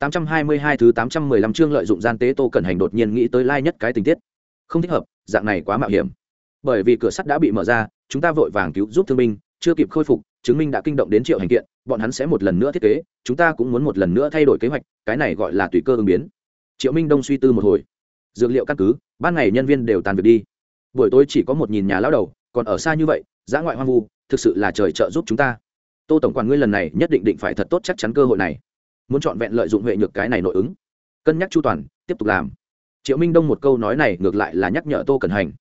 822 thứ 815 chương lợi dụng gian tế Tô Cẩn Hành đột nhiên nghĩ tới lai nhất cái tình tiết. Không thích hợp, dạng này quá mạo hiểm. Bởi vì cửa sắt đã bị mở ra, chúng ta vội vàng cứu giúp thương binh, chưa kịp khôi phục, chứng minh đã kinh động đến Triệu Hành kiện, bọn hắn sẽ một lần nữa thiết kế, chúng ta cũng muốn một lần nữa thay đổi kế hoạch, cái này gọi là tùy cơ ứng biến. Triệu Minh Đông suy tư một hồi. Dược liệu căn cứ, ban ngày nhân viên đều tàn việc đi. Buổi tối chỉ có một nhìn nhà lão đầu, còn ở xa như vậy, dã ngoại hoang vu, thực sự là trời trợ giúp chúng ta. Tô tổng quản ngươi lần này nhất định định phải thật tốt chắc chắn cơ hội này muốn chọn vẹn lợi dụng huệ nhược cái này nội ứng. Cân nhắc chu toàn, tiếp tục làm. Triệu minh đông một câu nói này ngược lại là nhắc nhở tô cẩn hành.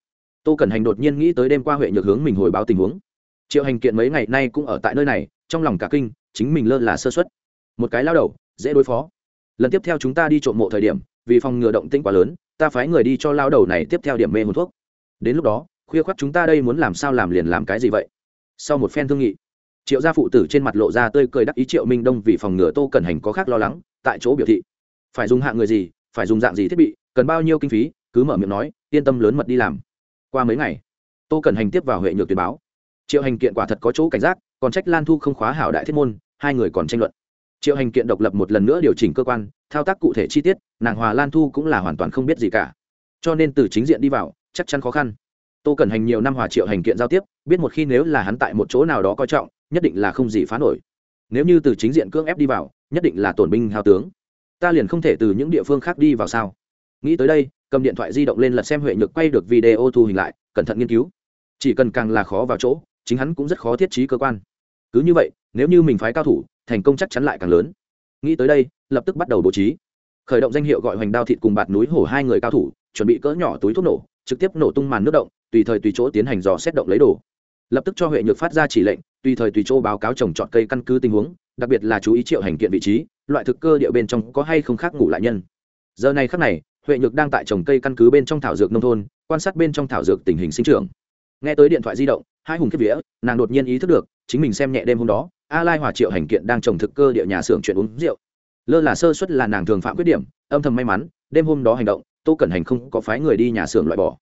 Tô cẩn hành đột nhiên nghĩ tới đêm qua huệ nhược hướng mình hồi báo tình huống. Triệu hành kiện mấy ngày nay cũng ở tại nơi này, trong lòng cả kinh, chính mình lơ là sơ xuất một cái lao đầu, dễ đối phó. Lần tiếp theo chúng ta đi trộm mộ thời điểm, vì phòng ngừa động tĩnh quá lớn, ta phái người đi cho lao đầu này tiếp theo điểm mê hồn thuốc. Đến lúc đó, khuya khoắt chúng ta đây muốn làm sao làm liền làm cái gì vậy? Sau một phen thương nghị triệu gia phụ tử trên mặt lộ ra tươi cười đắc ý triệu minh đông vì phòng ngừa tô Cần hành có khác lo lắng, tại chỗ biểu thị, phải dùng hạng người gì, phải dùng dạng gì thiết bị, cần bao nhiêu kinh phí, cứ mở miệng nói, yên tâm lớn mật đi làm. Qua mấy ngày, tô Cần hành tiếp vào huệ nhược tuyên báo. Triệu hành kiện quả thật có chỗ cảnh giác, còn trách lan thu không khóa hảo đại thiết môn, hai người còn tranh luận. Triệu hành kiện độc lập một lần nữa điều chỉnh cơ quan, thao tác cụ thể chi tiết, nàng hòa lan thu cũng là hoàn toàn không biết gì cả. Cho nên từ chính diện đi vào, chắc chắn khó khăn. Tô Cần hành nhiều năm hòa triệu hành kiện giao tiếp, biết một khi nếu là hắn tại một chỗ nào đó coi trọng nhất định là không gì phá nổi. Nếu như từ chính diện cưỡng ép đi vào, nhất định là tổn binh hao tướng. Ta liền không thể từ những địa phương khác đi vào sao? Nghĩ tới đây, cầm điện thoại di động lên lật xem huệ nhược quay được video thu hình lại, cẩn thận nghiên cứu. Chỉ cần càng là khó vào chỗ, chính hắn cũng rất khó thiết trí cơ quan. Cứ như vậy, nếu như mình phái cao thủ, thành công chắc chắn lại càng lớn. Nghĩ tới đây, lập tức bắt đầu bố trí. Khởi động danh hiệu gọi hoành đao thịt cùng bạt núi hổ hai người cao thủ, chuẩn bị cỡ nhỏ túi thuốc nổ, trực tiếp nổ tung màn nước động, tùy thời tùy chỗ tiến hành dò xét động lấy đồ lập tức cho huệ nhược phát ra chỉ lệnh, tùy thời tùy chỗ báo cáo trồng trọt cây căn cứ tình huống, đặc biệt là chú ý triệu hành kiện vị trí, loại thực cơ địa bên trong có hay không khác ngủ lại nhân. Giờ này khắc này, huệ nhược đang tại trồng cây căn cứ bên trong thảo dược nông thôn, quan sát bên trong thảo dược tình hình sinh trưởng. Nghe tới điện thoại di động, hai hùng kiếp vía, nàng đột nhiên ý thức được, chính mình xem nhẹ đêm hôm đó, a lai hòa triệu hành kiện đang trồng thực cơ địa nhà xưởng chuyện uống rượu. Lơ là sơ suất là nàng thường phạm khuyết điểm, âm thầm may mắn, đêm hôm đó hành động, tô cẩn hành không có phái người đi nhà xưởng loại bỏ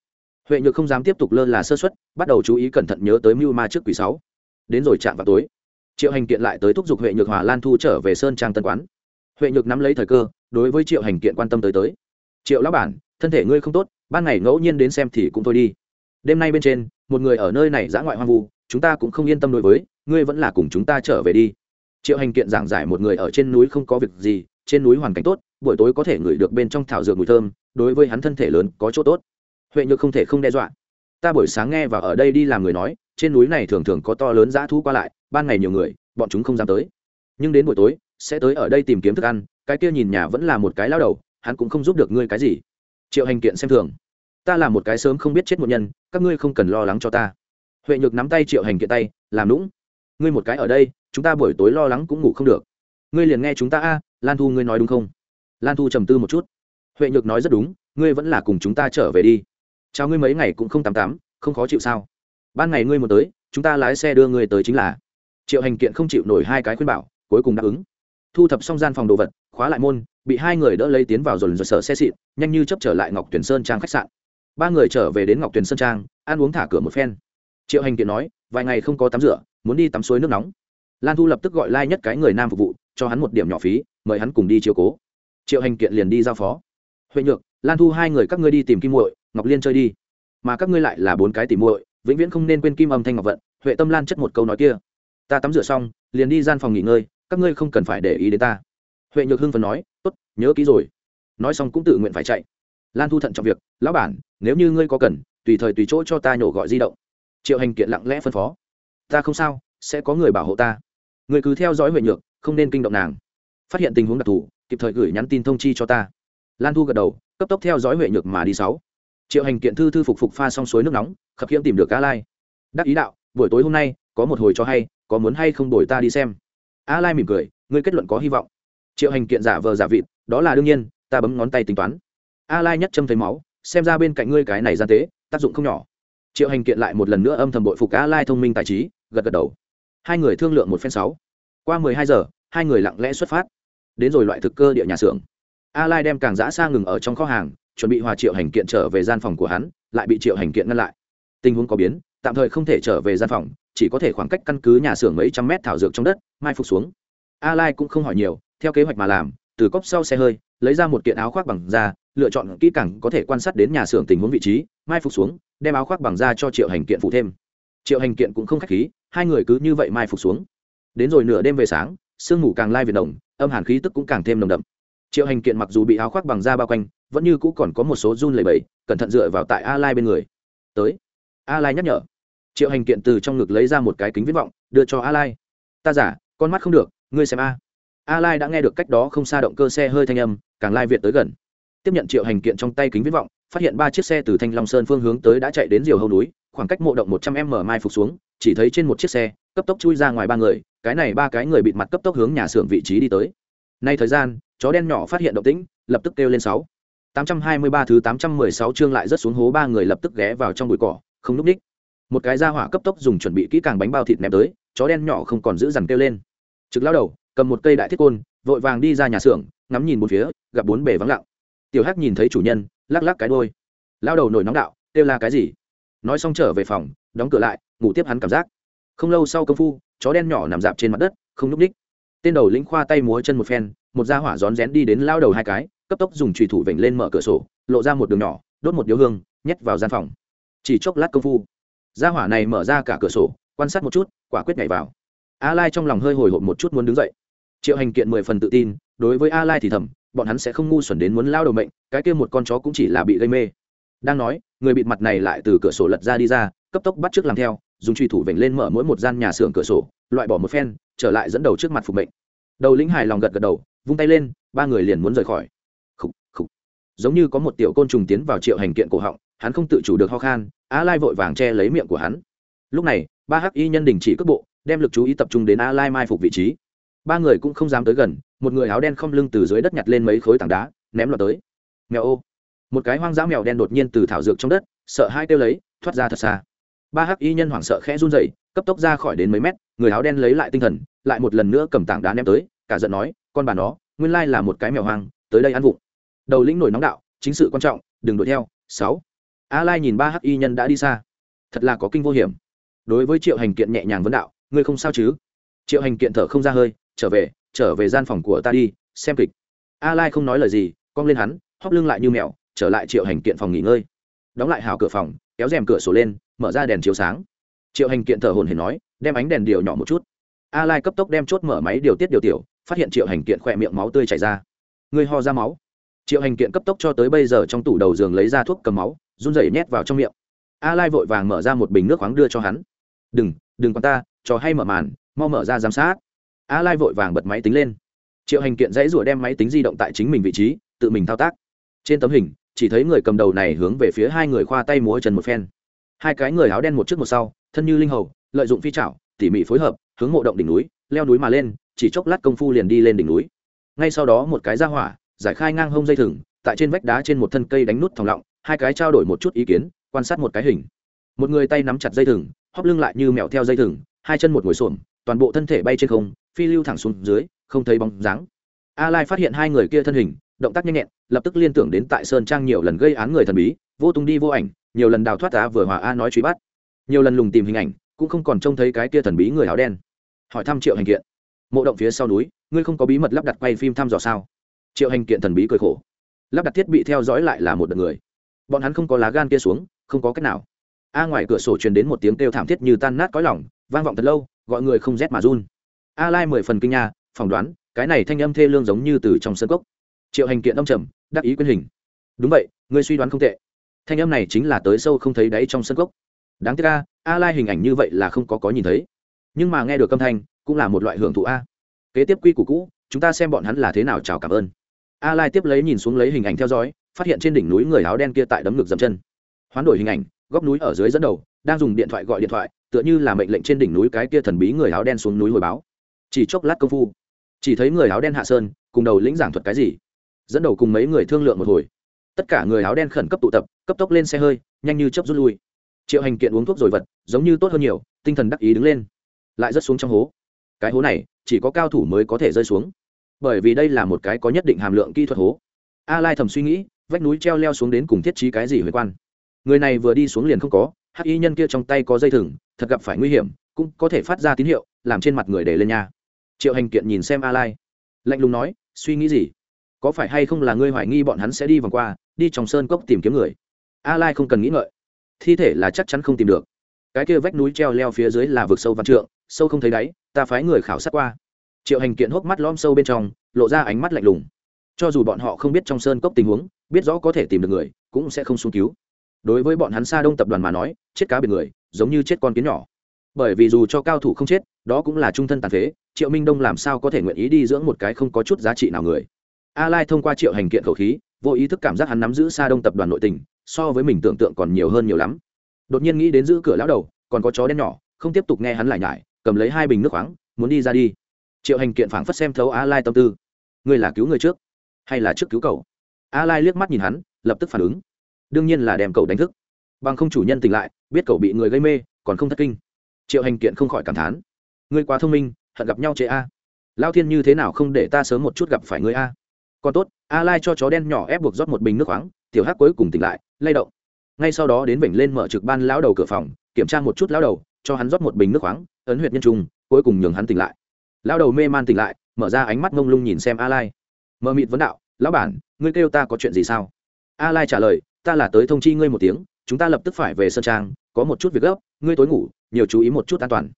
huệ nhược không dám tiếp tục lơ là sơ suất, bắt đầu chú ý cẩn thận nhớ tới mưu ma trước quỷ sáu. Đến rồi chạm vào tối, triệu hành kiện lại tới thúc giục huệ nhược hòa lan thu trở về sơn trang tân quán. Huệ nhược nắm lấy thời cơ, đối với triệu hành kiện quan tâm tới tới. Triệu lão bản, thân thể ngươi không tốt, ban ngày ngẫu nhiên đến xem thì cũng thôi đi. Đêm nay bên trên, một người ở nơi này giã ngoại hoang vu, chúng ta cũng không yên tâm đối với, ngươi vẫn là cùng chúng ta trở về đi. Triệu hành kiện giảng giải một người ở trên núi không có việc gì, trên núi hoàn cảnh tốt, buổi tối có thể ngửi được bên trong thảo dược mùi thơm, đối với hắn thân thể lớn có chỗ tốt huệ nhược không thể không đe dọa. Ta buổi sáng nghe và ở đây đi làm người nói, trên núi này thường thường có to lớn dã thú qua lại, ban ngày nhiều người, bọn chúng không dám tới. Nhưng đến buổi tối, sẽ tới ở đây tìm kiếm thức ăn, cái kia nhìn nhà vẫn là một cái lao đầu, hắn cũng không giúp được ngươi cái gì. Triệu hành kiện xem thường. Ta là một cái sớm không biết chết một nhân, các ngươi không cần lo lắng cho ta. Huệ nhược nắm tay triệu hành kiện tay, làm lũng ngươi một cái ở đây, chúng ta buổi tối lo lắng cũng ngủ không được. Ngươi liền nghe chúng ta a, lan thu ngươi nói đúng không? Lan thu trầm tư một chút. Huệ nhược nói rất đúng, ngươi vẫn là cùng chúng ta trở về đi chào ngươi mấy ngày cũng không tám tám không khó chịu sao? Ban ngày ngươi một tới, chúng ta lái xe đưa ngươi tới chính là. Triệu hành kiện không chịu nổi hai cái khuyên bảo, cuối cùng đáp ứng. Thu thập xong gian phòng đồ vật, khóa lại môn, bị hai người đỡ lấy tiến vào rồi rồi sở xe xịn, nhanh như chấp trở lại ngọc tuyển sơn trang khách sạn. Ba người trở về đến ngọc tuyển sơn trang, ăn uống thả cửa một phen. Triệu hành kiện nói, vài ngày không có tắm rửa, muốn đi tắm suối nước nóng. Lan thu lập tức gọi lai、like、nhất cái người nam phục vụ, cho hắn một điểm nhỏ phí, mời hắn cùng đi chiều cố. Triệu hành kiện liền đi giao phó. Huệ nhược, lan thu hai người các ngươi đi tìm kim muội ngọc liên chơi đi. Mà các ngươi lại là bốn cái tỉ muội, vĩnh viễn không nên quên kim âm thanh ngọc vận, huệ tâm lan chất một câu nói kia. Ta tắm rửa xong, liền đi gian phòng nghỉ ngơi, các ngươi không cần phải để ý đến ta. Huệ nhược hưng phần nói, tốt, nhớ kỹ rồi. Nói xong cũng tự nguyện phải chạy. Lan thu thận trọng việc, lão bản, nếu như ngươi có cần, tùy thời tùy chỗ cho ta nhổ gọi di động. Triệu hành kiện lặng lẽ phân phó, ta không sao, sẽ có người bảo hộ ta. Người cứ theo dõi huệ nhược, không nên kinh động nàng. Phát hiện tình huống đặc thù, kịp thời gửi nhắn tin thông chi cho ta. Lan thu gật đầu, cấp tốc theo dõi huệ nhược mà đi sáu triệu hành kiện thư thư phục phục pha xong suối nước nóng, khập khiễng tìm được a lai. Đắc ý đạo, buổi tối hôm nay, có một hồi cho hay, có muốn hay không đổi ta đi xem. A lai mỉm cười, ngươi kết luận có hy vọng. Triệu hành kiện giả vờ giả vịt, đó là đương nhiên, ta bấm ngón tay tính toán. A lai nhất châm thấy máu, xem ra bên cạnh ngươi cái này gian tế, tác dụng không nhỏ. Triệu hành kiện lại một lần nữa âm thầm bội phục a lai thông minh tài trí, gật gật đầu. Hai người thương lượng một phen sáu. Qua 12 giờ, hai người lặng lẽ xuất phát. Đến rồi loại thực cơ địa nhà xưởng. A lai đem càng giã xa ngừng ở trong kho hàng chuẩn bị hòa triệu hành kiện trở về gian phòng của hắn, lại bị triệu hành kiện ngăn lại. Tình huống có biến, tạm thời không thể trở về gian phòng, chỉ có thể khoảng cách căn cứ nhà xưởng mấy trăm mét thảo dược trong đất, mai phục xuống. A lai cũng không hỏi nhiều, theo kế hoạch mà làm, từ cốc sau xe hơi, lấy ra một kiện áo khoác bằng da, lựa chọn kỹ càng có thể quan sát đến nhà xưởng tình huống vị trí, mai phục xuống, đem áo khoác bằng da cho triệu hành kiện phụ thêm. Triệu hành kiện cũng không khách khí, hai người cứ như vậy mai phục xuống. Đến rồi nửa đêm về sáng, sương mù càng lai việt đồng âm hàn khí tức cũng càng thêm nồng đậm. Triệu hành kiện mặc dù bị áo khoác bằng da bao quanh vẫn như cũ còn có một số run lẩy bẩy, cẩn thận dựa vào tại a lai bên người. Tới. A lai nhắc nhở. Triệu hành kiện từ trong ngực lấy ra một cái kính viễn vọng, đưa cho a lai. Ta giả, con mắt không được, ngươi xem a. A lai đã nghe được cách đó không xa động cơ xe hơi thanh âm, càng lai việt tới gần. Tiếp nhận triệu hành kiện trong tay kính viễn vọng, phát hiện ba chiếc xe từ thanh long sơn phương hướng tới đã chạy đến diều hâu núi, khoảng cách mộ động một trăm m mai phục xuống, chỉ thấy trên một chiếc xe, cấp tốc chui ra ngoài ba người, cái này ba cái người bịt mặt cấp tốc hướng nhà xưởng vị trí đi tới. Nay thời gian, chó đen nhỏ phát hiện động tĩnh, lập tức kêu lên sáu tám trăm hai mươi ba thứ tám trăm mười sáu chương lại rất xuống hố ba người lập tức ghé vào trong bụi cỏ không lúc đích. một cái ra hỏa cấp tốc dùng chuẩn bị kỹ càng bánh bao thịt ném tới chó đen nhỏ không còn giữ dằn kêu lên. Trực lao đầu cầm một cây đại thiết côn vội vàng đi ra nhà xưởng ngắm nhìn một phía gặp bốn bề vắng lặng. Tiểu hắc nhìn thấy chủ nhân lắc lắc cái đuôi, lao đầu nổi nóng đạo kêu là cái gì? Nói xong trở về phòng đóng cửa lại ngủ tiếp hắn cảm giác. Không lâu sau công phu chó đen nhỏ nằm dạp trên mặt đất không lúc đích. tên đầu lĩnh khoa tay múa chân một phen một gia hỏa rón rén đi đến lao đầu hai cái cấp tốc dùng trùy thủ vểnh lên mở cửa sổ, lộ ra một đường nhỏ, đốt một điếu hương, nhét vào gian phòng. Chỉ chốc lát công phu, gia hỏa này mở ra cả cửa sổ, quan sát một chút, quả quyết nhảy vào. A lai trong lòng hơi hồi hộp một chút muốn đứng dậy. Triệu hành kiện mười phần tự tin, đối với a lai thì thầm, bọn hắn sẽ không ngu xuẩn đến muốn lao đầu mệnh, cái kia một con chó cũng chỉ là bị gây mê. Đang nói, người bịt mặt này lại từ cửa sổ lật ra đi ra, cấp tốc bắt trước làm theo, dùng truy thủ vểnh lên mở mỗi một gian nhà xưởng cửa sổ, loại bỏ một phen, trở lại dẫn đầu trước mặt phục mệnh. Đầu lĩnh hài lòng gật gật đầu, vung tay lên, ba người liền muốn rời khỏi khục khục. Giống như có một tiểu côn trùng tiến vào triệu hành kiện cổ họng, hắn không tự chủ được ho khan, a lai vội vàng che lấy miệng của hắn. Lúc này, ba hắc y nhân đình chỉ cước bộ, đem lực chú ý tập trung đến a lai mai phục vị trí. Ba người cũng không dám tới gần, một người áo đen không lưng từ dưới đất nhặt lên mấy khối tảng đá, ném lọt tới. Mèo ô. Một cái hoang dã mèo đen đột nhiên từ thảo dược trong đất, sợ hai kêu lấy, thoát ra thật xa. Ba hắc y nhân hoảng sợ khẽ run rẩy, cấp tốc ra khỏi đến mấy mét, người áo đen lấy lại tinh thần, lại một lần nữa cầm tảng đá ném tới, cả giận nói, con bà nó, nguyên lai là một cái mèo hoang, tới đây ăn vụng đầu lĩnh nổi nóng đạo, chính sự quan trọng, đừng đuổi theo. Sáu. A lai nhìn ba hắc y nhân đã đi xa. Thật là có kinh vô hiểm. Đối với triệu hành kiện nhẹ nhàng vấn đạo, ngươi không sao chứ? Triệu hành kiện thở không ra hơi, trở về trở về gian phòng của ta đi, xem kịch. A lai không nói lời gì, cong lên hắn, hóp lưng lại như mèo, trở lại triệu hành kiện phòng nghỉ ngơi. Đóng lại hào cửa phòng, kéo rèm cửa sổ lên, mở ra đèn chiếu sáng. Triệu hành kiện thở hồn hển nói, đem ánh đèn điều nhỏ một chút. A lai cấp tốc đem chốt mở máy điều tiết điều tiểu, phát hiện triệu hành kiện khỏe miệng máu tươi chảy ra. Người ho ra máu triệu hành kiện cấp tốc cho tới bây giờ trong tủ đầu giường lấy ra thuốc cầm máu, run rẩy nhét vào trong miệng. A lai vội vàng mở ra một bình nước khoáng đưa cho hắn. Đừng đừng quan ta trò hay mở màn, mau mở ra giám sát. A lai vội vàng bật máy tính lên. Triệu hành kiện dãy rủa đem máy tính di động tại chính mình vị trí, tự mình thao tác. Trên tấm hình, chỉ thấy người cầm đầu này hướng về phía hai người khoa tay múa chân một phen. Hai cái người áo đen một trước một sau, thân như linh hầu, lợi dụng phi trảo tỉ mỉ phối hợp, hướng mộ động đỉnh núi, leo núi mà lên, chỉ chốc lát công phu liền đi lên đỉnh núi. Ngay sau đó một cái ra hỏa giải khai ngang hông dây thừng, tại trên vách đá trên một thân cây đánh nút thòng lọng, hai cái trao đổi một chút ý kiến, quan sát một cái hình. Một người tay nắm chặt dây thừng, hóp lưng lại như mèo theo dây thừng, hai chân một ngồi xổm, toàn bộ thân thể bay trên không, phi lưu thẳng xuống dưới, không thấy bóng dáng. A lai phát hiện hai người kia thân hình, động tác nhanh nhẹn, lập tức liên tưởng đến tại sơn trang nhiều lần gây án người thần bí, vô tung đi vô ảnh, nhiều lần đào thoát tá vừa hòa a nói truy bắt. Nhiều lần lùng tìm hình ảnh, cũng không còn trông thấy cái kia thần bí người áo đen. Hỏi thăm triệu hành kiện. Mộ động phía sau núi, ngươi không có bí mật lắp đặt quay phim thăm dò sao? Triệu hành kiện thần bí cười khổ. Lắp đặt thiết bị theo dõi lại là một đợt người. Bọn hắn không có lá gan kia xuống, không có cách nào. A ngoài cửa sổ truyền đến một tiếng kêu thảm thiết như tan nát cõi lỏng vang vọng thật lâu, gọi người không rét mà run. A lai mười phần kinh nha, phỏng đoán, cái này thanh âm thê lương giống như từ trong sân cốc. Triệu hành kiện âm trầm, đắc ý quyên hình. Đúng vậy, người suy đoán không tệ. Thanh âm này chính là tới sâu không thấy đáy trong sân cốc. Đáng tiếc a a lai hình ảnh như vậy là không có có nhìn thấy. Nhưng mà nghe được âm thanh, cũng là một loại hưởng thụ a. Kế tiếp quy củ cũ, chúng ta xem bọn hắn là thế nào, chào cảm ơn a lai tiếp lấy nhìn xuống lấy hình ảnh theo dõi, phát hiện trên đỉnh núi người áo đen kia tại đấm ngực dậm chân. Hoán đổi hình ảnh, góc núi ở dưới dẫn đầu, đang dùng điện thoại gọi điện thoại, tựa như là mệnh lệnh trên đỉnh núi cái kia thần bí người áo đen xuống núi hồi báo. Chỉ chốc lát công phu, chỉ thấy người áo đen hạ sơn, cùng đầu lĩnh giảng thuật cái gì? Dẫn đầu cùng mấy người thương lượng một hồi. Tất cả người áo đen khẩn cấp tụ tập, cấp tốc lên xe hơi, nhanh như chấp rút lui. Triệu hành kiện uống thuốc rồi vật, giống như tốt hơn nhiều, tinh thần đắc ý đứng lên. Lại rất xuống trong hố. Cái hố này, chỉ có cao thủ mới có thể rơi xuống bởi vì đây là một cái có nhất định hàm lượng kỹ thuật hố. A lai thầm suy nghĩ, vách núi treo leo xuống đến cùng thiết trí cái gì huyền quan. Người này vừa đi xuống liền không có, hắc y nhân kia trong tay có dây thừng, thật gặp phải nguy hiểm, cũng có thể phát ra tín hiệu, làm trên mặt người để lên nhà triệu hành kiện nhìn xem a lai, lạnh lùng nói, suy nghĩ gì? Có phải hay không là ngươi hoài nghi bọn hắn sẽ đi vòng qua, đi trong sơn cốc tìm kiếm người? A lai không cần nghĩ ngợi. Thi thể là chắc chắn không tìm được. Cái kia vách núi treo leo phía dưới là vực sâu văn trượng, sâu không thấy đáy, ta phái người khảo sát qua triệu hành kiện hốc mắt lõm sâu bên trong, lộ ra ánh mắt lạnh lùng. Cho dù bọn họ không biết trong sơn cốc tình huống, biết rõ có thể tìm được người, cũng sẽ không xuống cứu. Đối với bọn hắn xa đông tập đoàn mà nói, chết cá biệt người, giống như chết con kiến nhỏ. Bởi vì dù cho cao thủ không chết, đó cũng là trung thân tàn phế, triệu minh đông làm sao có thể nguyện ý đi dưỡng một cái không có chút giá trị nào người? A lai thông qua triệu hành kiện khẩu khí, vô ý thức cảm giác hắn nắm giữ xa đông tập đoàn nội tình, so với mình tưởng tượng còn nhiều hơn nhiều lắm. Đột nhiên nghĩ đến giữ cửa lão đầu, còn có chó đen nhỏ, không tiếp tục nghe hắn lại nhải, cầm lấy hai bình nước khoáng, muốn đi ra đi triệu hành kiện phảng phất xem thấu a lai tâm tư. Ngươi là cứu người trước, hay là trước cứu cậu? A lai liếc mắt nhìn hắn, lập tức phản ứng. Đương nhiên là đem cậu đánh thức. Bằng không chủ nhân tỉnh lại, biết cậu bị người gây mê, còn không thất kinh. Triệu hành kiện không khỏi cảm thán. Ngươi quá thông minh, hận gặp nhau chế a. Lao thiên như thế nào không để ta sớm một chút gặp phải ngươi a? Còn tốt, a lai cho chó đen nhỏ ép buộc rót một bình nước khoáng, tiểu hắc cuối cùng tỉnh lại, lay động. Ngay sau đó đến vểnh lên mở trực ban lão đầu cửa phòng, kiểm tra một chút lão đầu, cho hắn rót một bình nước khoáng, ấn huyệt nhân trung, cuối cùng nhường hắn tỉnh lại lão đầu mê man tỉnh lại, mở ra ánh mắt ngông lung nhìn xem a lai. Mờ mịt vấn đạo, lão bản, ngươi kêu ta có chuyện gì sao? A lai trả lời, ta là tới thông chi ngươi một tiếng, chúng ta lập tức phải về sơn trang, có một chút việc gấp, ngươi tối ngủ, nhiều chú ý một chút an toàn.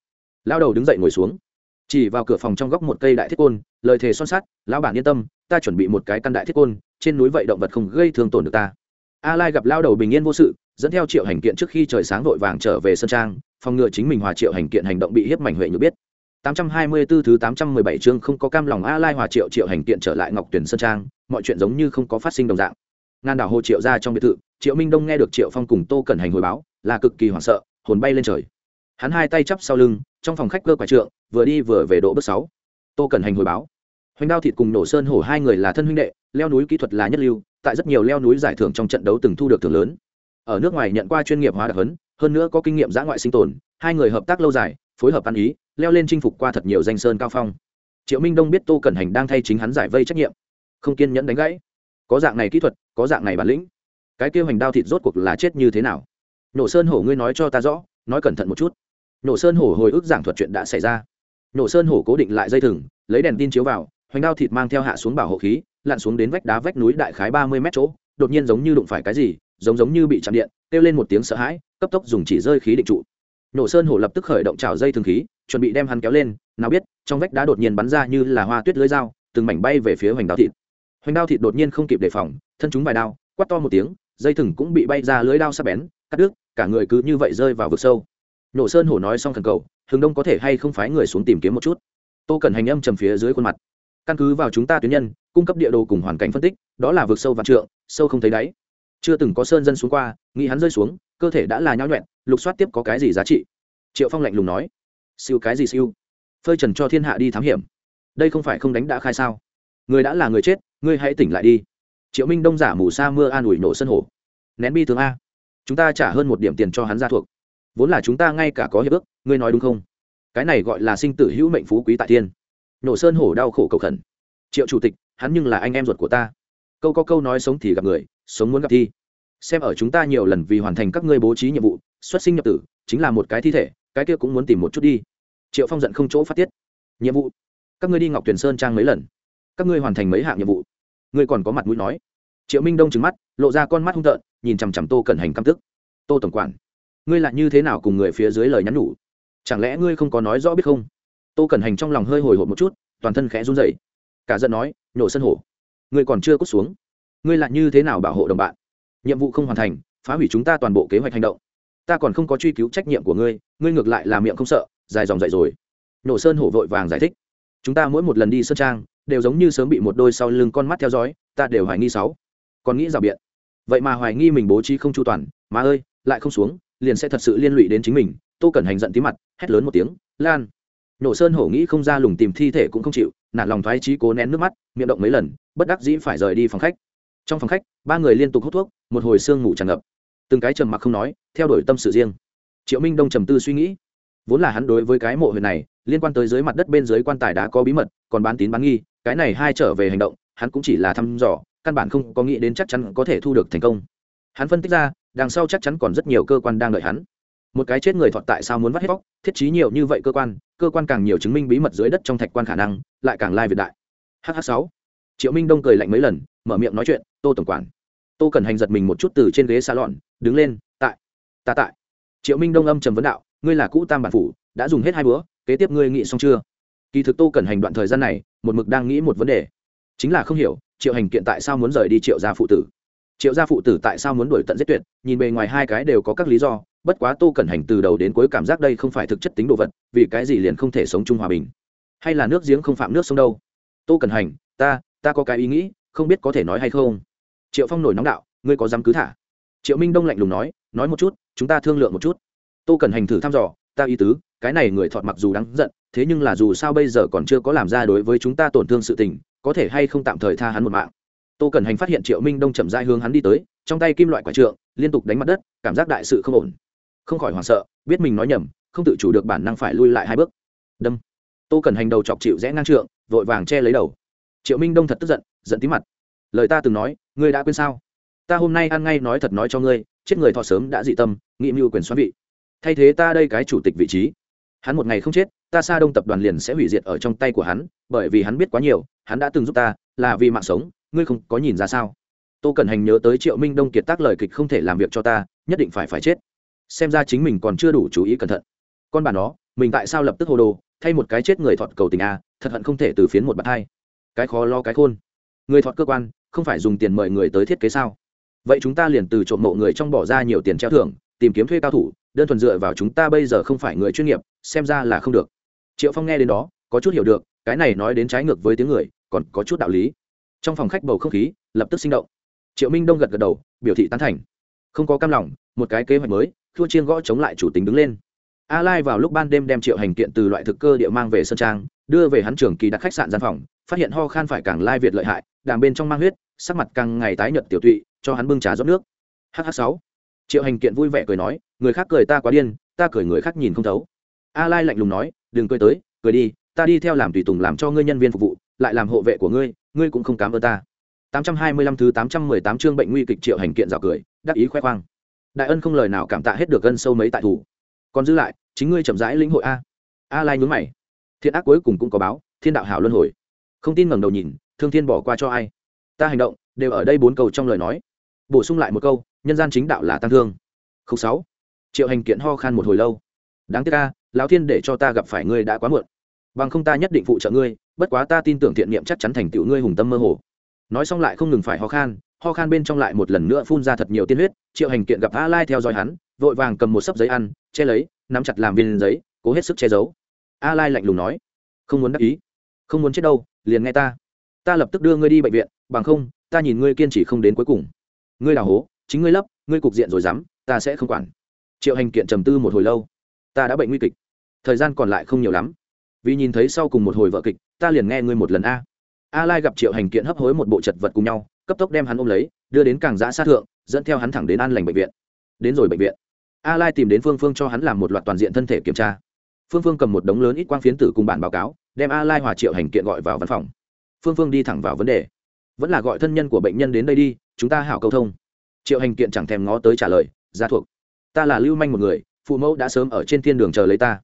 Lão đầu đứng dậy ngồi xuống. Chỉ vào cửa phòng trong góc một cây đại thiết côn, lời thề son sắt, lão bản yên tâm, ta chuẩn bị một cái căn đại thiết côn, trên núi vậy động vật không gây thương tổn được ta. A lai gặp lao đầu bình yên vô sự, dẫn theo triệu hành kiện trước khi trời sáng vội vàng trở về sơn trang, phòng ngừa chính mình hòa triệu hành kiện hành động bị hiếp mảnh huệ như biết. 824 thứ 817 chương không có cam lòng a lai hòa triệu triệu hành kiện trở lại ngọc tuyển sơn trang, mọi chuyện giống như không có phát sinh đồng dạng. Ngàn đảo hồ triệu ra trong biệt thự, triệu minh đông nghe được triệu phong cùng tô cẩn hành hồi báo, là cực kỳ hoảng sợ, hồn bay lên trời. Hắn hai tay chắp sau lưng, trong phòng khách cơ quả trượng, vừa đi vừa về độ bước sáu. Tô cẩn hành hồi báo. Hoành đao thịt cùng nổ sơn hổ hai người là thân huynh đệ, leo núi kỹ thuật là nhất lưu, tại rất nhiều leo núi giải thưởng trong trận đấu từng thu được thưởng lớn. Ở nước ngoài nhận qua chuyên nghiệp hóa đặc hấn hơn nữa có kinh nghiệm giã ngoại sinh tồn, hai người hợp tác lâu dài phối hợp ăn ý, leo lên chinh phục qua thật nhiều danh sơn cao phong. Triệu minh đông biết tô cẩn hành đang thay chính hắn giải vây trách nhiệm. Không kiên nhẫn đánh gãy. Có dạng này kỹ thuật, có dạng này bản lĩnh. Cái kêu hành đao thịt rốt cuộc là chết như thế nào? Nổ sơn hổ ngươi nói cho ta rõ, nói cẩn thận một chút. Nổ sơn hổ hồi ức giảng thuật chuyện đã xảy ra. Nổ sơn hổ cố định lại dây thừng, lấy đèn tin chiếu vào, hoành đao thịt mang theo hạ xuống bảo hộ khí, lặn xuống đến vách đá vách núi đại khái ba mươi mét chỗ, đột nhiên giống như đụng phải cái gì, giống giống như bị chạm điện, kêu lên một tiếng sợ hãi, cấp tốc dùng chỉ rơi khí định trụ nổ sơn hổ lập tức khởi động trào dây thường khí, chuẩn bị đem hắn kéo lên. Nào biết, trong vách đá đột nhiên bắn ra như là hoa tuyết lưới dao, từng mảnh bay về phía hoành đao thịt. Hoành đao thịt đột nhiên không kịp đề phòng, thân chúng vài đao, quát to một tiếng, dây thừng cũng bị bay ra lưới đao sắp bén, cắt đứt, cả người cứ như vậy rơi vào vực sâu. Nổ sơn hổ nói xong thần cầu hướng đông có thể hay không phái người xuống tìm kiếm một chút? Tô cần hành âm trầm phía dưới khuôn mặt. Căn cứ vào chúng ta tuyến nhân, cung cấp địa đồ cùng hoàn cảnh phân tích, đó là vực sâu vạn trượng, sâu không thấy đáy. Chưa từng có sơn dân xuống qua, nghĩ hắn rơi xuống, cơ thể đã là nhão nhuẹn lục soát tiếp có cái gì giá trị? Triệu phong lạnh lùng nói. Siêu cái gì siêu? Phơi trần cho thiên hạ đi thám hiểm. Đây không phải không đánh đã khai sao? Người đã là người chết, ngươi hãy tỉnh lại đi. Triệu minh đông giả mù sa mưa an ủi nổ sân hồ nén bi thương a. Chúng ta trả hơn một điểm tiền cho hắn ra thuộc. Vốn là chúng ta ngay cả có hiệp ước, ngươi nói đúng không? Cái này gọi là sinh tử hữu mệnh phú quý tại thiên. Nổ sơn hổ đau khổ cầu khẩn. Triệu chủ tịch, hắn nhưng là anh em ruột của ta. Câu có câu nói sống thì gặp người, sống muốn gặp thi. Xem ở chúng ta nhiều lần vì hoàn thành các ngươi bố trí nhiệm vụ xuất sinh nhập tử, chính là một cái thi thể, cái kia cũng muốn tìm một chút đi. Triệu phong giận không chỗ phát tiết. Nhiệm vụ. Các ngươi đi ngọc tuyền sơn trang mấy lần. Các ngươi hoàn thành mấy hạng nhiệm vụ. Ngươi còn có mặt mũi nói. Triệu minh đông trứng mắt, lộ ra con mắt hung tợn, nhìn chằm chằm tô cẩn hành căm tức. Tô tổng quản, ngươi lại như thế nào cùng người phía dưới lời nhắn nhủ? Chẳng lẽ ngươi không có nói rõ biết không? Tô cẩn hành trong lòng hơi hồi hộp một chút, toàn thân khẽ run rẩy. Cả giận nói, nhổ sân hổ. Ngươi còn chưa cút xuống. Ngươi lại như thế nào bảo hộ đồng bạn? Nhiệm vụ không hoàn thành, phá hủy chúng ta toàn bộ kế hoạch hành động ta còn không có truy cứu trách nhiệm của ngươi ngươi ngược lại là miệng không sợ, dài dòng dậy rồi. Nổ sơn hổ vội vàng giải thích. Chúng ta mỗi một lần đi sơn trang, đều giống như sớm bị một đôi sau lưng con mắt theo dõi, ta đều hoài nghi sáu. Còn nghĩ rào biện. Vậy mà hoài nghi mình bố trí không chu toàn mà ơi, lại không xuống, liền sẽ thật sự liên lụy đến chính mình, tô cẩn hành giận tí mặt, hét lớn một tiếng, lan! Nổ sơn hổ nghĩ không ra lùng tìm thi thể cũng không chịu, nản lòng thoái trí cố nén nước mắt, miệng động mấy lần, bất đắc dĩ phải rời đi phòng khách. Trong phòng khách, ba người liên tục hút thuốc, một hồi sương ngủ tràn ngập. Từng cái trầm mặc không nói theo đuổi tâm sự riêng. Triệu minh đông trầm tư suy nghĩ. Vốn là hắn đối với cái mộ huyện này, liên quan tới dưới mặt đất bên dưới quan tài đã có bí mật, còn bán tín bán nghi, cái này hai trở về hành động, hắn cũng chỉ là thăm dò, căn bản không có nghĩ đến chắc chắn có thể thu được thành công. Hắn phân tích ra, đằng sau chắc chắn còn rất nhiều cơ quan đang đợi hắn. Một cái chết người thọt tại sao muốn vắt hết bóc thiết trí nhiều như vậy cơ quan cơ quan càng nhiều chứng minh bí mật dưới đất trong thạch quan khả năng, lại càng lai việt đại. Hh sáu. Triệu minh đông cười lạnh mấy lần, mở miệng nói chuyện, tô tổng quản. Tô cần hành giật mình một chút từ trên ghế xa lọn đứng lên, tại ta tại. Triệu minh đông âm trầm vấn đạo, ngươi là cũ tam bản phủ, đã dùng hết hai bữa, kế tiếp ngươi nghĩ xong chưa? Kỳ thực tô cần hành đoạn thời gian này, một mực đang nghĩ một vấn đề. Chính là không hiểu, triệu hành kiện tại sao muốn rời đi triệu gia phụ tử? Triệu gia phụ tử tại sao muốn đuổi tận giết tuyệt? Nhìn bề ngoài hai cái đều có các lý do, bất quá tô cẩn hành từ đầu đến cuối cảm giác đây không phải thực chất tính đồ vật, vì cái gì liền không thể sống chung hòa bình? Hay là nước giếng không phạm nước sông đâu? Tô cẩn hành, ta ta có cái ý nghĩ, không biết có thể nói hay không? Triệu phong nổi nóng đạo, ngươi có dám cứ thả? Triệu minh đông lạnh lùng nói nói một chút, chúng ta thương lượng một chút. Tô cần hành thử thăm dò, ta ý tứ, cái này người thọt mặc dù đáng giận, thế nhưng là dù sao bây giờ còn chưa có làm ra đối với chúng ta tổn thương sự tình, có thể hay không tạm thời tha hắn một mạng. Tô cần hành phát hiện triệu minh đông chậm dai hướng hắn đi tới, trong tay kim loại quả trượng, liên tục đánh mặt đất, cảm giác đại sự không ổn. Không khỏi hoảng sợ, biết mình nói nhầm, không tự chủ được bản năng phải lui lại hai bước. Đâm. Tô cần hành đầu chọc chịu rẽ ngang trượng, vội vàng che lấy đầu. Triệu minh đông thật tức giận giận tí mặt. Lời ta từng nói, ngươi đã quên sao? Ta hôm nay ăn ngay nói thật nói cho ngươi, chết người thọ sớm đã dị tâm, nghị mưu quyền xoắn vị. Thay thế ta đây cái chủ tịch vị trí. Hắn một ngày không chết, ta xa đông tập đoàn liền sẽ hủy diệt ở trong tay của hắn, bởi vì hắn biết quá nhiều, hắn đã từng giúp ta, là vì mạng sống, ngươi không có nhìn ra sao? Tô cần hành nhớ tới triệu minh đông kiệt tác lời kịch không thể làm việc cho ta, nhất định phải phải chết. Xem ra chính mình còn chưa đủ chú ý cẩn thận. Con bà nó, mình tại sao lập tức hồ đồ, thay một cái chết người thọt cầu tình a, thật hận không thể từ phiến một bạt hai. Cái khó lo cái khôn. Người thọt cơ quan, không phải dùng tiền mời người tới thiết kế sao? Vậy chúng ta liền từ trộm mộ người trong bỏ ra nhiều tiền treo thưởng, tìm kiếm thuê cao thủ, đơn thuần dựa vào chúng ta bây giờ không phải người chuyên nghiệp, xem ra là không được. Triệu phong nghe đến đó, có chút hiểu được, cái này nói đến trái ngược với tiếng người, còn có chút đạo lý. Trong phòng khách bầu không khí lập tức sinh động. Triệu minh đông gật gật đầu, biểu thị tán thành. Không có cam lòng, một cái kế hoạch mới, thua chiên gõ chống lại chủ tính đứng lên. A lai vào lúc ban đêm đem triệu hành kiện từ loại thực cơ địa mang về sơn trang, đưa về hắn trường kỳ đặt khách sạn gian phòng, phát hiện ho khan phải càng lai việt lợi hại, đàm bên trong mang huyết, sắc mặt càng ngày tái nhợt tiểu tụy cho hắn bưng trà rót nước. Hh sáu. Triệu hành kiện vui vẻ cười nói, người khác cười ta quá điên, ta cười người khác nhìn không thấu. A lai lạnh lùng nói, đừng cười tới, cười đi, ta đi theo làm tùy tùng làm cho ngươi nhân viên phục vụ, lại làm hộ vệ của ngươi ngươi cũng không cám ơn ta. 825 thứ 818 chương bệnh nguy kịch triệu hành kiện rào cười, đắc ý khoe khoang. Đại ân không lời nào cảm tạ hết được ân sâu mấy tại thủ. Còn giữ lại, chính ngươi chậm rãi lĩnh hội a. A lai nhướng mày. Thiện ác cuối cùng cũng có báo, thiên đạo hảo luân hồi. Không tin ngẩng đầu nhìn, thương thiên bỏ qua cho ai? Ta hành động, đều ở đây bốn câu trong lời nói bổ sung lại một câu, nhân gian chính đạo là tăng thương. Khúc sáu. Triệu hành kiện ho khan một hồi lâu. Đáng tiếc ca lão thiên để cho ta gặp phải ngươi đã quá muộn. Bằng không ta nhất định phụ trợ ngươi, bất quá ta tin tưởng thiện niệm chắc chắn thành tựu ngươi hùng tâm mơ hồ. Nói xong lại không ngừng phải ho khan ho khan bên trong lại một lần nữa phun ra thật nhiều tiên huyết, triệu hành kiện gặp a lai theo dõi hắn, vội vàng cầm một sấp giấy ăn, che lấy, nắm chặt làm viên giấy, cố hết sức che giấu. A lai lạnh lùng nói, không muốn đắc ý, không muốn chết đâu, liền nghe ta. Ta lập tức đưa ngươi đi bệnh viện, bằng không, ta nhìn ngươi kiên trì không đến cuối cùng ngươi đào hố, chính ngươi lấp, ngươi cục diện rồi dám, ta sẽ không quản. Triệu hành kiện trầm tư một hồi lâu. Ta đã bệnh nguy kịch. Thời gian còn lại không nhiều lắm. Vì nhìn thấy sau cùng một hồi vợ kịch, ta liền nghe ngươi một lần a. A lai gặp triệu hành kiện hấp hối một bộ chật vật cùng nhau, cấp tốc đem hắn ôm lấy, đưa đến càng giã sát thượng, dẫn theo hắn thẳng đến an lành bệnh viện. Đến rồi bệnh viện. A lai tìm đến phương phương cho hắn làm một loạt toàn diện thân thể kiểm tra. Phương phương cầm một đống lớn ít quang phiến tử cùng bản báo cáo, đem a lai hòa triệu hành kiện gọi vào văn phòng. Phương phương đi thẳng vào vấn đề vẫn là gọi thân nhân của bệnh nhân đến đây đi, chúng ta hảo câu thông. Triệu hành kiện chẳng thèm ngó tới trả lời ra thuộc, ta là lưu manh một người, phụ mẫu đã sớm ở trên thiên đường chờ lấy ta.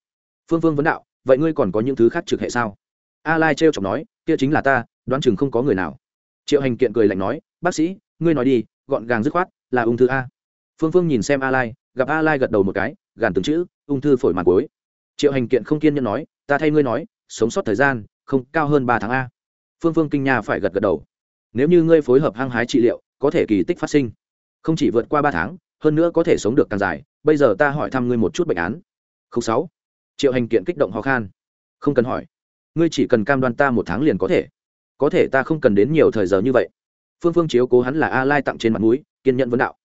Phương phương vấn đạo, vậy ngươi còn có những thứ khác trực hệ sao? A lai trêu chọc nói, kia chính là ta, đoán chừng không có người nào. Triệu hành kiện cười lạnh nói, bác sĩ, ngươi nói đi, gọn gàng dứt khoát, là ung thư a. Phương phương nhìn xem a lai, gặp a lai gật đầu một cái, gàn từng chữ, ung thư phổi mặt cuối triệu hành kiện không kiên nhẫn nói, ta thay ngươi nói, sống sót thời gian, không cao hơn ba tháng a. Phương phương kinh nha phải gật gật đầu nếu như ngươi phối hợp hăng hái trị liệu, có thể kỳ tích phát sinh. Không chỉ vượt qua ba tháng, hơn nữa có thể sống được càng dài, bây giờ ta hỏi thăm ngươi một chút bệnh án. Không sáu. Triệu hành kiện kích động ho khan. Không cần hỏi. Ngươi chỉ cần cam đoan ta một tháng liền có thể. Có thể ta không cần đến nhiều thời giờ như vậy. Phương phương chiếu cố hắn là a lai tặng trên mặt núi kiên nhận vấn đạo.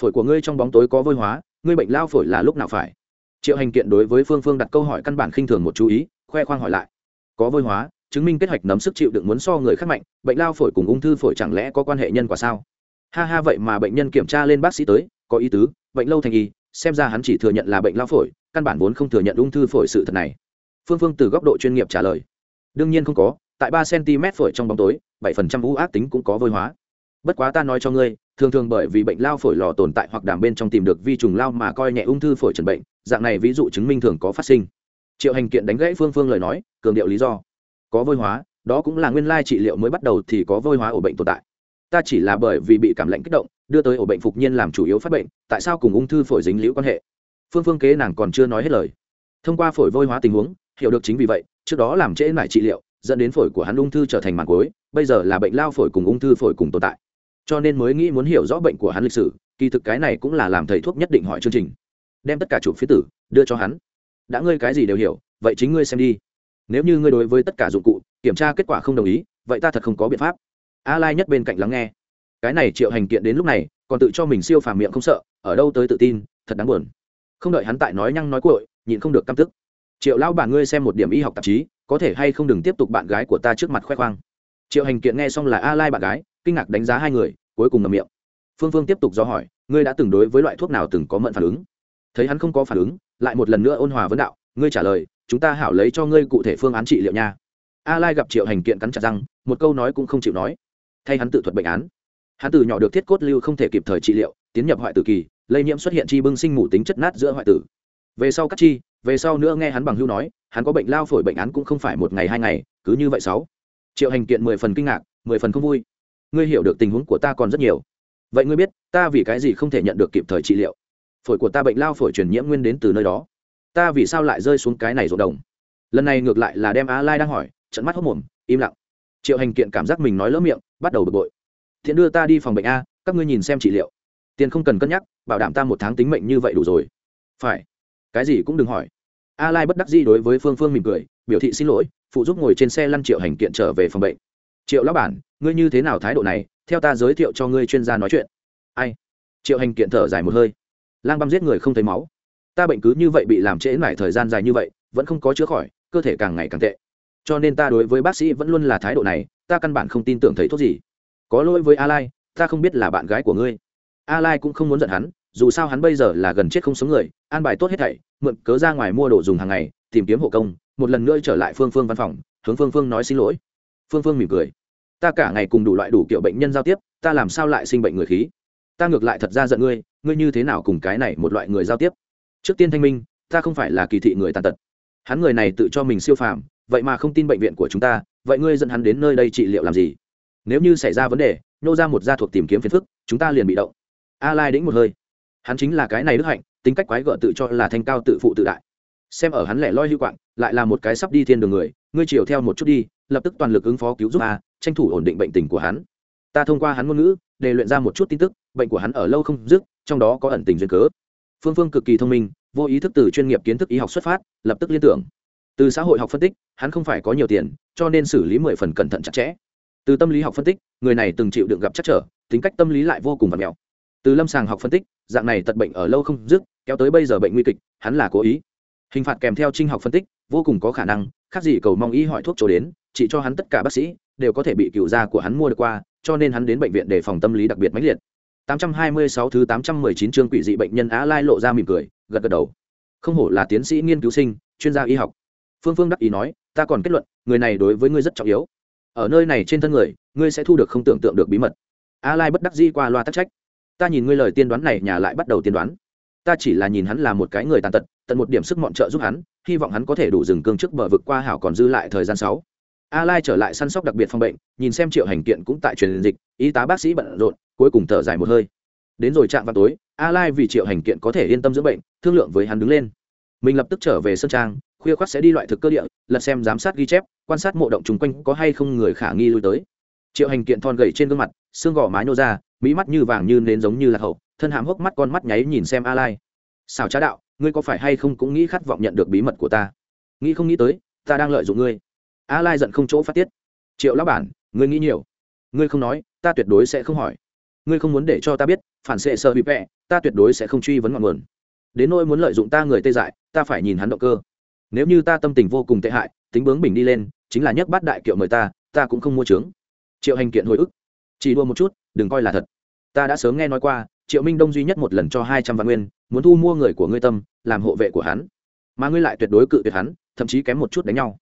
Phổi của ngươi trong bóng tối có vôi hóa, ngươi bệnh lao phổi là lúc nào phải? Triệu hành kiện đối với phương phương đặt câu hỏi căn bản khinh thường một chú ý, khoe khoang hỏi lại. Có vôi hóa chứng minh kết hoạch nấm sức chịu đựng muốn so người khác mạnh, bệnh lao phổi cùng ung thư phổi chẳng lẽ có quan hệ nhân quả sao? Ha ha, vậy mà bệnh nhân kiểm tra lên bác sĩ tới, có ý tứ, bệnh lâu thành y xem ra hắn chỉ thừa nhận là bệnh lao phổi, căn bản vốn không thừa nhận ung thư phổi sự thật này. Phương phương từ góc độ chuyên nghiệp trả lời. Đương nhiên không có, tại ba cm phổi trong bóng tối, bảy phần trăm u ác tính cũng có vôi hóa. Bất quá ta nói cho ngươi, thường thường bởi vì bệnh lao phổi lò tồn tại hoặc đàm bên trong tìm được vi trùng lao mà coi nhẹ ung thư phổi trần bệnh, dạng này ví dụ chứng minh thường có phát sinh. Triệu hành kiện đánh gãy phương phương lời nói, cường điệu lý do có vôi hóa, đó cũng là nguyên lai trị liệu mới bắt đầu thì có vôi hóa ổ bệnh tồn tại. Ta chỉ là bởi vì bị cảm lạnh kích động, đưa tới ổ bệnh phục nhiên làm chủ yếu phát bệnh, tại sao cùng ung thư phổi dính liễu quan hệ? Phương phương kế nàng còn chưa nói hết lời. Thông qua phổi vôi hóa tình huống, hiểu được chính vì vậy, trước đó làm trễ lại trị liệu, dẫn đến phổi của hắn ung thư trở thành màn cối bây giờ là bệnh lao phổi cùng ung thư phổi cùng tồn tại. Cho nên mới nghĩ muốn hiểu rõ bệnh của hắn lịch sử, kỳ thực cái này cũng là làm thầy thuốc nhất định hỏi chương trình. Đem tất cả chụp phía tử, đưa cho hắn. Đã ngươi cái gì đều hiểu, vậy chính ngươi xem đi nếu như ngươi đối với tất cả dụng cụ, kiểm tra kết quả không đồng ý, vậy ta thật không có biện pháp. A lai nhất bên cạnh lắng nghe. Cái này triệu hành kiện đến lúc này, còn tự cho mình siêu phàm miệng không sợ, ở đâu tới tự tin, thật đáng buồn. Không đợi hắn tại nói nhăng nói cội nhịn không được căm tức. Triệu lão bản ngươi xem một điểm y học tạp chí, có thể hay không đừng tiếp tục bạn gái của ta trước mặt khoe khoang. Triệu hành kiện nghe xong là a lai bạn gái, kinh ngạc đánh giá hai người, cuối cùng ngậm miệng. Phương phương tiếp tục do hỏi, ngươi đã từng đối với loại thuốc nào từng có mận phản ứng? Thấy hắn không có phản ứng, lại một lần nữa ôn hòa vấn đạo, ngươi trả lời chúng ta hảo lấy cho ngươi cụ thể phương án trị liệu nha. A lai gặp triệu hành kiện cắn chặt răng, một câu nói cũng không chịu nói. Thay hắn tự thuật bệnh án. Hắn từ nhỏ được thiết cốt lưu không thể kịp thời trị liệu, tiến nhập hoại tử kỳ, lây nhiễm xuất hiện chi bưng sinh mù tính chất nát giữa hoại tử. Về sau cắt chi, về sau nữa nghe hắn bằng hưu nói, hắn có bệnh lao phổi bệnh án cũng không phải một ngày hai ngày, cứ như vậy sáu. Triệu hành kiện mười phần kinh ngạc, mười phần không vui. Ngươi hiểu được tình huống của ta còn rất nhiều. Vậy ngươi biết, ta vì cái gì không thể nhận được kịp thời trị liệu? Phổi của ta bệnh lao phổi truyền nhiễm nguyên đến từ nơi đó ta vì sao lại rơi xuống cái này ruộng đồng? Lần này ngược lại là đem a lai đang hỏi trận mắt hốc mồm, im lặng. Triệu hành kiện cảm giác mình nói lỡ miệng, bắt đầu bực bội. Thiện đưa ta đi phòng bệnh a, các ngươi nhìn xem trị liệu. Tiền không cần cân nhắc, bảo đảm ta một tháng tính mệnh như vậy đủ rồi. Phải. Cái gì cũng đừng hỏi. A lai bất đắc dĩ đối với phương phương mỉm cười, biểu thị xin lỗi, phụ giúp ngồi trên xe lăn triệu hành kiện trở về phòng bệnh. Triệu lão bản, ngươi như thế nào thái độ này? Theo ta giới thiệu cho ngươi chuyên gia nói chuyện. Ai? Triệu hành kiện thở dài một hơi. Lang băm giết người không thấy máu ta bệnh cứ như vậy bị làm trễ mãi thời gian dài như vậy, vẫn không có chữa khỏi, cơ thể càng ngày càng tệ. Cho nên ta đối với bác sĩ vẫn luôn là thái độ này, ta căn bản không tin tưởng thấy thuốc gì. Có lỗi với a lai, ta không biết là bạn gái của ngươi. A lai cũng không muốn giận hắn, dù sao hắn bây giờ là gần chết không sống người, an bài tốt hết thảy, mượn cớ ra ngoài mua đồ dùng hàng ngày, tìm kiếm hộ công, một lần nữa trở lại phương phương văn phòng, hướng phương phương nói xin lỗi. Phương phương mỉm cười. Ta cả ngày cùng đủ loại đủ kiểu bệnh nhân giao tiếp, ta làm sao lại sinh bệnh người khí? Ta ngược lại thật ra giận ngươi ngươi như thế nào cùng cái này một loại người giao tiếp? Trước tiên thanh minh, ta không phải là kỳ thị người tàn tật. Hắn người này tự cho mình siêu phàm, vậy mà không tin bệnh viện của chúng ta, vậy ngươi dẫn hắn đến nơi đây trị liệu làm gì? Nếu như xảy ra vấn đề, nô ra một gia thuộc tìm kiếm phiền phức, chúng ta liền bị động. A lai đĩnh một hơi. Hắn chính là cái này đức hạnh, tính cách quái gở tự cho là thanh cao tự phụ tự đại. Xem ở hắn lẻ loi hữu quạng, lại là một cái sắp đi thiên đường người, ngươi chiều theo một chút đi, lập tức toàn lực ứng phó cứu giúp a, tranh thủ ổn định bệnh tình của hắn. Ta thông qua hắn ngôn ngữ, để luyện ra một chút tin tức, bệnh của hắn ở lâu không dứt, trong đó có ẩn tình duyên cớ phương phương cực kỳ thông minh, vô ý thức từ chuyên nghiệp kiến thức y học xuất phát, lập tức liên tưởng. Từ xã hội học phân tích, hắn không phải có nhiều tiền, cho nên xử lý mười phần cẩn thận chặt chẽ. Từ tâm lý học phân tích, người này từng chịu đựng gặp chắc trở, tính cách tâm lý lại vô cùng vật mèo. Từ lâm sàng học phân tích, dạng này tật bệnh ở lâu không dứt, kéo tới bây giờ bệnh nguy kịch, hắn là cố ý. Hình phạt kèm theo trinh học phân tích, vô cùng có khả năng, khác gì cầu mong ý hỏi thuốc trổ đến, chỉ cho hắn tất cả bác sĩ, đều có thể bị cựu gia của hắn mua được qua, cho nên hắn đến bệnh viện để phòng tâm lý đặc biệt mãnh liệt. 826 thứ 819 chương quỷ dị bệnh nhân Á Lai lộ ra mỉm cười, gật gật đầu. Không hổ là tiến sĩ nghiên cứu sinh, chuyên gia y học. Phương Phương đắc ý nói, ta còn kết luận, người này đối với ngươi rất trọng yếu. Ở nơi này trên thân người, ngươi sẽ thu được không tưởng tượng được bí mật. Á Lai bất đắc dĩ qua loa tắc trách. Ta nhìn ngươi lời tiên đoán này nhà lại bắt đầu tiên đoán. Ta chỉ là nhìn hắn là một cái người tàn tật, tận một điểm sức mọn trợ giúp hắn, hy vọng hắn có thể đủ dừng cương trước bờ vực qua hảo còn dư lại thời gian 6 a lai trở lại săn sóc đặc biệt phòng bệnh, nhìn xem triệu hành kiện cũng tại truyền dịch, y tá bác sĩ bận rộn, cuối cùng thở dài một hơi. Đến rồi chạm vào tối, a lai vì triệu hành kiện có thể yên tâm dưỡng bệnh, thương lượng với hắn đứng lên. Mình lập tức trở về sân trang, khuya khoắt sẽ đi loại thực cơ địa, lật xem giám sát ghi chép, quan sát mộ động chung quanh có hay không người khả nghi lui tới. Triệu hành kiện thon gầy trên gương mặt, xương gò má nhô ra, mỹ mắt như vàng như nến giống như là hậu, thân hàm hốc mắt con mắt nháy nhìn xem a lai. Xào trá đạo, ngươi có phải hay không cũng nghĩ khát vọng nhận được bí mật của ta? Nghĩ không nghĩ tới, ta đang lợi dụng ngươi a lai giận không chỗ phát tiết. Triệu lão bản, ngươi nghĩ nhiều. Ngươi không nói, ta tuyệt đối sẽ không hỏi. Ngươi không muốn để cho ta biết, phản xệ sợ bị vẹ, ta tuyệt đối sẽ không truy vấn ngọn nguồn. Đến nỗi muốn lợi dụng ta người tê dại, ta phải nhìn hắn động cơ. Nếu như ta tâm tình vô cùng tệ hại, tính bướng bình đi lên, chính là nhấc bát đại kiệu mời ta ta cũng không mua trướng triệu hành kiện hồi ức. Chỉ đua một chút, đừng coi là thật. Ta đã sớm nghe nói qua, triệu minh đông duy nhất một lần cho hai trăm vạn nguyên, muốn thu mua người của ngươi tâm, làm hộ vệ của hắn. Mà ngươi lại tuyệt đối cự tuyệt hắn, thậm chí kém một chút đánh nhau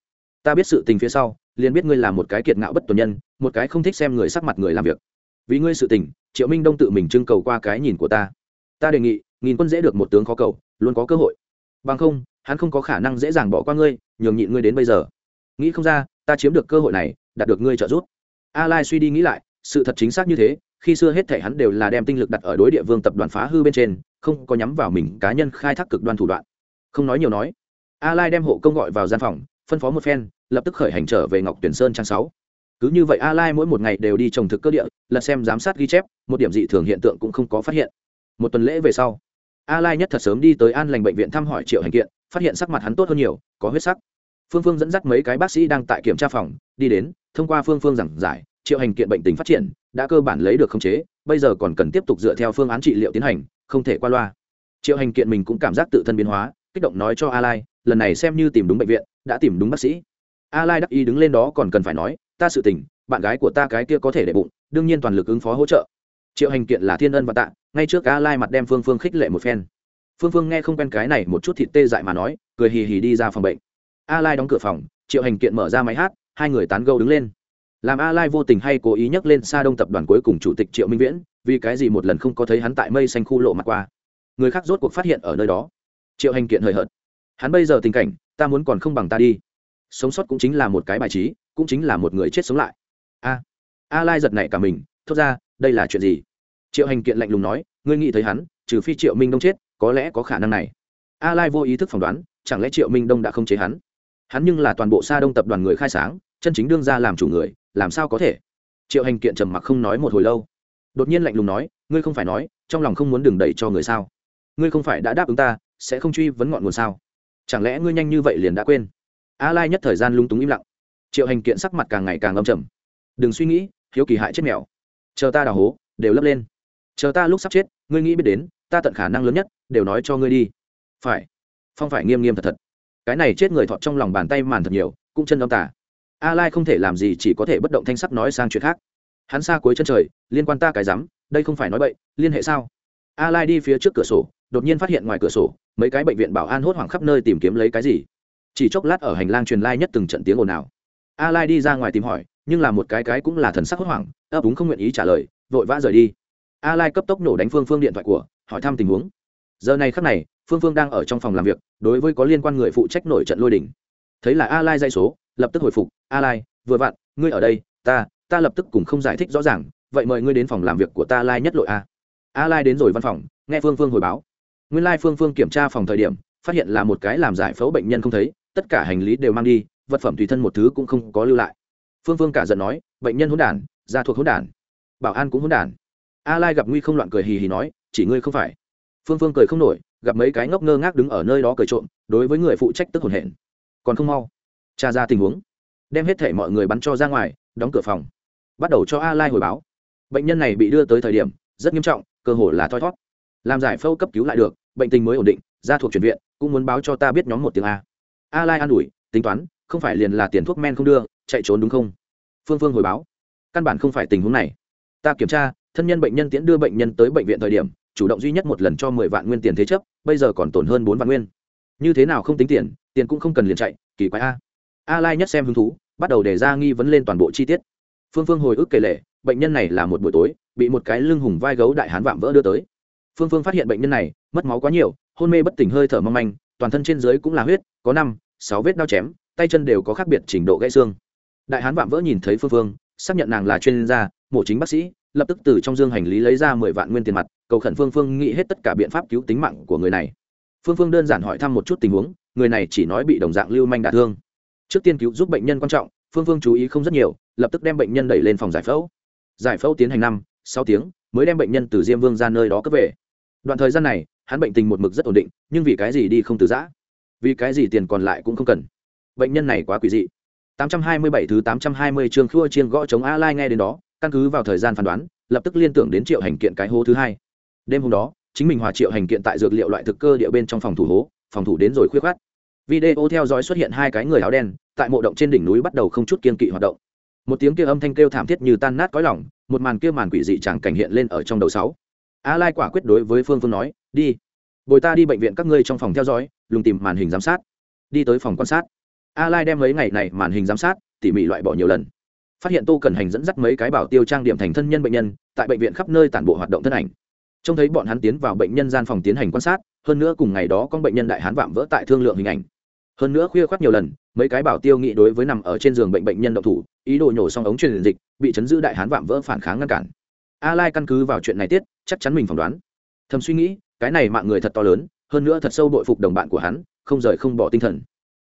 ta biết sự tình phía sau, liền biết ngươi là một cái kiệt ngạo bất tuần nhân, một cái không thích xem người sắc mặt người làm việc. Vì ngươi sự tình, triệu minh đông tự mình trưng cầu qua cái nhìn của ta. Ta đề nghị, nghìn quân dễ được một tướng khó cầu, luôn có cơ hội. Bằng không, hắn không có khả năng dễ dàng bỏ qua ngươi, nhường nhịn ngươi đến bây giờ. Nghĩ không ra, ta chiếm được cơ hội này, đạt được ngươi trợ giúp. A lai suy đi nghĩ lại, sự thật chính xác như thế, khi xưa hết thể hắn đều là đem tinh lực đặt ở đối địa vương tập đoàn phá hư bên trên, không có nhắm vào mình cá nhân khai thác cực đoan thủ đoạn. Không nói nhiều nói, a lai đem hộ công gọi vào gian phòng, phân phó một phen lập tức khởi hành trở về ngọc tuyển sơn trang sáu. Cứ như vậy a lai mỗi một ngày đều đi trồng thực cơ địa lật xem giám sát ghi chép, một điểm dị thường hiện tượng cũng không có phát hiện. Một tuần lễ về sau, a lai nhất thật sớm đi tới an lành bệnh viện thăm hỏi triệu hành kiện, phát hiện sắc mặt hắn tốt hơn nhiều, có huyết sắc. Phương phương dẫn dắt mấy cái bác sĩ đang tại kiểm tra phòng, đi đến, thông qua phương phương giảng giải, triệu hành kiện bệnh tình phát triển, đã cơ bản lấy được khống chế, bây giờ còn cần tiếp tục dựa theo phương án trị liệu tiến hành, không thể qua loa. Triệu hành kiện mình cũng cảm giác tự thân biến hóa, kích động nói cho a lai, lần này xem như tìm đúng bệnh viện, đã tìm đúng bác sĩ a lai đắc ý đứng lên đó còn cần phải nói, ta sự tình, bạn gái của ta cái kia có thể để bụng, đương nhiên toàn lực ứng phó hỗ trợ. Triệu hành kiện là thiên ân và tạ, ngay trước a lai mặt đem phương phương khích lệ một phen. Phương phương nghe không quen cái này một chút thịt tê dại mà nói, cười hì hì đi ra phòng bệnh. A lai đóng cửa phòng, triệu hành kiện mở ra máy hát, hai người tán gâu đứng lên. Làm a lai vô tình hay cố ý nhắc lên xa đông tập đoàn cuối cùng chủ tịch triệu minh viễn, vì cái gì một lần không có thấy hắn tại mây xanh khu lộ mặt qua. Người khác rốt cuộc phát hiện ở nơi đó. Triệu hành kiện hời hợt. Hắn bây giờ tình cảnh, ta muốn còn không bằng ta đi sống sót cũng chính là một cái bài trí, cũng chính là một người chết sống lại. A a lai giật nảy cả mình, thốt ra, đây là chuyện gì? Triệu hành kiện lạnh lùng nói, ngươi nghĩ thấy hắn, trừ phi triệu minh đông chết, có lẽ có khả năng này. A lai vô ý thức phỏng đoán, chẳng lẽ triệu minh đông đã không chế hắn? Hắn nhưng là toàn bộ xa đông tập đoàn người khai sáng, chân chính đương ra làm chủ người, làm sao có thể? Triệu hành kiện trầm mặc không nói một hồi lâu. Đột nhiên lạnh lùng nói, ngươi không phải nói, trong lòng không muốn đừng đẩy cho người sao? Ngươi không phải đã đáp ứng ta, sẽ không truy vấn ngọn nguồn sao? Chẳng lẽ ngươi nhanh như vậy liền đã quên? A lai nhất thời gian lung túng im lặng. Triệu hành kiện sắc mặt càng ngày càng âm trầm. Đừng suy nghĩ, hiếu kỳ hại chết mèo. Chờ ta đào hố, đều lấp lên. Chờ ta lúc sắp chết, ngươi nghĩ biết đến, ta tận khả năng lớn nhất, đều nói cho ngươi đi. Phải. Phong phải nghiêm nghiêm thật thật. Cái này chết người thọt trong lòng bàn tay màn thật nhiều, cũng chân ông tả a lai không thể làm gì chỉ có thể bất động thanh sắc nói sang chuyện khác. Hắn xa cuối chân trời, liên quan ta cái rắm, đây không phải nói bậy, liên hệ sao? A lai đi phía trước cửa sổ, đột nhiên phát hiện ngoài cửa sổ, mấy cái bệnh viện bảo an hốt hoảng khắp nơi tìm kiếm lấy cái gì? Chỉ chốc lát ở hành lang truyền lai nhất từng trận tiếng ồn ào. A lai đi ra ngoài tìm hỏi, nhưng là một cái cái cũng là thần sắc hốt hoảng, ấp úng không nguyện ý trả lời, vội vã rời đi. A lai cấp tốc nổ đánh phương phương điện thoại của, hỏi thăm tình huống. Giờ này khắc này, phương phương đang ở trong phòng làm việc, đối với có liên quan người phụ trách nổi trận lôi đỉnh thấy là a lai dây số, lập tức hồi phục a lai vừa vặn, ngươi ở đây, ta ta lập tức cùng không giải thích rõ ràng, vậy mời ngươi đến phòng làm việc của ta lai nhất lội a. A lai đến rồi văn phòng, nghe phương phương hồi báo. Nguyên lai phương phương kiểm tra phòng thời điểm, phát hiện là một cái làm giải phẫu bệnh nhân không thấy tất cả hành lý đều mang đi, vật phẩm tùy thân một thứ cũng không có lưu lại. Phương phương cả giận nói, bệnh nhân hỗn đản, gia thuộc hỗn đản. Bảo an cũng hỗn đản. A lai gặp nguy không loạn cười hì hì nói, chỉ ngươi không phải. Phương phương cười không nổi, gặp mấy cái ngốc ngơ ngác đứng ở nơi đó cười trộm, đối với người phụ trách tức hồn hển. Còn không mau, tra ra tình huống. Đem hết thể mọi người bắn cho ra ngoài, đóng cửa phòng. Bắt đầu cho a lai hồi báo. Bệnh nhân này bị đưa tới thời điểm, rất nghiêm trọng, cơ hồ là thoi thót. Làm giải phẫu cấp cứu lại được, bệnh tình mới ổn định ra thuộc chuyển viện, cũng muốn báo cho ta biết nhóm một tiếng a a lai an ủi, tính toán, không phải liền là tiền thuốc men không đưa, chạy trốn đúng không? Phương phương hồi báo. Căn bản không phải tình huống này. Ta kiểm tra, thân nhân bệnh nhân tiễn đưa bệnh nhân tới bệnh viện thời điểm, chủ động duy nhất một lần cho mười vạn nguyên tiền thế chấp, bây giờ còn tổn hơn bốn vạn nguyên. Như thế nào không tính tiền tiền cũng không cần liền chạy, kỳ quái a. A lai nhất xem hứng thú, bắt đầu đề ra nghi vấn lên toàn bộ chi tiết. Phương phương hồi ức kể lệ, bệnh nhân này là một buổi tối, bị một cái lưng hùng vai gấu đại hán vạm vỡ đưa tới. Phương phương phát hiện bệnh nhân này, mất máu quá nhiều, hôn mê bất tỉnh hơi thở mong manh, toàn thân trên dưới cũng là huyết có năm, sáu vết đau chém, tay chân đều có khác biệt trình độ gãy xương. Đại hán vạm vỡ nhìn thấy phương phương, xác nhận nàng là chuyên gia, mổ chính bác sĩ, lập tức từ trong dương hành lý lấy ra mười vạn nguyên tiền mặt, cầu khẩn phương phương nghĩ hết tất cả biện pháp cứu tính mạng của người này. Phương phương đơn giản hỏi thăm một chút tình huống, người này chỉ nói bị đồng dạng lưu manh đả thương. Trước tiên cứu giúp bệnh nhân quan trọng, phương phương chú ý không rất nhiều, lập tức đem bệnh nhân đẩy lên phòng giải phẫu. Giải phẫu tiến hành năm, sáu tiếng, mới đem bệnh nhân từ diêm vương ra nơi đó cấp về. Đoạn thời gian này, hắn bệnh tình một mực rất ổn định, nhưng vì cái gì đi không từ giã? Vì cái gì tiền còn lại cũng không cần bệnh nhân này quá quỷ dị 827 thứ 820 chương khua chiên gõ chống A Lai nghe đến đó, căn cứ vào thời gian phán đoán, lập tức liên tưởng đến Triệu Hành kiện cái hố thứ hai. Đêm hôm đó, chính mình hòa Triệu Hành kiện tại dược liệu loại thực cơ địa bên trong phòng thủ hố, phòng thủ đến rồi khuyết khát Video theo dõi xuất hiện hai cái người áo đen, tại mộ động trên đỉnh núi bắt đầu không chút kiên kỵ hoạt động. Một tiếng kia âm thanh kêu thảm thiết như tan nát cõi lòng, một màn kia màn quỷ dị chẳng cảnh hiện lên ở trong đầu sáu. A Lai quả quyết đối với Phương Phương nói, "Đi, bồi ta đi bệnh viện các ngươi trong phòng theo dõi, lùng tìm màn hình giám sát." Đi tới phòng quan sát. A lai đem mấy ngày này màn hình giám sát, tỉ mỉ loại bỏ nhiều lần. Phát hiện tô cần hành dẫn dắt mấy cái bảo tiêu trang điểm thành thân nhân bệnh nhân, tại bệnh viện khắp nơi tản bộ hoạt động thân ảnh. Trông thấy bọn hắn tiến vào bệnh nhân gian phòng tiến hành quan sát, hơn nữa cùng ngày đó con bệnh nhân đại hán vạm vỡ tại thương lượng hình ảnh. Hơn nữa khuya khoác nhiều lần, mấy cái bảo tiêu nghị đối với nằm ở trên giường bệnh bệnh nhân độc thủ, ý đồ nhổ xong ống truyền dịch, bị chấn giữ đại hán vạm vỡ phản kháng ngăn cản. A lai căn cứ vào chuyện này tiết, chắc chắn mình phỏng đoán. Thầm suy nghĩ, cái này mạng người thật to lớn hơn nữa thật sâu bội phục đồng bạn của hắn, không rời không bỏ tinh thần.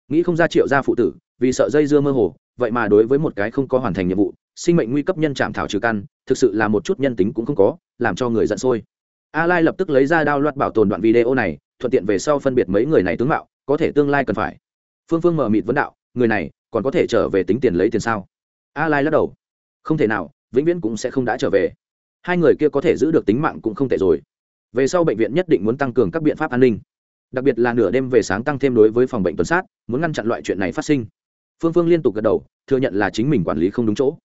Nghĩ không ra triệu gia phụ tử, vì sợ dây dưa mơ hồ, vậy mà đối với một cái không có hoàn thành nhiệm vụ, sinh mệnh nguy cấp nhân chạm thảo trừ căn, thực sự là một chút nhân tính cũng không có, làm cho người giận sôi. A lai lập tức lấy ra đao loạt bảo tồn đoạn video này, thuận tiện về sau phân biệt mấy người này tướng mạo, có thể tương lai cần phải. Phương phương mờ mịt vấn đạo, người này, còn có thể trở về tính tiền lấy tiền sao? A lai lắc đầu. Không thể nào, vĩnh viễn cũng sẽ không đã trở về. Hai người kia có thể giữ được tính mạng cũng không tệ rồi về sau bệnh viện nhất định muốn tăng cường các biện pháp an ninh. Đặc biệt là nửa đêm về sáng tăng thêm đối với phòng bệnh tuần sát, muốn ngăn chặn loại chuyện này phát sinh. Phương phương liên tục gật đầu, thừa nhận là chính mình quản lý không đúng chỗ.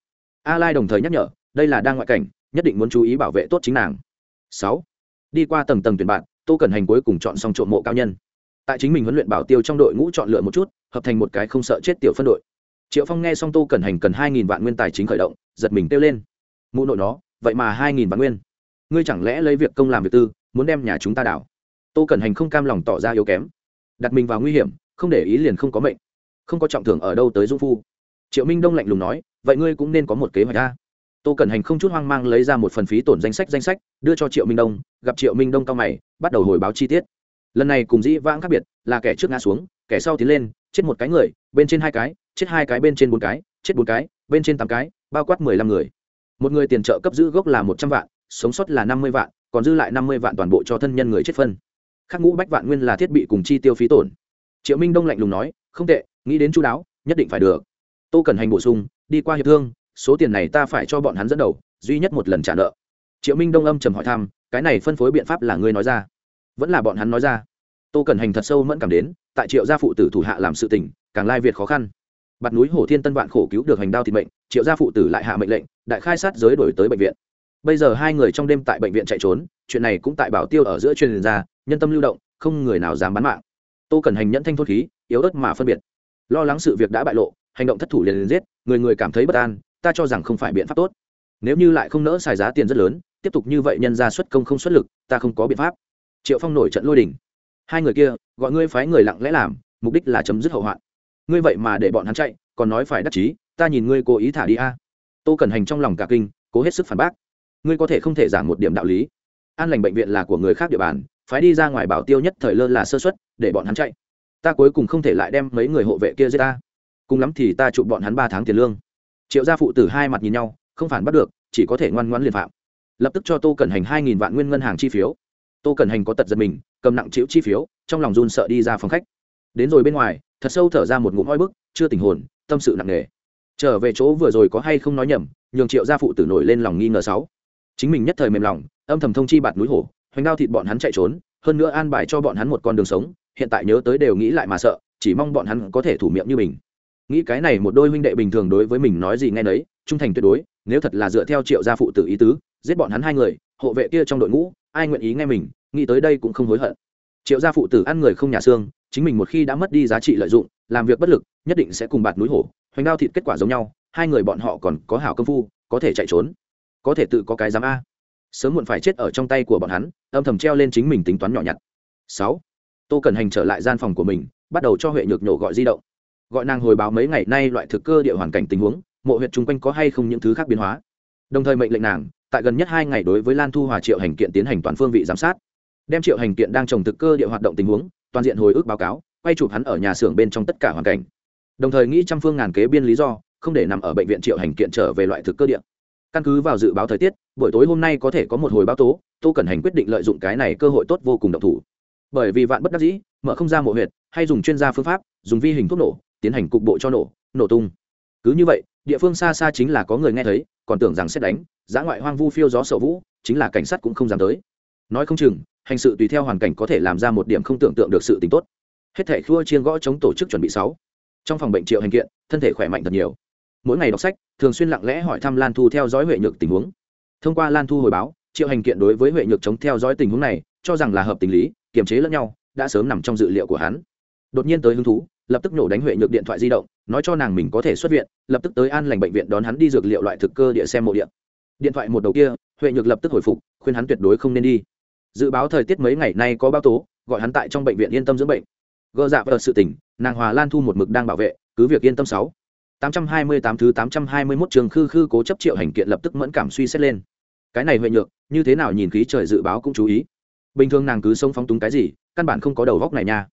A lai đồng thời nhắc nhở, đây là đang ngoại cảnh, nhất định muốn chú ý bảo vệ tốt chính nàng. Sáu, đi qua tầng tầng tuyển bạn, tô cẩn hành cuối cùng chọn xong trộm mộ cao nhân. Tại chính mình huấn luyện bảo tiêu trong đội ngũ chọn lựa một chút, hợp thành một cái không sợ chết tiểu phân đội. Triệu phong nghe xong tô cẩn hành cần hai nghìn vạn nguyên tài chính khởi động, giật mình kêu lên. Mụ nội nó, vậy mà hai nghìn vạn nguyên ngươi chẳng lẽ lấy việc công làm việc tư, muốn đem nhà chúng ta đảo? Tô cẩn hành không cam lòng tỏ ra yếu kém. Đặt mình vào nguy hiểm, không để ý liền không có mệnh. Không có trọng thưởng ở đâu tới dung phu. Triệu minh đông lạnh lùng nói, vậy ngươi cũng nên có một kế hoạch ra tô cẩn hành không chút hoang mang lấy ra một phần phí tổn danh sách danh sách, đưa cho triệu minh đông, gặp triệu minh đông cao mày, bắt đầu hồi báo chi tiết. Lần này cùng dĩ vãng khác biệt, là kẻ trước ngã xuống, kẻ sau tiến lên, chết một cái người, bên trên hai cái, chết hai cái bên trên bốn cái, chết bốn cái, bên trên tám cái, bao quát mười lăm người. Một người tiền trợ cấp giữ gốc là một trăm vạn sống sót là năm mươi vạn, còn dư lại năm mươi vạn toàn bộ cho thân nhân người chết phân. Khắc ngũ bách vạn nguyên là thiết bị cùng chi tiêu phí tổn. Triệu minh đông lạnh lùng nói, không tệ, nghĩ đến chú đáo, nhất định phải được. Tô cần hành bổ sung, đi qua hiệp thương, số tiền này ta phải cho bọn hắn dẫn đầu, duy nhất một lần trả nợ. Triệu minh đông âm trầm hỏi thăm, cái này phân phối biện pháp là ngươi nói ra? Vẫn là bọn hắn nói ra. Tô cần hành thật sâu mẫn cảm đến, tại triệu gia phụ tử thủ hạ làm sự tình, càng lai việt khó khăn. Bạt núi hổ thiên tân vạn khổ cứu được hành đao thịt mệnh, triệu gia phụ tử lại hạ mệnh lệnh, đại khai sát giới đổi tới bệnh viện bây giờ hai người trong đêm tại bệnh viện chạy trốn, chuyện này cũng tại bảo tiêu ở giữa truyền ra, nhân tâm lưu động, không người nào dám bán mạng. Tô cần hành nhẫn thanh thốt khí, yếu ớt mà phân biệt. Lo lắng sự việc đã bại lộ, hành động thất thủ liền liền giết, người người cảm thấy bất an, ta cho rằng không phải biện pháp tốt. Nếu như lại không nỡ xài giá tiền rất lớn, tiếp tục như vậy nhân ra xuất công không xuất lực, ta không có biện pháp. Triệu phong nổi trận lôi đình. Hai người kia, gọi ngươi phái người lặng lẽ làm, mục đích là chấm dứt hậu hoạn. Ngươi vậy mà để bọn hắn chạy, còn nói phải đắc chí, ta nhìn ngươi cố ý thả đi a. Tô cẩn hành trong lòng cả kinh, cố hết sức phản bác ngươi có thể không thể giảng một điểm đạo lý. An lành bệnh viện là của người khác địa bàn, phái đi ra ngoài bảo tiêu nhất thời lơ là sơ xuất để bọn hắn chạy. Ta cuối cùng không thể lại đem mấy người hộ vệ kia giết ta. Cùng lắm thì ta chụp bọn hắn ba tháng tiền lương. Triệu gia phụ tử hai mặt nhìn nhau, không phản bắt được, chỉ có thể ngoan ngoãn liền phạm. Lập tức cho tô cẩn hành hai nghìn vạn nguyên ngân hàng chi phiếu. Tô cẩn hành có tật giật mình, cầm nặng chịu chi phiếu, trong lòng run sợ đi ra phòng khách. Đến rồi bên ngoài, thật sâu thở ra một ngụm oi bức, chưa tình hồn, tâm sự nặng nề. Trở về chỗ vừa rồi có hay không nói nhầm, nhường triệu gia phụ tử nổi lên lòng nghi ngờ sáu chính mình nhất thời mềm lòng, âm thầm thông chi bạt núi hổ, hoành đao thịt bọn hắn chạy trốn, hơn nữa an bài cho bọn hắn một con đường sống, hiện tại nhớ tới đều nghĩ lại mà sợ, chỉ mong bọn hắn có thể thủ miệng như mình. Nghĩ cái này một đôi huynh đệ bình thường đối với mình nói gì nghe nấy, trung thành tuyệt đối, nếu thật là dựa theo triệu gia phụ tử ý tứ, giết bọn hắn hai người, hộ vệ kia trong đội ngũ, ai nguyện ý nghe mình, nghĩ tới đây cũng không hối hận. Triệu gia phụ tử ăn người không nhà xương, chính mình một khi đã mất đi giá trị lợi dụng, làm việc bất lực, nhất định sẽ cùng bạt núi hổ, hoành đao thịt kết quả giống nhau, hai người bọn họ còn có hảo công phu, có thể chạy trốn có thể tự có cái dám a. Sớm muộn phải chết ở trong tay của bọn hắn, âm thầm treo lên chính mình tính toán nhỏ nhặt. Sáu, tô cần hành trở lại gian phòng của mình, bắt đầu cho huệ nhược nhổ gọi di động. Gọi nàng hồi báo mấy ngày nay loại thực cơ địa hoàn cảnh tình huống, mộ huyện chung quanh có hay không những thứ khác biến hóa. Đồng thời mệnh lệnh nàng, tại gần nhất hai ngày đối với lan thu hòa triệu hành kiện tiến hành toàn phương vị giám sát. Đem triệu hành kiện đang trồng thực cơ địa hoạt động tình huống, toàn diện hồi ức báo cáo, quay chụp hắn ở nhà xưởng bên trong tất cả hoàn cảnh. Đồng thời nghĩ trăm phương ngàn kế biên lý do, không để nằm ở bệnh viện triệu hành kiện trở về loại thực cơ địa căn cứ vào dự báo thời tiết, buổi tối hôm nay có thể có một hồi báo tố, tô cẩn hành quyết định lợi dụng cái này cơ hội tốt vô cùng độc thủ. Bởi vì vạn bất đắc dĩ, mở không ra mộ huyệt, hay dùng chuyên gia phương pháp, dùng vi hình thuốc nổ, tiến hành cục bộ cho nổ nổ tung. Cứ như vậy, địa phương xa xa chính là có người nghe thấy, còn tưởng rằng xét đánh giã ngoại hoang vu phiêu gió sợ vũ, chính là cảnh sát cũng không dám tới. Nói không chừng, hành sự tùy theo hoàn cảnh có thể làm ra một điểm không tưởng tượng được sự tính tốt. Hết thể khua chiên gõ chống tổ chức chuẩn bị sáu. Trong phòng bệnh triệu hành kiện, thân thể khỏe mạnh thật nhiều mỗi ngày đọc sách, thường xuyên lặng lẽ hỏi thăm lan thu theo dõi huệ nhược tình huống. Thông qua lan thu hồi báo, triệu hành kiện đối với huệ nhược chống theo dõi tình huống này, cho rằng là hợp tình lý, kiềm chế lẫn nhau, đã sớm nằm trong dự liệu của hắn. Đột nhiên tới hứng thú, lập tức nổ đánh huệ nhược điện thoại di động, nói cho nàng mình có thể xuất viện, lập tức tới an lành bệnh viện đón hắn đi dược liệu loại thực cơ địa xem mộ điện điện thoại một đầu kia, huệ nhược lập tức hồi phục, khuyên hắn tuyệt đối không nên đi. Dự báo thời tiết mấy ngày nay có báo tố, gọi hắn tại trong bệnh viện yên tâm dưỡng bệnh. Gỡ dạ vợ sự tỉnh nàng hòa lan thu một mực đang bảo vệ, cứ việc yên tâm sáu tám trăm hai mươi tám thứ 821 trường khư khư cố chấp triệu hành kiện lập tức mẫn cảm suy xét lên. Cái này huệ nhược, như thế nào nhìn khí trời dự báo cũng chú ý. Bình thường nàng cứ sống phóng túng cái gì, căn bản không có đầu góc này nha.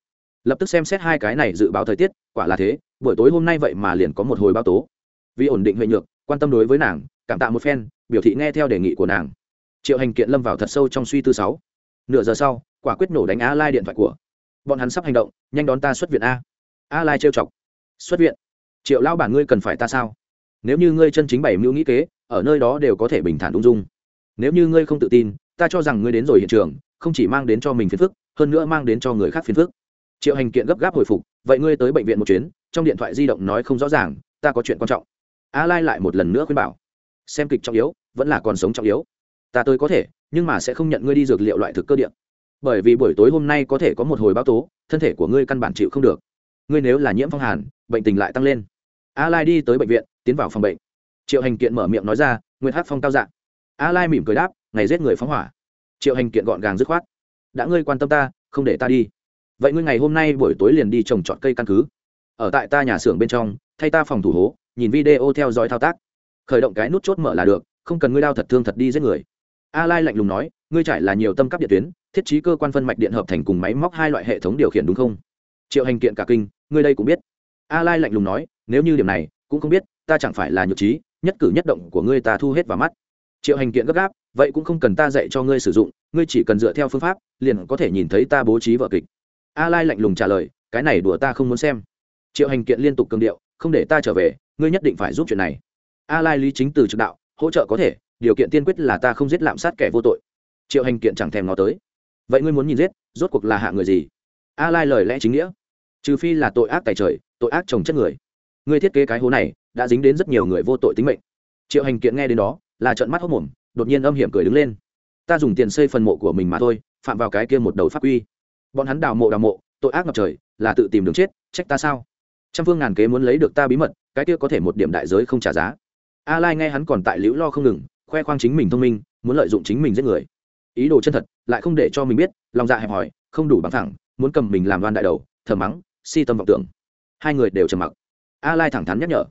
Lập tức xem xét hai cái này dự báo thời tiết, quả là thế, buổi tối hôm nay vậy mà liền có một hồi báo tố. Vì ổn định huệ nhược, quan tâm đối với nàng, cảm tạ một phen, biểu thị nghe theo đề nghị của nàng. Triệu hành kiện lâm vào thật sâu trong suy tư sáu. Nửa giờ sau, quả quyết nổ đánh a lai điện thoại của. Bọn hắn sắp hành động, nhanh đón ta xuất viện a. A lai trêu chọc. Xuất viện triệu lao bản ngươi cần phải ta sao? Nếu như ngươi chân chính bảy mưu nghĩ kế, ở nơi đó đều có thể bình thản ung dung. Nếu như ngươi không tự tin, ta cho rằng ngươi đến rồi hiện trường, không chỉ mang đến cho mình phiền phức, hơn nữa mang đến cho người khác phiền phức. Triệu hành kiện gấp gáp hồi phục, vậy ngươi tới bệnh viện một chuyến, trong điện thoại di động nói không rõ ràng, ta có chuyện quan trọng. A lai lại một lần nữa khuyên bảo, xem kịch trọng yếu, vẫn là còn sống trọng yếu. Ta tới có thể, nhưng mà sẽ không nhận ngươi đi dược liệu loại thực cơ điện bởi vì buổi tối hôm nay có thể có một hồi báo tố, thân thể của ngươi căn bản chịu không được. Ngươi nếu là nhiễm phong hàn, bệnh tình lại tăng lên a lai đi tới bệnh viện, tiến vào phòng bệnh. Triệu hành kiện mở miệng nói ra nguyễn hát phong cao dạng a lai mỉm cười đáp, ngày giết người phóng hỏa. Triệu hành kiện gọn gàng dứt khoát, đã ngươi quan tâm ta, không để ta đi. Vậy ngươi ngày hôm nay buổi tối liền đi trồng trọt cây căn cứ. Ở tại ta nhà xưởng bên trong, thay ta phòng thủ hố, nhìn video theo dõi thao tác. Khởi động cái nút chốt mở là được, không cần ngươi đao thật thương thật đi giết người. A lai lạnh lùng nói, ngươi trải là nhiều tâm cấp điện tuyến, thiết trí cơ quan phân mạch điện hợp thành cùng máy móc hai loại hệ thống điều khiển đúng không? Triệu hành kiện cả kinh, ngươi đây cũng biết. A lai lạnh lùng nói nếu như điểm này, cũng không biết, ta chẳng phải là nhược trí, nhất cử nhất động của ngươi ta thu hết vào mắt. Triệu hành kiện gấp gáp, vậy cũng không cần ta dạy cho ngươi sử dụng, ngươi chỉ cần dựa theo phương pháp, liền có thể nhìn thấy ta bố trí vợ kịch. A lai lạnh lùng trả lời, cái này đùa ta không muốn xem. Triệu hành kiện liên tục cường điệu, không để ta trở về, ngươi nhất định phải giúp chuyện này. A lai lý chính từ trực đạo, hỗ trợ có thể, điều kiện tiên quyết là ta không giết lạm sát kẻ vô tội. Triệu hành kiện chẳng thèm ngó tới. Vậy ngươi muốn nhìn giết, rốt cuộc là hạ người gì? A lai lời lẽ chính nghĩa. Trừ phi là tội ác tài trời, tội ác trồng chất người ngươi thiết kế cái hố này đã dính đến rất nhiều người vô tội tính mệnh. Triệu hành kiện nghe đến đó, là trận mắt hốc mồm đột nhiên âm hiểm cười đứng lên. Ta dùng tiền xây phần mộ của mình mà thôi, phạm vào cái kia một đầu pháp quy. Bọn hắn đào mộ đào mộ, tội ác ngập trời, là tự tìm đường chết, trách ta sao? Trăm phương ngàn kế muốn lấy được ta bí mật, cái kia có thể một điểm đại giới không trả giá. A lai nghe hắn còn tại liễu lo không ngừng, khoe khoang chính mình thông minh, muốn lợi dụng chính mình giết người. Ý đồ chân thật, lại không để cho mình biết, lòng dạ hẹp hòi, không đủ bằng thẳng, muốn cầm mình làm đoan đại đầu, thờ mắng, si tâm vọng tưởng. Hai người đều trầm mặc a lai thẳng thắn nhắc nhở.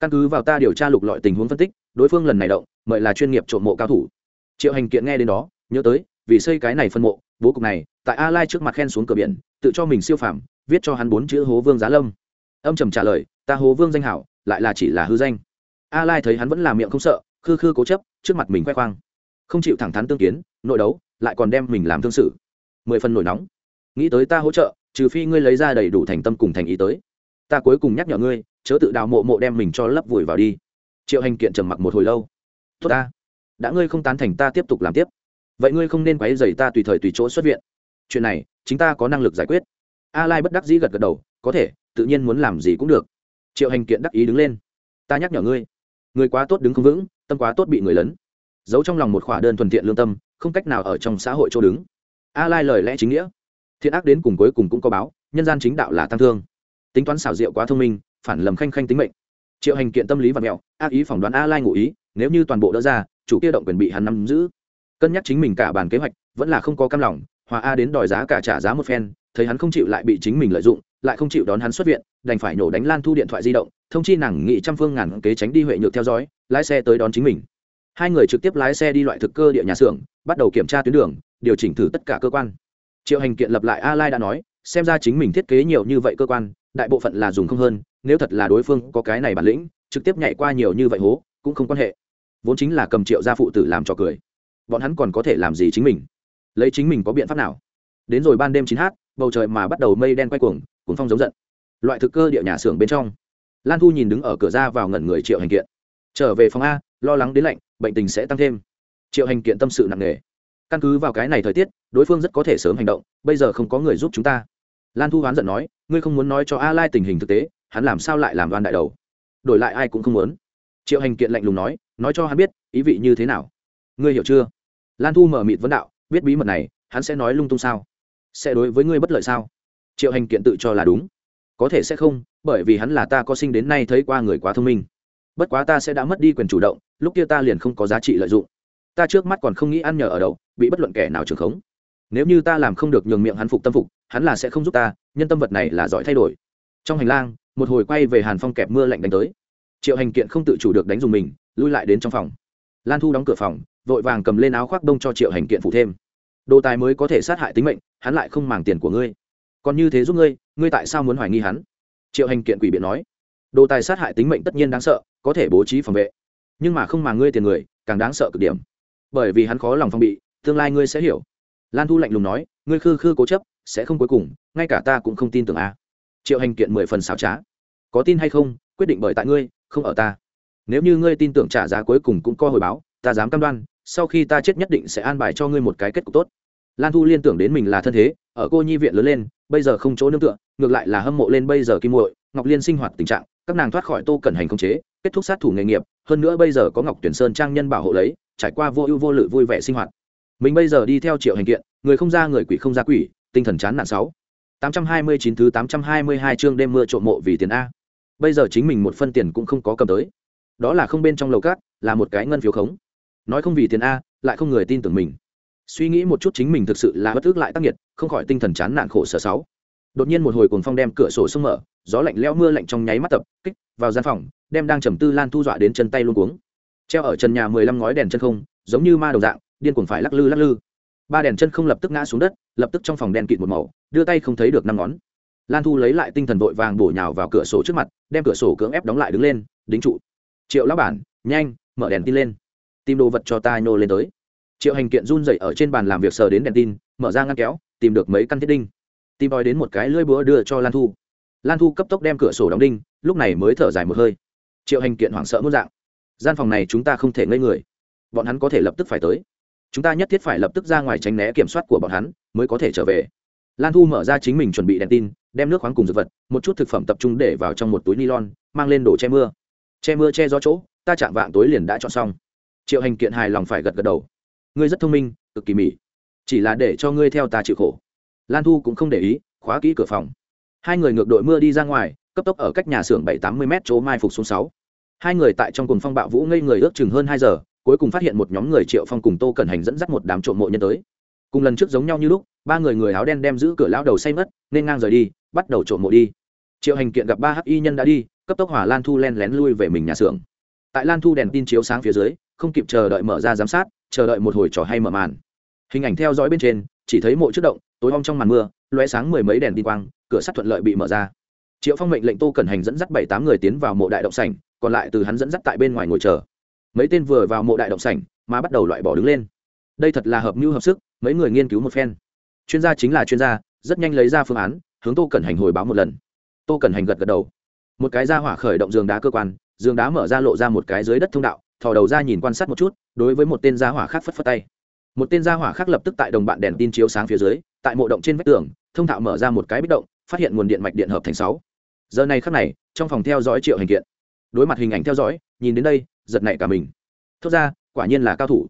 Căn cứ vào ta điều tra lục lọi tình huống phân tích, đối phương lần này động, mời là chuyên nghiệp trộm mộ cao thủ. Triệu hành kiện nghe đến đó, nhớ tới, vì xây cái này phân mộ, bố cục này, tại a lai trước mặt khen xuống cửa biển, tự cho mình siêu phàm, viết cho hắn bốn chữ hố vương giá lâm. Âm trầm trả lời, ta hố vương danh hảo, lại là chỉ là hư danh. A lai thấy hắn vẫn làm miệng không sợ, khư khư cố chấp, trước mặt mình khoe khoang. Không chịu thẳng thắn tương kiến, nội đấu, lại còn đem mình làm thương sự. Mười phần nổi nóng. Nghĩ tới ta hỗ trợ, trừ phi ngươi lấy ra đầy đủ thành tâm cùng thành ý tới. Ta cuối cùng nhắc nhở ngươi chớ tự đào mộ mộ đem mình cho lấp vùi vào đi. Triệu hành kiện trầm mặc một hồi lâu. Tốt ta, đã ngươi không tán thành ta tiếp tục làm tiếp, vậy ngươi không nên quấy dày ta tùy thời tùy chỗ xuất viện. Chuyện này, chính ta có năng lực giải quyết. A lai bất đắc dĩ gật gật đầu, có thể, tự nhiên muốn làm gì cũng được. Triệu hành kiện đắc ý đứng lên. Ta nhắc nhở ngươi, người quá tốt đứng không vững, tâm quá tốt bị người lấn. Giấu trong lòng một khỏa đơn thuần thiện lương tâm, không cách nào ở trong xã hội chỗ đứng. A lai lời lẽ chính nghĩa. Thiện ác đến cùng cuối cùng cũng có báo, nhân gian chính đạo là tăng thương. Tính toán xảo diệu quá thông minh phản lầm khanh khanh tính mệnh. Triệu hành kiện tâm lý và mẹo, ác ý phỏng đoán a lai ngụ ý, nếu như toàn bộ đỡ ra, chủ kia động quyền bị hắn nắm giữ. Cân nhắc chính mình cả bàn kế hoạch, vẫn là không có cam lòng, hòa a đến đòi giá cả trả giá một phen, thấy hắn không chịu lại bị chính mình lợi dụng, lại không chịu đón hắn xuất viện, đành phải nổ đánh lan thu điện thoại di động, thông chi nàng nghị trăm phương ngàn kế tránh đi huệ nhược theo dõi, lái xe tới đón chính mình. Hai người trực tiếp lái xe đi loại thực cơ địa nhà xưởng, bắt đầu kiểm tra tuyến đường, điều chỉnh thử tất cả cơ quan. Triệu hành kiện lập lại a lai đã nói, xem ra chính mình thiết kế nhiều như vậy cơ quan đại bộ phận là dùng không hơn, nếu thật là đối phương có cái này bản lĩnh, trực tiếp nhảy qua nhiều như vậy hố, cũng không quan hệ. Vốn chính là cầm triệu gia phụ tử làm cho cười. Bọn hắn còn có thể làm gì chính mình? Lấy chính mình có biện pháp nào? Đến rồi ban đêm chín h bầu trời mà bắt đầu mây đen quay cuồng cuồng phong giống giận. Loại thực cơ địa nhà xưởng bên trong. Lan thu nhìn đứng ở cửa ra vào ngẩn người triệu hành kiện. Trở về phòng a, lo lắng đến lạnh, bệnh tình sẽ tăng thêm. Triệu hành kiện tâm sự nặng nề. Căn cứ vào cái này thời tiết, đối phương rất có thể sớm hành động, bây giờ không có người giúp chúng ta. Lan thu hoán giận nói ngươi không muốn nói cho a lai tình hình thực tế, hắn làm sao lại làm đoan đại đầu? Đổi lại ai cũng không muốn. Triệu hành kiện lạnh lùng nói nói cho hắn biết, ý vị như thế nào? Ngươi hiểu chưa? Lan thu mở mịt vấn đạo, biết bí mật này, hắn sẽ nói lung tung sao? Sẽ đối với ngươi bất lợi sao? Triệu hành kiện tự cho là đúng. Có thể sẽ không, bởi vì hắn là ta có sinh đến nay thấy qua người quá thông minh. Bất quá ta sẽ đã mất đi quyền chủ động, lúc kia ta liền không có giá trị lợi dụng. Ta trước mắt còn không nghĩ ăn nhờ ở đậu bị bất luận kẻ nào trường khống. Nếu như ta làm không được nhường miệng hắn phục tâm phục, hắn là sẽ không giúp ta nhân tâm vật này là giỏi thay đổi. Trong hành lang, một hồi quay về hàn phong kẹp mưa lạnh đánh tới. Triệu hành kiện không tự chủ được đánh dùng mình, lui lại đến trong phòng. Lan thu đóng cửa phòng, vội vàng cầm lên áo khoác đông cho triệu hành kiện phụ thêm. Đồ tài mới có thể sát hại tính mệnh, hắn lại không màng tiền của ngươi. Còn như thế giúp ngươi ngươi tại sao muốn hoài nghi hắn? Triệu hành kiện quỷ biện nói. Đồ tài sát hại tính mệnh tất nhiên đáng sợ, có thể bố trí phòng vệ. Nhưng mà không màng ngươi tiền người, càng đáng sợ cực điểm. Bởi vì hắn khó lòng phong bị, tương lai ngươi sẽ hiểu. Lan thu lạnh lùng nói, ngươi khư khư cố chấp sẽ không cuối cùng, ngay cả ta cũng không tin tưởng a. Triệu hành kiện mười phần xảo trá. Có tin hay không, quyết định bởi tại ngươi, không ở ta. Nếu như ngươi tin tưởng trả giá cuối cùng cũng có hồi báo, ta dám cam đoan, sau khi ta chết nhất định sẽ an bài cho ngươi một cái kết cục tốt. Lan thu liên tưởng đến mình là thân thế, ở cô nhi viện lớn lên, bây giờ không chỗ nương tựa, ngược lại là hâm mộ lên bây giờ kim muội, ngọc liên sinh hoạt tình trạng, các nàng thoát khỏi tô cẩn hành không chế, kết thúc sát thủ nghề nghiệp, hơn nữa bây giờ có ngọc tuyển sơn trang nhân bảo hộ lấy, trải qua vô ưu vô lự vui vẻ sinh hoạt. Mình bây giờ đi theo triệu hành kiện, người không ra người quỷ không ra quỷ tinh thần chán nản sáu. Tám trăm hai mươi chín thứ tám trăm hai mươi hai chương đêm mưa trộm mộ vì tiền a. Bây giờ chính mình một phân tiền cũng không có cầm tới. Đó là không bên trong lầu cát, là một cái ngân phiếu khống. Nói không vì tiền a, lại không người tin tưởng mình. Suy nghĩ một chút chính mình thực sự là bất ước lại tác nghiệt, không khỏi tinh thần chán nản khổ sở sáu. Đột nhiên một hồi cuồng phong đem cửa sổ sông mở, gió lạnh lẽo mưa lạnh trong nháy mắt tập, kích, vào gian phòng, đem đang trầm tư lan thu dọa đến chân tay luôn cuống. Treo ở trần nhà mười lăm ngói đèn chân không, giống như ma đầu dạng, điên cuồng phải lắc lư lắc lư ba đèn chân không lập tức ngã xuống đất, lập tức trong phòng đen kịt một màu, đưa tay không thấy được năm ngón. Lan thu lấy lại tinh thần vội vàng bổ nhào vào cửa sổ trước mặt, đem cửa sổ cưỡng ép đóng lại đứng lên, đính trụ. Triệu lão bản, nhanh, mở đèn tin lên. Tìm đồ vật cho ta nhô lên tới. Triệu hành kiện run dậy ở trên bàn làm việc sờ đến đèn tin, mở ra ngăn kéo, tìm được mấy căn thiết đinh. Tìm vòi đến một cái lưỡi búa đưa cho lan thu. Lan thu cấp tốc đem cửa sổ đóng đinh, lúc này mới thở dài một hơi. Triệu hành kiện hoảng sợ muốn dạng. Gian phòng này chúng ta không thể ngây người. Bọn hắn có thể lập tức phải tới chúng ta nhất thiết phải lập tức ra ngoài tránh né kiểm soát của bọn hắn, mới có thể trở về. Lan thu mở ra chính mình chuẩn bị đèn tin, đem nước khoáng cùng dược vật, một chút thực phẩm tập trung để vào trong một túi ni lon mang lên đồ che mưa. Che mưa che gió chỗ, ta chạm vạng tối liền đã chọn xong. Triệu hành kiện hài lòng phải gật gật đầu. Ngươi rất thông minh, cực kỳ mỉ chỉ là để cho ngươi theo ta chịu khổ. Lan thu cũng không để ý, khóa kỹ cửa phòng. Hai người ngược đội mưa đi ra ngoài, cấp tốc ở cách nhà xưởng bảy tám mươi m chỗ mai phục xuống sáu. Hai người tại trong cùng phong bạo vũ ngây người ước chừng hơn hai giờ cuối cùng phát hiện một nhóm người triệu phong cùng tô cẩn hành dẫn dắt một đám trộm mộ nhân tới cùng lần trước giống nhau như lúc ba người người áo đen đem giữ cửa lão đầu say mất nên ngang rời đi bắt đầu trộm mộ đi triệu hành kiện gặp ba hắc y nhân đã đi cấp tốc hỏa lan thu len lén lui về mình nhà xưởng tại lan thu đèn tin chiếu sáng phía dưới không kịp chờ đợi mở ra giám sát chờ đợi một hồi trò hay mở màn hình ảnh theo dõi bên trên chỉ thấy mộ trước động tối om trong màn mưa loé sáng mười mấy đèn tin quang cửa sắt thuận lợi bị mở ra triệu phong mệnh lệnh tô cẩn hành dẫn dắt bảy tám người tiến vào mộ đại động sảnh còn lại từ hắn dẫn dắt tại bên ngoài ngồi chờ mấy tên vừa vào mộ đại động sảnh, mà bắt đầu loại bỏ đứng lên. Đây thật là hợp mưu hợp sức, mấy người nghiên cứu một phen. Chuyên gia chính là chuyên gia, rất nhanh lấy ra phương án, hướng tô cẩn hành hồi báo một lần. Tô cẩn hành gật gật đầu. Một cái ra hỏa khởi động giường đá cơ quan, giường đá mở ra lộ ra một cái dưới đất thông đạo, thò đầu ra nhìn quan sát một chút, đối với một tên gia hỏa khác phất phất tay. Một tên gia hỏa khác lập tức tại đồng bạn đèn tin chiếu sáng phía dưới, tại mộ động trên vách tường, thông thạo mở ra một cái bích động, phát hiện nguồn điện mạch điện hợp thành sáu. Giờ này khắc này, trong phòng theo dõi triệu hành kiện. Đối mặt hình ảnh theo dõi, nhìn đến đây giật nảy cả mình. Thốt ra, quả nhiên là cao thủ.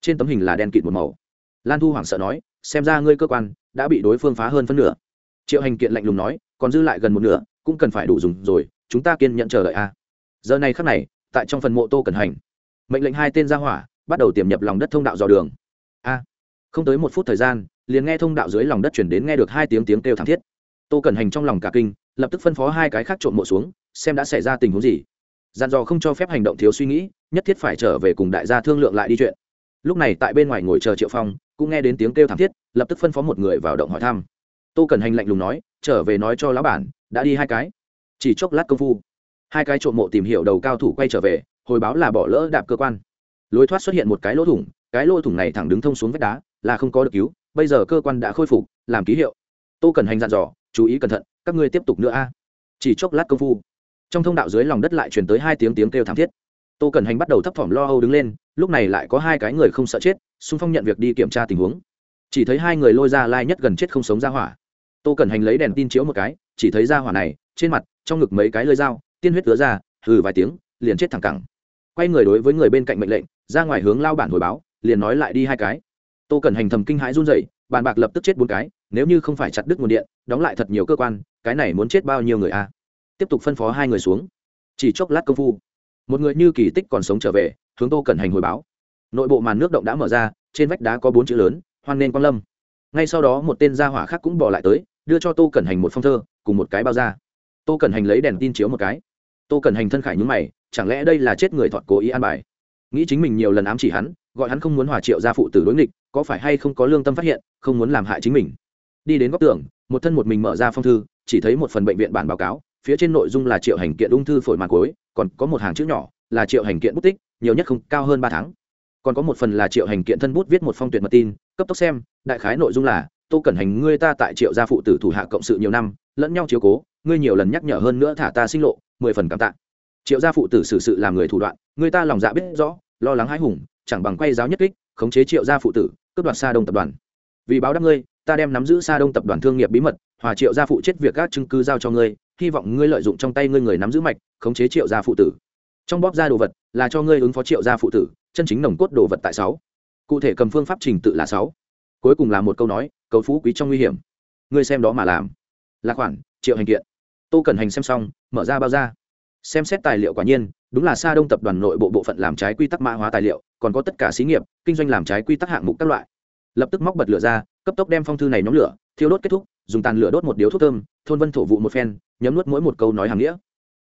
Trên tấm hình là đen kịt một màu. Lan thu hoảng sợ nói, xem ra ngươi cơ quan đã bị đối phương phá hơn phân nửa. Triệu hành kiện lạnh lùng nói, còn dư lại gần một nửa, cũng cần phải đủ dùng rồi, chúng ta kiên nhận chờ đợi a. Giờ này khắc này, tại trong phần mộ tô cần hành, mệnh lệnh hai tên ra hỏa bắt đầu tiềm nhập lòng đất thông đạo dò đường. A. Không tới một phút thời gian, liền nghe thông đạo dưới lòng đất chuyển đến nghe được hai tiếng tiếng kêu thảm thiết. Tô cẩn hành trong lòng cả kinh, lập tức phân phó hai cái khác trộm mộ xuống, xem đã xảy ra tình huống gì dàn dò không cho phép hành động thiếu suy nghĩ, nhất thiết phải trở về cùng đại gia thương lượng lại đi chuyện. Lúc này tại bên ngoài ngồi chờ triệu phong, cũng nghe đến tiếng kêu thảm thiết, lập tức phân phó một người vào động hỏi thăm. Tô cần hành lạnh lùng nói, trở về nói cho lão bản, đã đi hai cái. Chỉ chốc lát công phu, hai cái trộm mộ tìm hiểu đầu cao thủ quay trở về, hồi báo là bỏ lỡ đạp cơ quan. Lối thoát xuất hiện một cái lỗ thủng, cái lỗ thủng này thẳng đứng thông xuống vách đá, là không có được cứu, bây giờ cơ quan đã khôi phục, làm ký hiệu. Tô cần hành dặn dò, chú ý cẩn thận, các ngươi tiếp tục nữa a. Chỉ chốc lát công phu trong thông đạo dưới lòng đất lại truyền tới hai tiếng tiếng kêu thảm thiết. Tô cần hành bắt đầu thấp thỏm lo âu đứng lên, lúc này lại có hai cái người không sợ chết, xung phong nhận việc đi kiểm tra tình huống. Chỉ thấy hai người lôi ra lai nhất gần chết không sống ra hỏa. Tô cần hành lấy đèn tin chiếu một cái, chỉ thấy ra hỏa này, trên mặt, trong ngực mấy cái lơi dao, tiên huyết ứa ra, hừ vài tiếng, liền chết thẳng cẳng. Quay người đối với người bên cạnh mệnh lệnh, ra ngoài hướng lao bản hồi báo, liền nói lại đi hai cái. Tô cần hành thầm kinh hãi run rẩy, bàn bạc lập tức chết bốn cái, nếu như không phải chặt đứt nguồn điện, đóng lại thật nhiều cơ quan, cái này muốn chết bao nhiêu người a? Tiếp tục phân phó hai người xuống. Chỉ chốc lát công phu, một người như kỳ tích còn sống trở về, hướng tô cần hành hồi báo. Nội bộ màn nước động đã mở ra, trên vách đá có bốn chữ lớn, hoan nên quang lâm. Ngay sau đó một tên gia hỏa khác cũng bỏ lại tới, đưa cho tô cẩn hành một phong thơ, cùng một cái bao da. Tô cần hành lấy đèn tin chiếu một cái. Tô cần hành thân khải nhúng mày, chẳng lẽ đây là chết người thọt cố ý an bài? Nghĩ chính mình nhiều lần ám chỉ hắn, gọi hắn không muốn hòa triệu gia phụ tử đối nghịch, có phải hay không có lương tâm phát hiện, không muốn làm hại chính mình. Đi đến góc tường, một thân một mình mở ra phong thư, chỉ thấy một phần bệnh viện bản báo cáo phía trên nội dung là triệu hành kiện ung thư phổi màng cối còn có một hàng chữ nhỏ là triệu hành kiện bút tích, nhiều nhất không, cao hơn ba tháng. Còn có một phần là triệu hành kiện thân bút viết một phong tuyệt mật tin, cấp tốc xem, đại khái nội dung là, tô cẩn hành, ngươi ta tại triệu gia phụ tử thủ hạ cộng sự nhiều năm, lẫn nhau chiếu cố, ngươi nhiều lần nhắc nhở hơn nữa thả ta sinh lộ, mười phần cảm tạ. Triệu gia phụ tử xử sự làm người thủ đoạn, người ta lòng dạ biết rõ, lo lắng hãi hùng, chẳng bằng quay giáo nhất kích, khống chế triệu gia phụ tử, cướp đoạt xa đông tập đoàn. Vì báo đáp ngươi ta đem nắm giữ xa đông tập đoàn thương nghiệp bí mật, hòa triệu gia phụ chết việc các chứng cứ giao cho ngươi, hy vọng ngươi lợi dụng trong tay ngươi người nắm giữ mạch, khống chế triệu gia phụ tử. Trong bóp ra đồ vật là cho ngươi ứng phó triệu gia phụ tử, chân chính nồng cốt đồ vật tại sáu. Cụ thể cầm phương pháp trình tự là sáu. Cuối cùng là một câu nói, cầu phú quý trong nguy hiểm. Ngươi xem đó mà làm. Là khoản, triệu hành kiện. Tô cần hành xem xong, mở ra bao ra. Xem xét tài liệu quả nhiên, đúng là sa đông tập đoàn nội bộ bộ phận làm trái quy tắc mã hóa tài liệu, còn có tất cả xí nghiệp, kinh doanh làm trái quy tắc hạng mục các loại lập tức móc bật lửa ra, cấp tốc đem phong thư này nhóm lửa, thiêu đốt kết thúc, dùng tàn lửa đốt một điếu thuốc thơm, thôn vân thổ vụ một phen, nhấm nuốt mỗi một câu nói hàng nghĩa.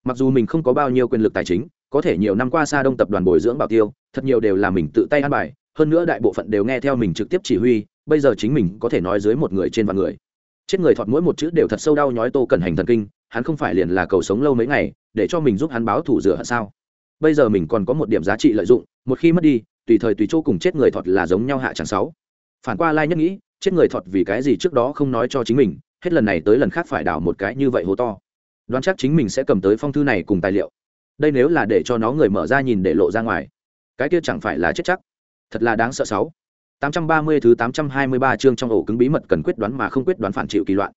Mặc dù mình không có bao nhiêu quyền lực tài chính, có thể nhiều năm qua xa đông tập đoàn bồi dưỡng bảo tiêu, thật nhiều đều là mình tự tay ăn bài, hơn nữa đại bộ phận đều nghe theo mình trực tiếp chỉ huy, bây giờ chính mình có thể nói dưới một người trên vạn người. Chết người thọt mỗi một chữ đều thật sâu đau nhói tô cần hành thần kinh, hắn không phải liền là cầu sống lâu mấy ngày, để cho mình giúp hắn báo thủ rửa hận sao? Bây giờ mình còn có một điểm giá trị lợi dụng, một khi mất đi, tùy thời tùy chỗ cùng chết người thọt là giống nhau hạ chẳng sáu phản qua lai nhất nghĩ chết người thọt vì cái gì trước đó không nói cho chính mình hết lần này tới lần khác phải đảo một cái như vậy hố to đoán chắc chính mình sẽ cầm tới phong thư này cùng tài liệu đây nếu là để cho nó người mở ra nhìn để lộ ra ngoài cái kia chẳng phải là chết chắc thật là đáng sợ sáu 830 thứ 823 chương trong ổ cứng bí mật cần quyết đoán mà không quyết đoán phản chịu kỳ loạn.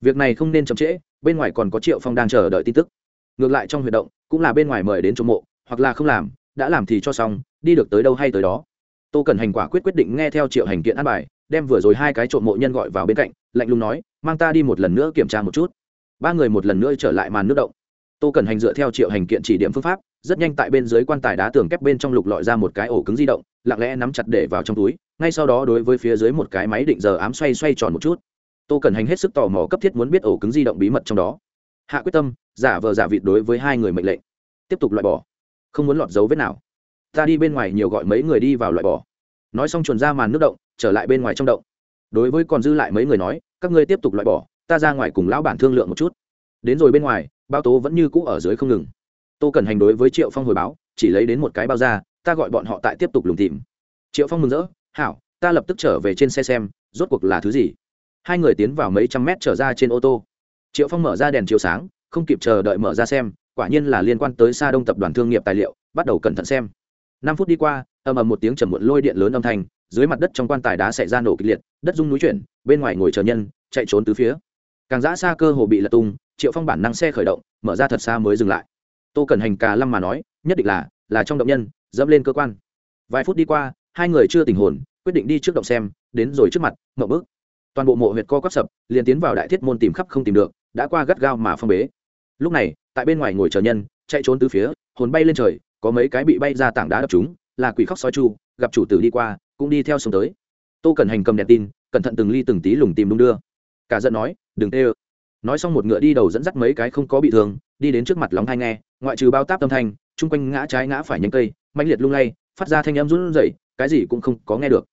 Việc này không nên chậm trễ, bên ngoài còn có Triệu Phong đang chờ đợi tin tức. Ngược lại trong huy động, cũng là bên ngoài mời đến chỗ mộ, hoặc là không làm, đã làm thì cho xong, đi được tới đâu hay tới đó. Tô Cần Hành quả quyết quyết định nghe theo Triệu Hành kiện an bài, đem vừa rồi hai cái trộm mộ nhân gọi vào bên cạnh, lạnh lùng nói, mang ta đi một lần nữa kiểm tra một chút. Ba người một lần nữa trở lại màn nước động. Tô Cần Hành dựa theo Triệu Hành kiện chỉ điểm phương pháp, rất nhanh tại bên dưới quan tài đá tường kép bên trong lục lọi ra một cái ổ cứng di động, lặng lẽ nắm chặt để vào trong túi, ngay sau đó đối với phía dưới một cái máy định giờ ám xoay xoay tròn một chút. Tô cần hành hết sức tò mò cấp thiết muốn biết ổ cứng di động bí mật trong đó. Hạ quyết tâm giả vờ giả vịt đối với hai người mệnh lệnh. Tiếp tục loại bỏ. Không muốn lọt dấu vết nào ta đi bên ngoài nhiều gọi mấy người đi vào loại bỏ. Nói xong chuồn ra màn nước động, trở lại bên ngoài trong động. Đối với còn dư lại mấy người nói, các ngươi tiếp tục loại bỏ, ta ra ngoài cùng lão bản thương lượng một chút. Đến rồi bên ngoài bao tố vẫn như cũ ở dưới không ngừng. Tô cần hành đối với triệu phong hồi báo, chỉ lấy đến một cái bao ra, ta gọi bọn họ tại tiếp tục lùng tìm. Triệu phong mừng rỡ, hảo, ta lập tức trở về trên xe xem, rốt cuộc là thứ gì? Hai người tiến vào mấy trăm mét trở ra trên ô tô. Triệu phong mở ra đèn chiếu sáng, không kịp chờ đợi mở ra xem, quả nhiên là liên quan tới xa đông tập đoàn thương nghiệp tài liệu, bắt đầu cẩn thận xem năm phút đi qua, ầm ầm một tiếng trầm muộn lôi điện lớn âm thanh, dưới mặt đất trong quan tài đá xảy ra nổ kịch liệt, đất rung núi chuyển, bên ngoài ngồi chờ nhân, chạy trốn từ phía. Càng giã xa cơ hồ bị lật tung, triệu phong bản năng xe khởi động, mở ra thật xa mới dừng lại. Tô cần hành cà lăm mà nói, nhất định là là trong động nhân, dẫm lên cơ quan. Vài phút đi qua, hai người chưa tình hồn, quyết định đi trước động xem, đến rồi trước mặt, ngậm bước. Toàn bộ mộ huyệt co quắp sập, liền tiến vào đại thiết môn tìm khắp không tìm được, đã qua gắt gao mà phong bế. Lúc này, tại bên ngoài ngồi chờ nhân, chạy trốn từ phía, hồn bay lên trời có mấy cái bị bay ra tảng đá đập chúng, là quỷ khóc sói chu, gặp chủ tử đi qua, cũng đi theo xuống tới. Tô cần hành cầm đèn tin, cẩn thận từng ly từng tí lùng tìm đung đưa. Cả giận nói, đừng tê ơ. Nói xong một ngựa đi đầu dẫn dắt mấy cái không có bị thương, đi đến trước mặt lóng thai nghe, ngoại trừ bao táp tâm thanh, chung quanh ngã trái ngã phải nhánh cây mạnh liệt lung lay, phát ra thanh âm run rẩy, cái gì cũng không có nghe được.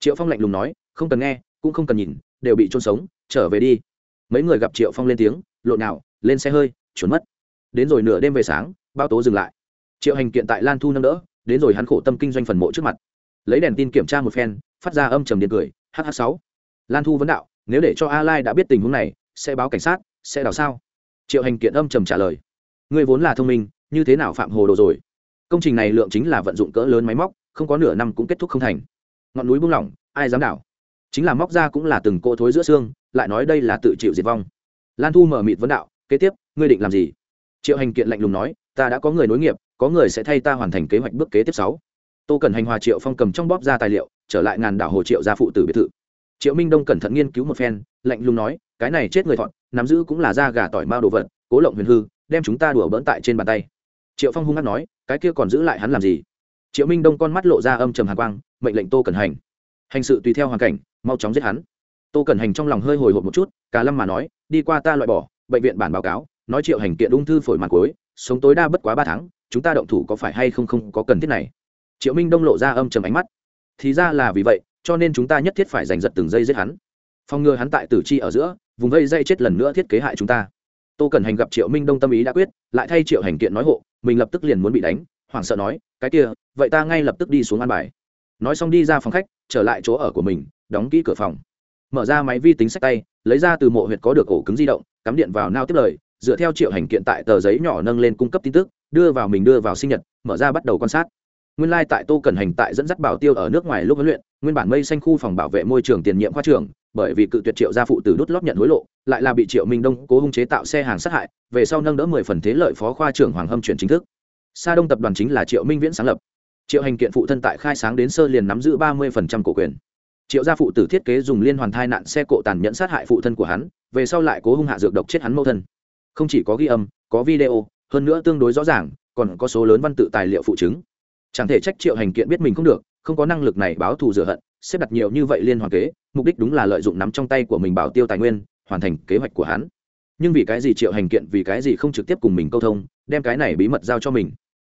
Triệu phong lạnh lùng nói, không cần nghe, cũng không cần nhìn, đều bị trôn sống, trở về đi. Mấy người gặp triệu phong lên tiếng, lộn nào lên xe hơi trốn mất. Đến rồi nửa đêm về sáng bao tố dừng lại triệu hành kiện tại lan thu nâng đỡ, đến rồi hắn khổ tâm kinh doanh phần mộ trước mặt. Lấy đèn tin kiểm tra một phen, phát ra âm trầm điện cười hh sáu. Lan thu vấn đạo, nếu để cho a lai đã biết tình huống này, sẽ báo cảnh sát, sẽ đào sao? Triệu hành kiện âm trầm trả lời, ngươi vốn là thông minh, như thế nào phạm hồ đồ rồi? Công trình này lượng chính là vận dụng cỡ lớn máy móc, không có nửa năm cũng kết thúc không thành. Ngọn núi buông lỏng, ai dám đảo? Chính là móc ra cũng là từng cỗ thối giữa xương, lại nói đây là tự chịu diệt vong. Lan thu mở mịt vấn đạo, kế tiếp, ngươi định làm gì? Triệu hành kiện lạnh lùng nói, ta đã có người nối nghiệp có người sẽ thay ta hoàn thành kế hoạch bước kế tiếp sáu. Tô cần hành, hòa triệu phong cầm trong bóp ra tài liệu, trở lại ngàn đảo hồ triệu gia phụ tử biệt thự. Triệu minh đông cẩn thận nghiên cứu một phen, lạnh lùng nói, cái này chết người thọn, nắm giữ cũng là da gà tỏi mao đồ vật, cố lộng huyền hư, đem chúng ta đùa bỡn tại trên bàn tay. Triệu phong hung hát nói, cái kia còn giữ lại hắn làm gì? Triệu minh đông con mắt lộ ra âm trầm hàn quang, mệnh lệnh tô cẩn hành. Hành sự tùy theo hoàn cảnh, mau chóng giết hắn. Tô cẩn hành trong lòng hơi hồi hộp một chút, cả lâm mà nói, đi qua ta loại bỏ, bệnh viện bản báo cáo, nói triệu hành kiện ung thư phổi mặt cuối, sống tối đa bất quá ba tháng chúng ta động thủ có phải hay không không có cần thiết này? Triệu minh đông lộ ra âm trầm ánh mắt. Thì ra là vì vậy, cho nên chúng ta nhất thiết phải giành giật từng giây giết hắn. Phòng ngừa hắn tại tử chi ở giữa, vùng vây dây chết lần nữa thiết kế hại chúng ta. Tô cần hành gặp triệu minh đông tâm ý đã quyết, lại thay triệu hành kiện nói hộ, mình lập tức liền muốn bị đánh, hoảng sợ nói, cái kia, vậy ta ngay lập tức đi xuống ăn bài. Nói xong đi ra phòng khách, trở lại chỗ ở của mình, đóng kỹ cửa phòng. Mở ra máy vi tính sách tay, lấy ra từ mộ huyệt có được ổ cứng di động, cắm điện vào nao tiếp lời, dựa theo triệu hành kiện tại tờ giấy nhỏ nâng lên cung cấp tin tức đưa vào mình đưa vào sinh nhật, mở ra bắt đầu quan sát. Nguyên lai、like、tại tô cần hành tại dẫn dắt bảo tiêu ở nước ngoài lúc huấn luyện, nguyên bản mây xanh khu phòng bảo vệ môi trường tiền nhiệm khoa trường bởi vì cự tuyệt triệu gia phụ tử đút lót nhận hối lộ, lại là bị triệu minh đông cố hung chế tạo xe hàng sát hại, về sau nâng đỡ mười phần thế lợi phó khoa trưởng hoàng hâm chuyển chính thức. Sa đông tập đoàn chính là triệu minh viễn sáng lập. Triệu hành kiện phụ thân tại khai sáng đến sơ liền nắm giữ ba mươi cổ quyền. Triệu gia phụ tử thiết kế dùng liên hoàn thai nạn xe cộ tàn nhẫn sát hại phụ thân của hắn, về sau lại cố hung hạ dược độc chết hắn mâu thân. Không chỉ có ghi âm, có video hơn nữa tương đối rõ ràng, còn có số lớn văn tự tài liệu phụ chứng. Chẳng thể trách triệu hành kiện biết mình không được, không có năng lực này báo thù rửa hận, xếp đặt nhiều như vậy liên hoàn kế, mục đích đúng là lợi dụng nắm trong tay của mình bảo tiêu tài nguyên, hoàn thành kế hoạch của hắn. Nhưng vì cái gì triệu hành kiện vì cái gì không trực tiếp cùng mình câu thông, đem cái này bí mật giao cho mình?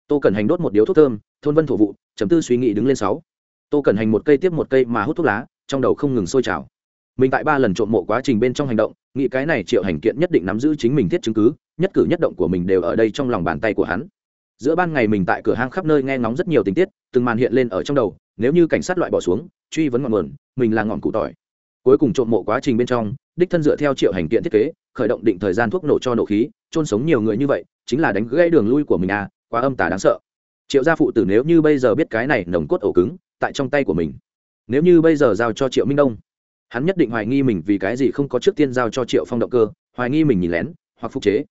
Tô cần hành đốt một điếu thuốc thơm, thôn vân thổ vụ, chấm tư suy nghĩ đứng lên sáu. Tô cần hành một cây tiếp một cây mà hút thuốc lá, trong đầu không ngừng sôi trào mình tại ba lần trộm mộ quá trình bên trong hành động, nghĩ cái này triệu hành kiện nhất định nắm giữ chính mình thiết chứng cứ, nhất cử nhất động của mình đều ở đây trong lòng bàn tay của hắn. Giữa ban ngày mình tại cửa hang khắp nơi nghe ngóng rất nhiều tình tiết, từng màn hiện lên ở trong đầu, nếu như cảnh sát loại bỏ xuống, truy vấn ngọn nguồn, mình là ngọn cụ tỏi. Cuối cùng trộm mộ quá trình bên trong, đích thân dựa theo triệu hành kiện thiết kế, khởi động định thời gian thuốc nổ cho nổ khí trôn sống nhiều người như vậy, chính là đánh gãy đường lui của mình à quá âm tà đáng sợ. Triệu gia phụ tử nếu như bây giờ biết cái này nồng cốt ổ cứng tại trong tay của mình, nếu như bây giờ giao cho triệu minh đông hắn nhất định hoài nghi mình vì cái gì không có trước tiên giao cho triệu phong động cơ, hoài nghi mình nhìn lén, hoặc phục chế.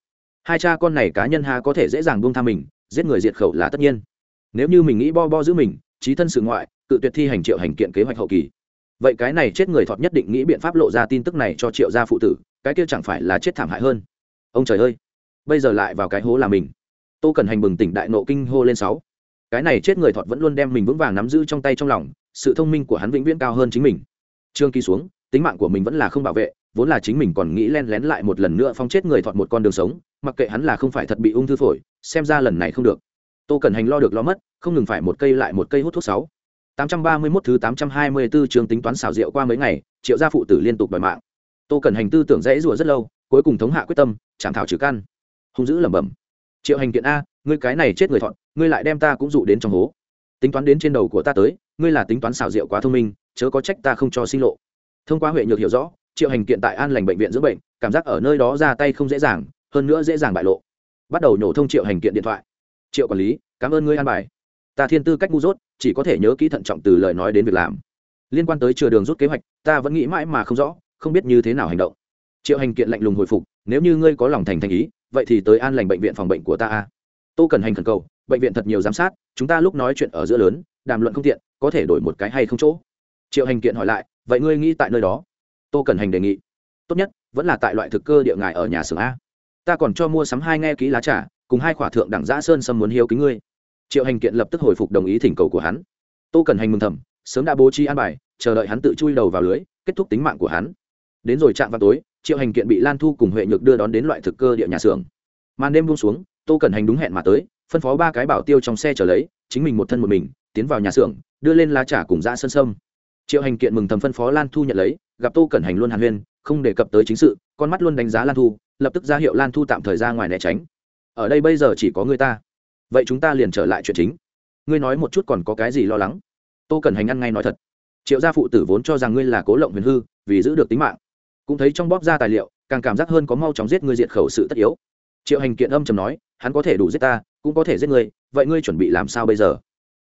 Hai cha con này cá nhân ha có thể dễ dàng buông tha mình, giết người diệt khẩu là tất nhiên. Nếu như mình nghĩ bo bo giữ mình, trí thân sự ngoại tự tuyệt thi hành triệu hành kiện kế hoạch hậu kỳ. Vậy cái này chết người thọt nhất định nghĩ biện pháp lộ ra tin tức này cho triệu gia phụ tử, cái kia chẳng phải là chết thảm hại hơn. Ông trời ơi! Bây giờ lại vào cái hố là mình. Tô cần hành bừng tỉnh đại nộ kinh hô lên sáu. Cái này chết người thọt vẫn luôn đem mình vững vàng nắm giữ trong tay trong lòng, sự thông minh của hắn vĩnh viễn cao hơn chính mình trương kỳ xuống, tính mạng của mình vẫn là không bảo vệ, vốn là chính mình còn nghĩ len lén lại một lần nữa phong chết người thọt một con đường sống, mặc kệ hắn là không phải thật bị ung thư phổi, xem ra lần này không được. Tô cần hành lo được lo mất, không ngừng phải một cây lại một cây hút thuốc sáu. Tám trăm ba mươi 831 thứ tám trăm hai mươi 824 trường tính toán xảo rượu qua mấy ngày, triệu gia phụ tử liên tục đòi mạng. Tô cần hành tư tưởng dễ rủa rất lâu, cuối cùng thống hạ quyết tâm, chạm thảo trừ căn. Hung dữ lẩm bẩm. Triệu hành kiện a, ngươi cái này chết người thọn ngươi lại đem ta cũng dụ đến trong hố tính toán đến trên đầu của ta tới, ngươi là tính toán xảo diệu quá thông minh, chớ có trách ta không cho sinh lộ. Thông qua huệ nhược hiểu rõ, triệu hành kiện tại an lành bệnh viện dưỡng bệnh, cảm giác ở nơi đó ra tay không dễ dàng, hơn nữa dễ dàng bại lộ. Bắt đầu nhổ thông triệu hành kiện điện thoại. Triệu quản lý, cảm ơn ngươi an bài. Ta thiên tư cách ngu dốt, chỉ có thể nhớ kỹ thận trọng từ lời nói đến việc làm. Liên quan tới chừa đường rút kế hoạch, ta vẫn nghĩ mãi mà không rõ, không biết như thế nào hành động. Triệu hành kiện lạnh lùng hồi phục, nếu như ngươi có lòng thành thành ý, vậy thì tới an lành bệnh viện phòng bệnh của ta a. Tô cần hành khẩn cầu bệnh viện thật nhiều giám sát, chúng ta lúc nói chuyện ở giữa lớn, đàm luận không tiện, có thể đổi một cái hay không chỗ. Triệu hành kiện hỏi lại, vậy ngươi nghĩ tại nơi đó? Tô cần hành đề nghị, tốt nhất, vẫn là tại loại thực cơ địa ngài ở nhà xưởng a. Ta còn cho mua sắm hai nghe ký lá trà, cùng hai khỏa thượng đẳng giã sơn sâm muốn hiếu kính ngươi. Triệu hành kiện lập tức hồi phục đồng ý thỉnh cầu của hắn. Tô cần hành mừng thầm, sớm đã bố trí an bài, chờ đợi hắn tự chui đầu vào lưới, kết thúc tính mạng của hắn. Đến rồi chạm vào tối, triệu hành kiện bị lan thu cùng huệ nhược đưa đón đến loại thực cơ địa nhà xưởng. Màn đêm buông xuống, tô cần hành đúng hẹn mà tới phân phó ba cái bảo tiêu trong xe trở lấy, chính mình một thân một mình, tiến vào nhà xưởng, đưa lên lá trà cùng ra sân sâm. Triệu hành kiện mừng thầm phân phó lan thu nhận lấy, gặp tô cẩn hành luôn hàn huyên, không đề cập tới chính sự, con mắt luôn đánh giá lan thu, lập tức ra hiệu lan thu tạm thời ra ngoài né tránh. Ở đây bây giờ chỉ có người ta. Vậy chúng ta liền trở lại chuyện chính. Ngươi nói một chút còn có cái gì lo lắng? Tô cẩn hành ăn ngay nói thật. Triệu gia phụ tử vốn cho rằng ngươi là cố lộng huyền hư, vì giữ được tính mạng. Cũng thấy trong bóp ra tài liệu, càng cảm giác hơn có mau chóng giết ngươi diệt khẩu sự tất yếu. Triệu hành kiện âm chầm nói, hắn có thể đủ giết ta cũng có thể giết ngươi, vậy ngươi chuẩn bị làm sao bây giờ?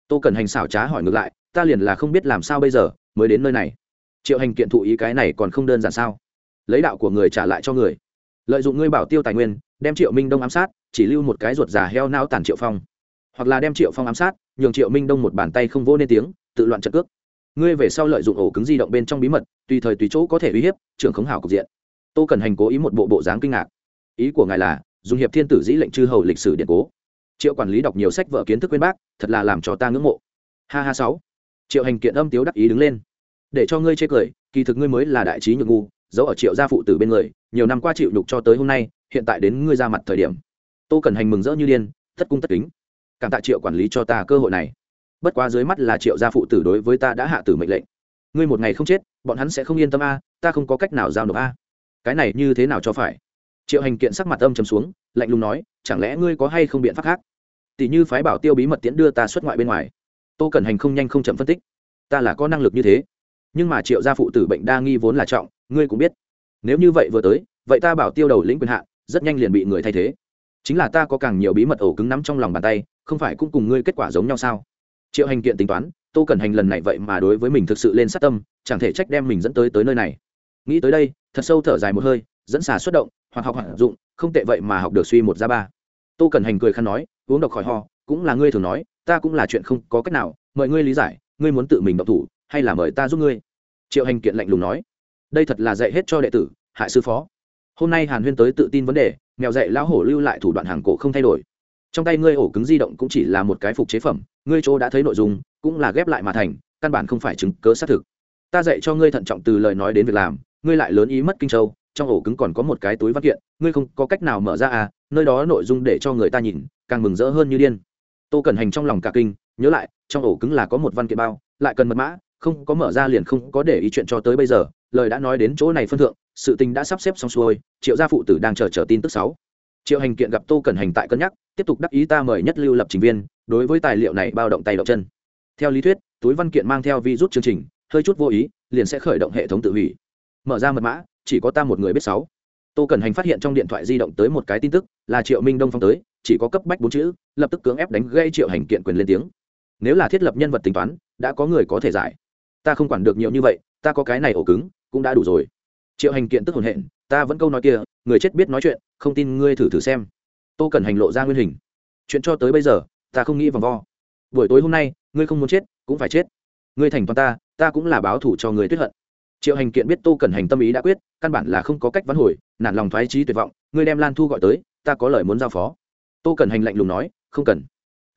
Tô cần hành xảo trá hỏi ngược lại, ta liền là không biết làm sao bây giờ, mới đến nơi này. Triệu hành kiện thụ ý cái này còn không đơn giản sao? Lấy đạo của người trả lại cho người. Lợi dụng ngươi bảo tiêu tài nguyên, đem triệu minh đông ám sát, chỉ lưu một cái ruột già heo nao tàn triệu phong. Hoặc là đem triệu phong ám sát, nhường triệu minh đông một bàn tay không vô nên tiếng, tự loạn trận cước. Ngươi về sau lợi dụng ổ cứng di động bên trong bí mật, tùy thời tùy chỗ có thể uy hiếp, trưởng khống hảo cục diện. Tô cần hành cố ý một bộ bộ dáng kinh ngạc. Ý của ngài là, dùng hiệp thiên tử dĩ lệnh chư hầu lịch sử điện cố triệu quản lý đọc nhiều sách vợ kiến thức quên bác, thật là làm cho ta ngưỡng mộ. Ha ha sáu. Triệu hành kiện âm tiếu đắc ý đứng lên. Để cho ngươi chê cười, kỳ thực ngươi mới là đại trí nhược ngu, giấu ở triệu gia phụ tử bên người, nhiều năm qua chịu nhục cho tới hôm nay, hiện tại đến ngươi ra mặt thời điểm. Tô cần hành mừng rỡ như điên tất cung tất kính. Cảm tạ triệu quản lý cho ta cơ hội này. Bất quá dưới mắt là triệu gia phụ tử đối với ta đã hạ tử mệnh lệnh. Ngươi một ngày không chết, bọn hắn sẽ không yên tâm a, ta không có cách nào giao nộp a. Cái này như thế nào cho phải? Triệu hành kiện sắc mặt âm trầm xuống, lạnh lùng nói, chẳng lẽ ngươi có hay không biện pháp khác? Tỷ như phái bảo tiêu bí mật tiễn đưa ta xuất ngoại bên ngoài. Tô cẩn hành không nhanh không chậm phân tích. Ta là có năng lực như thế. Nhưng mà triệu gia phụ tử bệnh đa nghi vốn là trọng, ngươi cũng biết. Nếu như vậy vừa tới, vậy ta bảo tiêu đầu lĩnh quyền hạn, rất nhanh liền bị người thay thế. Chính là ta có càng nhiều bí mật ổ cứng nắm trong lòng bàn tay, không phải cũng cùng ngươi kết quả giống nhau sao? Triệu hành kiện tính toán, tô cẩn hành lần này vậy mà đối với mình thực sự lên sát tâm, chẳng thể trách đem mình dẫn tới tới nơi này. Nghĩ tới đây, thật sâu thở dài một hơi, dẫn xà xuất động, hoặc học hoạt dụng, không tệ vậy mà học được suy một ra ba tô cần hành cười khăn nói, uống độc khỏi ho, cũng là ngươi thường nói, ta cũng là chuyện không có cách nào, mời ngươi lý giải, ngươi muốn tự mình độc thủ, hay là mời ta giúp ngươi? Triệu hành kiện lạnh lùng nói, đây thật là dạy hết cho đệ tử, hại sư phó. Hôm nay hàn huyên tới tự tin vấn đề, mèo dạy lão hổ lưu lại thủ đoạn hàng cổ không thay đổi. Trong tay ngươi ổ cứng di động cũng chỉ là một cái phục chế phẩm, ngươi chỗ đã thấy nội dung, cũng là ghép lại mà thành, căn bản không phải chứng cớ xác thực. Ta dạy cho ngươi thận trọng từ lời nói đến việc làm, ngươi lại lớn ý mất kinh châu trong ổ cứng còn có một cái túi văn kiện, ngươi không có cách nào mở ra à nơi đó nội dung để cho người ta nhìn, càng mừng rỡ hơn như điên. Tô cẩn hành trong lòng cả kinh, nhớ lại, trong ổ cứng là có một văn kiện bao, lại cần mật mã, không có mở ra liền không có để ý chuyện cho tới bây giờ, lời đã nói đến chỗ này phân thượng, sự tình đã sắp xếp xong xuôi, triệu gia phụ tử đang chờ chờ tin tức sáu. Triệu hành kiện gặp tô cẩn hành tại cân nhắc, tiếp tục đắc ý ta mời nhất lưu lập trình viên, đối với tài liệu này bao động tay động chân. Theo lý thuyết, túi văn kiện mang theo vi rút chương trình, hơi chút vô ý, liền sẽ khởi động hệ thống tự hủy. Mở ra mật mã chỉ có ta một người biết sáu. Tô cẩn hành phát hiện trong điện thoại di động tới một cái tin tức, là triệu minh đông phong tới, chỉ có cấp bách bốn chữ, lập tức cưỡng ép đánh gây triệu hành kiện quyền lên tiếng. Nếu là thiết lập nhân vật tính toán, đã có người có thể giải. Ta không quản được nhiều như vậy, ta có cái này ổ cứng, cũng đã đủ rồi. Triệu hành kiện tức hồn hện, ta vẫn câu nói kia, người chết biết nói chuyện, không tin ngươi thử thử xem. Tô cần hành lộ ra nguyên hình. Chuyện cho tới bây giờ, ta không nghĩ vòng vo. Buổi tối hôm nay, ngươi không muốn chết, cũng phải chết. Ngươi thành toàn ta ta cũng là báo thủ cho người tuyết hận triệu hành kiện biết tô cần hành tâm ý đã quyết căn bản là không có cách vãn hồi nản lòng thoái trí tuyệt vọng ngươi đem lan thu gọi tới ta có lời muốn giao phó. Tô cần hành lạnh lùng nói không cần.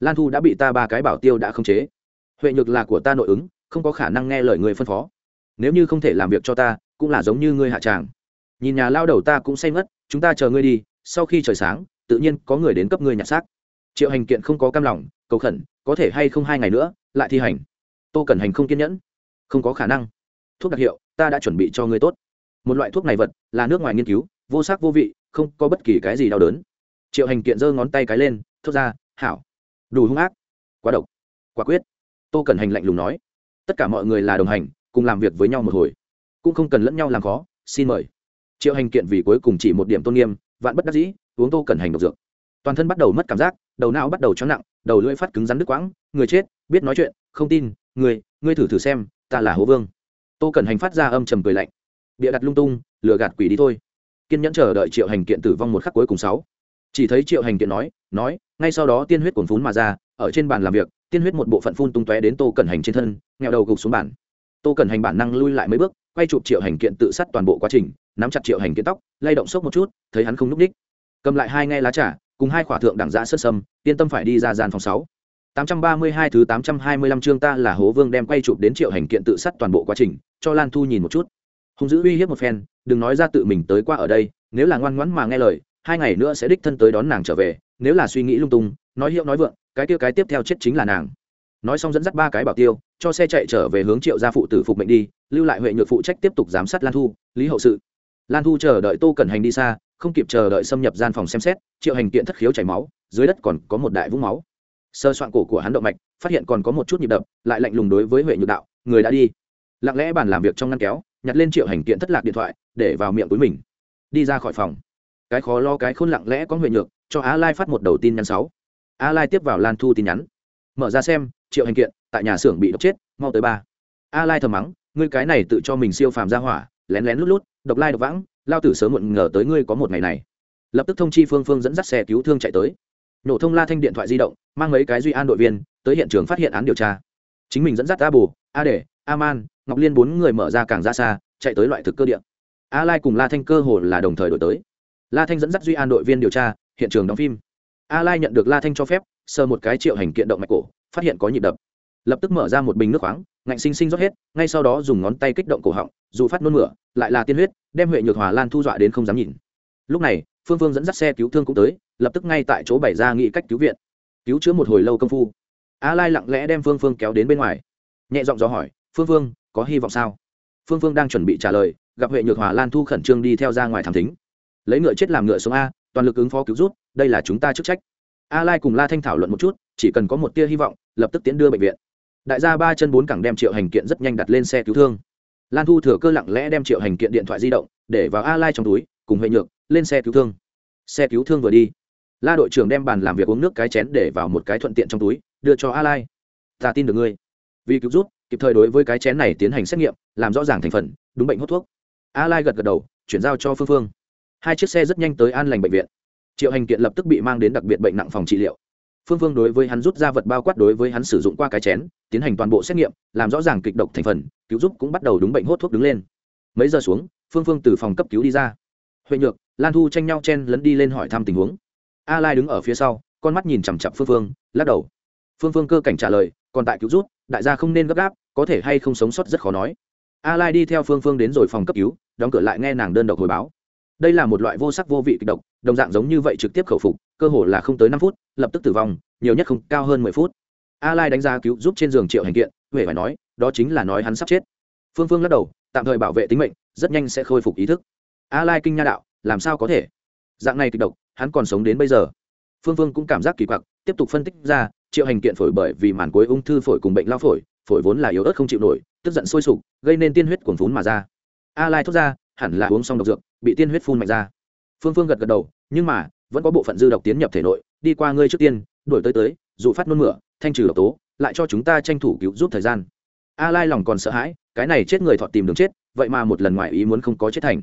Lan thu đã bị ta ba cái bảo tiêu đã khống chế. Huệ nhược là của ta nội ứng không có khả năng nghe lời người phân phó. Nếu như không thể làm việc cho ta cũng là giống như ngươi hạ tràng. Nhìn nhà lao đầu ta cũng say ngất, chúng ta chờ ngươi đi sau khi trời sáng tự nhiên có người đến cấp ngươi nhặt xác. Triệu hành kiện không có cam lòng cầu khẩn có thể hay không hai ngày nữa lại thi hành. Tô cẩn hành không kiên nhẫn. Không có khả năng. Thuốc đặc hiệu ta đã chuẩn bị cho ngươi tốt. Một loại thuốc này vật là nước ngoài nghiên cứu, vô sắc vô vị, không có bất kỳ cái gì đau đớn. Triệu hành kiện giơ ngón tay cái lên, thốt ra, hảo. Đủ hung ác. Quá độc. Quả quyết. Tô cẩn hành lạnh lùng nói. Tất cả mọi người là đồng hành, cùng làm việc với nhau một hồi. Cũng không cần lẫn nhau làm khó, xin mời. Triệu hành kiện vì cuối cùng chỉ một điểm tôn nghiêm, vạn bất đắc dĩ, uống tô cẩn hành độc dược. Toàn thân bắt đầu mất cảm giác, đầu não bắt đầu chóng nặng, đầu lưỡi phát cứng rắn đứt quãng, người chết, biết nói chuyện, không tin, người, ngươi thử thử xem, ta là hố vương tô cẩn hành phát ra âm trầm cười lạnh. Bịa đặt lung tung, lừa gạt quỷ đi thôi. Kiên nhẫn chờ đợi triệu hành kiện tử vong một khắc cuối cùng sáu. Chỉ thấy triệu hành kiện nói nói, ngay sau đó tiên huyết cuồn phún mà ra, ở trên bàn làm việc, tiên huyết một bộ phận phun tung tóe đến tô cẩn hành trên thân, nghẹo đầu gục xuống bàn. Tô cẩn hành bản năng lui lại mấy bước, quay chụp triệu hành kiện tự sát toàn bộ quá trình, nắm chặt triệu hành kiện tóc, lay động sốc một chút, thấy hắn không núp ních cầm lại hai nghe lá trà, cùng hai khỏa thượng đẳng giã sơ sâm, yên tâm phải đi ra gian phòng sáu tám trăm ba mươi hai thứ tám trăm hai mươi lăm chương ta là Hố Vương đem quay chụp đến Triệu Hành kiện tự sát toàn bộ quá trình, cho Lan Thu nhìn một chút. Hung dữ uy hiếp một phen, đừng nói ra tự mình tới qua ở đây, nếu là ngoan ngoãn mà nghe lời, hai ngày nữa sẽ đích thân tới đón nàng trở về, nếu là suy nghĩ lung tung, nói hiệu nói vượng, cái kia cái tiếp theo chết chính là nàng. Nói xong dẫn dắt ba cái bảo tiêu, cho xe chạy trở về hướng Triệu gia phụ tử phục mệnh đi, lưu lại Huệ Nhược phụ trách tiếp tục giám sát Lan Thu, lý hậu sự. Lan Thu chờ đợi Tô Cẩn Hành đi xa, không kịp chờ đợi xâm nhập gian phòng xem xét, Triệu Hành kiện thất khiếu chảy máu, dưới đất còn có một đại vũng máu sơ soạn cổ của hắn động mạch, phát hiện còn có một chút nhịp đập, lại lạnh lùng đối với huệ nhược đạo, người đã đi. Lặng lẽ bàn làm việc trong ngăn kéo, nhặt lên triệu hành kiện thất lạc điện thoại, để vào miệng túi mình. Đi ra khỏi phòng. Cái khó lo, cái khôn lặng lẽ có huệ nhược, cho á lai phát một đầu tin nhắn sáu. Á lai tiếp vào lan thu tin nhắn. Mở ra xem, triệu hành kiện, tại nhà xưởng bị độc chết, mau tới ba. A lai thầm mắng, ngươi cái này tự cho mình siêu phàm ra hỏa, lén lén lút lút, độc lai độc vãng, lao tử sớm muộn ngờ tới ngươi có một ngày này. Lập tức thông chi phương phương dẫn dắt xe cứu thương chạy tới nổ thông la thanh điện thoại di động, mang mấy cái duy an đội viên tới hiện trường phát hiện án điều tra. Chính mình dẫn dắt a bù a để a man, ngọc liên bốn người mở ra càng ra xa, chạy tới loại thực cơ điện a lai cùng la thanh cơ hồ là đồng thời đổi tới. La thanh dẫn dắt duy an đội viên điều tra, hiện trường đóng phim. A lai nhận được la thanh cho phép, sờ một cái triệu hành kiện động mạch cổ, phát hiện có nhịp đập. Lập tức mở ra một bình nước khoáng, ngạnh sinh sinh rót hết, ngay sau đó dùng ngón tay kích động cổ họng, dù phát nôn mửa, lại là tiên huyết, đem huệ nhược hòa lan thu dọa đến không dám nhìn. Lúc này, phương phương dẫn dắt xe cứu thương cũng tới lập tức ngay tại chỗ bày ra nghị cách cứu viện, cứu chữa một hồi lâu công phu. A lai lặng lẽ đem phương phương kéo đến bên ngoài, nhẹ giọng dò hỏi, phương phương, có hy vọng sao? Phương phương đang chuẩn bị trả lời, gặp huệ nhược hòa lan thu khẩn trương đi theo ra ngoài thảm thính. Lấy ngựa chết làm ngựa sống a, toàn lực ứng phó cứu rút, đây là chúng ta chức trách. A lai cùng la thanh thảo luận một chút, chỉ cần có một tia hy vọng, lập tức tiến đưa bệnh viện. Đại gia ba chân bốn cẳng đem triệu hành kiện rất nhanh đặt lên xe cứu thương. Lan thu thừa cơ lặng lẽ đem triệu hành kiện điện thoại di động để vào a lai trong túi, cùng huệ nhược lên xe cứu thương. Xe cứu thương vừa đi la đội trưởng đem bàn làm việc uống nước cái chén để vào một cái thuận tiện trong túi, đưa cho a lai ta tin được ngươi. Vì cứu rút kịp thời đối với cái chén này tiến hành xét nghiệm, làm rõ ràng thành phần, đúng bệnh hút thuốc. A lai gật gật đầu, chuyển giao cho phương phương. Hai chiếc xe rất nhanh tới an lành bệnh viện. Triệu hành kiện lập tức bị mang đến đặc biệt bệnh nặng phòng trị liệu. Phương phương đối với hắn rút ra vật bao quát đối với hắn sử dụng qua cái chén, tiến hành toàn bộ xét nghiệm, làm rõ ràng kịch độc thành phần, cứu giúp cũng bắt đầu đúng bệnh hốt thuốc đứng lên. Mấy giờ xuống, phương phương từ phòng cấp cứu đi ra. Huệ nhược, lan thu tranh nhau chen lấn đi lên hỏi thăm tình huống a lai đứng ở phía sau, con mắt nhìn chằm chặp phương phương, lắc đầu. Phương phương cơ cảnh trả lời, còn tại cứu rút, đại gia không nên gấp gáp, có thể hay không sống sót rất khó nói. A lai đi theo phương phương đến rồi phòng cấp cứu, đóng cửa lại nghe nàng đơn độc hồi báo. Đây là một loại vô sắc vô vị kịch độc, đồng dạng giống như vậy trực tiếp khẩu phục, cơ hồ là không tới năm phút, lập tức tử vong, nhiều nhất không cao hơn mười phút. A lai đánh giá cứu giúp trên giường triệu hành kiện, huệ phải nói, đó chính là nói hắn sắp chết. Phương phương lắc đầu, tạm thời bảo vệ tính mệnh, rất nhanh sẽ khôi phục ý thức. A lai kinh nha đạo, làm sao có thể? Dạng này kịch độc hắn còn sống đến bây giờ. Phương phương cũng cảm giác kỳ quặc, tiếp tục phân tích ra, triệu hành kiện phổi bởi vì màn cuối ung thư phổi cùng bệnh lao phổi phổi vốn là yếu ớt không chịu nổi, tức giận sôi sục, gây nên tiên huyết cuồng phún mà ra. A lai thốt ra, hẳn là uống xong độc dược, bị tiên huyết phun mạnh ra. Phương phương gật gật đầu, nhưng mà, vẫn có bộ phận dư độc tiến nhập thể nội, đi qua ngươi trước tiên đổi tới tới, dụ phát nôn mửa, thanh trừ độc tố, lại cho chúng ta tranh thủ cứu giúp thời gian. A lai lòng còn sợ hãi, cái này chết người thọ tìm đường chết, vậy mà một lần ngoài ý muốn không có chết thành.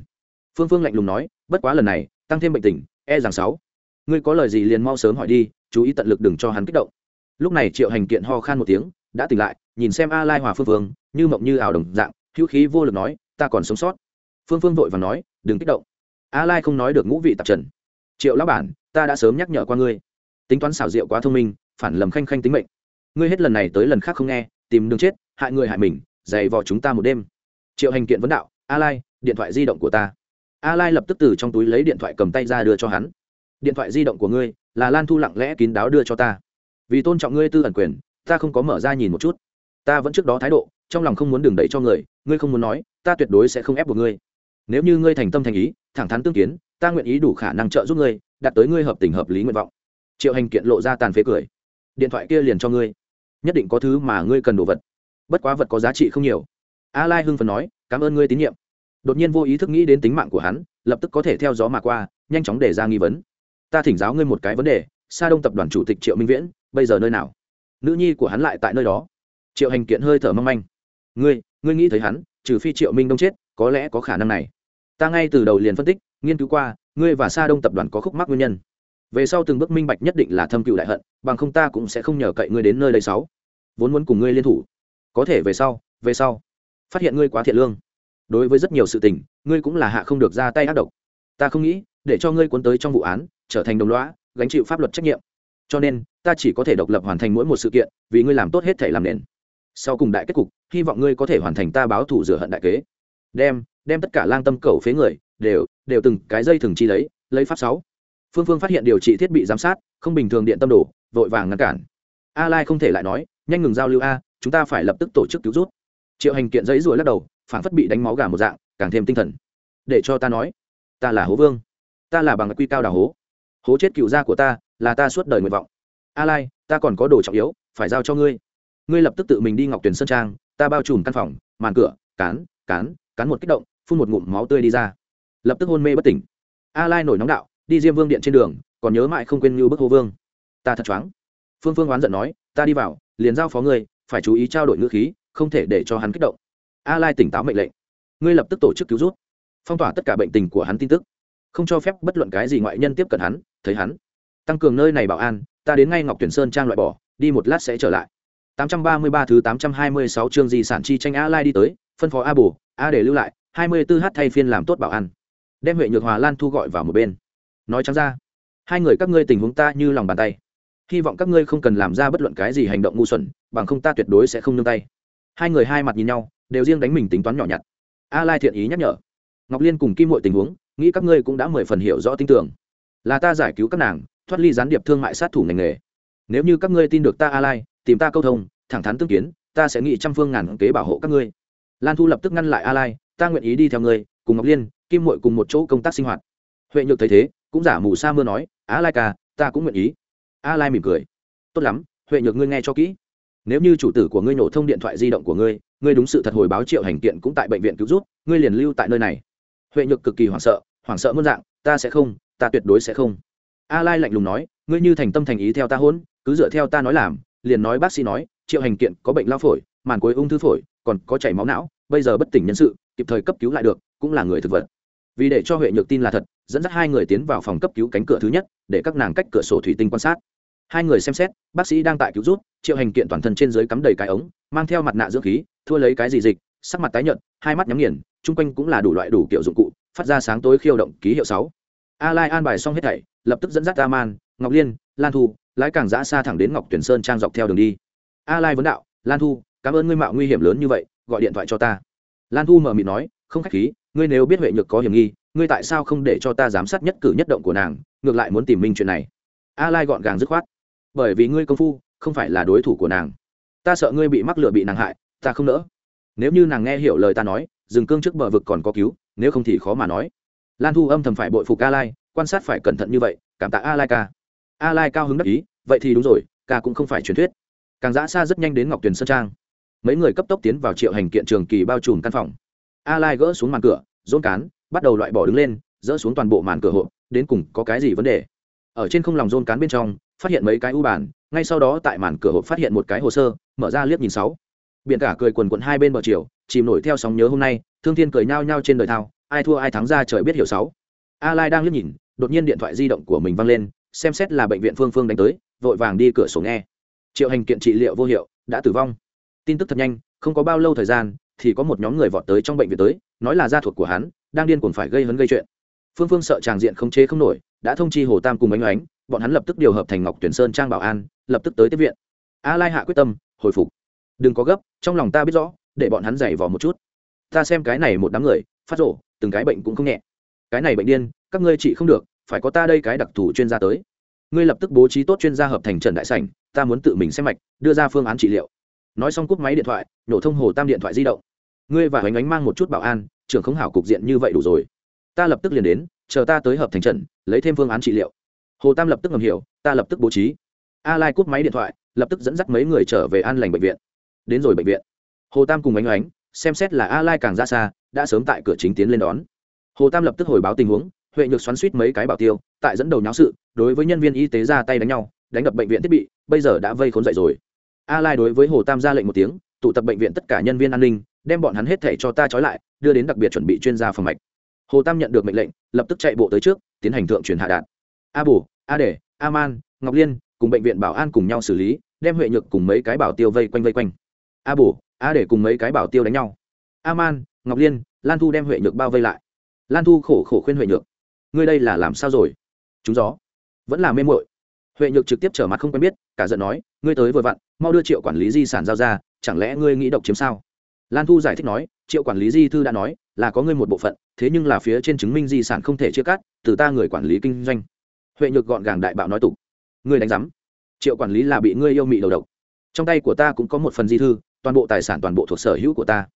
Phương phương lạnh lùng nói, bất quá lần này, tăng thêm bệnh tình e rằng sáu. Ngươi có lời gì liền mau sớm hỏi đi, chú ý tận lực đừng cho hắn kích động. Lúc này triệu hành kiện ho khan một tiếng, đã tỉnh lại, nhìn xem a lai hòa phương phương, như mộng như ảo đồng dạng, hữu khí vô lực nói, ta còn sống sót. Phương phương vội và nói, đừng kích động. A lai không nói được ngũ vị tạp trần. Triệu lão bản, ta đã sớm nhắc nhở qua ngươi. Tính toán xảo diệu quá thông minh, phản lầm khanh khanh tính mệnh. Ngươi hết lần này tới lần khác không nghe, tìm đường chết, hại người hại mình dày vò chúng ta một đêm. Triệu hành kiện vấn đạo, a lai, điện thoại di động của ta a lai lập tức từ trong túi lấy điện thoại cầm tay ra đưa cho hắn. Điện thoại di động của ngươi, là lan thu lặng lẽ kín đáo đưa cho ta. Vì tôn trọng ngươi tư ẩn quyền, ta không có mở ra nhìn một chút. Ta vẫn trước đó thái độ, trong lòng không muốn đường đẩy cho người, ngươi không muốn nói, ta tuyệt đối sẽ không ép buộc ngươi. Nếu như ngươi thành tâm thành ý, thẳng thắn tương kiến, ta nguyện ý đủ khả năng trợ giúp ngươi, đạt tới ngươi hợp tình hợp lý nguyện vọng. Triệu hành kiện lộ ra tàn phế cười. Điện thoại kia liền cho ngươi. Nhất định có thứ mà ngươi cần đồ vật. Bất quá vật có giá trị không nhiều. A lai hưng phần nói, cảm ơn ngươi tín nhiệm đột nhiên vô ý thức nghĩ đến tính mạng của hắn, lập tức có thể theo gió mà qua, nhanh chóng để ra nghi vấn. Ta thỉnh giáo ngươi một cái vấn đề, sa đông tập đoàn chủ tịch triệu minh viễn, bây giờ nơi nào? Nữ nhi của hắn lại tại nơi đó. Triệu hành kiện hơi thở mong manh. Ngươi ngươi nghĩ thấy hắn, trừ phi triệu minh đông chết, có lẽ có khả năng này. Ta ngay từ đầu liền phân tích, nghiên cứu qua, ngươi và sa đông tập đoàn có khúc mắc nguyên nhân. Về sau từng bước minh bạch nhất định là thâm cựu đại hận, bằng không ta cũng sẽ không nhờ cậy ngươi đến nơi đây sáu. Vốn muốn cùng ngươi liên thủ. Có thể về sau về sau. Phát hiện ngươi quá thiện lương đối với rất nhiều sự tình, ngươi cũng là hạ không được ra tay ác độc. Ta không nghĩ, để cho ngươi cuốn tới trong vụ án, trở thành đồng lõa, gánh chịu pháp luật trách nhiệm. Cho nên, ta chỉ có thể độc lập hoàn thành mỗi một sự kiện, vì ngươi làm tốt hết thể làm nền. Sau cùng đại kết cục, hy vọng ngươi có thể hoàn thành ta báo thủ rửa hận đại kế. Đem đem tất cả lang tâm cầu phế người, đều đều từng cái dây thừng chi lấy lấy pháp sáu. Phương phương phát hiện điều trị thiết bị giám sát, không bình thường điện tâm đồ vội vàng ngăn cản. A lai không thể lại nói, nhanh ngừng giao lưu a, chúng ta phải lập tức tổ chức cứu rút. Triệu hành kiện giấy rủa lắc đầu phản phất bị đánh máu gà một dạng, càng thêm tinh thần. Để cho ta nói, ta là hố vương, ta là bằng quy cao đào hố. Hố chết cựu gia của ta, là ta suốt đời nguyện vọng. A lai, ta còn có đồ trọng yếu, phải giao cho ngươi. Ngươi lập tức tự mình đi ngọc tuyển sơn trang, ta bao trùm căn phòng, màn cửa, cán cán cán một kích động, phun một ngụm máu tươi đi ra. Lập tức hôn mê bất tỉnh. A lai nổi nóng đạo, đi diêm vương điện trên đường, còn nhớ mãi không quên như bức hô vương. Ta thật choáng. Phương phương oán giận nói, ta đi vào, liền giao phó ngươi, phải chú ý trao đổi ngữ khí, không thể để cho hắn kích động a lai tỉnh táo mệnh lệnh. Ngươi lập tức tổ chức cứu rút phong tỏa tất cả bệnh tình của hắn tin tức. Không cho phép bất luận cái gì ngoại nhân tiếp cận hắn, thấy hắn. Tăng cường nơi này bảo an, ta đến ngay ngọc tuyển sơn trang loại bỏ, đi một lát sẽ trở lại. 833 thứ 826 chương di sản chi tranh a lai đi tới, phân phó a bù a để lưu lại 24 h thay phiên làm tốt bảo an. Đem huệ nhược hòa lan thu gọi vào một bên. Nói trắng ra, hai người các ngươi tình huống ta như lòng bàn tay. Hy vọng các ngươi không cần làm ra bất luận cái gì hành động ngu xuẩn, bằng không ta tuyệt đối sẽ không nương tay hai người hai mặt nhìn nhau, đều riêng đánh mình tính toán nhỏ nhặt. A lai thiện ý nhắc nhở. Ngọc liên cùng kim hội tình huống, nghĩ các ngươi cũng đã mười phần hiểu rõ tin tưởng. Là ta giải cứu các nàng, thoát ly gián điệp thương mại sát thủ ngành nghề. Nếu như các ngươi tin được ta a lai, tìm ta câu thông, thẳng thắn tương kiến, ta sẽ nghĩ trăm phương ngàn kế bảo hộ các ngươi. Lan thu lập tức ngăn lại a lai, ta nguyện ý đi theo ngươi, cùng ngọc liên, kim mội cùng một chỗ công tác sinh hoạt. Huệ nhược thấy thế, cũng giả mù sa mưa nói, a lai ca, ta cũng nguyện ý. A lai mỉm cười. Tốt lắm, huệ nhược ngươi nghe cho kỹ nếu như chủ tử của ngươi nổ thông điện thoại di động của ngươi ngươi đúng sự thật hồi báo triệu hành kiện cũng tại bệnh viện cứu giúp, ngươi liền lưu tại nơi này. Huệ nhược cực kỳ hoảng sợ hoảng sợ muôn dạng ta sẽ không ta tuyệt đối sẽ không. A lai lạnh lùng nói ngươi như thành tâm thành ý theo ta hôn cứ dựa theo ta nói làm liền nói bác sĩ nói triệu hành kiện có bệnh lao phổi màn cuối ung thư phổi còn có chảy máu não bây giờ bất tỉnh nhân sự kịp thời cấp cứu lại được cũng là người thực vật. Vì để cho huệ nhược tin là thật dẫn dắt hai người tiến vào phòng cấp cứu cánh cửa thứ nhất để các nàng cách cửa sổ thủy tinh quan sát hai người xem xét, bác sĩ đang tại cứu rút triệu hành kiện toàn thân trên dưới cắm đầy cái ống, mang theo mặt nạ dưỡng khí, thua lấy cái gì dịch, sắc mặt tái nhợt, hai mắt nhắm nghiền, chung quanh cũng là đủ loại đủ kiểu dụng cụ, phát ra sáng tối khiêu động ký hiệu sáu. A lai an bài xong hết thảy, lập tức dẫn dắt a man ngọc liên, lan thu, lái càng giã xa thẳng đến ngọc tuyển sơn trang dọc theo đường đi. A lai vấn đạo, lan thu, cảm ơn ngươi mạo nguy hiểm lớn như vậy, gọi điện thoại cho ta. Lan thu mờ mịt nói, không khách khí, ngươi nếu biết huệ nhược có hiểm nghi, ngươi tại sao không để cho ta giám sát nhất cử nhất động của nàng, ngược lại muốn tìm minh chuyện này? A lai gọn gàng dứt khoát bởi vì ngươi công phu không phải là đối thủ của nàng. Ta sợ ngươi bị mắc lừa bị nàng hại, ta không nỡ. Nếu như nàng nghe hiểu lời ta nói dừng cương trước bờ vực còn có cứu, nếu không thì khó mà nói. Lan thu âm thầm phải bội phục a lai quan sát phải cẩn thận như vậy, cảm tạ a lai ca. A lai cao hứng đắc ý, vậy thì đúng rồi, ca cũng không phải truyền thuyết. Càng giã xa rất nhanh đến ngọc tuyền sơn trang. Mấy người cấp tốc tiến vào triệu hành kiện trường kỳ bao trùm căn phòng. A lai gỡ xuống màn cửa, rôn cán, bắt đầu loại bỏ đứng lên, dỡ xuống toàn bộ màn cửa hộ. đến cùng có cái gì vấn đề? Ở trên không lòng rôn cán bên trong, phát hiện mấy cái u bản ngay sau đó tại màn cửa hộp phát hiện một cái hồ sơ, mở ra liếc nhìn sáu. Biển cả cười quần quận hai bên bờ chiều, chìm nổi theo sóng nhớ hôm nay, thương thiên cười nhao nhao trên đời thao, ai thua ai thắng ra trời biết hiểu sáu. A lai đang liếc nhìn, đột nhiên điện thoại di động của mình văng lên, xem xét là bệnh viện phương phương đánh tới, vội vàng đi cửa sổ nghe. Triệu hành kiện trị liệu vô hiệu, đã tử vong. Tin tức thật nhanh, không có bao lâu thời gian, thì có một nhóm người vọt tới trong bệnh viện tới, nói là gia thuộc của hắn, đang điên cuồng phải gây hấn gây chuyện phương phương sợ tràng diện không chế không nổi, đã thông chi hồ tam cùng ánh ánh, bọn hắn lập tức điều hợp thành ngọc tuyển sơn trang bảo an, lập tức tới tiếp viện. A lai hạ quyết tâm, hồi phục. Đừng có gấp, trong lòng ta biết rõ, để bọn hắn giày vò một chút. Ta xem cái này một đám người, phát rổ từng cái bệnh cũng không nhẹ. Cái này bệnh điên, các ngươi trị không được, phải có ta đây cái đặc thù chuyên gia tới. Ngươi lập tức bố trí tốt chuyên gia hợp thành trần đại sảnh, ta muốn tự mình xem mạch, đưa ra phương án trị liệu. Nói xong cúp máy điện thoại, nổ thông hồ tam điện thoại di động. Ngươi và hoành ánh mang một chút bảo an, trưởng không hảo cục diện như vậy đủ rồi ta lập tức liền đến chờ ta tới hợp thành trận, lấy thêm phương án trị liệu. Hồ tam lập tức ngầm hiểu ta lập tức bố trí. A lai cúp máy điện thoại lập tức dẫn dắt mấy người trở về an lành bệnh viện. Đến rồi bệnh viện. Hồ tam cùng ánh ánh xem xét là a lai càng ra xa đã sớm tại cửa chính tiến lên đón. Hồ tam lập tức hồi báo tình huống huệ nhược xoắn suýt mấy cái bảo tiêu tại dẫn đầu nháo sự đối với nhân viên y tế ra tay đánh nhau đánh đập bệnh viện thiết bị bây giờ đã vây khốn dậy rồi. A lai đối với hồ tam ra lệnh một tiếng tụ tập bệnh viện tất cả nhân viên an ninh đem bọn hắn hết thể cho ta trói lại đưa đến đặc biệt chuẩn bị chuyên gia phòng mạch hồ tam nhận được mệnh lệnh, lập tức chạy bộ tới trước, tiến hành thượng truyền hạ đạn. A bù, a đề, a man, ngọc liên cùng bệnh viện bảo an cùng nhau xử lý, đem huệ nhược cùng mấy cái bảo tiêu vây quanh vây quanh. A bù, a để cùng mấy cái bảo tiêu đánh nhau. A man, ngọc liên, lan thu đem huệ nhược bao vây lại. Lan thu khổ khổ khuyên huệ nhược, ngươi đây là làm sao rồi? Chúng gió vẫn là mê mội huệ nhược trực tiếp trở mặt không quen biết, cả giận nói, ngươi tới vừa vặn, mau đưa triệu quản lý di sản giao ra, chẳng lẽ ngươi nghĩ độc chiếm sao? Lan thu giải thích nói, triệu quản lý di thư đã nói là có ngươi một bộ phận, thế nhưng là phía trên chứng minh di sản không thể chia cắt, từ ta người quản lý kinh doanh. Huệ nhược gọn gàng đại bạo nói tục. Ngươi đánh giám, triệu quản lý là bị ngươi yêu mị đầu độc. Trong tay của ta cũng có một phần di thư, toàn bộ tài sản toàn bộ thuộc sở hữu của ta.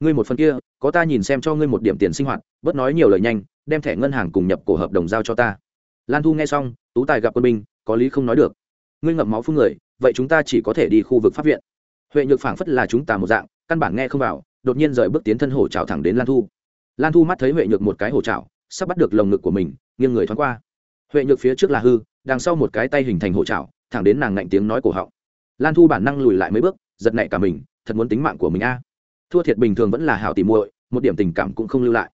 Ngươi một phần kia, có ta nhìn xem cho ngươi một điểm tiền sinh hoạt, bớt nói nhiều lời nhanh, đem thẻ ngân hàng cùng nhập cổ hợp đồng giao cho ta. Lan thu nghe xong, tú tài gặp quân binh, có lý không nói được. Ngươi ngậm máu phun người, vậy chúng ta chỉ có thể đi khu vực pháp viện. Huệ nhược phảng phất là chúng ta một dạng, căn bản nghe không vào đột nhiên rời bước tiến thân hổ trào thẳng đến lan thu. Lan thu mắt thấy huệ nhược một cái hổ trào sắp bắt được lồng ngực của mình, nghiêng người thoáng qua. Huệ nhược phía trước là hư, đằng sau một cái tay hình thành hổ trào thẳng đến nàng ngạnh tiếng nói cổ họng. Lan thu bản năng lùi lại mấy bước, giật nảy cả mình, thật muốn tính mạng của mình a. Thua thiệt bình thường vẫn là hảo tìm muội, một điểm tình cảm cũng không lưu lại.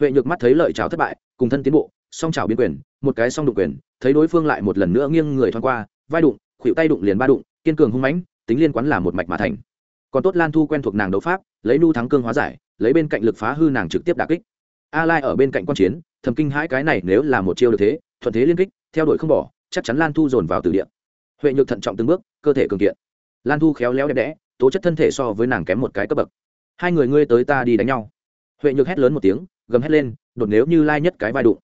Huệ nhược mắt thấy lợi cháo thất bại, cùng thân tiến bộ, song chảo biến quyền, một cái song đụng quyền, thấy đối phương lại một lần nữa nghiêng người thoáng qua, vai đụng, khuỷu tay đụng liền ba đụng, kiên cường hung mãnh, tính liên quán là một mạch mà thành còn tốt lan thu quen thuộc nàng đấu pháp lấy nu thắng cương hóa giải lấy bên cạnh lực phá hư nàng trực tiếp đà kích a lai ở bên cạnh quan chiến thầm kinh hãi cái này nếu là một chiêu được thế thuận thế liên kích theo đuổi không bỏ chắc chắn lan thu dồn vào từ địa huệ nhược thận trọng từng bước cơ thể cường kiện lan thu khéo léo đẹp đẽ tố chất thân thể so với nàng kém một cái cấp bậc hai người ngươi tới ta đi đánh nhau huệ nhược hét lớn một tiếng gầm hét lên đột nếu như lai nhất cái vai đụng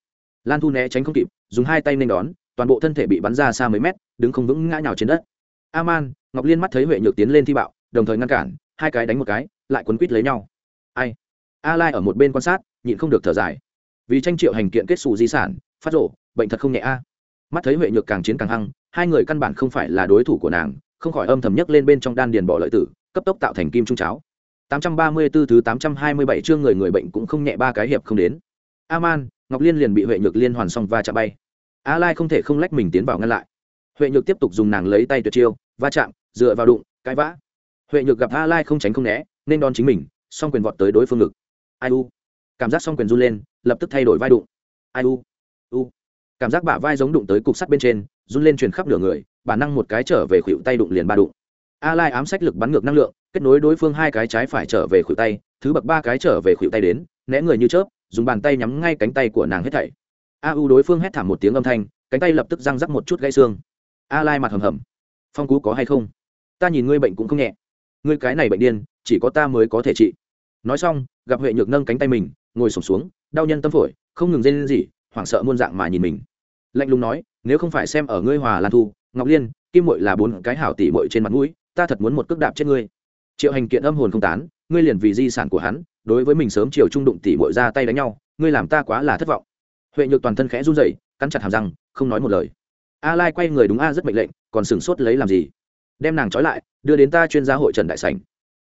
lan thu né tránh không kịp dùng hai tay nên đón toàn bộ thân thể bị bắn ra xa mấy mét đứng không vững ngã nhào trên đất a man ngọc liên mắt thấy huệ nhược tiến lên thi bạo đồng thời ngăn cản hai cái đánh một cái lại quấn quýt lấy nhau. Ai? A lai ở một bên quan sát nhịn không được thở dài. Vì tranh triệu hành kiện kết xù di sản phát rổ, bệnh thật không nhẹ a. Mắt thấy huệ nhược càng chiến càng hăng hai người căn bản không phải là đối thủ của nàng không khỏi âm thầm nhấc lên bên trong đan điền bỏ lợi tử cấp tốc tạo thành kim trung cháo. 834 thứ 827 chương người người bệnh cũng không nhẹ ba cái hiệp không đến. Aman ngọc liên liền bị huệ nhược liên hoàn xong va chạm bay. A lai không thể không lách mình tiến vào ngăn lại. Huệ nhược tiếp tục dùng nàng lấy tay tuyệt chiêu va chạm dựa vào đụng cãi vã huệ nhược gặp a lai không tránh không né, nên đón chính mình, song quyền vọt tới đối phương ngực. Ai u? Cảm giác song quyền run lên, lập tức thay đổi vai đụng. Ai u? U. Cảm giác bả vai giống đụng tới cục sắt bên trên, run lên truyền khắp nửa người, bản năng một cái trở về khuỷu tay đụng liền ba đụng. A lai ám sách lực bắn ngược năng lượng, kết nối đối phương hai cái trái phải trở về khuỷu tay, thứ bậc ba cái trở về khuỷu tay đến, né người như chớp, dùng bàn tay nhắm ngay cánh tay của nàng hết thảy. A u đối phương hét thảm một tiếng âm thanh, cánh tay lập tức răng rắc một chút gãy xương. A lai mặt hầm hầm. Phong cú có hay không? Ta nhìn ngươi bệnh cũng không nhẹ ngươi cái này bệnh điên, chỉ có ta mới có thể trị. Nói xong, gặp huệ nhược nâng cánh tay mình, ngồi sổm xuống, đau nhân tâm phổi, không ngừng dây lên gì hoảng sợ muôn dạng mà nhìn mình. Lạnh lùng nói, nếu không phải xem ở ngươi hòa lan thu, ngọc liên, kim mội là bốn cái hảo tỷ mội trên mặt mũi, ta thật muốn một cước đạp chết ngươi. Triệu hành kiện âm hồn không tán, ngươi liền vì di sản của hắn, đối với mình sớm chiều trung đụng tỷ mội ra tay đánh nhau, ngươi làm ta quá là thất vọng. Huệ nhược toàn thân khẽ run rẩy, cắn chặt hàm răng, không nói một lời. A lai quay người đúng a rất mệnh lệnh, còn sửng sốt lấy làm gì? Đem nàng trói lại đưa đến ta chuyên gia hội trần đại sảnh.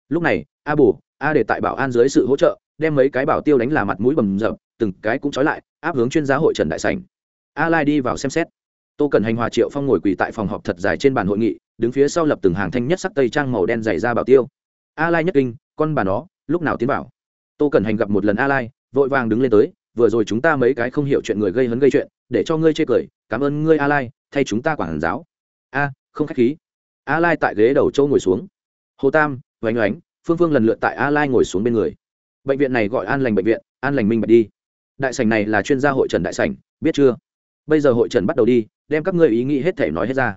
Lúc này, a bù a để tại bảo an dưới sự hỗ trợ, đem mấy cái bảo tiêu đánh là mặt mũi bầm dập, từng cái cũng trói lại, áp hướng chuyên gia hội trần đại sảnh. A lai đi vào xem xét. Tô cần hành, hòa triệu phong ngồi quỳ tại phòng họp thật dài trên bàn hội nghị, đứng phía sau lập từng hàng thanh nhất sắc tây trang màu đen dày ra bảo tiêu. A lai nhất kinh, con bà nó, lúc nào tiến vào? Tô cần hành gặp một lần a lai, vội vàng đứng lên tới, vừa rồi chúng ta mấy cái không hiểu chuyện người gây hấn gây chuyện, để cho ngươi chê cười, cảm ơn ngươi a lai, thay chúng ta quản giáo. A, không khách khí a lai tại ghế đầu châu ngồi xuống. Hồ tam, oánh oánh, phương phương lần lượt tại a lai ngồi xuống bên người. Bệnh viện này gọi an lành bệnh viện, an lành minh bạch đi. Đại sảnh này là chuyên gia hội trần đại sảnh, biết chưa? Bây giờ hội trần bắt đầu đi, đem các ngươi ý nghĩ hết thể nói hết ra.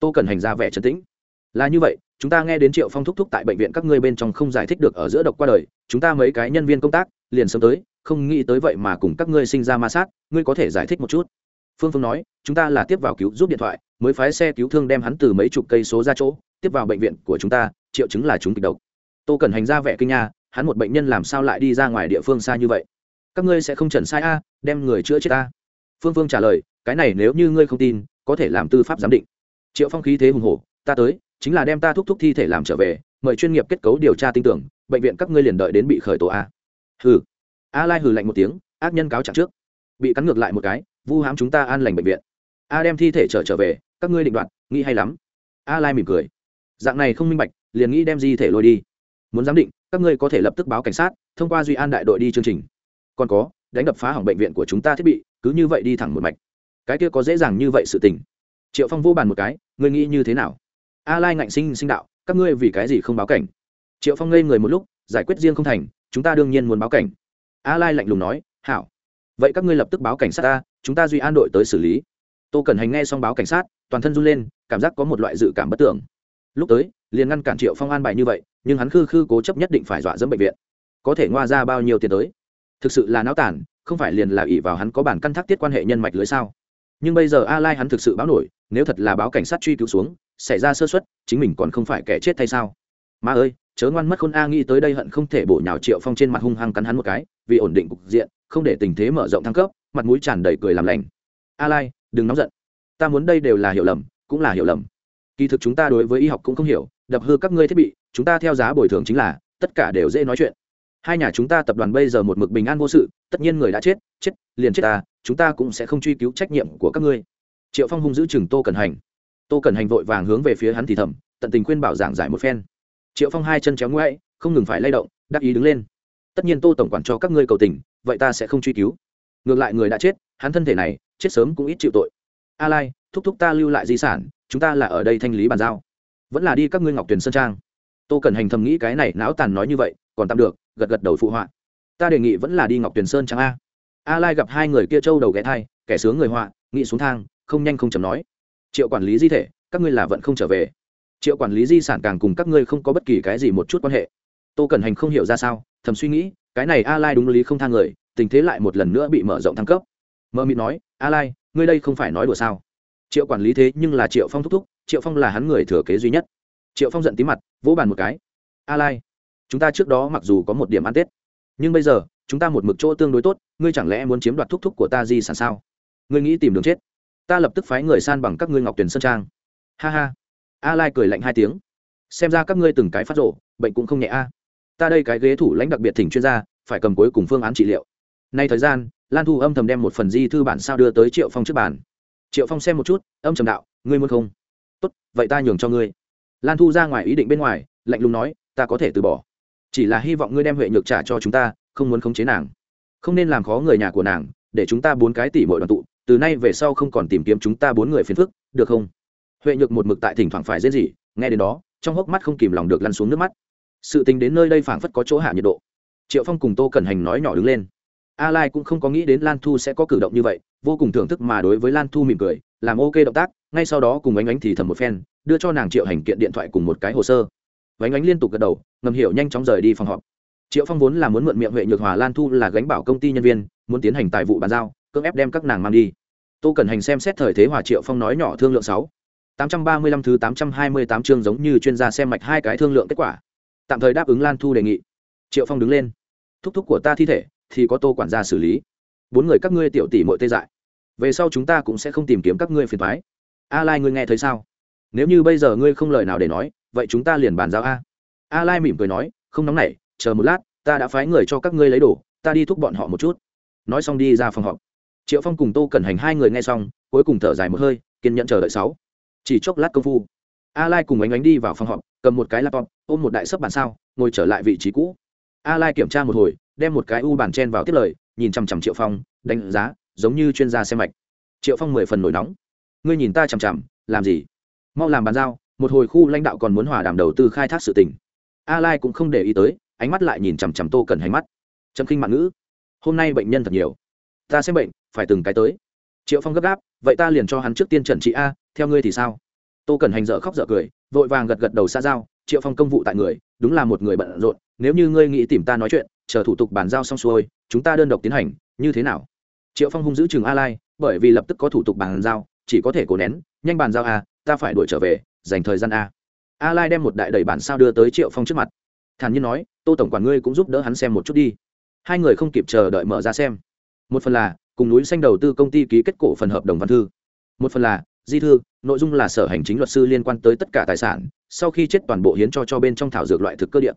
Tô cần hành ra vẻ trấn tĩnh. Là như vậy, chúng ta nghe đến triệu phong thúc thúc tại bệnh viện các ngươi bên trong không giải thích được ở giữa độc qua đời, chúng ta mấy cái nhân viên công tác, liền sớm tới, không nghĩ tới vậy mà cùng các ngươi sinh ra ma sát, ngươi có thể giải thích một chút phương phương nói, chúng ta là tiếp vào cứu, giúp điện thoại, mới phái xe cứu thương đem hắn từ mấy chục cây số ra chỗ, tiếp vào bệnh viện của chúng ta, triệu chứng là chúng kịch độc. Tô cần hành ra vẻ kinh nha, hắn một bệnh nhân làm sao lại đi ra ngoài địa phương xa như vậy? Các ngươi sẽ không trần sai a, đem người chữa chết ta. Phương phương trả lời, cái này nếu như ngươi không tin, có thể làm tư pháp giám định. Triệu phong khí thế hùng hổ, ta tới, chính là đem ta thúc thúc thi thể làm trở về, mời chuyên nghiệp kết cấu điều tra tin tưởng, bệnh viện các ngươi liền đợi đến bị khởi tố a. Hừ. A lai hừ lạnh một tiếng, ác nhân cáo trạng trước. Bị cắn ngược lại một cái vu hãm chúng ta an lành bệnh viện. A đem thi thể trở trở về, các ngươi định đoạt, nghĩ hay lắm. A lai mỉm cười. Dạng này không minh bạch, liền nghĩ đem di thể lôi đi. Muốn giám định, các ngươi có thể lập tức báo cảnh sát, thông qua duy an đại đội đi chương trình. Còn có, đánh đập phá hỏng bệnh viện của chúng ta thiết bị, cứ như vậy đi thẳng một mạch. Cái kia có dễ dàng như vậy sự tình. Triệu phong vô bàn một cái, ngươi nghĩ như thế nào? A lai ngạnh sinh sinh đạo, các ngươi vì cái gì không báo cảnh? Triệu phong ngây người một lúc, giải quyết riêng không thành, chúng ta đương nhiên muốn báo cảnh. A lai lạnh lùng nói, hảo vậy các ngươi lập tức báo cảnh sát ta chúng ta duy an đội tới xử lý. Tô cần hành nghe xong báo cảnh sát toàn thân run lên cảm giác có một loại dự cảm bất tưởng lúc tới liền ngăn cản triệu phong an bài như vậy nhưng hắn khư khư cố chấp nhất định phải dọa dẫm bệnh viện. Có thể ngoa ra bao nhiêu tiền tới? Thực sự là náo tản không phải liền là ỷ vào hắn có bản căn thác tiết quan hệ nhân mạch lưới sao? Nhưng bây giờ a lai hắn thực sự báo nổi nếu thật là báo cảnh sát truy cứu xuống xảy ra sơ suất, chính mình còn không phải kẻ chết thay sao? Ma ơi chớ ngoan mất khôn a nghĩ tới đây hận không thể bổ nhào triệu phong trên mặt hung hăng cắn hắn một cái vì ổn định cục diện không để tình thế mở rộng thăng cấp, mặt mũi tràn đầy cười làm lành. A lai đừng nóng giận. Ta muốn đây đều là hiểu lầm, cũng là hiểu lầm. Kỳ thực chúng ta đối với y học cũng không hiểu, đập hư các ngươi thiết bị, chúng ta theo giá bồi thường chính là, tất cả đều dễ nói chuyện. Hai nhà chúng ta tập đoàn bây giờ một mực bình an vô sự, tất nhiên người đã chết chết, liền chết ta, chúng ta cũng sẽ không truy cứu trách nhiệm của các ngươi. Triệu phong hung giữ chừng tô cần hành. Tô cần hành vội vàng hướng về phía hắn thì thầm, tận tình khuyên bảo giảng giải một phen. Triệu phong hai chân chéo ngoại không ngừng phải lay động, đắc ý đứng lên. Tất nhiên tô tổng quản cho các ngươi cầu tình vậy ta sẽ không truy cứu. Ngược lại người đã chết, hắn thân thể này, chết sớm cũng ít chịu tội. A lai, thúc thúc ta lưu lại di sản, chúng ta là ở đây thanh lý bàn giao. Vẫn là đi các ngươi ngọc tuyển sơn trang. Tô cần hành thầm nghĩ cái này não tàn nói như vậy, còn tạm được, gật gật đầu phụ họa. Ta đề nghị vẫn là đi ngọc tuyển sơn trang a. A lai gặp hai người kia trâu đầu ghé thai, kẻ sướng người họa nghị xuống thang, không nhanh không chầm nói. Triệu quản lý di thể, các ngươi là vẫn không trở về. Triệu quản lý di sản càng cùng các ngươi không có bất kỳ cái gì một chút quan hệ. Tô cần hành không hiểu ra sao, thầm suy nghĩ cái này a lai đúng lý không thang người, tình thế lại một lần nữa bị mở rộng thăng cấp. Mơ mịt nói, a lai, ngươi đây không phải nói đùa sao? Triệu quản lý thế nhưng là triệu phong thúc thúc, triệu phong là hắn người thừa kế duy nhất. Triệu phong giận tí mặt, vỗ bàn một cái. A lai, chúng ta trước đó mặc dù có một điểm ăn tết, nhưng bây giờ, chúng ta một mực chỗ tương đối tốt, ngươi chẳng lẽ muốn chiếm đoạt thúc thúc của ta gì sản sao? Ngươi nghĩ tìm đường chết. Ta lập tức phái người san bằng các ngươi ngọc tuyển sơn trang. Ha ha. A lai cười lạnh hai tiếng. Xem ra các ngươi từng cái phát rộ bệnh cũng không nhẹ a ta đây cái ghế thủ lãnh đặc biệt thỉnh chuyên gia, phải cầm cuối cùng phương án trị liệu. Nay thời gian, lan thu âm thầm đem một phần di thư bản sao đưa tới triệu phong trước bàn. Triệu phong xem một chút, âm trầm đạo, ngươi muốn không? Tốt, vậy ta nhường cho ngươi. Lan thu ra ngoài ý định bên ngoài, lạnh lùng nói, ta có thể từ bỏ. Chỉ là hy vọng ngươi đem huệ nhược trả cho chúng ta, không muốn khống chế nàng. Không nên làm khó người nhà của nàng, để chúng ta bốn cái tỷ mọi đoàn tụ, từ nay về sau không còn tìm kiếm chúng ta bốn người phiền phức, được không? Huệ nhược một mực tại thỉnh thoảng phải dễ gì, nghe đến đó, trong hốc mắt không kìm lòng được lăn xuống nước mắt sự tình đến nơi đây phảng phất có chỗ hạ nhiệt độ. Triệu phong cùng tô cẩn hành nói nhỏ đứng lên. A lai cũng không có nghĩ đến lan thu sẽ có cử động như vậy, vô cùng thưởng thức mà đối với lan thu mỉm cười, làm ok động tác, ngay sau đó cùng ánh ánh thì thầm một phen, đưa cho nàng triệu hành kiện điện thoại cùng một cái hồ sơ. Ánh ánh liên tục gật đầu, ngầm hiểu nhanh chóng rời đi phòng họp. Triệu phong vốn là muốn mượn miệng huệ nhược hòa lan thu là gánh bảo công ty nhân viên, muốn tiến hành tài vụ bàn giao, cưỡng ép đem các nàng mang đi. Tô cần hành xem xét thời thế hòa triệu phong nói nhỏ thương lượng sáu. Tám trăm ba mươi lăm thứ tám trăm hai mươi tám chương giống như chuyên gia xem mạch hai cái thương lượng kết quả tạm thời đáp ứng lan thu đề nghị. Triệu phong đứng lên. Thúc thúc của ta thi thể, thì có tô quản gia xử lý. Bốn người các ngươi tiểu tỷ mội tê dại. Về sau chúng ta cũng sẽ không tìm kiếm các ngươi phiền thoái a lai ngươi nghe thấy sao? Nếu như bây giờ ngươi không lời nào để nói, vậy chúng ta liền bàn giao a. A lai mỉm cười nói, không nóng nảy, chờ một lát, ta đã phái người cho các ngươi lấy đồ, ta đi thúc bọn họ một chút. Nói xong đi ra phòng họp. Triệu phong cùng tô cẩn hành hai người nghe xong, cuối cùng thở dài một hơi, kiên nhẫn chờ đợi sáu. Chỉ chốc lát công phu a lai cùng ánh ánh đi vào phòng họp cầm một cái laptop, ôm một đại sấp bản sao, ngồi trở lại vị trí cũ. A lai kiểm tra một hồi, đem một cái u bản chen vào tiết lời, nhìn chằm chằm triệu phong, đánh giá, giống như chuyên gia xem mạch. Triệu phong mười phần nổi nóng. Ngươi nhìn ta chằm chằm, làm gì? Mau làm bàn giao, một hồi khu lãnh đạo còn muốn hòa đàm đầu tư khai thác sự tình. A lai cũng không để ý tới, ánh mắt lại nhìn chằm chằm tô cần hành mắt. Trầm kinh mạng ngữ. Hôm nay bệnh nhân thật nhiều. Ta xem bệnh, phải từng cái tới. Triệu phong gấp gáp, vậy ta liền cho hắn trước tiên trần trị a, theo ngươi thì sao? Tô cần hành dở khóc dở cười, vội vàng gật gật đầu xa giao, triệu phong công vụ tại người, đúng là một người bận rộn, nếu như ngươi nghĩ tìm ta nói chuyện, chờ thủ tục bàn giao xong xuôi, chúng ta đơn độc tiến hành, như thế nào? Triệu phong hung giữ chừng a lai, bởi vì lập tức có thủ tục bàn giao, chỉ có thể cố nén, nhanh bàn giao a ta phải đuổi trở về, dành thời gian a a lai đem một đại đầy bản sao đưa tới triệu phong trước mặt. Thản nhiên nói, tô tổng quản ngươi cũng giúp đỡ hắn xem một chút đi. Hai người không kịp chờ đợi mở ra xem. Một phần là, cùng núi xanh đầu tư công ty ký kết cổ phần hợp đồng văn thư. Một phần là, di thư nội dung là sở hành chính luật sư liên quan tới tất cả tài sản, sau khi chết toàn bộ hiến cho cho bên trong thảo dược loại thực cơ điện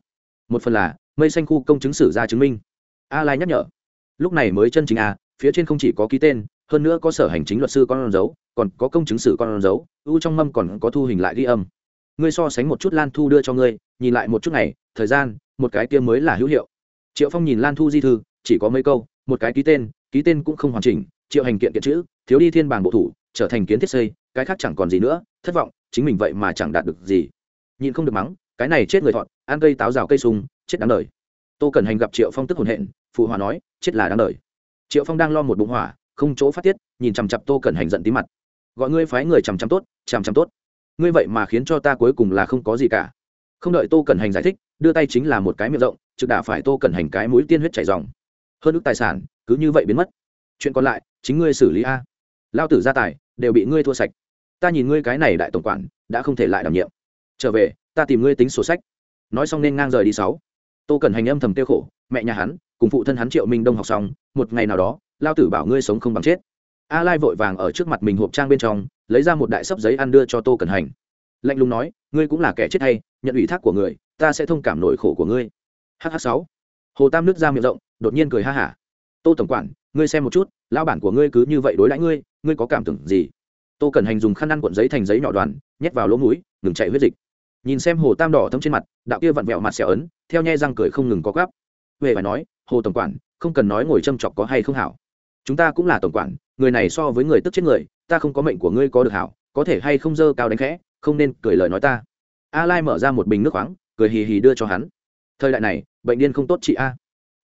một phần là, mây xanh khu công chứng sử ra chứng minh. A lai nhắc nhở, lúc này mới chân chính a phía trên không chỉ có ký tên, hơn nữa có sở hành chính luật sư con dấu, còn có công chứng sử con dấu u trong mâm còn có thu hình lại ghi âm. Ngươi so sánh một chút lan thu đưa cho ngươi, nhìn lại một chút ngày thời gian, một cái kia mới là hữu hiệu. Triệu phong nhìn lan thu di thư, chỉ có mấy câu, một cái ký tên ký tên cũng không hoàn chỉnh, triệu hành kiện kiện chữ, thiếu đi thiên bảng bộ thủ, trở thành kiến thiết xây cái khác chẳng còn gì nữa, thất vọng, chính mình vậy mà chẳng đạt được gì. Nhìn không được mắng, cái này chết người thọn ăn cây táo rào cây sung, chết đáng đời. Tô cần hành gặp triệu phong tức hồn hện, phụ hòa nói, chết là đáng đời. Triệu phong đang lo một bụng hỏa, không chỗ phát tiết, nhìn chằm chặp tô cần hành giận tí mặt. Gọi ngươi phái người chằm chằm tốt, chằm chằm tốt. Ngươi vậy mà khiến cho ta cuối cùng là không có gì cả. Không đợi tô cần hành giải thích, đưa tay chính là một cái miệng rộng, trực đả phải tô cần hành cái mũi tiên huyết chảy dòng hơn ước tài sản, cứ như vậy biến mất. Chuyện còn lại, chính ngươi xử lý a. Lao tử gia tài đều bị ngươi thua sạch. Ta nhìn ngươi cái này đại tổng quản, đã không thể lại đảm nhiệm. Trở về, ta tìm ngươi tính sổ sách. Nói xong nên ngang rời đi sáu. Tô cần hành âm thầm tiêu khổ, mẹ nhà hắn, cùng phụ thân hắn triệu minh đông học xong, một ngày nào đó, lao tử bảo ngươi sống không bằng chết. A lai vội vàng ở trước mặt mình hộp trang bên trong, lấy ra một đại sấp giấy ăn đưa cho tô cần hành. Lạnh lùng nói, ngươi cũng là kẻ chết hay, nhận ủy thác của người, ta sẽ thông cảm nỗi khổ của ngươi. Hh sáu. Hồ tam nước ra miệng rộng, đột nhiên cười ha hả. Tô tổng quản ngươi xem một chút lao bản của ngươi cứ như vậy đối đãi ngươi ngươi có cảm tưởng gì? Tô cần hành dùng khăn ăn cuộn giấy thành giấy nhỏ đoàn, nhét vào lỗ mũi, ngừng chạy huyết dịch. Nhìn xem hồ tam đỏ thấm trên mặt, đạo kia vặn vẹo mặt xẻo ấn, theo nhai răng cười không ngừng có gắp về phải nói, hồ tổng quản, không cần nói ngồi châm chọc có hay không hảo. Chúng ta cũng là tổng quản, người này so với người tức chết người, ta không có mệnh của ngươi có được hảo, có thể hay không dơ cao đánh khẽ, không nên cười lời nói ta. A lai mở ra một bình nước khoáng, cười hì hì đưa cho hắn. Thời đại này, bệnh điên không tốt chị a.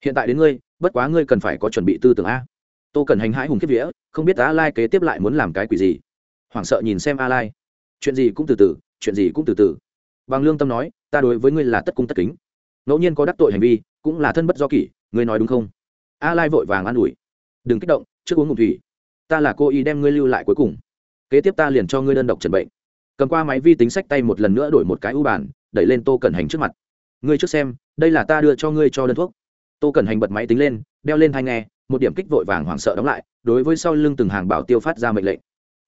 Hiện tại đến ngươi bất quá ngươi cần phải có chuẩn bị tư tưởng a. Tô cần hành hãi hùng kiếp vía, không biết a lai kế tiếp lại muốn làm cái quỷ gì. Hoảng sợ nhìn xem a lai. Chuyện gì cũng từ từ, chuyện gì cũng từ từ. Bằng lương tâm nói, ta đối với ngươi là tất cung tất kính. Ngẫu nhiên có đắc tội hành vi, cũng là thân bất do kỷ, ngươi nói đúng không? A lai vội vàng an ủi. Đừng kích động, trước uống ngụm thủy. Ta là cô ý đem ngươi lưu lại cuối cùng. Kế tiếp ta liền cho ngươi đơn độc trần bệnh. Cầm qua máy vi tính sách tay một lần nữa đổi một cái ưu bản đẩy lên tô cẩn hành trước mặt. Ngươi trước xem, đây là ta đưa cho ngươi cho đơn thuốc tô cẩn hành bật máy tính lên, đeo lên thai nghe, một điểm kích vội vàng hoảng sợ đóng lại, đối với sau lưng từng hàng bảo tiêu phát ra mệnh lệnh.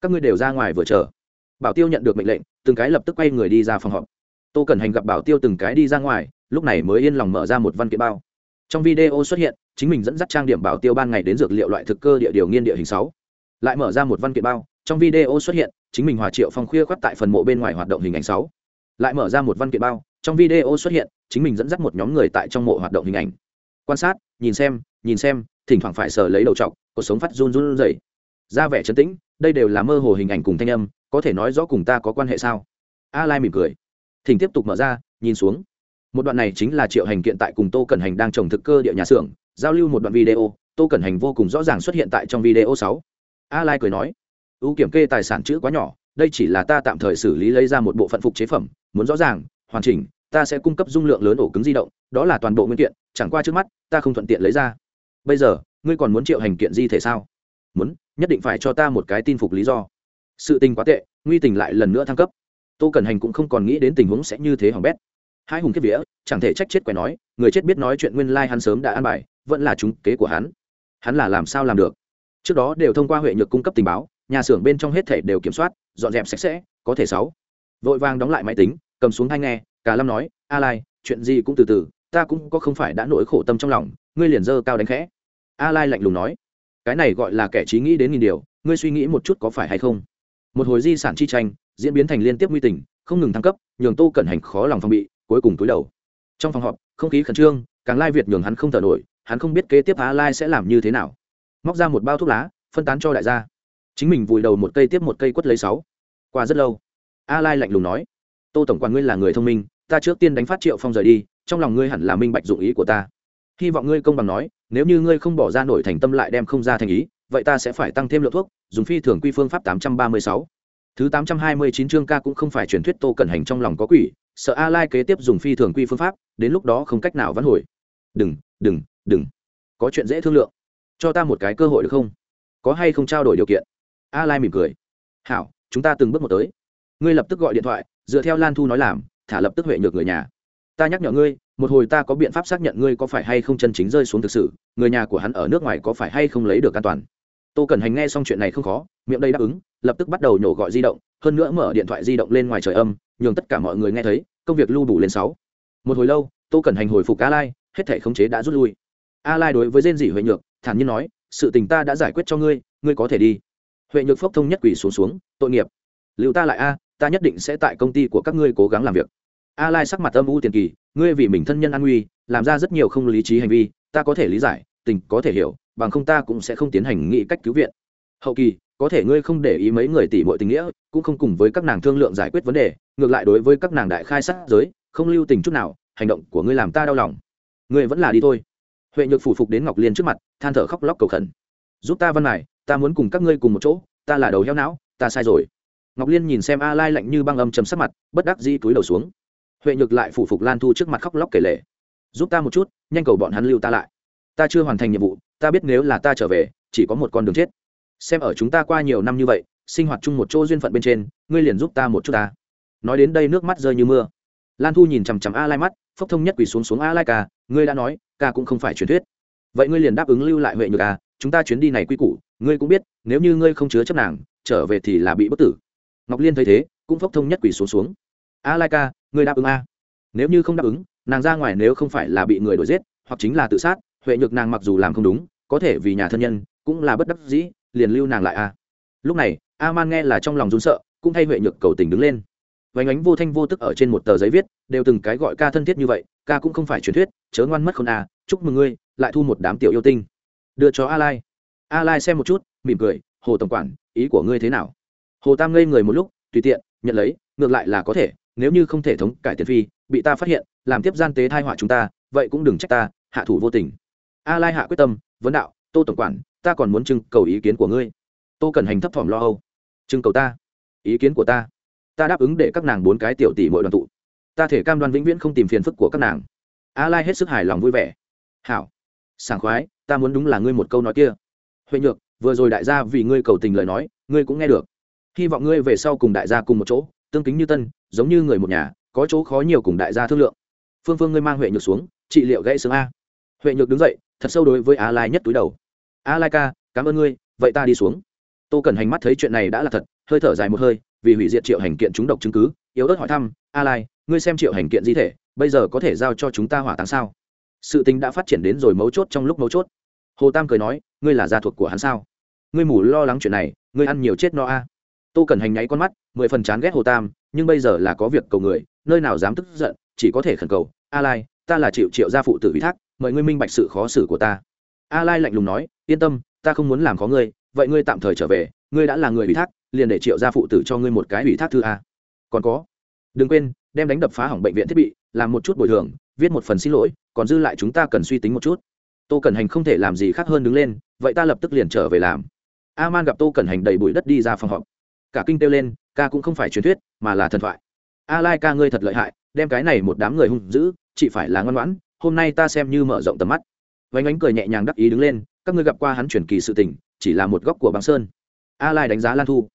Các ngươi đều ra ngoài vừa chờ. Bảo tiêu nhận được mệnh lệnh, từng cái lập tức quay người đi ra phòng họp. Tô cẩn hành gặp bảo tiêu từng cái đi ra ngoài, lúc này mới yên lòng mở ra một văn kiện bao. Trong video xuất hiện, chính mình dẫn dắt trang điểm bảo tiêu ban ngày đến dược liệu loại thực cơ địa điều nghiên địa hình sáu. Lại mở ra một văn kiện bao, trong video xuất hiện, chính mình hòa triệu phong khuya khoắt tại phần mộ bên ngoài hoạt động hình ảnh sáu. Lại mở ra một văn kiện bao, trong video xuất hiện, chính mình dẫn dắt một nhóm người tại trong mộ hoạt động hình ảnh quan sát, nhìn xem nhìn xem, thỉnh thoảng phải sờ lấy đầu trọc, cuộc sống phát run run rẩy. Ra vẻ trấn tĩnh, đây đều là mơ hồ hình ảnh cùng thanh âm, có thể nói rõ cùng ta có quan hệ sao? A lai mỉm cười. Thỉnh tiếp tục mở ra, nhìn xuống. Một đoạn này chính là triệu hành kiện tại cùng tô cẩn hành đang trồng thực cơ địa nhà xưởng, giao lưu một đoạn video, tô cẩn hành vô cùng rõ ràng xuất hiện tại trong video sáu. A lai cười nói, ưu kiểm kê tài sản chữ quá nhỏ, đây chỉ là ta tạm thời xử lý lấy ra một bộ phận phục chế phẩm, muốn rõ ràng, hoàn chỉnh, ta sẽ cung cấp dung lượng lớn ổ cứng di động, đó là toàn bộ nguyên kiện chẳng qua trước mắt, ta không thuận tiện lấy ra. Bây giờ, ngươi còn muốn triệu hành kiện di thể sao? Muốn, nhất định phải cho ta một cái tin phục lý do. Sự tình quá tệ, nguy tình lại lần nữa thăng cấp. Tô cẩn hành cũng không còn nghĩ đến tình huống sẽ như thế hỏng bét. Hai hùng kiếp vía, chẳng thể trách chết quẻ nói, người chết biết nói chuyện nguyên lai hắn sớm đã an bài, vẫn là chúng kế của hắn. Hắn là làm sao làm được? Trước đó đều thông qua huệ nhược cung cấp tình báo, nhà xưởng bên trong hết thể đều kiểm soát, dọn dẹp sạch sẽ, có thể sáu. Vội vàng đóng lại máy tính, cầm xuống thanh nghe, cả lâm nói a lai chuyện gì cũng từ từ ta cũng có không phải đã nỗi khổ tâm trong lòng, ngươi liền dơ cao đánh khẽ. A lai lạnh lùng nói. Cái này gọi là kẻ trí nghĩ đến nghìn điều, ngươi suy nghĩ một chút có phải hay không? Một hồi di sản chi tranh, diễn biến thành liên tiếp nguy tình, không ngừng thăng cấp, nhường tô cẩn hành khó lòng phòng bị, cuối cùng túi đầu. Trong phòng họp, không khí khẩn trương, càng lai việt nhường hắn không thở nổi, hắn không biết kế tiếp a lai sẽ làm như thế nào. Móc ra một bao thuốc lá, phân tán cho đại gia. Chính mình vùi đầu một cây tiếp một cây quất lấy sáu. Qua rất lâu a lai lạnh lùng nói. Tô tổng quan ngươi là người thông minh, ta trước tiên đánh phát triệu phong rời đi trong lòng ngươi hẳn là minh bạch dụng ý của ta. Hy vọng ngươi công bằng nói, nếu như ngươi không bỏ ra nổi thành tâm lại đem không ra thành ý, vậy ta sẽ phải tăng thêm lượng thuốc, dùng phi thường quy phương pháp 836. thứ 829 chương ca cũng không phải truyền thuyết tô cẩn hành trong lòng có quỷ, sợ a lai kế tiếp dùng phi thường quy phương pháp, đến lúc đó không cách nào vãn hồi. Đừng đừng đừng. Có chuyện dễ thương lượng. Cho ta một cái cơ hội được không? Có hay không trao đổi điều kiện? A lai mỉm cười. Hảo, chúng ta từng bước một tới. Ngươi lập tức gọi điện thoại, dựa theo lan thu nói làm, thả lập tức huệ nhược người nhà ta nhắc nhở ngươi, một hồi ta có biện pháp xác nhận ngươi có phải hay không chân chính rơi xuống thực sự, người nhà của hắn ở nước ngoài có phải hay không lấy được an toàn. Tô cần hành nghe xong chuyện này không khó, miệng đây đáp ứng, lập tức bắt đầu nhổ gọi di động, hơn nữa mở điện thoại di động lên ngoài trời âm, nhường tất cả mọi người nghe thấy, công việc lưu đủ lên sáu. Một hồi lâu, tô cần hành hồi phục a lai hết thể khống chế đã rút lui. A lai đối với rên dỉ huệ nhược, thản nhiên nói, sự tình ta đã giải quyết cho ngươi ngươi có thể đi. Huệ nhược phốc thông nhất quỷ xuống xuống, tội nghiệp. Liệu ta lại a, ta nhất định sẽ tại công ty của các ngươi cố gắng làm việc a lai sắc mặt âm u tiền kỳ, ngươi vì mình thân nhân an nguy, làm ra rất nhiều không lý trí hành vi, ta có thể lý giải, tình có thể hiểu, bằng không ta cũng sẽ không tiến hành nghị cách cứu viện. Hậu kỳ, có thể ngươi không để ý mấy người tỷ muội tình nghĩa, cũng không cùng với các nàng thương lượng giải quyết vấn đề, ngược lại đối với các nàng đại khai sát giới, không lưu tình chút nào, hành động của ngươi làm ta đau lòng. Ngươi vẫn là đi thôi. Huệ nhược phủ phục đến ngọc liên trước mặt, than thở khóc lóc cầu khẩn. Giúp ta văn này ta muốn cùng các ngươi cùng một chỗ, ta là đầu heo não, ta sai rồi. Ngọc liên nhìn xem a lai lạnh như băng âm chấm sắc mặt, bất đắc dĩ túi đầu xuống huệ nhược lại phủ phục lan thu trước mặt khóc lóc kể lể. Giúp ta một chút, nhanh cầu bọn hắn lưu ta lại. Ta chưa hoàn thành nhiệm vụ, ta biết nếu là ta trở về, chỉ có một con đường chết. Xem ở chúng ta qua nhiều năm như vậy, sinh hoạt chung một chỗ duyên phận bên trên, ngươi liền giúp ta một chút ta. Nói đến đây nước mắt rơi như mưa. Lan thu nhìn chằm chằm a lai mắt, phốc thông nhất quỳ xuống xuống a lai ca, ngươi đã nói, ca cũng không phải truyền thuyết. Vậy ngươi liền đáp ứng lưu lại huệ nhược à chúng ta chuyến đi này quy củ, ngươi cũng biết, nếu như ngươi không chứa chấp nàng, trở về thì là bị bất tử. Ngọc liên thấy thế, cũng phốc thông nhất quỳ xuống xuống. A lai ca ngươi đáp ứng a? Nếu như không đáp ứng, nàng ra ngoài nếu không phải là bị người đuổi giết, hoặc chính là tự sát, huệ nhược nàng mặc dù làm không đúng, có thể vì nhà thân nhân, cũng là bất đắc dĩ, liền lưu nàng lại a. Lúc này a man nghe là trong lòng run sợ, cũng thay huệ nhược cầu tình đứng lên. Vánh ánh vô thanh vô tức ở trên một tờ giấy viết, đều từng cái gọi ca thân thiết như vậy, ca cũng không phải truyền thuyết, chớ ngoan mất không a, chúc mừng ngươi, lại thu một đám tiểu yêu tinh. Đưa cho a lai a lai xem một chút, mỉm cười, hồ tổng quản, ý của ngươi thế nào? Hồ tam ngây người một lúc, tùy tiện, nhận lấy, ngược lại là có thể nếu như không thể thống cải tiền phi, bị ta phát hiện, làm tiếp gian tế thai họa chúng ta, vậy cũng đừng trách ta, hạ thủ vô tình. A lai hạ quyết tâm, vấn đạo, tô tổng quản, ta còn muốn trưng cầu ý kiến của ngươi. Tô cần hành thấp thỏm lo âu. Trưng cầu ta? Ý kiến của ta? Ta đáp ứng để các nàng bốn cái tiểu tỷ mỗi đoàn tụ. Ta thể cam đoan vĩnh viễn không tìm phiền phức của các nàng. A lai hết sức hài lòng vui vẻ. Hảo. Sảng khoái, ta muốn đúng là ngươi một câu nói kia. Huệ nhược, vừa rồi đại gia vì ngươi cầu tình lời nói, ngươi cũng nghe được. Hy vọng ngươi về sau cùng đại gia cùng một chỗ tương kính như tân, giống như người một nhà, có chỗ khó nhiều cùng đại gia thương lượng. Phương phương ngươi mang huệ nhược xuống trị liệu gãy xương a. Huệ nhược đứng dậy, thật sâu đối với a lai nhất túi đầu. A lai ca, cảm ơn ngươi, vậy ta đi xuống. Tô cần hành mắt thấy chuyện này đã là thật, hơi thở dài một hơi, vì hủy diệt triệu hành kiện chúng độc chứng cứ, yếu ớt hỏi thăm a lai, ngươi xem triệu hành kiện di thể, bây giờ có thể giao cho chúng ta hỏa táng sao? Sự tình đã phát triển đến rồi mấu chốt trong lúc mấu chốt. Hồ tam cười nói, ngươi là gia thuộc của hắn sao? Ngươi mù lo lắng chuyện này, ngươi ăn nhiều chết no a tô cần hành nháy con mắt, mười phần chán ghét hồ tam, nhưng bây giờ là có việc cầu người, nơi nào dám tức giận, chỉ có thể khẩn cầu, a lai, ta là triệu triệu gia phụ tử ủy thác, mời ngươi minh bạch sự khó xử của ta. A lai lạnh lùng nói, yên tâm, ta không muốn làm khó ngươi, vậy ngươi tạm thời trở về, ngươi đã là người ủy thác, liền để triệu gia phụ tử cho ngươi một cái ủy thác thư a. Còn có, đừng quên, đem đánh đập phá hỏng bệnh viện thiết bị, làm một chút bồi thường, viết một phần xin lỗi, còn dư lại chúng ta cần suy tính một chút. Tô cẩn hành không thể làm gì khác hơn đứng lên, vậy ta lập tức liền trở về làm. A man gặp tô cẩn hành đầy bụi đất đi ra phòng họp cả kinh kêu lên, ca cũng không phải truyền thuyết, mà là thần thoại. A lai ca ngươi thật lợi hại, đem cái này một đám người hung dữ, chỉ phải là ngoan ngoãn, hôm nay ta xem như mở rộng tầm mắt. Vánh ánh cười nhẹ nhàng đắc ý đứng lên, các ngươi gặp qua hắn truyền kỳ sự tình, chỉ là một góc của băng sơn. A lai đánh giá lan thu.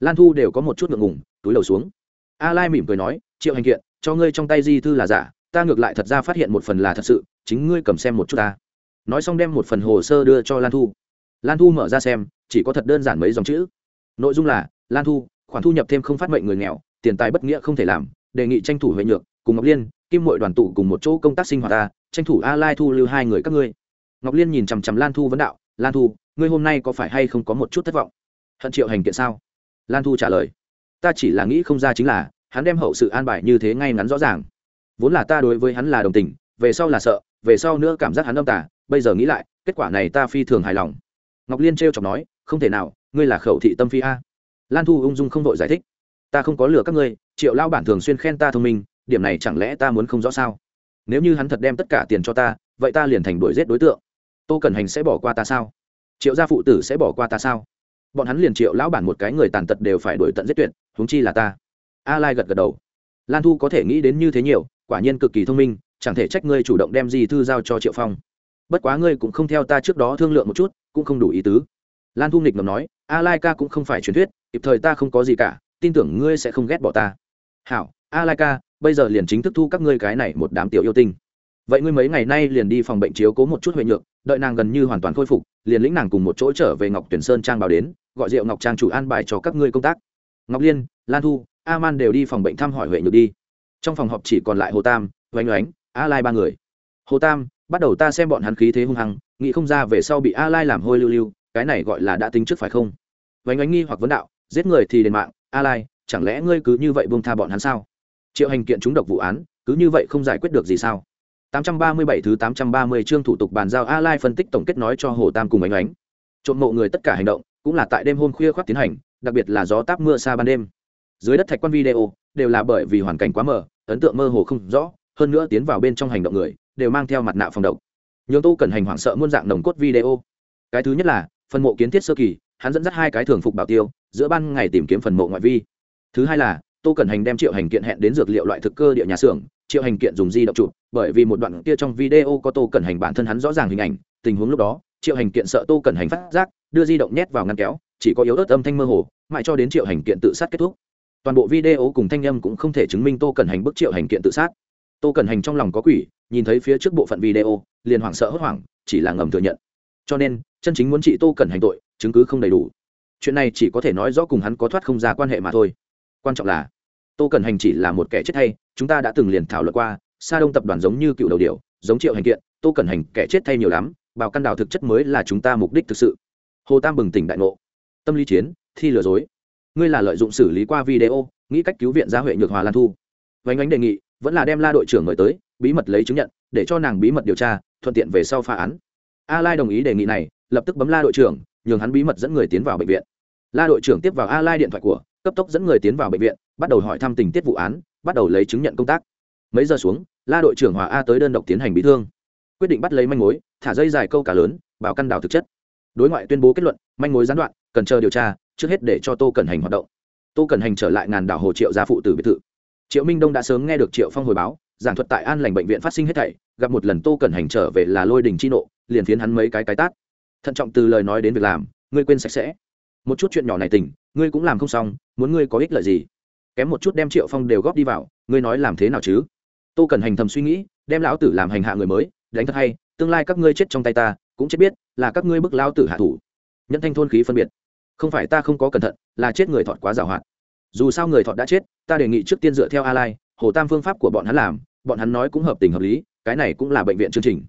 Lan thu đều có một chút ngượng ngùng, túi đầu xuống. A lai mỉm cười nói, triệu hành kiện, cho ngươi trong tay di thư là giả, ta ngược lại thật ra phát hiện một phần là thật sự, chính ngươi cầm xem một chút ta. Nói xong đem một phần hồ sơ đưa cho lan thu. Lan thu mở ra xem, chỉ có thật đơn giản mấy dòng chữ. Nội dung là lan thu, khoản thu nhập thêm không phát mệnh người nghèo, tiền tài bất nghĩa không thể làm, đề nghị tranh thủ huệ nhược cùng ngọc liên, kim mội đoàn tụ cùng một chỗ công tác sinh hoạt ta, tranh thủ a lai thu lưu hai người các ngươi. Ngọc liên nhìn chằm chằm lan thu vấn đạo, lan thu, ngươi hôm nay có phải hay không có một chút thất vọng? Hận triệu hành kiện sao? Lan thu trả lời, ta chỉ là nghĩ không ra chính là, hắn đem hậu sự an bài như thế ngay ngắn rõ ràng. Vốn là ta đối với hắn là đồng tình, về sau là sợ, về sau nữa cảm giác hắn âm tả bây giờ nghĩ lại, kết quả này ta phi thường hài lòng. Ngọc liên trêu chọc nói, không thể nào, ngươi là khẩu thị tâm phi a lan thu ung dung không vội giải thích. Ta không có lừa các ngươi, triệu lao bản thường xuyên khen ta thông minh, điểm này chẳng lẽ ta muốn không rõ sao? Nếu như hắn thật đem tất cả tiền cho ta, vậy ta liền thành đuổi giết đối tượng. Tô cẩn hành sẽ bỏ qua ta sao? Triệu gia phụ tử sẽ bỏ qua ta sao? Bọn hắn liền triệu lão bản một cái người tàn tật đều phải đuổi tận giết tuyệt, huống chi là ta. A lai gật gật đầu. Lan thu có thể nghĩ đến như thế nhiều, quả nhiên cực kỳ thông minh, chẳng thể trách ngươi chủ động đem gì thư giao cho triệu phong. Bất quá ngươi cũng không theo ta trước đó thương lượng một chút, cũng không đủ ý tứ. Lan thu nghịch ngầm nói, a lai ca cũng không phải truyền thuyết kịp thời ta không có gì cả, tin tưởng ngươi sẽ không ghét bỏ ta. Hảo a lai ca bây giờ liền chính thức thu các ngươi cái này một đám tiểu yêu tinh. Vậy ngươi mấy ngày nay liền đi phòng bệnh chiếu cố một chút huệ nhược, đợi nàng gần như hoàn toàn khôi phục, liền lĩnh nàng cùng một chỗ trở về ngọc tuyển sơn trang bảo đến, gọi rượu ngọc trang chủ an bài cho các ngươi công tác. Ngọc liên, lan thu a man đều đi phòng bệnh thăm hỏi huệ nhược đi. Trong phòng họp chỉ còn lại hồ tam oanh oánh, a lai ba người. Hồ tam, bắt đầu ta xem bọn hắn khí thế hung hăng, nghĩ không ra về sau bị a lai làm hôi lưu lưu, cái này gọi là đã tính trước phải không? Oanh oánh nghi hoặc vấn đạo giết người thì đền mạng a lai chẳng lẽ ngươi cứ như vậy buông tha bọn hắn sao triệu hành kiện chúng độc vụ án cứ như vậy không giải quyết được gì sao 837 thứ 830 chương thủ tục bàn giao A Lai phân tích tổng kết nói cho Hồ Tam cùng ánh ánh. Trộm mộ người tất cả hành động, cũng là tại đêm hôm khuya khoắt tiến hành, đặc biệt là gió táp mưa xa ban đêm. Dưới đất thạch quan video, đều là bởi vì hoàn cảnh quá mờ, ấn tượng mơ hồ không rõ, hơn nữa tiến vào bên trong hành động người, đều mang theo mặt nạ phòng độc. Nhường tu cần hành hoảng sợ muôn dạng nồng cốt video. Cái thứ nhất là, phân mộ kiến thiết sơ kỳ, hắn dẫn dắt hai cái thường phục bảo tiêu, giữa ban ngày tìm kiếm phần mộ ngoại vi. Thứ hai là, Tô Cẩn Hành đem Triệu Hành kiện hẹn đến dược liệu loại thực cơ địa nhà xưởng, Triệu Hành kiện dùng di động chụp, bởi vì một đoạn kia trong video có Tô Cẩn Hành bản thân hắn rõ ràng hình ảnh, tình huống lúc đó, Triệu Hành kiện sợ Tô Cẩn Hành phát giác, đưa di động nhét vào ngăn kéo, chỉ có yếu ớt âm thanh mơ hồ, mãi cho đến Triệu Hành kiện tự sát kết thúc. Toàn bộ video cùng thanh âm cũng không thể chứng minh Tô Cẩn Hành bức Triệu Hành kiện tự sát. Tô Cẩn Hành trong lòng có quỷ, nhìn thấy phía trước bộ phận video, liền hoảng sợ hốt hoảng, chỉ là ngầm thừa nhận. Cho nên, chân chính muốn trị Tô Cẩn Hành tội, chứng cứ không đầy đủ. Chuyện này chỉ có thể nói rõ cùng hắn có thoát không ra quan hệ mà thôi. Quan trọng là, tô cần hành chỉ là một kẻ chết thay, chúng ta đã từng liền thảo luận qua, sa đông tập đoàn giống như cựu đầu điều giống triệu hành kiện, tô cần hành kẻ chết thay nhiều lắm bào căn đào thực chất mới là chúng ta mục đích thực sự. Hồ tam bừng tỉnh đại ngộ. Tâm lý chiến, thi lừa dối. Ngươi là lợi dụng xử lý qua video, nghĩ cách cứu viện gia huệ nhược hòa lan thu. Vánh ánh đề nghị, vẫn là đem la đội trưởng mời tới, bí mật lấy chứng nhận, để cho nàng bí mật điều tra, thuận tiện về sau phá án. A lai đồng ý đề nghị này, lập tức bấm la đội trưởng nhường hắn bí mật dẫn người tiến vào bệnh viện. La đội trưởng tiếp vào a lai điện thoại của, cấp tốc dẫn người tiến vào bệnh viện, bắt đầu hỏi thăm tình tiết vụ án, bắt đầu lấy chứng nhận công tác. Mấy giờ xuống, la đội trưởng hòa a tới đơn độc tiến hành bị thương. Quyết định bắt lấy manh mối, thả dây dài câu cá lớn, bảo căn đảo thực chất. Đối ngoại tuyên bố kết luận, manh mối gián đoạn, cần chờ điều tra, trước hết để cho tô cẩn hành hoạt động. Tô cẩn hành trở lại ngàn đảo hồ triệu gia phụ tử biệt thự. Triệu minh đông đã sớm nghe được triệu phong hồi báo, giảng thuật tại an lành bệnh viện phát sinh hết thảy, gặp một lần tô cẩn hành trở về là lôi đình chi nộ, liền phiến hắn mấy cái cái tát thận trọng từ lời nói đến việc làm, ngươi quên sạch sẽ. Một chút chuyện nhỏ này tình ngươi cũng làm không xong, muốn ngươi có ích lợi gì? Kém một chút đem triệu phong đều góp đi vào, ngươi nói làm thế nào chứ? Tô cần hành thầm suy nghĩ, đem lão tử làm hành hạ người mới, đánh thật hay, tương lai các ngươi chết trong tay ta, cũng chết biết là các ngươi bức lão tử hạ thủ. Nhân thanh thôn khí phân biệt. Không phải ta không có cẩn thận, là chết người thọt quá giàu hoạt. Dù sao người thọt đã chết, ta đề nghị trước tiên dựa theo a lai hồ tam phương pháp của bọn hắn làm, bọn hắn nói cũng hợp tình hợp lý, cái này cũng là bệnh viện chương trình.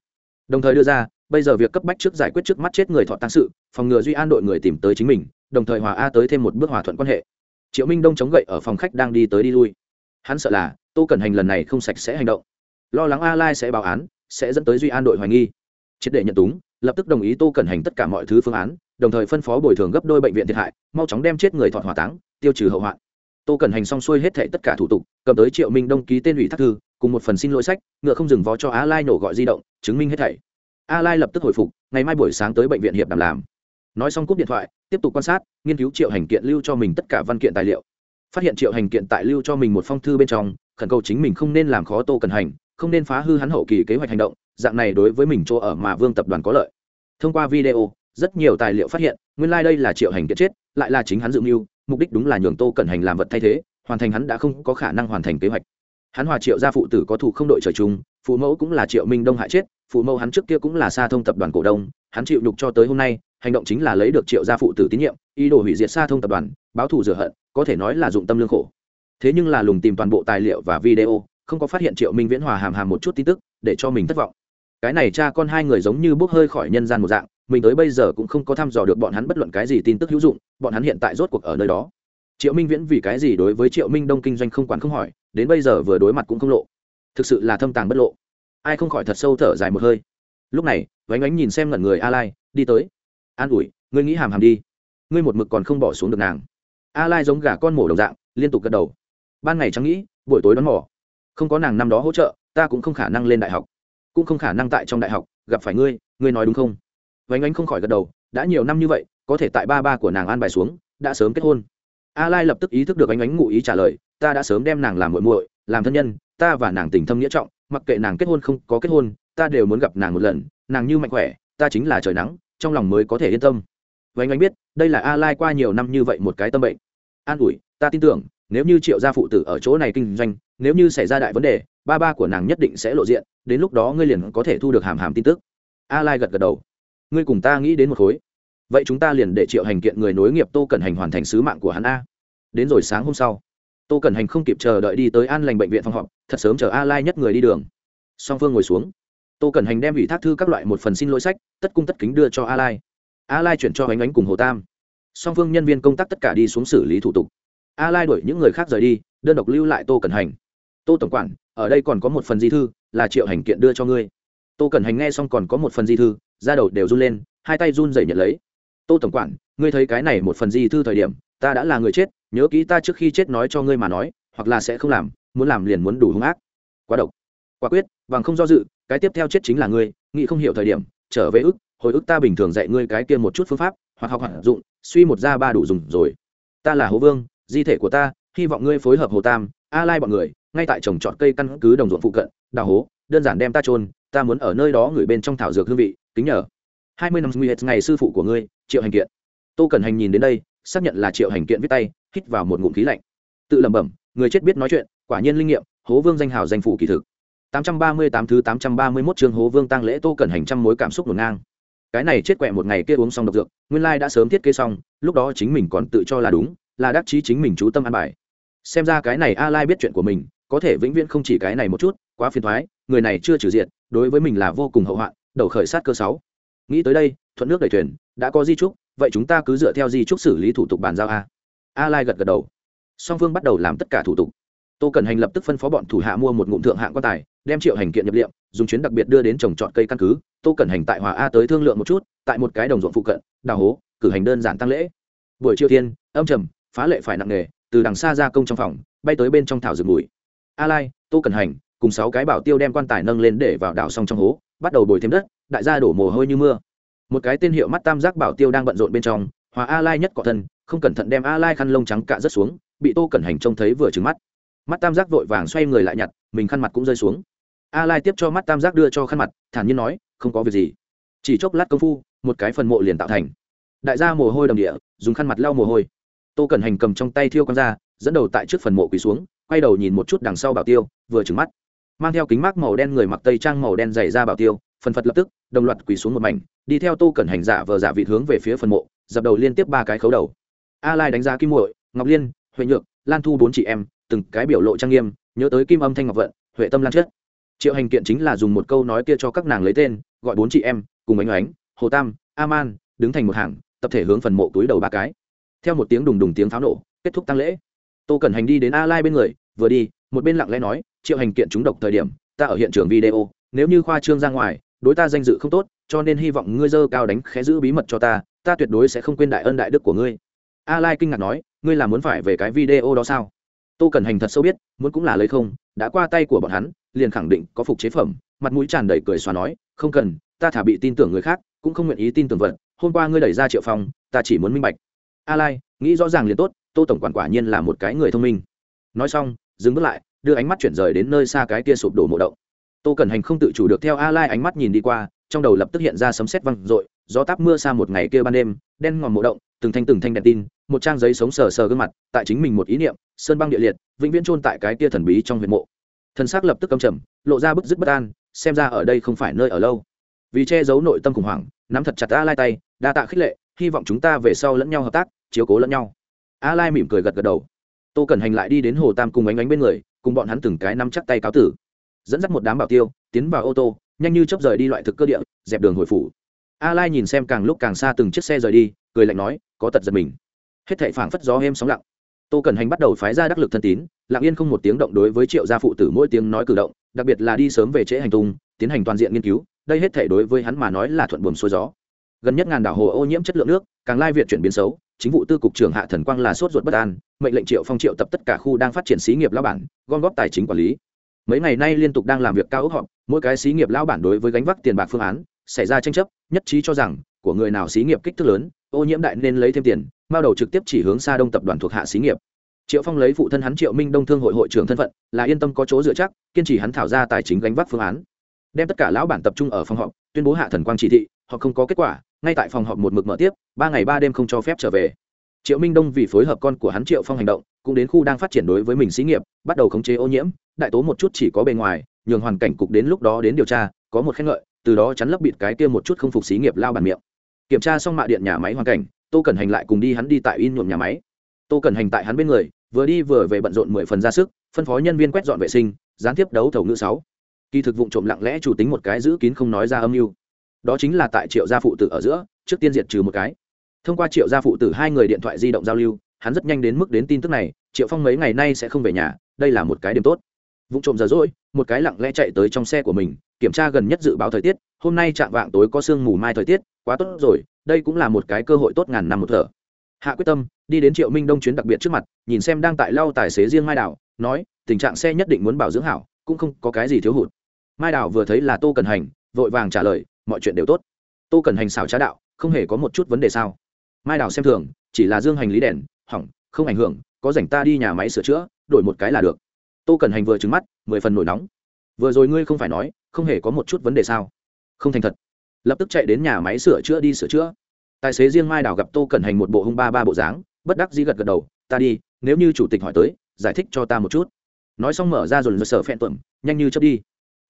Đồng thời đưa ra bây giờ việc cấp bách trước giải quyết trước mắt chết người thọ tăng sự, phòng ngừa duy an đội người tìm tới chính mình, đồng thời hòa a tới thêm một bước hòa thuận quan hệ. Triệu minh đông chống gậy ở phòng khách đang đi tới đi lui. Hắn sợ là, tô cẩn hành lần này không sạch sẽ hành động. Lo lắng a lai sẽ báo án, sẽ dẫn tới duy an đội hoài nghi. Triệt để nhận túng, lập tức đồng ý tô cẩn hành tất cả mọi thứ phương án, đồng thời phân phó bồi thường gấp đôi bệnh viện thiệt hại, mau chóng đem chết người thọ hỏa táng, tiêu trừ hậu hoạn. Tô cẩn hành xong xuôi hết thệ tất cả thủ tục, cầm tới triệu minh đông ký tên ủy thác thư, cùng một phần xin lỗi sách, ngựa không dừng vó cho a lai nổ gọi di động, chứng minh hết thảy a lai lập tức hồi phục, ngày mai buổi sáng tới bệnh viện hiệp đàm làm. Nói xong cúp điện thoại, tiếp tục quan sát, nghiên cứu triệu hành kiện lưu cho mình tất cả văn kiện tài liệu. Phát hiện triệu hành kiện tại lưu cho mình một phong thư bên trong, khẩn cầu chính mình không nên làm khó tô cần hành, không nên phá hư hắn hậu kỳ kế hoạch hành động, dạng này đối với mình chỗ ở mà vương tập đoàn có lợi. Thông qua video, rất nhiều tài liệu phát hiện, nguyên lai、like、đây là triệu hành kiện chết, lại là chính hắn dự mưu, mục đích đúng là nhường tô cẩn hành làm vật thay thế, hoàn thành hắn đã không có khả năng hoàn thành kế hoạch. Hắn hòa triệu gia phụ tử có thủ không đội trời chung, phụ mẫu cũng là triệu minh đông hại chết phụ mẫu hắn trước kia cũng là xa thông tập đoàn cổ đông, hắn chịu nhục cho tới hôm nay, hành động chính là lấy được triệu gia phụ tử tín nhiệm, ý đồ hủy diệt xa thông tập đoàn, báo thù rửa hận, có thể nói là dụng tâm lương khổ. Thế nhưng là lùng tìm toàn bộ tài liệu và video, không có phát hiện triệu minh viễn hòa hàm hàm một chút tin tức, để cho mình thất vọng. Cái này cha con hai người giống như bốc hơi khỏi nhân gian một dạng, mình tới bây giờ cũng không có thăm dò được bọn hắn bất luận cái gì tin tức hữu dụng, bọn hắn hiện tại rốt cuộc ở nơi đó. Triệu minh viễn vì cái gì đối với triệu minh đông kinh doanh không quản không hỏi, đến bây giờ vừa đối mặt cũng không lộ. Thực sự là thâm tàng bất lộ ai không khỏi thật sâu thở dài một hơi. Lúc này, vánh ánh nhìn xem ngẩn người a lai, đi tới. An ủi, ngươi nghĩ hàm hàm đi. Ngươi một mực còn không bỏ xuống được nàng. A lai giống gà con mổ đồng dạng, liên tục gật đầu. Ban ngày chẳng nghĩ, buổi tối đón mỏ không có nàng năm đó hỗ trợ, ta cũng không khả năng lên đại học. Cũng không khả năng tại trong đại học, gặp phải ngươi ngươi nói đúng không? Vánh ánh không khỏi gật đầu, đã nhiều năm như vậy, có thể tại ba ba của nàng an bài xuống, đã sớm kết hôn. A lai lập tức ý thức được ánh ánh ngụ ý trả lời, ta đã sớm đem nàng làm muội muội, làm thân nhân, ta và nàng tình thâm nghĩa trọng mặc kệ nàng kết hôn không có kết hôn, ta đều muốn gặp nàng một lần, nàng như mạnh khỏe, ta chính là trời nắng, trong lòng mới có thể yên tâm. Và anh anh biết, đây là a lai qua nhiều năm như vậy một cái tâm bệnh. An ủi, ta tin tưởng, nếu như triệu gia phụ tử ở chỗ này kinh doanh, nếu như xảy ra đại vấn đề, ba ba của nàng nhất định sẽ lộ diện, đến lúc đó ngươi liền có thể thu được hàm hàm tin tức. A lai gật gật đầu. Ngươi cùng ta nghĩ đến một khối. Vậy chúng ta liền để triệu hành kiện người nối nghiệp tô cẩn hành hoàn thành sứ mạng của hắn a. Đến rồi sáng hôm sau tô cẩn hành không kịp chờ đợi đi tới an lành bệnh viện phòng họp, thật sớm chờ a lai nhất người đi đường. Song phương ngồi xuống. Tô cẩn hành đem ủy thác thư các loại một phần xin lỗi sách, tất cung tất kính đưa cho a lai. A lai chuyển cho ánh ánh cùng hồ tam. Song phương nhân viên công tác tất cả đi xuống xử lý thủ tục. A lai đuổi những người khác rời đi, đơn độc lưu lại tô cẩn hành. Tô tổng quản, ở đây còn có một phần di thư, là triệu hành kiện đưa cho ngươi. Tô cẩn hành nghe xong còn có một phần di thư, da đầu đều run lên, hai tay run rẩy nhận lấy. Tô tổng quản, ngươi thấy cái này một phần di thư thời điểm, ta đã là người chết nhớ kỹ ta trước khi chết nói cho ngươi mà nói, hoặc là sẽ không làm, muốn làm liền muốn đủ hung ác. Quá độc quả quyết, bằng không do dự, cái tiếp theo chết chính là ngươi, nghĩ không hiểu thời điểm, trở về ức, hồi ức ta bình thường dạy ngươi cái kia một chút phương pháp, hoặc học hoạt dụng, suy một ra ba đủ dùng rồi. Ta là hồ vương, di thể của ta, hy vọng ngươi phối hợp hồ tam, a lai bọn người, ngay tại trồng trọt cây căn cứ đồng ruộng phụ cận, đào hố, đơn giản đem ta trôn ta muốn ở nơi đó gửi bên trong thảo dược hương vị, kính nhờ. Hai mươi năm nguy hết ngày sư phụ của ngươi, triệu hành kiện. Tô cần hành nhìn đến đây, xác nhận là triệu hành kiện viết tay hít vào một ngụm khí lạnh. Tự lẩm bẩm, người chết biết nói chuyện, quả nhiên linh nghiệm, hố vương danh hào danh phủ kỳ thực. 838 thứ 831 chương hố vương tăng lễ tô cẩn hành trăm mối cảm xúc ngổn ngang. Cái này chết quẹ một ngày kia uống xong độc dược, nguyên lai đã sớm thiết kế xong, lúc đó chính mình còn tự cho là đúng, là đắc chí chính mình chú tâm an bài. Xem ra cái này a lai biết chuyện của mình, có thể vĩnh viễn không chỉ cái này một chút, quá phiền thoái người này chưa trừ diện đối với mình là vô cùng hậu hoạn, đầu khởi sát cơ sáu. Nghĩ tới đây, thuận nước đẩy thuyền, đã có di trúc, vậy chúng ta cứ dựa theo di trúc xử lý thủ tục bàn giao a a lai gật gật đầu. Song phương bắt đầu làm tất cả thủ tục. Tô cần hành lập tức phân phó bọn thủ hạ mua một ngụm thượng hạng quan tài đem triệu hành kiện nhập liệm dùng chuyến đặc biệt đưa đến trồng trọt cây căn cứ. Tô cần hành tại hòa a tới thương lượng một chút tại một cái đồng ruộng phụ cận đào hố cử hành đơn giản tăng lễ. Buổi chiều thiên âm trầm phá lệ phải nặng nghề, từ đằng xa ra công trong phòng bay tới bên trong thảo rừng mùi a lai tô cần hành cùng sáu cái bảo tiêu đem quan tài nâng lên để vào đảo xong trong hố bắt đầu bồi thêm đất đại gia đổ mồ hôi như mưa. Một cái tên hiệu mắt tam giác bảo tiêu đang bận rộn bên trong hòa a lai nhất cọ thân, không cẩn thận đem a lai khăn lông trắng cạ rớt xuống, bị tô cẩn hành trông thấy vừa trứng mắt. Mắt tam giác vội vàng xoay người lại nhặt, mình khăn mặt cũng rơi xuống. A lai tiếp cho mắt tam giác đưa cho khăn mặt, thản nhiên nói, không có việc gì. Chỉ chốc lát công phu, một cái phần mộ liền tạo thành. Đại gia mồ hôi đầm địa, dùng khăn mặt lau mồ hôi. Tô cẩn hành cầm trong tay thiêu con ra dẫn đầu tại trước phần mộ quỳ xuống, quay đầu nhìn một chút đằng sau bảo tiêu, vừa trứng mắt. Mang theo kính mát màu đen người mặc tây trang màu đen dày ra bảo tiêu, phần phật lập tức, đồng loạt quỳ xuống một mảnh, đi theo tô cẩn hành giả vờ giả vị hướng về phía phần mộ dập đầu liên tiếp ba cái khấu đầu. A lai đánh giá kim muội, ngọc liên, huệ nhược, lan thu bốn chị em, từng cái biểu lộ trang nghiêm, nhớ tới kim âm thanh ngọc vận, huệ tâm lan chất triệu hành kiện chính là dùng một câu nói kia cho các nàng lấy tên, gọi bốn chị em, cùng ánh ánh, hồ tam, a man, đứng thành một hàng, tập thể hướng phần mộ túi đầu ba cái. Theo một tiếng đùng đùng tiếng pháo nổ, kết thúc tăng lễ. Tô cần hành đi đến a lai bên người, vừa đi, một bên lặng lẽ nói, triệu hành kiện chúng độc thời điểm, ta ở hiện trường video, nếu như khoa trương ra ngoài, đối ta danh dự không tốt, cho nên hy vọng ngươi dơ cao đánh khẽ giữ bí mật cho ta ta tuyệt đối sẽ không quên đại ân đại đức của ngươi. A lai kinh ngạc nói, ngươi là muốn phải về cái video đó sao? Tô cần hành thật sâu biết, muốn cũng là lấy không, đã qua tay của bọn hắn, liền khẳng định có phục chế phẩm, mặt mũi tràn đầy cười xóa nói, không cần, ta thả bị tin tưởng người khác, cũng không nguyện ý tin tưởng vật, hôm qua ngươi đẩy ra triệu phong, ta chỉ muốn minh bạch. A lai, nghĩ rõ ràng liền tốt, tô tổng quản quả nhiên là một cái người thông minh. Nói xong, dừng bước lại, đưa ánh mắt chuyển rời đến nơi xa cái kia sụp đổ mộ động. Tô cẩn hành không tự chủ được theo a lai ánh mắt nhìn đi qua trong đầu lập tức hiện ra sấm sét văng rội, gió táp mưa xa một ngày kia ban đêm đen ngòm mộ động từng thanh từng thanh đèn tin một trang giấy sống sờ sờ gương mặt tại chính mình một ý niệm sơn băng địa liệt vĩnh viễn chôn tại cái kia thần bí trong huyệt mộ. Thân xác lập tức cầm trầm lộ ra bức dứt bất an xem ra ở đây không phải nơi ở lâu. Vì che giấu nội tâm khủng hoảng nắm thật chặt a lai tay đa tạ khích lệ hy vọng chúng ta về sau lẫn nhau hợp tác chiếu cố lẫn nhau. A lai mỉm cười gật gật đầu. Tô cần hành lại đi đến hồ tam cùng ánh ánh bên người cùng bọn hắn từng cái nắm chắc tay cáo tử. Dẫn dắt một đám bảo tiêu tiến vào ô tô nhanh như chấp rời đi loại thực cơ địa, dẹp đường hồi phủ. A lai nhìn xem càng lúc càng xa từng chiếc xe rời đi, cười lạnh nói, có tật giật mình. Hết thảy phảng phất gió êm sóng lặng. Tô cần hành bắt đầu phái ra đắc lực thân tín, lặng yên không một tiếng động đối với triệu gia phụ tử mỗi tiếng nói cử động, đặc biệt là đi sớm về trễ hành tung, tiến hành toàn diện nghiên cứu, đây hết thảy đối với hắn mà nói là thuận buồm xuôi gió. Gần nhất ngàn đảo hồ ô nhiễm chất lượng nước, càng lai việt chuyển biến xấu, chính vụ tư cục trưởng hạ thần quang là sốt ruột bất an, mệnh lệnh triệu phong triệu tập tất cả khu đang phát triển xí nghiệp lao bản, gom góp tài chính quản lý mấy ngày nay liên tục đang làm việc cao ốc họ, mỗi cái xí nghiệp lao bản đối với gánh vác tiền bạc phương án xảy ra tranh chấp nhất trí cho rằng của người nào xí nghiệp kích thước lớn ô nhiễm đại nên lấy thêm tiền mao đầu trực tiếp chỉ hướng xa đông tập đoàn thuộc hạ xí nghiệp. Triệu phong lấy phụ thân hắn triệu minh đông thương hội hội trưởng thân phận là yên tâm có chỗ dựa chắc kiên trì hắn thảo ra tài chính gánh vác phương án. Đem tất cả lão bản tập trung ở phòng họp tuyên bố hạ thần quang chỉ thị họ không có kết quả ngay tại phòng họp một mực mở tiếp ba ngày ba đêm không cho phép trở về triệu minh đông vì phối hợp con của hắn triệu phong hành động, cũng đến khu đang phát triển đối với mình xí nghiệp, bắt đầu khống chế ô nhiễm, đại tố một chút chỉ có bề ngoài, nhường hoàn cảnh cục đến lúc đó đến điều tra, có một khen ngợi, từ đó chắn lấp bịt cái kia một chút không phục xí nghiệp lao bàn miệng. Kiểm tra xong mạ điện nhà máy hoàn cảnh, tô cẩn hành lại cùng đi hắn đi tại in nhuộm nhà máy. Tô cẩn hành tại hắn bên người, vừa đi vừa về bận rộn mười phần ra sức, phân phó nhân viên quét dọn vệ sinh, gián tiếp đấu thầu ngữ sáu. Kỳ thực vụ trộm lặng lẽ chủ tính một cái giữ kín không nói ra âm mưu. Đó chính là tại triệu gia phụ tử ở giữa, trước tiên diệt trừ một cái thông qua triệu gia phụ tử hai người điện thoại di động giao lưu, hắn rất nhanh đến mức đến tin tức này, triệu phong mấy ngày nay sẽ không về nhà, đây là một cái điểm tốt. Vụ trộm giờ rỗi, một cái lặng lẽ chạy tới trong xe của mình, kiểm tra gần nhất dự báo thời tiết, hôm nay chạm vạng tối có sương mù mai thời tiết, quá tốt rồi, đây cũng là một cái cơ hội tốt ngàn năm một thở. Hạ quyết tâm, đi đến triệu minh đông chuyến đặc biệt trước mặt, nhìn xem đang tại lau tài xế riêng mai đảo nói, tình trạng xe nhất định muốn bảo dưỡng hảo, cũng không có cái gì thiếu hụt. Mai đảo vừa thấy là tô cần hành, vội vàng trả lời, mọi chuyện đều tốt. Tô cần hành xảo trá đạo, không hề có một chút vấn đề sao mai đảo xem thường, chỉ là dương hành lý đèn, hỏng, không ảnh hưởng, có rảnh ta đi nhà máy sửa chữa, đổi một cái là được. Tô cần hành vừa trứng mắt, mười phần nổi nóng. Vừa rồi ngươi không phải nói, không hề có một chút vấn đề sao? Không thành thật. Lập tức chạy đến nhà máy sửa chữa đi sửa chữa. Tài xế riêng mai đảo gặp tô cần hành một bộ hung ba ba bộ dáng, bất đắc dĩ gật gật đầu, ta đi, nếu như chủ tịch hỏi tới, giải thích cho ta một chút. Nói xong mở ra rồi rồi sở phẹn tuẩm, nhanh như chấp đi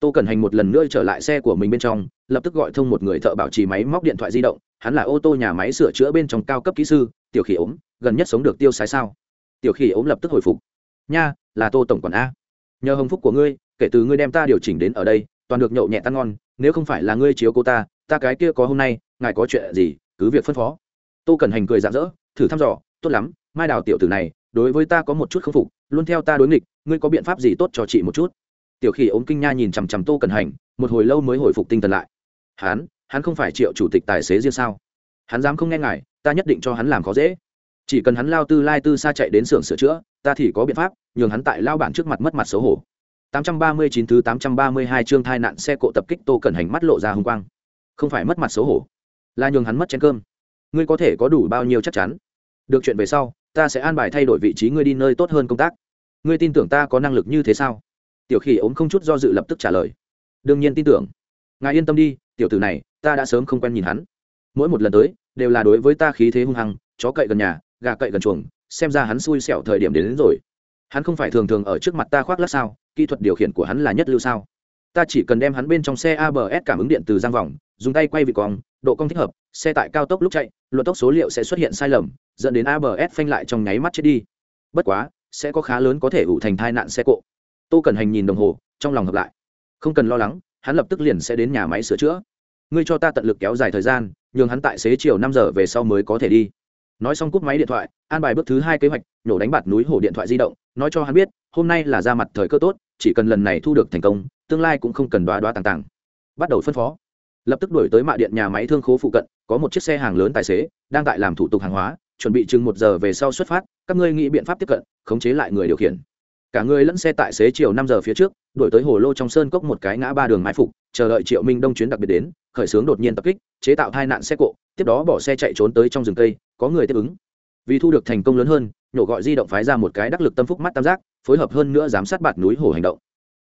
tô cần hành một lần nữa trở lại xe của mình bên trong, lập tức gọi thông một người thợ bảo trì máy móc điện thoại di động, hắn là ô tô nhà máy sửa chữa bên trong cao cấp kỹ sư, tiểu khỉ ốm, gần nhất sống được tiêu sái sao? Tiểu khỉ ốm lập tức hồi phục. Nha, là tô tổng quản a. Nhờ hồng phúc của ngươi, kể từ ngươi đem ta điều chỉnh đến ở đây, toàn được nhậu nhẹ tan ngon, nếu không phải là ngươi chiếu cô ta ta cái kia có hôm nay, ngài có chuyện gì, cứ việc phân phó. Tô cần hành cười rạng rỡ, thử thăm dò, tốt lắm, mai đào tiểu tử này, đối với ta có một chút k phục, luôn theo ta đối nghịch, ngươi có biện pháp gì tốt cho chị một chút? Tiểu khỉ ốm kinh nha nhìn chằm chằm tô cần hành một hồi lâu mới hồi phục tinh thần lại hắn hắn không phải triệu chủ tịch tài xế riêng sao hắn dám không nghe ngài ta nhất định cho hắn làm khó dễ chỉ cần hắn lao tư lai tư xa chạy đến xưởng sửa chữa ta thì có biện pháp nhường hắn tại lao bản trước mặt mất mặt xấu hổ 839 thứ 832 chương thai nạn xe cộ tập kích Tô Cẩn Hành mắt lộ ra hung quang. Không phải mất mặt xấu hổ, là nhường hắn mất chén cơm. Ngươi có thể có đủ bao nhiêu chắc chắn? Được chuyện về sau, ta sẽ an bài thay đổi vị trí ngươi đi nơi tốt hơn công tác. Ngươi tin tưởng ta có năng lực như thế sao? Tiểu Khỉ ốm không chút do dự lập tức trả lời. Đương nhiên tin tưởng. Ngài yên tâm đi, tiểu tử này, ta đã sớm không quen nhìn hắn. Mỗi một lần tới, đều là đối với ta khí thế hung hăng chó cậy gần nhà gà cậy gần chuồng xem ra hắn xui xẻo thời điểm đến, đến rồi hắn không phải thường thường ở trước mặt ta khoác lát sao kỹ thuật điều khiển của hắn là nhất lưu sao ta chỉ cần đem hắn bên trong xe abs cảm ứng điện từ giang vòng dùng tay quay vị cong độ cong thích hợp xe tại cao tốc lúc chạy luật tốc số liệu sẽ xuất hiện sai lầm dẫn đến abs phanh lại trong nháy mắt chết đi bất quá sẽ có khá lớn có thể ủ thành tai nạn xe cộ tô cần hành nhìn đồng hồ, trong lòng hợp lại. Không cần lo lắng, hắn lập tức liền sẽ đến nhà máy sửa chữa. Ngươi cho ta tận lực kéo dài thời gian, nhường hắn tại xế chiều năm giờ về sau mới có thể đi. Nói xong cúp máy điện thoại, an bài bước thứ hai kế hoạch nhổ đánh bạt núi hổ điện thoại di động, nói cho hắn biết, hôm nay là ra mặt thời cơ tốt, chỉ cần lần này thu được thành công, tương lai cũng không cần đoá đoá tàng tàng. Bắt đầu phân phó. Lập tức đổi tới mạ điện nhà máy thương khố phụ cận, có một chiếc xe hàng lớn tài xế, đang tại làm thủ tục hàng hóa, chuẩn bị chừng một giờ về sau xuất phát, các ngươi nghĩ biện pháp tiếp cận, khống chế lại người điều khiển cả người lẫn xe tại xế chiều năm giờ phía trước đổi tới hồ lô trong sơn cốc một cái ngã ba đường mai phục, chờ đợi triệu minh đông chuyến đặc biệt đến, khởi xướng đột nhiên tập kích, chế tạo tai nạn xe cộ, tiếp đó bỏ xe chạy trốn tới trong rừng cây, có người tiếp ứng. Vì thu được thành công lớn hơn, nhổ gọi di động phái ra một cái đắc lực tâm phúc mắt tam giác, phối hợp hơn nữa giám sát bạt núi hồ hành động.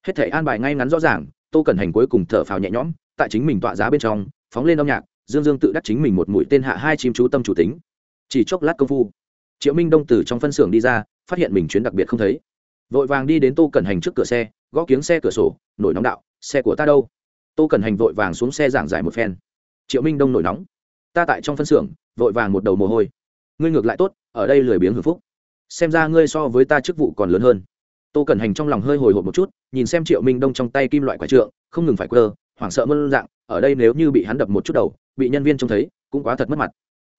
Hết thể an bài ngay ngắn rõ ràng, tô cần hành cuối cùng thở phào nhẹ nhõm, tại chính mình tọa giá bên trong, phóng lên âm nhạc, dương dương tự đắc chính mình một mũi tên hạ hai chim chú tâm chủ tính. Chỉ chốc lát công phu, triệu minh đông từ trong phân xưởng đi ra, phát hiện mình chuyến đặc biệt không thấy vội vàng đi đến tô cần hành trước cửa xe, gõ kiếng xe cửa sổ, nổi nóng đạo, xe của ta đâu? Tô cần hành vội vàng xuống xe giảng giải một phen. Triệu minh đông nổi nóng. Ta tại trong phân xưởng, vội vàng một đầu mồ hôi. Ngươi ngược lại tốt, ở đây lười biếng hưởng phúc. Xem ra ngươi so với ta chức vụ còn lớn hơn. Tô cần hành trong lòng hơi hồi hộp một chút, nhìn xem triệu minh đông trong tay kim loại quả trượng, không ngừng phải quơ, hoảng sợ mơn dạng, ở đây nếu như bị hắn đập một chút đầu, bị nhân viên trông thấy, cũng quá thật mất mặt.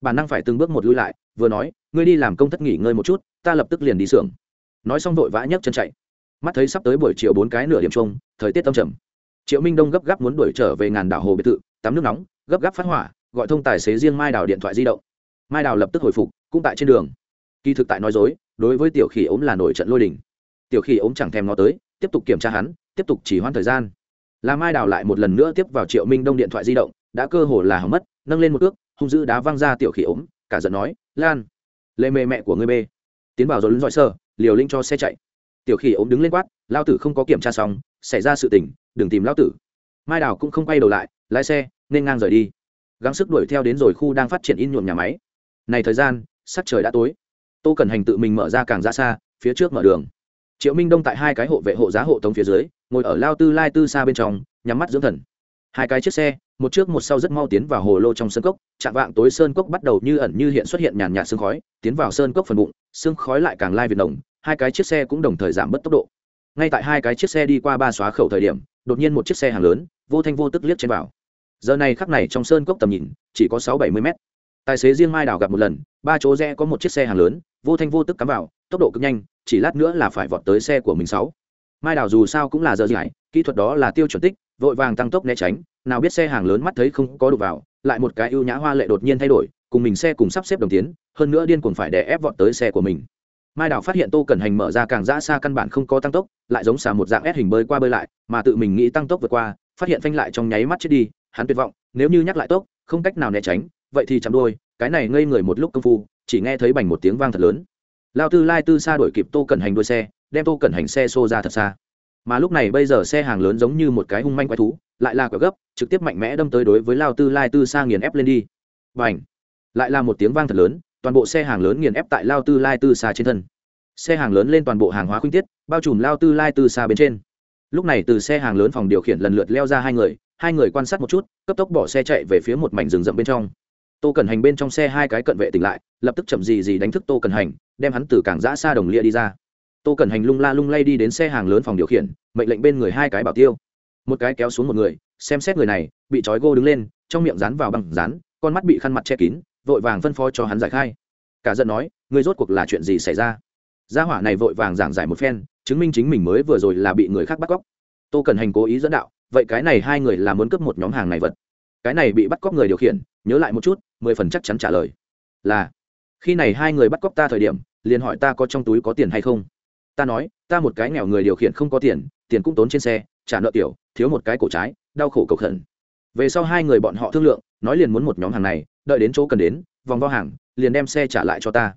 Bản năng phải từng bước một lui lại, vừa nói, ngươi đi làm công thất nghỉ ngơi một chút, ta lập tức liền đi xưởng nói xong vội vã nhấc chân chạy. Mắt thấy sắp tới buổi chiều bốn cái nửa điểm chung, thời tiết tâm trầm. Triệu minh đông gấp gáp muốn đuổi trở về ngàn đảo hồ biệt thự, tắm nước nóng, gấp gáp phát hỏa, gọi thông tài xế riêng mai đào điện thoại di động. Mai đào lập tức hồi phục, cũng tại trên đường. Kỳ thực tại nói dối, đối với tiểu khỉ ốm là nổi trận lôi đình. Tiểu khỉ ốm chẳng thèm ngó tới, tiếp tục kiểm tra hắn, tiếp tục chỉ hoãn thời gian. Là mai đào lại một lần nữa tiếp vào triệu minh đông điện thoại di động, đã cơ hồ là hỏng mất, nâng lên một ước hung dữ đá văng ra tiểu khỉ ốm, cả giận nói, lan, lệ mê mẹ của ngươi bê. Tiến vào rồi lính dọi sơ liều linh cho xe chạy. Tiểu khỉ ốm đứng lên quát lao tử không có kiểm tra xong, xảy ra sự tình, đừng tìm lao tử. Mai đào cũng không quay đầu lại, lái xe, nên ngang rời đi. Gắng sức đuổi theo đến rồi khu đang phát triển in nhuộm nhà máy. Này thời gian, sắc trời đã tối. Tô cần hành tự mình mở ra càng ra xa, phía trước mở đường. Triệu minh đông tại hai cái hộ vệ hộ giá hộ tống phía dưới, ngồi ở lao tư lai tư xa bên trong, nhắm mắt dưỡng thần hai cái chiếc xe, một trước một sau rất mau tiến vào hồ lô trong sơn cốc, chạm vạng tối sơn cốc bắt đầu như ẩn như hiện xuất hiện nhàn nhạt sương khói, tiến vào sơn cốc phần bụng, sương khói lại càng lai việt nồng, hai cái chiếc xe cũng đồng thời giảm bớt tốc độ. Ngay tại hai cái chiếc xe đi qua ba xóa khẩu thời điểm, đột nhiên một chiếc xe hàng lớn, vô thanh vô tức liếc trên vào. Giờ này khắc này trong sơn cốc tầm nhìn, chỉ có sáu bảy mươi mét. Tài xế riêng mai đảo gặp một lần, ba chỗ rẽ có một chiếc xe hàng lớn, vô thanh vô tức cắm vào, tốc độ cực nhanh, chỉ lát nữa là phải vọt tới xe của mình sáu mai đảo dù sao cũng là giờ giải, kỹ thuật đó là tiêu chuẩn tích, vội vàng tăng tốc né tránh, nào biết xe hàng lớn mắt thấy không có đụng vào, lại một cái ưu nhã hoa lệ đột nhiên thay đổi, cùng mình xe cùng sắp xếp đồng tiến, hơn nữa điên cuồng phải đè ép vọt tới xe của mình. Mai đảo phát hiện tô cẩn hành mở ra càng ra xa căn bản không có tăng tốc, lại giống xà một dạng ép hình bơi qua bơi lại, mà tự mình nghĩ tăng tốc vượt qua, phát hiện phanh lại trong nháy mắt chết đi, hắn tuyệt vọng, nếu như nhắc lại tốc, không cách nào né tránh, vậy thì chạm đôi, cái này ngây người một lúc công phu, chỉ nghe thấy bành một tiếng vang thật lớn. Lao tư lai tư xa đuổi kịp tô cẩn hành đuôi xe đem tô cẩn hành xe xô ra thật xa. Mà lúc này bây giờ xe hàng lớn giống như một cái hung manh quái thú, lại là quả gấp, trực tiếp mạnh mẽ đâm tới đối với lao tư lai tư xa nghiền ép lên đi. Và ảnh lại là một tiếng vang thật lớn, toàn bộ xe hàng lớn nghiền ép tại lao tư lai tư xa trên thân. Xe hàng lớn lên toàn bộ hàng hóa khuynh tiết, bao trùm lao tư lai tư xa bên trên. Lúc này từ xe hàng lớn phòng điều khiển lần lượt leo ra hai người hai người quan sát một chút, cấp tốc bỏ xe chạy về phía một mảnh rừng rậm bên trong. Tô cần hành bên trong xe hai cái cận vệ tỉnh lại, lập tức chậm gì gì đánh thức tô cần hành, đem hắn từ cảng giã xa đồng lia đi ra tô cần hành lung la lung lay đi đến xe hàng lớn phòng điều khiển, mệnh lệnh bên người hai cái bảo tiêu. Một cái kéo xuống một người, xem xét người này, bị trói gô đứng lên, trong miệng rán vào bằng rán con mắt bị khăn mặt che kín, vội vàng phân phó cho hắn giải khai. Cả giận nói người rốt cuộc là chuyện gì xảy ra? Gia hỏa này vội vàng giảng giải một phen, chứng minh chính mình mới vừa rồi là bị người khác bắt cóc. Tô cần hành cố ý dẫn đạo, vậy cái này hai người là muốn cướp một nhóm hàng này vật. Cái này bị bắt cóc người điều khiển, nhớ lại một chút, mười phần chắc chắn trả lời. Là, khi này hai người bắt cóc ta thời điểm, liền hỏi ta có trong túi có tiền hay không ta nói, ta một cái nghèo người điều khiển không có tiền tiền cũng tốn trên xe, trả nợ tiểu, thiếu một cái cổ trái, đau khổ cầu khẩn. Về sau hai người bọn họ thương lượng, nói liền muốn một nhóm hàng này, đợi đến chỗ cần đến, vòng vo hàng, liền đem xe trả lại cho ta.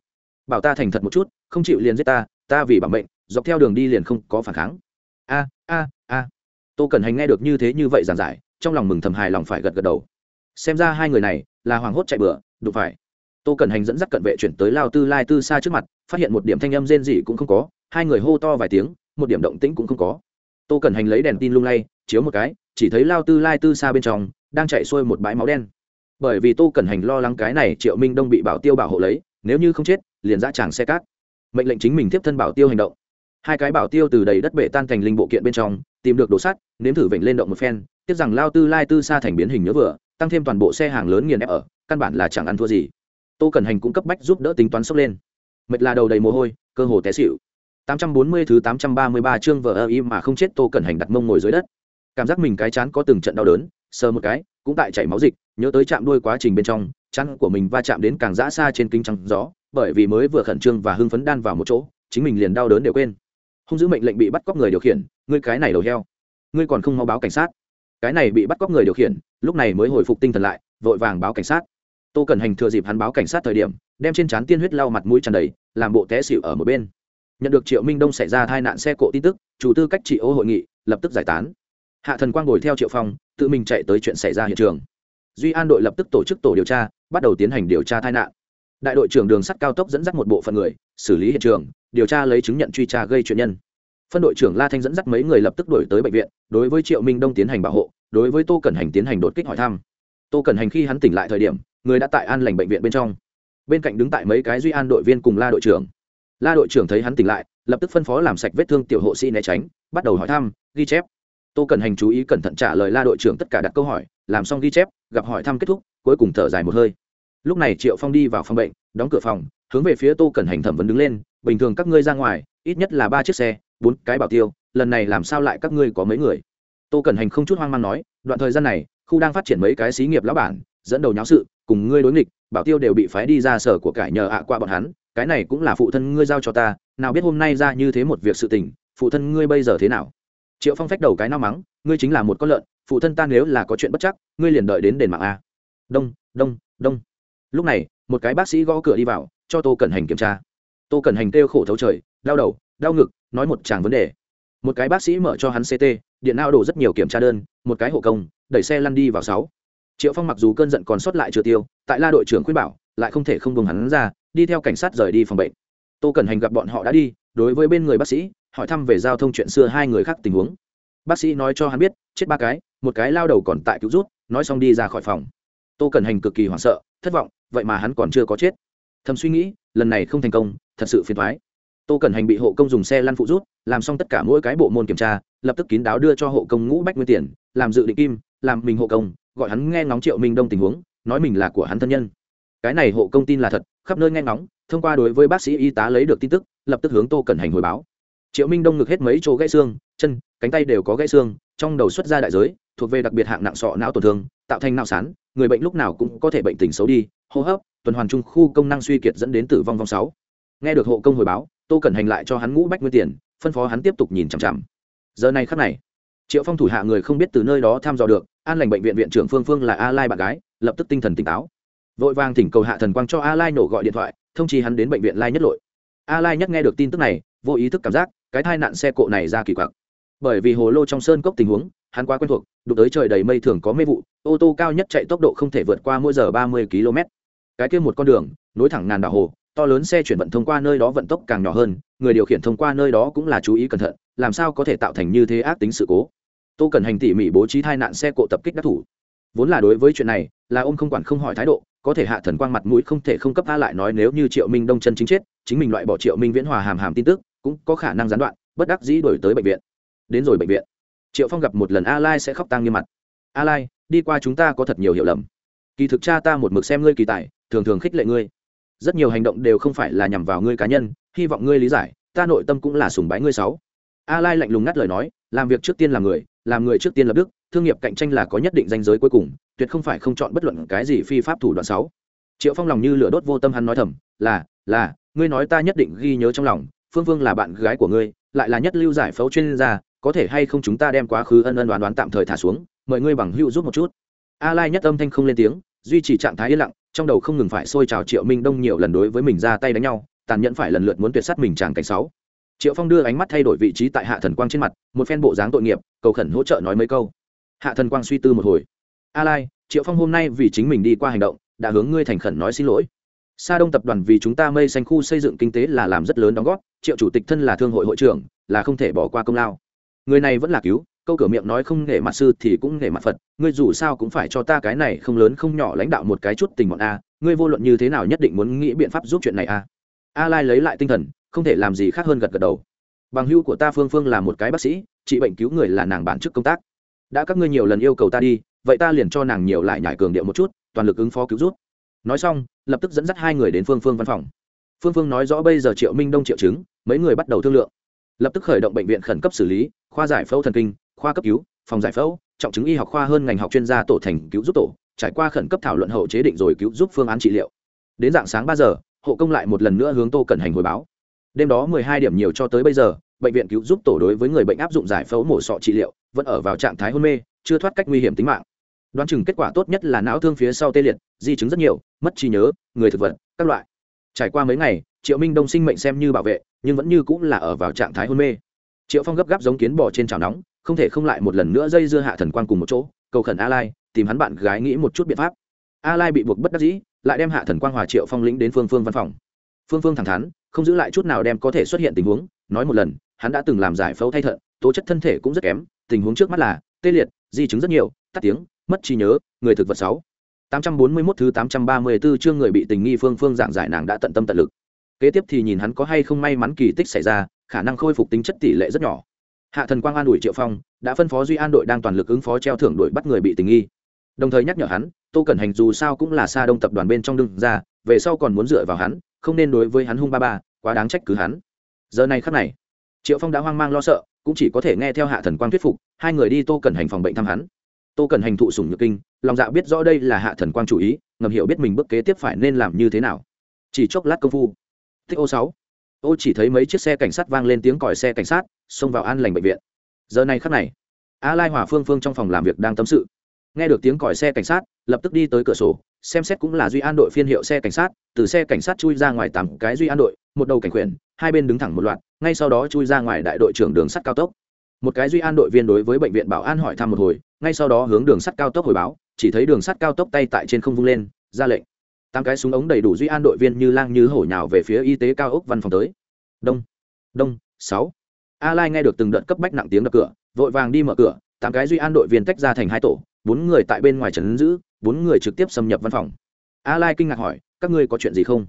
Bảo ta thành thật một chút, không chịu liền giết ta ta vì bảo mệnh, dọc theo đường đi liền không có phản kháng. A a a. Tô cần hành nghe được như thế như vậy giản giải, trong lòng mừng thầm hài lòng phải gật gật đầu. Xem ra hai người này là hoàng hốt chạy bừa, đụng phải. Tô cần hành dẫn dắt cận vệ chuyển tới lao tư lai tư xa trước mặt, phát hiện một điểm thanh âm rên gì cũng không có hai người hô to vài tiếng, một điểm động tĩnh cũng không có. Tô cần hành lấy đèn tin lung lay, chiếu một cái, chỉ thấy lao tư lai tư xa bên trong, đang chạy xuôi một bãi máu đen. Bởi vì tô cần hành lo lắng cái này triệu minh đông bị bảo tiêu bảo hộ lấy, nếu như không chết, liền ra tràng xe cát. Mệnh lệnh chính mình tiếp thân bảo tiêu hành động. Hai cái bảo tiêu từ đầy đất bể tan thành linh bộ kiện bên trong, tìm được đồ sắt, nếm thử vịnh lên động một phen, tiếc rằng lao tư lai tư xa thành biến hình nhớ vừa, tăng thêm toàn bộ xe hàng lớn nghiền ép ở, căn bản là chẳng ăn thua gì. Tô cần hành cũng cấp bách giúp đỡ tính toán sốc lên. Mệt là đầu đầy mồ hôi, cơ hồ té xịu 840 thứ 833 chương vợ ơ im mà không chết tô cần hành đặt mông ngồi dưới đất. Cảm giác mình cái chán có từng trận đau đớn, sờ một cái, cũng tại chảy máu dịch, nhớ tới chạm đuôi quá trình bên trong chắn của mình va chạm đến càng dã xa trên kính trắng gió, bởi vì mới vừa khẩn trương và hưng phấn đan vào một chỗ, chính mình liền đau đớn đều quên. Không giữ mệnh lệnh bị bắt cóc người điều khiển, ngươi cái này đầu heo. Ngươi còn không mau báo cảnh sát. Cái này bị bắt cóc người điều khiển, lúc này mới hồi phục tinh thần lại, vội vàng báo cảnh sát. Tô cần hành thừa dịp hắn báo cảnh sát thời điểm, đem trên trán tiên huyết lau mặt mũi tràn đầy, làm bộ té xỉu ở một bên nhận được triệu minh đông xảy ra tai nạn xe cộ tin tức, chủ tư cách trị ô hội nghị lập tức giải tán. Hạ thần quang ngồi theo triệu phong, tự mình chạy tới chuyện xảy ra hiện trường. Duy an đội lập tức tổ chức tổ điều tra, bắt đầu tiến hành điều tra tai nạn. Đại đội trưởng đường sắt cao tốc dẫn dắt một bộ phận người, xử lý hiện trường, điều tra lấy chứng nhận truy tra gây chuyện nhân. Phân đội trưởng la thanh dẫn dắt mấy người lập tức đổi tới bệnh viện, đối với triệu minh đông tiến hành bảo hộ, đối với tô cẩn hành tiến hành đột kích hỏi thăm. Tô cẩn hành khi hắn tỉnh lại thời điểm, người đã tại an lành bệnh viện bên trong. Bên cạnh đứng tại mấy cái duy an đội viên cùng la đội trưởng la đội trưởng thấy hắn tỉnh lại, lập tức phân phó làm sạch vết thương tiểu hộ sĩ né tránh, bắt đầu hỏi thăm, ghi chép. Tô cần hành chú ý cẩn thận trả lời la đội trưởng tất cả đặt câu hỏi, làm xong ghi chép, gặp hỏi thăm kết thúc, cuối cùng thở dài một hơi. Lúc này triệu phong đi vào phòng bệnh, đóng cửa phòng, hướng về phía tô cần hành thẩm vấn đứng lên, bình thường các ngươi ra ngoài, ít nhất là ba chiếc xe, bốn cái bảo tiêu, lần này làm sao lại các ngươi có mấy người? Tô cần hành không chút hoang mang nói, đoạn thời gian này, khu đang phát triển mấy cái xí nghiệp lão bản, dẫn đầu nháo sự, cùng ngươi đối nghịch, bảo tiêu đều bị phái đi ra sở của cải nhờ ạ qua bọn hắn cái này cũng là phụ thân ngươi giao cho ta, nào biết hôm nay ra như thế một việc sự tình, phụ thân ngươi bây giờ thế nào? Triệu phong phách đầu cái nao mắng, ngươi chính là một con lợn, phụ thân ta nếu là có chuyện bất chắc, ngươi liền đợi đến đền mạng a. Đông đông đông. Lúc này, một cái bác sĩ gõ cửa đi vào, cho tô cẩn hành kiểm tra. Tô cẩn hành kêu khổ thấu trời, đau đầu, đau ngực, nói một tràng vấn đề. Một cái bác sĩ mở cho hắn ct điện nao đổ rất nhiều kiểm tra đơn, một cái hộ công, đẩy xe lăn đi vào sáu. Triệu phong mặc dù cơn giận còn sót lại chưa tiêu, tại la đội trưởng khuyên bảo, lại không thể không vùng hắn ra đi theo cảnh sát rời đi phòng bệnh. Tô cẩn hành gặp bọn họ đã đi, đối với bên người bác sĩ, hỏi thăm về giao thông chuyện xưa hai người khác tình huống. Bác sĩ nói cho hắn biết, chết ba cái, một cái lao đầu còn tại cứu rút, nói xong đi ra khỏi phòng. Tô cẩn hành cực kỳ hoảng sợ, thất vọng, vậy mà hắn còn chưa có chết. Thầm suy nghĩ, lần này không thành công, thật sự phiền thoái tô cẩn hành bị hộ công dùng xe lăn phụ rút, làm xong tất cả mỗi cái bộ môn kiểm tra, lập tức kín đáo đưa cho hộ công ngũ bách nguyên tiền, làm dự định kim làm mình hộ công, gọi hắn nghe ngóng triệu minh đông tình huống, nói mình là của hắn thân nhân cái này hộ công tin là thật, khắp nơi nghe ngóng, thông qua đối với bác sĩ y tá lấy được tin tức, lập tức hướng tô cẩn hành hồi báo. Triệu minh đông ngực hết mấy chỗ gãy xương, chân, cánh tay đều có gãy xương, trong đầu xuất ra đại giới, thuộc về đặc biệt hạng nặng sọ não tổn thương, tạo thành não sán, người bệnh lúc nào cũng có thể bệnh tình xấu đi, hô hấp, tuần hoàn trung khu công năng suy kiệt dẫn đến tử vong vòng sáu. Nghe được hộ công hồi báo, tô cẩn hành lại cho hắn ngũ bách nguyên tiền, phân phó hắn tiếp tục nhìn chằm chằm. Giờ này khắc này, triệu phong thủ hạ người không biết từ nơi đó tham dò được, an lành bệnh viện viện trưởng phương phương là a lai bạn gái, lập tức tinh thần tỉnh táo vội vàng thỉnh cầu hạ thần quang cho a lai nổ gọi điện thoại, thông chi hắn đến bệnh viện lai nhất lội. A lai nhất nghe được tin tức này, vô ý thức cảm giác, cái thai nạn xe cộ này ra kỳ quặc. Bởi vì hồ lô trong sơn cốc tình huống, hắn quá quen thuộc, đụng tới trời đầy mây thường có mê vụ, ô tô cao nhất chạy tốc độ không thể vượt qua mỗi giờ ba mươi km cái kia một con đường, nối thẳng ngàn đảo hồ, to lớn xe chuyển vận thông qua nơi đó vận tốc càng nhỏ hơn, người điều khiển thông qua nơi đó cũng là chú ý cẩn thận, làm sao có thể tạo thành như thế ác tính sự cố. Tô cần hành tỉ mỉ bố trí thai nạn xe cộ tập kích đắc thủ vốn là đối với chuyện này, là ông không quản không hỏi thái độ, có thể hạ thần quang mặt mũi không thể không cấp a lại nói nếu như triệu minh đông chân chính chết, chính mình loại bỏ triệu minh viễn hòa hàm hàm tin tức, cũng có khả năng gián đoạn, bất đắc dĩ đổi tới bệnh viện. Đến rồi bệnh viện, triệu phong gặp một lần a lai sẽ khóc tang như mặt. A lai, đi qua chúng ta có thật nhiều hiểu lầm. Kỳ thực cha ta một mực xem ngươi kỳ tài, thường thường khích lệ ngươi. Rất nhiều hành động đều không phải là nhằm vào ngươi cá nhân, hy vọng ngươi lý giải, ta nội tâm cũng là sùng bái ngươi sáu. A lai lạnh lùng ngắt lời nói, làm việc trước tiên là người, làm người trước tiên lập đức thương nghiệp cạnh tranh là có nhất định danh giới cuối cùng, tuyệt không phải không chọn bất luận cái gì phi pháp thủ đoạn sáu. Triệu phong lòng như lửa đốt vô tâm hắn nói thầm, là là, ngươi nói ta nhất định ghi nhớ trong lòng, phương phương là bạn gái của ngươi, lại là nhất lưu giải phẫu chuyên gia, có thể hay không chúng ta đem quá khứ ân ân đoán đoán tạm thời thả xuống, mời ngươi bằng hữu giúp một chút. A lai nhất âm thanh không lên tiếng, duy trì trạng thái yên lặng, trong đầu không ngừng phải xôi trào triệu minh đông nhiều lần đối với mình ra tay đánh nhau, tàn nhẫn phải lần lượt muốn tuyệt sát mình chàng cảnh sáu. Triệu phong đưa ánh mắt thay đổi vị trí tại hạ thần quang trên mặt, một phen bộ dáng tội nghiệp, cầu khẩn hỗ trợ nói mấy câu hạ thần quang suy tư một hồi. A lai, triệu phong hôm nay vì chính mình đi qua hành động, đã hướng ngươi thành khẩn nói xin lỗi. Sa đông tập đoàn vì chúng ta mây xanh khu xây dựng kinh tế là làm rất lớn đóng góp, triệu chủ tịch thân là thương hội hội trưởng, là không thể bỏ qua công lao. Người này vẫn là cứu, câu cửa miệng nói không nể mặt sư thì cũng nể mặt phật, ngươi dù sao cũng phải cho ta cái này không lớn không nhỏ lãnh đạo một cái chút tình bọn a, ngươi vô luận như thế nào nhất định muốn nghĩ biện pháp giúp chuyện này a. A lai lấy lại tinh thần, không thể làm gì khác hơn gật gật đầu. Bằng hưu của ta phương phương là một cái bác sĩ, trị bệnh cứu người là nàng bản chức công tác đã các ngươi nhiều lần yêu cầu ta đi, vậy ta liền cho nàng nhiều lại nhải cường điệu một chút, toàn lực ứng phó cứu rút nói xong, lập tức dẫn dắt hai người đến phương phương văn phòng. Phương phương nói rõ bây giờ triệu minh đông triệu chứng, mấy người bắt đầu thương lượng. Lập tức khởi động bệnh viện khẩn cấp xử lý, khoa giải phẫu thần kinh, khoa cấp cứu, phòng giải phẫu, trọng chứng y học khoa hơn ngành học chuyên gia tổ thành cứu giúp tổ, trải qua khẩn cấp thảo luận hậu chế định rồi cứu giúp phương án trị liệu. Đến dạng sáng ba giờ, hộ công lại một lần nữa hướng tô cẩn hành hồi báo đêm đó mười hai điểm nhiều cho tới bây giờ, bệnh viện cứu giúp tổ đối với người bệnh áp dụng giải phẫu mổ sọ trị liệu, vẫn ở vào trạng thái hôn mê, chưa thoát cách nguy hiểm tính mạng. Đoán chừng kết quả tốt nhất là não thương phía sau tê liệt, di chứng rất nhiều, mất trí nhớ, người thực vật, các loại. Trải qua mấy ngày, triệu minh đông sinh mệnh xem như bảo vệ, nhưng vẫn như cũng là ở vào trạng thái hôn mê. Triệu phong gấp gáp giống kiến bò trên chảo nóng, không thể không lại một lần nữa dây dưa hạ thần quan cùng một chỗ, cầu khẩn a lai tìm hắn bạn gái nghĩ một chút biện pháp. A lai bị buộc bất đắc dĩ, lại đem hạ thần quang hòa triệu phong lĩnh đến phương phương văn phòng phương phương thẳng thắn, không giữ lại chút nào đem có thể xuất hiện tình huống, nói một lần, hắn đã từng làm giải phẫu thay thận, tố chất thân thể cũng rất kém, tình huống trước mắt là, tê liệt, di chứng rất nhiều, tắt tiếng, mất trí nhớ, người thực vật sáu. 841 thứ 834 chương người bị tình nghi phương phương dạng giải nàng đã tận tâm tận lực. Kế tiếp thì nhìn hắn có hay không may mắn kỳ tích xảy ra, khả năng khôi phục tính chất tỷ lệ rất nhỏ. Hạ thần quang an ủi triệu phong, đã phân phó duy an đội đang toàn lực ứng phó treo thưởng đội bắt người bị tình nghi. Đồng thời nhắc nhở hắn, tô cẩn hành dù sao cũng là xa đông tập đoàn bên trong đương ra, về sau còn muốn dựa vào hắn không nên đối với hắn hung ba ba, quá đáng trách cứ hắn. Giờ này khắc này, triệu phong đã hoang mang lo sợ, cũng chỉ có thể nghe theo hạ thần quang thuyết phục, hai người đi tô cần hành phòng bệnh thăm hắn. Tô cần hành thụ sủng nhược kinh, lòng dạ biết rõ đây là hạ thần quang chủ ý, ngầm hiểu biết mình bước kế tiếp phải nên làm như thế nào. Chỉ chốc lát công phu thích ô sáu, ô chỉ thấy mấy chiếc xe cảnh sát vang lên tiếng còi xe cảnh sát, xông vào an lành bệnh viện. Giờ này khắc này, a lai hòa phương phương trong phòng làm việc đang tâm sự nghe được tiếng còi xe cảnh sát, lập tức đi tới cửa sổ, xem xét cũng là duy an đội phiên hiệu xe cảnh sát, từ xe cảnh sát chui ra ngoài tám cái duy an đội, một đầu cảnh quyền hai bên đứng thẳng một loạt, ngay sau đó chui ra ngoài đại đội trưởng đường sắt cao tốc. Một cái duy an đội viên đối với bệnh viện bảo an hỏi thăm một hồi, ngay sau đó hướng đường sắt cao tốc hồi báo, chỉ thấy đường sắt cao tốc tay tại trên không vung lên, ra lệnh. Tám cái súng ống đầy đủ duy an đội viên như lang như hổ nhào về phía y tế cao ốc văn phòng tới. Đông đông, sáu. A lai nghe được từng đợt cấp bách nặng tiếng đập cửa, vội vàng đi mở cửa, tám cái duy an đội viên tách ra thành hai tổ bốn người tại bên ngoài trấn giữ, bốn người trực tiếp xâm nhập văn phòng. A lai kinh ngạc hỏi, các ngươi có chuyện gì không?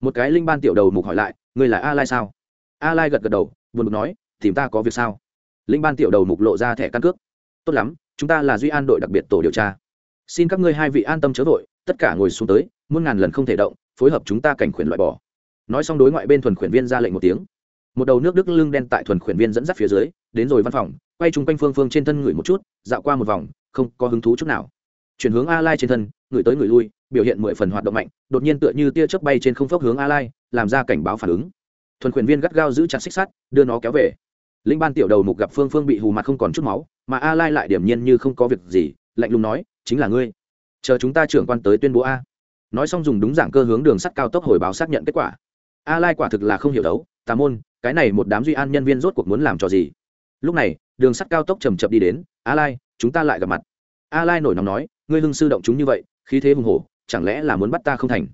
Một cái linh ban tiểu đầu mục hỏi lại, ngươi là a lai sao? A lai gật gật đầu, buồn bực nói, tìm ta có việc sao? Linh ban tiểu đầu mục lộ ra thẻ căn cước. Tốt lắm, chúng ta là duy an đội đặc biệt tổ điều tra. Xin các ngươi hai vị an tâm chớ vội, tất cả ngồi xuống tới, muôn ngàn lần không thể động, phối hợp chúng ta cảnh khuyển loại bỏ. Nói xong đối ngoại bên thuần khuyển viên ra lệnh một tiếng. Một đầu nước đức lưng đen tại thuần khuyển viên dẫn dắt phía dưới, đến rồi văn phòng, quay chung quanh phương phương trên thân người một chút, dạo qua một vòng không có hứng thú chút nào. Chuyển hướng a lai trên thân, người tới người lui, biểu hiện mười phần hoạt động mạnh, đột nhiên tựa như tia chớp bay trên không phốc hướng a lai, làm ra cảnh báo phản ứng. Thuần quyền viên gắt gao giữ chặt xích sắt, đưa nó kéo về. Linh ban tiểu đầu mục gặp phương phương bị hù mặt không còn chút máu, mà a lai lại điểm nhiên như không có việc gì, lạnh lùng nói, chính là ngươi. Chờ chúng ta trưởng quan tới tuyên bố a. Nói xong dùng đúng dạng cơ hướng đường sắt cao tốc hồi báo xác nhận kết quả. A lai quả thực là không hiểu đấu, tà môn, cái này một đám duy an nhân viên rốt cuộc muốn làm cho gì? Lúc này, đường sắt cao tốc chầm chậm đi đến, a lai chúng ta lại gặp mặt. A lai nổi nóng nói, ngươi hưng sư động chúng như vậy, khí thế hùng hổ, chẳng lẽ là muốn bắt ta không thành?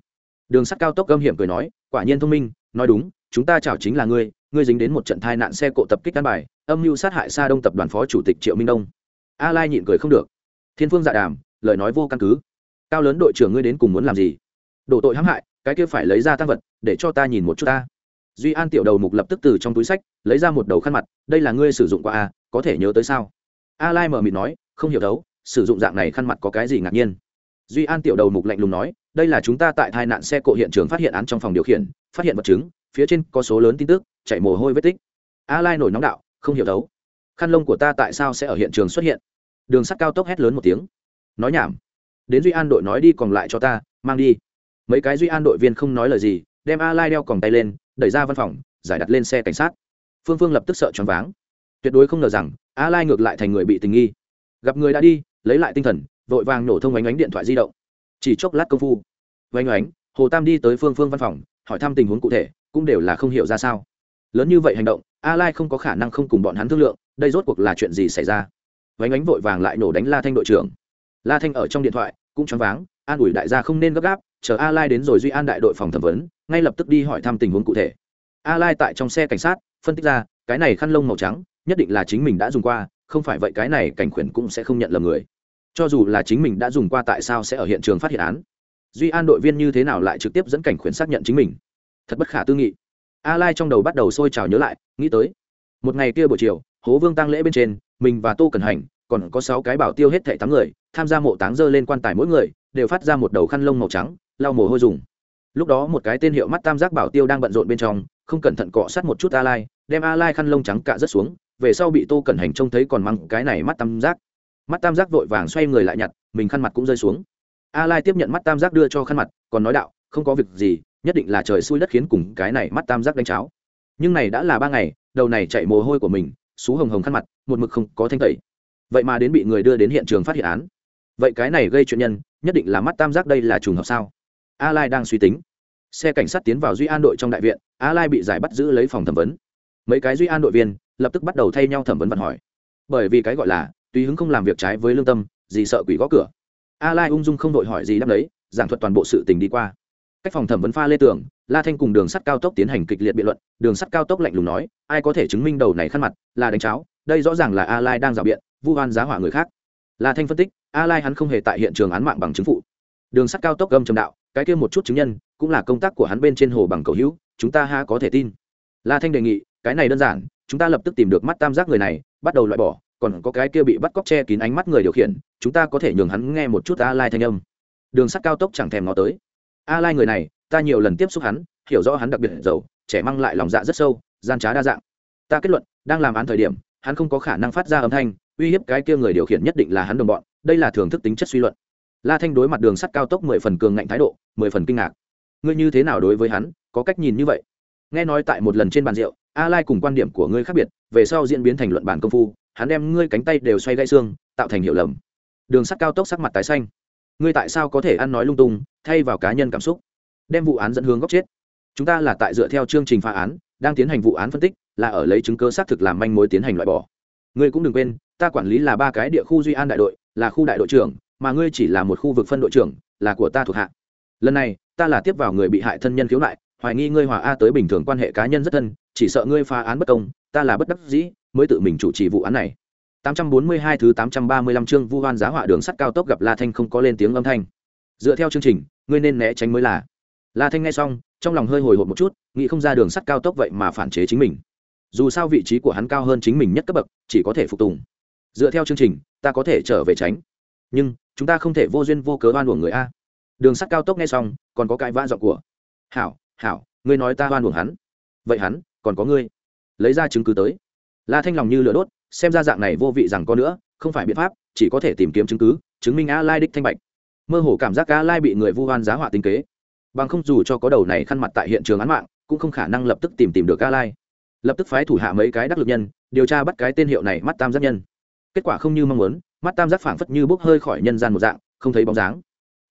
Đường sắt cao tốc gâm hiểm cười nói, quả nhiên thông minh, nói đúng, chúng ta chào chính là ngươi ngươi dính đến một trận thai nạn xe cộ tập kích căn bài, âm mưu sát hại xa đông tập đoàn phó chủ tịch triệu minh đông. A lai nhịn cười không được. Thiên phương dạ đàm, lời nói vô căn cứ. Cao lớn đội trưởng ngươi đến cùng muốn làm gì? Đổ tội hãm hại, cái kia phải lấy ra tăng vật, để cho ta nhìn một chút ta. Duy an tiểu đầu mục lập tức từ trong túi sách, lấy ra một đầu khăn mặt, đây là ngươi sử dụng qua a có thể nhớ tới sao? A lai mở mịt nói, không hiểu đấu sử dụng dạng này khăn mặt có cái gì ngạc nhiên? Duy an tiểu đầu mục lạnh lùng nói, đây là chúng ta tại tai nạn xe cộ hiện trường phát hiện án trong phòng điều khiển, phát hiện vật chứng, phía trên có số lớn tin tức chạy mồ hôi vết tích. A lai nổi nóng đạo, không hiểu đấu khăn lông của ta tại sao sẽ ở hiện trường xuất hiện? Đường sắt cao tốc hét lớn một tiếng. Nói nhảm. Đến duy an đội nói đi còn lại cho ta, mang đi. Mấy cái duy an đội viên không nói lời gì, đem a lai đeo còng tay lên, đẩy ra văn phòng, giải đặt lên xe cảnh sát. Phương phương lập tức sợ choáng váng. Tuyệt đối không ngờ rằng a lai ngược lại thành người bị tình nghi. Gặp người đã đi, lấy lại tinh thần, vội vàng nổ thông ánh ánh điện thoại di động. Chỉ chốc lát công phu. Vánh ánh hồ tam đi tới phương phương văn phòng, hỏi thăm tình huống cụ thể, cũng đều là không hiểu ra sao. Lớn như vậy hành động, a lai không có khả năng không cùng bọn hắn thương lượng, đây rốt cuộc là chuyện gì xảy ra? Vánh ánh vội vàng lại nổ đánh la thanh đội trưởng. La thanh ở trong điện thoại, cũng choáng váng, an ủi đại gia không nên gấp gáp, chờ a lai đến rồi duy an đại đội phòng thẩm vấn, ngay lập tức đi hỏi thăm tình huống cụ thể. A lai tại trong xe cảnh sát, phân tích ra, cái này khăn lông màu trắng nhất định là chính mình đã dùng qua, không phải vậy cái này cảnh khuyển cũng sẽ không nhận lầm người. Cho dù là chính mình đã dùng qua tại sao sẽ ở hiện trường phát hiện án? Duy an đội viên như thế nào lại trực tiếp dẫn cảnh khuyển xác nhận chính mình? Thật bất khả tư nghị. A lai trong đầu bắt đầu sôi trào nhớ lại, nghĩ tới. Một ngày kia buổi chiều, hố vương tăng lễ bên trên, mình và tô cần hành, còn có sáu cái bảo tiêu hết thảy tám người, tham gia mộ táng dơ lên quan tài mỗi người, đều phát ra một đầu khăn lông màu trắng, lau mồ hôi dùng. Lúc đó một cái tên hiệu mắt tam giác bảo tiêu đang bận rộn bên trong, không cẩn thận cọ sát một chút a lai, đem a lai khăn lông trắng cạ rất xuống về sau bị tô cẩn hành trông thấy còn măng cái này mắt tam giác. Mắt tam giác vội vàng xoay người lại nhặt, mình khăn mặt cũng rơi xuống. A lai tiếp nhận mắt tam giác đưa cho khăn mặt, còn nói đạo, không có việc gì, nhất định là trời xui đất khiến cùng cái này mắt tam giác đánh cháo. Nhưng này đã là ba ngày, đầu này chạy mồ hôi của mình, xú hồng hồng khăn mặt, một mực không có thanh tẩy. Vậy mà đến bị người đưa đến hiện trường phát hiện án. Vậy cái này gây chuyện nhân, nhất định là mắt tam giác đây là trùng hợp sao? A lai đang suy tính. Xe cảnh sát tiến vào duy an đội trong đại viện, a lai bị giải bắt giữ lấy phòng thẩm vấn. Mấy cái duy an đội viên lập tức bắt đầu thay nhau thẩm vấn vận hỏi. Bởi vì cái gọi là, tùy hứng không làm việc trái với lương tâm, gì sợ quỷ gõ cửa. A lai ung dung không đội hỏi gì đáp đấy, giảng thuật toàn bộ sự tình đi qua. Cách phòng thẩm vấn pha lê tưởng la thanh cùng đường sắt cao tốc tiến hành kịch liệt biện luận, đường sắt cao tốc lạnh lùng nói, ai có thể chứng minh đầu này khăn mặt là đánh cháo, đây rõ ràng là a lai đang rào biện, vu oan giá hỏa người khác. La thanh phân tích, a lai hắn không hề tại hiện trường án mạng bằng chứng phụ. Đường sắt cao tốc gâm trầm đạo, cái kia một chút chứng nhân, cũng là công tác của hắn bên trên hồ bằng cầu hữu, chúng ta ha có thể tin. La thanh đề nghị, cái này đơn giản chúng ta lập tức tìm được mắt tam giác người này, bắt đầu loại bỏ, còn có cái kia bị bắt cóc che kín ánh mắt người điều khiển, chúng ta có thể nhường hắn nghe một chút a lai thanh âm. Đường sắt cao tốc chẳng thèm ngó tới. A lai người này, ta nhiều lần tiếp xúc hắn, hiểu rõ hắn đặc biệt giàu, trẻ mang lại lòng dạ rất sâu, gian trá đa dạng. Ta kết luận, đang làm án thời điểm, hắn không có khả năng phát ra âm thanh, uy hiếp cái kia người điều khiển nhất định là hắn đồng bọn, đây là thưởng thức tính chất suy luận. La thanh đối mặt đường sắt cao tốc mười phần cường ngạnh thái độ, mười phần kinh ngạc. Ngươi như thế nào đối với hắn, có cách nhìn như vậy? Nghe nói tại một lần trên bàn rượu a lai cùng quan điểm của ngươi khác biệt, về sau diễn biến thành luận bản công phu, hắn đem ngươi cánh tay đều xoay gãy xương, tạo thành hiệu lầm. Đường sắt cao tốc sắc mặt tái xanh. Ngươi tại sao có thể ăn nói lung tung, thay vào cá nhân cảm xúc? Đem vụ án dẫn hướng góc chết. Chúng ta là tại dựa theo chương trình phá án, đang tiến hành vụ án phân tích, là ở lấy chứng cơ xác thực làm manh mối tiến hành loại bỏ. Ngươi cũng đừng quên, ta quản lý là ba cái địa khu duy an đại đội, là khu đại đội trưởng, mà ngươi chỉ là một khu vực phân đội trưởng, là của ta thuộc hạ. Lần này, ta là tiếp vào người bị hại thân nhân khiếu nại hoài nghi ngươi hòa a tới bình thường quan hệ cá nhân rất thân chỉ sợ ngươi phá án bất công ta là bất đắc dĩ mới tự mình chủ trì vụ án này 842 thứ 835 chương Vu Hoan giá họa đường sắt cao tốc gặp La Thanh không có lên tiếng âm thanh. Dựa theo chương trình, ngươi nên né tránh mới là. La Thanh nghe xong, trong lòng hơi hồi hộp một chút, nghĩ không ra đường sắt cao tốc vậy mà phản chế chính mình. Dù sao vị trí của hắn cao hơn chính mình nhất cấp bậc, chỉ có thể phục tùng. Dựa theo chương trình, ta có thể trở về tránh. Nhưng, chúng ta không thể vô duyên vô cớ oan uổng người a. Đường sắt cao tốc nghe xong, còn có cái vã giọng của. "Hảo, hảo, ngươi nói ta hoan uổng hắn. Vậy hắn, còn có ngươi." Lấy ra chứng cứ tới. La Thanh lòng như lửa đốt, xem ra dạng này vô vị rằng có nữa không phải biện pháp chỉ có thể tìm kiếm chứng cứ chứng minh a lai đích thanh bạch mơ hồ cảm giác a lai bị người vu hoan giá họa tinh kế bằng không dù cho có đầu này khăn mặt tại hiện trường án mạng cũng không khả năng lập tức tìm tìm được a lai lập tức phái thủ hạ mấy cái đắc lực nhân điều tra bắt cái tên hiệu này mắt tam giác nhân kết quả không như mong muốn mắt tam giác phảng phất như bốc hơi khỏi nhân gian một dạng không thấy bóng dáng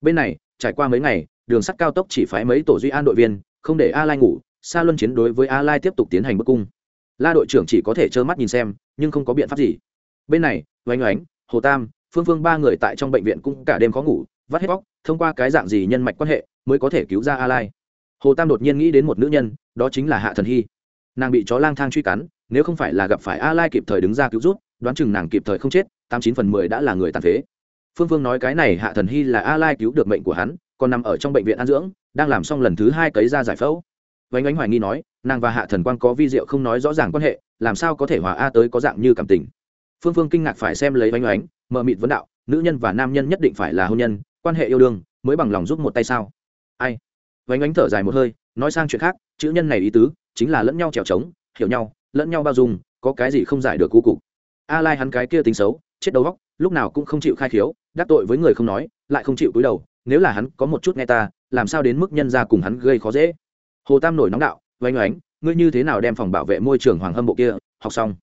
bên này trải qua mấy ngày đường sắt cao tốc chỉ phái mấy tổ duy an đội viên không để a lai ngủ xa luân chiến đối với a lai tiếp tục tiến hành bức cung. La đội trưởng chỉ có thể trơ mắt nhìn xem, nhưng không có biện pháp gì. Bên này oanh oánh, hồ tam, phương phương ba người tại trong bệnh viện cũng cả đêm khó ngủ, vắt hết bóc thông qua cái dạng gì nhân mạch quan hệ mới có thể cứu ra a lai. Hồ tam đột nhiên nghĩ đến một nữ nhân, đó chính là hạ thần hy. Nàng bị chó lang thang truy cắn, nếu không phải là gặp phải a lai kịp thời đứng ra cứu rút đoán chừng nàng kịp thời không chết, tám chín phần mười đã là người tàn phế. Phương phương nói cái này hạ thần hy là a lai cứu được mệnh của hắn, còn nằm ở trong bệnh viện an dưỡng đang làm xong lần thứ hai cấy ra giải phẫu. Vánh ánh hoài nghi nói, nàng và hạ thần quang có vi diệu không nói rõ ràng quan hệ, làm sao có thể hòa a tới có dạng như cảm tình? Phương phương kinh ngạc phải xem lấy vánh ánh, mờ mịt vấn đạo, nữ nhân và nam nhân nhất định phải là hôn nhân, quan hệ yêu đương, mới bằng lòng giúp một tay sao? Ai? Vánh ánh thở dài một hơi, nói sang chuyện khác, chữ nhân này ý tứ, chính là lẫn nhau trèo trống hiểu nhau, lẫn nhau bao dung, có cái gì không giải được cu cục. A lai hắn cái kia tính xấu, chết đầu góc lúc nào cũng không chịu khai khiếu, đắc tội với người không nói, lại không chịu cúi đầu, nếu là hắn có một chút nghe ta làm sao đến mức nhân ra cùng hắn gây khó dễ? Hồ tam nổi nóng đạo vánh oánh, ngươi như thế nào đem phòng bảo vệ môi trường hoàng hâm bộ kia học xong?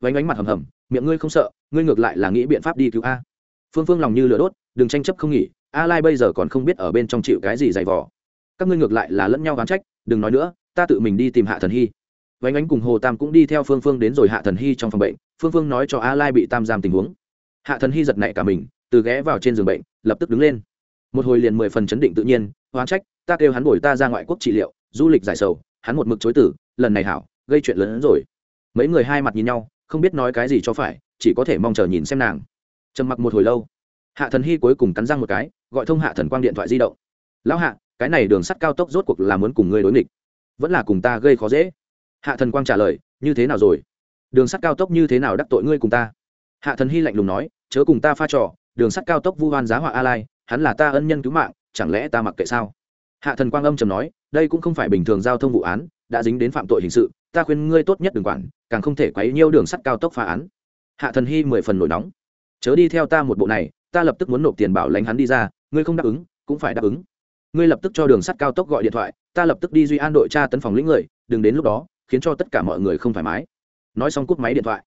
Vánh oánh mặt hầm hầm, miệng ngươi không sợ, ngươi ngược lại là nghĩ biện pháp đi cứu a. Phương phương lòng như lửa đốt, đừng tranh chấp không nghỉ, a lai bây giờ còn không biết ở bên trong chịu cái gì dày vò. Các ngươi ngược lại là lẫn nhau gán trách, đừng nói nữa, ta tự mình đi tìm hạ thần hy. Vánh ánh cùng hồ tam cũng đi theo phương phương đến rồi hạ thần hy trong phòng bệnh, phương phương nói cho a lai bị tam giam tình huống. Hạ thần hy giật nảy cả mình, từ ghé vào trên giường bệnh, lập tức đứng lên. Một hồi liền mười phần chấn định tự nhiên hoán trách, ta kêu hắn bồi ta ra ngoại quốc trị liệu, du lịch giải sầu, hắn một mực chối tử lần này hảo, gây chuyện lớn hơn rồi. Mấy người hai mặt nhìn nhau, không biết nói cái gì cho phải, chỉ có thể mong chờ nhìn xem nàng. Trầm mặc một hồi lâu, hạ thần hy cuối cùng cắn răng một cái, gọi thông hạ thần quang điện thoại di động. Lão hạ, cái này đường sắt cao tốc rốt cuộc là muốn cùng ngươi đối nghịch, vẫn là cùng ta gây khó dễ. Hạ thần quang trả lời, như thế nào rồi? Đường sắt cao tốc như thế nào đắc tội ngươi cùng ta? Hạ thần hy lạnh lùng nói, chớ cùng ta pha trò, đường sắt cao tốc vu hoan giá họa a lai hắn là ta ân nhân cứu mạng chẳng lẽ ta mặc kệ sao? Hạ thần quang âm trầm nói, đây cũng không phải bình thường giao thông vụ án, đã dính đến phạm tội hình sự, ta khuyên ngươi tốt nhất đừng quản, càng không thể quấy nhiêu đường sắt cao tốc phá án. Hạ thần hy mười phần nổi nóng. Chớ đi theo ta một bộ này, ta lập tức muốn nộp tiền bảo lãnh hắn đi ra, ngươi không đáp ứng, cũng phải đáp ứng. Ngươi lập tức cho đường sắt cao tốc gọi điện thoại, ta lập tức đi duy an đội tra tấn phòng lĩnh người, đừng đến lúc đó, khiến cho tất cả mọi người không thoải mái. Nói xong cúp máy điện thoại.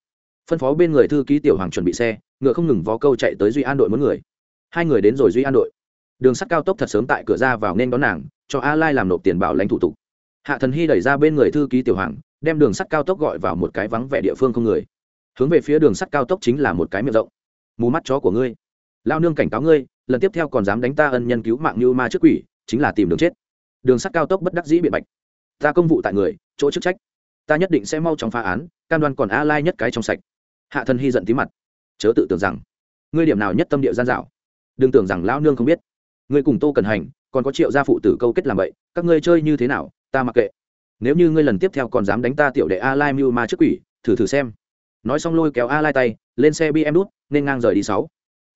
Phân phó bên người thư ký tiểu hoàng chuẩn bị xe, ngựa không ngừng vó câu chạy tới duy an đội muốn người. Hai người đến rồi duy an đội đường sắt cao tốc thật sớm tại cửa ra vào nên đón nàng, cho a lai làm nộp tiền bảo lãnh thủ tục. Hạ thần hy đẩy ra bên người thư ký tiểu hoàng, đem đường sắt cao tốc gọi vào một cái vắng vẻ địa phương không người. Hướng về phía đường sắt cao tốc chính là một cái miệng rộng. Mù mắt chó của ngươi. Lao nương cảnh cáo ngươi, lần tiếp theo còn dám đánh ta ân nhân cứu mạng như ma trước quỷ, chính là tìm đường chết. Đường sắt cao tốc bất đắc dĩ biện bạch. Ta công vụ tại người, chỗ chức trách. Ta nhất định sẽ mau chóng phá án, cam đoan còn a lai nhất cái trong sạch. Hạ thần hy giận tí mặt. Chớ tự tưởng rằng, ngươi điểm nào nhất tâm địa gian dạo. Đừng tưởng rằng lão nương không biết ngươi cùng tô cần hành, còn có triệu gia phụ tử câu kết làm vậy, các ngươi chơi như thế nào, ta mặc kệ. Nếu như ngươi lần tiếp theo còn dám đánh ta tiểu đệ a lai mưu ma trước quỷ, thử thử xem. Nói xong lôi kéo a lai tay, lên xe bm đút nên ngang rời đi sáu.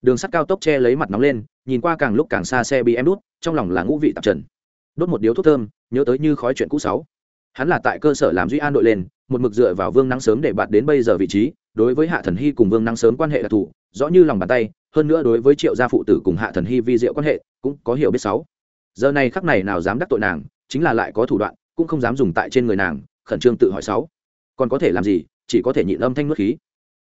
Đường sắt cao tốc che lấy mặt nóng lên, nhìn qua càng lúc càng xa xe bm đút trong lòng là ngũ vị tạp trần. Đốt một điếu thuốc thơm, nhớ tới như khói chuyện cũ sáu. Hắn là tại cơ sở làm duy an đội lên, một mực dựa vào vương năng sớm để bạt đến bây giờ vị trí, đối với hạ thần hy cùng vương năng sớm quan hệ đặc thù rõ như lòng bàn tay, hơn nữa đối với triệu gia phụ tử cùng hạ thần hy vi diệu quan hệ cũng có hiểu biết sáu. Giờ này khắc này nào dám đắc tội nàng, chính là lại có thủ đoạn, cũng không dám dùng tại trên người nàng, khẩn trương tự hỏi sáu. Còn có thể làm gì, chỉ có thể nhịn âm thanh nuốt khí.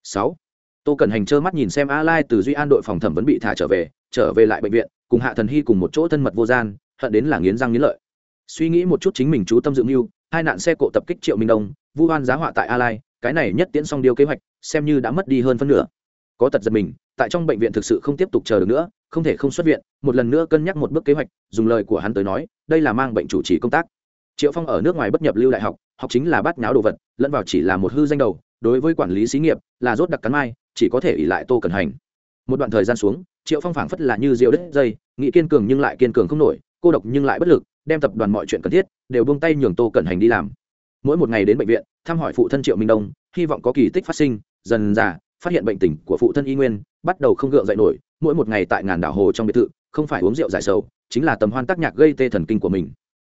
Sáu. Tô cần hành trơ mắt nhìn xem a lai từ duy an đội phòng thẩm vấn bị thả trở về trở về lại bệnh viện, cùng hạ thần hy cùng một chỗ thân mật vô gian, hận đến là nghiến răng nghiến lợi. Suy nghĩ một chút chính mình chú tâm dưỡng mưu, hai nạn xe cộ tập kích triệu minh đông, vu hoan giá họa tại a lai, cái này nhất tiễn xong điều kế hoạch, xem như đã mất đi hơn phân nửa có tật giật mình, tại trong bệnh viện thực sự không tiếp tục chờ được nữa, không thể không xuất viện, một lần nữa cân nhắc một bước kế hoạch, dùng lời của hắn tới nói, đây là mang bệnh chủ trì công tác. Triệu phong ở nước ngoài bất nhập lưu đại học học chính là bắt nháo đồ vật, lẫn vào chỉ là một hư danh đầu, đối với quản lý xí nghiệp, là rốt đặc cắn mai, chỉ có thể ỉ lại tô cần hành. Một đoạn thời gian xuống, triệu phong phảng phất là như rượu đất dây, nghĩ kiên cường nhưng lại kiên cường không nổi, cô độc nhưng lại bất lực, đem tập đoàn mọi chuyện cần thiết, đều buông tay nhường tô cẩn hành đi làm. Mỗi một ngày đến bệnh viện, thăm hỏi phụ thân triệu minh đông, hy vọng có kỳ tích phát sinh, dần dà phát hiện bệnh tình của phụ thân y nguyên, bắt đầu không gượng dậy nổi, mỗi một ngày tại ngàn đảo hồ trong biệt thự, không phải uống rượu giải sầu, chính là tầm hoan tác nhạc gây tê thần kinh của mình.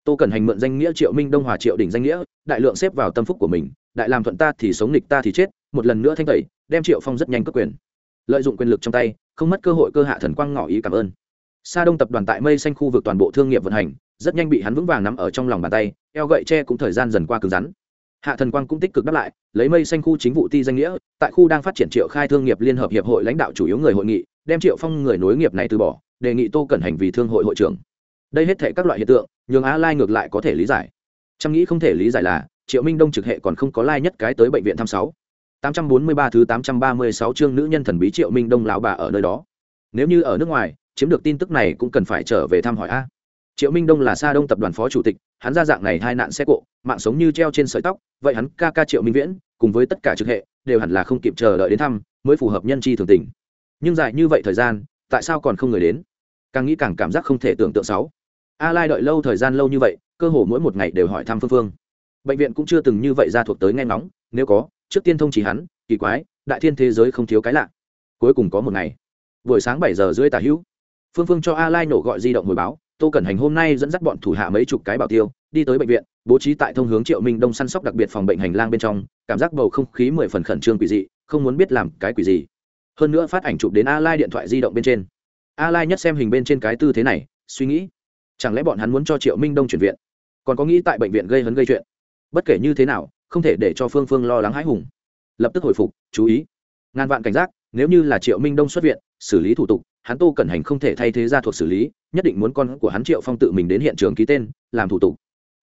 Tô cần hành mượn danh nghĩa triệu minh đông hòa triệu đỉnh danh nghĩa, đại lượng xếp vào tâm phúc của mình, đại làm thuận ta thì sống nghịch ta thì chết, một lần nữa thanh tẩy, đem triệu phong rất nhanh cấp quyền. Lợi dụng quyền lực trong tay, không mất cơ hội cơ hạ thần quang ngỏ ý cảm ơn. Sa đông tập đoàn tại mây xanh khu vực toàn bộ thương nghiệp vận hành, rất nhanh bị hắn vững vàng nắm ở trong lòng bàn tay, eo gậy tre cũng thời gian dần qua cứng rắn hạ thần quang cũng tích cực đáp lại, lấy mây xanh khu chính vụ ti danh nghĩa, tại khu đang phát triển triệu khai thương nghiệp liên hợp hiệp hội lãnh đạo chủ yếu người hội nghị, đem triệu phong người nối nghiệp này từ bỏ, đề nghị tô cẩn hành vì thương hội hội trưởng. Đây hết thể các loại hiện tượng, nhường á lai ngược lại có thể lý giải. Trăm nghĩ không thể lý giải là, triệu minh đông trực hệ còn không có lai nhất cái tới bệnh viện thăm sáu. Tám trăm bốn mươi ba thứ tám trăm ba mươi sáu chương nữ nhân thần bí triệu minh đông lão bà ở nơi đó. Nếu như ở nước ngoài, chiếm được tin tức này cũng cần phải trở về thăm hỏi a. Triệu minh đông là sa đông tập đoàn phó chủ tịch, hắn ra dạng này hai nạn xe cộ mạng sống như treo trên sợi tóc, vậy hắn ca ca triệu minh viễn, cùng với tất cả trực hệ, đều hẳn là không kịp chờ đợi đến thăm, mới phù hợp nhân chi thường tình. Nhưng dài như vậy thời gian, tại sao còn không người đến? Càng nghĩ càng cảm giác không thể tưởng tượng sáu. A lai đợi lâu thời gian lâu như vậy, cơ hồ mỗi một ngày đều hỏi thăm phương phương. Bệnh viện cũng chưa từng như vậy ra thuộc tới nghe ngóng, nếu có, trước tiên thông chỉ hắn, kỳ quái, đại thiên thế giới không thiếu cái lạ. Cuối cùng có một ngày, buổi sáng bảy giờ rưỡi tả hữu, phương phương cho a lai nổ gọi di động hồi báo, tô cẩn hành hôm nay dẫn dắt bọn thủ hạ mấy chục cái bảo tiêu đi tới bệnh viện, bố trí tại thông hướng triệu minh đông săn sóc đặc biệt phòng bệnh hành lang bên trong, cảm giác bầu không khí mười phần khẩn trương quỷ dị, không muốn biết làm cái quỷ gì. Hơn nữa phát ảnh chụp đến a lai điện thoại di động bên trên. A lai nhất xem hình bên trên cái tư thế này, suy nghĩ, chẳng lẽ bọn hắn muốn cho triệu minh đông chuyển viện? Còn có nghĩ tại bệnh viện gây hấn gây chuyện? Bất kể như thế nào, không thể để cho phương phương lo lắng hãi hùng. Lập tức hồi phục, chú ý. Ngàn vạn cảnh giác, nếu như là triệu minh đông xuất viện, xử lý thủ tục, hắn tô cẩn hành không thể thay thế ra thuộc xử lý, nhất định muốn con của hắn triệu phong tự mình đến hiện trường ký tên, làm thủ tục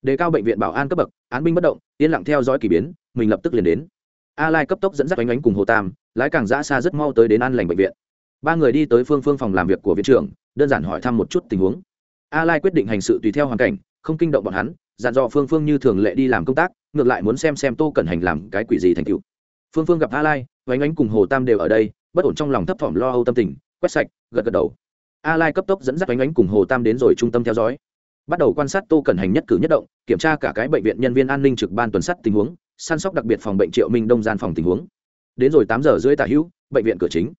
đề cao bệnh viện bảo an cấp bậc, án binh bất động, yên lặng theo dõi k ỳ biến, mình lập tức liền đến. A lai cấp tốc dẫn dắt oanh oánh cùng hồ tam, lái càng giã xa rất mau tới đến an lành bệnh viện. Ba người đi tới phương phương phòng làm việc của viện trưởng, đơn giản hỏi thăm một chút tình huống. A lai quyết định hành sự tùy theo hoàn cảnh, không kinh động bọn hắn, dặn dò phương phương như thường lệ đi làm công tác, ngược lại muốn xem xem tô cẩn hành làm cái quỷ gì thành cựu phương phương gặp a lai oanh oánh cùng hồ tam đều ở đây, bất ổn trong lòng thấp thỏm lo âu tâm tình, quét sạch, gật gật đầu. A lai cấp tốc dẫn dắt oanh oánh cùng hồ tam đến rồi trung tâm theo dõi bắt đầu quan sát tô cẩn hành nhất cử nhất động, kiểm tra cả cái bệnh viện nhân viên an ninh trực ban tuần sắt tình huống, săn sóc đặc biệt phòng bệnh triệu minh đông gian phòng tình huống. Đến rồi tám giờ rưỡi tả hữu, bệnh viện cửa chính.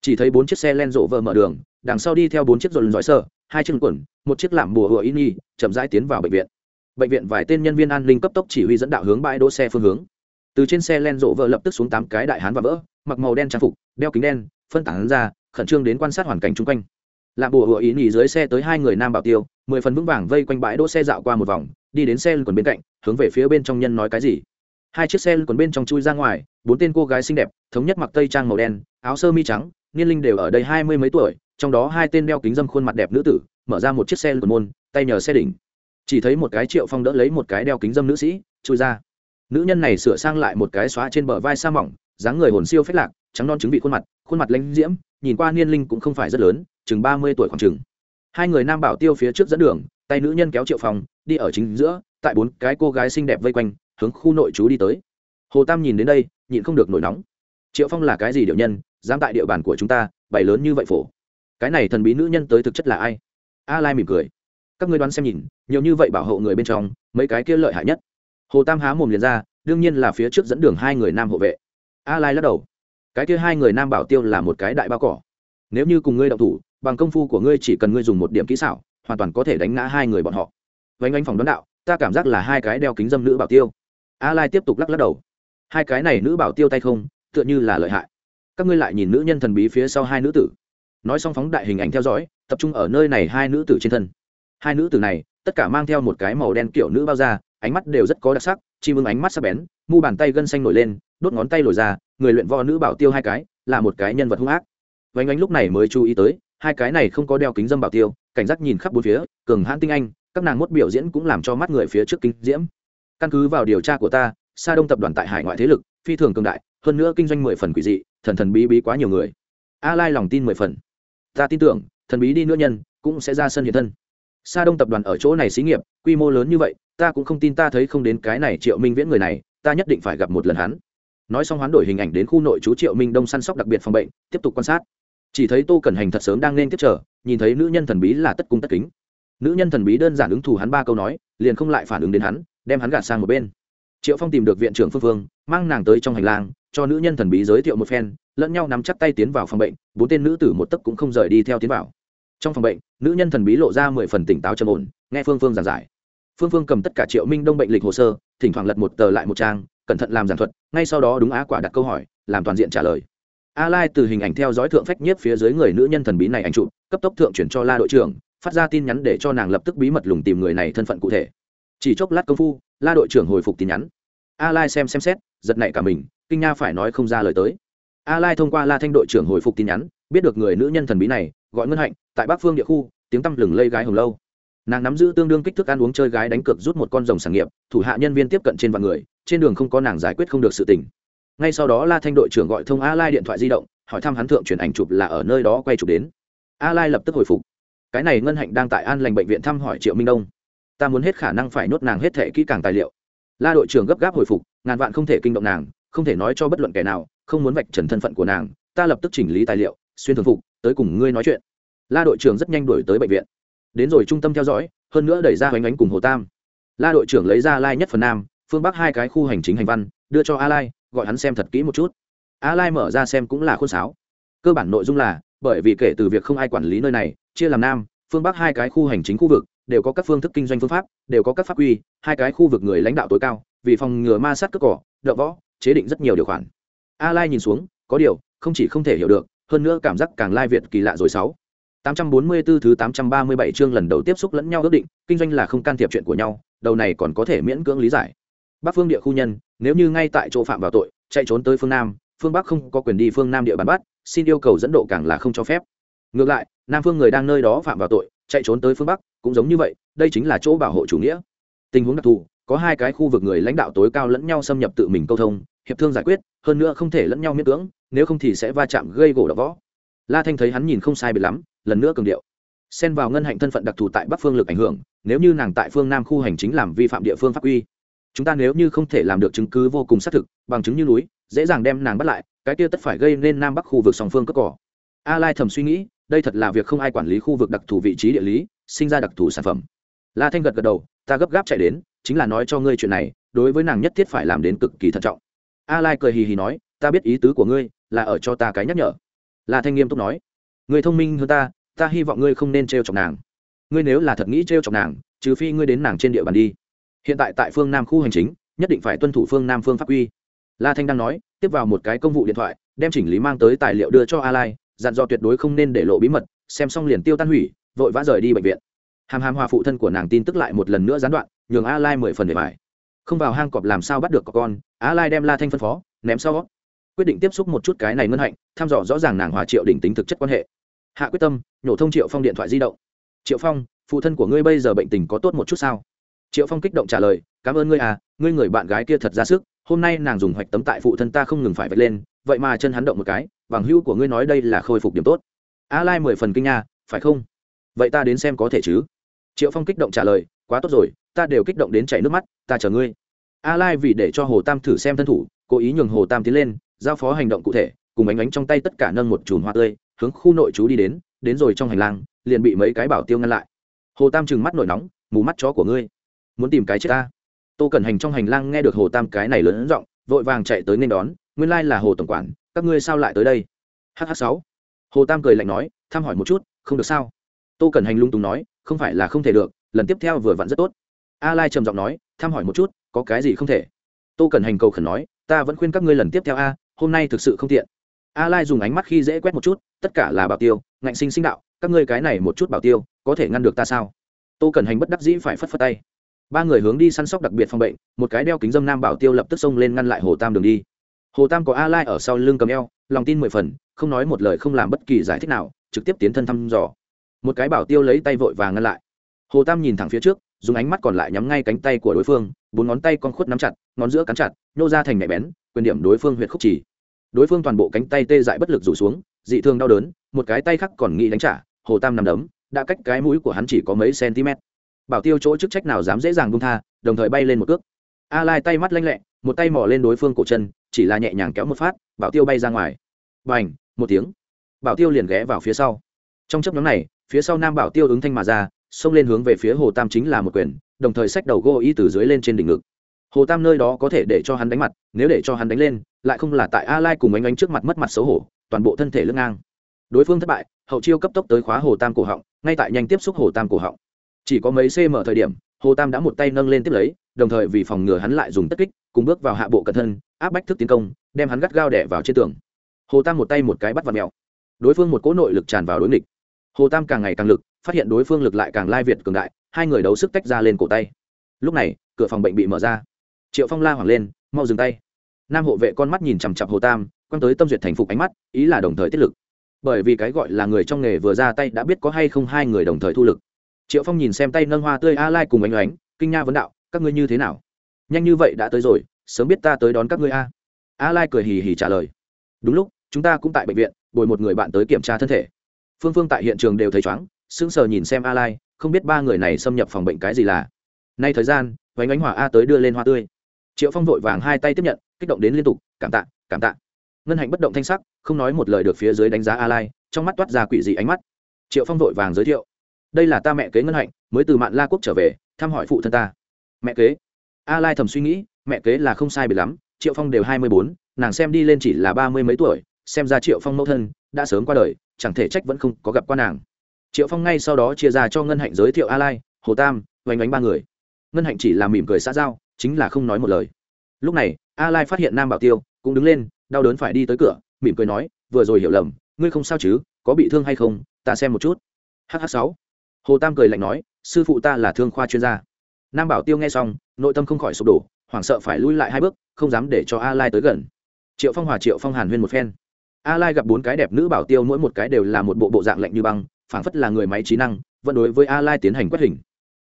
Chỉ thấy bốn chiếc xe len rộ vợ mở đường, đằng sau đi theo bốn chiếc dồn dõi sơ hai chân quần, một chiếc làm bùa hựa in y chậm rãi tiến vào bệnh viện. Bệnh viện vài tên nhân viên an ninh cấp tốc chỉ huy dẫn đạo hướng bãi đỗ xe phương hướng. Từ trên xe len rộ vợ lập tức xuống tám cái đại hán và vỡ, mặc màu đen trang phục, đeo kính đen, phân tán ra, khẩn trương đến quan sát hoàn cảnh chung quanh làm bùa hựa ý nghỉ dưới xe tới hai người nam bảo tiêu, mười phần vững vàng vây quanh bãi đỗ xe dạo qua một vòng, đi đến xe quần bên cạnh, hướng về phía bên trong nhân nói cái gì. Hai chiếc xe quần bên trong chui ra ngoài, bốn tên cô gái xinh đẹp, thống nhất mặc tây trang màu đen, áo sơ mi trắng, niên linh đều ở đây hai mươi mấy tuổi, trong đó hai tên đeo kính dâm khuôn mặt đẹp nữ tử, mở ra một chiếc xe quần môn, tay nhờ xe đỉnh. Chỉ thấy một cái triệu phong đỡ lấy một cái đeo kính dâm nữ sĩ, chui ra. Nữ nhân này sửa sang lại một cái xóa trên bờ vai sa mỏng, dáng người hồn siêu phết lạc, trắng non trứng vị khuôn mặt khuôn mặt lãnh diễm, nhìn qua niên linh cũng không phải rất lớn chừng ba mươi tuổi khoảng chừng. Hai người nam bảo tiêu phía trước dẫn đường, tay nữ nhân kéo triệu phong đi ở chính giữa, tại bốn cái cô gái xinh đẹp vây quanh, hướng khu nội trú đi tới. Hồ tam nhìn đến đây, nhịn không được nổi nóng. Triệu phong là cái gì điệu nhân, dám tại địa bàn của chúng ta, bày lớn như vậy phổ? Cái này thần bí nữ nhân tới thực chất là ai? A lai mỉm cười. Các ngươi đoán xem nhìn, nhiều như vậy bảo hộ người bên trong, mấy cái kia lợi hại nhất. Hồ tam há mồm liền ra, đương nhiên là phía trước dẫn đường hai người nam hộ vệ. A lai lắc đầu. Cái kia hai người nam bảo tiêu là một cái đại bao cỏ nếu như cùng ngươi động thủ, bằng công phu của ngươi chỉ cần ngươi dùng một điểm kỹ xảo, hoàn toàn có thể đánh ngã hai người bọn họ. Vánh anh phòng đón đạo, ta cảm giác là hai cái đeo kính dâm nữ bảo tiêu. A lai tiếp tục lắc lắc đầu. Hai cái này nữ bảo tiêu tay không, tựa như là lợi hại. Các ngươi lại nhìn nữ nhân thần bí phía sau hai nữ tử. Nói xong phóng đại hình ảnh theo dõi, tập trung ở nơi này hai nữ tử trên thân. Hai nữ tử này, tất cả mang theo một cái màu đen kiểu nữ bao da, ánh mắt đều rất có đặc sắc, chi mưng ánh mắt sắc bén, mu bàn tay gân xanh nổi lên, đốt ngón tay nổi ra, người luyện vo nữ bảo tiêu hai cái, là một cái nhân vật hung ác vánh ánh lúc này mới chú ý tới, hai cái này không có đeo kính dâm bảo tiêu, cảnh giác nhìn khắp bốn phía, cường hãn tinh anh, các nàng mốt biểu diễn cũng làm cho mắt người phía trước kinh diễm. Căn cứ vào điều tra của ta, sa đông tập đoàn tại hải ngoại thế lực, phi thường cường đại, hơn nữa kinh doanh mười phần quỷ dị, thần thần bí bí quá nhiều người. A lai lòng tin mười phần. Ta tin tưởng, thần bí đi nữa nhân, cũng sẽ ra sân hiện thân. Sa đông tập đoàn ở chỗ này xí nghiệp, quy mô lớn như vậy, ta cũng không tin ta thấy không đến cái này triệu minh viễn người này, ta nhất định phải gặp một lần hắn. Nói xong hoán đổi hình ảnh đến khu nội trú triệu minh đông săn sóc đặc biệt phòng bệnh, tiếp tục quan sát chỉ thấy tô cẩn hành thật sớm đang nên tiếp trở, nhìn thấy nữ nhân thần bí là tất cung tất kính. Nữ nhân thần bí đơn giản ứng thủ hắn ba câu nói, liền không lại phản ứng đến hắn, đem hắn gạt sang một bên. Triệu phong tìm được viện trưởng phương phương, mang nàng tới trong hành lang, cho nữ nhân thần bí giới thiệu một phen, lẫn nhau nắm chắc tay tiến vào phòng bệnh, bốn tên nữ tử một tấc cũng không rời đi theo tiến vào. Trong phòng bệnh, nữ nhân thần bí lộ ra mười phần tỉnh táo trầm ổn, nghe phương phương giảng giải. Phương phương cầm tất cả triệu minh đông bệnh lịch hồ sơ, thỉnh thoảng lật một tờ lại một trang, cẩn thận làm giảng thuật, ngay sau đó đúng á quả đặt câu hỏi, làm toàn diện trả lời a lai từ hình ảnh theo dõi thượng phách nhiếp phía dưới người nữ nhân thần bí này ảnh chụp, cấp tốc thượng chuyển cho la đội trưởng, phát ra tin nhắn để cho nàng lập tức bí mật lùng tìm người này thân phận cụ thể. Chỉ chốc lát công phu, la đội trưởng hồi phục tin nhắn. A lai xem xem xét, giật nảy cả mình, kinh nha phải nói không ra lời tới. A lai thông qua la thanh đội trưởng hồi phục tin nhắn, biết được người nữ nhân thần bí này, gọi ngân hạnh, tại bắc phương địa khu, tiếng tăm lừng lây gái hồng lâu. Nàng nắm giữ tương đương kích thước ăn uống chơi gái đánh cược rút một con rồng sản nghiệp, thủ hạ nhân viên tiếp cận trên vạn người, trên đường không có nàng giải quyết không được sự tình ngay sau đó la thanh đội trưởng gọi thông a lai điện thoại di động, hỏi thăm hắn thượng chuyển ảnh chụp là ở nơi đó quay chụp đến. A lai lập tức hồi phục. Cái này ngân hạnh đang tại an lành bệnh viện thăm hỏi triệu minh đông. Ta muốn hết khả năng phải nốt nàng hết thệ kỹ càng tài liệu. La đội trưởng gấp gáp hồi phục, ngàn vạn không thể kinh động nàng, không thể nói cho bất luận kẻ nào, không muốn vạch trần thân phận của nàng, ta lập tức chỉnh lý tài liệu, xuyên thường phục, tới cùng ngươi nói chuyện. La đội trưởng rất nhanh đuổi tới bệnh viện. Đến rồi trung tâm theo dõi, hơn nữa đẩy ra hoành ánh cùng hồ tam. La đội trưởng lấy ra lai nhất phần nam, phương bắc hai cái khu hành chính hành văn, đưa cho a lai gọi hắn xem thật kỹ một chút. A lai mở ra xem cũng là khôn sáo. Cơ bản nội dung là bởi vì kể từ việc không ai quản lý nơi này chia làm nam phương bắc hai cái khu hành chính khu vực đều có các phương thức kinh doanh phương pháp đều có các pháp quy hai cái khu vực người lãnh đạo tối cao vì phòng ngừa ma sát cướp cỏ đậu võ chế định rất nhiều điều khoản. A lai nhìn xuống có điều không chỉ không thể hiểu được hơn nữa cảm giác càng lai việt kỳ lạ rồi sáu. 844 thứ 837 chương lần đầu tiếp xúc lẫn nhau ước định, kinh doanh là không can thiệp chuyện của nhau, đầu này còn có thể miễn cưỡng lý giải. Bắc phương địa khu nhân, nếu như ngay tại chỗ phạm vào tội, chạy trốn tới phương Nam, phương Bắc không có quyền đi phương Nam địa bàn bắt, xin yêu cầu dẫn độ càng là không cho phép. Ngược lại, Nam phương người đang nơi đó phạm vào tội, chạy trốn tới phương Bắc, cũng giống như vậy, đây chính là chỗ bảo hộ chủ nghĩa. Tình huống đặc thù, có hai cái khu vực người lãnh đạo tối cao lẫn nhau xâm nhập tự mình câu thông, hiệp thương giải quyết, hơn nữa không thể lẫn nhau miễn cưỡng, nếu không thì sẽ va chạm gây gỗ đập võ. La Thanh thấy hắn nhìn không sai biệt lắm, lần nữa cường điệu xen vào ngân hạnh thân phận đặc thù tại bắc phương lực ảnh hưởng nếu như nàng tại phương nam khu hành chính làm vi phạm địa phương pháp quy chúng ta nếu như không thể làm được chứng cứ vô cùng xác thực, bằng chứng như núi, dễ dàng đem nàng bắt lại, cái kia tất phải gây nên nam bắc khu vực song phương cất cỏ. A lai thầm suy nghĩ, đây thật là việc không ai quản lý khu vực đặc thù vị trí địa lý, sinh ra đặc thù sản phẩm. La thanh gật gật đầu, ta gấp gáp chạy đến, chính là nói cho ngươi chuyện này, đối với nàng nhất thiết phải làm đến cực kỳ thận trọng. A lai cười hì hì nói, ta biết ý tứ của ngươi, là ở cho ta cái nhắc nhở. La thanh nghiêm túc nói người thông minh hơn ta ta hy vọng ngươi không nên trêu chọc nàng. Ngươi nếu là thật nghĩ trêu chọc nàng, trừ phi ngươi đến nàng trên địa bàn đi hiện tại tại phương nam khu hành chính, nhất định phải tuân thủ phương nam phương pháp quy. La thanh đang nói, tiếp vào một cái công vụ điện thoại, đem chỉnh lý mang tới tài liệu đưa cho a lai dặn dò tuyệt đối không nên để lộ bí mật, xem xong liền tiêu tan hủy, vội vã rời đi bệnh viện. Hàm hàm hòa phụ thân của nàng tin tức lại một lần nữa gián đoạn, nhường a lai mười phần để bài không vào hang cọp làm sao bắt được có con a lai đem la thanh phân phó, ném sau quyết định tiếp xúc một chút cái này ngân hạnh, thăm dò rõ ràng nàng hòa triệu đỉnh tính thực chất quan hệ. Hạ quyết tâm, nhổ thông triệu phong điện thoại di động. Triệu phong, phụ thân của ngươi bây giờ bệnh tình có tốt một chút sao? Triệu phong kích động trả lời, cảm ơn ngươi à ngươi người bạn gái kia thật ra sức, hôm nay nàng dùng hoạch tấm tại phụ thân ta không ngừng phải vạch lên, vậy mà chân hắn động một cái, bằng hữu của ngươi nói đây là khôi phục điểm tốt. A lai mười phần kinh nha phải không? Vậy ta đến xem có thể chứ? Triệu phong kích động trả lời, quá tốt rồi, ta đều kích động đến chảy nước mắt, ta chờ ngươi. A lai vì để cho hồ tam thử xem thân thủ, cố ý nhường hồ tam tiến lên, giao phó hành động cụ thể, cùng ánh ánh trong tay tất cả nâng một chùm hoa tươi, hướng khu nội chú đi đến đến rồi trong hành lang, liền bị mấy cái bảo tiêu ngăn lại. Hồ tam trừng mắt nổi nóng, mù mắt chó của ngươi muốn tìm cái chết ta. Tô cẩn hành trong hành lang nghe được hồ tam cái này lớn giọng, vội vàng chạy tới nên đón, nguyên lai là hồ tổng quản, các ngươi sao lại tới đây? Hh sáu. Hồ tam cười lạnh nói, thăm hỏi một chút, không được sao? Tô cẩn hành lung túng nói, không phải là không thể được, lần tiếp theo vừa vặn rất tốt. A lai trầm giọng nói, thăm hỏi một chút, có cái gì không thể? Tô cẩn hành cầu khẩn nói, ta vẫn khuyên các ngươi lần tiếp theo a, hôm nay thực sự không tiện. A lai dùng ánh mắt khi dễ quét một chút, tất cả là bảo tiêu, ngạnh sinh sinh đạo, các ngươi cái này một chút bảo tiêu, có thể ngăn được ta sao? Tô cẩn hành bất đắc dĩ phải phất phất tay ba người hướng đi săn sóc đặc biệt phòng bệnh, một cái đeo kính dâm nam bảo tiêu lập tức xông lên ngăn lại hồ tam đường đi. Hồ tam có a lai ở sau lưng cầm eo, lòng tin mười phần, không nói một lời không làm bất kỳ giải thích nào, trực tiếp tiến thân thăm dò. Một cái bảo tiêu lấy tay vội và ngăn lại. Hồ tam nhìn thẳng phía trước, dùng ánh mắt còn lại nhắm ngay cánh tay của đối phương, bốn ngón tay con khuất nắm chặt, ngón giữa cắn chặt, nhô ra thành mẹ bén, quyền điểm đối phương huyệt khúc chỉ. Đối phương toàn bộ cánh tay tê dại bất lực rủ xuống, dị thương đau đớn, một cái tay khác còn nghĩ đánh trả, hồ tam nằm đấm, đã cách cái mũi của hắn chỉ có mấy cm bảo tiêu chỗ chức trách nào dám dễ dàng buông tha, đồng thời bay lên một cước. A lai tay mắt lanh lẹ, một tay mò lên đối phương cổ chân, chỉ là nhẹ nhàng kéo một phát, bảo tiêu bay ra ngoài. Bành, một tiếng. Bảo tiêu liền ghé vào phía sau. Trong chấp nhóm này, phía sau nam bảo tiêu ứng thanh mà ra, xông lên hướng về phía hồ tam chính là một quyền, đồng thời xách đầu gô y từ dưới lên trên đỉnh ngực. Hồ tam nơi đó có thể để cho hắn đánh mặt, nếu để cho hắn đánh lên, lại không là tại a lai cùng ánh ánh trước mặt mất mặt xấu hổ, toàn bộ thân thể lưng ngang. Đối phương thất bại, hậu chiêu cấp tốc tới khóa hồ tam cổ họng, ngay tại nhanh tiếp xúc hồ tam cổ họng chỉ có mấy cm thời điểm, hồ tam đã một tay nâng lên tiếp lấy, đồng thời vì phòng ngừa hắn lại dùng tất kích, cùng bước vào hạ bộ cẩn thân, áp bách thức tiến công, đem hắn gắt gao đẻ vào trên tường. Hồ tam một tay một cái bắt vào mèo. Đối phương một cỗ nội lực tràn vào đối nghịch. Hồ tam càng ngày càng lực, phát hiện đối phương lực lại càng lai việt cường đại, hai người đấu sức tách ra lên cổ tay. Lúc này, cửa phòng bệnh bị mở ra. Triệu phong la hoảng lên, mau dừng tay. Nam hộ vệ con mắt nhìn chằm chặp hồ tam, quăng tới tâm duyệt thành phục ánh mắt, ý là đồng thời tiết lực. Bởi vì cái gọi là người trong nghề vừa ra tay đã biết có hay không hai người đồng thời thu lực triệu phong nhìn xem tay nâng hoa tươi a lai cùng ánh oánh kinh nha vấn đạo, các ngươi như thế nào? Nhanh như vậy đã tới rồi, sớm biết ta tới đón các ngươi a. A lai cười hì hì trả lời. Đúng lúc, chúng ta cũng tại bệnh viện, bồi một người bạn tới kiểm tra thân thể. Phương phương tại hiện trường đều thấy chóng sững sờ nhìn xem a lai, không biết ba người này xâm nhập phòng bệnh cái gì là. Nay thời gian vánh ánh hỏa a tới đưa lên hoa tươi. Triệu phong vội vàng hai tay tiếp nhận, kích động đến liên tục, cảm tạ cảm tạ. Ngân hạnh bất động thanh sắc, không nói một lời được phía dưới đánh giá a lai, trong mắt toát ra quỷ dị ánh mắt. Triệu phong vội vàng giới thiệu đây là ta mẹ kế ngân hạnh, mới từ mạn la quốc trở về, thăm hỏi phụ thân ta. Mẹ kế. A lai thầm suy nghĩ, mẹ kế là không sai biệt lắm, triệu phong đều hai mươi bốn, nàng xem đi lên chỉ là ba mươi mấy tuổi, xem ra triệu phong mẫu thân đã sớm qua đời, chẳng thể trách vẫn không có gặp qua nàng. Triệu phong ngay sau đó chia ra cho ngân hạnh giới thiệu a lai, hồ tam, oanh oánh ba người. Ngân hạnh chỉ là mỉm cười xã giao, chính là không nói một lời. Lúc này, a lai phát hiện nam bảo tiêu, cũng đứng lên, đau đớn phải đi tới cửa, mỉm cười nói, vừa rồi hiểu lầm, ngươi không sao chứ, có bị thương hay không, ta xem một chút. Hh sáu hồ tam cười lạnh nói sư phụ ta là thương khoa chuyên gia nam bảo tiêu nghe xong nội tâm không khỏi sụp đổ hoảng sợ phải lui lại hai bước không dám để cho a lai tới gần triệu phong hòa triệu phong hàn huyên một phen a lai gặp bốn cái đẹp nữ bảo tiêu mỗi một cái đều là một bộ bộ dạng lạnh như băng phảng phất là người máy trí năng vẫn đối với a lai tiến hành quét hình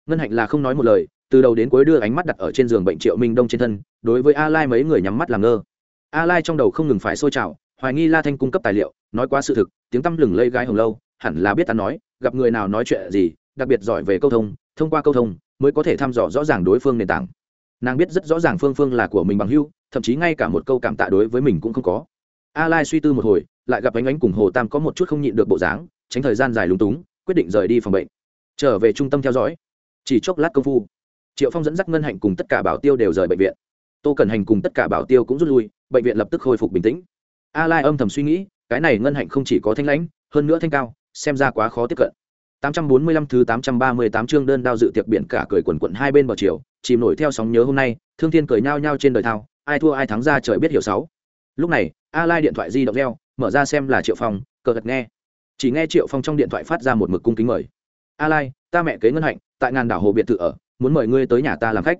ngân hạnh là không nói một lời từ đầu đến cuối đưa ánh mắt đặt ở trên giường bệnh triệu minh đông trên thân đối với a lai mấy người nhắm mắt làm ngơ a lai trong đầu không ngừng phải xôi trào hoài nghi la thanh cung cấp tài liệu nói quá sự thực tiếng tăm lừng lây gái hồng lâu hẳn là biết ta nói gặp người nào nói chuyện gì, đặc biệt giỏi về câu thông thông qua câu thông mới có thể thăm dò rõ ràng đối phương nền tảng. Nàng biết rất rõ ràng phương phương là của mình bằng hưu thậm chí ngay cả một câu cảm tạ đối với mình cũng không có. A lai suy tư một hồi, lại gặp ánh ánh cùng hồ tam có một chút không nhịn được bộ dáng, tránh thời gian dài lúng túng, quyết định rời đi phòng bệnh. Trở về trung tâm theo dõi. Chỉ chốc lát công phu, triệu phong dẫn dắt ngân hạnh cùng tất cả bảo tiêu đều rời bệnh viện. Tô cần hành cùng tất cả bảo tiêu cũng rút lui, bệnh viện lập tức khôi phục bình tĩnh. A lai âm thầm suy nghĩ, cái này ngân hạnh không chỉ có thanh lãnh, hơn nữa thanh cao xem ra quá khó tiếp cận. 845 thứ 838 chương đơn đao dự tiệc biển cả cười quần quần hai bên bờ chiều, chìm nổi theo sóng nhớ hôm nay, thương thiên cười nhao nhao trên đời thao, ai thua ai thắng ra trời biết hiểu sáu. Lúc này a lai điện thoại di động reo, mở ra xem là triệu phong, cờ gật nghe. Chỉ nghe triệu phong trong điện thoại phát ra một mực cung kính mời. A lai ta mẹ kế ngân hạnh, tại ngàn đảo hồ biệt thự ở, muốn mời ngươi tới nhà ta làm khách.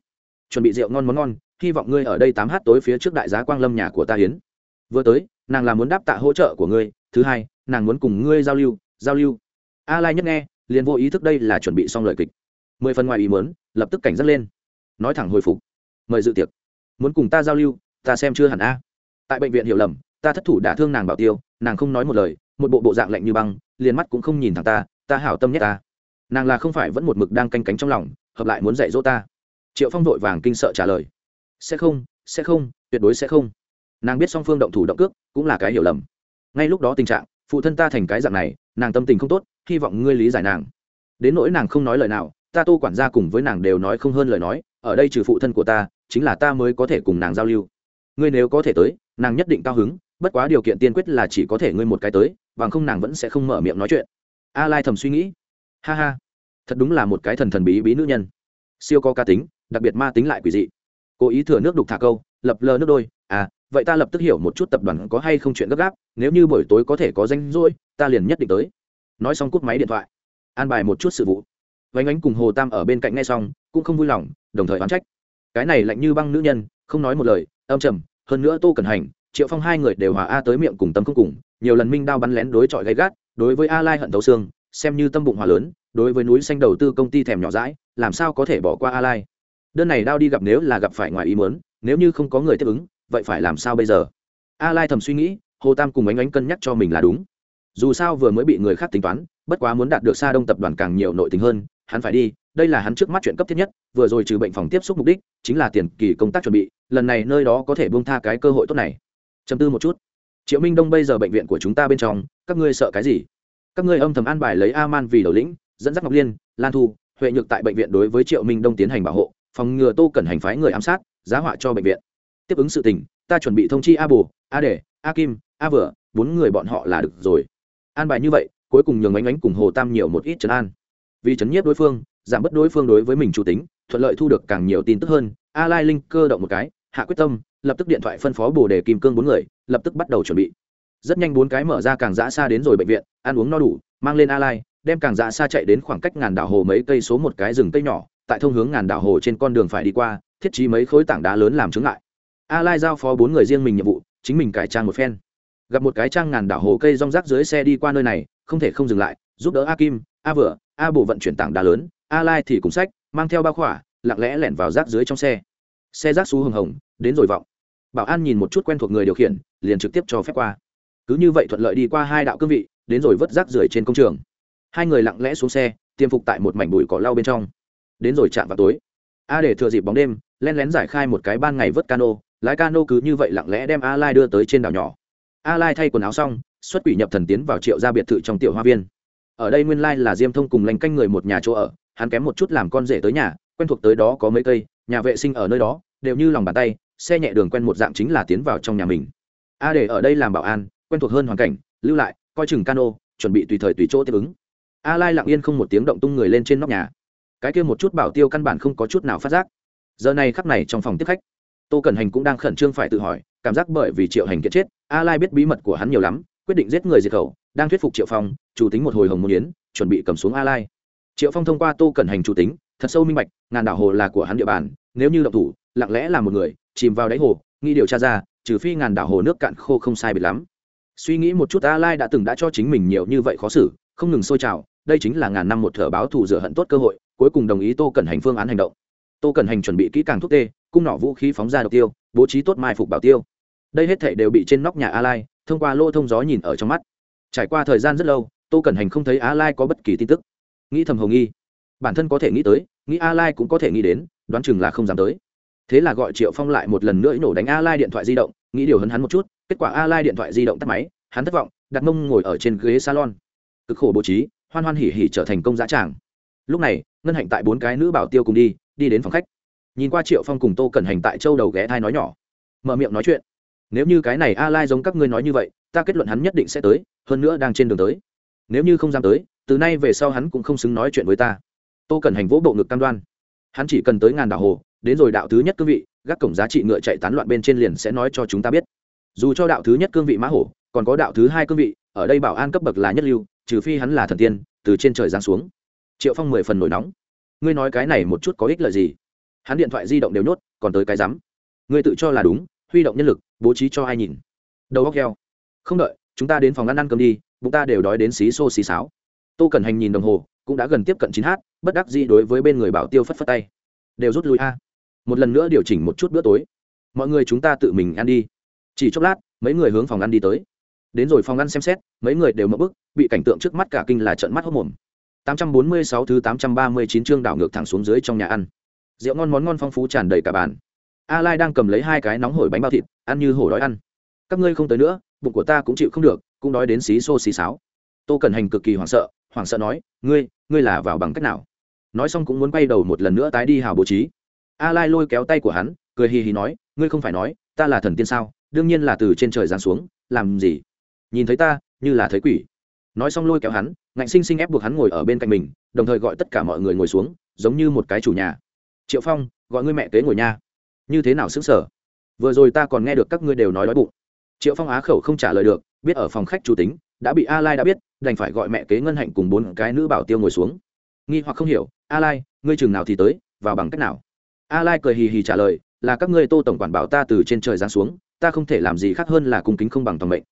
Chuẩn bị rượu ngon món ngon, hy vọng ngươi ở đây 8 h tối phía trước đại giá quang lâm nhà của ta hiến. Vừa tới, nàng là muốn đáp tạ hỗ trợ của ngươi. Thứ hai, nàng muốn cùng ngươi giao lưu giao lưu. A lai nhất nghe, liền vô ý thức đây là chuẩn bị xong lời kịch. Mười phần ngoài ý muốn, lập tức cảnh giác lên. Nói thẳng hồi phục. Mời dự tiệc. Muốn cùng ta giao lưu, ta xem chưa hẳn a. Tại bệnh viện hiểu lầm, ta thất thủ đả thương nàng bảo tiêu, nàng không nói một lời, một bộ bộ dạng lạnh như băng, liền mắt cũng không nhìn thẳng ta ta hảo tâm nhất ta. Nàng là không phải vẫn một mực đang canh cánh trong lòng, hợp lại muốn dạy dỗ ta. Triệu phong vội vàng kinh sợ trả lời. Sẽ không sẽ không, tuyệt đối sẽ không. Nàng biết song phương động thủ động cước cũng là cái hiểu lầm. Ngay lúc đó tình trạng phụ thân ta thành cái dạng này, nàng tâm tình không tốt, hy vọng ngươi lý giải nàng. Đến nỗi nàng không nói lời nào, ta tô quản gia cùng với nàng đều nói không hơn lời nói, ở đây trừ phụ thân của ta, chính là ta mới có thể cùng nàng giao lưu. Ngươi nếu có thể tới, nàng nhất định cao hứng, bất quá điều kiện tiên quyết là chỉ có thể ngươi một cái tới, bằng không nàng vẫn sẽ không mở miệng nói chuyện. A lai thầm suy nghĩ. Ha ha, thật đúng là một cái thần thần bí bí nữ nhân. Siêu có ca tính, đặc biệt ma tính lại quỷ dị. Cố ý thừa nước đục thả câu, lập lờ nước đôi à vậy ta lập tức hiểu một chút tập đoàn có hay không chuyện gấp gáp, nếu như buổi tối có thể có danh rỗi, ta liền nhất định tới. Nói xong cút máy điện thoại, an bài một chút sự vụ. Vánh ánh cùng hồ tam ở bên cạnh nghe xong, cũng không vui lòng, đồng thời oán trách. Cái này lạnh như băng nữ nhân, không nói một lời, âm trầm, hơn nữa tô cẩn hành, triệu phong hai người đều hòa a tới miệng cùng tâm không cùng, nhiều lần minh đao bắn lén đối chọi gay gắt, đối với a lai hận thấu xương, xem như tâm bụng hòa lớn, đối với núi xanh đầu tư công ty thèm nhỏ rãi làm sao có thể bỏ qua a lai? Đơn này đao đi gặp nếu là gặp phải ngoài ý muốn, nếu như không có người tiếp ứng vậy phải làm sao bây giờ? A lai thầm suy nghĩ, hồ tam cùng ánh ánh cân nhắc cho mình là đúng. Dù sao vừa mới bị người khác tính toán, bất quá muốn đạt được xa đông tập đoàn càng nhiều nội tình hơn, hắn phải đi, đây là hắn trước mắt chuyện cấp thiết nhất, vừa rồi trừ bệnh phòng tiếp xúc mục đích, chính là tiền kỳ công tác chuẩn bị, lần này nơi đó có thể buông tha cái cơ hội tốt này. Chấm tư một chút. Triệu minh đông bây giờ bệnh viện của chúng ta bên trong, các ngươi sợ cái gì? Các ngươi âm thầm an bài lấy a man vì đầu lĩnh, dẫn dắt ngọc liên, lan thu, huệ nhược tại bệnh viện đối với triệu minh đông tiến hành bảo hộ, phòng ngừa tô cần hành phái người ám sát, giá họa cho bệnh viện tiếp ứng sự tình, ta chuẩn bị thông chi a bồ, a đề, a kim, a vừa, bốn người bọn họ là được rồi. An bài như vậy, cuối cùng nhường ánh ánh cùng hồ tam nhiều một ít trấn an. Vì trấn nhiếp đối phương, giảm bớt đối phương đối với mình chủ tính, thuận lợi thu được càng nhiều tin tức hơn, a lai linh cơ động một cái, hạ quyết tâm, lập tức điện thoại phân phó bồ đề kim cương bốn người, lập tức bắt đầu chuẩn bị. Rất nhanh bốn cái mở ra càng dã xa đến rồi bệnh viện, ăn uống no đủ, mang lên a lai, đem càng dã xa chạy đến khoảng cách ngàn đảo hồ mấy cây số một cái rừng cây nhỏ, tại thông hướng ngàn đảo hồ trên con đường phải đi qua, thiết trí mấy khối tảng đá lớn làm chứng lại a lai giao phó bốn người riêng mình nhiệm vụ, chính mình cải trang một phen. Gặp một cái trang ngàn đảo hồ cây rong rác dưới xe đi qua nơi này, không thể không dừng lại, giúp đỡ a kim, a vừa, a bộ vận chuyển tảng đá lớn, a lai thì cùng sách, mang theo bao khỏa, lặng lẽ lẻn vào rác dưới trong xe. Xe rác xu hồng hồng, đến rồi vọng. Bảo an nhìn một chút quen thuộc người điều khiển, liền trực tiếp cho phép qua. Cứ như vậy thuận lợi đi qua hai đạo cương vị, đến rồi vớt rác rưởi trên công trường. Hai người lặng lẽ xuống xe, tiêm phục tại một mảnh bụi cỏ lau bên trong. Đến rồi chạm vào tối. A để thừa dịp bóng đêm len lén giải khai một cái ban ngày vớt cano lái cano cứ như vậy lặng lẽ đem a lai đưa tới trên đảo nhỏ. A lai thay quần áo xong, xuất quỷ nhập thần tiến vào triệu gia biệt thự trong tiểu hoa viên. Ở đây nguyên lai là diêm thông cùng lành canh người một nhà chỗ ở, hắn kém một chút làm con rể tới nhà, quen thuộc tới đó có mấy cây, nhà vệ sinh ở nơi đó, đều như lòng bàn tay, xe nhẹ đường quen một dạng chính là tiến vào trong nhà mình. A để ở đây làm bảo an, quen thuộc hơn hoàn cảnh, lưu lại, coi chừng cano, chuẩn bị tùy thời tùy chỗ tiếp ứng. A lai lặng yên không một tiếng động tung người lên trên nóc nhà. Cái kia một chút bảo tiêu căn bản không có chút nào phát giác. Giờ này khắc này trong phòng tiếp khách tô cẩn hành cũng đang khẩn trương phải tự hỏi, cảm giác bởi vì triệu hành kiệt chết, a lai biết bí mật của hắn nhiều lắm, quyết định giết người diệt khẩu, đang thuyết phục triệu phong, chủ tính một hồi hồng môn yến, chuẩn bị cầm xuống a lai. Triệu phong thông qua tô cẩn hành chủ tính, thật sâu minh bạch, ngàn đảo hồ là của hắn địa bàn, nếu như động thủ, lặng lẽ là một người, chìm vào đáy hồ nghi điều tra ra, trừ phi ngàn đảo hồ nước cạn khô không sai biệt lắm. Suy nghĩ một chút, a lai đã từng đã cho chính mình nhiều như vậy khó xử, không ngừng sôi trào, đây chính là ngàn năm một thở báo thù rửa hận tốt cơ hội, cuối cùng đồng ý tô cẩn hành phương án hành động. Tô cẩn hành chuẩn bị kỹ càng thuốc tê cung nỏ vũ khí phóng ra độc tiêu, bố trí tốt mai phục bảo tiêu. Đây hết thể đều bị trên nóc nhà a lai, thông qua lô thông gió nhìn ở trong mắt. Trải qua thời gian rất lâu, tô cẩn hành không thấy a lai có bất kỳ tin tức. Nghĩ thầm hồng nghi. Bản thân có thể nghĩ tới, nghĩ a lai cũng có thể nghĩ đến, đoán chừng là không dám tới. Thế là gọi triệu phong lại một lần nữa nổ đánh a lai điện thoại di động, nghĩ điều hấn hắn một chút, kết quả a lai điện thoại di động tắt máy, hắn thất vọng, đặt mông ngồi ở trên ghế salon. Cực khổ bố trí, hoan hoan hỉ hỉ trở thành công giá tràng. Lúc này, ngân hạnh tại bốn cái nữ bảo tiêu cùng đi đi đến phòng khách nhìn qua triệu phong cùng tô cẩn hành tại châu đầu ghé thai nói nhỏ, mở miệng nói chuyện. Nếu như cái này a lai giống các ngươi nói như vậy, ta kết luận hắn nhất định sẽ tới, hơn nữa đang trên đường tới. Nếu như không dám tới, từ nay về sau hắn cũng không xứng nói chuyện với ta. Tô cẩn hành vỗ bộ ngực cam đoan. Hắn chỉ cần tới ngàn đảo hồ, đến rồi đạo thứ nhất cương vị, gác cổng giá trị ngựa chạy tán loạn bên trên liền sẽ nói cho chúng ta biết. Dù cho đạo thứ nhất cương vị mã hổ, còn có đạo thứ hai cương vị, ở đây bảo an cấp bậc là nhất lưu, trừ phi hắn là thần tiên, từ trên trời giáng xuống. Triệu phong mười phần nổi nóng. Ngươi nói cái này một chút có ích lợi gì? Hắn điện thoại di động đều nhốt, còn tới cái rắm. Người tự cho là đúng, huy động nhân lực, bố trí cho ai nhìn. Đầu góc heo. Không đợi, chúng ta đến phòng ăn ăn cơm đi, bụng ta đều đói đến xí xô xí sáo tô cần hành nhìn đồng hồ, cũng đã gần tiếp cận chín h bất đắc dĩ đối với bên người bảo tiêu phất phất tay. Đều rút lui a. Một lần nữa điều chỉnh một chút bữa tối. Mọi người chúng ta tự mình ăn đi. Chỉ chốc lát, mấy người hướng phòng ăn đi tới. Đến rồi phòng ăn xem xét, mấy người đều mập bức, bị cảnh tượng trước mắt cả kinh là trận mắt hốc mồm. 846 thứ 839 chương đảo ngược thẳng xuống dưới trong nhà ăn rượu ngon món ngon phong phú tràn đầy cả bàn. A lai đang cầm lấy hai cái nóng hổi bánh bao thịt, ăn như hổ đói ăn. Các ngươi không tới nữa, bụng của ta cũng chịu không được, cũng đói đến xí xô xí sáo tô cần hành cực kỳ hoảng sợ hoảng sợ nói, ngươi ngươi là vào bằng cách nào? Nói xong cũng muốn quay đầu một lần nữa tái đi hào bố trí. A lai lôi kéo tay của hắn, cười hì hì nói, ngươi không phải nói, ta là thần tiên sao? Đương nhiên là từ trên trời giáng xuống, làm gì? Nhìn thấy ta, như là thấy quỷ. Nói xong lôi kéo hắn, ngạnh sinh sinh ép buộc hắn ngồi ở bên cạnh mình, đồng thời gọi tất cả mọi người ngồi xuống, giống như một cái chủ nhà triệu phong, gọi ngươi mẹ kế ngồi nha. Như thế nào xứng sở vừa rồi ta còn nghe được các ngươi đều nói đói bụng. Triệu phong á khẩu không trả lời được, biết ở phòng khách chủ tính, đã bị a lai đã biết, đành phải gọi mẹ kế ngân hạnh cùng bốn cái nữ bảo tiêu ngồi xuống. Nghi hoặc không hiểu, a lai, ngươi chừng nào thì tới, vào bằng cách nào? A lai cười hì hì trả lời, là các ngươi tô tổng quản bảo ta từ trên trời giáng xuống, ta không thể làm gì khác hơn là cung kính không bằng toàn mệnh.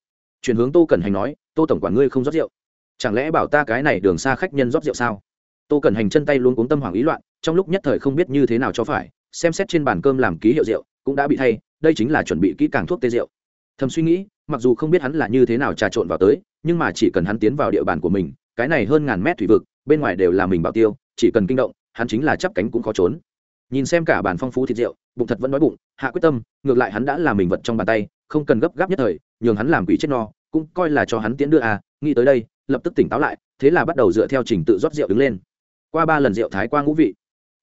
Chuyển hướng tô cần hành nói, tô tổng quản ngươi không rót rượu. Chẳng lẽ bảo ta cái này đường xa khách nhân rót rượu sao? Tô cẩn hành chân tay luôn cuống tâm hoảng ý loạn, trong lúc nhất thời không biết như thế nào cho phải, xem xét trên bàn cơm làm ký hiệu rượu, cũng đã bị thay, đây chính là chuẩn bị kỹ càng thuốc tê rượu. Thầm suy nghĩ, mặc dù không biết hắn là như thế nào trà trộn vào tới, nhưng mà chỉ cần hắn tiến vào địa bàn của mình, cái này hơn ngàn mét thủy vực, bên ngoài đều là mình bảo tiêu, chỉ cần kinh động, hắn chính là chắp cánh cũng khó trốn. Nhìn xem cả bàn phong phú thịt rượu, bụng thật vẫn đói bụng, hạ quyết tâm, ngược lại hắn đã là mình vật trong bàn tay, không cần gấp gáp nhất thời, nhường hắn làm quỷ chết no, cũng coi là cho hắn tiến đưa à nghĩ tới đây, lập tức tỉnh táo lại, thế là bắt đầu dựa theo trình tự rót rượu đứng lên qua ba lần rượu thái qua ngũ vị.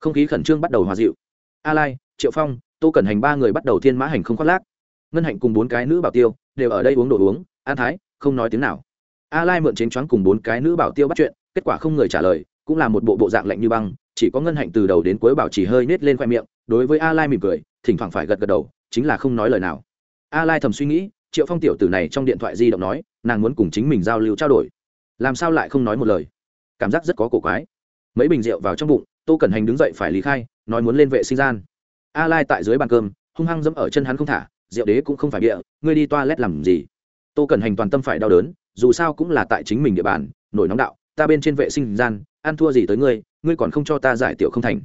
Không khí khẩn trương bắt đầu hòa dịu. A lai, triệu phong, tô cẩn hành ba người bắt đầu thiên mã hành không khoác lác. Ngân hạnh cùng bốn cái nữ bảo tiêu đều ở đây uống đồ uống, an thái, không nói tiếng nào. A lai mượn chén choáng cùng bốn cái nữ bảo tiêu bắt chuyện, kết quả không người trả lời, cũng là một bộ bộ dạng lạnh như băng, chỉ có ngân hạnh từ đầu đến cuối bảo chỉ hơi nết lên khoe miệng, đối với a lai mỉm cười, thỉnh thoảng phải gật gật đầu, chính là không nói lời nào. A lai thầm suy nghĩ, triệu phong tiểu tử này trong điện thoại di động nói, nàng muốn cùng chính mình giao lưu trao đổi. Làm sao lại không nói một lời? Cảm giác rất có cổ quái mấy bình rượu vào trong bụng, tô cẩn hành đứng dậy phải lý khai, nói muốn lên vệ sinh gian. A lai tại dưới bàn cơm, hung hăng dẫm ở chân hắn không thả, rượu đế cũng không phải địa ngươi đi toilet làm gì? Tô cẩn hành toàn tâm phải đau đớn, dù sao cũng là tại chính mình địa bàn, nổi nóng đạo, ta bên trên vệ sinh gian, ăn thua gì tới ngươi ngươi còn không cho ta giải tiểu không thành.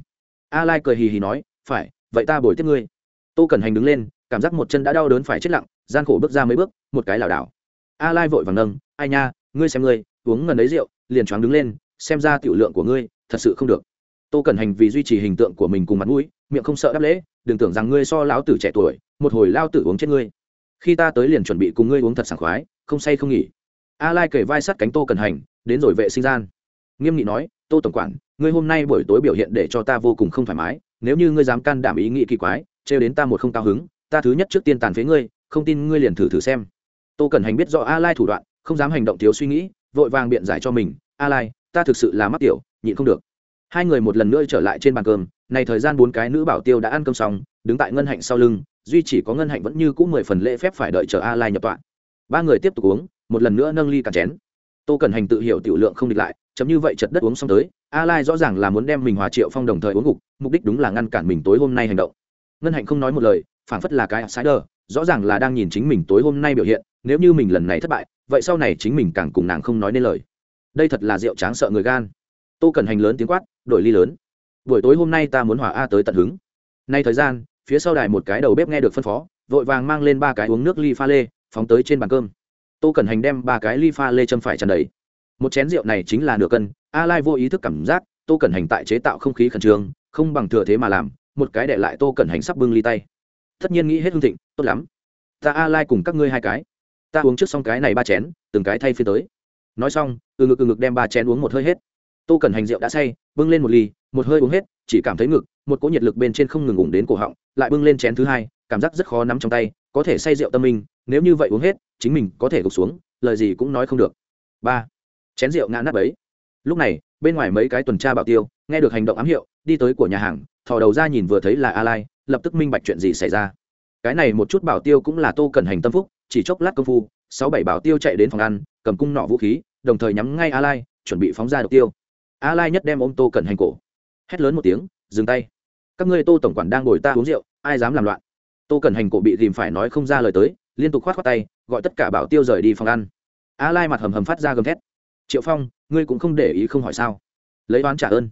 A lai cười hì hì nói, phải, vậy ta bồi tiếp ngươi. Tô cẩn hành đứng lên, cảm giác một chân đã đau đớn phải chết lặng, gian khổ bước ra mấy bước, một cái lảo đảo. A lai vội vàng nâng, ai nha, ngươi xem ngươi, uống ngần ấy rượu, liền choáng đứng lên, xem ra tiểu lượng của ngươi thật sự không được. Tô cẩn hành vì duy trì hình tượng của mình cùng mặt mũi, miệng không sợ đáp lễ, đừng tưởng rằng ngươi so lão tử trẻ tuổi, một hồi lao tử uống chết ngươi. Khi ta tới liền chuẩn bị cùng ngươi uống thật sảng khoái, không say không nghỉ. A lai kể vai sát cánh tô cẩn hành, đến rồi vệ sinh gian. Nghiêm nghị nói, tô tổng quản, ngươi hôm nay buổi tối biểu hiện để cho ta vô cùng không thoải mái, nếu như ngươi dám can đảm ý nghĩ kỳ quái, trêu đến ta một không cao hứng, ta thứ nhất trước tiên tàn phế ngươi, không tin ngươi liền thử thử xem. Tô cần hành biết rõ a lai thủ đoạn, không dám hành động thiếu suy nghĩ, vội vàng biện giải cho mình, a lai, ta thực sự là mắc tiểu nhịn không được. Hai người một lần nữa trở lại trên bàn cơm, này thời gian bốn cái nữ bảo tiêu đã ăn cơm xong, đứng tại ngân hạnh sau lưng, duy chỉ có ngân hạnh vẫn như cũ mười phần lễ phép phải đợi chờ a lai nhập tọa. Ba người tiếp tục uống, một lần nữa nâng ly cả chén. Tô cần hành tự hiểu tiểu lượng không địch lại, chấm như vậy chật đất uống xong tới a lai rõ ràng là muốn đem mình hòa triệu phong đồng thời uống gục mục đích đúng là ngăn cản mình tối hôm nay hành động. Ngân hạnh không nói một lời, phảng phất là cái outsider, rõ ràng là đang nhìn chính mình tối hôm nay biểu hiện, nếu như mình lần này thất bại, vậy sau này chính mình càng cùng nàng không nói nên lời. Đây thật là rượu tráng sợ người gan tô cần hành lớn tiếng quát đổi ly lớn, buổi tối hôm nay ta muốn hòa a tới tận hứng. Nay thời gian, phía sau đài một cái đầu bếp nghe được phân phó, vội vàng mang lên ba cái uống nước ly pha lê, phóng tới trên bàn cơm. Tô cần hành đem ba cái ly pha lê châm phải tràn đầy. Một chén rượu này chính là nửa cân, a lai vô ý thức cảm giác, tô cần hành tại chế tạo không khí khẩn trương, không bằng thừa thế mà làm, một cái để lại tô cần hành sắp bưng ly tay. Tất nhiên nghĩ hết hương thịnh, tốt lắm, ta a lai cùng các ngươi hai cái, ta uống trước xong cái này ba chén, từng cái thay phiên tới. Nói xong, từ ngực từ ngực đem ba chén uống một hơi hết tô cần hành rượu đã say, bưng lên một ly, một hơi uống hết, chỉ cảm thấy ngực, một cỗ nhiệt lực bên trên không ngừng ủng đến cổ họng, lại bưng lên chén thứ hai, cảm giác rất khó nắm trong tay, có thể say rượu tâm minh nếu như vậy uống hết, chính mình có thể gục xuống, lời gì cũng nói không được. Ba, chén rượu ngã nắp ấy lúc này, bên ngoài mấy cái tuần tra bảo tiêu, nghe được hành động ám hiệu, đi tới của nhà hàng, thò đầu ra nhìn vừa thấy là a lai, lập tức minh bạch chuyện gì xảy ra. Cái này một chút bảo tiêu cũng là tô cần hành tâm phúc, chỉ chốc lát công phu, sáu bảy bảo tiêu chạy đến phòng ăn, cầm cung nọ vũ khí, đồng thời nhắm ngay a lai, chuẩn bị phóng ra độc tiêu a lai nhất đem ôm tô cẩn hành cổ. Hét lớn một tiếng, dừng tay. Các ngươi tô tổng quản đang ngồi ta uống rượu, ai dám làm loạn? Tô cẩn hành cổ bị tìm phải nói không ra lời tới, liên tục khoát khoát tay, gọi tất cả bảo tiêu rời đi phòng ăn. A lai mặt hầm hầm phát ra gầm thét. Triệu phong, ngươi cũng không để ý không hỏi sao? Lấy oán trả ơn.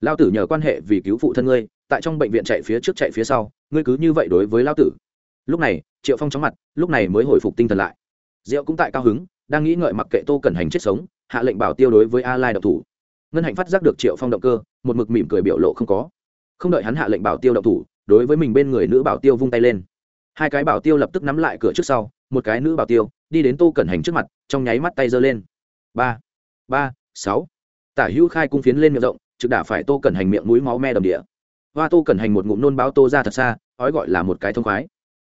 Lao tử nhờ quan hệ vì cứu phụ thân ngươi, tại trong bệnh viện chạy phía trước chạy phía sau, ngươi cứ như vậy đối với lao tử. Lúc này, triệu phong chóng mặt, lúc này mới hồi phục tinh thần lại. Diệu cũng tại cao hứng, đang nghĩ ngợi mặc kệ tô cẩn hành chết sống, hạ lệnh bảo tiêu đối với a lai độc thủ ngân hạnh phát giác được triệu phong động cơ, một mực mỉm cười biểu lộ không có. Không đợi hắn hạ lệnh bảo tiêu động thủ, đối với mình bên người nữ bảo tiêu vung tay lên. Hai cái bảo tiêu lập tức nắm lại cửa trước sau, một cái nữ bảo tiêu, đi đến tô cẩn hành trước mặt, trong nháy mắt tay giơ lên. Ba ba, sáu. Tả hữu khai cung phiến lên miệng rộng, trực đả phải tô cẩn hành miệng mũi máu me đầm địa. Hoa tô cẩn hành một ngụm nôn báo tô ra thật xa, ói gọi là một cái thông khoái.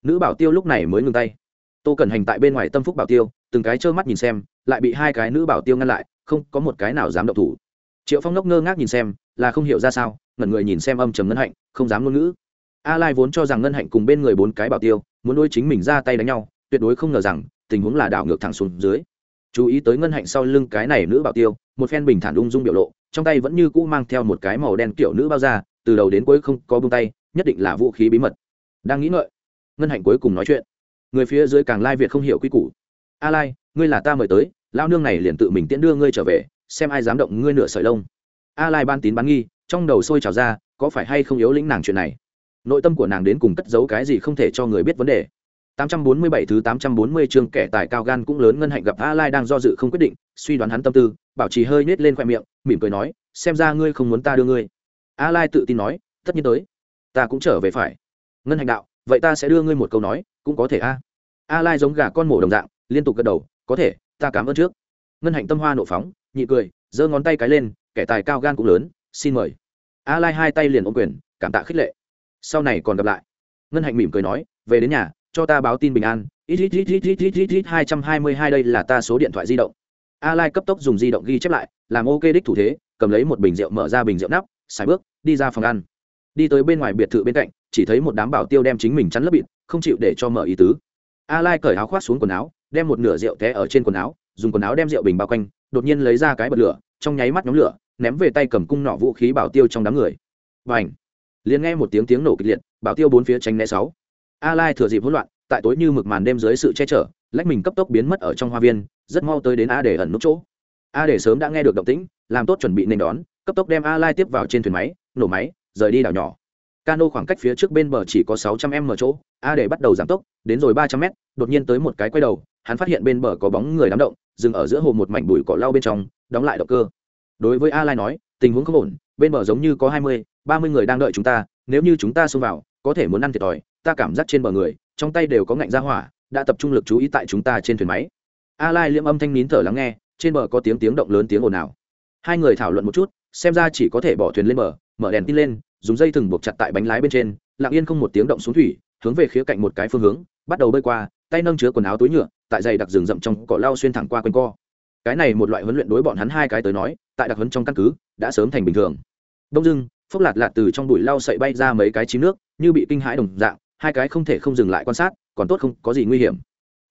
Nữ bảo tiêu lúc này mới ngừng tay. Tô cẩn hành tại bên ngoài tâm phúc bảo tiêu, từng cái trơ mắt nhìn xem, lại bị hai cái nữ bảo tiêu ngăn lại, không có một cái nào dám động thủ triệu phong ngốc ngơ ngác nhìn xem là không hiểu ra sao ngẩn người nhìn xem âm trầm ngân hạnh không dám ngôn ngữ a lai vốn cho rằng ngân hạnh cùng bên người bốn cái bảo tiêu muốn đôi chính mình ra tay đánh nhau tuyệt đối không ngờ rằng tình huống là đảo ngược thẳng xuống dưới chú ý tới ngân hạnh sau lưng cái này nữ bảo tiêu một phen bình thản ung dung biểu lộ trong tay vẫn như cũ mang theo một cái màu đen kiểu nữ bao da từ đầu đến cuối không có bông tay nhất định là vũ khí bí mật đang nghĩ ngợi ngân hạnh cuối cùng nói chuyện người phía dưới càng lai việt không hiểu quy củ a lai ngươi là ta mời tới lao nương này liền tự mình tiễn đưa ngươi trở về xem ai dám động ngươi nửa sợi lông a lai ban tín bán nghi trong đầu sôi trào ra có phải hay không yếu lĩnh nàng chuyện này nội tâm của nàng đến cùng cất giấu cái gì không thể cho người biết vấn đề 847 thứ 840 chương kẻ tài cao gan cũng lớn ngân hạnh gặp A Lai đang do dự không quyết định, suy đoán hắn tâm tư, bảo trì hơi nhếch lên khóe miệng, mỉm cười nói, xem ra ngươi không muốn ta đưa ngươi. A Lai tự tin nói, tất nhiên tới, ta cũng trở về phải. Ngân hạnh đạo, vậy ta sẽ đưa ngươi một câu nói, cũng có thể a. A Lai giống gà con mổ đồng dạng, liên tục gật đầu, có thể, ta cảm ơn trước. Ngân hạnh tâm hoa nộ phóng, nhị cười, giơ ngón tay cái lên, kẻ tài cao gan cũng lớn, xin mời. A Lai hai tay liền ôm quyền, cảm tạ khích lệ. Sau này còn gặp lại. Ngân hạnh mỉm cười nói, về đến nhà, cho ta báo tin bình an ít ít ít ít ít ít ít ít hai trăm hai mươi hai đây là ta số điện thoại di động a lai cấp tốc dùng di động ghi chép lại làm ok đích thủ thế cầm lấy một bình rượu mở ra bình rượu nắp xài bước đi ra phòng ăn đi tới bên ngoài biệt thự bên cạnh chỉ thấy một đám bảo tiêu đem chính mình chắn lớp bịt không chịu để cho mở ý tứ a lai cởi áo khoác xuống quần áo đem một nửa rượu té ở trên quần áo dùng quần áo đem rượu bình bao quanh đột nhiên lấy ra cái bật lửa, trong nháy mắt nhóm lửa, ném về tay cầm cung nọ vũ khí bảo tiêu trong đám người. Và ảnh liền nghe một tiếng tiếng nổ kịch liệt, bảo tiêu bốn phía tránh né sáu. A lai thừa dịp hỗn loạn, tại tối như mực màn đêm dưới sự che chở, lách mình cấp tốc biến mất ở trong hoa viên, rất mau tới đến a để ẩn nút chỗ. A để sớm đã nghe được động tĩnh, làm tốt chuẩn bị nên đón, cấp tốc đem a lai tiếp vào trên thuyền máy, nổ máy, rời đi đảo nhỏ. Cano khoảng cách phía trước bên bờ chỉ có 600 m chỗ, a để bắt đầu giảm tốc, đến rồi 300 m, đột nhiên tới một cái quay đầu, hắn phát hiện bên bờ có bóng người đám động dừng ở giữa hồ một mảnh bụi cỏ lau bên trong đóng lại động cơ. Đối với a lai nói tình huống không ổn bên bờ giống như có 20, 30 người đang đợi chúng ta nếu như chúng ta xông vào có thể muốn ăn thiệt thòi ta cảm giác trên bờ người trong tay đều có ngạnh ra hỏa đã tập trung lực chú ý tại chúng ta trên thuyền máy. A lai liễm âm thanh nín thở lắng nghe trên bờ có tiếng tiếng động lớn tiếng ồn ào. Hai người thảo luận một chút xem ra chỉ có thể bỏ thuyền lên bờ mở đèn tin lên dùng dây thừng buộc chặt tại bánh lái bên trên lặng yên không một tiếng động xuống thủy hướng về khía cạnh một cái phương hướng bắt đầu bơi qua tay nâng chứa quần áo túi nhựa, tại dày đặc rừng rậm trong cỏ lau xuyên thẳng qua quanh co. Cái này một loại huấn luyện đối bọn hắn hai cái tới nói, tại đặc huấn trong căn cứ, đã sớm thành bình thường. Đông dưng phốc lạt lạt từ trong bụi lau sậy bay ra mấy cái chín nước, như bị kinh hãi đồng dạng, hai cái không thể không dừng lại quan sát, còn tốt không có gì nguy hiểm.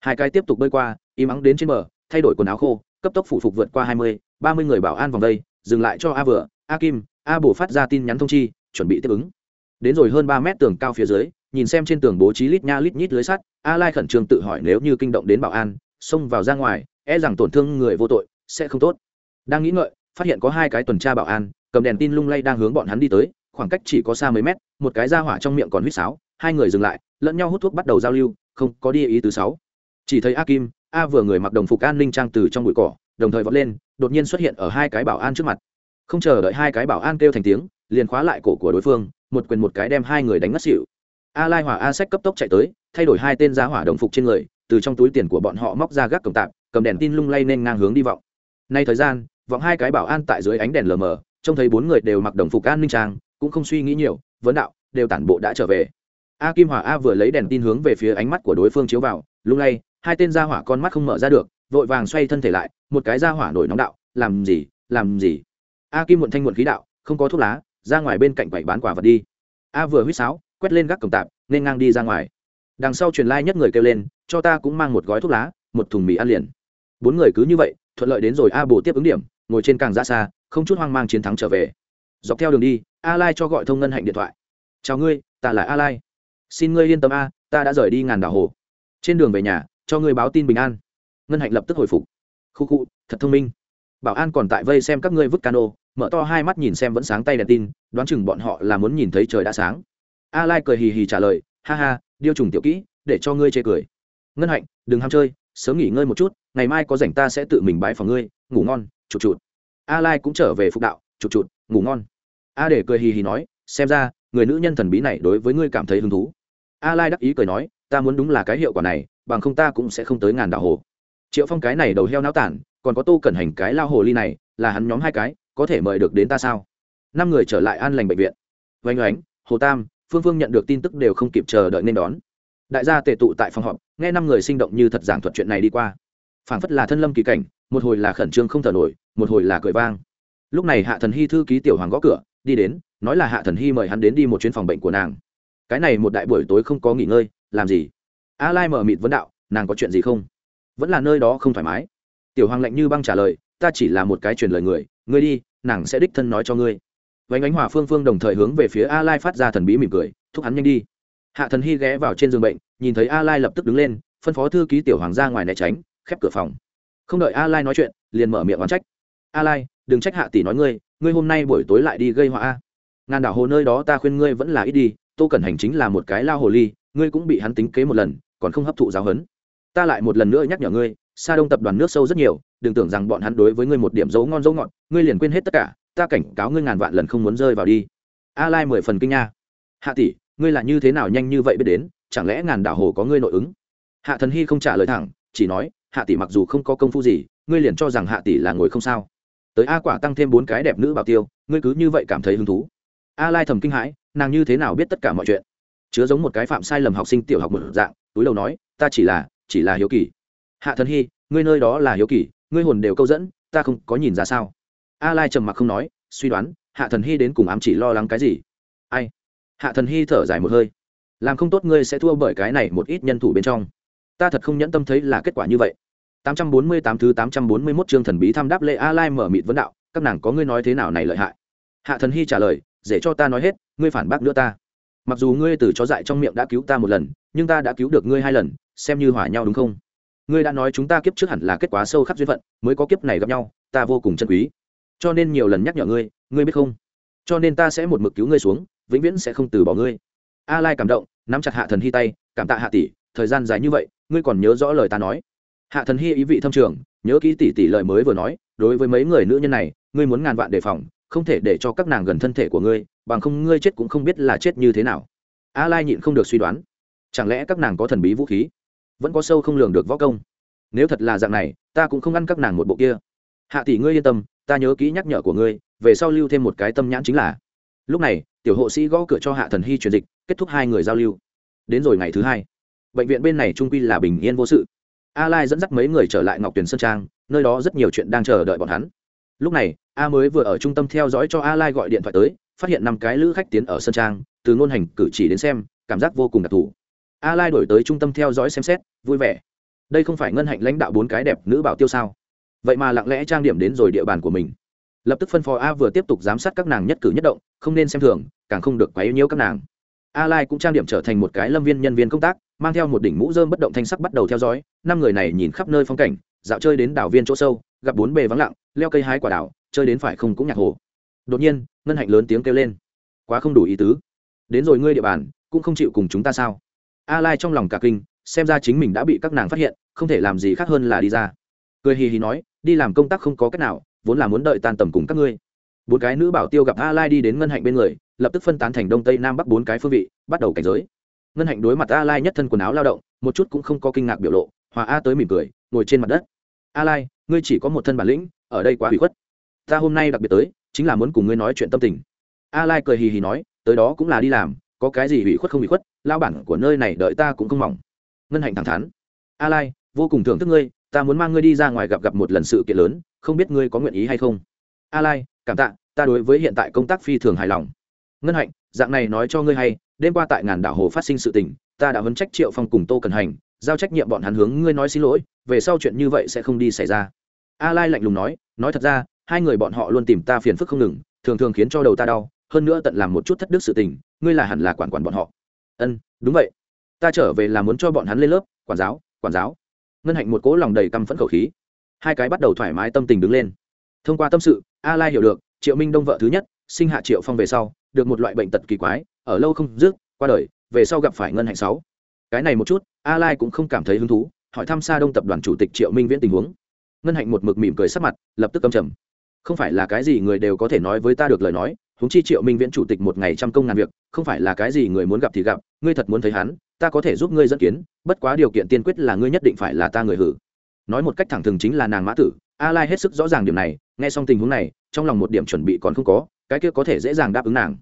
Hai cái tiếp tục bơi qua, im ắng đến trên bờ, thay đổi quần áo khô, cấp tốc phủ phục vượt qua hai mươi, ba mươi người bảo an vòng đây, dừng lại cho a vừa, a kim, a bổ phát ra tin nhắn thông chi, chuẩn bị tiếp ứng. Đến rồi hơn ba mét tường cao phía dưới nhìn xem trên tường bố trí lít nha lít nhít lưới sắt, a lai khẩn trương tự hỏi nếu như kinh động đến bảo an, xông vào ra ngoài e rằng tổn thương người vô tội, sẽ không tốt. Đang nghĩ ngợi, phát hiện có hai cái tuần tra bảo an, cầm đèn tin lung lay đang hướng bọn hắn đi tới, khoảng cách chỉ có xa mấy mét, một cái ra hỏa trong miệng còn huýt sáo, hai người dừng lại, lẫn nhau hút thuốc bắt đầu giao lưu, không có đi ý thứ sáu. Chỉ thấy a kim, a vừa người mặc đồng phục an ninh trang từ trong bụi cỏ, đồng thời vọt lên, đột nhiên xuất hiện ở hai cái bảo an trước mặt. Không chờ đợi hai cái bảo an kêu thành tiếng, liền khóa lại cổ của đối phương, một quyền một cái đem hai người đánh ngất xỉu a lai hòa a sách cấp tốc chạy tới, thay đổi hai tên giá hỏa đồng phục trên người, từ trong túi tiền của bọn họ móc ra gác cổng tạm cầm đèn tin lung lay nên ngang hướng đi vọng. Nay thời gian, vọng hai cái bảo an tại dưới ánh đèn lờ mờ, trông thấy bốn người đều mặc đồng phục an ninh trang, cũng không suy nghĩ nhiều, vấn đạo, đều tản bộ đã trở về. A kim hòa a vừa lấy đèn tin hướng về phía ánh mắt của đối phương chiếu vào, lung lay, hai tên gia hỏa con mắt không mở ra được, vội vàng xoay thân thể lại, một cái gia hỏa nổi nóng đạo, làm gì làm gì? A kim muộn thanh muộn khí đạo, không có thuốc lá, ra ngoài bên cạnh quầy bán quả vật đi. A vừa huýt sáo quét lên gác cổng tạp, nên ngang đi ra ngoài. Đằng sau truyền lai、like、nhất người kêu lên, cho ta cũng mang một gói thuốc lá, một thùng mì ăn liền. Bốn người cứ như vậy, thuận lợi đến rồi a bồ tiếp ứng điểm, ngồi trên càng ra xa, không chút hoang mang chiến thắng trở về. Dọc theo đường đi, a lai cho gọi thông ngân hạnh điện thoại. Chào ngươi, ta là a lai. Xin ngươi yên tâm a, ta đã rời đi ngàn đảo hồ. Trên đường về nhà, cho ngươi báo tin bình an. Ngân hạnh lập tức hồi phục. Khu khu, thật thông minh. Bảo an còn tại vây xem các ngươi vứt cano, mở to hai mắt nhìn xem vẫn sáng tay đèn tin, đoán chừng bọn họ là muốn nhìn thấy trời đã sáng a lai cười hì hì trả lời, ha ha, điêu trùng tiểu kỹ, để cho ngươi chê cười. Ngân hạnh, đừng ham chơi, sớm nghỉ ngơi một chút, ngày mai có rảnh ta sẽ tự mình bái phòng ngươi, ngủ ngon, chụt chụt. A lai cũng trở về phục đạo, chụt chụt, ngủ ngon. A để cười hì hì nói, xem ra, người nữ nhân thần bí này đối với ngươi cảm thấy hứng thú. A lai đắc ý cười nói, ta muốn đúng là cái hiệu quả này, bằng không ta cũng sẽ không tới ngàn đảo hồ. Triệu phong cái này đầu heo náo tản, còn có tô cẩn hành cái lao hồ ly này, là hắn nhóm hai cái, có thể mời được đến ta sao? Năm người trở lại an lành bệnh viện. Vánh oánh, hồ tam phương phương nhận được tin tức đều không kịp chờ đợi nên đón. Đại gia tề tụ tại phòng họp, nghe năm người sinh động như thật giảng thuật chuyện này đi qua. Phảng phất là thân lâm kỳ cảnh, một hồi là khẩn trương không thở nổi, một hồi là cười vang. Lúc này hạ thần hy thư ký tiểu hoàng gõ cửa, đi đến, nói là hạ thần hy mời hắn đến đi một chuyến phòng bệnh của nàng. Cái này một đại buổi tối không có nghỉ ngơi, làm gì? A lai mở mịt vấn đạo, nàng có chuyện gì không? Vẫn là nơi đó không thoải mái. Tiểu hoàng lạnh như băng trả lời, ta chỉ là một cái truyền lời người, ngươi đi, nàng sẽ đích thân nói cho ngươi vánh ánh hòa phương phương đồng thời hướng về phía a lai phát ra thần bí mỉm cười, thúc hắn nhanh đi. Hạ thần hy ghé vào trên giường bệnh, nhìn thấy a lai lập tức đứng lên, phân phó thư ký tiểu hoàng ra ngoài né tránh, khép cửa phòng. Không đợi a lai nói chuyện, liền mở miệng oán trách. A lai, đừng trách hạ tỷ nói ngươi ngươi hôm nay buổi tối lại đi gây họa a. Ngàn đảo hồ nơi đó ta khuyên ngươi vẫn là ít đi, tô cẩn hành chính là một cái lao hồ ly, ngươi cũng bị hắn tính kế một lần, còn không hấp thụ giáo huấn. Ta lại một lần nữa nhắc nhở ngươi xa đông tập đoàn nước sâu rất nhiều, đừng tưởng rằng bọn hắn đối với ngươi một điểm dấu ngon dấu ngọt, ngươi liền quên hết tất cả ta cảnh cáo ngươi ngàn vạn lần không muốn rơi vào đi. A lai mười phần kinh nha. Hạ tỷ, ngươi là như thế nào nhanh như vậy biết đến, chẳng lẽ ngàn đảo hồ có ngươi nội ứng? Hạ thần hy không trả lời thẳng, chỉ nói, hạ tỷ mặc dù không có công phu gì, ngươi liền cho rằng hạ tỷ là ngồi không sao. Tới a quả tăng thêm bốn cái đẹp nữ bảo tiêu, ngươi cứ như vậy cảm thấy hứng thú. A lai thầm kinh hãi, nàng như thế nào biết tất cả mọi chuyện? Chứa giống một cái phạm sai lầm học sinh tiểu học một dạng, túi đầu nói, ta chỉ là chỉ là hiếu kỳ. Hạ thần hy ngươi nơi đó là hiếu kỳ, ngươi hồn đều câu dẫn, ta không có nhìn ra sao a lai trầm mặc không nói, suy đoán, hạ thần hy đến cùng ám chỉ lo lắng cái gì? Ai? Hạ thần hy thở dài một hơi. Làm không tốt ngươi sẽ thua bởi cái này một ít nhân thủ bên trong. Ta thật không nhẫn tâm thấy là kết quả như vậy. 848 thứ 841 chương thần bí tham đáp lệ a lai mở mịt vấn đạo, các nàng có ngươi nói thế nào này lợi hại? Hạ thần hy trả lời, dễ cho ta nói hết, ngươi phản bác nữa ta. Mặc dù ngươi từ chó dại trong miệng đã cứu ta một lần, nhưng ta đã cứu được ngươi hai lần, xem như hỏa nhau đúng không? Ngươi đã nói chúng ta kiếp trước hẳn là kết quả sâu khắc duyên phận, mới có kiếp này gặp nhau, ta vô cùng chân quý cho nên nhiều lần nhắc nhở ngươi ngươi biết không? Cho nên ta sẽ một mực cứu ngươi xuống, vĩnh viễn sẽ không từ bỏ ngươi. A lai cảm động, nắm chặt hạ thần hy tay, cảm tạ hạ tỷ, thời gian dài như vậy, ngươi còn nhớ rõ lời ta nói. Hạ thần hy ý vị thâm trường, nhớ kỹ tỷ tỷ lời mới vừa nói, đối với mấy người nữ nhân này, ngươi muốn ngàn vạn đề phòng, không thể để cho các nàng gần thân thể của ngươi, bằng không ngươi chết cũng không biết là chết như thế nào. A lai nhịn không được suy đoán. Chẳng lẽ các nàng có thần bí vũ khí? Vẫn có sâu không lường được võ công. Nếu thật là dạng này, ta cũng không ăn các nàng một bộ kia. Hạ tỷ ngươi yên tâm ta nhớ kỹ nhắc nhở của ngươi, về sau lưu thêm một cái tâm nhãn chính là, lúc này, tiểu hộ sĩ gõ cửa cho hạ thần hy truyền dịch, kết thúc hai người giao lưu. Đến rồi ngày thứ hai, bệnh viện bên này trung quy là bình yên vô sự. A lai dẫn dắt mấy người trở lại ngọc tuyền sơn trang, nơi đó rất nhiều chuyện đang chờ đợi bọn hắn. Lúc này, a mới vừa ở trung tâm theo dõi cho a lai gọi điện thoại tới, phát hiện năm cái lữ khách tiến ở sơn trang, từ ngôn hành, cử chỉ đến xem, cảm giác vô cùng đặc thù. A lai đổi tới trung tâm theo dõi xem xét, vui vẻ. Đây không phải ngân hạnh lãnh đạo bốn cái đẹp nữ bảo tiêu sao? Vậy mà lặng lẽ trang điểm đến rồi địa bàn của mình. Lập tức phân phó a vừa tiếp tục giám sát các nàng nhất cử nhất động, không nên xem thường, càng không được quấy nhiễu các nàng. A lai cũng trang điểm trở thành một cái lâm viên nhân viên công tác, mang theo một đỉnh mũ dơm bất động thanh sắc bắt đầu theo dõi, năm người này nhìn khắp nơi phong cảnh, dạo chơi đến đảo viên chỗ sâu, gặp bốn bề vắng lặng, leo cây hái quả đảo, chơi đến phải không cũng nhạc hồ. Đột nhiên, ngân hạnh lớn tiếng kêu lên. Quá không đủ ý tứ. Đến rồi ngươi địa bàn, cũng không chịu cùng chúng ta sao? A lai trong lòng cả kinh, xem ra chính mình đã bị các nàng phát hiện, không thể làm gì khác hơn là đi ra. Cười hì hì nói đi làm công tác không có cách nào, vốn là muốn đợi tan tầm cùng các ngươi. Bốn cái nữ bảo tiêu gặp a lai đi đến ngân hạnh bên người, lập tức phân tán thành đông tây nam bắc bốn cái phương vị, bắt đầu cảnh giới. Ngân hạnh đối mặt a lai nhất thân quần áo lao động, một chút cũng không có kinh ngạc biểu lộ, hòa a tới mỉm cười, ngồi trên mặt đất. A lai, ngươi chỉ có một thân bản lĩnh, ở đây quá hủy khuất. Ta hôm nay đặc biệt tới, chính là muốn cùng ngươi nói chuyện tâm tình. A lai cười hì hì nói, tới đó cũng là đi làm, có cái gì hủy khuất không hủy khuất, lao bản của nơi này đợi ta cũng không mỏng. Ngân hạnh thẳng thắn. A lai, vô cùng thưởng thức ngươi ta muốn mang ngươi đi ra ngoài gặp gặp một lần sự kiện lớn, không biết ngươi có nguyện ý hay không? A lai, cảm tạ, ta đối với hiện tại công tác phi thường hài lòng. Ngân hạnh, dạng này nói cho ngươi hay, đêm qua tại ngàn đảo hồ phát sinh sự tình, ta đã huấn trách triệu phong cùng tô cần hành, giao trách nhiệm bọn hắn hướng ngươi nói xin lỗi, về sau chuyện như vậy sẽ không đi xảy ra. A lai lạnh lùng nói nói thật ra, hai người bọn họ luôn tìm ta phiền phức không ngừng, thường thường khiến cho đầu ta đau, hơn nữa tận làm một chút thất đức sự tình, ngươi là hẳn là quản quản bọn họ. Ân, đúng vậy. Ta trở về là muốn cho bọn hắn lên lớp, quản giáo quản giáo ngân hạnh một cỗ lòng đầy căm phẫn khẩu khí. Hai cái bắt đầu thoải mái tâm tình đứng lên. Thông qua tâm sự, a lai hiểu được, triệu minh đông vợ thứ nhất, sinh hạ triệu phong về sau, được một loại bệnh tật kỳ quái, ở lâu không dứt, qua đời, về sau gặp phải ngân hạnh sáu. Cái này một chút, a lai cũng không cảm thấy hứng thú, hỏi thăm xa đông tập đoàn chủ tịch triệu minh viễn tình huống. Ngân hạnh một mực mỉm cười sắc mặt, lập tức cầm trầm. Không phải là cái gì người đều có thể nói với ta được lời nói, huống chi triệu minh viễn chủ tịch một ngày trăm công ngàn việc, không phải là cái gì người muốn gặp thì gặp, ngươi thật muốn thấy hắn ta có thể giúp ngươi dẫn kiến, bất quá điều kiện tiên quyết là ngươi nhất định phải là ta người hử. Nói một cách thẳng thừng chính là nàng mã tử a lai hết sức rõ ràng điểm này, nghe xong tình huống này, trong lòng một điểm chuẩn bị còn không có, cái kia có thể dễ dàng đáp ứng nàng.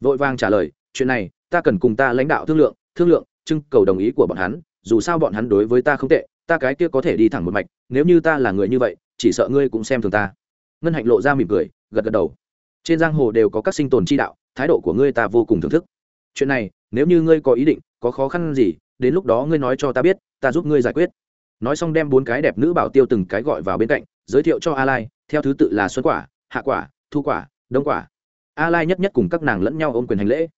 Vội vàng trả lời, chuyện này, ta cần cùng ta lãnh đạo thương lượng thương lượng trưng cầu đồng ý của bọn hắn, dù sao bọn hắn đối với ta không tệ, ta cái kia có thể đi thẳng một mạch, nếu như ta là người như vậy, chỉ sợ ngươi cũng xem thường ta. Ngân hạnh lộ ra mỉm cười, gật gật đầu. Trên giang hồ đều có các sinh tồn chi đạo, thái độ của ngươi ta vô cùng thưởng thức. Chuyện này nếu như ngươi có ý định, có khó khăn gì, đến lúc đó ngươi nói cho ta biết, ta giúp ngươi giải quyết. Nói xong đem bốn cái đẹp nữ bảo tiêu từng cái gọi vào bên cạnh, giới thiệu cho a lai theo thứ tự là xuân quả, hạ quả, thu quả, đông quả. A lai nhất nhất cùng các nàng lẫn nhau ôm quyền hành lễ.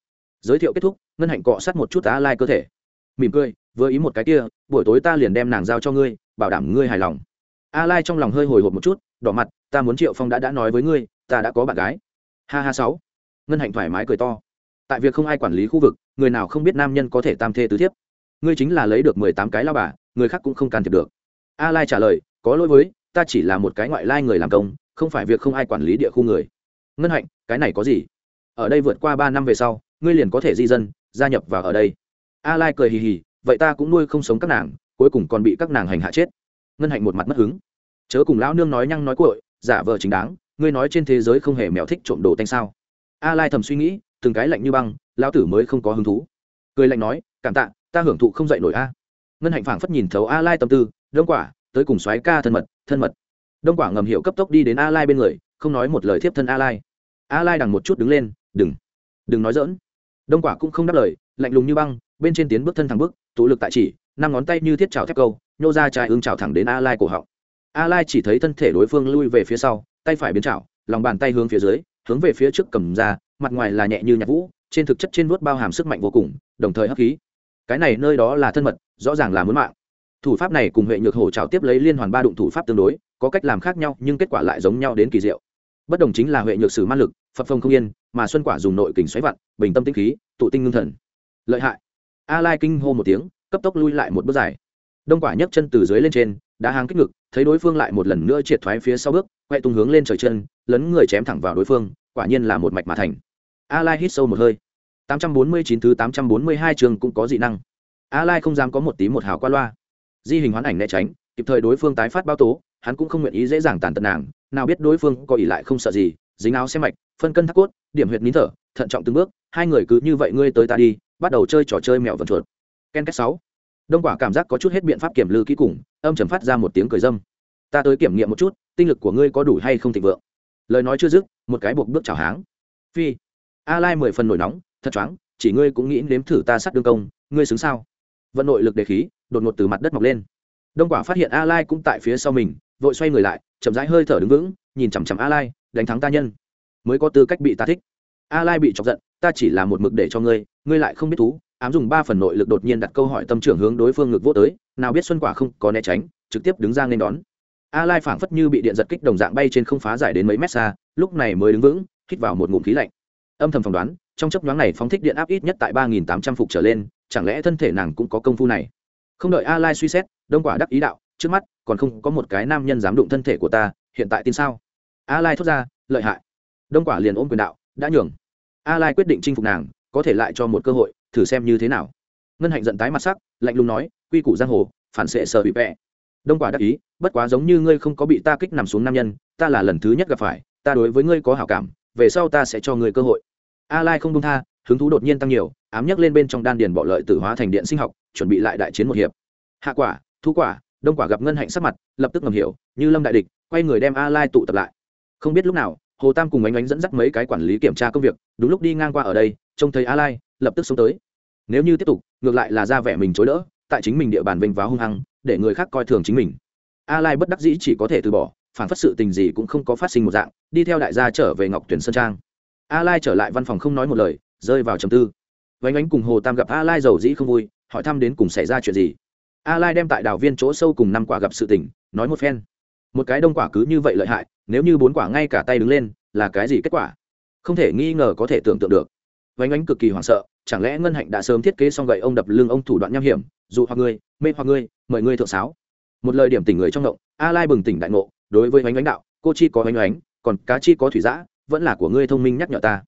Giới thiệu kết thúc, ngân hạnh cọ sát một chút a lai cơ thể. Mỉm cười, vừa ý một cái kia, buổi tối ta liền đem nàng giao cho ngươi, bảo đảm ngươi hài lòng. A lai trong lòng hơi hồi hộp một chút, đỏ mặt, ta muốn triệu phong đã đã nói với ngươi, ta đã có bạn gái. Ha ha sáu. Ngân hạnh thoải mái cười to tại việc không ai quản lý khu vực, người nào không biết nam nhân có thể tam thê tứ thiếp. Ngươi chính là lấy được mười tám cái lao bà, người khác cũng không can thiệp được. A lai trả lời, có lỗi với, ta chỉ là một cái ngoại lai người làm công, không phải việc không ai quản lý địa khu người. Ngân hạnh, cái này có gì? Ở đây vượt qua ba năm về sau, ngươi liền có thể di dân, gia nhập vào ở đây. A lai cười hì hì, vậy ta cũng nuôi không sống các nàng, cuối cùng còn bị các nàng hành hạ chết. Ngân hạnh một mặt mất hứng. Chớ cùng lão nương nói nhăng nói cội giả vờ chính đáng, ngươi nói trên thế giới không hề mèo thích trộm đồ tanh sao? A lai thầm suy nghĩ từng cái lạnh như băng, lão tử mới không có hứng thú. Cười lạnh nói, cảm tạ, ta hưởng thụ không dậy nổi a. Ngân hạnh phảng phất nhìn thấu a lai tâm tư, đông quả, tới cùng xoáy ca thân mật thân mật. Đông quả ngầm hiệu cấp tốc đi đến a lai bên người, không nói một lời thiếp thân a lai. A lai đằng một chút đứng lên, đừng đừng nói dỡn đông quả cũng không đáp lời, lạnh lùng như băng, bên trên tiến bước thân thẳng bước, tụ lực tại chỉ, năm ngón tay như thiết trào thép câu, nhô ra trái ương trào thẳng đến a lai cổ họng. A lai chỉ thấy thân thể đối phương lui về phía sau, tay phải biến trào lòng bàn tay hướng phía dưới hướng về phía trước cầm ra, mặt ngoài là nhẹ như nhạc vũ, trên thực chất trên vuốt bao hàm sức mạnh vô cùng, đồng thời hấp khí. Cái này nơi đó là thân mật, rõ ràng là muốn mạng. Thủ pháp này cùng huệ nhược hổ trào tiếp lấy liên hoàn ba đụng thủ pháp tương đối, có cách làm khác nhau, nhưng kết quả lại giống nhau đến kỳ diệu. Bất đồng chính là huệ nhược sử ma lực phật phong không yên, mà xuân quả dùng nội kình xoáy vặn, bình tâm tinh khí, tụ tinh ngưng thần. Lợi hại. A lai kinh hô một tiếng, cấp tốc lui lại một bước dài. Đông quả nhấc chân từ dưới lên trên đã hàng kích ngực, thấy đối phương lại một lần nữa triệt thoái phía sau bước quay tung hướng lên trời chân, lấn người chém thẳng vào đối phương, quả nhiên là một mạch mà thành. A lai hít sâu một hơi. 849 thứ 842 trường cũng có dị năng. A lai không dám có một tí một hào qua loa. Di hình hoán ảnh né tránh, kịp thời đối phương tái phát bao tố, hắn cũng không nguyện ý dễ dàng tàn tật nàng, nào biết đối phương có ỷ lại không sợ gì, dính áo xe mạch, phân cân thắt cốt, điểm huyệt nín thở, thận trọng từng bước, hai người cứ như vậy ngươi tới ta đi, bắt đầu chơi trò chơi mèo vần chuột. Ken cách sáu. Đông quả cảm giác có chút hết biện pháp kiểm lư kỹ cùng, âm trầm phát ra một tiếng cười dâm. Ta tới kiểm nghiệm một chút tinh lực của ngươi có đủ hay không thịnh vượng? Lời nói chưa dứt, một cái buộc bước chào háng. Phi, a lai mười phần nổi nóng, thật choáng, chỉ ngươi cũng nghĩ nếm thử ta sát đương công, ngươi xứng sao? Vận nội lực đề khí, đột ngột từ mặt đất mọc lên. Đông quả phát hiện a lai cũng tại phía sau mình, vội xoay người lại, chậm rãi hơi thở đứng vững, nhìn chằm chằm a lai, đánh thắng ta nhân. Mới có tư cách bị ta thích. A lai bị chọc giận, ta chỉ là một mực để cho ngươi ngươi lại không biết thú, ám dùng ba phần nội lực đột nhiên đặt câu hỏi tâm trưởng hướng đối phương ngực vô tới, nào biết xuân quả không có né tránh, trực tiếp đứng ra nên đón a lai phảng phất như bị điện giật kích đồng dạng bay trên không phá giải đến mấy mét xa, lúc này mới đứng vững, hít vào một ngụm khí lạnh. Âm thầm phỏng đoán, trong chấp nhoáng này phóng thích điện áp ít nhất tại ba nghìn tám trăm phục trở lên, chẳng lẽ thân thể nàng cũng có công phu này? Không đợi a lai suy xét, đông quả đắc ý đạo, trước mắt, còn không có một cái nam nhân dám đụng thân thể của ta, hiện tại tin sao? A lai thốt ra, lợi hại. Đông quả liền ôm quyền đạo, đã nhường. A lai quyết định chinh phục nàng, có thể lại cho một cơ hội, thử xem như thế nào. Ngân hạnh giận tái mặt sắc, lạnh lùng nói, quy củ giang hồ, phản xệ sợ bị vẽ đông quả đắc ý, bất quá giống như ngươi không có bị ta kích nằm xuống nam nhân, ta là lần thứ nhất gặp phải, ta đối với ngươi có hảo cảm, về sau ta sẽ cho ngươi cơ hội. A lai không đông tha, hứng thú đột nhiên tăng nhiều, ám nhắc lên bên trong đan điền bỏ lợi tử hóa thành điện sinh học, chuẩn bị lại đại chiến một hiệp. Hạ quả thu quả, đông quả gặp ngân hạnh sắc mặt, lập tức ngầm hiểu, như lâm đại địch, quay người đem a lai tụ tập lại. Không biết lúc nào, hồ tam cùng ánh ánh dẫn dắt mấy cái quản lý kiểm tra công việc, đúng lúc đi ngang qua ở đây, trông thấy a lai, lập tức xuống tới. Nếu như tiếp tục, ngược lại là ra vẻ mình chối đỡ, tại chính mình địa bàn vinh váo hung hăng để người khác coi thường chính mình. A lai bất đắc dĩ chỉ có thể từ bỏ phản phất sự tình gì cũng không có phát sinh một dạng, đi theo đại gia trở về ngọc tuyển sơn trang. A lai trở lại văn phòng không nói một lời, rơi vào trầm tư. Vánh ánh cùng hồ tam gặp a lai giàu dĩ không vui, hỏi thăm đến cùng xảy ra chuyện gì. A lai đem tại đào viên chỗ sâu cùng năm quả gặp sự tình, nói một phen. Một cái đông quả cứ như vậy lợi hại, nếu như bốn quả ngay cả tay đứng lên, là cái gì kết quả? Không thể nghi ngờ có thể tưởng tượng được. Vánh ánh cực kỳ hoảng sợ chẳng lẽ ngân hạnh đã sớm thiết kế xong gậy ông đập lưng ông thủ đoạn nham hiểm, dụ hoặc ngươi, mê hoặc ngươi, mời ngươi thượng sáo. Một lời điểm tỉnh người trong động, a lai bừng tỉnh đại ngộ, đối với vánh ánh đạo, cô chi có vánh ánh, còn cá chi có thủy giã, vẫn là của ngươi thông minh nhắc nhở ta.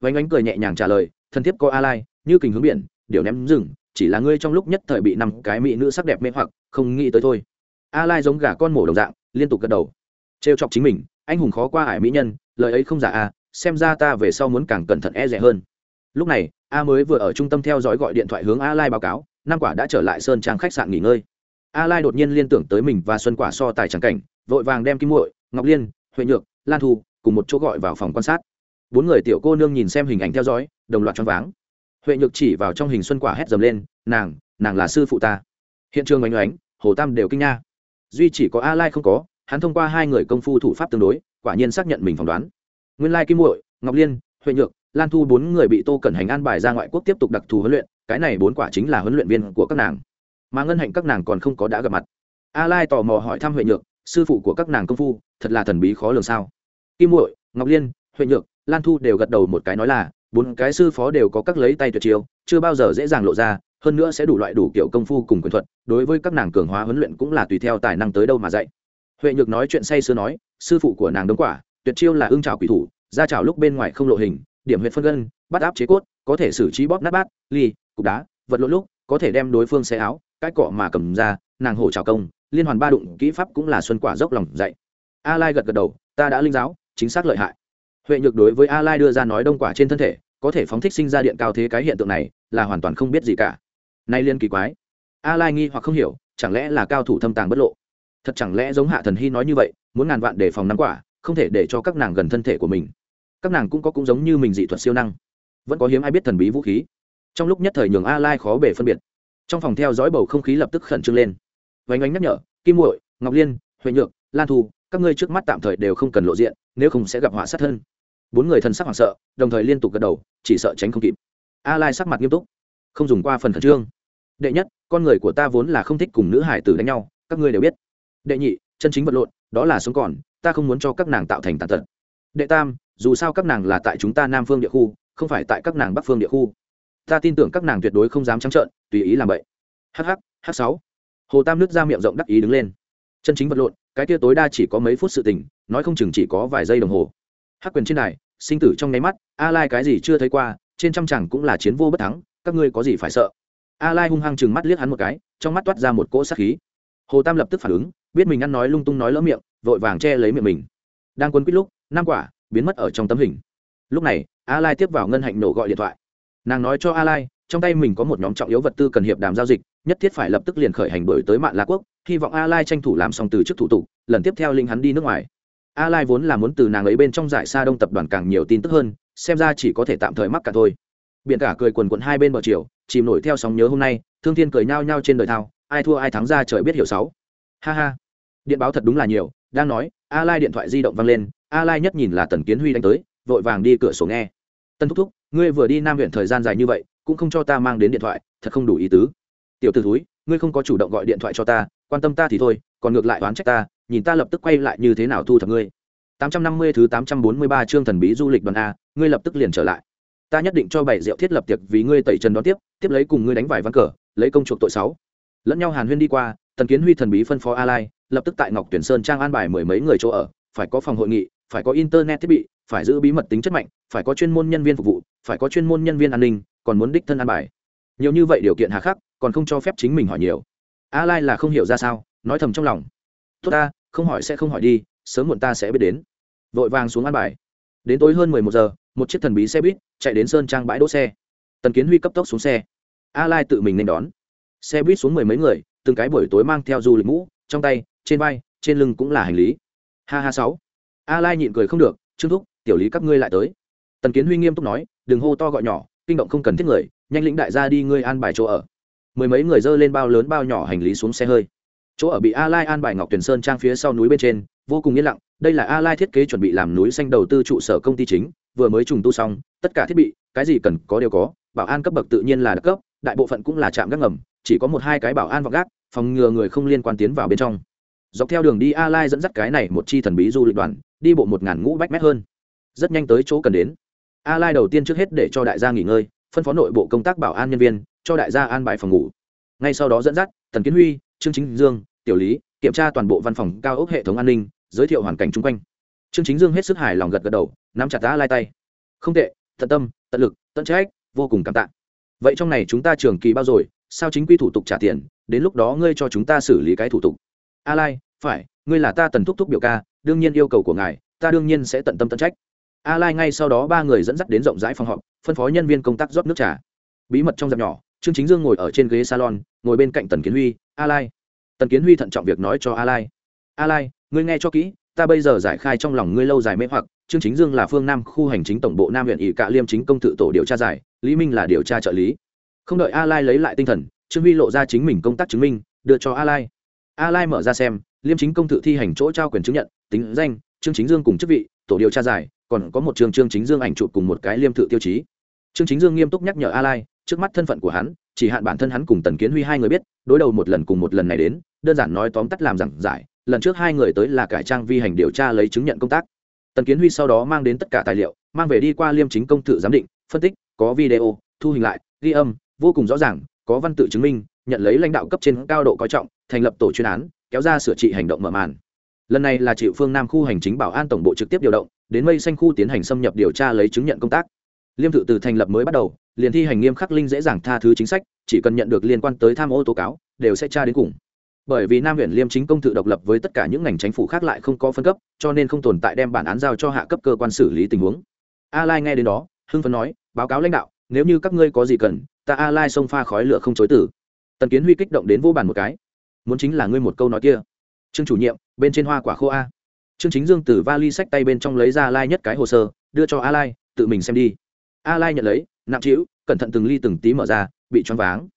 Vánh ánh cười nhẹ nhàng trả lời, thân thiết có a lai, như kình hướng biển, điều ném rừng, chỉ là ngươi trong lúc nhất thời bị năm cái mỹ nữ sắc đẹp mê hoặc, không nghĩ tới thôi. A lai giống gà con mổ đồng dạng, liên tục gật đầu. Trêu chọc chính mình, anh hùng khó qua ải mỹ nhân, lời ấy không giả à xem ra ta về sau muốn càng cẩn thận e rẻ hơn lúc này, a mới vừa ở trung tâm theo dõi gọi điện thoại hướng a lai báo cáo, năm quả đã trở lại sơn trang khách sạn nghỉ ngơi. A lai đột nhiên liên tưởng tới mình và xuân quả so tài trắng cảnh, vội vàng đem kim muội, ngọc liên, huệ nhược, lan thu cùng một chỗ gọi vào phòng quan sát. Bốn người tiểu cô nương nhìn xem hình ảnh theo dõi, đồng loạt choáng váng. Huệ nhược chỉ vào trong hình xuân quả hét dầm lên, nàng nàng là sư phụ ta. Hiện trường oanh oánh, hồ tam đều kinh nha duy chỉ có a lai không có, hắn thông qua hai người công phu thủ pháp tương đối, quả nhiên xác nhận mình phỏng đoán. Nguyên lai kim muội, ngọc liên, huệ nhược lan thu bốn người bị tô cẩn hành an bài ra ngoại quốc tiếp tục đặc thù huấn luyện, cái này bốn quả chính là huấn luyện viên của các nàng. Mà ngân hạnh các nàng còn không có đã gặp mặt. A lai tò mò hỏi thăm huệ nhược, sư phụ của các nàng công phu, thật là thần bí khó lường sao? Kim muội, ngọc liên, huệ nhược, lan thu đều gật đầu một cái nói là, bốn cái sư phó đều có các lấy tay tuyệt chiêu, chưa bao giờ dễ dàng lộ ra, hơn nữa sẽ đủ loại đủ kiểu công phu cùng quyền thuật, đối với các nàng cường hóa huấn luyện cũng là tùy theo tài năng tới đâu mà dạy. Huệ nhược nói chuyện say sưa nói, sư phụ của nàng đống quả, tuyệt chiêu là ưng trào quỷ thủ, ra trào lúc bên ngoài không lộ hình điểm huyệt phân gân, bắt áp chế cốt, có thể xử trí bóp nát bát, ly, cục đá, vật lộn lúc, có thể đem đối phương xe áo, cái cọ mà cầm ra, nàng hổ trào công, liên hoàn ba đụng kỹ pháp cũng là xuân quả dốc lòng dạy. A lai gật gật đầu, ta đã linh giáo, chính xác lợi hại. Huệ nhược đối với a lai đưa ra nói đông quả trên thân thể, có thể phóng thích sinh ra điện cao thế cái hiện tượng này, là hoàn toàn không biết gì cả. Nay liên kỳ quái. A lai nghi hoặc không hiểu, chẳng lẽ là cao thủ thâm tàng bất lộ? Thật chẳng lẽ giống hạ thần hy nói như vậy, muốn ngàn vạn để phòng nắm quả, không thể để cho các nàng gần thân thể của mình các nàng cũng có cũng giống như mình dị thuật siêu năng, vẫn có hiếm ai biết thần bí vũ khí. Trong lúc nhất thời nhường a lai khó bể phân biệt. Trong phòng theo dõi bầu không khí lập tức khẩn trương lên. Vánh ánh nhắc nhở, kim muội, ngọc liên, huệ nhược, lan thu, các ngươi trước mắt tạm thời đều không cần lộ diện, nếu không sẽ gặp họa sát thân. Bốn người thần sắc hoảng sợ, đồng thời liên tục gật đầu, chỉ sợ tránh không kịp. A lai sắc mặt nghiêm túc, không dùng qua phần khẩn trương. Đệ nhất, con người của ta vốn là không thích cùng nữ hải tử đánh nhau, các ngươi đều biết. Đệ nhị, chân chính vật lộn, đó là sống còn, ta không muốn cho các nàng tạo thành tàn tật. Đệ tam dù sao các nàng là tại chúng ta nam phương địa khu, không phải tại các nàng bắc phương địa khu. Ta tin tưởng các nàng tuyệt đối không dám trắng trợn, tùy ý làm vậy. Hh h sáu. Hồ tam nước ra miệng rộng đắc ý đứng lên. Chân chính vật lộn, cái tia tối đa chỉ có mấy phút sự tình, nói không chừng chỉ có vài giây đồng hồ. Hắc quyền trên này sinh tử trong nháy mắt, a lai cái gì chưa thấy qua, trên trăm chẳng cũng là chiến vô bất thắng, các ngươi có gì phải sợ? A lai hung hăng chừng mắt liếc hắn một cái, trong mắt toát ra một cỗ sát khí. Hồ tam lập tức phản ứng, biết mình ăn nói lung tung nói lỡ miệng, vội vàng che lấy miệng mình. Đang quân quýt lúc, năm quả biến mất ở trong tấm hình. Lúc này a lai tiếp vào ngân hạnh nổ gọi điện thoại. Nàng nói cho a lai trong tay mình có một nhóm trọng yếu vật tư cần hiệp đàm giao dịch, nhất thiết phải lập tức liền khởi hành đổi tới mạng la quốc, hy vọng a lai tranh thủ làm xong từ chức thủ tục, lần tiếp theo linh hắn đi nước ngoài. A lai vốn là muốn từ nàng ấy bên trong giải xa đông tập đoàn càng nhiều tin tức hơn, xem ra chỉ có thể tạm thời mắc cả thôi. Biển cả cười quần quần hai bên bờ chiều, chìm nổi theo sóng nhớ hôm nay, thương thiên cười nhao nhao trên đời thao, ai thua ai thắng ra trời biết hiểu sáu. Ha ha. Điện báo thật đúng là nhiều, đang nói a lai điện thoại di động vang lên a lai nhất nhìn là tần kiến huy đánh tới, vội vàng đi cửa sổ nghe. Tân thúc thúc, ngươi vừa đi nam huyện thời gian dài như vậy, cũng không cho ta mang đến điện thoại, thật không đủ ý tứ. Tiểu t ử thúi, ngươi không có chủ động gọi điện thoại cho ta, quan tâm ta thì thôi, còn ngược lại oán trách ta, nhìn ta lập tức quay lại như thế nào thu thập ngươi. 850 thứ 843 chương thần bí du lịch đoàn a, ngươi lập tức liền trở lại. Ta nhất định cho bảy rượu thiết lập tiệc vì ngươi tẩy trần đón tiếp tiếp lấy cùng ngươi đánh vài ván cờ, lấy công chuộc tội sáu. Lẫn nhau hàn huyên đi qua, tần kiến huy thần bí phân phó a lai, lập tức tại ngọc tuyển sơn trang an bài mười mấy người chỗ ở, phải có phòng hội nghị phải có internet thiết bị, phải giữ bí mật tính chất mạnh, phải có chuyên môn nhân viên phục vụ, phải có chuyên môn nhân viên an ninh, còn muốn đích thân an bài. Nhiều như vậy điều kiện hà khắc, còn không cho phép chính mình hỏi nhiều. A lai là không hiểu ra sao, nói thầm trong lòng. Tốt ta, không hỏi sẽ không hỏi đi, sớm muộn ta sẽ biết đến. Vội vàng xuống an bài. Đến tối hơn 11 giờ, một chiếc thần bí xe buýt chạy đến sơn trang bãi đỗ xe. Tần kiến huy cấp tốc xuống xe. A lai tự mình nên đón. Xe buýt xuống mười mấy người, từng cái buổi tối mang theo du lịch mũ, trong tay, trên vai, trên lưng cũng là hành lý. Ha ha sáu a lai nhịn cười không được, trương thúc, tiểu lý các ngươi lại tới. Tần kiến huy nghiêm túc nói, đừng hô to gọi nhỏ, kinh động không cần thiết người, nhanh lĩnh đại gia đi ngươi an bài chỗ ở. Mười mấy người dơ lên bao lớn bao nhỏ hành lý xuống xe hơi. Chỗ ở bị a lai an bài ngọc tuyển sơn trang phía sau núi bên trên, vô cùng yên lặng, đây là a lai thiết kế chuẩn bị làm núi xanh đầu tư trụ sở công ty chính, vừa mới trùng tu xong, tất cả thiết bị, cái gì cần có đều có, bảo an cấp bậc tự nhiên là đặc cấp, đại bộ phận cũng là trạm gác ngầm, chỉ có một hai cái bảo an vào gác, phòng ngừa người không liên quan tiến vào bên trong. Dọc theo đường đi a lai dẫn dắt cái này một chi thần bí du lịch đoàn đi bộ một ngàn ngũ bách mét hơn. Rất nhanh tới chỗ cần đến. A lai đầu tiên trước hết để cho đại gia nghỉ ngơi, phân phó nội bộ công tác bảo an nhân viên, cho đại gia an bài phòng ngủ. Ngay sau đó dẫn dắt tần kiến huy, trương chính dương, tiểu lý, kiểm tra toàn bộ văn phòng cao ốc hệ thống an ninh, giới thiệu hoàn cảnh chung quanh. Trương chính dương hết sức hài lòng gật gật đầu, nắm chặt a lai tay. Không tệ, tận tâm, tận lực, tận trách, vô cùng cảm tạ. Vậy trong này chúng ta trường kỳ bao rồi, sao chính quy thủ tục trả tiền, đến lúc đó ngươi cho chúng ta xử lý cái thủ tục? A lai phải, ngươi là ta tần thúc thúc biểu ca đương nhiên yêu cầu của ngài, ta đương nhiên sẽ tận tâm tận trách. A lai ngay sau đó ba người dẫn dắt đến rộng rãi phòng họp, phân phó nhân viên công tác rót nước trà. Bí mật trong dạp nhỏ, trương chính dương ngồi ở trên ghế salon, ngồi bên cạnh tần kiến huy, a lai. Tần kiến huy thận trọng việc nói cho a lai a lai, ngươi nghe cho kỹ, ta bây giờ giải khai trong lòng ngươi lâu dài mê hoặc, trương chính dương là phương nam khu hành chính tổng bộ nam huyện ỵ cạ liêm chính công tự tổ điều tra giải, lý minh là điều tra trợ lý. Không đợi a lai lấy lại tinh thần, trương huy lộ ra chính mình công tác chứng minh, đưa cho a lai. A lai mở ra xem, liêm chính công tự thi hành chỗ trao quyền chứng nhận tính danh, trương chính dương cùng chức vị, tổ điều tra giải, còn có một trường trương chính dương ảnh chụp cùng một cái liêm tự tiêu chí. Trương chính dương nghiêm túc nhắc nhở a lai trước mắt thân phận của hắn, chỉ hạn bản thân hắn cùng tần kiến huy hai người biết, đối đầu một lần cùng một lần này đến, đơn giản nói tóm tắt làm giảng giải, lần trước hai người tới là cải trang vi hành điều tra lấy chứng nhận công tác. Tần kiến huy sau đó mang đến tất cả tài liệu, mang về đi qua liêm chính công tự giám định, phân tích, có video, thu hình lại, ghi âm, vô cùng rõ ràng, có văn tự chứng minh, nhận lấy lãnh đạo cấp trên cao độ coi trọng, thành lập tổ chuyên án, kéo ra sửa trị hành động mở màn lần này là chịu phương nam khu hành chính bảo an tổng bộ trực tiếp điều động, đến mây xanh khu tiến hành xâm nhập điều tra lấy chứng nhận công tác. Liêm tự từ thành lập mới bắt đầu, liền thi hành nghiêm khắc linh dễ dàng tha thứ chính sách, chỉ cần nhận được liên quan tới tham ô tố cáo, đều sẽ tra đến cùng. Bởi vì nam huyện liêm chính công tự độc lập với tất cả những ngành chính phủ khác lại không có phân cấp, cho nên không tồn tại đem bản án giao cho hạ cấp cơ quan xử lý tình huống. A lai nghe đến đó, hưng phấn nói, báo cáo lãnh đạo, nếu như các ngươi có gì cần, ta a lai xông pha khói lửa không chối tử tần kiến huy kích động đến vô bàn một cái. Muốn chính là ngươi một câu nói kia trương chủ nhiệm, bên trên hoa quả khô a. Trương chính dương từ vali sách tay bên trong lấy ra lai nhất cái hồ sơ, đưa cho a lai, tự mình xem đi. A lai nhận lấy, nặng trĩu, cẩn thận từng ly từng tí mở ra, bị choáng váng.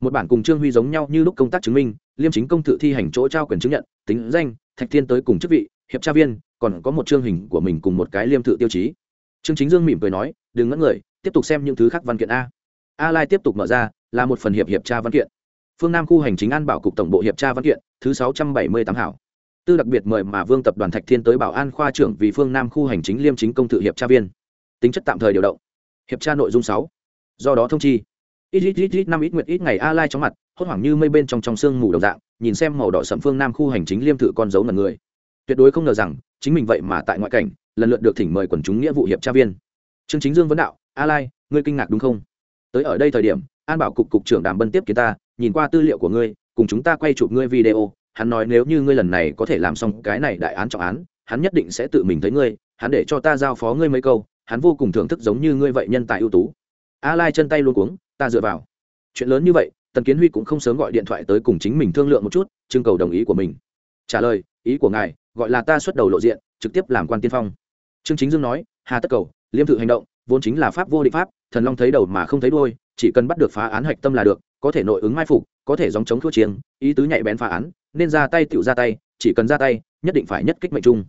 Một bản cùng trương huy giống nhau như lúc công tác chứng minh, liêm chính công tự thi hành chỗ trao quyền chứng nhận, tính danh, thạch thiên tới cùng chức vị, hiệp tra viên, còn có một chương hình của mình cùng một cái liêm tự tiêu chí. Trương chính dương mỉm cười nói, đừng ngẫn người, tiếp tục xem những thứ khác văn kiện a. A lai tiếp tục mở ra, là một phần hiệp hiệp tra văn kiện phương nam khu hành chính an bảo cục tổng bộ hiệp tra văn kiện, thứ sáu trăm bảy mươi tám hảo. Tư đặc biệt mời mà vương tập đoàn thạch thiên tới bảo an khoa trưởng vì phương nam khu hành chính liêm chính công tự hiệp tra viên. Tính chất tạm thời điều động. Hiệp tra nội dung sáu. Do đó thông chi. Ít ít ít ít năm ít nguyệt ít ngày a lai chóng mặt, hốt hoảng như mây bên trong trong sương mù đồng dạng, nhìn xem màu đỏ sậm phương nam khu hành chính liêm thự con dấu ngần người. Tuyệt đối không ngờ rằng, chính mình vậy mà tại ngoại cảnh, lần lượt được thỉnh mời quần chúng nghĩa vụ hiệp tra viên. Trương chính dương vấn đạo, a lai, ngươi kinh ngạc đúng không? Tới ở đây thời điểm, an bảo cục cục trưởng đàm bân tiếp kiến ta nhìn qua tư liệu của ngươi, cùng chúng ta quay chụp ngươi video, hắn nói nếu như ngươi lần này có thể làm xong cái này đại án trọng án, hắn nhất định sẽ tự mình thấy ngươi, hắn để cho ta giao phó ngươi mấy câu, hắn vô cùng thưởng thức giống như ngươi vậy nhân tài ưu tú. A lai chân tay luôn cuống, ta dựa vào. Chuyện lớn như vậy, tần kiến huy cũng không sớm gọi điện thoại tới cùng chính mình thương lượng một chút, trưng cầu đồng ý của mình. Trả lời, ý của ngài, gọi là ta xuất đầu lộ diện, trực tiếp làm quan tiên phong. Trương chính dương nói, hà tất cầu, liêm thự hành động, vốn chính là pháp vô địch pháp, thần long thấy đầu mà không thấy đôi chỉ cần bắt được phá án hạch tâm là được có thể nội ứng mai phục, có thể dòng chống thua chiêng, ý tứ nhạy bén phá án, nên ra tay tựu ra tay, chỉ cần ra tay, nhất định phải nhất kích mệnh trung.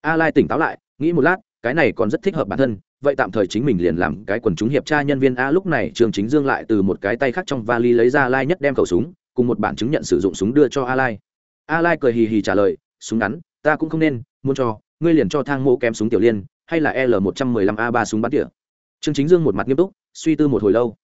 A lai tỉnh táo lại, nghĩ một lát, cái này còn rất thích hợp bản thân, vậy tạm thời chính mình liền làm cái quần chúng hiệp tra nhân viên a lúc này trường chính dương lại từ một cái tay khác trong vali lấy ra lai nhất đem khẩu súng, cùng một bản chứng nhận sử dụng súng đưa cho a lai. A lai cười hì hì trả lời, súng ngắn, ta cũng không nên, muốn cho, ngươi liền cho thang mô kém súng tiểu liên, hay là l 115 a 3 súng bắn tỉa. Trương chính dương một mặt nghiêm túc, suy tư một hồi lâu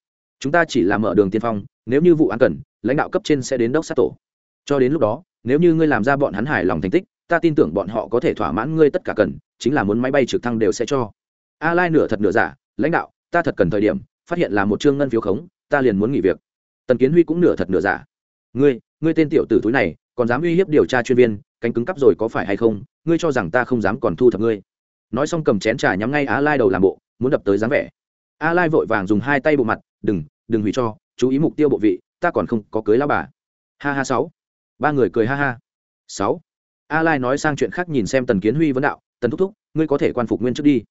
chúng ta chỉ làm mở đường tiên phong, nếu như vụ án cần, lãnh đạo cấp trên sẽ đến đốc sát tổ. Cho đến lúc đó, nếu như ngươi làm ra bọn hắn hài lòng thành tích, ta tin tưởng bọn họ có thể thỏa mãn ngươi tất cả cần, chính là muốn máy bay trực thăng đều sẽ cho. A lai nửa thật nửa giả, lãnh đạo, ta thật cần thời điểm, phát hiện là một trương ngân phiếu khống, ta liền muốn nghỉ việc. Tần kiến huy cũng nửa thật nửa giả. Ngươi ngươi tên tiểu tử túi này, còn dám uy hiếp điều tra chuyên viên, cánh cứng cắp rồi có phải hay không? Ngươi cho rằng ta không dám còn thu thập ngươi. Nói xong cầm chén trà nhắm ngay a lai đầu làm bộ, muốn đập tới dáng vẻ. A lai vội vàng dùng hai tay bộ mặt đừng đừng hủy cho, chú ý mục tiêu bộ vị, ta còn không có cưới lao bà. Ha ha, sáu. Ba người cười ha ha. Sáu. A lai nói sang chuyện khác nhìn xem tần kiến huy vấn đạo, tần thúc thúc, ngươi có thể quan phục nguyên trước đi.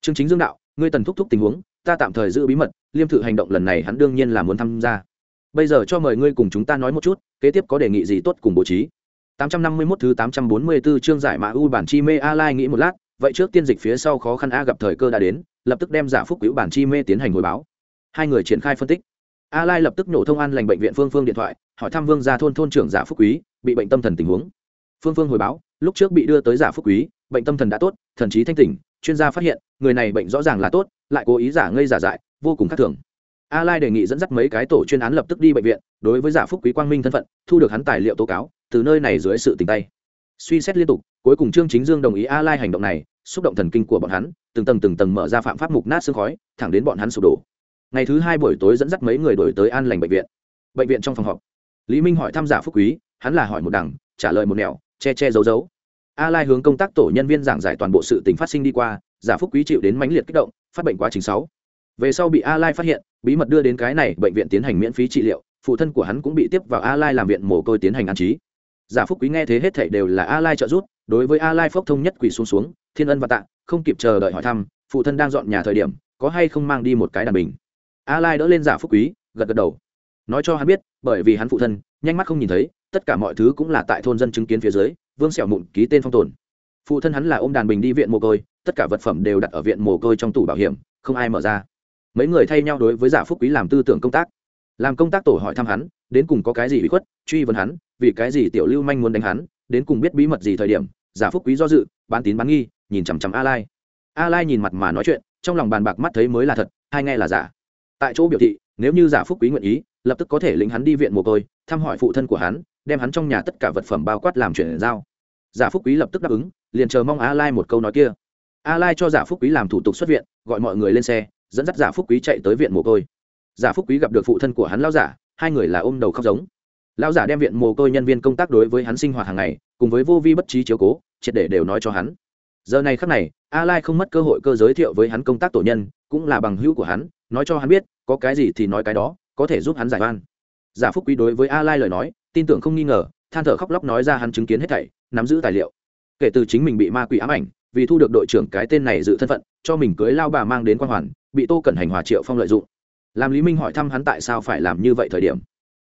Chương chính dương đạo, ngươi tần thúc thúc tình huống, ta tạm thời giữ bí mật, liêm thự hành động lần này hắn đương nhiên là muốn tham gia. Bây giờ cho mời ngươi cùng chúng ta nói một chút, kế tiếp có đề nghị gì tốt cùng bố trí. 851 thứ 844 chương giải mã u bản chi mê a lai nghĩ một lát, vậy trước tiên dịch phía sau khó khăn a gặp thời cơ đã đến, lập tức đem giả phúc cứu bản chi mê tiến hành hồi báo hai người triển khai phân tích. A lai lập tức nổ thông an lành bệnh viện phương phương điện thoại, hỏi thăm vương gia thôn thôn trưởng giả phúc quý, bị bệnh tâm thần tình huống. Phương phương hồi báo, lúc trước bị đưa tới giả phúc quý, bệnh tâm thần đã tốt, thần trí thanh tỉnh, chuyên gia phát hiện, người này bệnh rõ ràng là tốt, lại cố ý giả ngây giả dại, vô cùng khác thường. A lai đề nghị dẫn dắt mấy cái tổ chuyên án lập tức đi bệnh viện, đối với giả phúc quý quang minh thân phận, thu được hắn tài liệu tố cáo, từ nơi này dưới sự tình tay. Suy xét liên tục, cuối cùng trương chính dương đồng ý a lai hành động này, xúc động thần kinh của bọn hắn, từng tầng từng tầng mở ra phạm pháp mục nát xương khói, thẳng đến bọn hắn sụp đổ ngày thứ hai buổi tối dẫn dắt mấy người đổi tới an lành bệnh viện. Bệnh viện trong phòng họp. Lý minh hỏi thăm giả phúc quý, hắn là hỏi một đằng, trả lời một nẻo, che che giấu giấu. A lai hướng công tác tổ nhân viên giảng giải toàn bộ sự tình phát sinh đi qua, giả phúc quý chịu đến mãnh liệt kích động, phát bệnh quá trình sáu. Về sau bị a lai phát hiện, bí mật đưa đến cái này bệnh viện tiến hành miễn phí trị liệu, phụ thân của hắn cũng bị tiếp vào a lai làm viện mồ côi tiến hành an trí. Giả phúc quý nghe thế hết thảy đều là a lai trợ giúp, đối với a lai phốc thông nhất quỳ xuống xuống, thiên ân và tạ, không kịp chờ đợi hỏi thăm, phụ thân đang dọn nhà thời điểm, có hay không mang đi một cái đàn bình a lai đỡ lên giả phúc quý, gật gật đầu. Nói cho hắn biết, bởi vì hắn phụ thân, nhanh mắt không nhìn thấy, tất cả mọi thứ cũng là tại thôn dân chứng kiến phía dưới, vương sẹo mụn ký tên phong tồn. Phụ thân hắn là ôm đàn bình đi viện mồ côi, tất cả vật phẩm đều đặt ở viện mồ côi trong tủ bảo hiểm, không ai mở ra. Mấy người thay nhau đối với giả phúc quý làm tư tưởng công tác. Làm công tác tổ hỏi thăm hắn, đến cùng có cái gì bị khuất, truy vấn hắn, vì cái gì tiểu lưu manh muốn đánh hắn, đến cùng biết bí mật gì thời điểm, giả phúc quý do dự, bán tín bán nghi, nhìn chằm chằm a lai. A lai nhìn mặt mà nói chuyện, trong lòng bàn bạc mắt thấy mới là thật hay nghe là giả tại chỗ biểu thị, nếu như giả phúc quý nguyện ý, lập tức có thể lĩnh hắn đi viện mồ côi, thăm hỏi phụ thân của hắn, đem hắn trong nhà tất cả vật phẩm bao quát làm chuyển giao. Giả phúc quý lập tức đáp ứng, liền chờ mong a lai một câu nói kia. A lai cho giả phúc quý làm thủ tục xuất viện, gọi mọi người lên xe, dẫn dắt giả phúc quý chạy tới viện mồ côi. Giả phúc quý gặp được phụ thân của hắn lao giả, hai người là ôm đầu khóc giống. Lao giả đem viện mồ côi nhân viên công tác đối với hắn sinh hoạt hàng ngày, cùng với vô vi bất trí chiếu cố, triệt để đều nói cho hắn. Giờ này khắc này a lai không mất cơ hội cơ giới thiệu với hắn công tác tổ nhân, cũng là bằng hữu của hắn nói cho hắn biết, có cái gì thì nói cái đó, có thể giúp hắn giải oan. Giả phúc quý đối với a lai lời nói, tin tưởng không nghi ngờ, than thở khóc lóc nói ra hắn chứng kiến hết thảy, nắm giữ tài liệu. Kể từ chính mình bị ma quỷ ám ảnh, vì thu được đội trưởng cái tên này dự thân phận, cho mình cưới lao bà mang đến quan hoàn, bị tô cẩn hành hòa triệu phong lợi dụng. Làm lý minh hỏi thăm hắn tại sao phải làm như vậy thời điểm.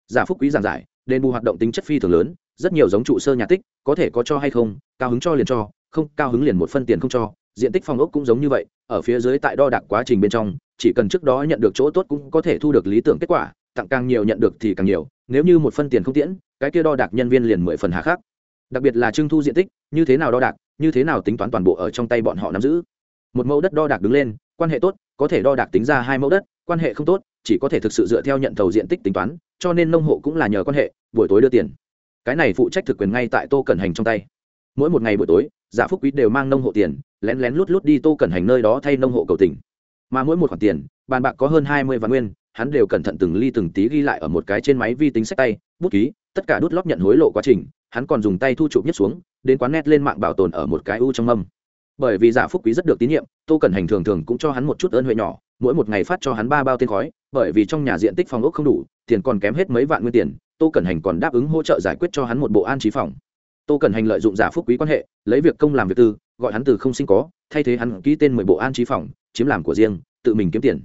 Giả phúc quý giảng giải, đền bù hoạt động tính chất phi thường lớn, rất nhiều giống trụ sơ nhà tích, có thể có cho hay không, cao hứng cho liền cho, không, cao hứng liền một phân tiền không cho, diện tích phòng ốc cũng giống như vậy, ở phía dưới tại đo đạc quá trình bên trong chỉ cần trước đó nhận được chỗ tốt cũng có thể thu được lý tưởng kết quả, tặng càng nhiều nhận được thì càng nhiều, nếu như một phân tiền không tiễn, cái kia đo đạc nhân viên liền mười phần hạ khắc. đặc biệt là trưng thu diện tích, như thế nào đo đạc, như thế nào tính toán toàn bộ ở trong tay bọn họ nắm giữ. Một mẫu đất đo đạc đứng lên, quan hệ tốt, có thể đo đạc tính ra hai mẫu đất, quan hệ không tốt, chỉ có thể thực sự dựa theo nhận thầu diện tích tính toán, cho nên nông hộ cũng là nhờ quan hệ, buổi tối đưa tiền. Cái này phụ trách thực quyền ngay tại tô cẩn hành trong tay. Mỗi một ngày buổi tối giả phúc quý đều mang nông hộ tiền, lén lén lút lút đi tô cẩn hành nơi đó thay nông hộ cầu tình mà mỗi một khoản tiền, bàn bạc có hơn hai mươi vạn nguyên, hắn đều cẩn thận từng ly từng tí ghi lại ở một cái trên máy vi tính sách tay, bút ký, tất cả đút lót nhận hối lộ quá trình, hắn còn dùng tay thu chụp nhất xuống, đến quán nét lên mạng bảo tồn ở một cái u trong âm. bởi vì giả phúc quý rất được tín nhiệm, tô cẩn hành thường thường cũng cho hắn một chút ơn huệ nhỏ, mỗi một ngày phát cho hắn ba bao tên khói, bởi vì trong nhà diện tích phòng ốc không đủ, tiền còn kém hết mấy vạn nguyên tiền, tô cẩn hành còn đáp ứng hỗ trợ giải quyết cho hắn một bộ an trí phòng tô cẩn hành lợi dụng giả phúc quý quan hệ, lấy việc công làm việc tư, gọi hắn từ không sinh có, thay thế hắn ký tên mười bộ an trí phòng chiếm làm của riêng, tự mình kiếm tiền.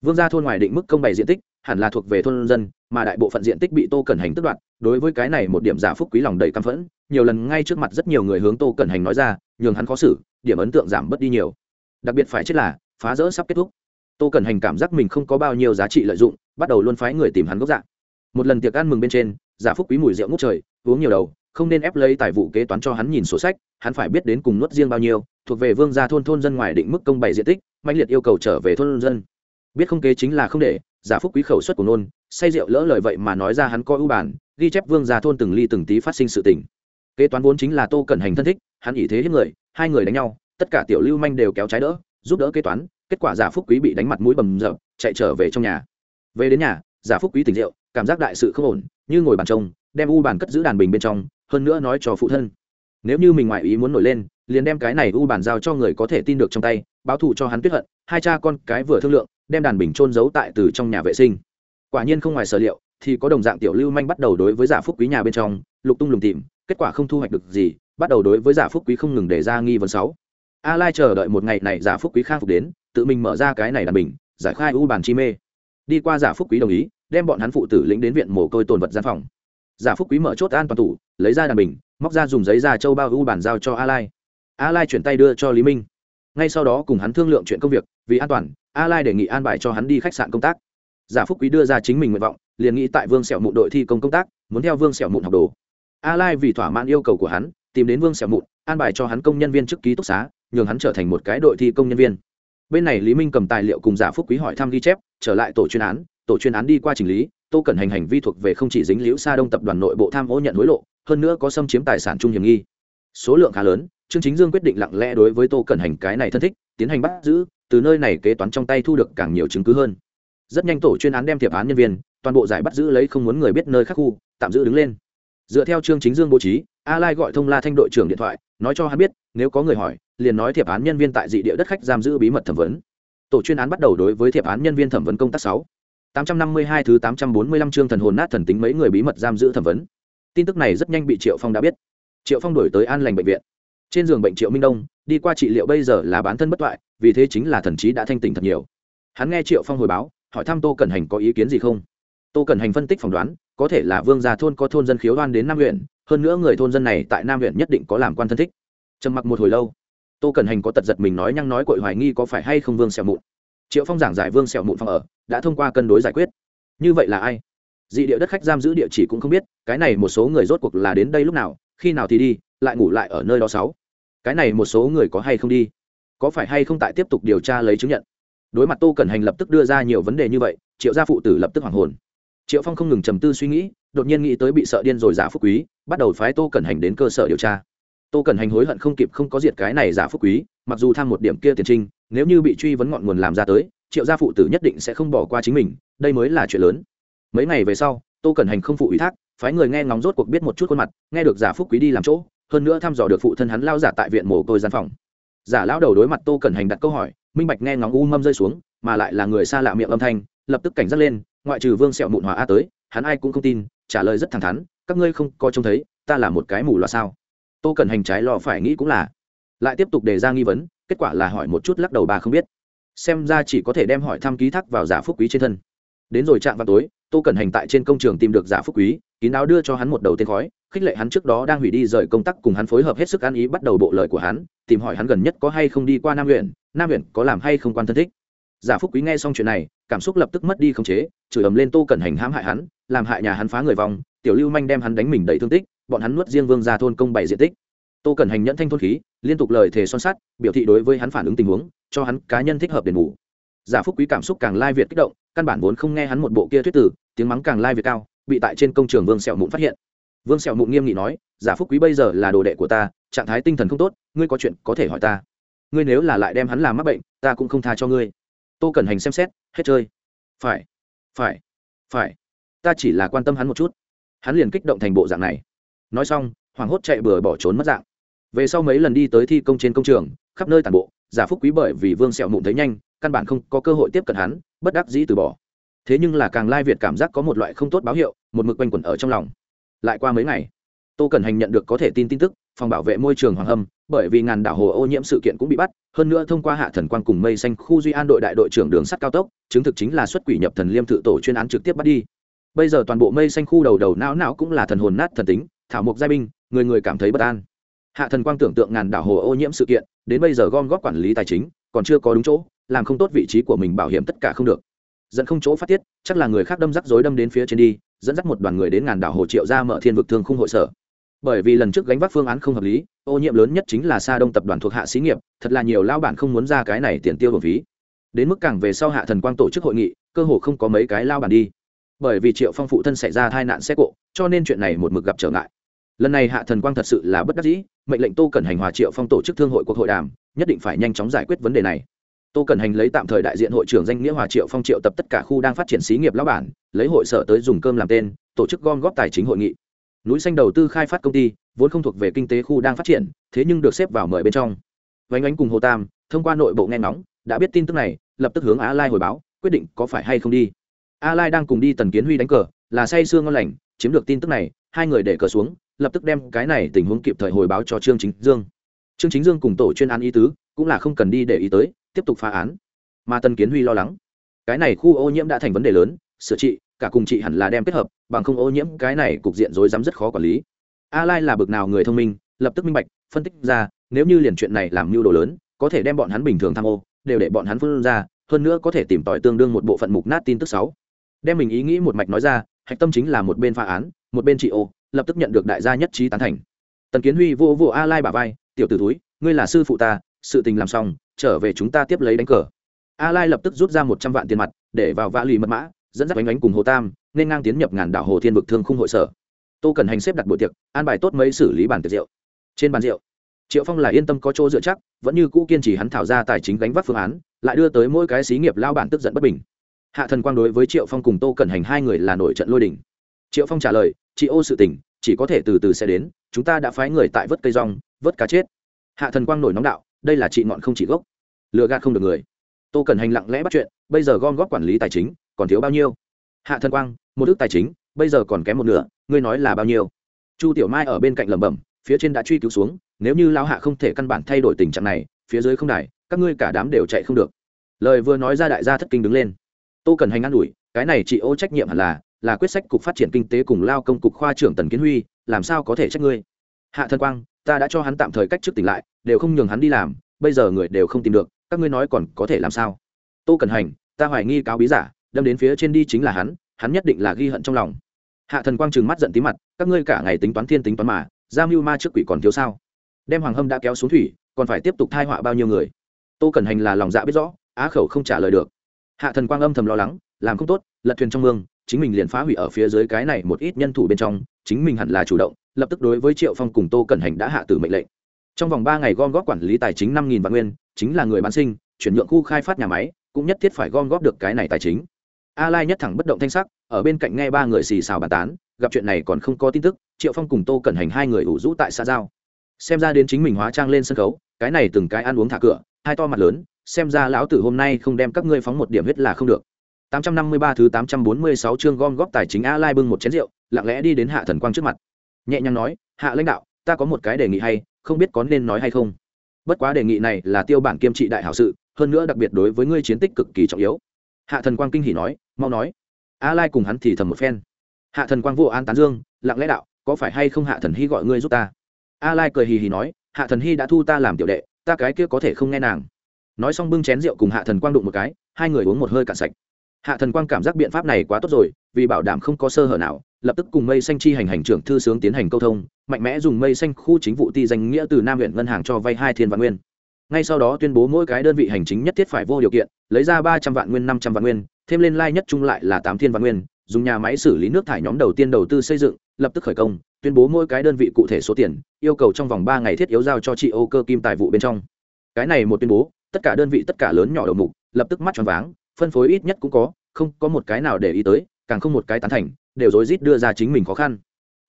Vương gia thôn ngoài định mức công bày diện tích, hẳn là thuộc về thôn dân, mà đại bộ phận diện tích bị tô cẩn hành tức đoạt, đối với cái này một điểm giả phúc quý lòng đầy căm phẫn. Nhiều lần ngay trước mặt rất nhiều người hướng tô cẩn hành nói ra, nhường hắn khó xử, điểm ấn tượng giảm bớt đi nhiều. Đặc biệt phải chết là, phá rỡ sắp kết thúc. Tô cẩn hành cảm giác mình không có bao nhiêu giá trị lợi dụng, bắt đầu luôn phái người tìm hắn gốc dạng một lần tiệc ăn mừng bên trên, giả phúc quý mùi rượu ngút trời, uống nhiều đầu, không nên ép lấy tài vụ kế toán cho hắn nhìn sổ sách, hắn phải biết đến cùng nuốt riêng bao nhiêu thuộc về vương gia thôn thôn dân ngoài định mức công bày diện tích mạnh liệt yêu cầu trở về thôn dân. Biết không kế chính là không để, giả phúc quý khẩu suất của nôn, say rượu lỡ lời vậy mà nói ra hắn coi ưu bản ghi chép vương gia thôn từng ly từng tí phát sinh sự tình. Kế toán vốn chính là tô cẩn hành thân thích, hắn ý thế hiếp người, hai người đánh nhau, tất cả tiểu lưu manh đều kéo trái đỡ, giúp đỡ kế toán, kết quả giả phúc quý bị đánh mặt mũi bầm rợp chạy trở về trong nhà. Về đến nhà, giả phúc quý tỉnh rượu, cảm giác đại sự không ổn, như ngồi bàn trông, đem u bàn cất giữ đàn bình bên trong, hơn nữa nói cho phụ thân. Nếu như mình ngoại ý muốn nổi lên liền đem cái này u bàn giao cho người có thể tin được trong tay, báo thù cho hắn tuyết hận, hai cha con cái vừa thương lượng, đem đàn bình trôn giấu tại từ trong nhà vệ sinh. Quả nhiên không ngoài sở liệu, thì có đồng dạng tiểu lưu manh bắt đầu đối với giả phúc quý nhà bên trong, lục tung lùng tìm, kết quả không thu hoạch được gì, bắt đầu đối với giả phúc quý không ngừng để ra nghi vấn sáu. A lai chờ đợi một ngày này giả phúc quý khang phục đến, tự mình mở ra cái này đàn bình, giải khai u bàn chi mê. Đi qua giả phúc quý đồng ý, đem bọn hắn phụ tử lĩnh đến viện mồ côi tồn vật gian phòng. Giả phúc quý mở chốt an toàn tủ, lấy ra đàn bình, móc ra dùng giấy da châu bao u bàn giao cho a lai a lai chuyển tay đưa cho lý minh. Ngay sau đó cùng hắn thương lượng chuyện công việc, vì an toàn, a lai đề nghị an bài cho hắn đi khách sạn công tác. Giả phúc quý đưa ra chính mình nguyện vọng, liền nghĩ tại vương sẹo mụn đội thi công công tác, muốn theo vương sẹo mụn học đồ. A lai vì thỏa mãn yêu cầu của hắn, tìm đến vương sẹo mụn, an bài cho hắn công nhân viên chức ký túc xá, nhường hắn trở thành một cái đội thi công nhân viên. Bên này lý minh cầm tài liệu cùng giả phúc quý hỏi thăm ghi chép, trở lại tổ chuyên án, tổ chuyên án đi qua chỉnh lý, tô cẩn hành hành vi thuộc về không chỉ dính liễu xa đông tập đoàn nội bộ tham ô nhận hối lộ, hơn nữa có xâm chiếm tài sản chung hiểm nghi. Số lượng khá lớn trương chính dương quyết định lặng lẽ đối với tô cẩn hành cái này thân thích, tiến hành bắt giữ, từ nơi này kế toán trong tay thu được càng nhiều chứng cứ hơn rất nhanh tổ chuyên án đem thiệp án nhân viên, toàn bộ giải bắt giữ lấy không muốn người biết nơi khác khu, tạm giữ đứng lên dựa theo trương chính dương bố trí, a lai gọi thông la thanh đội trưởng điện thoại, nói cho hắn biết, nếu có người hỏi, liền nói thiệp án nhân viên tại dị địa đất khách giam giữ bí mật thẩm vấn tổ chuyên án bắt đầu đối với thiệp án nhân viên thẩm vấn công tác sáu 852 thứ 845 chương thần hồn nát thần tính mấy người bí mật giam giữ thẩm vấn. Tin tức này rất nhanh bị Triệu Phong đã biết. Triệu Phong đổi tới An Lành bệnh viện. Trên giường bệnh Triệu Minh Đông, đi qua trị liệu bây giờ là bán thân bất toại, vì thế chính là thần trí đã thanh tỉnh thật nhiều. Hắn nghe Triệu Phong hồi báo, hỏi thăm Tô Cẩn Hành có ý kiến gì không. Tô Cẩn Hành phân tích phỏng đoán, có thể là Vương gia thôn có thôn dân khiếu đoan đến Nam huyện, hơn nữa người thôn dân này tại Nam huyện nhất định có làm quan thân thích. Trầm mặc một hồi lâu, Tô Cẩn Hành có tật giật mình nói nhăng nói cội hoài nghi có phải hay không Vương Sẹo Mụn. Triệu Phong giảng giải Vương Sẹo Mụn phòng ở, đã thông qua cân đối giải quyết như vậy là ai dị địa đất khách giam giữ địa chỉ cũng không biết cái này một số người rốt cuộc là đến đây lúc nào khi nào thì đi lại ngủ lại ở nơi đó sáu cái này một số người có hay không đi? Có phải hay không tại tiếp tục điều tra lấy chứng nhận? Đối mặt tô cẩn hành lập tức đưa ra nhiều vấn đề như vậy, triệu gia phụ tử lập tức hoảng hồn. Triệu phong không ngừng trầm tư suy nghĩ, đột nhiên nghĩ tới bị sợ điên rồi giả phúc quý, bắt đầu phái tô cẩn hành đến cơ sở điều tra. Tô cẩn hành hối hận không kịp không có diệt cái này giả phúc quý, mặc dù tham một điểm kia tiền trinh, nếu như bị truy vấn ngọn nguồn làm ra tới, triệu gia phụ tử nhất định sẽ không bỏ qua chính mình, đây mới là chuyện lớn. Mấy ngày về sau, tô cẩn hành không phụ ủy thác, phái người nghe ngóng rốt cuộc biết một chút khuôn mặt, nghe được giả phúc quý đi làm chỗ hơn nữa thăm dò được phụ thân hắn lao giả tại viện mồ côi gian phòng. Giả lão đầu đối mặt tô cẩn hành đặt câu hỏi, minh bạch nghe ngóng u mâm rơi xuống, mà lại là người xa lạ miệng âm thanh, lập tức cảnh giác lên, ngoại trừ vương sẹo mụn hòa a tới, hắn ai cũng không tin, trả lời rất thẳng thắn, các ngươi không có trông thấy, ta là một cái mù loà sao? Tô cẩn hành trái lo phải nghĩ cũng là. Lại tiếp tục đề ra nghi vấn, kết quả là hỏi một chút lắc đầu bà không biết. Xem ra chỉ có thể đem hỏi thăm ký thác vào giả phúc quý trên thân. Đến rồi chạm vào tối, tô cẩn hành tại trên công trường tìm được giả phúc quý kín đáo đưa cho hắn một đầu tên khói, khích lệ hắn trước đó đang hủy đi rời công tác cùng hắn phối hợp hết sức ăn ý bắt đầu bộ lời của hắn, tìm hỏi hắn gần nhất có hay không đi qua nam huyện nam huyện có làm hay không quan thân thích. Giả phúc quý nghe xong chuyện này, cảm xúc lập tức mất đi khống chế, chửi ầm lên tô cẩn hành hãm hại hắn, làm hại nhà hắn phá người vòng tiểu lưu manh đem hắn đánh mình đầy thương tích, bọn hắn nuốt riêng vương ra thôn công bảy diện tích. Tô cẩn hành nhẫn thanh thôn khí, liên tục lời thề son sắt, biểu thị đối với hắn phản ứng tình huống, cho hắn cá nhân thích hợp đền bù. Giả phúc quý cảm xúc càng lai việt kích động, căn bản vốn không nghe hắn một bộ kia thuyết tử, tiếng mắng càng lai việt cao bị tại trên công trường vương sẹo mụn phát hiện. Vương sẹo mụn nghiêm nghị nói, giả phúc quý bây giờ là đồ đệ của ta, trạng thái tinh thần không tốt, ngươi có chuyện có thể hỏi ta. Ngươi nếu là lại đem hắn làm mắc bệnh, ta cũng không tha cho ngươi. Tô cẩn hành xem xét, hết chơi. Phải phải phải. Ta chỉ là quan tâm hắn một chút. Hắn liền kích động thành bộ dạng này. Nói xong, hoảng hốt chạy bừa bỏ trốn mất dạng. Về sau mấy lần đi tới thi công trên công trường, khắp nơi tàn bộ, giả phúc quý bởi vì vương sẹo mụn thấy nhanh, căn bản không có cơ hội tiếp cận hắn, bất đắc dĩ từ bỏ. Thế nhưng là càng lai việt cảm giác có một loại không tốt báo hiệu một mực quanh quẩn ở trong lòng. Lại qua mấy ngày, tô cần hành nhận được có thể tin tin tức, phòng bảo vệ môi trường hoàng hâm, bởi vì ngàn đảo hồ ô nhiễm sự kiện cũng bị bắt, hơn nữa thông qua hạ thần quang cùng mây xanh khu duy an đội đại đội trưởng đường sắt cao tốc, chứng thực chính là xuất quỷ nhập thần liêm tự tổ chuyên án trực tiếp bắt đi. Bây giờ toàn bộ mây xanh khu đầu đầu não não cũng là thần hồn nát thần tính, thảo mộc giai binh, người người cảm thấy bất an. Hạ thần quang tưởng tượng ngàn đảo hồ ô nhiễm sự kiện, đến bây giờ gom góp quản lý tài chính, còn chưa có đúng chỗ, làm không tốt vị trí của mình bảo hiểm tất cả không được. Dẫn không chỗ phát tiết, chắc là người khác đâm rắc rối đâm đến phía trên đi dẫn dắt một đoàn người đến ngàn đảo hồ triệu ra mở thiên vực thương khung hội sở. Bởi vì lần trước gánh vác phương án không hợp lý, ô nhiễm lớn nhất chính là xa đông tập đoàn thuộc hạ xí nghiệp, thật là nhiều lao bản không muốn ra cái này tiền tiêu bổng phí. Đến mức càng về sau hạ thần quang tổ chức hội nghị, cơ hồ không có mấy cái lao bản đi. Bởi vì triệu phong phụ thân xảy ra tai nạn xe cộ, cho nên chuyện này một mực gặp trở ngại. Lần này hạ thần quang thật sự là bất đắc dĩ, mệnh lệnh tô cần hành hòa triệu phong tổ chức thương hội cuộc hội đàm, nhất định phải nhanh chóng giải quyết vấn đề này tô cần hành lấy tạm thời đại diện hội trưởng danh nghĩa hòa triệu phong triệu tập tất cả khu đang phát triển xí nghiệp lão bản, lấy hội sở tới dùng cơm làm tên, tổ chức gom góp tài chính hội nghị. Núi xanh đầu tư khai phát công ty, vốn không thuộc về kinh tế khu đang phát triển, thế nhưng được xếp vào mời bên trong. Vánh ánh cùng hồ tam, thông qua nội bộ nghe ngóng, đã biết tin tức này, lập tức hướng a lai hồi báo, quyết định có phải hay không đi. A lai đang cùng đi tần kiến huy đánh cờ, là say sương ngon lành, chiếm được tin tức này, hai người để cờ xuống, lập tức đem cái này tình huống kịp thời hồi báo cho trương chính dương. Trương chính dương cùng tổ chuyên án ý tứ, cũng là không cần đi để ý tới tiếp tục phá án. Mà tần kiến huy lo lắng, cái này khu ô nhiễm đã thành vấn đề lớn, sửa trị, cả cùng chị hẳn là đem kết hợp, bằng không ô nhiễm cái này cục diện rối rắm rất khó quản lý. A lai là bực nào người thông minh, lập tức minh bạch, phân tích ra, nếu như liền chuyện này làm mưu đồ lớn, có thể đem bọn hắn bình thường tham ô, đều để bọn hắn phân ra, hơn nữa có thể tìm tòi tương đương một bộ phận mục nát tin tức sáu. Đem mình ý nghĩ một mạch nói ra, hạch tâm chính là một bên phá án, một bên trị ô, lập tức nhận được đại gia nhất trí tán thành. Tần kiến huy vô vô a lai bà vai, tiểu tử túi ngươi là sư phụ ta, sự tình làm xong trở về chúng ta tiếp lấy đánh cờ. A lai lập tức rút ra một trăm vạn tiền mặt, để vào vã lì mật mã, dẫn dắt bánh bánh cùng hồ tam, nên ngang tiến nhập ngàn đảo hồ thiên vực thương khung hội sở. Tô cần hành xếp đặt buổi tiệc, an bài tốt mấy xử lý bàn tiệc rượu. Trên bàn rượu, triệu phong là yên tâm có chỗ dựa chắc, vẫn như cũ kiên trì hắn thảo ra tài chính gánh vác phương án, lại đưa tới mỗi cái xí nghiệp lao bản tức giận bất bình. Hạ thần quang đối với triệu phong cùng tô cẩn hành hai người là nổi trận lôi đình. Triệu phong trả lời, chị ô sự tình, chỉ có thể từ từ sẽ đến, chúng ta đã phái người tại vớt cây rong, vớt cá chết. Hạ thần quang nổi nóng đạo đây là chị ngọn không chỉ gốc. Lựa gạt không được người. Tô cần hành lặng lẽ bắt chuyện, bây giờ gom góp quản lý tài chính, còn thiếu bao nhiêu? Hạ Thân quang, một ước tài chính, bây giờ còn kém một nửa, ngươi nói là bao nhiêu? Chu tiểu mai ở bên cạnh lẩm bẩm, phía trên đã truy cứu xuống, nếu như lao hạ không thể căn bản thay đổi tình trạng này, phía dưới không đài, các ngươi cả đám đều chạy không được. Lời vừa nói ra đại gia thất kinh đứng lên. Tô cần hành ă ủi, cái này chị ô trách nhiệm hẳn là là quyết sách cục phát triển kinh tế cùng lao công cục khoa trưởng tần kiến huy, làm sao có thể trách ngươi? Hạ thân quang ta đã cho hắn tạm thời cách trước tỉnh lại, đều không nhường hắn đi làm, bây giờ người đều không tìm được, các ngươi nói còn có thể làm sao? Tô cần hành, ta hoài nghi cáo bí giả, đâm đến phía trên đi chính là hắn hắn nhất định là ghi hận trong lòng. Hạ thần quang trừng mắt giận tí mặt, các ngươi cả ngày tính toán thiên tính toán mà giao mưu ma trước quỷ còn thiếu sao? Đem hoàng hâm đã kéo xuống thủy, còn phải tiếp tục thai họa bao nhiêu người? Tô cẩn hành là lòng dạ biết rõ, á khẩu không trả lời được. Hạ thần quang âm thầm lo lắng, làm không tốt, lật thuyền trong mương, chính mình liền phá hủy ở phía dưới cái này một ít nhân thủ bên trong, chính mình hẳn là chủ động lập tức đối với triệu phong cùng tô cẩn hành đã hạ tử mệnh lệnh. Trong vòng ba ngày gom góp quản lý tài chính năm nghìn vạn nguyên chính là người bán sinh chuyển nhượng khu khai phát nhà máy cũng nhất thiết phải gom góp được cái này tài chính. A lai nhất thẳng bất động thanh sắc ở bên cạnh nghe ba người xì xào bàn tán gặp chuyện này còn không có tin tức triệu phong cùng tô cẩn hành hai người ủ rũ tại xã giao. Xem ra đến chính mình hóa trang lên sân khấu cái này từng cái ăn uống thả cửa hai to mặt lớn xem ra lão tử hôm nay không đem các ngươi phóng một điểm hết là không được. 853 thứ 846 chương gom góp tài chính A Lai bưng một chén rượu, lặng lẽ đi đến Hạ Thần Quang trước mặt. Nhẹ nhàng nói, "Hạ lãnh đạo, ta có một cái đề nghị hay, không biết có nên nói hay không." Bất quá đề nghị này là tiêu bản kiêm trị đại hảo sự, hơn nữa đặc biệt đối với ngươi chiến tích cực kỳ trọng yếu. Hạ Thần Quang kinh hỉ nói, "Mau nói." A Lai cùng hắn thì thầm một phen. Hạ Thần Quang vô an tán dương, lặng lẽ đạo, "Có phải hay không Hạ Thần Hy gọi ngươi giúp ta?" A Lai cười hì hì nói, "Hạ Thần Hy đã thu ta làm tiểu đệ, ta cái kia có thể không nghe nàng." nói xong bưng chén rượu cùng hạ thần quang đụng một cái hai người uống một hơi cạn sạch hạ thần quang cảm giác biện pháp này quá tốt rồi vì bảo đảm không có sơ hở nào lập tức cùng mây xanh chi hành hành trưởng thư sướng tiến hành câu thông, mạnh mẽ dùng mây xanh khu chính vụ ti danh nghĩa từ nam huyện ngân hàng cho vay hai thiên vạn nguyên. Ngay sau đó tuyên bố mỗi cái đơn vị hành chính nhất thiết phải vô điều kiện, lấy ra ba trăm vạn nguyên, năm trăm vạn nguyên, thêm lên lai nhất trung lại là tám thiên vạn nguyên, dùng nhà máy xử lý nước thải nhóm đầu tiên đầu tư xây dựng, lập tức khởi công, tuyên bố mỗi cái đơn vị cụ thể số tiền, yêu cầu trong vòng ba ngày thiết yếu giao cho chị ô cơ kim tài vụ bên trong. Cái này một tuyên bố, tất cả đơn vị, tất cả lớn nhỏ đầu mục, lập tức mắt tròn váng, phân phối ít nhất cũng có, không có một cái nào để ý tới, càng không một cái tán thành đều rối rít đưa ra chính mình khó khăn.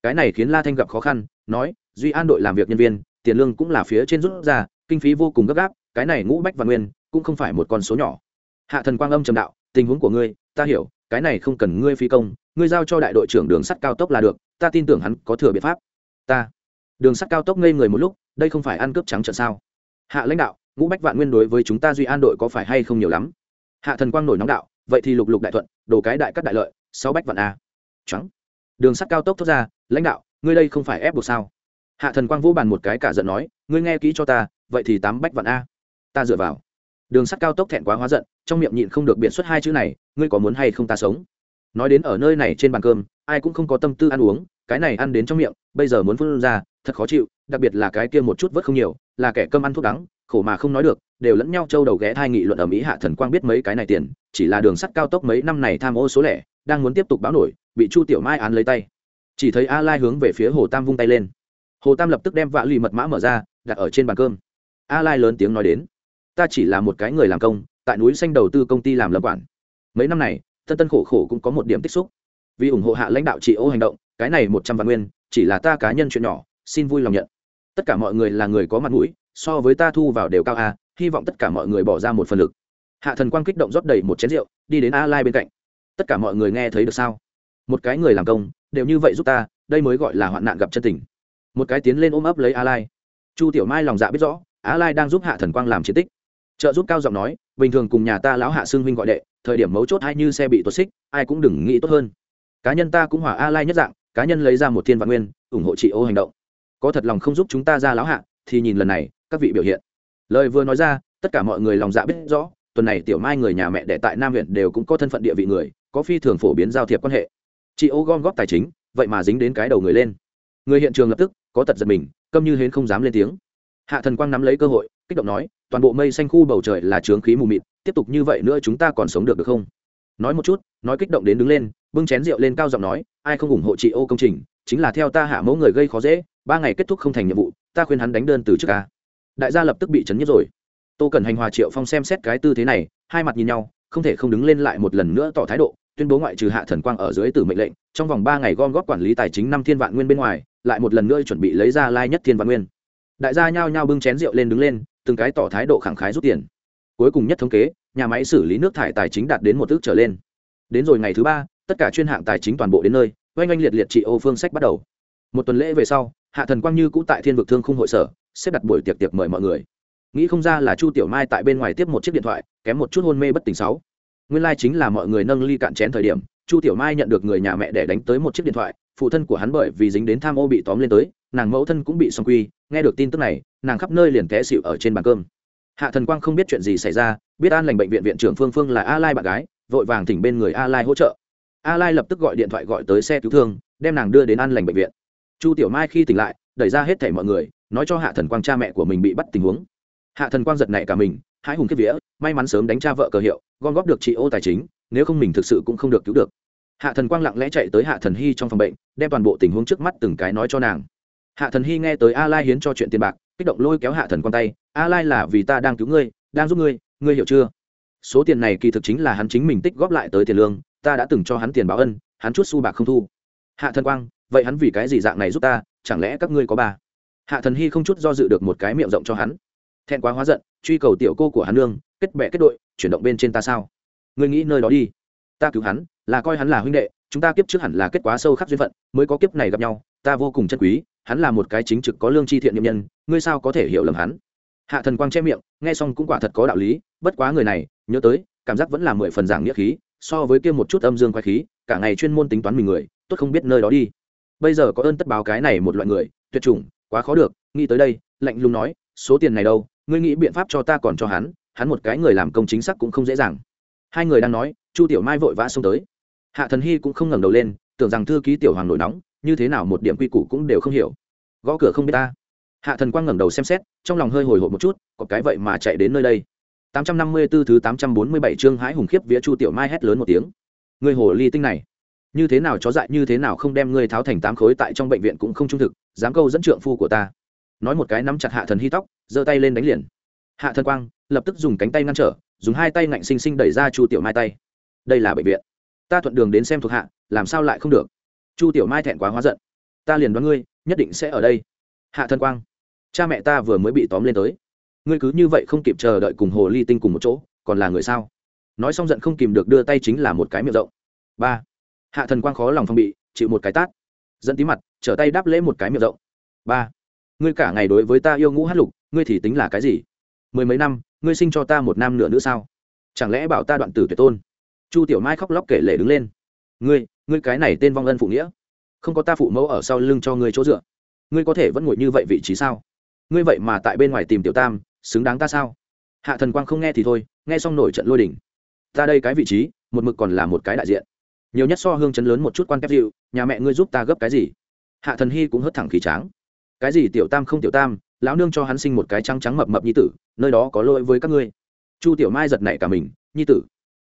Cái này khiến la thanh gặp khó khăn, nói, duy an đội làm việc nhân viên, tiền lương cũng là phía trên rút ra, kinh phí vô cùng gấp gáp, cái này ngũ bách và nguyên, cũng không phải một con số nhỏ. Hạ thần quang âm trầm đạo, tình huống của ngươi, ta hiểu, cái này không cần ngươi phi công, ngươi giao cho đại đội trưởng đường sắt cao tốc là được, ta tin tưởng hắn có thừa biện pháp. Ta. Đường sắt cao tốc ngây người một lúc, đây không phải ăn cướp trắng trợn sao? Hạ lãnh đạo, ngũ bách vạn nguyên đối với chúng ta duy an đội có phải hay không nhiều lắm? Hạ thần quang nổi nóng đạo, vậy thì lục lục đại thuận, đồ cái đại cắt đại lợi, sáu bách vạn a trắng. Đường sắt cao tốc thoát ra, lãnh đạo, ngươi đây không phải ép buộc sao? Hạ thần quang vô bàn một cái cả giận nói, ngươi nghe kỹ cho ta, vậy thì tám bách vạn a. Ta dựa vào. Đường sắt cao tốc thẹn quá hóa giận, trong miệng nhịn không được biện xuất hai chữ này, ngươi có muốn hay không ta sống? Nói đến ở nơi này trên bàn cơm, ai cũng không có tâm tư ăn uống, cái này ăn đến trong miệng, bây giờ muốn phân ra, thật khó chịu, đặc biệt là cái kia một chút vớt không nhiều, là kẻ cơm ăn thuốc đắng, khổ mà không nói được, đều lẫn nhau trâu đầu ghé thai nghị luận ở mỹ hạ thần quang biết mấy cái này tiền, chỉ là đường sắt cao tốc mấy năm này tham ô số lẻ đang muốn tiếp tục báo nổi, bị chu tiểu mai án lấy tay. Chỉ thấy a lai hướng về phía hồ tam vung tay lên. Hồ tam lập tức đem vạ lì mật mã mở ra, đặt ở trên bàn cơm. A lai lớn tiếng nói đến, ta chỉ là một cái người làm công, tại núi xanh đầu tư công ty làm lâm quản. Mấy năm này, tân tân khổ khổ cũng có một điểm tích xúc. Vì ủng hộ hạ lãnh đạo chị ô hành động, cái này một trăm vạn nguyên, chỉ là ta cá nhân chuyện nhỏ, xin vui lòng nhận. Tất cả mọi người là người có mặt mũi, so với ta thu vào đều cao a, hy vọng tất cả mọi người bỏ ra một phần lực. Hạ thần quang kích động rót đầy một chén rượu, đi đến a lai bên cạnh tất cả mọi người nghe thấy được sao? Một cái người làm công, đều như vậy giúp ta, đây mới gọi là hoạn nạn gặp chân tình. Một cái tiến lên ôm ấp lấy a lai. Chu tiểu mai lòng dạ biết rõ, a lai đang giúp hạ thần quang làm chiến tích. Trợ giúp cao giọng nói, bình thường cùng nhà ta lão hạ xương huynh gọi đệ, thời điểm mấu chốt hay như xe bị tuột xích, ai cũng đừng nghĩ tốt hơn. Cá nhân ta cũng hòa a lai nhất dạng, cá nhân lấy ra một thiên vạn nguyên, ủng hộ chị ô hành động. Có thật lòng không giúp chúng ta ra lão hạ, thì nhìn lần này, các vị biểu hiện. Lời vừa nói ra, tất cả mọi người lòng dạ biết rõ, tuần này tiểu mai người nhà mẹ đẻ tại nam huyện đều cũng có thân phận địa vị người có phi thường phổ biến giao thiệp quan hệ. Chị ô gom góp tài chính, vậy mà dính đến cái đầu người lên. Người hiện trường lập tức, có tật giật mình, câm như hến không dám lên tiếng. Hạ thần quang nắm lấy cơ hội, kích động nói, toàn bộ mây xanh khu bầu trời là trướng khí mù mịt, tiếp tục như vậy nữa chúng ta còn sống được được không? Nói một chút, nói kích động đến đứng lên, bưng chén rượu lên cao giọng nói, ai không ủng hộ chị ô công trình, chính là theo ta hạ mẫu người gây khó dễ, ba ngày kết thúc không thành nhiệm vụ, ta khuyên hắn đánh đơn từ trước ca đại gia lập tức bị chấn nhất rồi. Tô cần hành, hòa triệu phong xem xét cái tư thế này, hai mặt nhìn nhau, không thể không đứng lên lại một lần nữa tỏ thái độ tuyên bố ngoại trừ hạ thần quang ở dưới tử mệnh lệnh, trong vòng ba ngày gom góp quản lý tài chính năm thiên vạn nguyên bên ngoài, lại một lần nữa chuẩn bị lấy ra lai nhất thiên vạn nguyên. Đại gia nhao nhao bưng chén rượu lên đứng lên, từng cái tỏ thái độ khẳng khái rút tiền. Cuối cùng nhất thống kế, nhà máy xử lý nước thải tài chính đạt đến một ước trở lên. Đến rồi ngày thứ ba, tất cả chuyên hạng tài chính toàn bộ đến nơi, oanh oanh liệt liệt trị ô phương sách bắt đầu. Một tuần lễ về sau, hạ thần quang như cũ tại thiên vực thương khung hội sở, xếp đặt buổi tiệc tiệc mời mọi người. Nghĩ không ra là chu tiểu mai tại bên ngoài tiếp một chiếc điện thoại, kém một chút hôn mê bất tỉnh sáu nguyên lai、like、chính là mọi người nâng ly cạn chén thời điểm, chu tiểu mai nhận được người nhà mẹ để đánh tới một chiếc điện thoại, phụ thân của hắn bởi vì dính đến tham ô bị tóm lên tới, nàng mẫu thân cũng bị xong quy, nghe được tin tức này, nàng khắp nơi liền té xịu ở trên bàn cơm. Hạ thần quang không biết chuyện gì xảy ra, biết an lành bệnh viện viện trưởng phương phương là a lai bạn gái, vội vàng thỉnh bên người a lai hỗ trợ. A lai lập tức gọi điện thoại gọi tới xe cứu thương, đem nàng đưa đến an lành bệnh viện. Chu tiểu mai khi tỉnh lại, đẩy ra hết thảy mọi người, nói cho hạ thần quang cha mẹ của mình bị bắt tình huống. Hạ thần quang giật nảy cả mình hãi hùng kiếp vía, may mắn sớm đánh cha vợ cờ hiệu, gom góp được chị ô tài chính, nếu không mình thực sự cũng không được cứu được. Hạ thần quang lặng lẽ chạy tới hạ thần hy trong phòng bệnh, đem toàn bộ tình huống trước mắt từng cái nói cho nàng. Hạ thần hy nghe tới a lai hiến cho chuyện tiền bạc, kích động lôi kéo hạ thần quang tay, a lai là vì ta đang cứu ngươi, đang giúp ngươi ngươi hiểu chưa? Số tiền này kỳ thực chính là hắn chính mình tích góp lại tới tiền lương, ta đã từng cho hắn tiền báo ân, hắn chút xu bạc không thu. Hạ thần quang, vậy hắn vì cái gì dạng này giúp ta, chẳng lẽ các ngươi có bà? hạ thần hy không chút do dự được một cái miệng rộng cho hắn. Thẹn quá hóa giận truy cầu tiểu cô của hắn nương, kết bệ kết đội, chuyển động bên trên ta sao? Ngươi nghĩ nơi đó đi. Ta cứu hắn, là coi hắn là huynh đệ, chúng ta kiếp trước hẳn là kết quá sâu khắc duyên phận, mới có kiếp này gặp nhau, ta vô cùng chân quý, hắn là một cái chính trực có lương tri thiện nhiệm nhân, ngươi sao có thể hiểu lầm hắn? Hạ thần quang che miệng, nghe xong cũng quả thật có đạo lý, bất quá người này, nhớ tới, cảm giác vẫn là mười phần giảng nghĩa khí, so với kia một chút âm dương quay khí, cả ngày chuyên môn tính toán mình người, tốt không biết nơi đó đi. Bây giờ có ơn tất báo cái này một loại người, tuyệt chủng, quá khó được, nghĩ tới đây, lạnh lùng nói, số tiền này đâu ngươi nghĩ biện pháp cho ta còn cho hắn hắn một cái người làm công chính xác cũng không dễ dàng. Hai người đang nói, chu tiểu mai vội vã xông tới. Hạ thần hy cũng không ngẩng đầu lên, tưởng rằng thư ký tiểu hoàng nổi nóng, như thế nào một điểm quy củ cũng đều không hiểu. Gõ cửa không biết ta. Hạ thần quang ngẩng đầu xem xét, trong lòng hơi hồi hộp một chút, có cái vậy mà chạy đến nơi đây. 854 thứ 847 chương hái hùng khiếp vía chu tiểu mai hét lớn một tiếng. Người hồ ly tinh này, như thế nào chó dại, như thế nào không đem ngươi tháo thành tám khối tại trong bệnh viện cũng không trung thực, dám câu dẫn trượng phu của ta. Nói một cái nắm chặt hạ thần hy tóc giơ tay lên đánh liền. Hạ thần quang lập tức dùng cánh tay ngăn trở, dùng hai tay ngạnh xinh xinh đẩy ra chu tiểu mai tay. Đây là bệnh viện. Ta thuận đường đến xem thuộc hạ, làm sao lại không được? Chu tiểu mai thẹn quá hóa giận. Ta liền đoán ngươi, nhất định sẽ ở đây. Hạ thần quang, cha mẹ ta vừa mới bị tóm lên tới. Ngươi cứ như vậy không kịp chờ đợi cùng hồ ly tinh cùng một chỗ, còn là người sao? Nói xong giận không kìm được đưa tay chính là một cái miệng rộng. Ba. Hạ thần quang khó lòng phong bị, chịu một cái tát. Dẫn tí mặt, trở tay đáp lễ một cái miệng rộng. Ba. Ngươi cả ngày đối với ta yêu ngũ hát lục ngươi thì tính là cái gì? Mười mấy năm, ngươi sinh cho ta một năm nửa nữa sao? Chẳng lẽ bảo ta đoạn tử tuyệt tôn? Chu tiểu mai khóc lóc kể lể đứng lên. Ngươi ngươi cái này tên vong ân phụ nghĩa. Không có ta phụ mẫu ở sau lưng cho ngươi chỗ dựa. Ngươi có thể vẫn ngồi như vậy vị trí sao? Ngươi vậy mà tại bên ngoài tìm tiểu tam, xứng đáng ta sao? Hạ thần quang không nghe thì thôi, nghe xong nổi trận lôi đỉnh ta đây cái vị trí, một mực còn là một cái đại diện. Nhiều nhất so hương chấn lớn một chút quan kép dịu, nhà mẹ ngươi giúp ta gấp cái gì? Hạ thần hy cũng hất thẳng khí tráng. Cái gì tiểu tam không tiểu tam lão nương cho hắn sinh một cái trắng trắng mập mập nhi tử, nơi đó có lỗi với các ngươi. Chu tiểu mai giật nảy cả mình, nhi tử,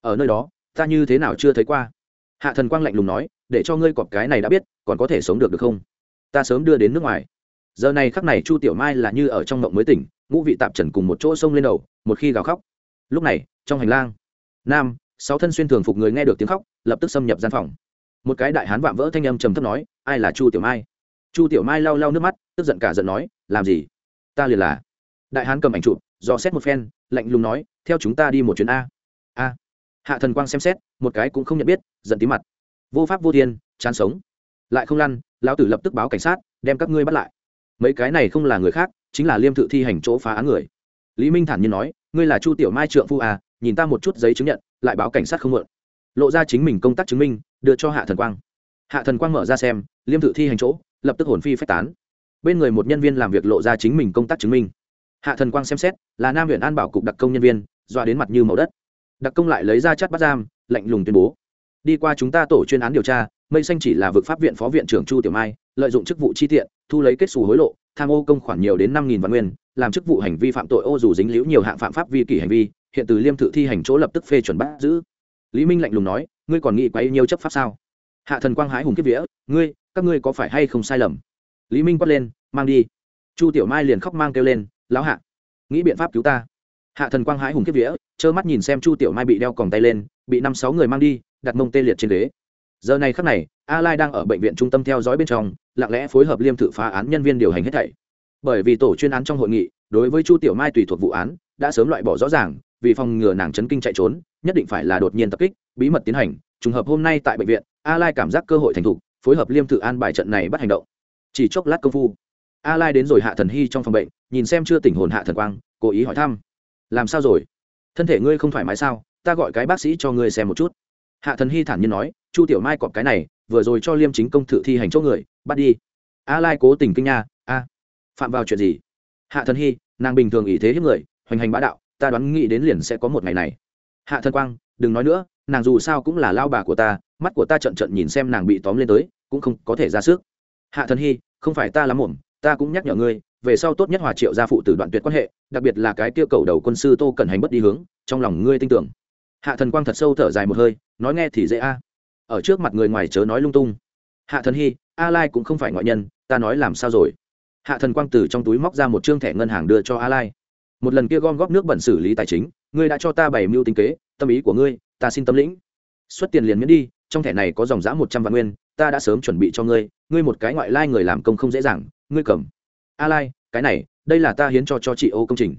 ở nơi đó, ta như thế nào chưa thấy qua? Hạ thần quang lạnh lùng nói, để cho ngươi cọp cái này đã biết, còn có thể sống được được không? Ta sớm đưa đến nước ngoài. Giờ này khắc này chu tiểu mai là như ở trong mộng mới tỉnh, ngũ vị tạp trần cùng một chỗ sông lên đầu, một khi gào khóc. Lúc này, trong hành lang, nam, sáu thân xuyên thường phục người nghe được tiếng khóc, lập tức xâm nhập gian phòng. Một cái đại hán vạm vỡ thanh âm trầm thấp nói, ai là chu tiểu mai? Chu tiểu mai lau lau nước mắt, tức giận cả giận nói, làm gì? Ta liền là. Đại hán cầm ảnh chụp, dò xét một phen, lạnh lùng nói, theo chúng ta đi một chuyến a. A. Hạ thần quang xem xét, một cái cũng không nhận biết, giận tí mặt. Vô pháp vô thiên, chán sống. Lại không lăn, lão tử lập tức báo cảnh sát, đem các ngươi bắt lại. Mấy cái này không là người khác, chính là liêm thự thi hành chỗ phá án người. Lý minh thản nhiên nói, ngươi là chu tiểu mai trượng phu à nhìn ta một chút giấy chứng nhận, lại báo cảnh sát không mượn. Lộ ra chính mình công tác chứng minh, đưa cho hạ thần quang. Hạ thần quang mở ra xem, liêm thự thi hành chỗ, lập tức hồn phi phách tán bên người một nhân viên làm việc lộ ra chính mình công tác chứng minh. Hạ thần quang xem xét, là nam huyện an bảo cục đặc công nhân viên, dọa đến mặt như màu đất. Đặc công lại lấy ra chắt bắt giam, lạnh lùng tuyên bố. Đi qua chúng ta tổ chuyên án điều tra, mây xanh chỉ là vực pháp viện phó viện trưởng chu tiểu mai, lợi dụng chức vụ chi tiện, thu lấy kết xù hối lộ, tham ô công khoản nhiều đến năm nghìn vạn nguyên, làm chức vụ hành vi phạm tội ô dù dính liễu nhiều hạng phạm pháp vi kỷ hành vi, hiện từ liêm thự thi hành chỗ lập tức phê chuẩn bắt giữ. Lý minh lạnh lùng nói, ngươi còn nghĩ quấy nhiều chấp pháp sao? Hạ thần quang hái hùng kiếp vía, ngươi, các ngươi có phải hay không sai lầm? Lý minh quát lên, mang đi. Chu tiểu mai liền khóc mang kêu lên, lão hạ, nghĩ biện pháp cứu ta. Hạ thần quang hái hùng kiếp vía, trơ mắt nhìn xem chu tiểu mai bị đeo còng tay lên, bị năm sáu người mang đi, đặt mông tê liệt trên ghế. Giờ này khắc này, a lai đang ở bệnh viện trung tâm theo dõi bên trong, lặng lẽ phối hợp liêm thự phá án nhân viên điều hành hết thảy. Bởi vì tổ chuyên án trong hội nghị, đối với chu tiểu mai tùy thuộc vụ án, đã sớm loại bỏ rõ ràng, vì phòng ngừa nàng chấn kinh chạy trốn, nhất định phải là đột nhiên tập kích, bí mật tiến hành, trùng hợp hôm nay tại bệnh viện, a lai cảm giác cơ hội thành thục, phối hợp liêm thự an bài trận này bắt hành động chỉ chốc lát công phu. A lai đến rồi hạ thần hy trong phòng bệnh, nhìn xem chưa tỉnh hồn hạ thần quang, cố ý hỏi thăm. Làm sao rồi? Thân thể ngươi không thoải mái sao? Ta gọi cái bác sĩ cho ngươi xem một chút. Hạ thần hy thản nhiên nói, chu tiểu mai cọp cái này, vừa rồi cho liêm chính công thử thi hành chỗ người, bắt đi. A lai cố tình kinh nha, a, phạm vào chuyện gì? Hạ thần hy, nàng bình thường ý thế hiếp người, hoành hành bá đạo, ta đoán nghĩ đến liền sẽ có một ngày này. Hạ thần quang, đừng nói nữa, nàng dù sao cũng là lao bà của ta, mắt của ta trận trận nhìn xem nàng bị tóm lên tới, cũng không có thể ra sức hạ thần hy, không phải ta lắm muộn, ta cũng nhắc nhở ngươi, về sau tốt nhất hòa triệu gia phụ tử đoạn tuyệt quan hệ, đặc biệt là cái tiêu cầu đầu quân sư tô cần hành bất đi hướng, trong lòng ngươi tin tưởng. Hạ thần quang thật sâu thở dài một hơi, nói nghe thì dễ a. Ở trước mặt người ngoài chớ nói lung tung. Hạ thần hy a lai cũng không phải ngoại nhân, ta nói làm sao rồi? Hạ thần quang từ trong túi móc ra một chương thẻ ngân hàng đưa cho a lai một lần kia gom góp nước bẩn xử lý tài chính, ngươi đã cho ta bảy mưu tính kế, tâm ý của ngươi, ta xin tâm lĩnh. Xuất tiền liền miễn đi, trong thẻ này có dòng giã một trăm vạn nguyên, ta đã sớm chuẩn bị cho ngươi ngươi một cái ngoại lai người làm công không dễ dàng, ngươi cầm. A lai, cái này, đây là ta hiến cho cho chị ô công trình.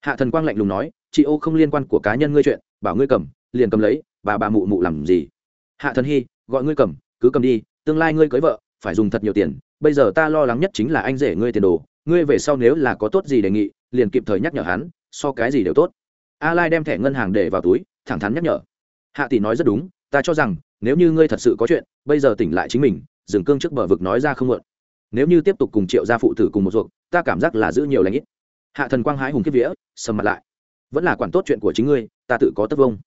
Hạ thần quang lạnh lùng nói, chị ô không liên quan của cá nhân ngươi chuyện, bảo ngươi cầm, liền cầm lấy, bà bà mụ mụ làm gì? Hạ thần hy gọi ngươi cầm, cứ cầm đi, tương lai ngươi cưới vợ, phải dùng thật nhiều tiền, bây giờ ta lo lắng nhất chính là anh rể ngươi tiền đồ, ngươi về sau nếu là có tốt gì đề nghị, liền kịp thời nhắc nhở hắn, so cái gì đều tốt. A lai đem thẻ ngân hàng để vào túi, thẳng thắn nhắc nhở. Hạ tỷ nói rất đúng, ta cho rằng, nếu như ngươi thật sự có chuyện, bây giờ tỉnh lại chính mình dừng cương trước bờ vực nói ra không mượn nếu như tiếp tục cùng triệu gia phụ tử cùng một ruộng, ta cảm giác là giữ nhiều lãnh ít. Hạ thần quang hái hùng kiếp vía sầm mặt lại. Vẫn là quản tốt chuyện của chính ngươi ta tự có tất vông.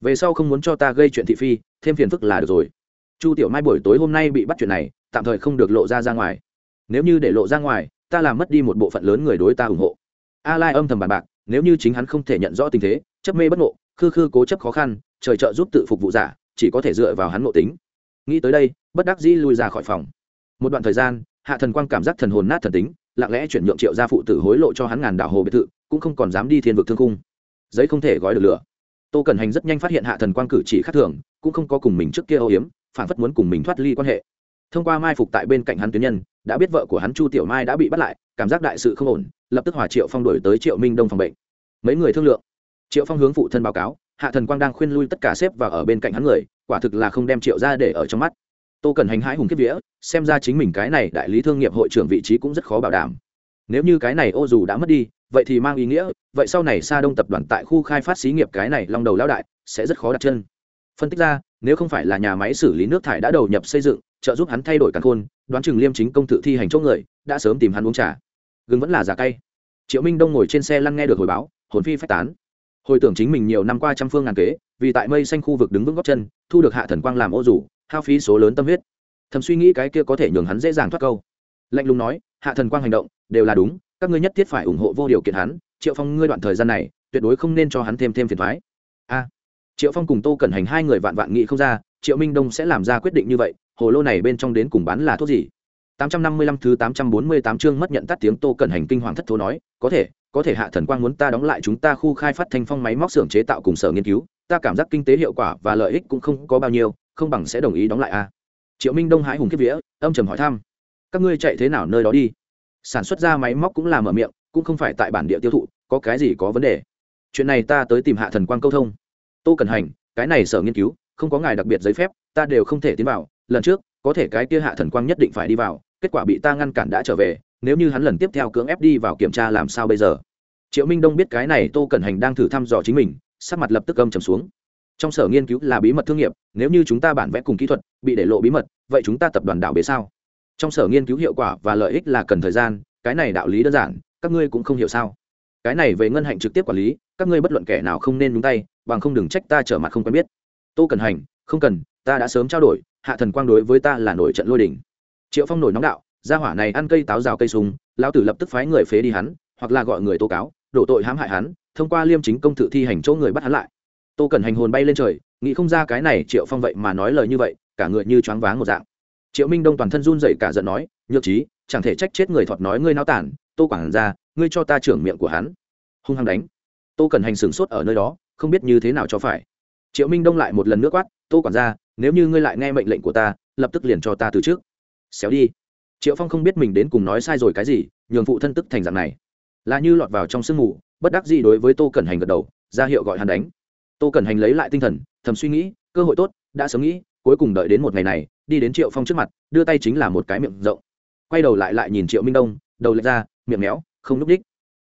Về sau không muốn cho ta gây chuyện thị phi thêm phiền phức là được rồi. Chu tiểu mai buổi tối hôm nay bị bắt chuyện này tạm thời không được lộ ra ra ngoài. Nếu như để lộ ra ngoài ta làm mất đi một bộ phận lớn người đối ta ủng hộ. A lai âm thầm bàn bạc nếu như chính hắn không thể nhận rõ tình thế chấp mê bất ngộ khư khư cố chấp khó khăn trời trợ giúp tự phục vụ giả chỉ có thể dựa vào hắn ngộ tính nghĩ tới đây, bất đắc dĩ lui ra khỏi phòng. Một đoạn thời gian, hạ thần quang cảm giác thần hồn nát thần tính, lặng lẽ chuyển nhượng triệu gia phụ tử hối lộ cho hắn ngàn đảo hồ biệt thự, cũng không còn dám đi thiên vực thương cung. Giấy không thể gói được lửa. Tô cẩn hành rất nhanh phát hiện hạ thần quang cử chỉ khác thường, cũng không có cùng mình trước kia âu hiếm, phản phất muốn cùng mình thoát ly quan hệ. Thông qua mai phục tại bên cạnh hắn tuyến nhân, đã biết vợ của hắn chu tiểu mai đã bị bắt lại, cảm giác đại sự không ổn, lập tức hòa triệu phong đổi tới triệu minh đông phòng bệnh. Mấy người thương lượng. Triệu phong hướng phụ thân báo cáo hạ thần quang đang khuyên lui tất cả xếp và ở bên cạnh hắn người, quả thực là không đem triệu ra để ở trong mắt. Tô cần hành hãi hùng kiếp vía, xem ra chính mình cái này đại lý thương nghiệp hội trưởng vị trí cũng rất khó bảo đảm. Nếu như cái này ô dù đã mất đi, vậy thì mang ý nghĩa, vậy sau này sa đông tập đoàn tại khu khai phát xí nghiệp cái này long đầu lao đại, sẽ rất khó đặt chân. Phân tích ra, nếu không phải là nhà máy xử lý nước thải đã đầu nhập xây dựng, trợ giúp hắn thay đổi căn khôn, đoán chừng liêm chính công tự thi hành chỗ người, đã sớm tìm hắn uống trà. Gừng vẫn là giả cay. Triệu minh đông ngồi trên xe lăn nghe được hồi báo, hồn phi phách tán hồi tưởng chính mình nhiều năm qua trăm phương ngàn kế vì tại mây xanh khu vực đứng vững góc chân thu được hạ thần quang làm ô rủ hao phí số lớn tâm huyết. Thầm suy nghĩ cái kia có thể nhường hắn dễ dàng thoát câu. Lạnh lùng nói hạ thần quang hành động đều là đúng các ngươi nhất thiết phải ủng hộ vô điều kiện hắn triệu phong ngươi đoạn thời gian này tuyệt đối không nên cho hắn thêm thêm phiền thoái a. Triệu phong cùng tô cẩn hành hai người vạn vạn nghị không ra triệu minh đông sẽ làm ra quyết định như vậy hồ lô này bên trong đến cùng bán là thuốc gì? 855 thứ 848 chương mất nhận tắt tiếng Tô Cẩn Hành kinh hoàng thất thố nói, có thể, có thể hạ thần quang muốn ta đóng lại chúng ta khu khai phát thanh phong máy móc xưởng chế tạo cùng sở nghiên cứu, ta cảm giác kinh tế hiệu quả và lợi ích cũng không có bao nhiêu, không bằng sẽ đồng ý đóng lại a. À. Triệu Minh Đông hái hùng kiếp vía, âm trầm hỏi thăm, các ngươi chạy thế nào nơi đó đi? Sản xuất ra máy móc cũng là mở miệng, cũng không phải tại bản địa tiêu thụ, có cái gì có vấn đề? Chuyện này ta tới tìm hạ thần quang câu thông. Tô cần Hành, cái này sở nghiên cứu, không có ngài đặc biệt giấy phép, ta đều không thể tiến vào, lần trước, có thể cái kia hạ thần quang nhất định phải đi vào kết quả bị ta ngăn cản đã trở về nếu như hắn lần tiếp theo cưỡng ép đi vào kiểm tra làm sao bây giờ? Triệu minh đông biết cái này tô cẩn hành đang thử thăm dò chính mình, sắc mặt lập tức âm trầm xuống. Trong sở nghiên cứu là bí mật thương nghiệp, nếu như chúng ta bản vẽ cùng kỹ thuật bị để lộ bí mật, vậy chúng ta tập đoàn đảo bế sao? Trong sở nghiên cứu hiệu quả và lợi ích là cần thời gian, cái này đạo lý đơn giản, các ngươi cũng không hiểu sao? Cái này về ngân hạnh trực tiếp quản lý, các ngươi bất luận kẻ nào không nên nhúng tay, bằng không đừng trách ta trở mặt không quen biết. Tô cần hành, không cần, ta đã sớm trao đổi, hạ thần quang đối với ta là nổi trận lôi đỉnh triệu phong nổi nóng đạo gia hỏa này ăn cây táo rào cây súng, lão tử lập tức phái người phế đi hắn, hoặc là gọi người tố cáo, đổ tội hãm hại hắn, thông qua liêm chính công tự thi hành chỗ người bắt hắn lại. Tô cần hành hồn bay lên trời, nghĩ không ra cái này triệu phong vậy mà nói lời như vậy, cả người như choáng váng một dạng. Triệu minh đông toàn thân run dậy cả giận nói, nhược trí, chẳng thể trách chết người thọt nói ngươi náo tản, tô quản ra ngươi cho ta trưởng miệng của hắn. Hung hăng đánh. Tô cần hành sửng sốt ở nơi đó, không biết như thế nào cho phải. Triệu minh đông lại một lần nước quát, tô quản ra nếu như ngươi lại nghe mệnh lệnh của ta, lập tức liền cho ta từ trước. Xéo đi triệu phong không biết mình đến cùng nói sai rồi cái gì, nhường phụ thân tức thành dạng này. là như lọt vào trong sương mù, bất đắc gì đối với tô cẩn hành gật đầu, ra hiệu gọi hắn đánh. Tô cẩn hành lấy lại tinh thần, thầm suy nghĩ, cơ hội tốt, đã sớm nghĩ, cuối cùng đợi đến một ngày này, đi đến triệu phong trước mặt, đưa tay chính là một cái miệng rộng. Quay đầu lại lại nhìn triệu minh đông, đầu lệch ra, miệng méo, không núp đích.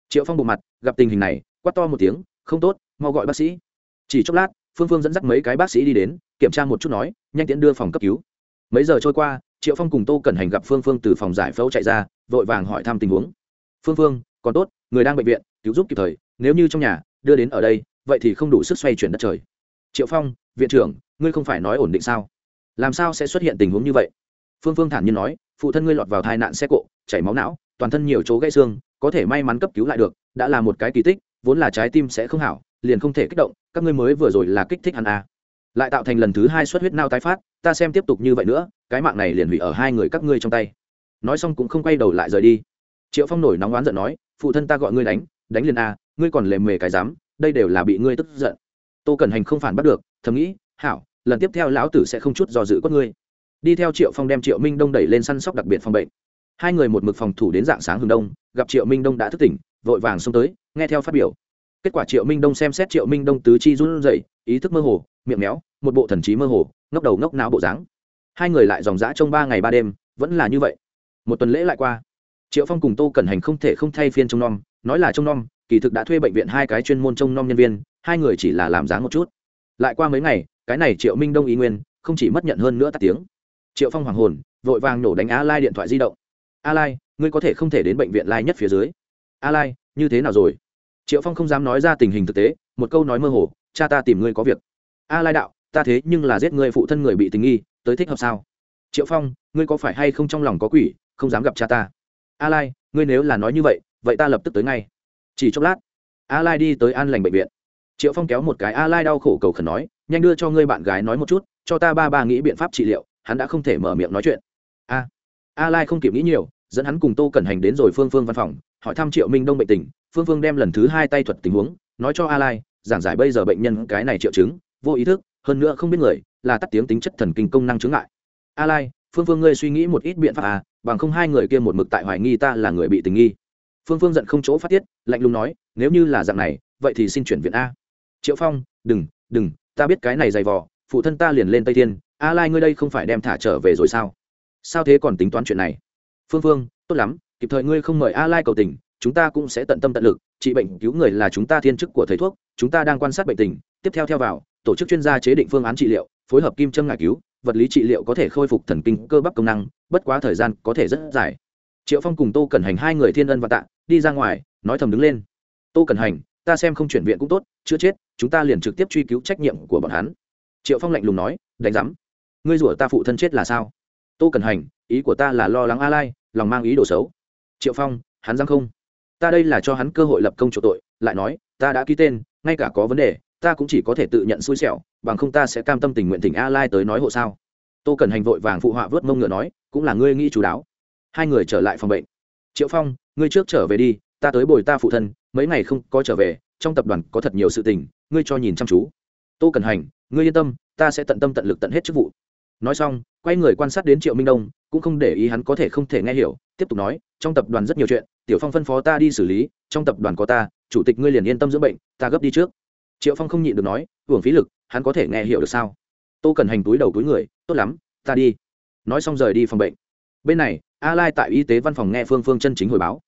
Triệu phong bộ mặt, gặp tình hình này, quát to một tiếng, không tốt, mau gọi bác sĩ. Chỉ chốc lát, phương phương dẫn dắt mấy cái bác sĩ đi đến, kiểm tra một chút nói, nhanh tiễn đưa phòng cấp cứu. Mấy giờ trôi qua triệu phong cùng tô cẩn hành gặp phương phương từ phòng giải phẫu chạy ra, vội vàng hỏi thăm tình huống. Phương phương, còn tốt, người đang bệnh viện, cứu giúp kịp thời, nếu như trong nhà đưa đến ở đây, vậy thì không đủ sức xoay chuyển đất trời. Triệu phong, viện trưởng, ngươi không phải nói ổn định sao? Làm sao sẽ xuất hiện tình huống như vậy? Phương phương thản nhiên nói, phụ thân ngươi lọt vào tai nạn xe cộ, chảy máu não, toàn thân nhiều chỗ gãy xương, có thể may mắn cấp cứu lại được, đã là một cái kỳ tích, vốn là trái tim sẽ không hảo, liền không thể kích động, các ngươi mới vừa rồi là kích thích hắn à lại tạo thành lần thứ hai xuất huyết nao tái phát, ta xem tiếp tục như vậy nữa, cái mạng này liền hủy ở hai người các ngươi trong tay. Nói xong cũng không quay đầu lại rời đi. Triệu phong nổi nóng oán giận nói, phụ thân ta gọi ngươi đánh đánh liền a, ngươi còn lề mề cái dám, đây đều là bị ngươi tức giận. Tô cẩn hành không phản bắt được, thầm nghĩ, hảo, lần tiếp theo lão tử sẽ không chút do dự quất ngươi. Đi theo triệu phong đem triệu minh đông đẩy lên săn sóc đặc biệt phòng bệnh. Hai người một mực phòng thủ đến dạng sáng hướng đông, gặp triệu minh đông đã thức tỉnh, vội vàng xông tới, nghe theo phát biểu. Kết quả triệu minh đông xem xét triệu minh đông tứ chi run rẩy, ý thức mơ hồ miệng méo, một bộ thần trí mơ hồ, ngốc đầu ngốc não bộ dáng. Hai người lại dòng dã trong ba ngày ba đêm, vẫn là như vậy. Một tuần lễ lại qua. Triệu phong cùng tô cẩn hành không thể không thay phiên trông nom, nói là trông nom, kỳ thực đã thuê bệnh viện hai cái chuyên môn trông nom nhân viên, hai người chỉ là làm dáng một chút. Lại qua mấy ngày, cái này triệu minh đông ý nguyên, không chỉ mất nhận hơn nữa tắt tiếng. Triệu phong hoàng hồn, vội vàng nổ đánh a lai điện thoại di động. A lai, ngươi có thể không thể đến bệnh viện lai nhất phía dưới. A lai, như thế nào rồi? Triệu phong không dám nói ra tình hình thực tế, một câu nói mơ hồ, cha ta tìm ngươi có việc a lai đạo, ta thế nhưng là giết người phụ thân người bị tình nghi, tới thích hợp sao? Triệu phong, ngươi có phải hay không trong lòng có quỷ, không dám gặp cha ta? A lai, ngươi nếu là nói như vậy vậy ta lập tức tới ngay. Chỉ chốc lát, a lai đi tới an lành bệnh viện. Triệu phong kéo một cái a lai đau khổ cầu khẩn nói, nhanh đưa cho ngươi bạn gái nói một chút, cho ta ba ba nghĩ biện pháp trị liệu, hắn đã không thể mở miệng nói chuyện. A a lai không kịp nghĩ nhiều, dẫn hắn cùng tô cẩn hành đến rồi phương phương văn phòng, hỏi thăm triệu minh đông bệnh tình. Phương phương đem lần thứ hai tay thuật tình huống, nói cho a lai, giảng giải bây giờ bệnh nhân cái này triệu chứng vô ý thức, hơn nữa không biết người, là tắt tiếng tính chất thần kinh công năng chứng ngại. a lai phương phương ngươi suy nghĩ một ít biện pháp à bằng không hai người kia một mực tại hoài nghi ta là người bị tình nghi. Phương phương giận không chỗ phát tiết, lạnh lùng nói, nếu như là dạng này, vậy thì xin chuyển viện a. Triệu phong, đừng đừng, ta biết cái này dày vò, phụ thân ta liền lên tây thiên a lai ngươi đây không phải đem thả trở về rồi sao? Sao thế còn tính toán chuyện này? Phương phương, tốt lắm, kịp thời ngươi không mời a lai cầu tình, chúng ta cũng sẽ tận tâm tận lực, trị bệnh cứu người là chúng ta thiên chức của thầy thuốc, chúng ta đang quan sát bệnh tình, tiếp theo theo vào tổ chức chuyên gia chế định phương án trị liệu, phối hợp kim châm ngải cứu, vật lý trị liệu có thể khôi phục thần kinh cơ bắp công năng, bất quá thời gian có thể rất dài. Triệu phong cùng tô cẩn hành hai người thiên ân và tạ, đi ra ngoài, nói thầm đứng lên. Tô cẩn hành, ta xem không chuyển viện cũng tốt, chưa chết, chúng ta liền trực tiếp truy cứu trách nhiệm của bọn hắn. Triệu phong lạnh lùng nói, đánh giám. Ngươi rủa ta phụ thân chết là sao? Tô cẩn hành, ý của ta là lo lắng a lai, lòng mang ý đồ xấu. Triệu phong, hắn dám không? Ta đây là cho hắn cơ hội lập công chỗ tội, lại nói, ta đã ký tên, ngay cả có vấn đề ta cũng chỉ có thể tự nhận xui xẻo, bằng không ta sẽ cam tâm tình nguyện tỉnh a lai tới nói hộ sao. Tô cần hành vội vàng phụ họa vớt mông ngựa nói, cũng là ngươi nghĩ chú đáo. Hai người trở lại phòng bệnh. Triệu phong, ngươi trước trở về đi, ta tới bồi ta phụ thân, mấy ngày không có trở về, trong tập đoàn có thật nhiều sự tình, ngươi cho nhìn chăm chú. Tô cần hành, ngươi yên tâm, ta sẽ tận tâm tận lực tận hết chức vụ. Nói xong, quay người quan sát đến triệu minh đông, cũng không để ý hắn có thể không thể nghe hiểu, tiếp tục nói, trong tập đoàn rất nhiều chuyện, tiểu phong phân phó ta đi xử lý, trong tập đoàn có ta, chủ tịch ngươi liền yên tâm dưỡng bệnh, ta gấp đi trước triệu phong không nhịn được nói hưởng phí lực hắn có thể nghe hiểu được sao tô cần hành túi đầu túi người tốt lắm ta đi nói xong rời đi phòng bệnh bên này a lai tại y tế văn phòng nghe phương phương chân chính hồi báo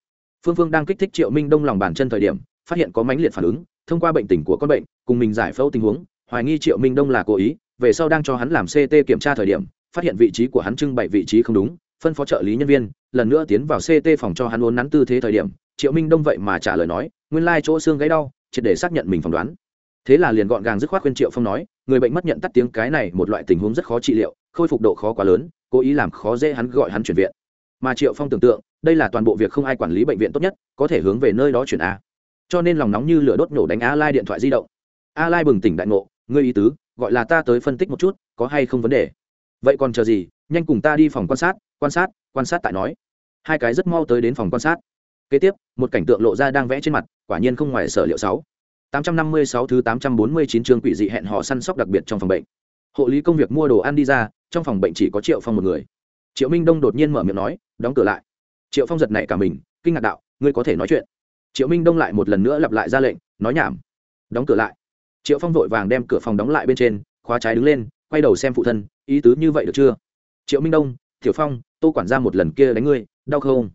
phương phương đang kích thích triệu minh đông lòng bàn chân thời điểm phát hiện có mãnh liệt phản ứng thông qua bệnh tình của con bệnh cùng mình giải phẫu tình huống hoài nghi triệu minh đông là cố ý về sau đang cho hắn làm ct kiểm tra thời điểm phát hiện vị trí của hắn trưng bày vị trí không đúng phân phó trợ lý nhân viên lần nữa tiến vào ct phòng cho hắn uốn nắn tư thế thời điểm triệu minh đông vậy mà trả lời nói nguyên lai chỗ xương gãy đau triệt để xác nhận mình phỏng đoán thế là liền gọn gàng dứt khoát khuyên triệu phong nói, người bệnh mất nhận tắt tiếng cái này một loại tình huống rất khó trị liệu, khôi phục độ khó quá lớn, cố ý làm khó dễ hắn gọi hắn chuyển viện. Mà triệu phong tưởng tượng, đây là toàn bộ việc không ai quản lý bệnh viện tốt nhất, có thể hướng về nơi đó chuyển a. Cho nên lòng nóng như lửa đốt nổ đánh a lai điện thoại di động. A lai bừng tỉnh đại ngộ, ngươi ý tứ, gọi là ta tới phân tích một chút, có hay không vấn đề? Vậy còn chờ gì, nhanh cùng ta đi phòng quan sát quan sát quan sát tại nói. Hai cái rất mau tới đến phòng quan sát. Kế tiếp, một cảnh tượng lộ ra đang vẽ trên mặt, quả nhiên không ngoài sở liệu sáu tám trăm năm mươi sáu thứ tám trăm bốn mươi chín chương quỷ dị hẹn họ săn sóc đặc biệt trong phòng bệnh. Hộ lý công việc mua đồ ăn đi ra, trong phòng bệnh chỉ có triệu phong một người. Triệu minh đông đột nhiên mở miệng nói, đóng cửa lại. Triệu phong giật nảy cả mình, kinh ngạc đạo, ngươi có thể nói chuyện. Triệu minh đông lại một lần nữa lặp lại ra lệnh, nói nhảm. Đóng cửa lại. Triệu phong vội vàng đem cửa phòng đóng lại bên trên, khóa trái đứng lên, quay đầu xem phụ thân, ý tứ như vậy được chưa? Triệu minh đông, Tiểu phong tô quản ra một lần kia đánh ngươi, đau không?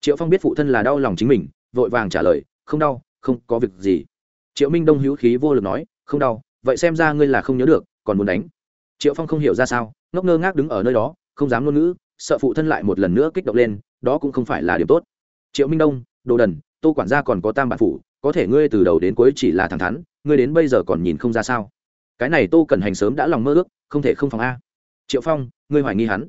Triệu phong biết phụ thân là đau lòng chính mình, vội vàng trả lời, không đau, không có việc gì triệu minh đông hữu khí vô lực nói, không đau, vậy xem ra ngươi là không nhớ được, còn muốn đánh. Triệu phong không hiểu ra sao, ngốc ngơ ngác đứng ở nơi đó, không dám ngôn ngữ, sợ phụ thân lại một lần nữa kích động lên, đó cũng không phải là điều tốt. Triệu minh đông, đồ đần, tô quản gia còn có tam bản phủ, có thể ngươi từ đầu đến cuối chỉ là thẳng thắn, ngươi đến bây giờ còn nhìn không ra sao? Cái này tô cần hành sớm đã lòng mơ ước, không thể không phòng a. Triệu phong, ngươi hoài nghi hắn.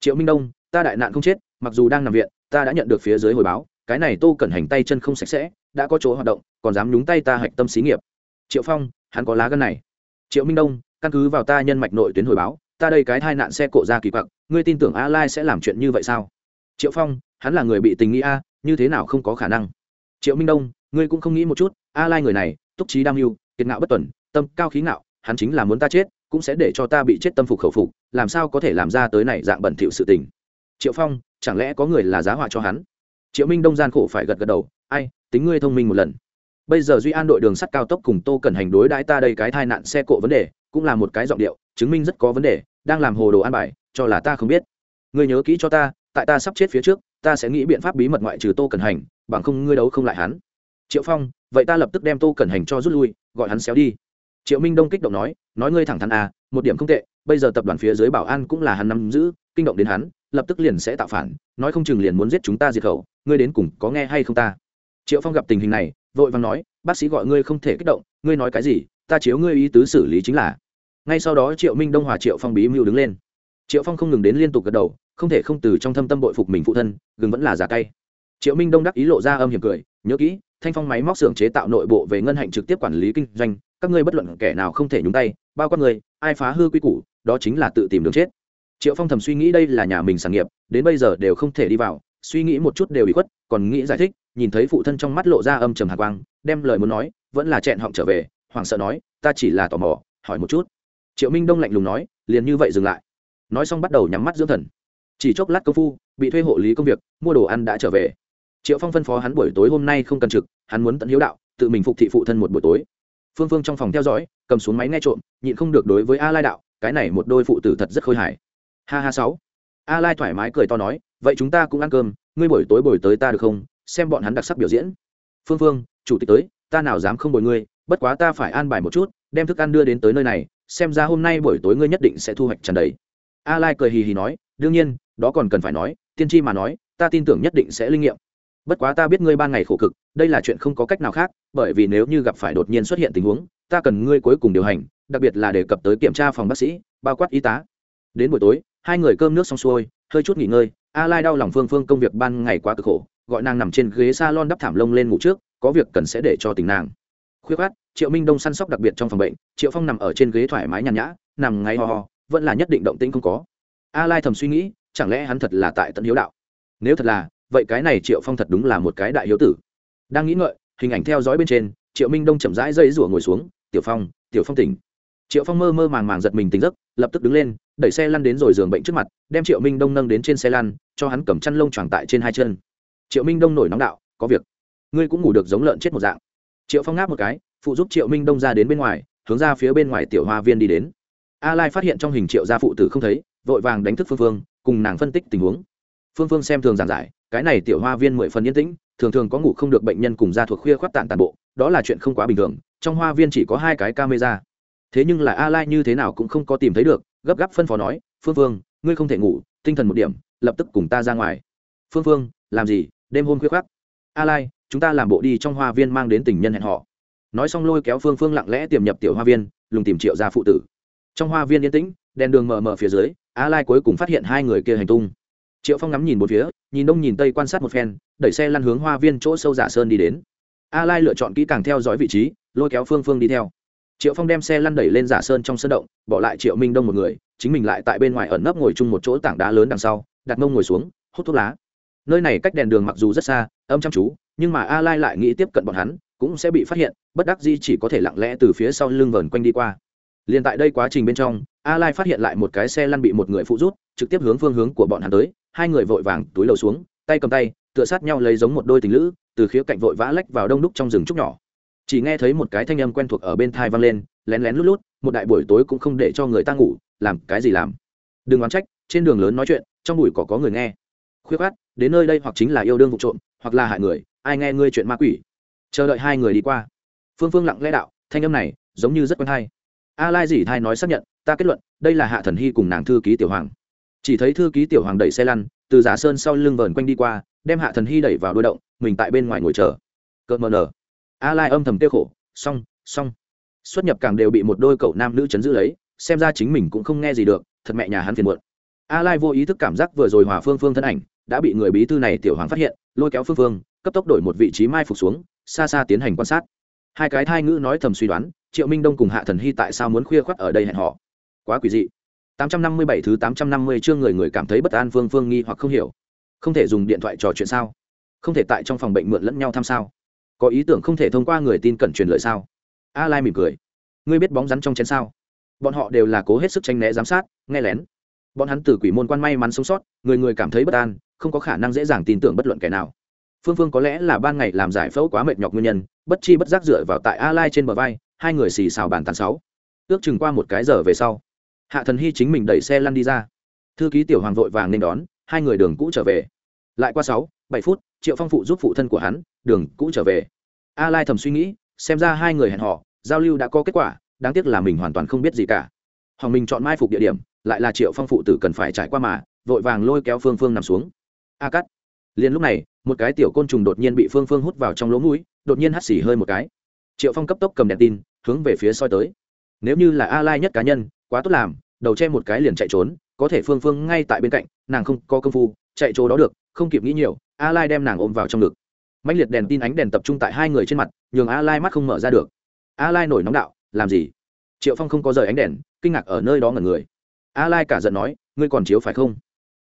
Triệu minh đông, ta đại nạn không chết, mặc dù đang nằm viện, ta đã nhận được phía dưới hồi báo cái này tô cần hành tay chân không sạch sẽ, đã có chỗ hoạt động, còn dám nhúng tay ta hạch tâm xí nghiệp. Triệu phong, hắn có lá gân này. Triệu minh đông, căn cứ vào ta nhân mạch nội tuyến hồi báo, ta đây cái thai nạn xe cộ ra kỳ quặc, ngươi tin tưởng a lai sẽ làm chuyện như vậy sao? Triệu phong, hắn là người bị tình nghi a, như thế nào không có khả năng? Triệu minh đông, ngươi cũng không nghĩ một chút, a lai người này, túc trí đam mưu, kiệt ngạo bất tuần, tâm cao khí ngạo, hắn chính là muốn ta chết, cũng sẽ để cho ta bị chết tâm phục khẩu phục, làm sao có thể làm ra tới này dạng bẩn thỉu sự tình? Triệu phong, chẳng lẽ có người là giá họa cho hắn? Triệu minh đông gian khổ phải gật gật đầu, ai, tính ngươi thông minh một lần. Bây giờ duy an đội đường sắt cao tốc cùng tô cần hành đối đãi ta đây cái thai nạn xe cộ vấn đề, cũng là một cái giọng điệu, chứng minh rất có vấn đề, đang làm hồ đồ an bài, cho là ta không biết. Ngươi nhớ kỹ cho ta, tại ta sắp chết phía trước, ta sẽ nghĩ biện pháp bí mật ngoại trừ tô cần hành, bằng không ngươi đấu không lại hắn. Triệu phong, vậy ta lập tức đem tô cần hành cho rút lui, gọi hắn xéo đi. Triệu minh đông kích động nói nói ngươi thẳng thắn à một điểm không tệ, bây giờ tập đoàn phía dưới bảo an cũng là hắn nắm giữ, kinh động đến hắn lập tức liền sẽ tạo phản, nói không chừng liền muốn giết chúng ta diệt khẩu, ngươi đến cùng có nghe hay không ta? Triệu phong gặp tình hình này, vội vàng nói, bác sĩ gọi ngươi không thể kích động, ngươi nói cái gì, ta chiếu ngươi ý tứ xử lý chính là. Ngay sau đó triệu minh đông hòa triệu phong bí mưu đứng lên. Triệu phong không ngừng đến liên tục gật đầu, không thể không từ trong thâm tâm bội phục mình phụ thân, gừng vẫn là giả cay. Triệu minh đông đắc ý lộ ra âm hiểm cười, nhớ kỹ, thanh phong máy móc xưởng chế tạo nội bộ về ngân hạnh trực tiếp quản lý kinh doanh, các ngươi bất luận kẻ nào không thể nhúng tay, bao quát người ai phá hư quy củ, đó chính là tự tìm đường chết triệu phong thầm suy nghĩ đây là nhà mình sản nghiệp, đến bây giờ đều không thể đi vào, suy nghĩ một chút đều bị khuất, còn nghĩ giải thích, nhìn thấy phụ thân trong mắt lộ ra âm trầm hạ quang, đem lời muốn nói, vẫn là chẹn họng trở về, hoảng sợ nói, ta chỉ là tò mò, hỏi một chút. Triệu minh đông lạnh lùng nói, liền như vậy dừng lại. Nói xong bắt đầu nhắm mắt dưỡng thần. Chỉ chốc lát công phu, bị thuê hộ lý công việc, mua đồ ăn đã trở về. Triệu phong phân phó hắn buổi tối hôm nay không cần trực, hắn muốn tận hiếu đạo, tự mình phục thị phụ thân một buổi tối. Phương phương trong phòng theo dõi, cầm xuống máy nghe trộm, nhịn không được đối với a lai đạo, cái này một đôi phụ tử thật rất khôi hài ha ha sáu. A lai thoải mái cười to nói, vậy chúng ta cũng ăn cơm, ngươi buổi tối buổi tới ta được không? Xem bọn hắn đặc sắc biểu diễn. Phương phương, chủ tịch tới, ta nào dám không bồi ngươi, bất quá ta phải an bài một chút, đem thức ăn đưa đến tới nơi này, xem ra hôm nay buổi tối ngươi nhất định sẽ thu hoạch trần đấy a lai cười hì hì nói, đương nhiên, đó còn cần phải nói, tiên tri mà nói, ta tin tưởng nhất định sẽ linh nghiệm. Bất quá ta biết ngươi ban ngày khổ cực, đây là chuyện không có cách nào khác, bởi vì nếu như gặp phải đột nhiên xuất hiện tình huống, ta cần ngươi cuối cùng điều hành, đặc biệt là đề cập tới kiểm tra phòng bác sĩ, bao quát y tá. Đến buổi tối hai người cơm nước xong xuôi, hơi chút nghỉ ngơi, a lai đau lòng phương phương công việc ban ngày quá cực khổ, gọi nàng nằm trên ghế salon đắp thảm lông lên ngủ trước, có việc cần sẽ để cho tình nàng. Khuyết khát triệu minh đông săn sóc đặc biệt trong phòng bệnh, triệu phong nằm ở trên ghế thoải mái nhàn nhã, nằm ngay ho ho, vẫn là nhất định động tĩnh không có. A lai thầm suy nghĩ, chẳng lẽ hắn thật là tại tận hiếu đạo? Nếu thật là, vậy cái này triệu phong thật đúng là một cái đại hiếu tử. Đang nghĩ ngợi, hình ảnh theo dõi bên trên, triệu minh đông chậm rãi dây rủa ngồi xuống, tiểu phong tiểu phong tỉnh triệu phong mơ mơ màng màng giật mình tỉnh giấc, lập tức đứng lên, đẩy xe lăn đến rồi giường bệnh trước mặt, đem triệu minh đông nâng đến trên xe lăn, cho hắn cầm chăn lông tròn tại trên hai chân. triệu minh đông nổi nóng đạo, có việc. Ngươi cũng ngủ được giống lợn chết một dạng. Triệu phong ngáp một cái, phụ giúp triệu minh đông ra đến bên ngoài, hướng ra phía bên ngoài tiểu hoa viên đi đến. A lai phát hiện trong hình triệu gia phụ tử không thấy, vội vàng đánh thức phương phương, cùng nàng phân tích tình huống. Phương phương xem thường giảng giải, cái này tiểu hoa viên mười phần yên tĩnh, thường thường có ngủ không được bệnh nhân cùng ra thuộc khuya khoác tàn tàn bộ, đó là chuyện không quá bình thường, trong hoa viên chỉ có hai cái camera thế nhưng là a lai như thế nào cũng không có tìm thấy được, gấp gáp phân phó nói, phương phương, ngươi không thể ngủ, tinh thần một điểm, lập tức cùng ta ra ngoài. Phương phương, làm gì? Đêm hôm khuya khoác. A lai, chúng ta làm bộ đi trong hoa viên mang đến tình nhân hẹn họ nói xong lôi kéo phương phương lặng lẽ tiềm nhập tiểu hoa viên, lùng tìm triệu gia phụ tử. Trong hoa viên yên tĩnh, đèn đường mờ mờ phía dưới, a lai cuối cùng phát hiện hai người kia hành tung. Triệu phong ngắm nhìn một phía, nhìn đông nhìn tây quan sát một phen, đẩy xe lăn hướng hoa viên chỗ sâu giả sơn đi đến. A lai lựa chọn kỹ càng theo dõi vị trí, lôi kéo phương phương đi theo triệu phong đem xe lăn đẩy lên giả sơn trong sân động, bỏ lại triệu minh đông một người, chính mình lại tại bên ngoài ẩn nấp ngồi chung một chỗ tảng đá lớn đằng sau, đặt mông ngồi xuống, hút thuốc lá. Nơi này cách đèn đường mặc dù rất xa, âm chăm chú, nhưng mà a lai lại nghĩ tiếp cận bọn hắn, cũng sẽ bị phát hiện, bất đắc di chỉ có thể lặng lẽ từ phía sau lưng vờn quanh đi qua. Liền tại đây quá trình bên trong, a lai phát hiện lại một cái xe lăn bị một người phụ rút, trực tiếp hướng phương hướng của bọn hắn tới, hai người vội vàng túi lầu xuống, tay cầm tay, tựa sát nhau lấy giống một đôi tình lữ, từ khía cạnh vội vã lách vào đông đúc trong rừng trúc nhỏ chỉ nghe thấy một cái thanh âm quen thuộc ở bên thai vang lên, lén lén lút lút, một đại buổi tối cũng không để cho người ta ngủ, làm cái gì làm? Đừng oán trách, trên đường lớn nói chuyện, trong bụi cỏ có người nghe. Khuyết khát, đến nơi đây hoặc chính là yêu đương vụ trộm, hoặc là hại người, ai nghe ngươi chuyện ma quỷ? Chờ đợi hai người đi qua. Phương phương lặng lẽ đạo, thanh âm này, giống như rất quen hay. A lai dì thai nói xác nhận, ta kết luận, đây là hạ thần hy cùng nàng thư ký tiểu hoàng. Chỉ thấy thư ký tiểu hoàng đẩy xe lăn, từ giả sơn sau lưng vờn quanh đi qua, đem hạ thần hy đẩy vào đôi động, mình tại bên ngoài ngồi chờ. Cợt mờ nở a lai âm thầm tiêu khổ, xong xong. Xuất nhập càng đều bị một đôi cậu nam nữ chấn giữ lấy, xem ra chính mình cũng không nghe gì được, thật mẹ nhà hắn phiền muộn. A lai vô ý thức cảm giác vừa rồi hòa phương phương thân ảnh, đã bị người bí thư này tiểu hoàng phát hiện, lôi kéo phương phương, cấp tốc đổi một vị trí mai phục xuống, xa xa tiến hành quan sát. Hai cái thai ngữ nói thầm suy đoán, triệu minh đông cùng hạ thần hy tại sao muốn khuya khoắt ở đây hẹn họ quá quỷ dị. 857 thứ 850 chương người người cảm thấy bất an phương phương nghi hoặc không hiểu. Không thể dùng điện thoại trò chuyện sao? Không thể tại trong phòng bệnh mượn lẫn nhau thăm sao? Có ý tưởng không thể thông qua người tin cẩn truyền lời sao? A lai mỉm cười. Ngươi biết bóng rắn trong chén sao? Bọn họ đều là cố hết sức tranh né giám sát, nghe lén. Bọn hắn từ quỷ môn quan may mắn sống sót, người người cảm thấy bất an, không có khả năng dễ dàng tin tưởng bất luận kẻ nào. Phương phương có lẽ là ban ngày làm giải phẫu quá mệt nhọc nguyên nhân, bất chi bất giác dựa vào tại a lai trên bờ vai, hai người xì xào bàn tàn sáu. Ước chừng qua một cái giờ về sau, hạ thần hy chính mình đẩy xe lăn đi ra. Thư ký tiểu hoàng vội vàng nên đón, hai người đường cũ trở về lại qua sáu, bảy phút, triệu phong phụ giúp phụ thân của hắn, đường, cũ trở về. A lai thầm suy nghĩ, xem ra hai người hẹn họ giao lưu đã có kết quả, đáng tiếc là mình hoàn toàn không biết gì cả. Hoàng mình chọn mai phục địa điểm, lại là triệu phong phụ tử cần phải trải qua mà, vội vàng lôi kéo phương phương nằm xuống. A cắt liền lúc này, một cái tiểu côn trùng đột nhiên bị phương phương hút vào trong lỗ mũi, đột nhiên hắt xỉ hơi một cái. Triệu phong cấp tốc cầm đèn tin, hướng về phía soi tới. Nếu như là a lai nhất cá nhân, quá tốt làm, đầu che một cái liền chạy trốn, có thể phương phương ngay tại bên cạnh, nàng không có công phu, chạy chỗ đó được không kịp nghĩ nhiều, a lai đem nàng ôm vào trong ngực. Mạnh liệt đèn tin ánh đèn tập trung tại hai người trên mặt, nhường a lai mắt không mở ra được. A lai nổi nóng đạo, làm gì? Triệu phong không có rời ánh đèn, kinh ngạc ở nơi đó ngẩn người. A lai cả giận nói, ngươi còn chiếu phải không?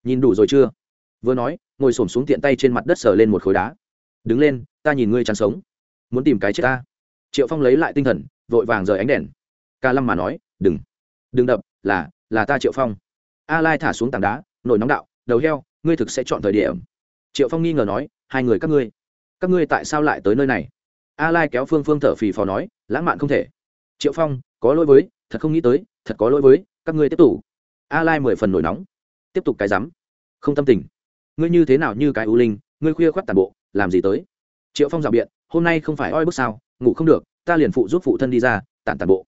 Nhìn đủ rồi chưa? Vừa nói, ngồi xổm xuống tiện tay trên mặt đất sờ lên một khối đá. Đứng lên, ta nhìn ngươi chán sống. Muốn tìm cái chết ta. Triệu phong lấy lại tinh thần, vội vàng rời ánh đèn. Ca lâm mà nói, đừng. Đừng đập, là là ta triệu phong. A lai thả xuống tảng đá, nổi nóng đạo, đầu heo ngươi thực sẽ chọn thời điểm. Triệu phong nghi ngờ nói, hai người các ngươi các ngươi tại sao lại tới nơi này? A lai kéo phương phương thở phì phò nói, lãng mạn không thể. Triệu phong, có lỗi với, thật không nghĩ tới, thật có lỗi với, các ngươi tiếp tục. A lai mười phần nổi nóng, tiếp tục cái rắm. Không tâm tình. Ngươi như thế nào như cái ưu linh, ngươi khuya khoắt tàn bộ, làm gì tới? Triệu phong rào biện, hôm nay không phải oi bức sao, ngủ không được, ta liền phụ giúp phụ thân đi ra, tản tàn bộ.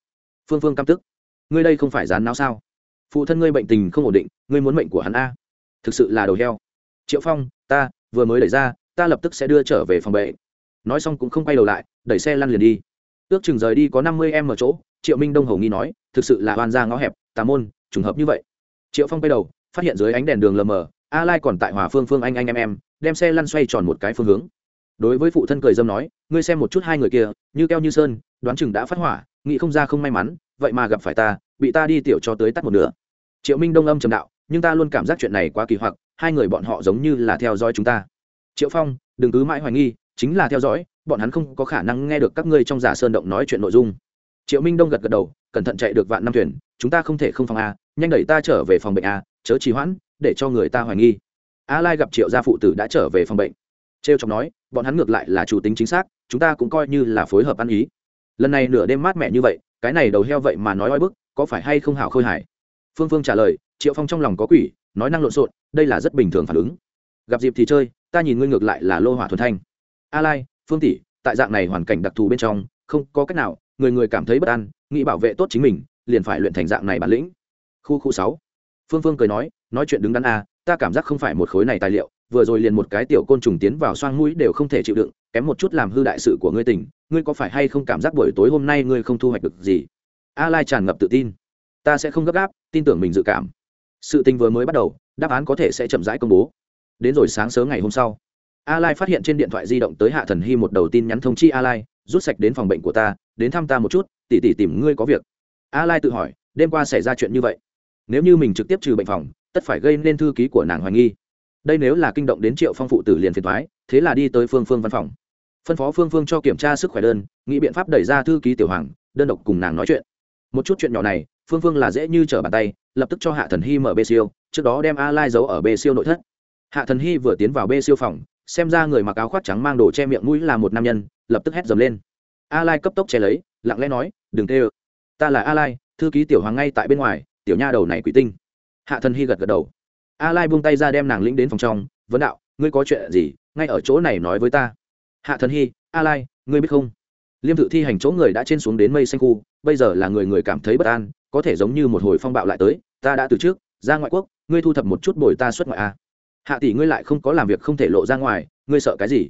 Phương phương căm tức. Ngươi đây không phải dán não sao? Phụ thân ngươi bệnh tình không ổn định, ngươi muốn mệnh của hắn a thực sự là đầu heo. Triệu phong, ta, vừa mới đẩy ra, ta lập tức sẽ đưa trở về phòng bệnh nói xong cũng không quay đầu lại, đẩy xe lăn liền đi. Ước chừng rời đi có năm mươi em ở chỗ, triệu minh đông hầu nghi nói, thực sự là oan ra ngõ hẹp, tà môn, trùng hợp như vậy. Triệu phong quay đầu, phát hiện dưới ánh đèn đường lờ mờ, a lai còn tại hòa phương phương anh anh em em, đem xe lăn xoay tròn một cái phương hướng. Đối với phụ thân cười dâm nói, ngươi xem một chút hai người kia, như keo như sơn, đoán chừng đã phát hỏa, nghĩ không ra không may mắn, vậy mà gặp phải ta, bị ta đi tiểu cho tới tắt một nửa. Triệu minh đông âm trầm đạo nhưng ta luôn cảm giác chuyện này quá kỳ hoặc, hai người bọn họ giống như là theo dõi chúng ta. Triệu phong, đừng cứ mãi hoài nghi, chính là theo dõi, bọn hắn không có khả năng nghe được các ngươi trong giả sơn động nói chuyện nội dung. Triệu minh đông gật gật đầu, cẩn thận chạy được vạn năm thuyền, chúng ta không thể không phòng a, nhanh đẩy ta trở về phòng bệnh a, chớ trì hoãn, để cho người ta hoài nghi. A lai gặp triệu gia phụ tử đã trở về phòng bệnh. Trêu chọc nói, bọn hắn ngược lại là chủ tính chính xác, chúng ta cũng coi như là phối hợp ăn ý. Lần này nửa đêm mát mẻ như vậy, cái này đầu heo vậy mà nói oi bức, có phải hay không hảo khôi hải? Phương phương trả lời triệu phong trong lòng có quỷ, nói năng lộn xộn, đây là rất bình thường phản ứng. Gặp dịp thì chơi, ta nhìn ngươi ngược lại là lô hỏa thuần thanh. A lai, phương tỷ, tại dạng này hoàn cảnh đặc thù bên trong, không có cách nào, người người cảm thấy bất an, nghĩ bảo vệ tốt chính mình, liền phải luyện thành dạng này bản lĩnh. Khu khu sáu. Phương phương cười nói nói chuyện đứng đắn a, ta cảm giác không phải một khối này tài liệu, vừa rồi liền một cái tiểu côn trùng tiến vào xoang mũi đều không thể chịu đựng, kém một chút làm hư đại sự của ngươi tỉnh ngươi có phải hay không cảm giác buổi tối hôm nay ngươi không thu hoạch được gì? A lai tràn ngập tự tin. Ta sẽ không gấp gáp, tin tưởng mình dự cảm sự tình vừa mới bắt đầu, đáp án có thể sẽ chậm rãi công bố. Đến rồi sáng sớm ngày hôm sau a lai phát hiện trên điện thoại di động tới hạ thần hy một đầu tin nhắn thông chi a lai rút sạch đến phòng bệnh của ta, đến thăm ta một chút, tỉ tỉ tìm ngươi có việc. A lai tự hỏi, đêm qua xảy ra chuyện như vậy, nếu như mình trực tiếp trừ bệnh phòng, tất phải gây nên thư ký của nàng hoài nghi. Đây nếu là kinh động đến triệu phong phụ tử liền phiền thoái thế là đi tới phương phương văn phòng. Phân phó phương phương cho kiểm tra sức khỏe đơn, nghĩ biện pháp đẩy ra thư ký tiểu hoàng, đơn độc cùng nàng nói chuyện. Một chút chuyện nhỏ này phương phương là dễ như trở bàn tay, lập tức cho hạ thần hy mở bê siêu, trước đó đem a lai giấu ở bê siêu nội thất. Hạ thần hy vừa tiến vào bê siêu phòng, xem ra người mặc áo khoác trắng mang đồ che miệng mũi là một nam nhân, lập tức hét dầm lên. A lai cấp tốc che lấy, lặng lẽ nói, đừng tê ơ, ta là a lai thư ký tiểu hoàng ngay tại bên ngoài, tiểu nha đầu này quỷ tinh. Hạ thần hy gật gật đầu. A lai buông tay ra đem nàng lĩnh đến phòng trong, vấn đạo, ngươi có chuyện gì, ngay ở chỗ này nói với ta. Hạ thần hy a lai ngươi biết không? Liêm thự thi hành chỗ người đã trên xuống đến mây xanh khu, bây giờ là người người cảm thấy bất an có thể giống như một hồi phong bạo lại tới, ta đã từ trước, ra ngoại quốc, ngươi thu thập một chút bồi ta xuất ngoại a. Hạ tỷ ngươi lại không có làm việc không thể lộ ra ngoài, ngươi sợ cái gì?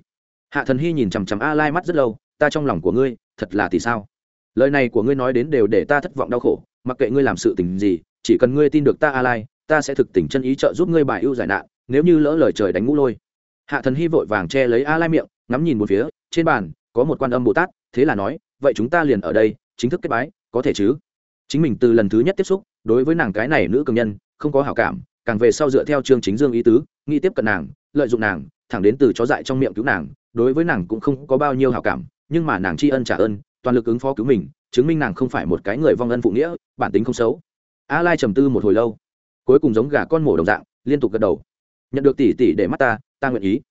Hạ thần hy nhìn chằm chằm a lai mắt rất lâu, ta trong lòng của ngươi, thật là tỷ sao? Lời này của ngươi nói đến đều để ta thất vọng đau khổ, mặc kệ ngươi làm sự tình gì, chỉ cần ngươi tin được ta a lai, ta sẽ thực tình chân ý trợ giúp ngươi bài ưu giải nạn, nếu như lỡ lời trời đánh ngũ lôi. Hạ thần hy vội vàng che lấy a lai miệng, ngắm nhìn một phía, trên bàn, có một quan âm bồ tát, thế là nói, vậy chúng ta liền ở đây, chính thức kết bái, có thể chứ? Chính mình từ lần thứ nhất tiếp xúc, đối với nàng cái này nữ cường nhân, không có hảo cảm, càng về sau dựa theo trương chính dương ý tứ, nghĩ tiếp cận nàng, lợi dụng nàng, thẳng đến từ chó dại trong miệng cứu nàng, đối với nàng cũng không có bao nhiêu hảo cảm, nhưng mà nàng tri ân trả ơn, toàn lực ứng phó cứu mình, chứng minh nàng không phải một cái người vong ân phụ nghĩa, bản tính không xấu. A lai trầm tư một hồi lâu, cuối cùng giống gà con mổ đồng dạng, liên tục gật đầu. Nhận được tỷ tỷ để mắt ta ta nguyện ý.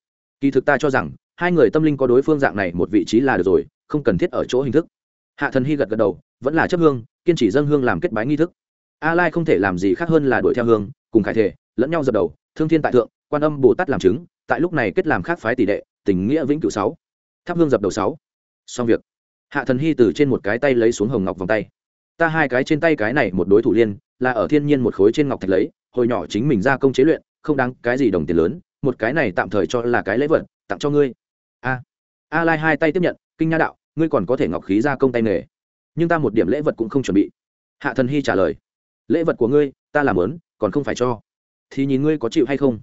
Kỳ thực ta cho rằng, hai người tâm linh có đối phương dạng này một vị trí là được rồi, không cần thiết ở chỗ hình thức hạ thần hy gật gật đầu, vẫn là chấp hương, kiên trì dân hương làm kết bái nghi thức. A lai không thể làm gì khác hơn là đuổi theo hương, cùng khải thể, lẫn nhau dập đầu, thương thiên tại thượng, quan âm bồ tát làm chứng, tại lúc này kết làm khác phái tỷ đệ, tình nghĩa vĩnh cửu sáu. Thắp hương dập đầu sáu. Xong việc. Hạ thần hy từ trên một cái tay lấy xuống hồng ngọc vòng tay. Ta hai cái trên tay cái này một đối thủ liên, là ở thiên nhiên một khối trên ngọc thạch lấy, hồi nhỏ chính mình ra công chế luyện, không đáng cái gì đồng tiền lớn, một cái này tạm thời cho là cái lễ vật, tặng cho ngươi. A. A lai hai tay tiếp nhận, kinh nha đạo ngươi còn có thể ngọc khí ra công tay nghề. Nhưng ta một điểm lễ vật cũng không chuẩn bị. Hạ thần hy trả lời, lễ vật của ngươi, ta làm lớn, còn không phải cho. Thì nhìn ngươi có chịu hay không.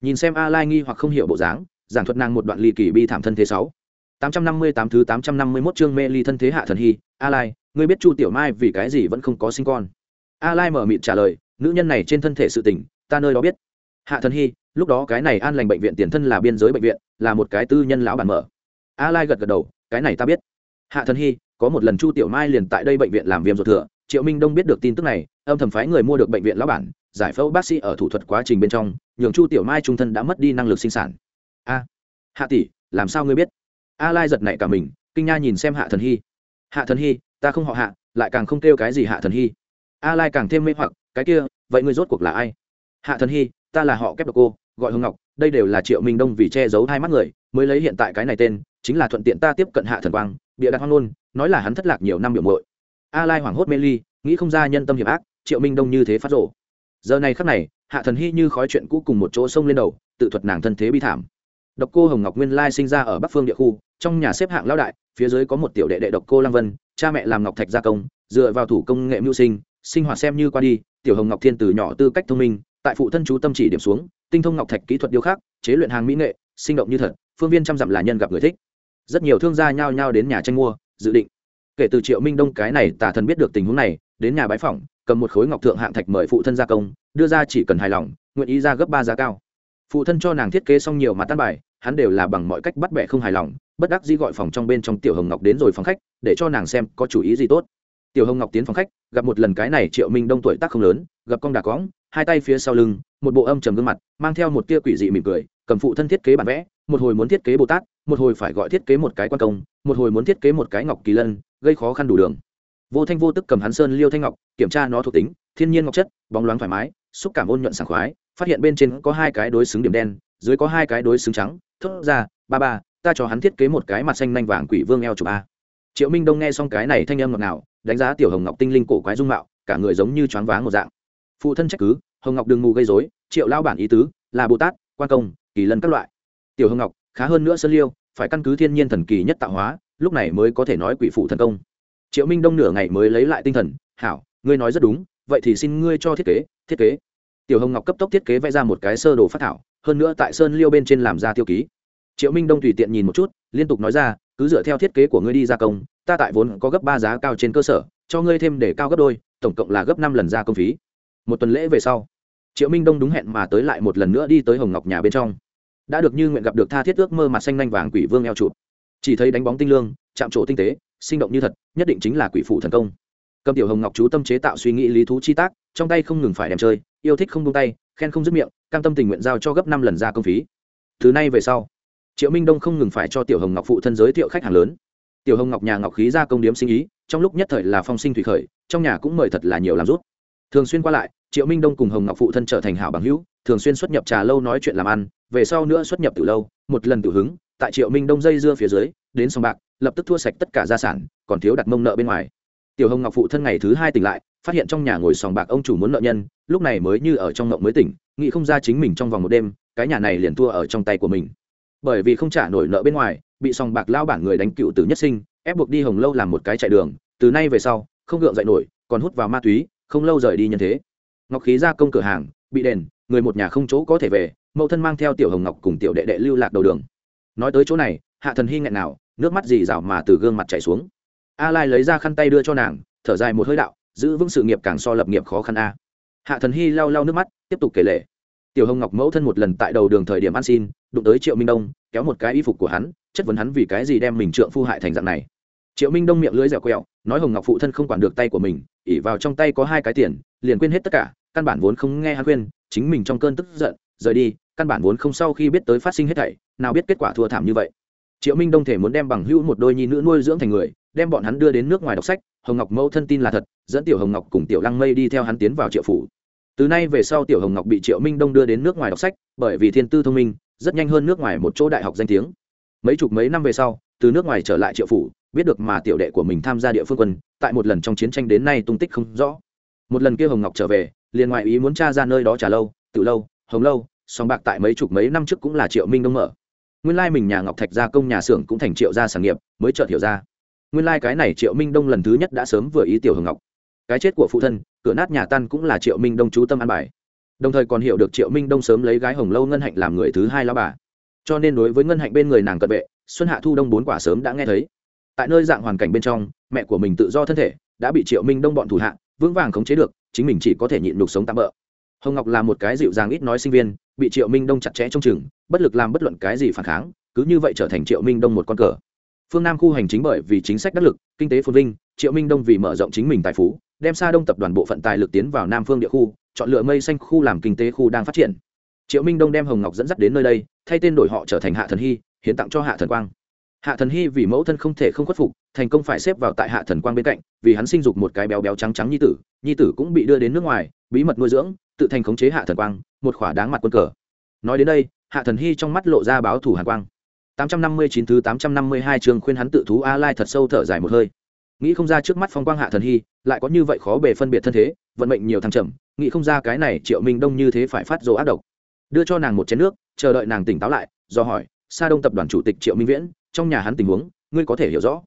Nhìn xem a lai nghi hoặc không hiểu bộ dáng, giảng thuật nàng một đoạn ly kỳ bi thảm thân thế sáu. Tám trăm năm mươi tám thứ tám trăm năm mươi 851 chương mê ly thân thế hạ thần hy a lai ngươi biết chu tiểu mai vì cái gì vẫn không có sinh con? A lai mở miệng trả lời, nữ nhân này trên thân thể sự tình, ta nơi đó biết. Hạ thần hy lúc đó cái này an lành bệnh viện tiền thân là biên giới bệnh viện, là một cái tư nhân lão bản mở. A lai gật gật đầu, cái này ta biết hạ thần hy, có một lần chu tiểu mai liền tại đây bệnh viện làm viêm ruột thừa, triệu minh đông biết được tin tức này, âm thầm phái người mua được bệnh viện lão bản, giải phẫu bác sĩ ở thủ thuật quá trình bên trong, nhường chu tiểu mai trung thân đã mất đi năng lực sinh sản. A, hạ tỷ, làm sao ngươi biết? A lai giật nảy cả mình, kinh nha nhìn xem hạ thần hy. Hạ thần hy, ta không họ hạ, lại càng không kêu cái gì hạ thần hy. A lai càng thêm mê hoặc, cái kia, vậy ngươi rốt cuộc là ai? Hạ thần hy, ta là họ kép độc cô, gọi hương ngọc, đây đều là triệu minh đông vì che giấu hai mắt người, mới lấy hiện tại cái này tên, chính là thuận tiện ta tiếp cận hạ thần quang bịa đặt hoang ngôn, nói là hắn thất lạc nhiều năm biểu mội a lai hoảng hốt mê ly nghĩ không ra nhân tâm hiểm ác triệu minh đông như thế phát rổ. giờ này khắc này hạ thần hy như khói chuyện cũ cùng một chỗ sông lên đầu tự thuật nàng thân thế bi thảm. Độc cô hồng ngọc nguyên lai sinh ra ở bắc phương địa khu trong nhà xếp hạng lão đại phía dưới có một tiểu đệ đệ độc cô lăng vân cha mẹ làm ngọc thạch gia công dựa vào thủ công nghệ mưu sinh sinh hoạt xem như qua đi tiểu hồng ngọc thiên từ nhỏ tư cách thông minh tại phụ thân chú tâm chỉ điểm xuống tinh thông ngọc thạch kỹ thuật điêu khắc chế luyện hàng mỹ nghệ sinh động như thật phương viên trăm dặm là nhân gặp người thích rất nhiều thương gia nhao nhao đến nhà tranh mua, dự định. Kể từ triệu minh đông cái này tả thần biết được tình huống này, đến nhà bãi phỏng, cầm một khối ngọc thượng hạng thạch mời phụ thân gia công, đưa ra chỉ cần hài lòng, nguyện ý ra gấp ba giá cao. Phụ thân cho nàng thiết kế xong nhiều mặt tan bài, hắn đều là bằng mọi cách bắt bẻ không hài lòng, bất đắc dĩ gọi phòng trong bên trong tiểu hồng ngọc đến rồi phòng khách, để cho nàng xem có chủ ý gì tốt. Tiểu hồng ngọc tiến phòng khách, gặp một lần cái này triệu minh đông tuổi tác không lớn, gặp con đà cóng hai tay phía sau lưng, một bộ âm trầm gương mặt, mang theo một tia quỷ dị mỉm cười cầm phụ thân thiết kế bản vẽ, một hồi muốn thiết kế bồ tát, một hồi phải gọi thiết kế một cái quan công, một hồi muốn thiết kế một cái ngọc kỳ lân, gây khó khăn đủ đường. Vô thanh vô tức cầm hắn sơn liêu thanh ngọc, kiểm tra nó thuộc tính, thiên nhiên ngọc chất, bóng loáng thoải mái, xúc cảm ôn nhuận sảng khoái, phát hiện bên trên có hai cái đối xứng điểm đen, dưới có hai cái đối xứng trắng, thốt ra, ba ba, ta cho hắn thiết kế một cái mặt xanh nanh vàng quỷ vương eo chụp a. Triệu minh đông nghe xong cái này thanh âm ngọc nào đánh giá tiểu hồng ngọc tinh linh cổ quái dung mạo, cả người giống như choáng váng một dạng. Phụ thân trách cứ, hồng ngọc đừng mù gây dối triệu lao bản ý tứ là bồ tát, quan công kỳ lân các loại. Tiểu hồng ngọc, khá hơn nữa sơn liêu, phải căn cứ thiên nhiên thần kỳ nhất tạo hóa, lúc này mới có thể nói quỷ phụ thần công. Triệu minh đông nửa ngày mới lấy lại tinh thần, hảo, ngươi nói rất đúng, vậy thì xin ngươi cho thiết kế thiết kế. Tiểu hồng ngọc cấp tốc thiết kế vẽ ra một cái sơ đồ phát thảo, hơn nữa tại sơn liêu bên trên làm ra tiêu ký. Triệu minh đông tùy tiện nhìn một chút, liên tục nói ra, cứ dựa theo thiết kế của ngươi đi gia công, ta tại vốn có gấp ba giá cao trên cơ sở, cho ngươi thêm để cao gấp đôi, tổng cộng là gấp năm lần gia công phí. Một tuần lễ về sau, triệu minh đông đúng hẹn mà tới lại một lần nữa đi tới hồng ngọc nhà bên trong đã được như nguyện gặp được tha thiết ước mơ mặt xanh nanh vàng quỷ vương eo chụp. Chỉ thấy đánh bóng tinh lương, chạm trổ tinh tế, sinh động như thật, nhất định chính là quỷ phủ thần công. Cầm tiểu hồng ngọc chú tâm chế tạo suy nghĩ lý thú chi tác, trong tay không ngừng phải đem chơi, yêu thích không tung tay, khen không dứt miệng, cam tâm tình nguyện giao cho gấp năm lần ra công phí. Thứ này về sau, triệu minh đông không ngừng phải cho tiểu hồng ngọc phụ thân giới thiệu khách hàng lớn. Tiểu hồng ngọc nhà ngọc khí ra công điếm sinh ý, trong lúc nhất thời là phong sinh thủy khởi, trong nhà cũng mời thật là nhiều làm rút thường xuyên qua lại, triệu minh đông cùng hồng ngọc phụ thân trở thành hảo bằng hữu, thường xuyên xuất nhập trà lâu nói chuyện làm ăn về sau nữa xuất nhập từ lâu, một lần tự hứng, tại triệu minh đông dây dưa phía dưới, đến sòng bạc, lập tức thua sạch tất cả gia sản, còn thiếu đặt mông nợ bên ngoài. Tiểu hồng ngọc phụ thân ngày thứ hai tỉnh lại, phát hiện trong nhà ngồi sòng bạc ông chủ muốn nợ nhân, lúc này mới như ở trong ngộng mới tỉnh, nghĩ không ra chính mình trong vòng một đêm, cái nhà này liền thua ở trong tay của mình. Bởi vì không trả nổi nợ bên ngoài, bị sòng bạc lao bản người đánh cựu từ nhất sinh, ép buộc đi hồng lâu làm một cái chạy đường, từ nay về sau, không gượng dậy nổi, còn hút vào ma túy, không lâu rời đi nhân thế. Ngọc khí ra công cửa hàng, bị đền người một nhà không chỗ có thể về, mẫu thân mang theo tiểu hồng ngọc cùng tiểu đệ đệ lưu lạc đầu đường. Nói tới chỗ này, hạ thần hy nghẹn nào, nước mắt dì rào mà từ gương mặt chảy xuống. A lai lấy ra khăn tay đưa cho nàng, thở dài một hơi đạo, giữ vững sự nghiệp càng so lập nghiệp khó khăn a. Hạ thần hy lau lau nước mắt, tiếp tục kể lể. Tiểu hồng ngọc mẫu thân một lần tại đầu đường thời điểm ăn xin, đụng tới triệu minh đông, kéo một cái y phục của hắn, chất vấn hắn vì cái gì đem mình trượng phu hại thành dạng này. Triệu minh đông miệng lưỡi dẻo quẹo, nói hồng ngọc phụ thân không quản được tay của mình ỉ vào trong tay có hai cái tiền, liền quên hết tất cả, căn bản vốn không nghe hắn khuyên chính mình trong cơn tức giận, rời đi, căn bản vốn không sau khi biết tới phát sinh hết thảy, nào biết kết quả thua thảm như vậy. Triệu minh đông thể muốn đem bằng hữu một đôi nhi nữ nuôi dưỡng thành người, đem bọn hắn đưa đến nước ngoài đọc sách, hồng ngọc mẫu thân tin là thật, dẫn tiểu hồng ngọc cùng tiểu lăng mây đi theo hắn tiến vào triệu phủ. Từ nay về sau tiểu hồng ngọc bị triệu minh đông đưa đến nước ngoài đọc sách, bởi vì thiên tư thông minh, rất nhanh hơn nước ngoài một chỗ đại học danh tiếng. Mấy chục mấy năm về sau, từ nước ngoài trở lại triệu phủ, biết được mà tiểu đệ của mình tham gia địa phương quân, tại một lần trong chiến tranh đến nay tung tích không rõ. Một lần kia hồng ngọc trở về liền ngoại ý muốn tra ra nơi đó trả lâu, tự lâu, hồng lâu song bạc tại mấy chục mấy năm trước cũng là triệu minh đông mở. Nguyên lai mình nhà ngọc thạch gia công nhà xưởng cũng thành triệu gia sản nghiệp, mới chợt hiểu ra. Nguyên lai cái này triệu minh đông lần thứ nhất đã sớm vừa ý tiểu hồng ngọc. Cái chết của phụ thân, cửa nát nhà tan cũng là triệu minh đông chú tâm an bài. Đồng thời còn hiểu được triệu minh đông sớm lấy gái hồng lâu ngân hạnh làm người thứ hai lao bà. Cho nên đối với ngân hạnh bên người nàng cận vệ, xuân hạ thu đông bốn quả sớm đã nghe thấy. Tại nơi dạng hoàn cảnh bên trong, mẹ của mình tự do thân thể, đã bị triệu minh đông bọn thủ hạ, vững vàng khống chế được chính mình chỉ có thể nhịn đục sống tạm bỡ. Hồng ngọc là một cái dịu dàng ít nói sinh viên, bị triệu minh đông chặt chẽ trong chừng, bất lực làm bất luận cái gì phản kháng, cứ như vậy trở thành triệu minh đông một con cờ. Phương nam khu hành chính bởi vì chính sách đắc lực, kinh tế phồn vinh, triệu minh đông vì mở rộng chính mình tài phú, đem xa đông tập đoàn bộ phận tài lực tiến vào nam phương địa khu, chọn lựa mây xanh khu làm kinh tế khu đang phát triển. Triệu minh đông đem hồng ngọc dẫn dắt đến nơi đây, thay tên đổi họ trở thành hạ thần hy, hiến tặng cho hạ thần quang hạ thần hy vì mẫu thân không thể không khuất phục thành công phải xếp vào tại hạ thần quang bên cạnh vì hắn sinh dục một cái béo béo trắng trắng nhi tử nhi tử cũng bị đưa đến nước ngoài bí mật nuôi dưỡng tự thành khống chế hạ thần quang một khỏa đáng mặt quân cờ nói đến đây hạ thần hy trong mắt lộ ra báo thủ hàn quang 859 thứ 852 chương khuyên hắn tự thú A Lai thật sâu thở dài một hơi. Nghĩ không ra trước mắt phong quang hạ thần hy, lại có như vậy khó bề phân biệt thân thế, vận mệnh nhiều thăng trầm, nghĩ không ra cái này Triệu Minh Đông như thế phải phát rồ ác độc. Đưa cho nàng một chén nước, chờ đợi nàng tỉnh táo lại, do hỏi, Sa Đông tập đoàn chủ tịch Triệu Minh Viễn, trong nhà hắn tình huống, ngươi có thể hiểu rõ.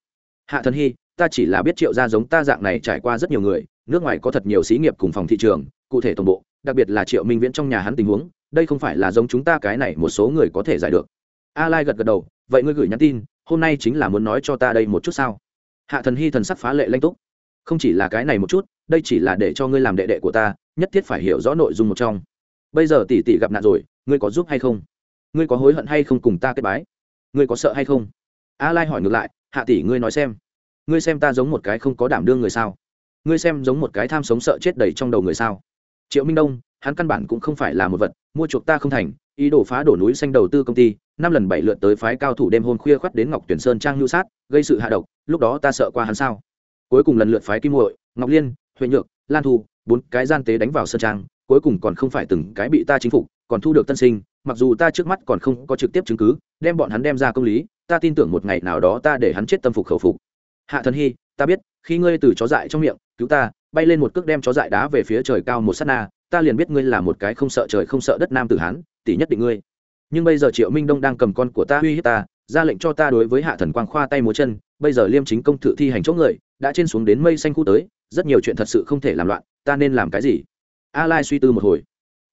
Hạ thần hy, ta chỉ là biết Triệu gia giống ta dạng này trải qua rất nhiều người, nước ngoài có thật nhiều xí nghiệp cùng phòng thị trường, cụ thể tổng bộ, đặc biệt là Triệu Minh Viễn trong nhà hắn tình huống, đây không phải là giống chúng ta cái này một số người có thể giải được. A lai gật gật đầu vậy ngươi gửi nhắn tin hôm nay chính là muốn nói cho ta đây một chút sao? Hạ thần hy thần sắc phá lệ lanh túc. Không chỉ là cái này một chút đây chỉ là để cho ngươi làm đệ đệ của ta nhất thiết phải hiểu rõ nội dung một trong. Bây giờ tỷ tỷ gặp nạn rồi ngươi có giúp hay không? Ngươi có hối hận hay không cùng ta kết bái? Ngươi có sợ hay không? A lai hỏi ngược lại, hạ tỷ, ngươi nói xem. Ngươi xem ta giống một cái không có đảm đương người sao? Ngươi xem giống một cái tham sống sợ chết đầy trong đầu người sao? Triệu minh đông, hắn căn bản cũng không phải là một vật, mua chuộc ta không thành, ý đồ phá đổ núi xanh đầu tư công ty, năm lần bảy lượt tới phái cao thủ đêm hôm khuya khoắt đến ngọc tuyển sơn trang nhu sát, gây sự hạ độc, lúc đó ta sợ qua hắn sao? Cuối cùng lần lượt phái kim hội, ngọc liên, huệ nhược, lan thu, bốn cái gian tế đánh vào sơn trang, cuối cùng còn không phải từng cái bị ta chính phục, còn thu được tân sinh, mặc dù ta trước mắt còn không có trực tiếp chứng cứ, đem bọn hắn đem ra công lý ta tin tưởng một ngày nào đó ta để hắn chết tâm phục khẩu phục. Hạ thần hy ta biết, khi ngươi từ chó dại trong miệng, cứu ta, bay lên một cước đem chó dại đá về phía trời cao một s á t na, ta liền biết ngươi là một cái không sợ trời không sợ đất nam tử hán, tỷ nhất định ngươi. Nhưng bây giờ triệu minh đông đang cầm con của ta uy hiếp ta, ra lệnh cho ta đối với hạ thần quang khoa tay múa chân, bây giờ liêm chính công thự thi hành chỗ người, đã trên xuống đến mây xanh khu tới, rất nhiều chuyện thật sự không thể làm loạn, ta nên làm cái gì? A lai suy tư một hồi.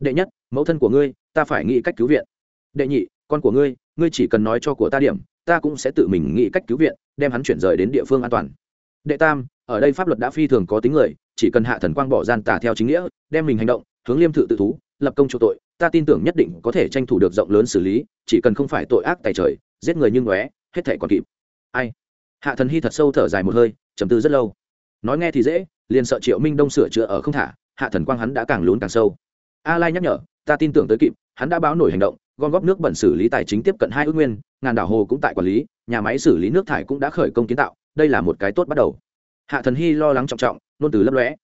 Đệ nhất, mẫu thân của ngươi, ta phải nghĩ cách cứu viện. Đệ nhị, con của ngươi ngươi chỉ cần nói cho của ta điểm ta cũng sẽ tự mình nghĩ cách cứu viện, đem hắn chuyển rời đến địa phương an toàn. Đệ tam, ở đây pháp luật đã phi thường có tính người, chỉ cần hạ thần quang bỏ gian tà theo chính nghĩa, đem mình hành động, hướng liêm thự tự thú, lập công chỗ tội, ta tin tưởng nhất định có thể tranh thủ được rộng lớn xử lý, chỉ cần không phải tội ác tài trời, giết người như ngóe, hết thể còn kịp. Ai? Hạ thần hy thật sâu thở dài một hơi, trầm tư rất lâu. Nói nghe thì dễ, liền sợ triệu minh đông sửa chữa ở không thả, hạ thần quang hắn đã càng lún càng sâu. A lai nhắc nhở, ta tin tưởng tới kịp, hắn đã báo nổi hành động gom góp nước bẩn xử lý tài chính tiếp cận hai ước nguyên, ngàn đảo hồ cũng tại quản lý, nhà máy xử lý nước thải cũng đã khởi công kiến tạo, đây là một cái tốt bắt đầu. Hạ thần hy lo lắng trọng trọng nôn từ lấp lóe.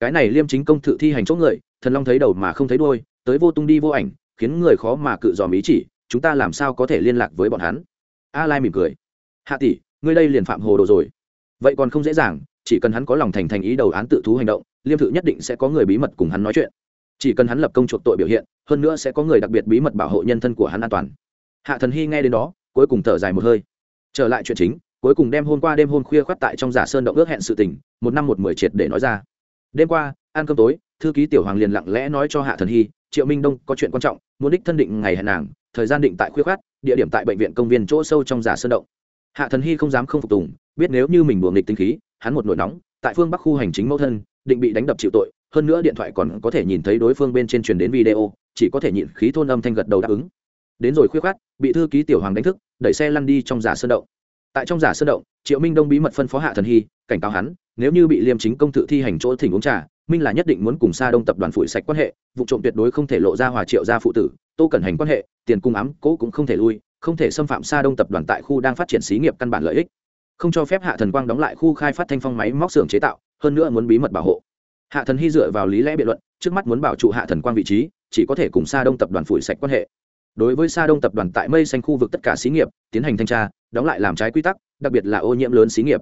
Cái này liêm chính công thự thi hành chỗ người, thần long thấy đầu mà không thấy đôi tới vô tung đi vô ảnh, khiến người khó mà cự dòm ý chỉ, chúng ta làm sao có thể liên lạc với bọn hắn? A lai mỉm cười. Hạ tỷ, ngươi đây liền phạm hồ đồ rồi. Vậy còn không dễ dàng, chỉ cần hắn có lòng thành thành ý đầu án tự thú hành động, liêm thự nhất định sẽ có người bí mật cùng hắn nói chuyện chỉ cần hắn lập công chuộc tội biểu hiện, hơn nữa sẽ có người đặc biệt bí mật bảo hộ nhân thân của hắn an toàn. Hạ thần hy nghe đến đó, cuối cùng thở dài một hơi. Trở lại chuyện chính, cuối cùng đem hôm qua đêm hôm khuya khoắt tại trong giả sơn động ước hẹn sự tình, một năm một mười triệt để nói ra. Đêm qua, ăn cơm tối, thư ký tiểu hoàng liền lặng lẽ nói cho hạ thần hy, triệu minh đông, có chuyện quan trọng, muốn đích thân định ngày hẹn nàng, thời gian định tại khuya khoắt, địa điểm tại bệnh viện công viên chỗ sâu trong giả sơn động. Hạ thần hy không dám không phục tùng, biết nếu như mình buồng nghịch tinh khí, hắn một nổi nóng, tại phương bắc khu hành chính mẫu thân, định bị đánh đập chịu tội hơn nữa điện thoại còn có thể nhìn thấy đối phương bên trên truyền đến video, chỉ có thể nhịn khí thôn âm thanh gật đầu đáp ứng. Đến rồi khuyết khoát, bị thư ký tiểu hoàng đánh thức, đẩy xe lăn đi trong giả sơn động. Tại trong giả sơn động, triệu minh đông bí mật phân phó hạ thần hy, cảnh cáo hắn, nếu như bị liêm chính công tự thi hành chỗ thỉnh uống trà, minh là nhất định muốn cùng xa đông tập đoàn phủi sạch quan hệ, vụ trộm tuyệt đối không thể lộ ra hòa triệu gia phụ tử, tô cẩn hành quan hệ, tiền cung ám, cố cũng không thể lui, không thể xâm phạm xa đông tập đoàn tại khu đang phát triển xí nghiệp căn bản lợi ích. Không cho phép hạ thần quang đóng lại khu khai phát thanh phong máy móc xưởng chế tạo, hơn nữa muốn bí mật bảo hộ hạ thần hy dựa vào lý lẽ biện luận, trước mắt muốn bảo trụ hạ thần quang vị trí, chỉ có thể cùng Sa đông tập đoàn phủi sạch quan hệ. Đối với Sa đông tập đoàn tại mây xanh khu vực tất cả xí nghiệp, tiến hành thanh tra, đóng lại làm trái quy tắc, đặc biệt là ô nhiễm lớn xí nghiệp.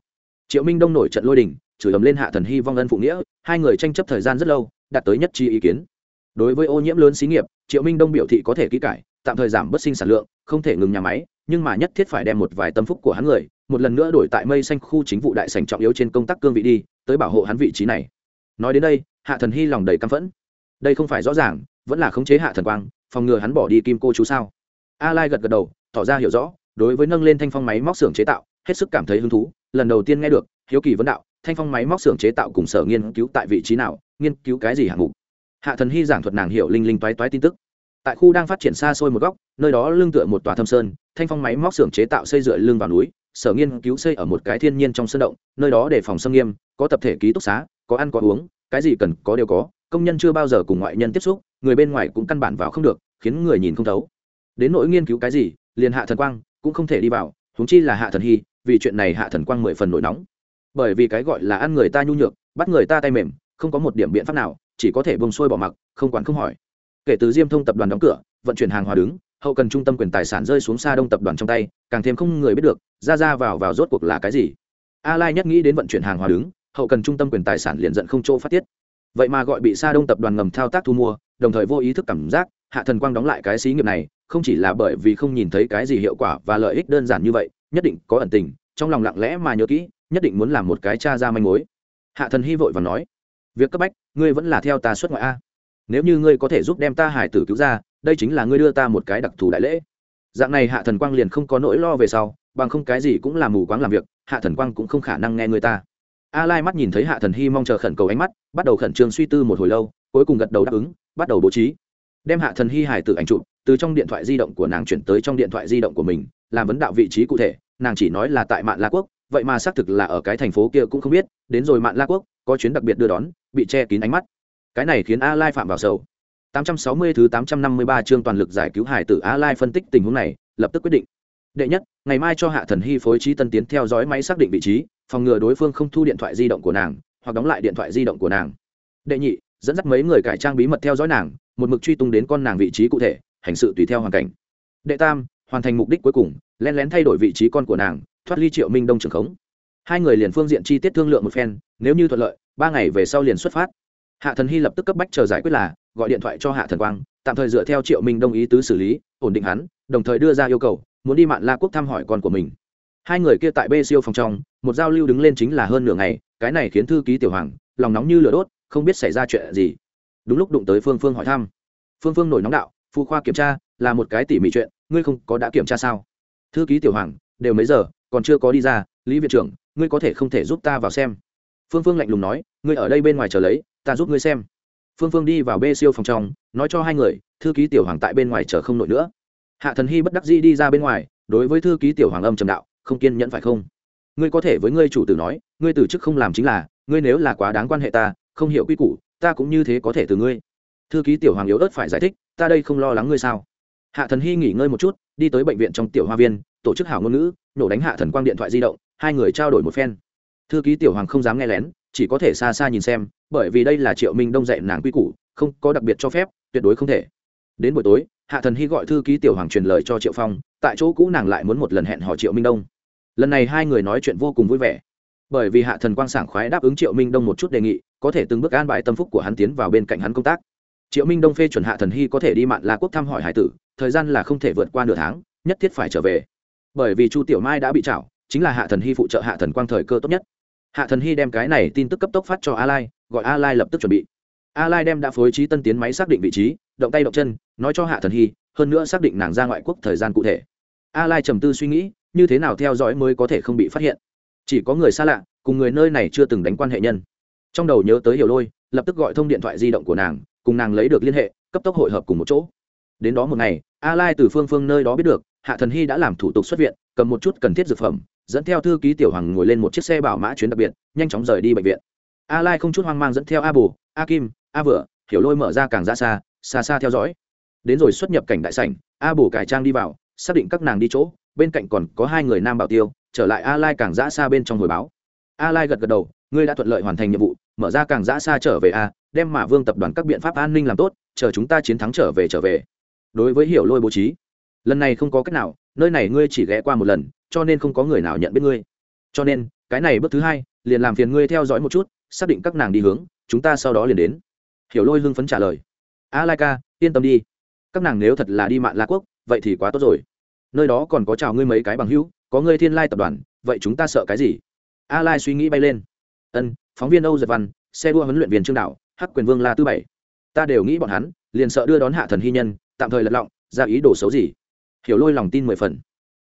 Triệu minh đông nổi trận lôi đình, chửi ầm lên hạ thần hy vong ân phụ nghĩa, hai người tranh chấp thời gian rất lâu, đạt tới nhất trí ý kiến. Đối với ô nhiễm lớn xí nghiệp, triệu minh đông biểu thị có thể ký cải, tạm thời giảm bất sinh sản lượng, không thể ngừng nhà máy, nhưng mà nhất thiết phải đem một vài tâm phúc của hắn người, một lần nữa đổi tại mây xanh khu chính vụ đại sành trọng yếu trên công tác cương vị đi, tới bảo hộ hắn vị trí này nói đến đây, hạ thần hy lòng đầy căm phẫn. Đây không phải rõ ràng, vẫn là khống chế hạ thần quang, phòng ngừa hắn bỏ đi kim cô chú sao? A lai gật gật đầu, tỏ ra hiểu rõ, đối với nâng lên thanh phong máy móc xưởng chế tạo, hết sức cảm thấy hứng thú. Lần đầu tiên nghe được, hiếu kỳ vấn đạo, thanh phong máy móc xưởng chế tạo cùng sở nghiên cứu tại vị trí nào, nghiên cứu cái gì hạng mục? Hạ thần hy giảng thuật nàng hiểu linh linh toái toái tin tức. Tại khu đang phát triển xa xôi một góc, nơi đó lưng tựa một tòa thâm sơn, thanh phong máy móc xưởng chế tạo xây dựa lưng vào núi, sở nghiên cứu xây ở một cái thiên nhiên trong sân động, nơi đó để phòng xâm nghiêm, có tập thể ký túc xá có ăn có uống, cái gì cần có đều có, công nhân chưa bao giờ cùng ngoại nhân tiếp xúc, người bên ngoài cũng căn bản vào không được, khiến người nhìn không thấu. Đến nỗi nghiên cứu cái gì, liền hạ thần quang cũng không thể đi vào húng chi là hạ thần hy, vì chuyện này hạ thần quang mười phần nổi nóng. Bởi vì cái gọi là ăn người ta nhu nhược, bắt người ta tay mềm, không có một điểm biện pháp nào, chỉ có thể bông xuôi bỏ mặc, không quản không hỏi. Kể từ diêm thông tập đoàn đóng cửa, vận chuyển hàng hóa đứng, hậu cần trung tâm quyền tài sản rơi xuống xa đông tập đoàn trong tay, càng thêm không người biết được, ra ra vào vào rốt cuộc là cái gì. A lai nhất nghĩ đến vận chuyển hàng hóa đứng hậu cần trung tâm quyền tài sản liền giận không chỗ phát tiết. Vậy mà gọi bị Sa đông tập đoàn ngầm thao tác thu mua, đồng thời vô ý thức cảm giác, hạ thần quang đóng lại cái xí nghiệp này, không chỉ là bởi vì không nhìn thấy cái gì hiệu quả và lợi ích đơn giản như vậy, nhất định có ẩn tình, trong lòng lặng lẽ mà nhớ kỹ, nhất định muốn làm một cái cha ra manh mối. Hạ thần hy vội và nói, việc cấp bách, ngươi vẫn là theo ta xuất ngoại a. Nếu như ngươi có thể giúp đem ta hải tử cứu ra, đây chính là ngươi đưa ta một cái đặc thù đại lễ. Dạng này hạ thần quang liền không có nỗi lo về sau, bằng không cái gì cũng là mù quáng làm việc, hạ thần quang cũng không khả năng nghe người ta a lai mắt nhìn thấy hạ thần hy mong chờ khẩn cầu ánh mắt, bắt đầu khẩn trương suy tư một hồi lâu, cuối cùng gật đầu đáp ứng, bắt đầu bố trí. Đem hạ thần hy hải tử ảnh chụp, từ trong điện thoại di động của nàng chuyển tới trong điện thoại di động của mình, làm vấn đạo vị trí cụ thể, nàng chỉ nói là tại mạn la quốc, vậy mà xác thực là ở cái thành phố kia cũng không biết, đến rồi mạn la quốc, có chuyến đặc biệt đưa đón, bị che kín ánh mắt. Cái này khiến a lai phạm vào sầu. 860 thứ 853 chương toàn lực giải cứu hải tử a lai phân tích tình huống này, lập tức quyết định đệ nhất, ngày mai cho hạ thần hy phối trí tân tiến theo dõi máy xác định vị trí, phòng ngừa đối phương không thu điện thoại di động của nàng, hoặc đóng lại điện thoại di động của nàng. Đệ nhị, dẫn dắt mấy người cải trang bí mật theo dõi nàng, một mực truy tung đến con nàng vị trí cụ thể, hành sự tùy theo hoàn cảnh. Đệ tam, hoàn thành mục đích cuối cùng len lén thay đổi vị trí con của nàng, thoát ly triệu minh đông trường khống. Hai người liền phương diện chi tiết thương lượng một phen, nếu như thuận lợi, ba ngày về sau liền xuất phát. Hạ thần hy lập tức cấp bách chờ giải quyết là, gọi điện thoại cho hạ thần quang, tạm thời dựa theo triệu minh đông ý tứ xử lý, ổn định hắn, đồng thời đưa ra yêu cầu muốn đi mạn la quốc thăm hỏi con của mình. Hai người kia tại bê siêu phòng trong, một giao lưu đứng lên chính là hơn nửa ngày, cái này khiến thư ký tiểu hoàng, lòng nóng như lửa đốt, không biết xảy ra chuyện gì. Đúng lúc đụng tới phương phương hỏi thăm. Phương phương nổi nóng đạo phụ khoa kiểm tra, là một cái tỉ mỉ chuyện, ngươi không có đã kiểm tra sao? Thư ký tiểu hoàng, đều mấy giờ, còn chưa có đi ra, lý viện trưởng, ngươi có thể không thể giúp ta vào xem. Phương phương lạnh lùng nói, ngươi ở đây bên ngoài chờ lấy, ta giúp ngươi xem. Phương phương đi vào bê siêu phòng trong, nói cho hai người, thư ký tiểu hoàng tại bên ngoài chờ không nổi nữa hạ thần hy bất đắc dĩ đi ra bên ngoài, đối với thư ký tiểu hoàng âm trầm đạo, không kiên nhẫn phải không? Ngươi có thể với ngươi chủ tử nói, ngươi từ chức không làm chính là, ngươi nếu là quá đáng quan hệ ta, không hiểu quy củ, ta cũng như thế có thể từ ngươi. Thư ký tiểu hoàng yếu ớt phải giải thích, ta đây không lo lắng ngươi sao? Hạ thần hy nghỉ ngơi một chút, đi tới bệnh viện trong tiểu hoa viên, tổ chức hảo ngôn ngữ nổ đánh hạ thần quang điện thoại di động, hai người trao đổi một phen. Thư ký tiểu hoàng không dám nghe lén, chỉ có thể xa xa nhìn xem, bởi vì đây là triệu minh đông dạy nàng quy củ, không có đặc biệt cho phép, tuyệt đối không thể. Đến buổi tối hạ thần hy gọi thư ký tiểu hoàng truyền lời cho triệu phong, tại chỗ cũ nàng lại muốn một lần hẹn họ triệu minh đông. Lần này hai người nói chuyện vô cùng vui vẻ. Bởi vì hạ thần quang sảng khoái đáp ứng triệu minh đông một chút đề nghị, có thể từng bước an bài tâm phúc của hắn tiến vào bên cạnh hắn công tác. Triệu minh đông phê chuẩn hạ thần hy có thể đi mạn la quốc thăm hỏi hải tử, thời gian là không thể vượt qua nửa tháng, nhất thiết phải trở về. Bởi vì chu tiểu mai đã bị chảo chính là hạ thần hy phụ trợ hạ thần quang thời cơ tốt nhất. Hạ thần hy đem cái này tin tức cấp tốc phát cho a lai, gọi a lai lập tức chuẩn bị. A lai đem đã phối trí tân tiến máy xác định vị trí động tay động chân, nói cho hạ thần hy, hơn nữa xác định nàng ra ngoại quốc thời gian cụ thể. A lai trầm tư suy nghĩ, như thế nào theo dõi mới có thể không bị phát hiện? Chỉ có người xa lạ, cùng người nơi này chưa từng đánh quan hệ nhân. Trong đầu nhớ tới hiểu lôi, lập tức gọi thông điện thoại di động của nàng, cùng nàng lấy được liên hệ, cấp tốc hội hợp cùng một chỗ. Đến đó một ngày, a lai từ phương phương nơi đó biết được, hạ thần hy đã làm thủ tục xuất viện, cầm một chút cần thiết dược phẩm, dẫn theo thư ký tiểu hoàng ngồi lên một chiếc xe bảo mã chuyến đặc biệt, nhanh chóng rời đi bệnh viện. A lai không chút hoang mang dẫn theo a bù, a kim, a vựa, hiểu lôi mở ra càng ra xa xa xa theo dõi. Đến rồi xuất nhập cảnh đại sảnh, a bổ cải trang đi vào, xác định các nàng đi chỗ, bên cạnh còn có hai người nam bảo tiêu, trở lại a lai càng giã xa bên trong hồi báo. A lai gật gật đầu, ngươi đã thuận lợi hoàn thành nhiệm vụ, mở ra càng giã xa trở về a, đem mà vương tập đoàn các biện pháp an ninh làm tốt, chờ chúng ta chiến thắng trở về trở về. Đối với hiểu lôi bố trí, lần này không có cách nào, nơi này ngươi chỉ ghé qua một lần, cho nên không có người nào nhận biết ngươi. Cho nên, cái này bước thứ hai, liền làm phiền ngươi theo dõi một chút, xác định các nàng đi hướng, chúng ta sau đó liền đến. Hiểu lôi hưng phấn trả lời a lai ca, yên tâm đi. Các nàng nếu thật là đi mạn la quốc, vậy thì quá tốt rồi. Nơi đó còn có chào ngươi mấy cái bằng hữu, có ngươi thiên lai tập đoàn, vậy chúng ta sợ cái gì? A lai suy nghĩ bay lên. Ân, phóng viên âu giật văn, xe đua huấn luyện viên trương đạo, hắc quyền vương la tư bảy. Ta đều nghĩ bọn hắn, liền sợ đưa đón hạ thần hy nhân, tạm thời lật lọng, ra ý đồ xấu gì? Hiểu lôi lòng tin mười phần.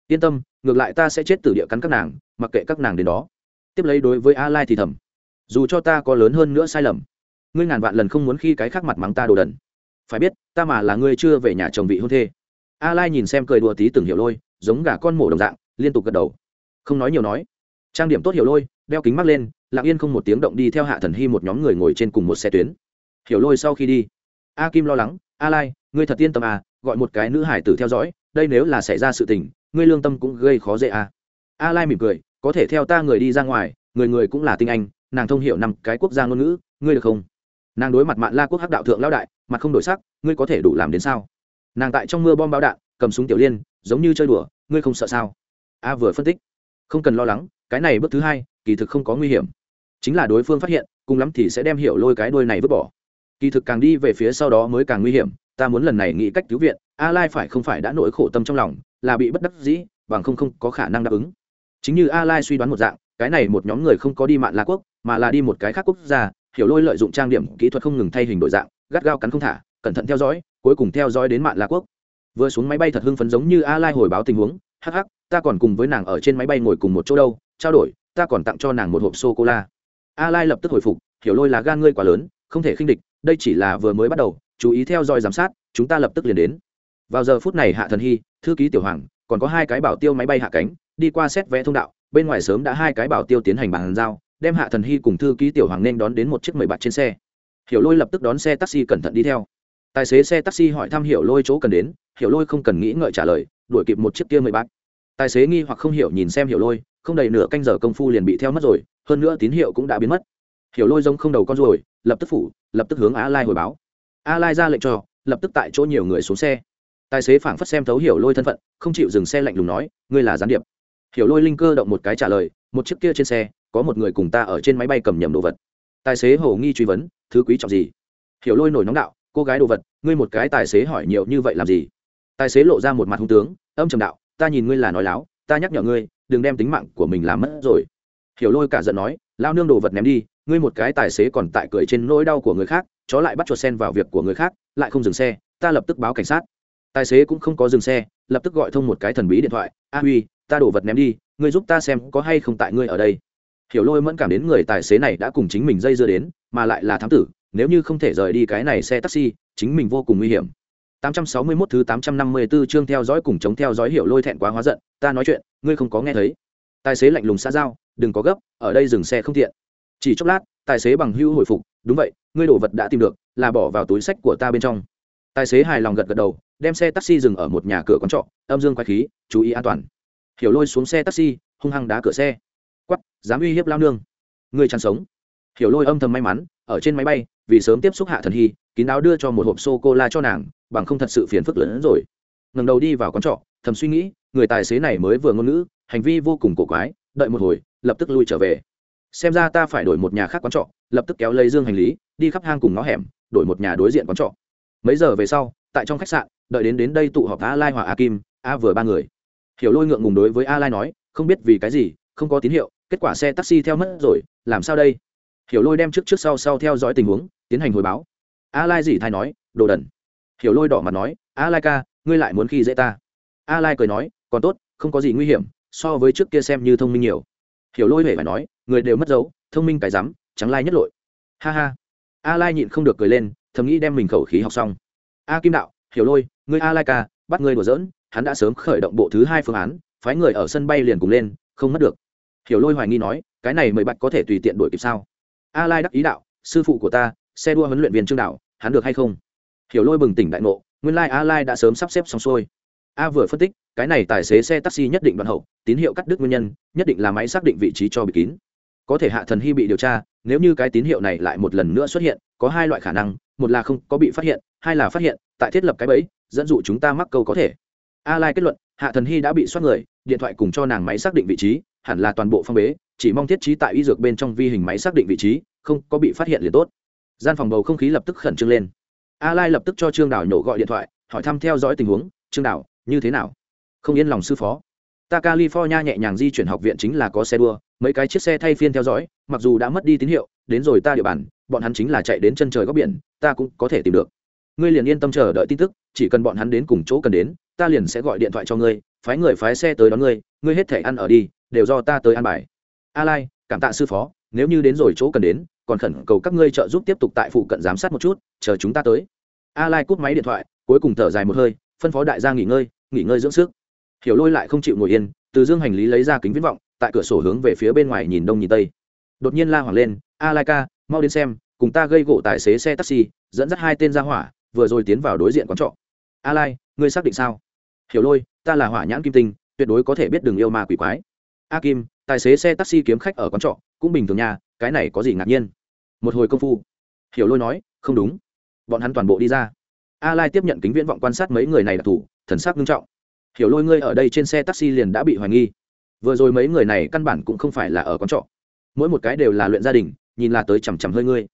Yên tâm, ngược lại ta sẽ chết từ địa cắn các nàng, mặc kệ các nàng đến đó. Tiếp lấy đối với a lai thì thầm. Dù cho ta có lớn hơn nữa sai lầm, ngươi ngàn vạn lần không muốn khi cái khác mặt mắng ta đồ đần phải biết, ta mà là ngươi chưa về nhà chồng vị hôn thê. A lai nhìn xem cười đùa tí từng hiểu lôi, giống gà con mổ đồng dạng, liên tục gật đầu. Không nói nhiều nói. Trang điểm tốt hiểu lôi, đeo kính mắt lên, lặng yên không một tiếng động đi theo hạ thần hy một nhóm người ngồi trên cùng một xe tuyến. Hiểu lôi sau khi đi. A kim lo lắng, a lai, ngươi thật yên tâm à gọi một cái nữ hải tử theo dõi, đây nếu là xảy ra sự tình, ngươi lương tâm cũng gây khó dễ à. A lai mỉm cười, có thể theo ta người đi ra ngoài, người người cũng là tinh anh, nàng thông hiểu năm cái quốc gia ngôn ngữ, ngươi được không? Nàng đối mặt mạn la quốc hắc đạo thượng lão đại mặt không đổi sắc, ngươi có thể đủ làm đến sao? Nàng tại trong mưa bom bão đạn, cầm súng tiểu liên, giống như chơi đùa, ngươi không sợ sao? A vừa phân tích. Không cần lo lắng, cái này bước thứ hai, kỳ thực không có nguy hiểm. Chính là đối phương phát hiện, cùng lắm thì sẽ đem hiểu lôi cái đuôi này vứt bỏ. Kỳ thực càng đi về phía sau đó mới càng nguy hiểm, ta muốn lần này nghĩ cách cứu viện, a lai phải không phải đã nỗi khổ tâm trong lòng, là bị bất đắc dĩ, bằng không không có khả năng đáp ứng. Chính như a lai suy đoán một dạng, cái này một nhóm người không có đi mạn la quốc, mà là đi một cái khác quốc gia hiểu lôi lợi dụng trang điểm kỹ thuật không ngừng thay hình đổi dạng, gắt gao cắn không thả, cẩn thận theo dõi, cuối cùng theo dõi đến mạn la quốc. Vừa xuống máy bay thật hưng phấn giống như a lai hồi báo tình huống, hắc hắc, ta còn cùng với nàng ở trên máy bay ngồi cùng một chỗ đâu, trao đổi, ta còn tặng cho nàng một hộp sô cô la a lai lập tức hồi phục, hiểu lôi là gan ngươi quá lớn, không thể khinh địch, đây chỉ là vừa mới bắt đầu, chú ý theo dõi giám sát, chúng ta lập tức liền đến. Vào giờ phút này hạ thần hy, thư ký tiểu hoàng, còn có hai cái bảo tiêu máy bay hạ cánh, đi qua xét vé thông đạo, bên ngoài sớm đã hai cái bảo tiêu tiến hành bàn giao đem hạ thần hy cùng thư ký tiểu hoàng nên đón đến một chiếc mười bạt trên xe. Hiểu lôi lập tức đón xe taxi cẩn thận đi theo. Tài xế xe taxi hỏi thăm hiểu lôi chỗ cần đến, hiểu lôi không cần nghĩ ngợi trả lời, đuổi kịp một chiếc kia mười bạt. Tài xế nghi hoặc không hiểu nhìn xem hiểu lôi, không đầy nửa canh giờ công phu liền bị theo mất rồi, hơn nữa tín hiệu cũng đã biến mất. Hiểu lôi giống không đầu con ruồi, lập tức phủ, lập tức hướng a lai hồi báo. A lai ra lệnh cho, lập tức tại chỗ nhiều người xuống xe. Tài xế phảng phất xem thấu hiểu lôi thân phận, không chịu dừng xe lạnh lùng nói, ngươi là gián điệp. Hiểu lôi linh cơ động một cái trả lời, một chiếc kia trên xe có một người cùng ta ở trên máy bay cầm nhầm đồ vật. Tài xế hổ nghi truy vấn, thứ quý trọng gì? Hiểu lôi nổi nóng đạo, cô gái đồ vật, ngươi một cái tài xế hỏi nhiều như vậy làm gì? Tài xế lộ ra một mặt hung tướng, âm trầm đạo, ta nhìn ngươi là nói láo, ta nhắc nhở ngươi, đừng đem tính mạng của mình làm mất rồi. Hiểu lôi cả giận nói, lao nương đồ vật ném đi, ngươi một cái tài xế còn tại cười trên nỗi đau của người khác, chó lại bắt chuột sen vào việc của người khác, lại không dừng xe, ta lập tức báo cảnh sát. Tài xế cũng không có dừng xe, lập tức gọi thông một cái thần bí điện thoại, a huy, ta đổ vật ném đi, ngươi giúp ta xem có hay không tại ngươi ở đây hiểu lôi mẫn cảm đến người tài xế này đã cùng chính mình dây dưa đến, mà lại là thám tử, nếu như không thể rời đi cái này xe taxi, chính mình vô cùng nguy hiểm. 861 thứ 854 chương theo dõi cùng chống theo dõi hiểu lôi thẹn quá hóa giận, ta nói chuyện, ngươi không có nghe thấy. Tài xế lạnh lùng xa giao, đừng có gấp, ở đây dừng xe không tiện. Chỉ chốc lát, tài xế bằng hưu hồi phục, đúng vậy, ngươi đồ vật đã tìm được, là bỏ vào túi sách của ta bên trong. Tài xế hài lòng gật gật đầu, đem xe taxi dừng ở một nhà cửa con trọ, âm dương quay khí, chú ý an toàn. Hiểu lôi xuống xe taxi, hung hăng đá cửa xe quắp dám uy hiếp lao nương. Người chăn sống. Hiểu lôi âm thầm may mắn, ở trên máy bay, vì sớm tiếp xúc hạ thần hy, kín áo đưa cho một hộp sô cô la cho nàng, bằng không thật sự phiền phức lớn hơn rồi. Ngần đầu đi vào quán trọ, thầm suy nghĩ, người tài xế này mới vừa ngôn ngữ, hành vi vô cùng cổ quái, đợi một hồi, lập tức lui trở về. Xem ra ta phải đổi một nhà khác quán trọ, lập tức kéo lấy dương hành lý, đi khắp hang cùng ngõ hẻm, đổi một nhà đối diện quán trọ. Mấy giờ về sau, tại trong khách sạn, đợi đến đến đây tụ họp a lai hòa a kim, a vừa ba người. Hiểu lôi ngượng ngùng đối với a lai nói, không biết vì cái gì, không có tín hiệu kết quả xe taxi theo mất rồi, làm sao đây? Hiểu lôi đem trước trước sau sau theo dõi tình huống, tiến hành hồi báo. A lai dì thay nói, đồ đần. Hiểu lôi đỏ mặt nói, a lai ca, ngươi lại muốn khi dễ ta. A lai cười nói, còn tốt, không có gì nguy hiểm, so với trước kia xem như thông minh nhiều. Hiểu lôi hề phải nói, người đều mất dấu, thông minh cái rắm, trắng lai nhất lội. Ha ha. A lai nhịn không được cười lên, thầm nghĩ đem mình khẩu khí học xong. A kim đạo, hiểu lôi, ngươi a lai ca, bắt ngươi đùa giỡn, hắn đã sớm khởi động bộ thứ hai phương án, phái người ở sân bay liền cùng lên, không mất được hiểu lôi hoài nghi nói, cái này mời bạch có thể tùy tiện đuổi kịp sao? A lai đắc ý đạo, sư phụ của ta, xe đua huấn luyện viên trương đạo, hắn được hay không? Hiểu lôi bừng tỉnh đại ngộ, nguyên lai a lai đã sớm sắp xếp xong xuôi. A vừa phân tích, cái này tài xế xe taxi nhất định đoạn hậu, tín hiệu cắt đứt nguyên nhân, nhất định là máy xác định vị trí cho bị kín. Có thể hạ thần hy bị điều tra, nếu như cái tín hiệu này lại một lần nữa xuất hiện, có hai loại khả năng, một là không có bị phát hiện, hai là phát hiện, tại thiết lập cái bẫy, dẫn dụ chúng ta mắc câu có thể. A lai kết luận, hạ thần hy đã bị soát người, điện thoại cùng cho nàng máy xác định vị trí hẳn là toàn bộ phong bế, chỉ mong thiết trí tại y dược bên trong vi hình máy xác định vị trí, không có bị phát hiện liền tốt. Gian phòng bầu không khí lập tức khẩn trương lên. A lai lập tức cho trương đảo nhổ gọi điện thoại, hỏi thăm theo dõi tình huống, trương đảo, như thế nào? Không yên lòng sư phó. Ta california nhẹ nhàng di chuyển học viện chính là có xe đua, mấy cái chiếc xe thay phiên theo dõi, mặc dù đã mất đi tín hiệu, đến rồi ta địa bàn, bọn hắn chính là chạy đến chân trời góc biển, ta cũng có thể tìm được. Ngươi liền yên tâm chờ đợi tin tức, chỉ cần bọn hắn đến cùng chỗ cần đến, ta liền sẽ gọi điện thoại cho ngươi phái người phái xe tới đón ngươi ngươi hết thể ăn ở đi, đều do ta tới ăn bài. A lai, cảm tạ sư phó, nếu như đến rồi chỗ cần đến, còn khẩn cầu các ngươi trợ giúp tiếp tục tại phụ cận giám sát một chút, chờ chúng ta tới. A lai cúp máy điện thoại, cuối cùng thở dài một hơi, phân phó đại gia nghỉ ngơi nghỉ ngơi dưỡng sức. Hiểu lôi lại không chịu ngồi yên, từ dương hành lý lấy ra kính viễn vọng, tại cửa sổ hướng về phía bên ngoài nhìn đông nhìn tây. Đột nhiên la hoảng lên, a lai ca, mau đến xem, cùng ta gây gỗ tài xế xe taxi, dẫn dắt hai tên ra hỏa, vừa rồi tiến vào đối diện quán trọ. A lai, ngươi xác định sao? Hiểu lôi ta là hỏa nhãn kim tinh tuyệt đối có thể biết đường yêu ma quỷ quái. A kim tài xế xe taxi kiếm khách ở quán trọ cũng bình thường nhà cái này có gì ngạc nhiên? Một hồi công phu. Hiểu lôi nói không đúng. Bọn hắn toàn bộ đi ra. A lai tiếp nhận kính viễn vọng quan sát mấy người này đặc thủ, thần sắc nghiêm trọng. Hiểu lôi ngươi ở đây trên xe taxi liền đã bị hoài nghi. Vừa rồi mấy người này căn bản cũng không phải là ở quán trọ. Mỗi một cái đều là luyện gia đình nhìn là tới chằm chằm hơi ngươi.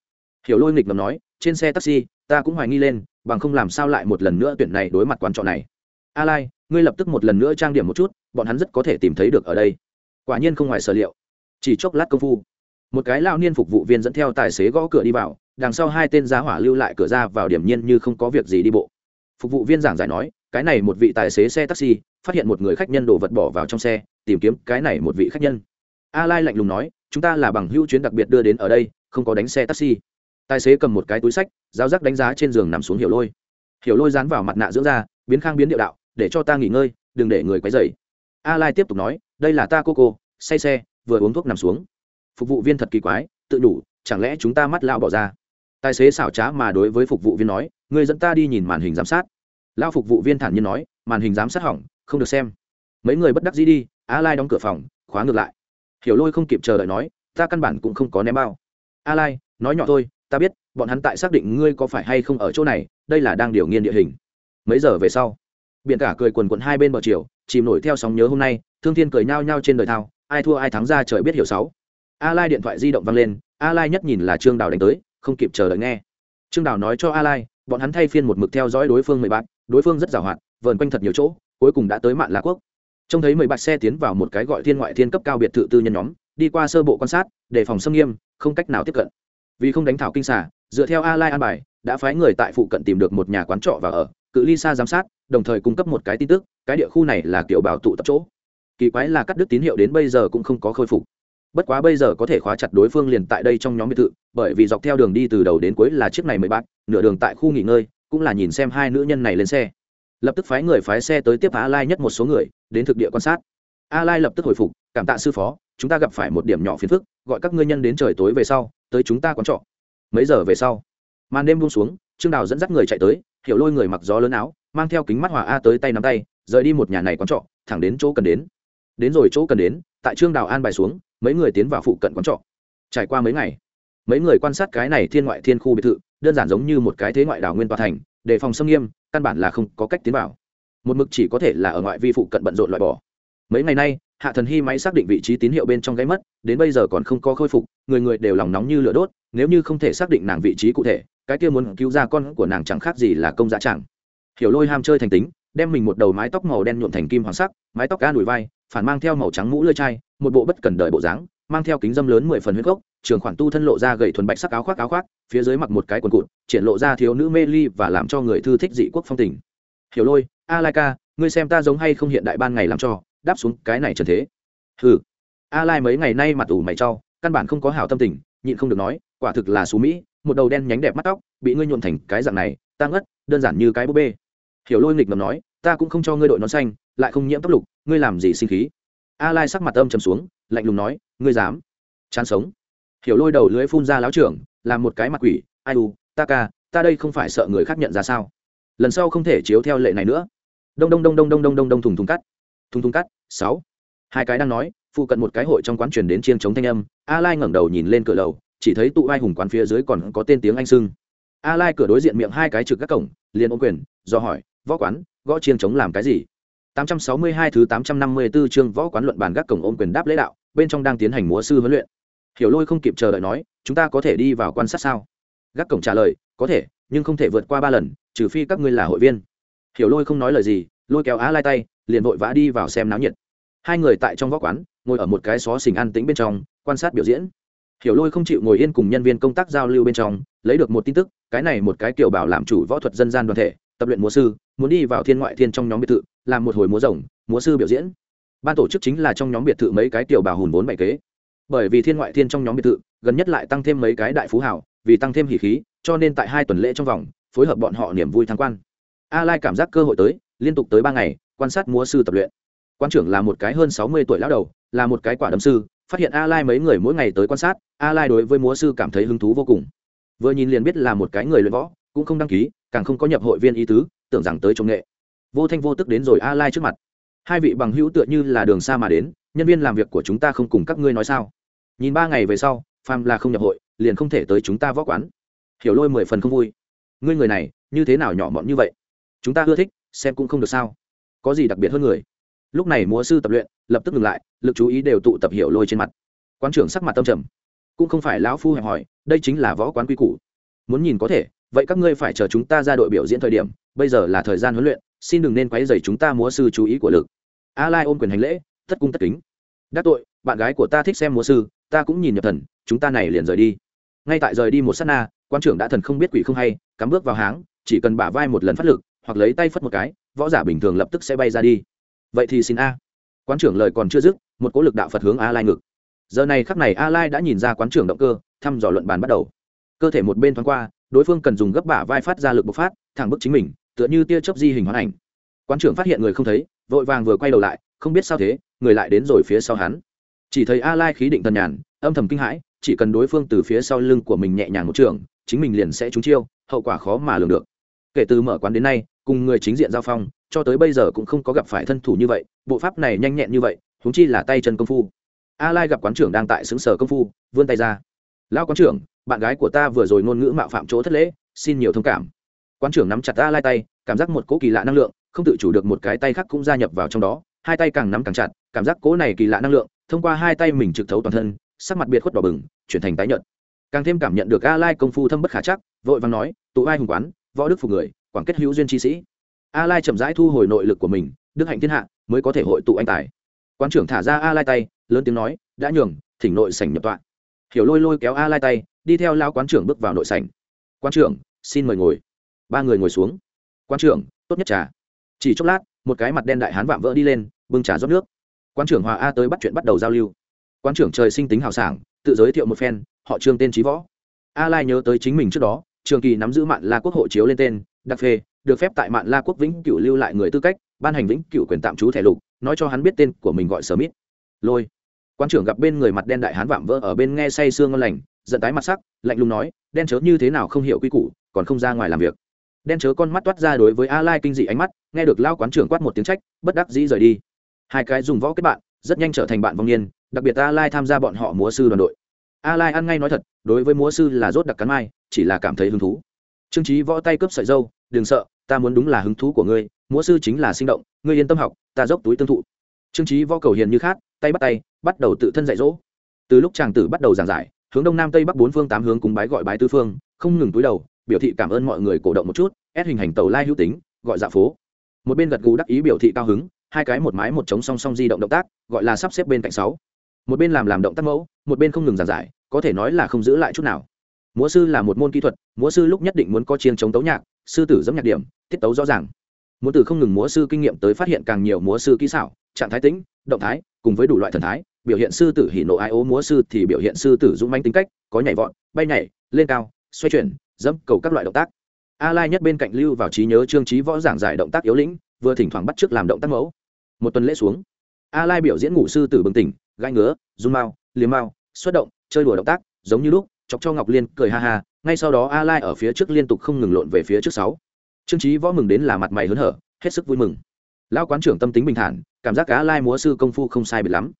Hiểu lôi nghịch ngầm nói trên xe taxi ta cũng hoài nghi lên bằng không làm sao lại một lần nữa tuyển này đối mặt quán trọ này a lai, ngươi lập tức một lần nữa trang điểm một chút, bọn hắn rất có thể tìm thấy được ở đây. Quả nhiên không ngoài sở liệu. Chỉ chốc lát công phu, một cái lao niên phục vụ viên dẫn theo tài xế gõ cửa đi vào, đằng sau hai tên giá hỏa lưu lại cửa ra vào điểm nhiên như không có việc gì đi bộ. Phục vụ viên giảng giải nói, cái này một vị tài xế xe taxi, phát hiện một người khách nhân đổ vật bỏ vào trong xe, tìm kiếm cái này một vị khách nhân. A lai lạnh lùng nói, chúng ta là bằng hữu chuyến đặc biệt đưa đến ở đây, không có đánh xe taxi. Tài xế cầm một cái túi sách, giáo giác đánh giá trên giường nằm xuống hiểu lôi. Hiểu lôi dán vào mặt nạ dưỡng ra biến khang biến điệu đạo để cho ta nghỉ ngơi, đừng để người quấy dày a lai tiếp tục nói, đây là ta cô cô, say xe, vừa uống thuốc nằm xuống. Phục vụ viên thật kỳ quái, tự đủ, chẳng lẽ chúng ta mắt lão bỏ ra? Tài xế xảo trá mà đối với phục vụ viên nói, người dẫn ta đi nhìn màn hình giám sát. Lão phục vụ viên thản nhiên nói, màn hình giám sát hỏng, không được xem. Mấy người bất đắc dĩ đi, a lai đóng cửa phòng, khóa ngược lại. Hiểu lôi không kịp chờ đợi nói, ta căn bản cũng không có ném bao. A lai, nói nhỏ thôi, ta biết, bọn hắn tại xác định ngươi có phải hay không ở chỗ này, đây là đang điều nghiên địa hình. Mấy giờ về sau? Biển cả cười quần quận hai bên bờ chiều chìm nổi theo sóng nhớ hôm nay thương thiên cười nhao nhao trên đời thao ai thua ai thắng ra trời biết hiểu sáu. A lai điện thoại di động vang lên a lai nhất nhìn là trương đào đánh tới không kịp chờ đợi nghe. Trương đào nói cho a lai bọn hắn thay phiên một mực theo dõi đối phương mười bạn, đối phương rất giàu hoạt vờn quanh thật nhiều chỗ cuối cùng đã tới mạn lá quốc. Trông thấy mười bạn xe tiến vào một cái gọi thiên ngoại thiên cấp cao biệt thự tư nhân nhóm đi qua sơ bộ quan sát đề phòng xâm nghiêm không cách nào tiếp cận. Vì không đánh thảo kinh xả dựa theo a lai an bài đã phái người tại phụ cận tìm được một nhà quán trọ và ở cự ly xa giám sát, đồng thời cung cấp một cái tin tức, cái địa khu này là kiểu bảo tụ tập chỗ. Kỳ quái là cắt đứt tín hiệu đến bây giờ cũng không có khôi phục. Bất quá bây giờ có thể khóa chặt đối phương liền tại đây trong nhóm biệt thự, bởi vì dọc theo đường đi từ đầu đến cuối là chiếc này mới bát nửa đường tại khu nghỉ ngơi, cũng là nhìn xem hai nữ nhân này lên xe. Lập tức phái người phái xe tới tiếp a lai nhất một số người, đến thực địa quan sát. A lai lập tức hồi phục, cảm tạ sư phó, chúng ta gặp phải một điểm nhỏ phiền phức, gọi các ngươi nhân đến trời tối về sau, tới chúng ta quán trọ. Mấy giờ về sau? Màn đêm buông xuống, trương đào dẫn dắt người chạy tới hiểu lôi người mặc gió lớn áo, mang theo kính mắt hòa a tới tay nắm tay, rời đi một nhà này quán trọ, thẳng đến chỗ cần đến. Đến rồi chỗ cần đến, tại trương đào an bài xuống, mấy người tiến vào phụ cận quán trọ. Trải qua mấy ngày, mấy người quan sát cái này thiên ngoại thiên khu biệt thự, đơn giản giống như một cái thế ngoại đảo nguyên tòa thành, đề phòng xâm nghiêm, căn bản là không có cách tiến vào. Một mực chỉ có thể là ở ngoại vi phụ cận bận rộn loại bỏ. Mấy ngày nay, hạ thần hy máy xác định vị trí tín hiệu bên trong gáy mất, đến bây giờ còn không có khôi phục, người người đều lòng nóng như lửa đốt, nếu như không thể xác định nàng vị trí cụ thể cái kia muốn cứu ra con của nàng chẳng khác gì là công giá chẳng. Hiểu lôi ham chơi thành tính, đem mình một đầu mái tóc màu đen nhuộm thành kim hoàng sắc, mái tóc ca đùi vai, phản mang theo màu trắng mũ lơi chai, một bộ bất cần đời bộ dáng, mang theo kính dâm lớn mười phần huyết gốc, trường khoản tu thân lộ ra gậy thuần bạch sắc áo khoác áo khoác, phía dưới mặc một cái quần cụt, triển lộ ra thiếu nữ mê ly và làm cho người thư thích dị quốc phong tình. Hiểu lôi, a lai ca, ngươi xem ta giống hay không hiện đại ban ngày làm cho, đáp xuống cái này trần thế. Ừ a lai mấy ngày nay mặt ủ mày cho, căn bản không có hảo tâm tình, nhịn không được nói, quả thực là xú mỹ một đầu đen nhánh đẹp mắt tóc, bị ngươi nhuộm thành cái dạng này, ta ngất, đơn giản như cái búp bê. Hiểu lôi nghịch ngầm nói, ta cũng không cho ngươi đội nón xanh, lại không nhiễm tóc lục, ngươi làm gì sinh khí? A lai sắc mặt âm trầm xuống, lạnh lùng nói, ngươi dám? Chán sống. Hiểu lôi đầu lưới phun ra láo trưởng, làm một cái mặt quỷ, ai u, ta ca, ta đây không phải sợ người khác nhận ra sao? Lần sau không thể chiếu theo lệ này nữa. Đông đông đông đông đông đông đông đông thùng thùng cắt. Thùng thùng cắt, sáu. Hai cái đang nói, phụ cận một cái hội trong quán truyền đến chiên chống thanh âm, a lai ngẩng đầu nhìn lên cửa lầu chỉ thấy tụ vai hùng quán phía dưới còn có tên tiếng anh sưng a lai cửa đối diện miệng hai cái trực các cổng, liền ôm quyền, do hỏi, võ quán, gõ chiên chống làm cái gì? 862 thứ 854 chương võ quán luận bàn gác cổng ôm quyền đáp lễ đạo, bên trong đang tiến hành múa sư huấn luyện. Hiểu lôi không kịp chờ đợi nói, chúng ta có thể đi vào quan sát sao? Gác cổng trả lời, có thể, nhưng không thể vượt qua ba lần, trừ phi các ngươi là hội viên. Hiểu lôi không nói lời gì, lôi kéo á lai tay, liền vội vã đi vào xem náo nhiệt. Hai người tại trong võ quán, ngồi ở một cái xó xình an tĩnh bên trong, quan sát biểu diễn hiểu lôi không chịu ngồi yên cùng nhân viên công tác giao lưu bên trong, lấy được một tin tức, cái này một cái kiểu bảo làm chủ võ thuật dân gian đoàn thể, tập luyện múa sư, muốn đi vào thiên ngoại thiên trong nhóm biệt thự, làm một hồi múa rồng, múa sư biểu diễn. Ban tổ chức chính là trong nhóm biệt thự mấy cái tiểu bảo hùn vốn bày kế. Bởi vì thiên ngoại thiên trong nhóm biệt thự, gần nhất lại tăng thêm mấy cái đại phú hảo vì tăng thêm hỉ khí, cho nên tại hai tuần lễ trong vòng, phối hợp bọn họ niềm vui thăng quan. A lai cảm giác cơ hội tới, liên tục tới ba ngày, quan sát múa sư tập luyện. Quan trưởng là một cái hơn sáu mươi tuổi lão đầu, là một cái quả đấm sư phát hiện a lai mấy người mỗi ngày tới quan sát, a lai đối với múa sư cảm thấy hứng thú vô cùng. Vừa nhìn liền biết là một cái người luyện võ, cũng không đăng ký, càng không có nhập hội viên ý tứ, tưởng rằng tới trong nghệ. Vô thanh vô tức đến rồi a lai trước mặt. Hai vị bằng hữu tựa như là đường xa mà đến, nhân viên làm việc của chúng ta không cùng các ngươi nói sao? Nhìn ba ngày về sau, phàm là không nhập hội, liền không thể tới chúng ta võ quán. Hiểu lôi mười phần không vui. Ngươi người này, như thế nào nhỏ mọn như vậy? Chúng ta ưa thích, xem cũng không được sao. Có gì đặc biệt hơn người? Lúc này múa sư tập luyện, lập tức ngừng lại, lực chú ý đều tụ tập hiểu lôi trên mặt. Quán trưởng sắc mặt tâm trầm. Cũng không phải lão phu hẹp hỏi, đây chính là võ quán quy củ. Muốn nhìn có thể, vậy các ngươi phải chờ chúng ta ra đội biểu diễn thời điểm, bây giờ là thời gian huấn luyện, xin đừng nên quấy dày chúng ta múa sư chú ý của lực. A lai ôm quyền hành lễ, tất cung tất kính. Đắc tội, bạn gái của ta thích xem múa sư, ta cũng nhìn nhập thần, chúng ta này liền rời đi. Ngay tại rời đi một sát na quan trưởng đã thần không biết quỷ không hay, cắm bước vào háng, chỉ cần bả vai một lần phát lực, hoặc lấy tay phất một cái, võ giả bình thường lập tức sẽ bay ra đi vậy thì xin a. Quán trưởng lời còn chưa dứt, một cỗ lực đạo phật hướng a lai ngực. Giờ này khắc này a lai đã nhìn ra quán trưởng động cơ, thăm dò luận bàn bắt đầu. Cơ thể một bên thoáng qua, đối phương cần dùng gấp bả vai phát ra lực bộc phát, thẳng bức chính mình, tựa như tia chớp di hình hoán ảnh. Quán trưởng phát hiện người không thấy, vội vàng vừa quay đầu lại, không biết sao thế, người lại đến rồi phía sau hắn. Chỉ thấy a lai khí định thần nhàn, âm thầm kinh hãi, chỉ cần đối phương từ phía sau lưng của mình nhẹ nhàng một trường, chính mình liền sẽ trúng chiêu, hậu quả khó mà lường được. Kể từ mở quán đến nay, cùng người chính diện giao phong cho tới bây giờ cũng không có gặp phải thân thủ như vậy, bộ pháp này nhanh nhẹn như vậy húng chi là tay chân công phu. A lai gặp quán trưởng đang tại xứng sở công phu, vươn tay ra. Lão quán trưởng, bạn gái của ta vừa rồi ngôn ngữ mạo phạm chỗ thất lễ, xin nhiều thông cảm. Quán trưởng nắm chặt a lai tay, cảm giác một cỗ kỳ lạ năng lượng, không tự chủ được một cái tay khác cũng gia nhập vào trong đó, hai tay càng nắm càng chặt, cảm giác cỗ này kỳ lạ năng lượng, thông qua hai tay mình trực thấu toàn thân, sắc mặt biệt khuất đỏ bừng, chuyển thành tái nhợt. Càng thêm cảm nhận được a lai công phu thâm bất khả chắc, vội vàng nói, tụ ai hùng quán, võ đức phục người, quảng kết hữu duyên chi sĩ a lai chậm rãi thu hồi nội lực của mình, đức hạnh thiên hạ, mới có thể hội tụ anh tài. Quán trưởng thả ra a lai tay, lớn tiếng nói, đã nhường, thỉnh nội sảnh nhập tọa. Hiểu lôi lôi kéo a lai tay, đi theo lao quán trưởng bước vào nội sảnh. Quán trưởng, xin mời ngồi. Ba người ngồi xuống. Quán trưởng, tốt nhất trà. Chỉ chốc lát, một cái mặt đen đại hán vạm vỡ đi lên, bưng trà rót nước. Quán trưởng hòa a tới bắt chuyện bắt đầu giao lưu. Quán trưởng trời sinh tính hào sảng, tự giới thiệu một phen, họ trương tên trí võ. A lai nhớ tới chính mình trước đó, trường kỳ nắm giữ mạn la quốc hộ chiếu lên tên đặc phê, được phép tại mạn la quốc vĩnh cửu lưu lại người tư cách, ban hành vĩnh cửu quyền tạm trú thẻ lục, nói cho hắn biết tên của mình gọi sở mít. Lôi. Quan trưởng gặp bên người mặt đen đại hán vạm vỡ ở bên nghe say sương ngon lành, giận tái mặt sắc, lạnh lùng nói, đen chớ như thế nào không hiểu quy củ, còn không ra ngoài làm việc. Đen chớ con mắt toát ra đối với a lai kinh dị ánh mắt, nghe được lao quán trưởng quát một tiếng trách, bất đắc dĩ rời đi. Hai cái dùng võ kết bạn, rất nhanh trở thành bạn vong niên, đặc biệt a lai tham gia bọn họ múa sư đoàn đội. A lai ăn ngay nói thật, đối với múa sư là rốt đặc cắn mai, chỉ là cảm thấy hứng thú trương trí võ tay cướp sợi dâu, đừng sợ, ta muốn đúng là hứng thú của ngươi, múa sư chính là sinh động, ngươi yên tâm học, ta dốc túi tương thụ. Trương trí võ cầu hiền như khát, tay bắt tay, bắt đầu tự thân dạy dỗ. Từ lúc chàng tử bắt đầu giảng giải, hướng đông nam tây bắc bốn phương tám hướng cúng bái gọi bái tư phương, không ngừng túi đầu, biểu thị cảm ơn mọi người cổ động một chút, ép hình hành tàu lai hữu tính, gọi dạ phố. Một bên gật gù đắc ý biểu thị cao hứng, hai cái một mái một trống song song di động động tác, gọi là sắp xếp bên cạnh sáu. Một bên làm làm động tác mẫu, một bên không ngừng giảng giải, có thể nói là không giữ lại chút nào múa sư là một môn kỹ thuật múa sư lúc nhất định muốn có chiên chống tấu nhạc sư tử dẫm nhạc điểm tiết tấu rõ ràng. Muốn từ không ngừng múa sư kinh nghiệm tới phát hiện càng nhiều múa sư kỹ xảo trạng thái tĩnh động thái cùng với đủ loại thần thái biểu hiện sư tử hỉ nộ ai ố múa sư thì biểu hiện sư tử dũng manh tính cách có nhảy vọt bay nhảy lên cao xoay chuyển dẫm cầu các loại động tác. A lai nhất bên cạnh lưu vào trí nhớ trương trí võ giảng giải động tác yếu lĩnh vừa thỉnh thoảng bắt chước làm động tác mẫu. Một tuần lễ xuống a lai biểu diễn ngủ sư tử bừng tỉnh gai ngứa run mau, liếm mau, xuất động chơi đùa động tác giống như lúc chọc cho ngọc liên cười ha ha, ngay sau đó a lai ở phía trước liên tục không ngừng lộn về phía trước sáu. Trương trí võ mừng đến là mặt mày hớn hở, hết sức vui mừng. Lão quán trưởng tâm tính bình thản, cảm giác a lai múa sư công phu không sai biệt lắm.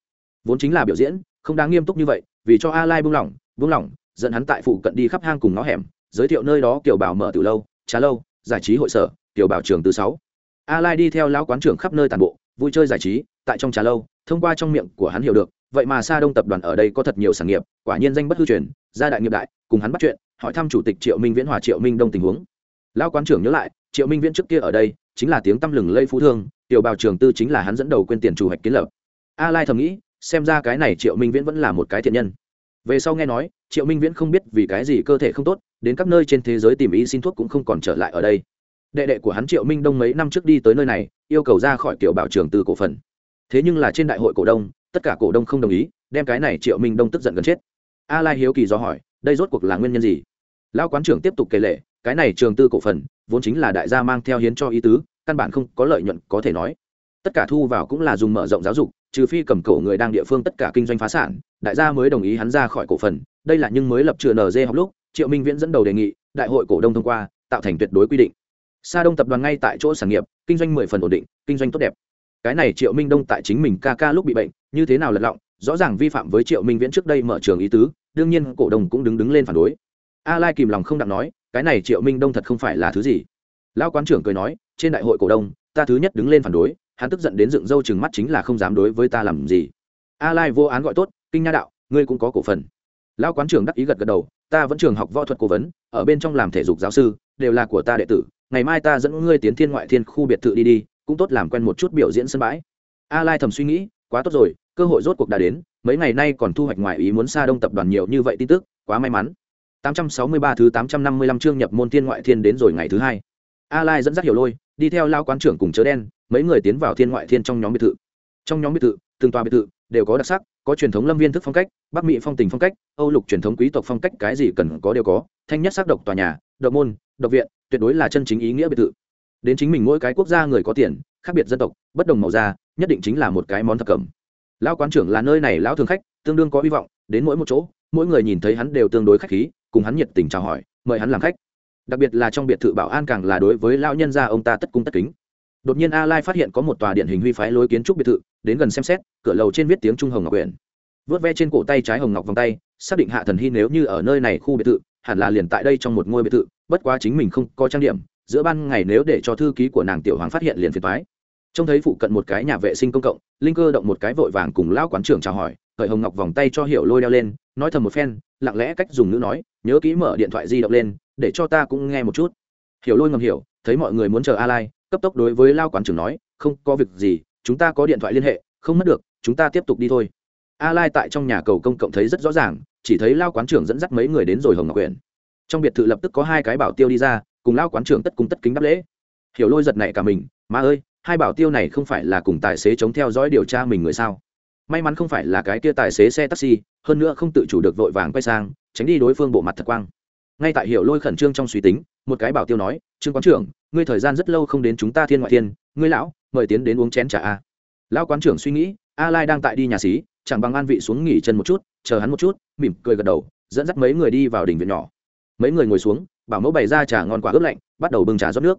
Vốn chính là biểu diễn, không đáng nghiêm túc như vậy, vì cho a lai buông lỏng buông lỏng, dẫn hắn tại phụ cận đi khắp hang cùng ngõ hẻm, giới thiệu nơi đó kiểu bảo mở từ lâu, trà lâu, giải trí hội sở kiểu bảo trường từ sáu. A lai đi theo lão quán trưởng khắp nơi tàn bộ, vui chơi giải trí, tại trong trà lâu, thông qua trong miệng của hắn hiểu được vậy mà sa đông tập đoàn ở đây có thật nhiều sản nghiệp, quả nhiên danh bất hư truyền, gia đại nghiệp đại, cùng hắn bắt chuyện, hỏi thăm chủ tịch triệu minh viễn hòa triệu minh đông tình huống. Lão quán trưởng nhớ lại, triệu minh viễn trước kia ở đây, chính là tiếng tăm lừng lây phú thương, tiểu bào trường tư chính là hắn dẫn đầu quên tiền chủ hoạch kiến lập. A lai thầm nghĩ, xem ra cái này triệu minh viễn vẫn là một cái thiện nhân. Về sau nghe nói, triệu minh viễn không biết vì cái gì cơ thể không tốt, đến các nơi trên thế giới tìm y xin thuốc cũng không còn trở lại ở đây. Đệ đệ của hắn triệu minh đông mấy năm trước đi tới nơi này, yêu cầu ra khỏi tiểu bảo trường từ cổ phần. Thế nhưng là trên đại hội cổ đông tất cả cổ đông không đồng ý, đem cái này triệu minh đông tức giận gần chết. A lai hiếu kỳ do hỏi, đây rốt cuộc là nguyên nhân gì? Lao quán trưởng tiếp tục kể lệ, cái này trường tư cổ phần, vốn chính là đại gia mang theo hiến cho ý tứ, căn bản không có lợi nhuận có thể nói. Tất cả thu vào cũng là dùng mở rộng giáo dục, trừ phi cầm cổ người đang địa phương tất cả kinh doanh phá sản, đại gia mới đồng ý hắn ra khỏi cổ phần, đây là nhưng mới lập trường nz học lúc, triệu minh viễn dẫn đầu đề nghị, đại hội cổ đông thông qua, tạo thành tuyệt đối quy định. Sa đông tập đoàn ngay tại chỗ sản nghiệp, kinh doanh mười phần ổn định, kinh doanh tốt đẹp. Cái này triệu minh đông tại chính mình ca ca lúc bị bệnh như thế nào lật lọng, rõ ràng vi phạm với triệu minh viễn trước đây mở trường ý tứ, đương nhiên cổ đông cũng đứng đứng lên phản đối. A lai kìm lòng không đặng nói, cái này triệu minh đông thật không phải là thứ gì. Lão quán trưởng cười nói, trên đại hội cổ đông, ta thứ nhất đứng lên phản đối, hắn tức giận đến dựng râu chừng mắt chính là không dám đối với ta làm gì. A lai vô án gọi tốt, kinh nha đạo, ngươi cũng có cổ phần. Lão quán trưởng đắc ý gật gật đầu, ta vẫn trường học võ thuật cố vấn, ở bên trong làm thể dục giáo sư, đều là của ta đệ tử, ngày mai ta dẫn ngươi tiến thiên ngoại thiên khu biệt thự đi đi, cũng tốt làm quen một chút biểu diễn sân bãi. A lai thầm suy nghĩ, quá tốt rồi cơ hội rốt cuộc đã đến, mấy ngày nay còn thu hoạch ngoài ý muốn xa đông tập đoàn nhiều như vậy tin tức, quá may mắn. 863 thứ 855 chương nhập môn thiên ngoại thiên đến rồi ngày thứ hai. A lai dẫn dắt hiểu lôi, đi theo lao quán trưởng cùng chớ đen, mấy người tiến vào thiên ngoại thiên trong nhóm biệt thự. Trong nhóm biệt thự, từng tòa biệt thự đều có đặc sắc, có truyền thống lâm viên thức phong cách, bắc mỹ phong tình phong cách, âu lục truyền thống quý tộc phong cách cái gì cần có đều có, thanh nhất sắc độc tòa nhà, độc môn, độc viện, tuyệt đối là chân chính ý nghĩa biệt thự. Đến chính mình mỗi cái quốc gia người có tiền, khác biệt dân tộc, bất đồng màu da, nhất định chính là một cái món thập cẩm lão quán trưởng là nơi này lão thường khách, tương đương có hy vọng, đến mỗi một chỗ, mỗi người nhìn thấy hắn đều tương đối khách khí, cùng hắn nhiệt tình chào hỏi, mời hắn làm khách. Đặc biệt là trong biệt thự bảo an càng là đối với lão nhân gia ông ta tất cung tất kính. Đột nhiên a lai phát hiện có một tòa điện hình huy phái lối kiến trúc biệt thự, đến gần xem xét, cửa lầu trên viết tiếng trung hồng ngọc quyển vớt ve trên cổ tay trái hồng ngọc vòng tay, xác định hạ thần hy nếu như ở nơi này khu biệt thự, hẳn là liền tại đây trong một ngôi biệt thự, bất quá chính mình không có trang điểm, giữa ban ngày nếu để cho thư ký của nàng tiểu hoàng phát hiện liền phiền thoái trông thấy phụ cận một cái nhà vệ sinh công cộng, linh cơ động một cái vội vàng cùng lão quán trưởng chào hỏi khởi hồng ngọc vòng tay cho hiểu lôi đeo lên, nói thầm một phen, lặng lẽ cách dùng ngữ nói, nhớ kỹ mở điện thoại di động lên, để cho ta cũng nghe một chút. Hiểu lôi ngầm hiểu, thấy mọi người muốn chờ a lai cấp tốc đối với lao quán trưởng nói, không có việc gì, chúng ta có điện thoại liên hệ, không mất được, chúng ta tiếp tục đi thôi. A lai tại trong nhà cầu công cộng thấy rất rõ ràng, chỉ thấy lao quán trưởng dẫn dắt mấy người đến rồi hồng ngọc huyện. Trong biệt thự lập tức có hai cái bảo tiêu đi ra, cùng lao quán trưởng tất cung tất kính đáp lễ. Hiểu lôi giật này cả mình, má ơi hai bảo tiêu này không phải là cùng tài xế chống theo dõi điều tra mình người sao? May mắn không phải là cái kia tài xế xe taxi, hơn nữa không tự chủ được vội vàng quay sang, tránh đi đối phương bộ mặt thật quang. Ngay tại hiểu lôi khẩn trương trong suy tính, một cái bảo tiêu nói, trương quán trưởng, ngươi thời gian rất lâu không đến chúng ta thiên ngoại thiên, ngươi lão, mời tiến đến uống chén trà a. Lão quán trưởng suy nghĩ, a lai đang tại đi nhà xí, chẳng bằng an vị xuống nghỉ chân một chút, chờ hắn một chút, mỉm cười gật đầu, dẫn dắt mấy người đi vào đình viện nhỏ. Mấy người ngồi xuống, bảo mẫu bày ra trà ngon quả ướp lạnh, bắt đầu bưng trà rót nước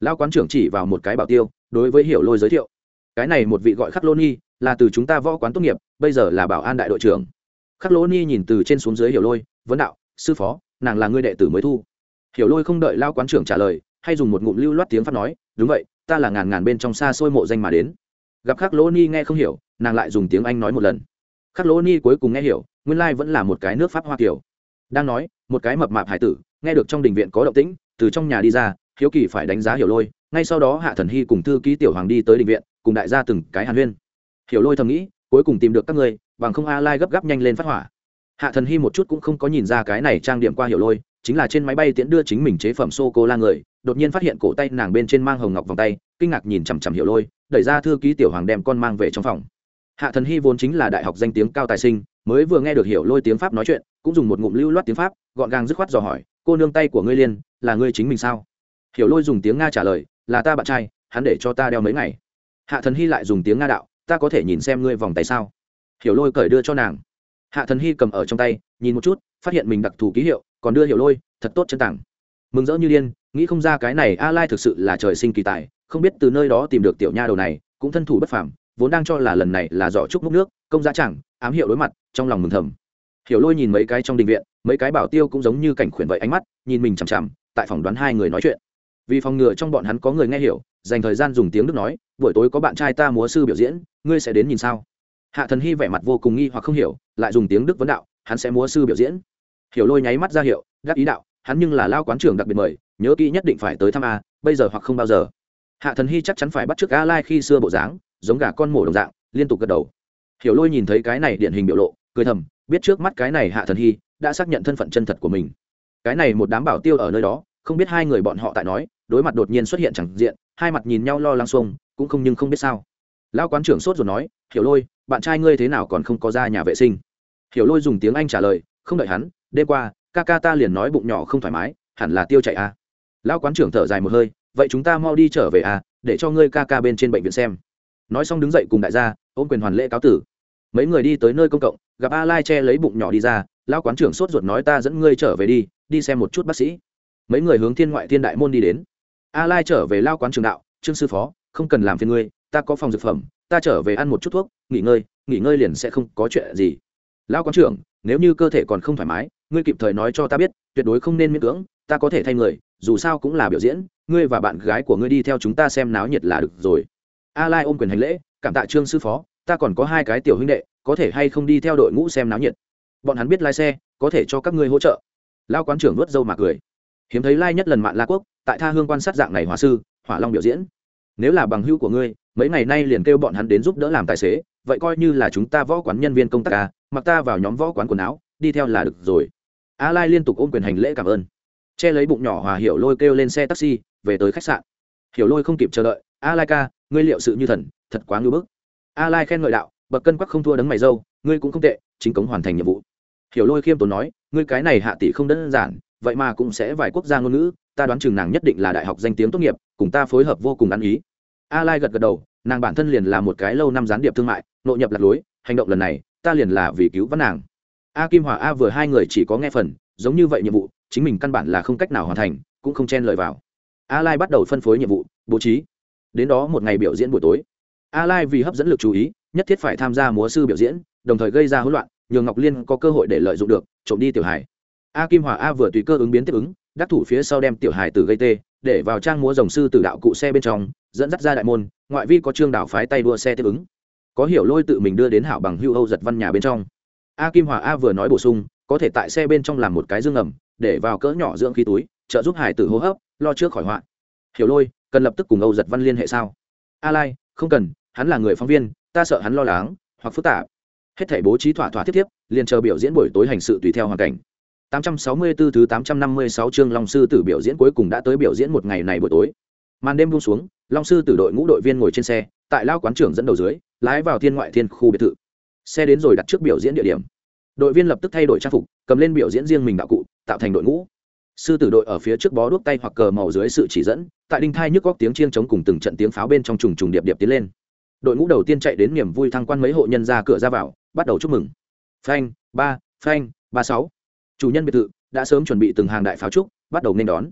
lão quán trưởng chỉ vào một cái bảo tiêu, đối với hiểu lôi giới thiệu, cái này một vị gọi khắc lô ni, là từ chúng ta võ quán tốt nghiệp, bây giờ là bảo an đại đội trưởng. Khắc lô ni nhìn từ trên xuống dưới hiểu lôi, vấn đạo, sư phó, nàng là người đệ tử mới thu. Hiểu lôi không đợi lao quán trưởng trả lời, hay dùng một ngụm lưu loát tiếng phát nói, đúng vậy, ta là ngàn ngàn bên trong xa xôi mộ danh mà đến. Gặp khắc lô ni nghe không hiểu, nàng lại dùng tiếng anh nói một lần. Khắc lô ni cuối cùng nghe hiểu, nguyên lai vẫn là một cái nước pháp hoa kiều. Đang nói, một cái mập mạp hải tử, nghe được trong đình viện có động tĩnh, từ trong nhà đi ra hiếu kỳ phải đánh giá hiểu lôi, ngay sau đó hạ thần hy cùng thư ký tiểu hoàng đi tới đình viện, cùng đại gia từng cái hàn huyên. Hiểu lôi thầm nghĩ, cuối cùng tìm được các người bằng không a lai gấp gáp nhanh lên phát hỏa. Hạ thần hy một chút cũng không có nhìn ra cái này trang điểm qua hiểu lôi, chính là trên máy bay tiễn đưa chính mình chế phẩm sô cô la người, đột nhiên phát hiện cổ tay nàng bên trên mang hồng ngọc vòng tay, kinh ngạc nhìn chằm chằm hiểu lôi, đẩy ra thư ký tiểu hoàng đem con mang về trong phòng. Hạ thần hy vốn chính là đại học danh tiếng cao tài sinh, mới vừa nghe được hiểu lôi tiếng pháp nói chuyện, cũng dùng một ngụm lưu loát tiếng pháp, gọn gàng dứt khoát dò hỏi, cô nương tay của ngươi liên, là ngươi chính mình sao? Hiểu lôi dùng tiếng nga trả lời, là ta bạn trai, hắn để cho ta đeo mấy ngày. Hạ thần hy lại dùng tiếng nga đạo, ta có thể nhìn xem ngươi vòng tay sao? Hiểu lôi cởi đưa cho nàng. Hạ thần hy cầm ở trong tay, nhìn một chút, phát hiện mình đặc thù ký hiệu, còn đưa hiểu lôi, thật tốt chân tặng mừng rỡ như điên, nghĩ không ra cái này a lai thực sự là trời sinh kỳ tài, không biết từ nơi đó tìm được tiểu nha đầu này, cũng thân thủ bất phàm, vốn đang cho là lần này là giỏ trúc múc nước, công giá chẳng, ám hiệu đối mặt, trong lòng mừng thầm. Hiểu lôi nhìn mấy cái trong đình viện, mấy cái bảo tiêu cũng giống như cảnh khuyển vậy ánh mắt, nhìn mình chằm chằm, tại phòng đoán hai người nói chuyện vì phòng ngừa trong bọn hắn có người nghe hiểu, dành thời gian dùng tiếng đức nói, buổi tối có bạn trai ta múa sư biểu diễn, ngươi sẽ đến nhìn sao? Hạ thần hy vẻ mặt vô cùng nghi hoặc không hiểu, lại dùng tiếng đức vấn đạo, hắn sẽ múa sư biểu diễn. Hiểu lôi nháy mắt ra hiệu gác ý đạo, hắn nhưng là lao quán trưởng đặc biệt mời, nhớ kỹ nhất định phải tới thăm a, bây giờ hoặc không bao giờ. Hạ thần hy chắc chắn phải bắt t r ư ớ c a lai khi xưa bộ dáng, giống gà con mổ đồng dạng, liên tục gật đầu. Hiểu lôi nhìn thấy cái này điển hình biểu lộ, cười thầm, biết trước mắt cái này hạ thần hy, đã xác nhận thân phận chân thật của mình. Cái này một đám bảo tiêu ở nơi đó, không biết hai người bọn họ tại nói đối mặt đột nhiên xuất hiện chẳng diện, hai mặt nhìn nhau lo lắng xuông, cũng không nhưng không biết sao. Lão quán trưởng sốt rồi nói, hiểu lôi, bạn trai ngươi thế nào còn không có ra nhà vệ sinh? Hiểu lôi dùng tiếng anh trả lời, không đợi hắn, đêm qua, ca ca ta liền nói bụng nhỏ không thoải mái, hẳn là tiêu chảy a à. lão quán trưởng thở dài một hơi, vậy chúng ta mau đi trở về à để cho ngươi ca ca bên trên bệnh viện xem. Nói xong đứng dậy cùng đại gia, ôm quyền hoàn lễ cáo tử. Mấy người đi tới nơi công cộng, gặp a lai che lấy bụng nhỏ đi ra, lão quán trưởng sốt ruột nói, ta dẫn ngươi trở về đi đi xem một chút bác sĩ. Mấy người hướng thiên ngoại thiên đại môn đi đến a lai trở về lao quán trường đạo, trương sư phó, không cần làm phiền ngươi, ta có phòng dược phẩm, ta trở về ăn một chút thuốc, nghỉ ngơi nghỉ ngơi liền sẽ không có chuyện gì. Lão quán trưởng, nếu như cơ thể còn không thoải mái, ngươi kịp thời nói cho ta biết, tuyệt đối không nên miễn cưỡng, ta có thể thay người, dù sao cũng là biểu diễn, ngươi và bạn gái của ngươi đi theo chúng ta xem náo nhiệt là được rồi. A lai ôm quyền hành lễ, cảm tạ trương sư phó, ta còn có hai cái tiểu huynh đệ, có thể hay không đi theo đội ngũ xem náo nhiệt? Bọn hắn biết lái xe, có thể cho các ngươi hỗ trợ. Lao quán trưởng vớt dâu mà cười. Hiếm thấy lai nhất lần mạng la quốc tại tha hương quan sát dạng này hòa sư hỏa long biểu diễn. Nếu là bằng hữu của ngươi mấy ngày nay liền kêu bọn hắn đến giúp đỡ làm tài xế vậy coi như là chúng ta võ quán nhân viên công tác à, mặc ta vào nhóm võ quán quần áo đi theo là được rồi. A lai liên tục ôm quyền hành lễ cảm ơn. Che lấy bụng nhỏ hòa hiểu lôi kêu lên xe taxi về tới khách sạn. Hiểu lôi không kịp chờ đợi a lai ca ngươi liệu sự như thần thật quá ngưỡng bức. A lai khen ngợi đạo bậc cân quắc không thua đấng mày dâu ngươi cũng không tệ chính cống hoàn thành nhiệm vụ. Hiểu lôi khiêm tốn nói ngươi cái này hạ tỷ không đơn giản vậy mà cũng sẽ vài quốc gia ngôn ngữ ta đoán chừng nàng nhất định là đại học danh tiếng tốt nghiệp, cùng ta phối hợp vô cùng ăn ý. A lai gật gật đầu, nàng bản thân liền là một cái lâu năm gián điệp thương mại, nội nhập lạc lối, hành động lần này, ta liền là vì cứu vãn nàng. A kim hòa a vừa hai người chỉ có nghe phần, giống như vậy nhiệm vụ, chính mình căn bản là không cách nào hoàn thành, cũng không chen lời vào. A lai bắt đầu phân phối nhiệm vụ, bố trí. Đến đó một ngày biểu diễn buổi tối. A lai vì hấp dẫn lực chú ý, nhất thiết phải tham gia múa sư biểu diễn, đồng thời gây ra hỗn loạn, nhường ngọc liên có cơ hội để lợi dụng được, trộm đi tiểu hải a kim hòa a vừa tùy cơ ứng biến tiếp ứng đắc thủ phía sau đem tiểu hải tử gây tê, để vào trang múa rồng sư từ đạo cụ xe bên trong, dẫn dắt ra đại môn, ngoại vi có trương đảo phái tay đua xe tiếp ứng. Có hiểu lôi tự mình đưa đến hảo bằng hưu âu giật văn nhà bên trong. A kim hòa a vừa nói bổ sung, có thể tại xe bên trong làm một cái dương ẩm để vào cỡ nhỏ dưỡng khí túi, trợ giúp hải tử hô hấp, lo trước khỏi họa. Hiểu lôi, cần lập tức cùng âu giật văn liên hệ sao? A lai, không cần, hắn là người phóng viên, ta sợ hắn lo lắng hoặc phức tạp. Hết thể bố trí thỏa thỏa tiếp tiếp, liền chờ biểu diễn buổi tối hành sự tùy theo hoàn cảnh. 864 thứ 856 chương Long sư tử biểu diễn cuối cùng đã tới biểu diễn một ngày này buổi tối. Màn đêm buông xuống, Long sư tử đội ngũ đội viên ngồi trên xe, tại lao quán trưởng dẫn đầu dưới, lái vào thiên ngoại thiên khu biệt thự. Xe đến rồi đặt trước biểu diễn địa điểm. Đội viên lập tức thay đổi trang phục, cầm lên biểu diễn riêng mình đạo cụ, tạo thành đội ngũ. Sư tử đội ở phía trước bó đuốc tay hoặc cờ màu dưới sự chỉ dẫn, tại đinh thai nhức góc tiếng chiêng chống cùng từng trận tiếng pháo bên trong trùng trùng điệp điệp tiến lên. Đội ngũ đầu tiên chạy đến niềm vui thăng quan mấy hộ nhân ra cửa ra vào, bắt đầu chúc mừng. Phanh, ba, phanh, ba sáu chủ nhân biệt thự đã sớm chuẩn bị từng hàng đại pháo trúc, bắt đầu nên đón.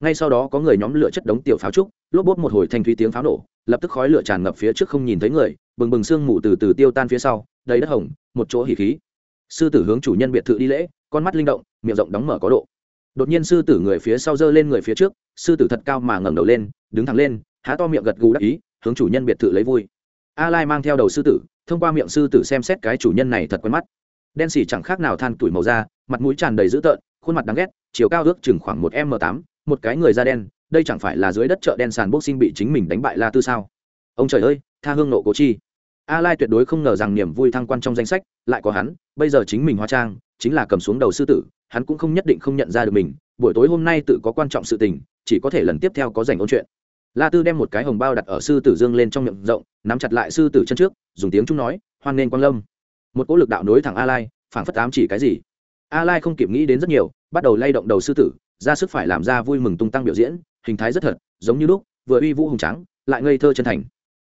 Ngay sau đó có người nhóm lửa chất đống tiểu pháo trúc, lốp bốt một hồi thanh thúy tiếng pháo nổ, lập tức khói lửa tràn ngập phía trước không nhìn thấy người, bừng bừng sương mù từ từ tiêu tan phía sau, đầy đất hồng, một chỗ hỉ khí. Sư tử hướng chủ nhân biệt thự đi lễ, con mắt linh động, miệng rộng đóng mở có độ. Đột nhiên sư tử người phía sau giơ lên người phía trước, sư tử thật cao mà ngẩng đầu lên, đứng thẳng lên, há to miệng gật gù đắc ý, hướng chủ nhân biệt thự lấy vui. A lai mang theo đầu sư tử, thông qua miệng sư tử xem xét cái chủ nhân này thật quen mắt. Đen xỉ chẳng khác nào than tuổi màu da mặt mũi tràn đầy dữ tợn, khuôn mặt đáng ghét, chiều cao ước chừng khoảng một m tám, một cái người da đen, đây chẳng phải là dưới đất chợ đen sàn boxing bị chính mình đánh bại la tư sao? Ông trời ơi, tha hương nộ cố chi. A lai tuyệt đối không ngờ rằng niềm vui thăng quan trong danh sách, lại có hắn, bây giờ chính mình hóa trang, chính là cầm xuống đầu sư tử, hắn cũng không nhất định không nhận ra được mình, buổi tối hôm nay tự có quan trọng sự tình, chỉ có thể lần tiếp theo có dành ôn chuyện. La tư đem một cái hồng bao đặt ở sư tử dương lên trong miệng rộng, nắm chặt lại sư tử chân trước, dùng tiếng chúng nói, hoan nghênh quang lâm. Một cỗ lực đạo nối thẳng a lai, phảng phất ám chỉ cái gì a lai không kịp nghĩ đến rất nhiều, bắt đầu lay động đầu sư tử, ra sức phải làm ra vui mừng tung tăng biểu diễn, hình thái rất thật, giống như lúc, vừa uy vũ hùng trắng lại ngây thơ chân thành.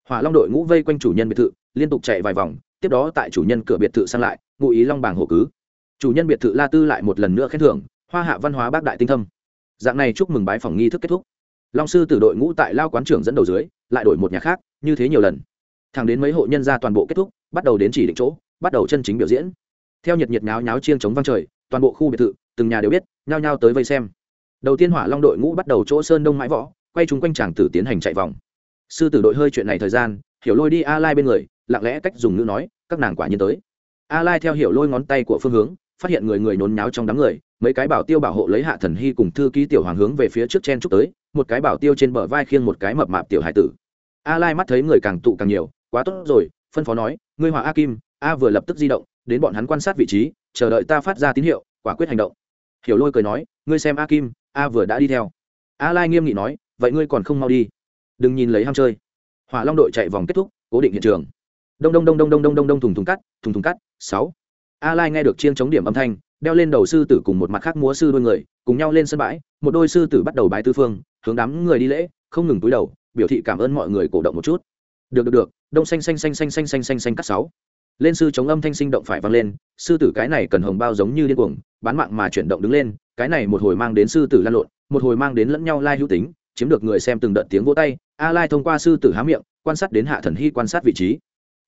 Hỏa long đội ngũ vây quanh chủ nhân biệt thự, liên tục chạy vài vòng, tiếp đó tại chủ nhân cửa biệt thự sang lại, ngụ ý long bảng hộ cứ. Chủ nhân biệt thự la tư lại một lần nữa khen thưởng, hoa hạ văn hóa bác đại tinh thâm. Dạng này chúc mừng bái phòng nghi thức kết thúc. Long sư tử đội ngũ tại lao quán trưởng dẫn đầu dưới, lại đổi một nhà khác, như thế nhiều lần. Thẳng đến mấy hộ nhân ra toàn bộ kết thúc, bắt đầu đến chỉ định chỗ, bắt đầu chân chính biểu diễn theo nhiệt nhiệt náo nháo chiêng chống vang trời, toàn bộ khu biệt thự, từng nhà đều biết, nhao nhao tới vây xem. Đầu tiên hỏa long đội ngũ bắt đầu chỗ sơn đông mãi võ, quay chúng quanh chàng tử tiến hành chạy vòng. Sư tử đội hơi chuyện này thời gian, hiểu lôi đi a lai bên người, lặng lẽ cách dùng ngữ nói, các nàng quả nhiên tới. A lai theo hiểu lôi ngón tay của phương hướng, phát hiện người người nôn nháo trong đám người, mấy cái bảo tiêu bảo hộ lấy hạ thần hy cùng thư ký tiểu hoàng hướng về phía trước chen chúc tới, một cái bảo tiêu trên bờ vai khiêng một cái mập mạp tiểu hải tử. A lai mắt thấy người càng tụ càng nhiều, quá tốt rồi, phân phó nói, ngươi hòa a kim, a vừa lập tức di động đến bọn hắn quan sát vị trí, chờ đợi ta phát ra tín hiệu, quả quyết hành động. Hiểu lôi cười nói, ngươi xem a kim, a vừa đã đi theo. A lai nghiêm nghị nói, vậy ngươi còn không mau đi. Đừng nhìn lấy ham chơi. Hỏa long đội chạy vòng kết thúc, cố định hiện trường. Đông đông đông đông đông đông đông đông thùng thùng cắt, thùng thùng cắt, sáu. A lai nghe được chiên chống điểm âm thanh, đeo lên đầu sư tử cùng một mặt khác múa sư đôi người, cùng nhau lên sân bãi, một đôi sư tử bắt đầu bái tư phương, hướng đám người đi lễ, không ngừng túi đầu, biểu thị cảm ơn mọi người cổ động một chút. Được được được, đông xanh xanh xanh xanh xanh xanh xanh xanh cắt sáu lên sư chống âm thanh sinh động phải vang lên, sư tử cái này cần hồng bao giống như điên cuồng, bán mạng mà chuyển động đứng lên, cái này một hồi mang đến sư tử lan lộn, một hồi mang đến lẫn nhau lai hữu tính, chiếm được người xem từng đợt tiếng vỗ tay, a lai thông qua sư tử há miệng, quan sát đến hạ thần hy quan sát vị trí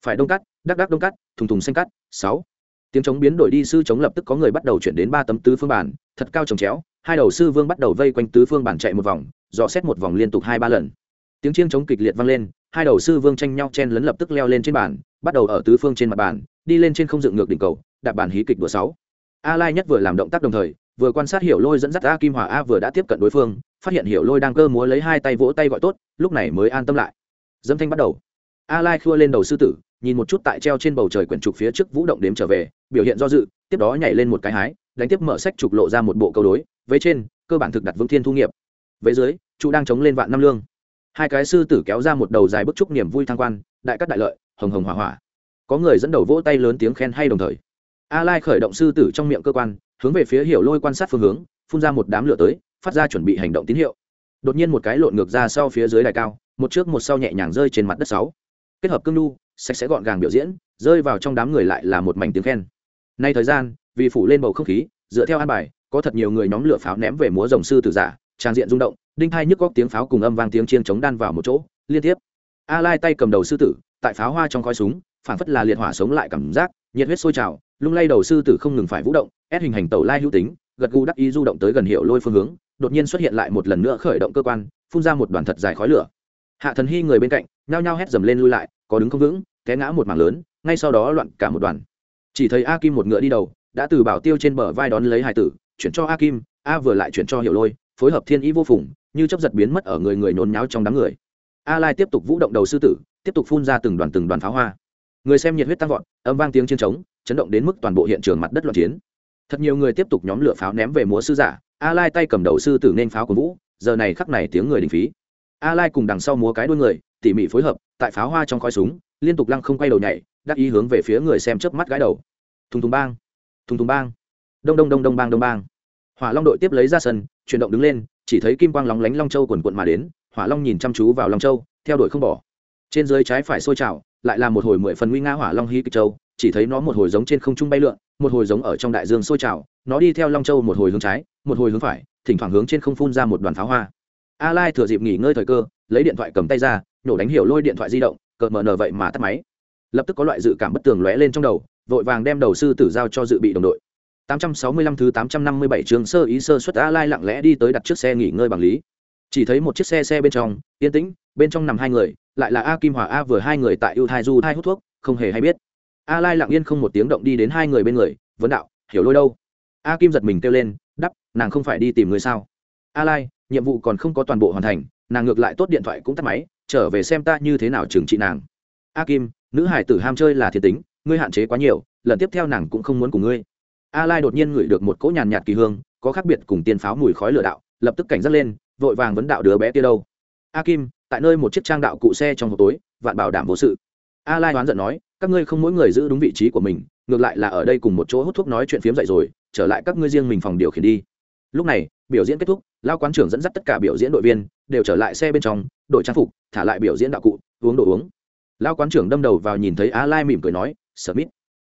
phải đông cắt, đắc đắc đông cắt, thùng thùng xanh cắt, sáu tiếng chống biến đổi đi, sư chống lập tức có người bắt đầu chuyển đến ba tấm tứ phương bản thật cao trồng chéo, hai đầu sư vương bắt đầu vây quanh tứ phương bản chạy một vòng, dò xét một vòng liên tục hai ba lần tiếng chiêng chống kịch liệt vang lên, hai đầu sư vương tranh nhau chen lấn lập tức leo lên trên bản bắt đầu ở tứ phương trên mặt bàn, đi lên trên không dựng ngược đỉnh cầu, đạp bàn hí kịch đùa sáu. A lai nhất vừa làm động tác đồng thời, vừa quan sát hiểu lôi dẫn dắt a kim hòa a vừa đã tiếp cận đối phương, phát hiện hiểu lôi đang cơ múa lấy hai tay vỗ tay gọi tốt, lúc này mới an tâm lại. Dâm thanh bắt đầu. A lai khua lên đầu sư tử, nhìn một chút tại treo trên bầu trời quyển trục phía trước vũ động đếm trở về, biểu hiện do dự, tiếp đó nhảy lên một cái hái, đánh tiếp mở sách trục lộ ra một bộ câu đối với trên, cơ bản thực đặt vững thiên thu nghiệp. Với dưới, trụ đang chống lên vạn năm lương. Hai cái sư tử kéo ra một đầu dài bức trúc niềm vui thăng quan đại cắt đại lợi, hồng hồng hỏa hỏa. Có người dẫn đầu vỗ tay lớn tiếng khen hay đồng thời. A lai khởi động sư tử trong miệng cơ quan, hướng về phía hiểu lôi quan sát phương hướng, phun ra một đám lửa tới, phát ra chuẩn bị hành động tín hiệu. Đột nhiên một cái lộn ngược ra sau phía dưới đài cao, một trước một sau nhẹ nhàng rơi trên mặt đất sáu. Kết hợp cương nhu sạch sẽ gọn gàng biểu diễn, rơi vào trong đám người lại là một mảnh tiếng khen. Nay thời gian, vì phủ lên bầu không khí, dựa theo an bài, có thật nhiều người nhóm lửa pháo ném về múa rồng sư tử giả, trang diện rung động, đinh thai nhức góc tiếng pháo cùng âm vang tiếng chiên chống đan vào một chỗ, liên tiếp a lai tay cầm đầu sư tử, tại pháo hoa trong khói súng, phản phất là liệt hỏa sống lại cảm giác, nhiệt huyết sôi trào, lung lay đầu sư tử không ngừng phải vũ động, ép hình hành tàu lai hữu tính, gật gù đắc ý du động tới gần hiệu lôi phương hướng, đột nhiên xuất hiện lại một lần nữa khởi động cơ quan, phun ra một đoàn thật dài khói lửa. Hạ thần hy người bên cạnh, nhao nhao hét dầm lên lui lại, có đứng không vững, té ngã một mảng lớn, ngay sau đó loạn cả một đoàn. Chỉ thấy a kim một ngựa đi đầu, đã từ bảo tiêu trên bờ vai đón lấy hải tử, chuyển cho a kim, a vừa lại chuyển cho hiệu lôi, phối hợp thiên ý vô phùng, như chấp giật biến mất ở người người nôn nháo trong đám người a lai tiếp tục vũ động đầu sư tử, tiếp tục phun ra từng đoàn từng đoàn pháo hoa. Người xem nhiệt huyết tăng vọt, âm vang tiếng chiến trống, chấn động đến mức toàn bộ hiện trường mặt đất loạn chiến. Thật nhiều người tiếp tục nhóm lửa pháo ném về múa sư giả a lai tay cầm đầu sư tử nên pháo của vũ, giờ này khắc này tiếng người đình phí. A lai cùng đằng sau múa cái đuôi người, tỉ mỉ phối hợp, tại pháo hoa trong khói súng, liên tục lăng không quay đầu nhảy, đắc ý hướng về phía người xem chớp mắt gái đầu. Thùng thùng bang, thùng thùng bang. Đông đông đông đông bang đông bang. Hỏa long đội tiếp lấy ra sân, chuyển động đứng lên, chỉ thấy kim quang lóng lánh long châu quần quận mà đến hỏa long nhìn chăm chú vào long châu, theo đuổi không bỏ. Trên dưới trái phải sôi trào, lại là một hồi mười phần nguy nga hỏa long hí kịch châu, chỉ thấy nó một hồi giống trên không trung bay lượn, một hồi giống ở trong đại dương sôi trào, nó đi theo long châu một hồi hướng trái, một hồi hướng phải, thỉnh thoảng hướng trên không phun ra một đoàn pháo hoa. A lai thừa dịp nghỉ ngơi thời cơ, lấy điện thoại cầm tay ra nổ đánh hiểu lôi điện thoại di động, cợt mờ nở vậy mà tắt máy. Lập tức có loại dự cảm bất tường lóe lên trong đầu, vội vàng đem đầu sư tử giao cho dự bị đồng đội. 865 thứ 857 trường sơ ý sơ xuất A Lai lặng lẽ đi tới đặt trước xe nghỉ ngơi bằng lý. Chỉ thấy một chiếc xe xe bên trong, yên tĩnh, bên trong nằm hai người, lại là A Kim Hòa A vừa hai người tại ưu thai du thai hút thuốc, không hề hay biết. A Lai lặng yên không một tiếng động đi đến hai người bên người, vấn đạo, hiểu lôi đâu? A Kim giật mình kêu lên, đắp, nàng không phải đi tìm người sao? A Lai, nhiệm vụ còn không có toàn bộ hoàn thành, nàng ngược lại tốt điện thoại cũng tắt máy, trở về xem ta như thế nào trừng trị nàng. A Kim, nữ hải tử ham chơi là thiên tính, ngươi hạn chế quá nhiều, lần tiếp theo nàng cũng không muốn cùng ngươi a lai đột nhiên ngửi được một cỗ nhàn nhạt kỳ hương có khác biệt cùng tiên pháo mùi khói lửa đạo lập tức cảnh giác lên vội vàng vấn đạo đứa bé kia đâu? A kim, tại nơi một chiếc trang đạo cụ xe trong hộp tối, vạn bảo đảm vô sự. A lai đoán giận nói, các ngươi không mỗi người giữ đúng vị trí của mình, ngược lại là ở đây cùng một chỗ hút thuốc nói chuyện phiếm dậy rồi, trở lại các ngươi riêng mình phòng điều khiển đi. Lúc này, biểu diễn kết thúc, lao quán trưởng dẫn dắt tất cả biểu diễn đội viên, đều trở lại xe bên trong, đội trang phục, thả lại biểu diễn đạo cụ, uống đồ uống. Lao quán trưởng đâm đầu vào nhìn thấy a lai mỉm cười nói sở mít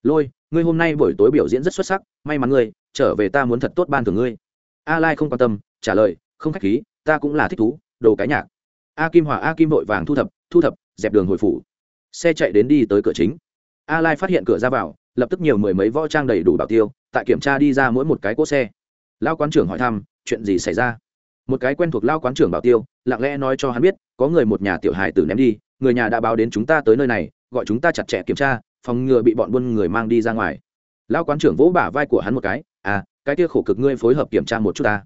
lôi, ngươi hôm nay buổi tối biểu diễn rất xuất sắc, may mắn ngươi, trở về ta muốn thật tốt ban thưởng ngươi. A lai không quan tâm, trả lời, không khách khí ta cũng là thích thú, đồ cái nhạc. A kim hòa, a kim vội vàng thu thập thu thập, dẹp đường hồi phủ. Xe chạy đến đi tới cửa chính. A lai phát hiện cửa ra vào, lập tức nhiều mười mấy võ trang đầy đủ bảo tiêu, tại kiểm tra đi ra mỗi một cái cỗ xe. Lao quán trưởng hỏi thăm, chuyện gì xảy ra? Một cái quen thuộc lao quán trưởng bảo tiêu, lặng lẽ nói cho hắn biết, có người một nhà tiểu hài tử ném đi, người nhà đã báo đến chúng ta tới nơi này, gọi chúng ta chặt chẽ kiểm tra, phòng ngừa bị bọn buôn người mang đi ra ngoài. Lao quán trưởng vỗ bả vai của hắn một cái à cái kia khổ cực ngươi phối hợp kiểm tra một chút ta.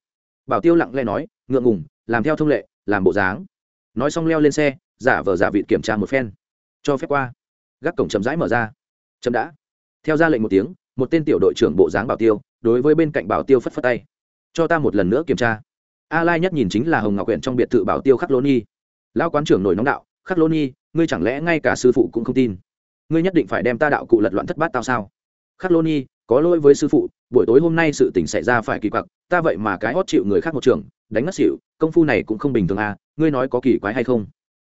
Bảo tiêu lặng lẽ nói ngượng ngùng, làm theo thông lệ, làm bộ dáng. Nói xong leo lên xe, giả vờ giả vịt kiểm tra một phen. Cho phép qua. Gác cổng chậm rãi mở ra. Chậm đã. Theo ra lệnh một tiếng, một tên tiểu đội trưởng bộ dáng bảo tiêu, đối với bên cạnh bảo tiêu phất phất tay. Cho ta một lần nữa kiểm tra. A lai nhất nhìn chính là hồng ngọc huyện trong biệt thự bảo tiêu khắc lô nhi. Lao quán trưởng nổi nóng đạo, khắc lô nhi, ngươi chẳng lẽ ngay cả sư phụ cũng không tin? Ngươi nhất định phải đem ta đạo cụ lật loạn thất bát tao sao? Khắc lô nhi, có lỗi với sư phụ, buổi tối hôm nay sự tình xảy ra phải kỳ quặc, ta vậy mà cái hót chịu người khác một trường đánh ngất xỉu, công phu này cũng không bình thường à ngươi nói có kỳ quái hay không?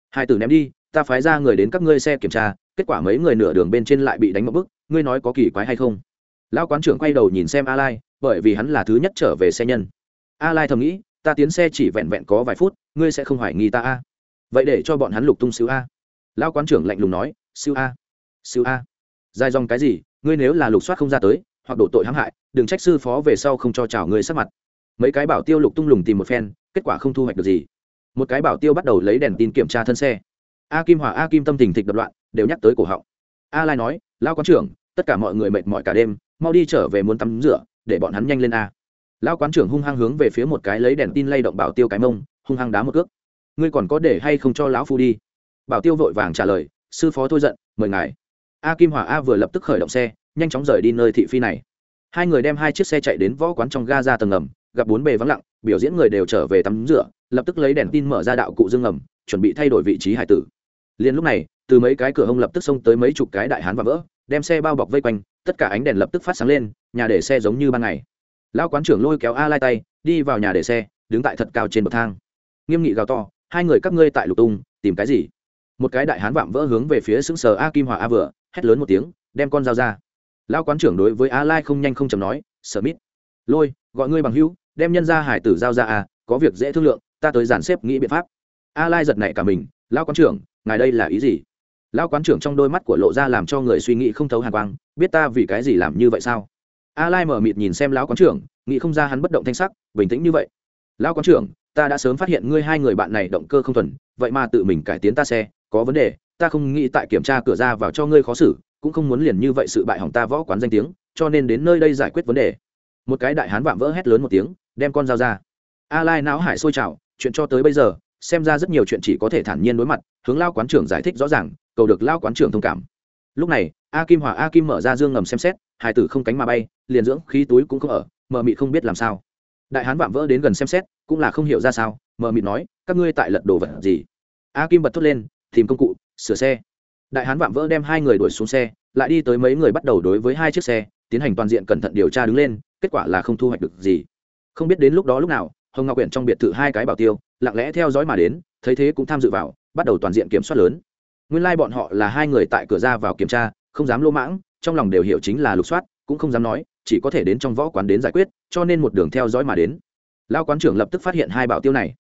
Hai tử ném đi, ta phái ra người đến các ngươi xe kiểm tra, kết quả mấy người nửa đường bên trên lại bị đánh một bức, ngươi nói có kỳ quái hay không? Lão quán trưởng quay đầu nhìn xem a lai, bởi vì hắn là thứ nhất trở về xe nhân. A lai thầm nghĩ, ta tiến xe chỉ vẹn vẹn có vài phút, ngươi sẽ không hoài nghi ta a. Vậy để cho bọn hắn lục tung siêu a. Lão quán trưởng lạnh lùng nói siêu a siêu a. Dài dòng cái gì, ngươi nếu là lục soát không ra tới, hoặc đổ tội hãm hại, đừng trách sư phó về sau không cho chào ngươi sắc mặt mấy cái bảo tiêu lục tung lùng tìm một phen, kết quả không thu hoạch được gì. Một cái bảo tiêu bắt đầu lấy đèn tin kiểm tra thân xe. A kim hòa a kim tâm tình thịt đập loạn, đều nhắc tới cổ họng. A lai nói lao quán trưởng, tất cả mọi người mệt mỏi cả đêm, mau đi trở về muốn tắm rửa, để bọn hắn nhanh lên a. Lao quán trưởng hung hăng hướng về phía một cái lấy đèn tin lay động bảo tiêu cái mông, hung hăng đá một cước. Ngươi còn có để hay không cho lão phu đi? Bảo tiêu vội vàng trả lời, sư phó thôi giận, mời ngài. A kim hòa a vừa lập tức khởi động xe, nhanh chóng rời đi nơi thị phi này. Hai người đem hai chiếc xe chạy đến võ quán trong ga ra tầng ngầm gặp bốn bề vắng lặng, biểu diễn người đều trở về tắm rửa, lập tức lấy đèn tin mở ra đạo cụ dương ngầm, chuẩn bị thay đổi vị trí hải tử. Liền lúc này, từ mấy cái cửa hông lập tức xông tới mấy chục cái đại hán và vỡ, đem xe bao bọc vây quanh, tất cả ánh đèn lập tức phát sáng lên, nhà để xe giống như ban ngày. Lão quán trưởng lôi kéo a lai tay, đi vào nhà để xe, đứng tại thật cao trên bậc thang. Nghiêm nghị gào to, hai người các ngươi tại lục tung, tìm cái gì? Một cái đại hán vạm vỡ hướng về phía xứng sờ a kim hòa a vừa, hét lớn một tiếng, đem con dao ra. Lao quán trưởng đối với a lai không nhanh không chầm nói, sở mít, lôi, gọi ngươi bằng hữu đem nhân ra hải tử giao ra à có việc dễ thương lượng, ta tới dàn xếp nghĩ biện pháp. A lai giật nảy cả mình lao quán trưởng, ngài đây là ý gì? Lao quán trưởng trong đôi mắt của lộ ra làm cho người suy nghĩ không thấu hàn quang, biết ta vì cái gì làm như vậy sao? A lai mở mịt nhìn xem lão quán trưởng, nghĩ không ra hắn bất động thanh sắc, bình tĩnh như vậy. Lão quán trưởng, ta đã sớm phát hiện ngươi hai người bạn này động cơ không thuần, vậy mà tự mình cải tiến ta xe, có vấn đề, ta không nghĩ tại kiểm tra cửa ra vào cho ngươi khó xử, cũng không muốn liền như vậy sự bại hỏng ta võ quán danh tiếng, cho nên đến nơi đây giải quyết vấn đề một cái đại hán vạm vỡ hét lớn một tiếng, đem con dao ra. A lai não hải sôi trào, chuyện cho tới bây giờ, xem ra rất nhiều chuyện chỉ có thể thản nhiên đối mặt, hướng lao quán trưởng giải thích rõ ràng, cầu được lao quán trưởng thông cảm. Lúc này, a kim hòa a kim mở ra dương ngầm xem xét hải tử không cánh mà bay, liền dưỡng khí túi cũng không ở, mờ mị không biết làm sao. Đại hán vạm vỡ đến gần xem xét, cũng là không hiểu ra sao, mờ mịt nói, các ngươi tại lật đồ vật gì? A kim bật thốt lên, tìm công cụ, sửa xe. Đại hán vạm vỡ đem hai người đuổi xuống xe, lại đi tới mấy người bắt đầu đối với hai chiếc xe, tiến hành toàn diện cẩn thận điều tra đứng lên kết quả là không thu hoạch được gì. Không biết đến lúc đó lúc nào, hồng ngọc quyển trong biệt thự hai cái bảo tiêu, lặng lẽ theo dõi mà đến, thấy thế cũng tham dự vào, bắt đầu toàn diện kiểm soát lớn. Nguyên lai、like、bọn họ là hai người tại cửa ra vào kiểm tra, không dám lô mãng, trong lòng đều hiểu chính là lục soát, cũng không dám nói, chỉ có thể đến trong võ quán đến giải quyết, cho nên một đường theo dõi mà đến. Lao quán trưởng lập tức phát hiện hai bảo tiêu này.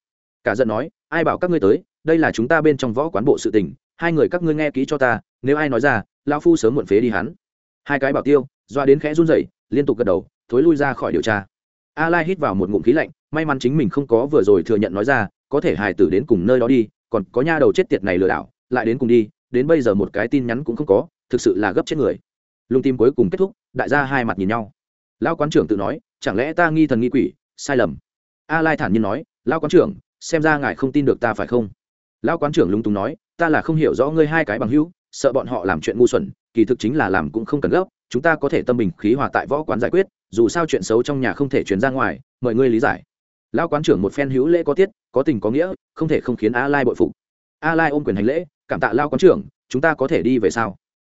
Cả giận nói, ai bảo các ngươi tới, đây là chúng ta bên trong võ quán bộ sự tình, hai người các ngươi nghe kỹ cho ta, nếu ai nói ra lao phu sớm muộn phế đi hắn. Hai cái bảo tiêu, doa đến khẽ run rẩy, liên tục gật đầu thối lui ra khỏi điều tra. A lai hít vào một ngụm khí lạnh, may mắn chính mình không có vừa rồi thừa nhận nói ra, có thể hài tử đến cùng nơi đó đi, còn có nha đầu chết tiệt này lừa đảo, lại đến cùng đi, đến bây giờ một cái tin nhắn cũng không có, thực sự là gấp chết người. Lung tim cuối cùng kết thúc, đại gia hai mặt nhìn nhau. Lao quán trưởng tự nói, chẳng lẽ ta nghi thần nghi quỷ, sai lầm? A lai thản nhiên nói lao quán trưởng, xem ra ngài không tin được ta phải không? Lao quán trưởng lúng túng nói, ta là không hiểu rõ ngươi hai cái bằng hữu, sợ bọn họ làm chuyện ngu xuẩn, kỳ thực chính là làm cũng không cần gấp chúng ta có thể tâm bình khí hòa tại võ quán giải quyết, dù sao chuyện xấu trong nhà không thể truyền ra ngoài, mời ngươi lý giải. Lao quán trưởng một phen hữu lễ có tiết, có tình có nghĩa, không thể không khiến a lai bội phục. A lai ôm quyền hành lễ, cảm tạ lao quán trưởng, chúng ta có thể đi về sao?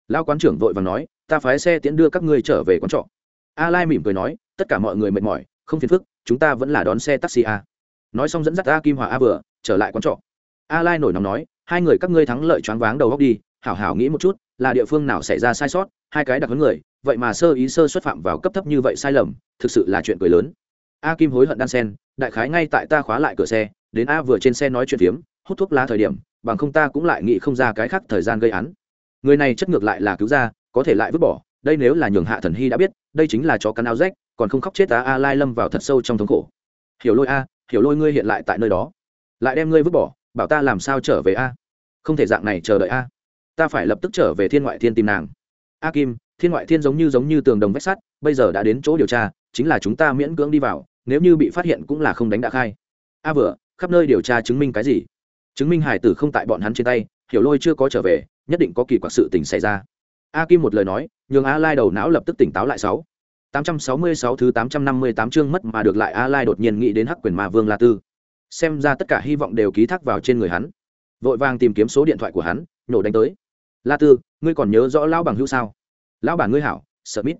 Lao quán trưởng vội vàng nói, ta phái xe tiễn đưa các ngươi trở về quán trọ. A lai mỉm cười nói, tất cả mọi người mệt mỏi, không phiền phức, chúng ta vẫn là đón xe taxi a nói xong dẫn dắt a kim hòa a vừa trở lại quán trọ. A lai nổi nóng nói, hai người các ngươi thắng lợi choáng váng đầu góc đi, hảo hảo nghĩ một chút, là địa phương nào xảy ra sai sót hai cái đặc huấn người, vậy mà sơ ý sơ xuất phạm vào cấp thấp như vậy sai lầm, thực sự là chuyện cười lớn. A kim hối hận đan sen, đại khái ngay tại ta khóa lại cửa xe, đến a vừa trên xe nói chuyện phiếm, hút thuốc lá thời điểm, bằng không ta cũng lại nghĩ không ra cái khác thời gian gây án. Người này chất ngược lại là cứu ra có thể lại vứt bỏ, đây nếu là nhường hạ thần hy đã biết, đây chính là chó cắn áo rách, còn không khóc chết ta a lai lâm vào thật sâu trong thống khổ. Hiểu lôi a, hiểu lôi ngươi hiện lại tại nơi đó. Lại đem ngươi vứt bỏ, bảo ta làm sao trở về a? Không thể dạng này chờ đợi a. Ta phải lập tức trở về thiên ngoại thiên tìm nàng a kim thiên ngoại thiên giống như giống như tường đồng vách sắt bây giờ đã đến chỗ điều tra chính là chúng ta miễn cưỡng đi vào nếu như bị phát hiện cũng là không đánh đã khai a vừa khắp nơi điều tra chứng minh cái gì chứng minh hải tử không tại bọn hắn trên tay hiểu lôi chưa có trở về nhất định có kỳ quặc sự tình xảy ra a kim một lời nói nhường a lai đầu não lập tức tỉnh táo lại sáu 866 thứ 858 chương mất mà được lại A Lai đột nhiên nghĩ đến Hắc Quyền Ma Vương La Tư. Xem ra tất cả hy vọng đều ký thác vào trên người hắn. Vội vàng tìm kiếm số điện thoại của hắn, nổ đánh tới. La Tư, ngươi còn nhớ rõ lão bằng hữu sao? Lão bản ngươi hảo, Smith.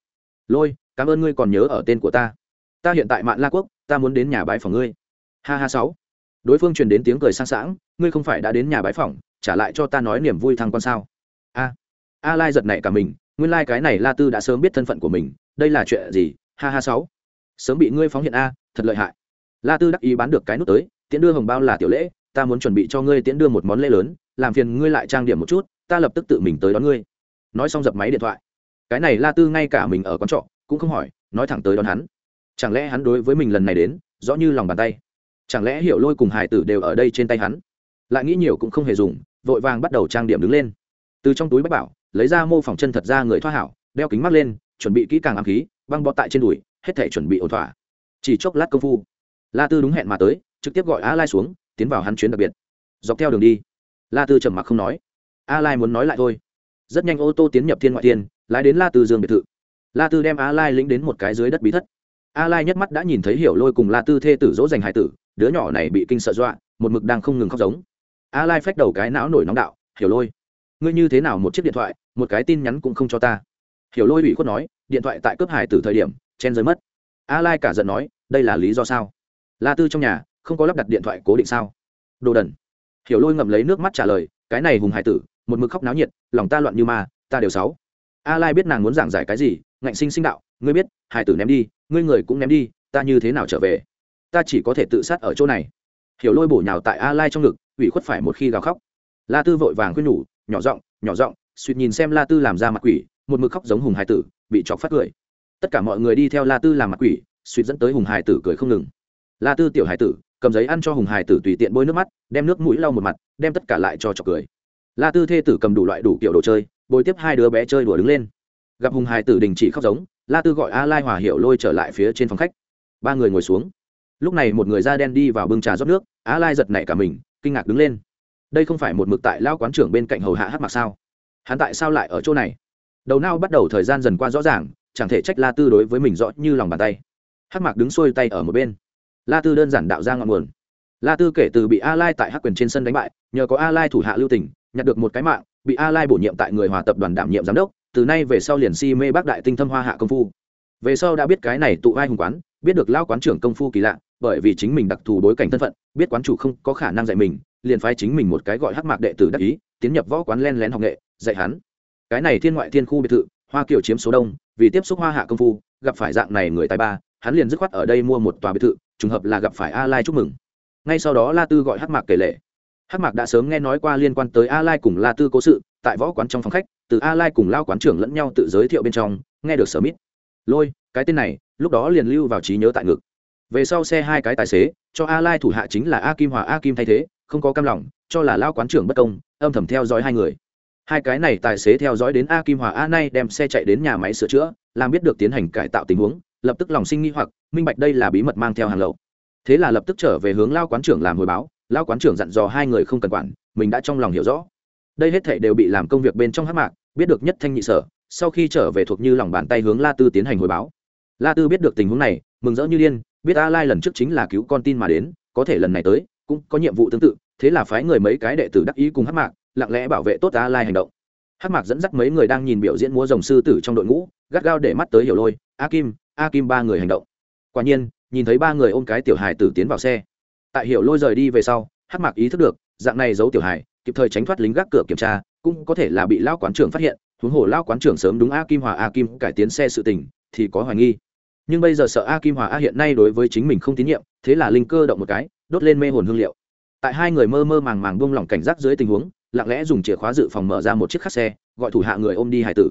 Lôi, cảm ơn ngươi còn nhớ ở tên của ta. Ta hiện tại Mạn La Quốc, ta muốn đến nhà bái phòng ngươi. Ha ha sáu. Đối phương truyền đến tiếng cười sang sảng, ngươi không phải đã đến nhà bái phòng, trả lại cho ta nói niềm vui thăng quan sao? A. A Lai giật nảy cả mình, nguyên lai like cái này La Tư đã sớm biết thân phận của mình, đây là chuyện gì ha ha sáu sớm bị ngươi phóng hiện a thật lợi hại la tư đắc ý bán được cái nút tới tiễn đưa hồng bao là tiểu lễ ta muốn chuẩn bị cho ngươi tiễn đưa một món lễ lớn làm phiền ngươi lại trang điểm một chút, ta lập tức tự mình tới đón ngươi. Nói xong dập máy điện thoại. Cái này la tư ngay cả mình ở quán trọ cũng không hỏi, nói thẳng tới đón hắn. Chẳng lẽ hắn đối với mình lần này đến, rõ như lòng bàn tay? Chẳng lẽ hiểu lôi cùng hải tử đều ở đây trên tay hắn? Lại nghĩ nhiều cũng không hề dùng, vội vàng bắt đầu trang điểm đứng lên. Từ trong túi bách bảo, lấy ra mô phỏng chân thật ra người thoát hảo, đeo kính mắt lên, chuẩn bị kỹ càng ám khí, băng bó tại trên đùi, hết thể chuẩn bị ổn thỏa. Chỉ chốc lát công phu, la tư đúng hẹn mà tới, trực tiếp gọi a lai xuống, tiến vào hắn chuyến đặc biệt. Dọc theo đường đi la tư trầm mặc không nói. A lai muốn nói lại thôi. Rất nhanh ô tô tiến nhập thiên ngoại thiên, lái đến la tư dương biệt thự. La tư đem a lai lĩnh đến một cái dưới đất bí thất. A lai nhất mắt đã nhìn thấy hiểu lôi cùng la tư thê tử dỗ dành hải tử, đứa nhỏ này bị kinh sợ dọa, một mực đang không ngừng khóc giống. A lai phách đầu cái não nổi nóng đạo, hiểu lôi, ngươi như thế nào một chiếc điện thoại, một cái tin nhắn cũng không cho ta? Hiểu lôi ủy khuất nói, điện thoại tại cướp hải tử thời điểm, chen rơi mất. A lai cả giận nói, đây là lý do sao? La tư trong nhà, không có lắp đặt điện thoại cố định sao? Đồ đần hiểu lôi ngậm lấy nước mắt trả lời, cái này hùng hải tử, một mực khóc náo nhiệt, lòng ta loạn như ma, ta đều sáu. A lai biết nàng muốn giảng giải cái gì, ngạnh sinh sinh đạo, ngươi biết, hải tử ném đi, ngươi người cũng ném đi, ta như thế nào trở về? Ta chỉ có thể tự sát ở chỗ này. Hiểu lôi bổ nhào tại a lai trong ngực, ủy khuất phải một khi gào khóc. La tư vội vàng khuyên nhủ, nhỏ giọng nhỏ giọng, suýt nhìn xem la tư làm ra mặt quỷ, một mực khóc giống hùng hải tử, bị chọc phát cười. Tất cả mọi người đi theo la tư làm mặt quỷ, suýt dẫn tới hùng hải tử cười không ngừng. La tư tiểu hải tử cầm giấy ăn cho hùng hải tử tùy tiện bôi nước mắt, đem nước mũi lau một mặt, đem tất cả lại cho trọc cười. La tư thê tử cầm đủ loại đủ kiểu đồ chơi, bồi tiếp hai đứa bé chơi đùa đứng lên. Gặp hùng hải tử đình chỉ khóc giống, la tư gọi a lai hòa hiệu lôi trở lại phía trên phòng khách. Ba người ngồi xuống. Lúc này một người da đen đi vào bưng trà rót nước, a lai giật nảy cả mình, kinh ngạc đứng lên. Đây không phải một mực tại lao quán trưởng bên cạnh hầu hạ hát mặc sao? Hắn tại sao lại ở chỗ này? Đầu nao bắt đầu thời gian dần qua rõ ràng, chẳng thể trách la tư đối với mình rõ như lòng bàn tay. Hát mặc đứng xuôi tay ở một bên la tư đơn giản đạo ra ngọn nguồn. La tư kể từ bị a lai tại hắc quyền trên sân đánh bại nhờ có a lai thủ hạ lưu tình, nhặt được một cái mạng bị a lai bổ nhiệm tại người hòa tập đoàn đảm nhiệm giám đốc từ nay về sau liền si mê bác đại tinh thâm hoa hạ công phu. Về sau đã biết cái này tụ vai hùng quán biết được lao quán trưởng công phu kỳ lạ bởi vì chính mình đặc thù bối cảnh thân phận biết quán chủ không có khả năng dạy mình liền phái chính mình một cái gọi hắc mạc đệ tử đắc ý tiến nhập võ quán len lén học nghệ dạy hắn. Cái này thiên ngoại thiên khu biệt thự hoa kiều chiếm số đông vì tiếp xúc hoa hạ công phu gặp phải dạng này người tài ba hắn liền dứt khoát ở đây mua một tòa biệt thự trùng hợp là gặp phải a lai chúc mừng. Ngay sau đó la tư gọi hắc mạc kể lệ. Hắc mạc đã sớm nghe nói qua liên quan tới a lai cùng la tư cố sự, tại võ quán trong phòng khách, từ a lai cùng lao quán trưởng lẫn nhau tự giới thiệu bên trong, nghe được sở mít. Lôi, cái tên này, lúc đó liền lưu vào trí nhớ tại ngực. Về sau xe hai cái tài xế, cho a lai thủ hạ chính là a kim hòa, a kim thay thế, không có cam lòng, cho là lao quán trưởng bất công, âm thầm theo dõi hai người. Hai cái này tài xế theo dõi đến a kim hòa, a nay đem xe chạy đến nhà máy sửa chữa, làm biết được tiến hành cải tạo tình huống lập tức lòng sinh nghi hoặc, minh bạch đây là bí mật mang theo hàng lậu. Thế là lập tức trở về hướng lao quán trưởng làm hồi báo, lao quán trưởng dặn dò hai người không cần quản, mình đã trong lòng hiểu rõ. Đây hết thể đều bị làm công việc bên trong hát mạc, biết được nhất thanh nhị sở, sau khi trở về thuộc như lòng bàn tay hướng la tư tiến hành hồi báo. La tư biết được tình huống này, mừng rỡ như điên, biết a lai lần trước chính là cứu con tin mà đến, có thể lần này tới, cũng có nhiệm vụ tương tự, thế là phái người mấy cái đệ tử đắc ý cùng hát mạc, lặng lẽ bảo vệ tốt a lai hành động. Hát mạc dẫn dắt mấy người đang nhìn biểu diễn múa rồng sư tử trong đội ngũ, gắt gao để mắt tới hiểu lôi, a kim a kim ba người hành động. Quả nhiên, nhìn thấy ba người ôm cái tiểu hài tử tiến vào xe. Tại hiệu lôi rời đi về sau hát mạc ý thức được, dạng này giấu tiểu hài, kịp thời tránh thoát lính gác cửa kiểm tra, cũng có thể là bị lao quán trưởng phát hiện, huống hồ lao quán trưởng sớm đúng a kim hòa a kim cải tiến xe sự tình, thì có hoài nghi. Nhưng bây giờ sợ a kim hòa a hiện nay đối với chính mình không tín nhiệm, thế là linh cơ động một cái, đốt lên mê hồn hương liệu. Tại hai người mơ mơ màng màng buông lỏng cảnh giác dưới tình huống, lặng lẽ dùng chìa khóa dự phòng mở ra một chiếc khắc xe, gọi thủ hạ người ôm đi hải tử.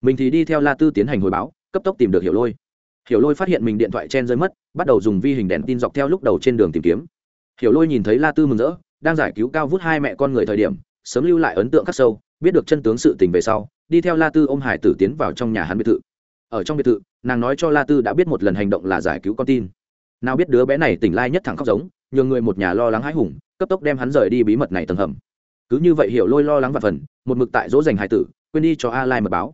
Mình thì đi theo la tư tiến hành hồi báo, cấp tốc tìm được hiểu lôi hiểu lôi phát hiện mình điện thoại chen rơi mất, bắt đầu dùng vi hình đèn tin dọc theo lúc đầu trên đường tìm kiếm. Hiểu lôi nhìn thấy la tư mừng rỡ, đang giải cứu cao vút hai mẹ con người thời điểm, sớm lưu lại ấn tượng khắc sâu, biết được chân tướng sự tình về sau, đi theo la tư ôm hải tử tiến vào trong nhà hắn biệt thự. Ở trong biệt thự, nàng nói cho la tư đã biết một lần hành động là giải cứu con tin. Nào biết đứa bé này tỉnh lai nhất thẳng khóc giống, nhường người một nhà lo lắng hãi hùng, cấp tốc đem hắn rời đi bí mật này tầng hầm. Cứ như vậy hiểu lôi lo lắng và phần, một mực tại dỗ dành hải tử, quên đi cho a lai mật báo.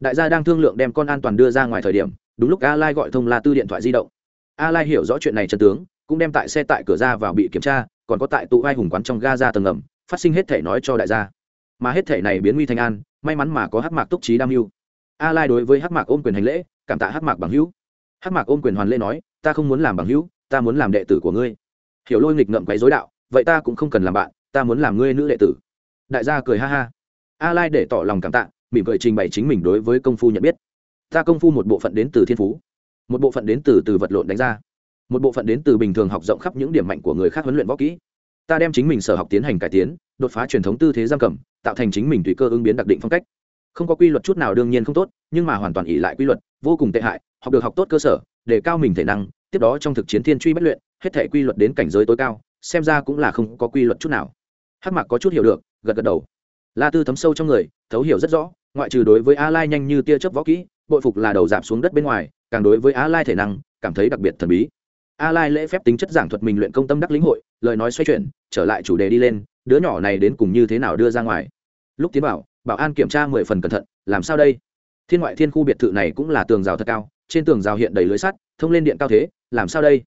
Đại gia đang thương lượng đem con an toàn đưa ra ngoài thời điểm đúng lúc a lai gọi thông la tư điện thoại di động. A lai hiểu rõ chuyện này trần tướng, cũng đem tại xe tại cửa ra vào bị kiểm tra, còn có tại tụ vai hùng quán trong ga ra tầng ngầm, phát sinh hết thể nói cho đại gia. Mà hết thể này biến nguy thành an, may mắn mà có hắc mạc túc trí đam mưu. A lai đối với hắc mạc ôm quyền hành lễ, cảm tạ hắc mạc bằng hữu. Hắc mạc ôm quyền hoàn lễ nói, ta không muốn làm bằng hữu, ta muốn làm đệ tử của ngươi. Hiểu lôi nghịch ngậm quấy dối đạo, vậy ta cũng không cần làm bạn, ta muốn làm ngươi nữ đệ tử. Đại gia cười ha ha. A lai để tỏ lòng cảm tạ, mỉm cười trình bày chính mình đối với công phu nhận biết ta công phu một bộ phận đến từ thiên phú, một bộ phận đến từ từ vật lộn đánh ra, một bộ phận đến từ bình thường học rộng khắp những điểm mạnh của người khác huấn luyện võ kỹ. Ta đem chính mình sở học tiến hành cải tiến, đột phá truyền thống tư thế giam cầm, tạo thành chính mình tùy cơ ứng biến đặc định phong cách. Không có quy luật chút nào đương nhiên không tốt, nhưng mà hoàn toàn ỉ lại quy luật, vô cùng tệ hại, học được học tốt cơ sở, để cao mình thể năng, tiếp đó trong thực chiến thiên truy bất luyện, hết thể quy luật đến cảnh giới tối cao, xem ra cũng là không có quy luật chút nào. Hắc mạc có chút hiểu được, gật gật đầu. La tư thấm sâu trong người, thấu hiểu rất rõ, ngoại trừ đối với a lai nhanh như tia chớp võ kỹ bội phục là đầu giảm xuống đất bên ngoài, càng đối với a lai thể năng, cảm thấy đặc biệt thần bí. A lai lễ phép tính chất giảng thuật mình luyện công tâm đắc lĩnh hội, lời nói xoay chuyển, trở lại chủ đề đi lên, đứa nhỏ này đến cùng như thế nào đưa ra ngoài. Lúc tiến bảo bảo an kiểm tra mười phần cẩn thận, làm sao đây? Thiên ngoại thiên khu biệt thự này cũng là tường rào thật cao, trên tường rào hiện đầy lưới sắt, thông lên điện cao thế, làm sao đây?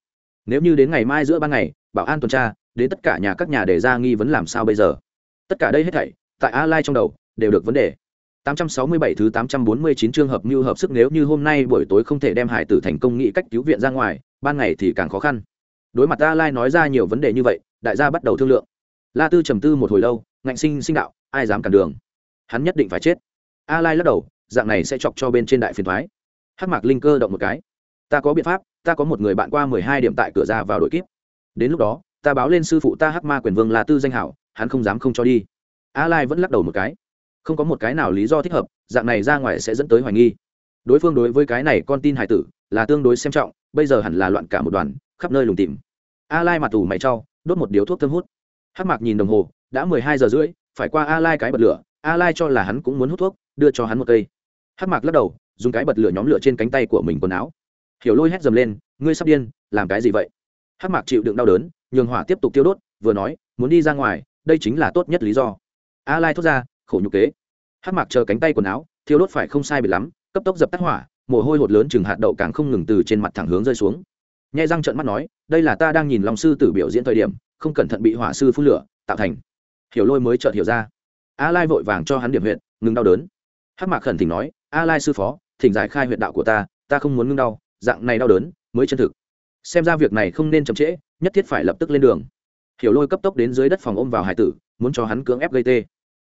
Nếu như đến ngày mai giữa ban ngày, bảo an tuần tra, đến tất cả nhà các nhà để ra nghi vấn làm sao bây giờ? Tất cả đây hết thảy, tại a lai trong đầu, đều được vấn đề. 867 thứ 849 trường hợp như hợp sức nếu như hôm nay buổi tối không thể đem hải tử thành công nghị cách cứu viện ra ngoài, ban ngày thì càng khó khăn. Đối mặt a lai nói ra nhiều vấn đề như vậy, đại gia bắt đầu thương lượng. La tư trầm tư một hồi lâu, ngạnh sinh sinh đạo, ai dám cản đường? Hắn nhất định phải chết. A lai lắc đầu, dạng này sẽ chọc cho bên trên đại phiền thoái. Hắc mạc linh cơ động một cái. Ta có biện pháp, ta có một người bạn qua mười hai điểm tại cửa ra vào đội kíp. Đến lúc đó, ta báo lên sư phụ ta hắc ma quyền vương La tư danh hảo, hắn không dám không cho đi. A lai vẫn lắc đầu một cái không có một cái nào lý do thích hợp dạng này ra ngoài sẽ dẫn tới hoài nghi. Đối phương đối với cái này con tin hải tử là tương đối xem trọng bây giờ hẳn là loạn cả một đoàn khắp nơi lùng tìm. A lai mặt tù mày trao, đốt một điếu thuốc thơm hút. Hắc mạc nhìn đồng hồ đã mười hai giờ rưỡi phải qua a lai cái bật lửa a lai cho là hắn cũng muốn hút thuốc đưa cho hắn một cây. Hắc mạc lắc đầu dùng cái bật lửa nhóm lửa trên cánh tay của mình quần áo. Hiểu lôi hét dầm lên ngươi sắp điên làm cái gì vậy? Hắc mạc chịu đựng đau đớn nhường hỏa tiếp tục tiêu đốt vừa nói muốn đi ra ngoài đây chính là tốt nhất lý do. A lai thốt ra khổ nhục kế. Hắc mạc chờ cánh tay quần áo thiếu đốt phải không sai bị lắm, cấp tốc dập tắt hỏa, mồ hôi hột lớn chừng hạt đậu càng không ngừng từ trên mặt thẳng hướng rơi xuống. Nhai răng trợn mắt nói, đây là ta đang nhìn lòng sư tử biểu diễn thời điểm, không cẩn thận bị hỏa sư phun lửa, tạo thành. Hiểu lôi mới chợt hiểu ra. A lai vội vàng cho hắn điểm huyện ngừng đau đớn. Hắc mạc khẩn thỉnh nói, a lai sư phó, thỉnh giải khai huyện đạo của ta ta không muốn ngưng đau, dạng này đau đớn, mới chân thực. Xem ra việc này không nên chậm trễ, nhất thiết phải lập tức lên đường. Hiểu lôi cấp tốc đến dưới đất phòng ôm vào hải tử, muốn cho hắn cưỡng ép gây tê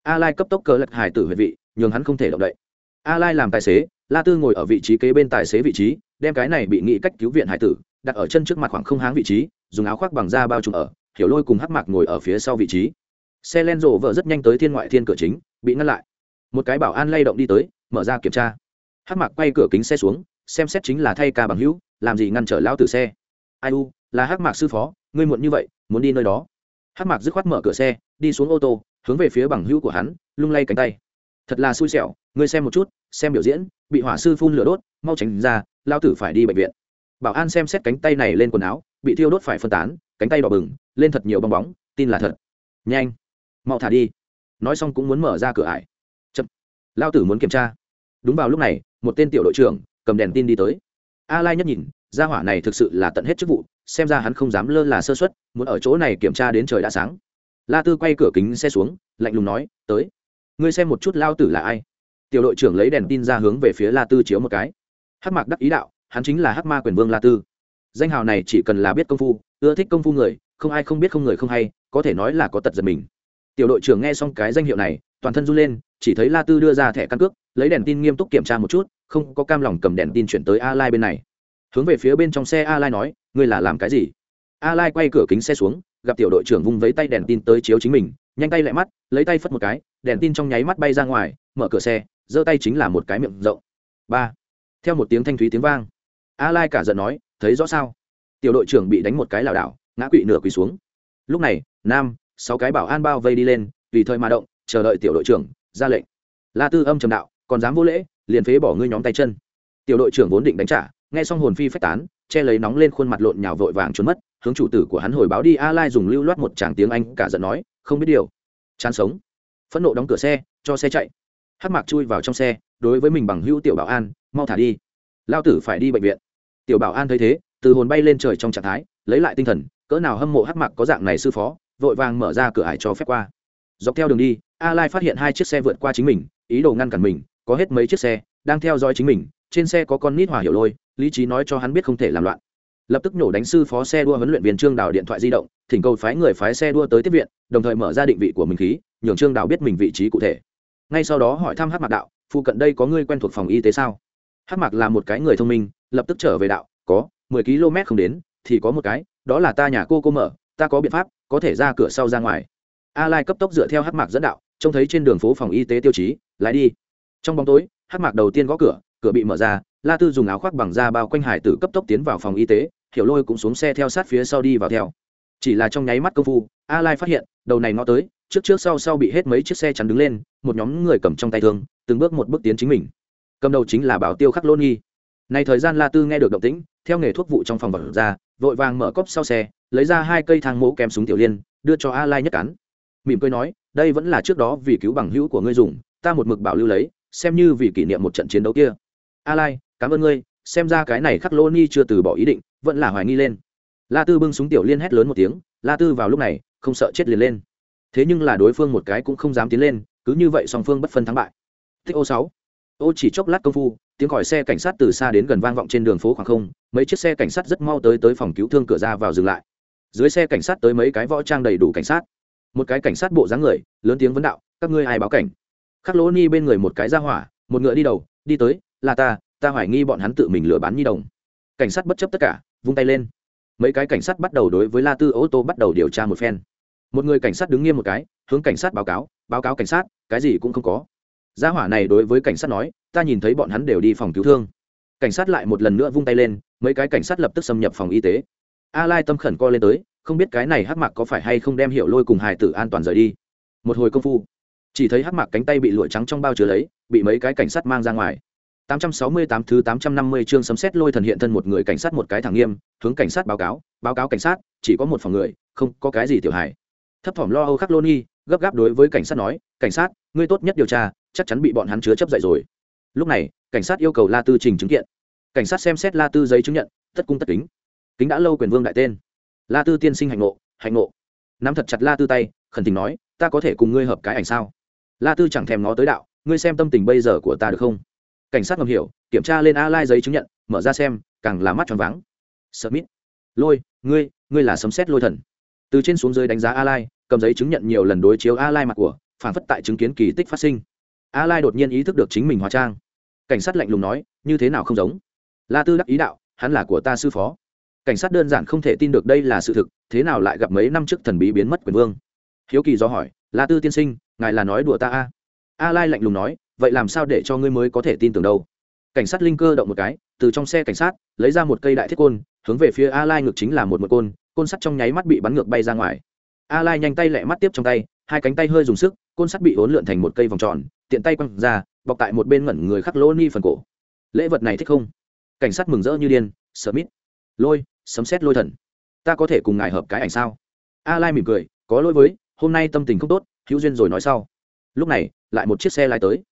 a lai cấp tốc cờ lật hải tử huyệt vị, nhường hắn không thể động đậy. A lai làm tài xế, la tư ngồi ở vị trí kế bên tài xế vị trí, đem cái này bị nghị cách cứu viện hải tử, đặt ở chân trước mặt khoảng không háng vị trí, dùng áo khoác bằng da bao trùm ở, hiểu lôi cùng hắc mạc ngồi ở phía sau vị trí. Xe len rộ vợ rất nhanh tới thiên ngoại thiên cửa chính, bị ngăn lại. Một cái bảo an lay động đi tới, mở ra kiểm tra. Hắc mạc quay cửa kính xe xuống, xem xét chính là thay ca bằng hữu, làm gì ngăn trở lão tử xe. Ai u, là hắc mạc sư phó, ngươi muộn như vậy, muốn đi nơi đó. Hắc mạc dứt khoát mở cửa xe, đi xuống ô tô hướng về phía bằng hữu của hắn, lung lay cánh tay. Thật là xui xẻo, ngươi xem một chút, xem biểu diễn, bị hỏa sư phun lửa đốt, mau tránh ra lao tử phải đi bệnh viện. Bảo an xem xét cánh tay này lên quần áo, bị thiêu đốt phải phân tán, cánh tay đỏ bừng, lên thật nhiều bong bóng, tin là thật. Nhanh, mau thả đi. Nói xong cũng muốn mở ra cửa ải. Chậm. Lao tử muốn kiểm tra. Đúng vào lúc này, một tên tiểu đội trưởng, cầm đèn tin đi tới. A lai nhất nhìn, gia hỏa này thực sự là tận hết chức vụ, xem ra hắn không dám lơ là sơ suất, muốn ở chỗ này kiểm tra đến trời đã sáng la tư quay cửa kính xe xuống, lạnh lùng nói, tới, ngươi xem một chút lao tử là ai? Tiểu đội trưởng lấy đèn tin ra hướng về phía la tư chiếu một cái. Hắc mạc đắc ý đạo, hắn chính là hắc ma quyền vương la tư. Danh hào này chỉ cần là biết công phu, ưa thích công phu người, không ai không biết không người không hay, có thể nói là có tật giật mình. Tiểu đội trưởng nghe xong cái danh hiệu này, toàn thân run lên, chỉ thấy la tư đưa ra thẻ căn cước, lấy đèn tin nghiêm túc kiểm tra một chút, không có cam lòng cầm đèn tin chuyển tới a lai bên này. Hướng về phía bên trong xe a lai nói, ngươi là làm cái gì? A lai quay cửa kính xe xuống gặp tiểu đội trưởng vung vấy tay đèn tin tới chiếu chính mình, nhanh tay lại mắt, lấy tay phất một cái, đèn tin trong nháy mắt bay ra ngoài, mở cửa xe, giơ tay chính là một cái miệng rộng. Ba. Theo một tiếng thanh thúy tiếng vang, a lai cả giận nói, thấy rõ sao? Tiểu đội trưởng bị đánh một cái lảo đảo, ngã quỵ nửa quỳ xuống. Lúc này, nam, sáu cái bảo an bao vây đi lên, tùy thời mà động, chờ đợi tiểu đội trưởng ra lệnh. La tư âm trầm đạo, còn dám vô lễ, liền phế bỏ ngươi nhóm tay chân. Tiểu đội trưởng vốn định đánh trả, nghe xong hồn phi phách tán, che lấy nóng lên khuôn mặt lộn nhào vội vàng trốn mất hướng chủ tử của hắn hồi báo đi a lai dùng lưu loát một tràng tiếng anh cả giận nói, không biết điều. Chán sống. Phẫn nộ đóng cửa xe, cho xe chạy. Hắc mạc chui vào trong xe, đối với mình bằng hữu tiểu bảo an, mau thả đi. Lao tử phải đi bệnh viện. Tiểu bảo an thấy thế, từ hồn bay lên trời trong trạng thái, lấy lại tinh thần, cỡ nào hâm mộ hắc mạc có dạng này sư phó, vội vàng mở ra cửa ải cho phép qua. Dọc theo đường đi a lai phát hiện hai chiếc xe vượt qua chính mình, ý đồ ngăn cản mình, có hết mấy chiếc xe đang theo dõi chính mình, trên xe có con nít hòa hiểu lôi, lý trí nói cho hắn biết không thể làm loạn lập tức nổ đánh sư phó xe đua huấn luyện viên trương đào điện thoại di động, thỉnh cầu phái người phái xe đua tới tiếp viện, đồng thời mở ra định vị của mình khí, nhường trương đào biết mình vị trí cụ thể. Ngay sau đó hỏi thăm hát mạc đạo phụ cận đây có người quen thuộc phòng y tế sao? Hát mạc là một cái người thông minh, lập tức trở về đạo, có, mười km không đến, thì có một cái, đó là ta nhà cô cô mở, ta có biện pháp, có thể ra cửa sau ra ngoài. A lai cấp tốc dựa theo hát mạc dẫn đạo, trông thấy trên đường phố phòng y tế tiêu chí, lái đi. Trong bóng tối hát mạc đầu tiên gõ cửa cửa bị mở ra, la tư dùng áo khoác bằng da bao quanh hải tử cấp tốc tiến vào phòng y tế, hiểu lôi cũng xuống xe theo sát phía sau đi vào theo. Chỉ là trong nháy mắt công phu, a lai phát hiện, đầu này ngõ tới, trước trước sau sau bị hết mấy chiếc xe chắn đứng lên, một nhóm người cầm trong tay thương, từng bước một bước tiến chính mình. Cầm đầu chính là bảo tiêu khắc lôn nghi này thời gian la tư nghe được động tĩnh, theo nghề thuốc vụ trong phòng vật ra, vội vàng mở cốc sau xe, lấy ra hai cây thang mũ kèm súng tiểu liên, đưa cho a lai nhất cắn. Mỉm cười nói, đây vẫn là trước đó vì cứu bằng hữu của ngươi dùng, ta một mực bảo lưu lấy, xem như vì kỷ niệm một trận chiến đấu kia a lai, cảm ơn ngươi, xem ra cái này khắc lô ni chưa từ bỏ ý định, vẫn là hoài nghi lên. La tư bưng súng tiểu liên hét lớn một tiếng, la tư vào lúc này, không sợ chết liền lên. Thế nhưng là đối phương một cái cũng không dám tiến lên, cứ như vậy song phương bất phân thắng bại. Thích ô sáu. Ô chỉ chốc lát công phu, tiếng còi xe cảnh sát từ xa đến gần vang vọng trên đường phố khoảng không, mấy chiếc xe cảnh sát rất mau tới tới phòng cứu thương cửa ra vào dừng lại. Dưới xe cảnh sát tới mấy cái võ trang đầy đủ cảnh sát. Một cái cảnh sát bộ dáng người, lớn tiếng vấn đạo, các ngươi ai báo cảnh? Khắc lỗ ni bên người một cái ra hỏa, một ngựa đi đầu, đi tới là ta ta hoài nghi bọn hắn tự mình lừa bán nhi đồng. Cảnh sát bất chấp tất cả, vung tay lên. Mấy cái cảnh sát bắt đầu đối với la tư ô tô bắt đầu điều tra một phen. Một người cảnh sát đứng nghiêm một cái, hướng cảnh sát báo cáo báo cáo cảnh sát, cái gì cũng không có. Gia hỏa này đối với cảnh sát nói, ta nhìn thấy bọn hắn đều đi phòng cứu thương. Cảnh sát lại một lần nữa vung tay lên, mấy cái cảnh sát lập tức xâm nhập phòng y tế. A lai tâm khẩn co lên tới, không biết cái này hắc mạc có phải hay không đem hiệu lôi cùng hài tử an toàn rời đi. Một hồi công phu, chỉ thấy hắc mạc cánh tay bị lụa trắng trong bao chứa lấy, bị mấy cái cảnh sát mang ra ngoài. 868 thứ 850 chương sấm xét lôi thần hiện thân một người cảnh sát một cái thẳng nghiêm, hướng cảnh sát báo cáo, báo cáo cảnh sát, chỉ có một phòng người, không có cái gì tiểu hài. Thấp thỏm lo âu khắc Loni, gấp gáp đối với cảnh sát nói, cảnh sát, ngươi tốt nhất điều tra, chắc chắn bị bọn hắn chứa chấp dậy rồi. Lúc này, cảnh sát yêu cầu La Tư trình chứng kiện. Cảnh sát xem xét La Tư giấy chứng nhận, tất cung tất kính. Kính đã lâu quyền vương đại tên. La Tư tiên sinh hành ngộ, hành ngộ. Nắm thật chặt La Tư tay, khẩn tình nói, ta có thể cùng ngươi hợp cái ảnh sao? La Tư chẳng thèm ngó tới đạo, ngươi xem tâm tình bây giờ của ta được không? Cảnh sát ngầm hiểu, kiểm tra lên a lai giấy chứng nhận, mở ra xem, càng là mắt tròn váng. Submit. Lôi, ngươi ngươi là sấm xét lôi thần. Từ trên xuống dưới đánh giá a lai, cầm giấy chứng nhận nhiều lần đối chiếu a lai mặt của, phản phất tại chứng kiến kỳ tích phát sinh. A lai đột nhiên ý thức được chính mình hóa trang. Cảnh sát lạnh lùng nói, như thế nào không giống? La tư đắc ý đạo, hắn là của ta sư phó. Cảnh sát đơn giản không thể tin được đây là sự thực, thế nào lại gặp mấy năm trước thần bí biến mất quyền vương? Hiếu kỳ do hỏi, la tư tiên sinh, ngài là nói đùa ta a? A lai lạnh lùng nói vậy làm sao để cho ngươi mới có thể tin tưởng đâu? Cảnh sát linh cơ động một cái, từ trong xe cảnh sát, lấy ra một cây đại thiết côn, hướng về phía a lai ngược chính là một một côn côn sắt trong nháy mắt bị bắn ngược bay ra ngoài. A lai nhanh tay lẹ mắt tiếp trong tay, hai cánh tay hơi dùng sức, côn sắt bị hỗn lượn thành một cây vòng tròn, tiện tay quăng ra, bọc tại một bên ngẩn người khắc lỗ ni phần cổ. Lễ vật này thích không? Cảnh sát mừng rỡ như điên smith lôi, sấm xét lôi thần. Ta có thể cùng ngài hợp cái ảnh sao? A lai mỉm cười, có lỗi với, hôm nay tâm tình không tốt, hữu duyên rồi nói sau. Lúc này, lại một chiếc xe lái tới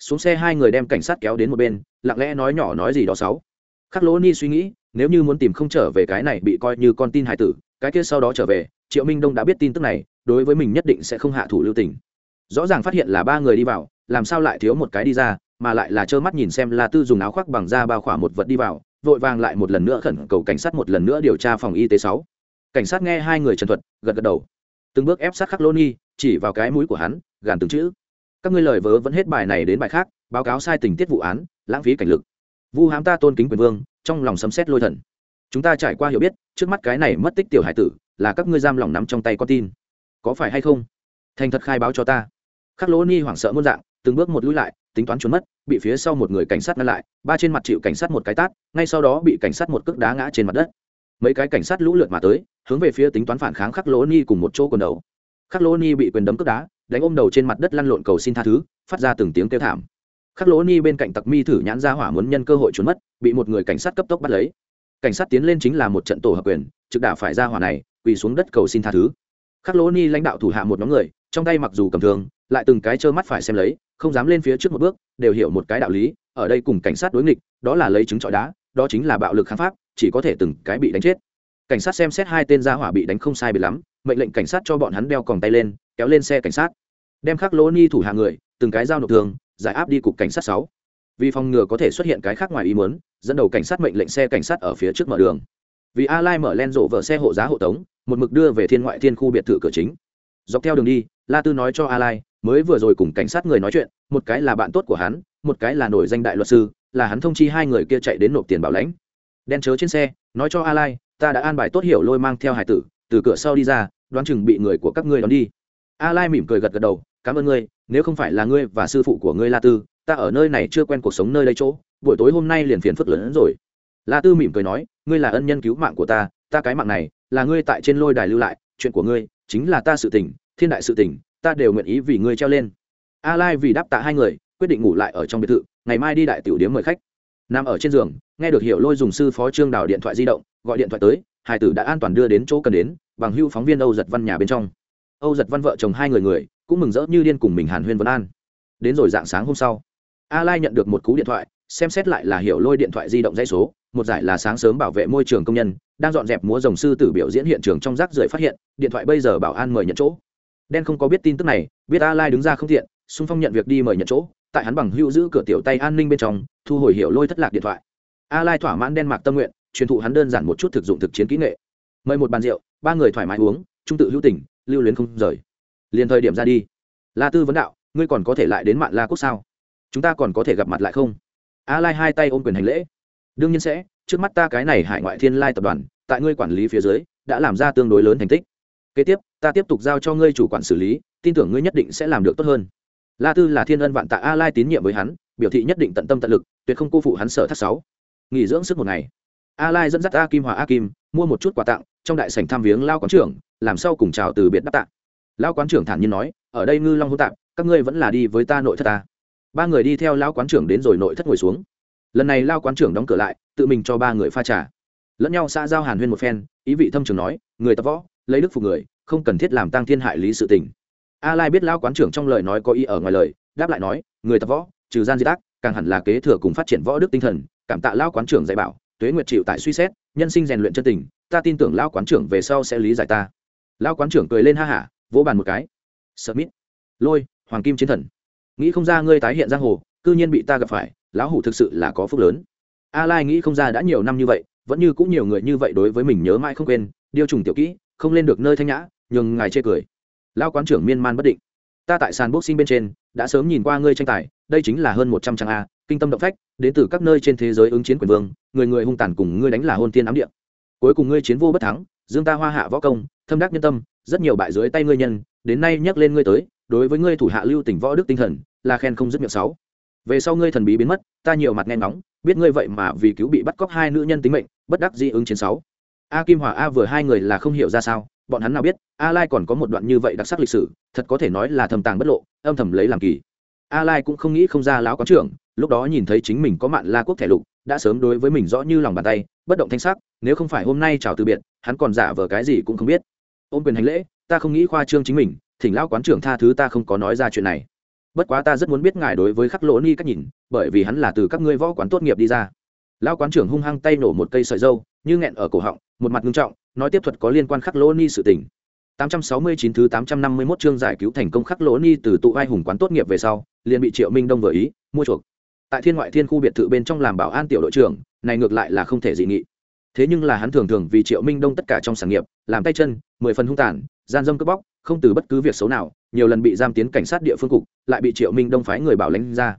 xuống xe hai người đem cảnh sát kéo đến một bên, lặng lẽ nói nhỏ nói gì đó sáu. Khắc lỗ ni suy nghĩ, nếu như muốn tìm không trở về cái này bị coi như con tin hải tử, cái kia sau đó trở về, triệu minh đông đã biết tin tức này, đối với mình nhất định sẽ không hạ thủ lưu tình. Rõ ràng phát hiện là ba người đi vào, làm sao lại thiếu một cái đi ra, mà lại là trơ mắt nhìn xem la tư dùng áo khoác bằng da bao khỏa một vật đi vào, vội vàng lại một lần nữa khẩn cầu cảnh sát một lần nữa điều tra phòng y tế sáu. Cảnh sát nghe hai người trần thuật, gật gật đầu. Từng bước ép sát khắc lô ni, chỉ vào cái mũi của hắn, gàn từng chữ các ngươi lời vớ vẫn hết bài này đến bài khác, báo cáo sai tình tiết vụ án, lãng phí cảnh lực. Vu hám ta tôn kính quyền vương, trong lòng sấm xét lôi thần. Chúng ta trải qua hiểu biết, trước mắt cái này mất tích tiểu hải tử, là các ngươi giam lòng nắm trong tay con tin. Có phải hay không? Thành thật khai báo cho ta. Khắc lỗ ni hoảng sợ muôn dạng, từng bước một lũi lại, tính toán trốn mất, bị phía sau một người cảnh sát ngăn lại, ba trên mặt chịu cảnh sát một cái tát, ngay sau đó bị cảnh sát một cước đá ngã trên mặt đất. Mấy cái cảnh sát lũ lượt mà tới, hướng về phía tính toán phản kháng khắc lỗ ni cùng một chỗ quần đầu. Khắc lỗ ni bị quyền đấm cước đá đánh ôm đầu trên mặt đất lăn lộn cầu xin tha thứ, phát ra từng tiếng kêu thảm. Khắc lỗ ni bên cạnh tặc mi thử nhãn ra hỏa muốn nhân cơ hội trốn mất, bị một người cảnh sát cấp tốc bắt lấy. Cảnh sát tiến lên chính là một trận tổ hợp quyền, trực đả phải ra hỏa này, quỳ xuống đất cầu xin tha thứ. Khắc lỗ ni lãnh đạo thủ hạ một nhóm người, trong tay mặc dù cầm thường lại từng cái trơ mắt phải xem lấy, không dám lên phía trước một bước, đều hiểu một cái đạo lý, ở đây cùng cảnh sát đối nghịch, đó là lấy chứng trọi đá, đó chính là bạo lực kháng pháp, chỉ có thể từng cái bị đánh chết. Cảnh sát xem xét hai tên gia hỏa bị đánh không sai bị lắm mệnh lệnh cảnh sát cho bọn hắn đeo còng tay lên, kéo lên xe cảnh sát. Đem khắc lỗ ni thủ hạ người, từng cái giao nộp thường giải áp đi cục cảnh sát sáu. Vì phòng ngừa có thể xuất hiện cái khác ngoài ý muốn, dẫn đầu cảnh sát mệnh lệnh xe cảnh sát ở phía trước mở đường. Vì a lai mở len rộ vợ xe hộ giá hộ tống, một mực đưa về thiên ngoại thiên khu biệt thự cửa chính. Dọc theo đường đi, la tư nói cho a lai mới vừa rồi cùng cảnh sát người nói chuyện, một cái là bạn tốt của hắn, một cái là nổi danh đại luật sư, là hắn thông chi hai người kia chạy đến nộp tiền bảo lãnh. Đen chớ trên xe, nói cho a lai ta đã an bài tốt hiểu lôi mang theo hải tử từ cửa sau đi ra, đoán chừng bị người của các ngươi đón đi. A lai mỉm cười gật gật đầu, cảm ơn ngươi, nếu không phải là ngươi và sư phụ của ngươi la tư, ta ở nơi này chưa quen cuộc sống nơi đây chỗ, buổi tối hôm nay liền phiền phức lớn hơn rồi. La tư mỉm cười nói, ngươi là ân nhân cứu mạng của ta ta cái mạng này, là ngươi tại trên lôi đài lưu lại, chuyện của ngươi chính là ta sự tình, thiên đại sự tình, ta đều nguyện ý vì ngươi treo lên. A lai vì đáp tạ hai người, quyết định ngủ lại ở trong biệt thự, ngày mai đi đại tiểu điếm mời khách. Nằm ở trên giường, nghe được hiểu lôi dùng sư phó trương đào điện thoại di động, gọi điện thoại tới hải tử đã an toàn đưa đến chỗ cần đến, bằng hưu phóng viên âu giật văn nhà bên trong. Âu giật văn vợ chồng hai người người, cũng mừng rỡ như điên cùng mình hàn huyên vân an. Đến rồi dạng sáng hôm sau, a lai nhận được một cú điện thoại, xem xét lại là hiểu lôi điện thoại di động dây số, một giải là sáng sớm bảo vệ môi trường công nhân, đang dọn dẹp múa rồng sư tử biểu diễn hiện trường trong rác rưởi phát hiện, điện thoại bây giờ bảo an mời nhận chỗ. Đen không có biết tin tức này, biết a lai đứng ra không thiện xung phong nhận việc đi mời nhận chỗ, tại hắn bằng hưu giữ cửa tiểu tay an ninh bên trong, thu hồi hiểu lôi thất lạc điện thoại. A lai thỏa mãn đen mạc tâm nguyện truyền thụ hắn đơn giản một chút thực dụng thực chiến kỹ nghệ. Mời một bàn rượu, ba người thoải mái uống trung tự hữu tình, lưu luyến không rời. Liền thời điểm ra đi. La tư vấn đạo, ngươi còn có thể lại đến mạn la quốc sao? Chúng ta còn có thể gặp mặt lại không? A lai hai tay ôm quyền hành lễ. Đương nhiên sẽ, trước mắt ta cái này hải ngoại thiên lai tập đoàn, tại ngươi quản lý phía dưới, đã làm ra tương đối lớn thành tích. Kế tiếp, ta tiếp tục giao cho ngươi chủ quản xử lý, tin tưởng ngươi nhất định sẽ làm được tốt hơn. La tư là thiên ân vạn tạ a lai tín nhiệm với hắn, biểu thị nhất định tận tâm tận lực, tuyệt không cô phụ hắn sở thác sáu. Nghỉ dưỡng sức một ngày a lai dẫn dắt a kim hòa a kim, mua một chút quà tặng, trong đại sảnh tham viếng lao quán trưởng, làm sau cùng chào từ biệt đáp tạng lao quán trưởng thản nhiên nói, ở đây ngư long hô tạm các ngươi vẫn là đi với ta nội thất ta. Ba người đi theo lao quán trưởng đến rồi nội thất ngồi xuống. Lần này lao quán trưởng đóng cửa lại, tự mình cho ba người pha trà. Lẫn nhau xã giao hàn huyên một phen, ý vị thâm trường nói, người tập võ, lấy đức phục người, không cần thiết làm tăng thiên hại lý sự tình. A lai biết lao quán trưởng trong lời nói có ý ở ngoài lời, đáp lại nói, người tập võ, trừ gian di tác càng hẳn là kế thừa cùng phát triển võ đức tinh thần, cảm tạ lao quán trưởng dạy bảo tuế nguyệt chịu tại suy xét, nhân sinh rèn luyện chân tình, ta tin tưởng lao quán trưởng về sau sẽ lý giải ta. Lao quán trưởng cười lên ha hả, vỗ bàn một cái. Sợ mít lôi, hoàng kim chiến thần. Nghĩ không ra ngươi tái hiện giang hồ, cư nhiên bị ta gặp phải, lão hủ thực sự là có phúc lớn. A lai nghĩ không ra đã nhiều năm như vậy, vẫn như cũng nhiều người như vậy đối với mình nhớ mãi không quên điều trùng tiểu kỹ, không lên được nơi thanh nhã, nhường ngài chê cười. Lao quán trưởng miên man bất định. Ta tại sàn boxing bên trên, đã sớm nhìn qua ngươi tranh tài, đây chính là hơn một trăm trang a kinh tâm động phách, đến từ các nơi trên thế giới ứng chiến quyền vương, người người hung tàn cùng ngươi đánh là hôn tiên ám địa. Cuối cùng ngươi chiến vô bất thắng, dương ta hoa hạ võ công, thâm đắc nhân tâm, rất nhiều bại dưới tay ngươi nhân, đến nay nhắc lên ngươi tới, đối với ngươi thủ hạ lưu tỉnh võ đức tinh thần, là khen không dứt miệng sáu. Về sau ngươi thần bí biến mất, ta nhiều mặt nghe ngóng, biết ngươi vậy mà vì cứu bị bắt cóc hai nữ nhân tính mệnh, bất đắc di ứng chiến sáu. A kim hòa a vừa hai người là không hiểu ra sao, bọn hắn nào biết, a lai còn có một đoạn như vậy đặc sắc lịch sử, thật có thể nói là thầm tàng bất lộ, âm thầm lấy làm kỳ. A lai cũng không nghĩ không ra lão quán trưởng lúc đó nhìn thấy chính mình có mạn la quốc thẻ lục, đã sớm đối với mình rõ như lòng bàn tay, bất động thanh sắc, nếu không phải hôm nay chào từ biệt, hắn còn giả vờ cái gì cũng không biết. Ôm quyền hành lễ, ta không nghĩ khoa trương chính mình, thỉnh lão quán trưởng tha thứ ta không có nói ra chuyện này. Bất quá ta rất muốn biết ngài đối với khắc lỗ ni cách nhìn, bởi vì hắn là từ các ngươi võ quán tốt nghiệp đi ra. Lão quán trưởng hung hăng tay nổ một cây sợi dâu, như nghẹn ở cổ họng, một mặt ngưng trọng, nói tiếp thuật có liên quan khắc lỗ ni sự tình. 869 thứ 851 chương giải cứu thành công khắc lỗ ni từ tụ ai hùng quán tốt nghiệp về sau, liền bị triệu minh đông vừa ý, mua chuộc tại thiên ngoại thiên khu biệt thự bên trong làm bảo an tiểu đội trưởng, này ngược lại là không thể dị nghị. Thế nhưng là hắn thường thường vì triệu minh đông tất cả trong sản nghiệp, làm tay chân, mười phần hung tàn, gian dâm cướp bóc, không từ bất cứ việc xấu nào, nhiều lần bị giam tiến cảnh sát địa phương cục, lại bị triệu minh đông phái người bảo lãnh ra.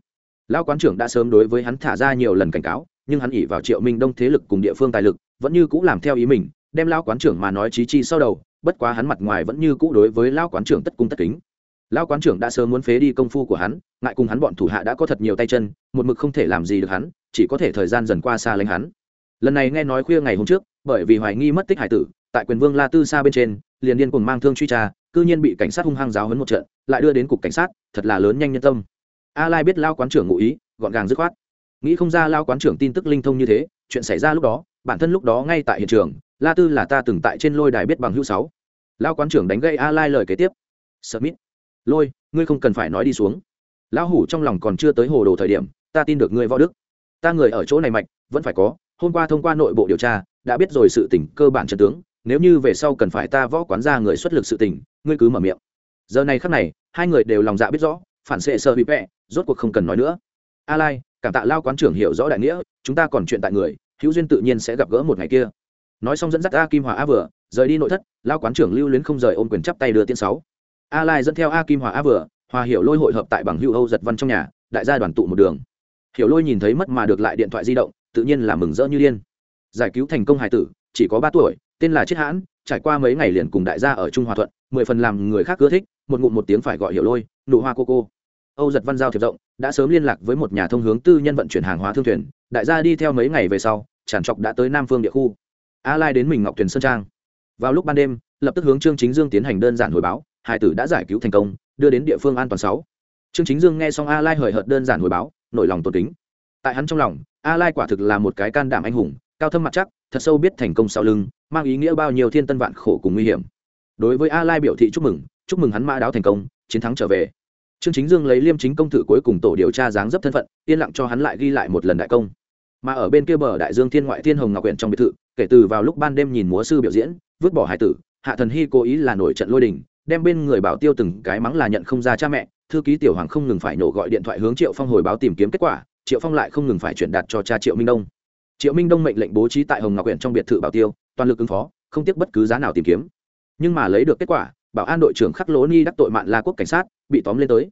Lão quán trưởng đã sớm đối với hắn thả ra nhiều lần cảnh cáo, nhưng hắn ỉ vào triệu minh đông thế lực cùng địa phương tài lực, vẫn như cũ làm theo ý mình, đem lão quán trưởng mà nói trí chi sau đầu, bất quá hắn mặt ngoài vẫn như cũ đối với lão quán trưởng tất cung tất kính lão quán trưởng đã sớm muốn phế đi công phu của hắn, ngại cùng hắn bọn thủ hạ đã có thật nhiều tay chân, một mực không thể làm gì được hắn, chỉ có thể thời gian dần qua xa lánh hắn. Lần này nghe nói khuya ngày hôm trước, bởi vì hoài nghi mất tích hải tử, tại quyền vương la tư xa bên trên, liền điên cùng mang thương truy tra, cư nhiên bị cảnh sát hung hăng giáo hấn một trận, lại đưa đến cục cảnh sát, thật là lớn nhanh nhân tâm. A lai biết lao quán trưởng ngụ ý, gọn gàng dứt khoát. Nghĩ không ra lao quán trưởng tin tức linh thông như thế, chuyện xảy ra lúc đó, bản thân lúc đó ngay tại hiện trường, la tư là ta từng tại trên lôi đài biết bằng hữu sáu. Lao quán trưởng đánh gây a lai lời kế tiếp. Smith lôi, ngươi không cần phải nói đi xuống. Lão hủ trong lòng còn chưa tới hồ đồ thời điểm, ta tin được ngươi võ đức. Ta người ở chỗ này mạnh vẫn phải có, hôm qua thông qua nội bộ điều tra, đã biết rồi sự tỉnh cơ bản trận tướng, nếu như về sau cần phải ta võ quán ra người xuất lực sự tỉnh ngươi cứ mở miệng. Giờ này khắc này, hai người đều lòng dạ biết rõ, phản xệ sợ bị vẹ rốt cuộc không cần nói nữa. A lai, cảm tạ lao quán trưởng hiểu rõ đại nghĩa, chúng ta còn chuyện tại người, hữu duyên tự nhiên sẽ gặp gỡ một ngày kia. Nói xong dẫn dắt a kim hòa a vừa, rời đi nội thất, lao quán trưởng lưu luyến không rời ôm quyền chắp tay đưa tiên sáu a lai dẫn theo a kim hòa a vừa, hòa hiểu lôi hội hợp tại bằng hữu âu giật văn trong nhà, đại gia đoàn tụ một đường. Hiểu lôi nhìn thấy mất mà được lại điện thoại di động, tự nhiên là mừng rỡ như điên. Giải cứu thành công hải tử, chỉ có ba tuổi, tên là chiết hãn, trải qua mấy ngày liền cùng đại gia ở trung hòa thuận, mười phần làm người khác ưa thích, một ngụm một tiếng phải gọi hiểu lôi, nụ hoa cô cô. Âu giật văn giao thiệp rộng, đã sớm liên lạc với một nhà thông hướng tư nhân vận chuyển hàng hóa thương thuyền, đại gia đi theo mấy ngày về sau, tràn trọc đã tới nam phương địa khu. A lai đến mình ngọc thuyền sơn trang. Vào lúc ban đêm, lập tức hướng trương chính dương tiến hành đơn giản hồi báo hải tử đã giải cứu thành công, đưa đến địa phương an toàn sáu. Trương chính dương nghe xong a lai hời hợt đơn giản hồi báo, nổi lòng tôn kính. Tại hắn trong lòng a lai quả thực là một cái can đảm anh hùng, cao thâm mặt chắc, thật sâu biết thành công sau lưng, mang ý nghĩa bao nhiêu thiên tân vạn khổ cùng nguy hiểm. Đối với a lai biểu thị chúc mừng chúc mừng hắn mã đáo thành công, chiến thắng trở về. Trương chính dương lấy liêm chính công tử cuối cùng tổ điều tra dáng dấp thân phận, yên lặng cho hắn lại ghi lại một lần đại công. Mà ở bên kia bờ đại dương thiên ngoại thiên hồng ngọc huyện trong biệt thự, kể từ vào lúc ban đêm nhìn múa sư biểu diễn, vứt bỏ hải tử, hạ thần hy cố ý là nổi trận lôi đình đem bên người bảo tiêu từng cái mắng là nhận không ra cha mẹ, thư ký tiểu hoàng không ngừng phải nổ gọi điện thoại hướng triệu phong hồi báo tìm kiếm kết quả, triệu phong lại không ngừng phải chuyển đạt cho cha triệu minh đông. Triệu minh đông mệnh lệnh bố trí tại hồng ngọc huyện trong biệt thự bảo tiêu, toàn lực ứng phó, không tiếc bất cứ giá nào tìm kiếm. Nhưng mà lấy được kết quả, bảo an đội trưởng khắc lỗ ni đắc tội mạng la quốc cảnh sát, bị tóm lên tới.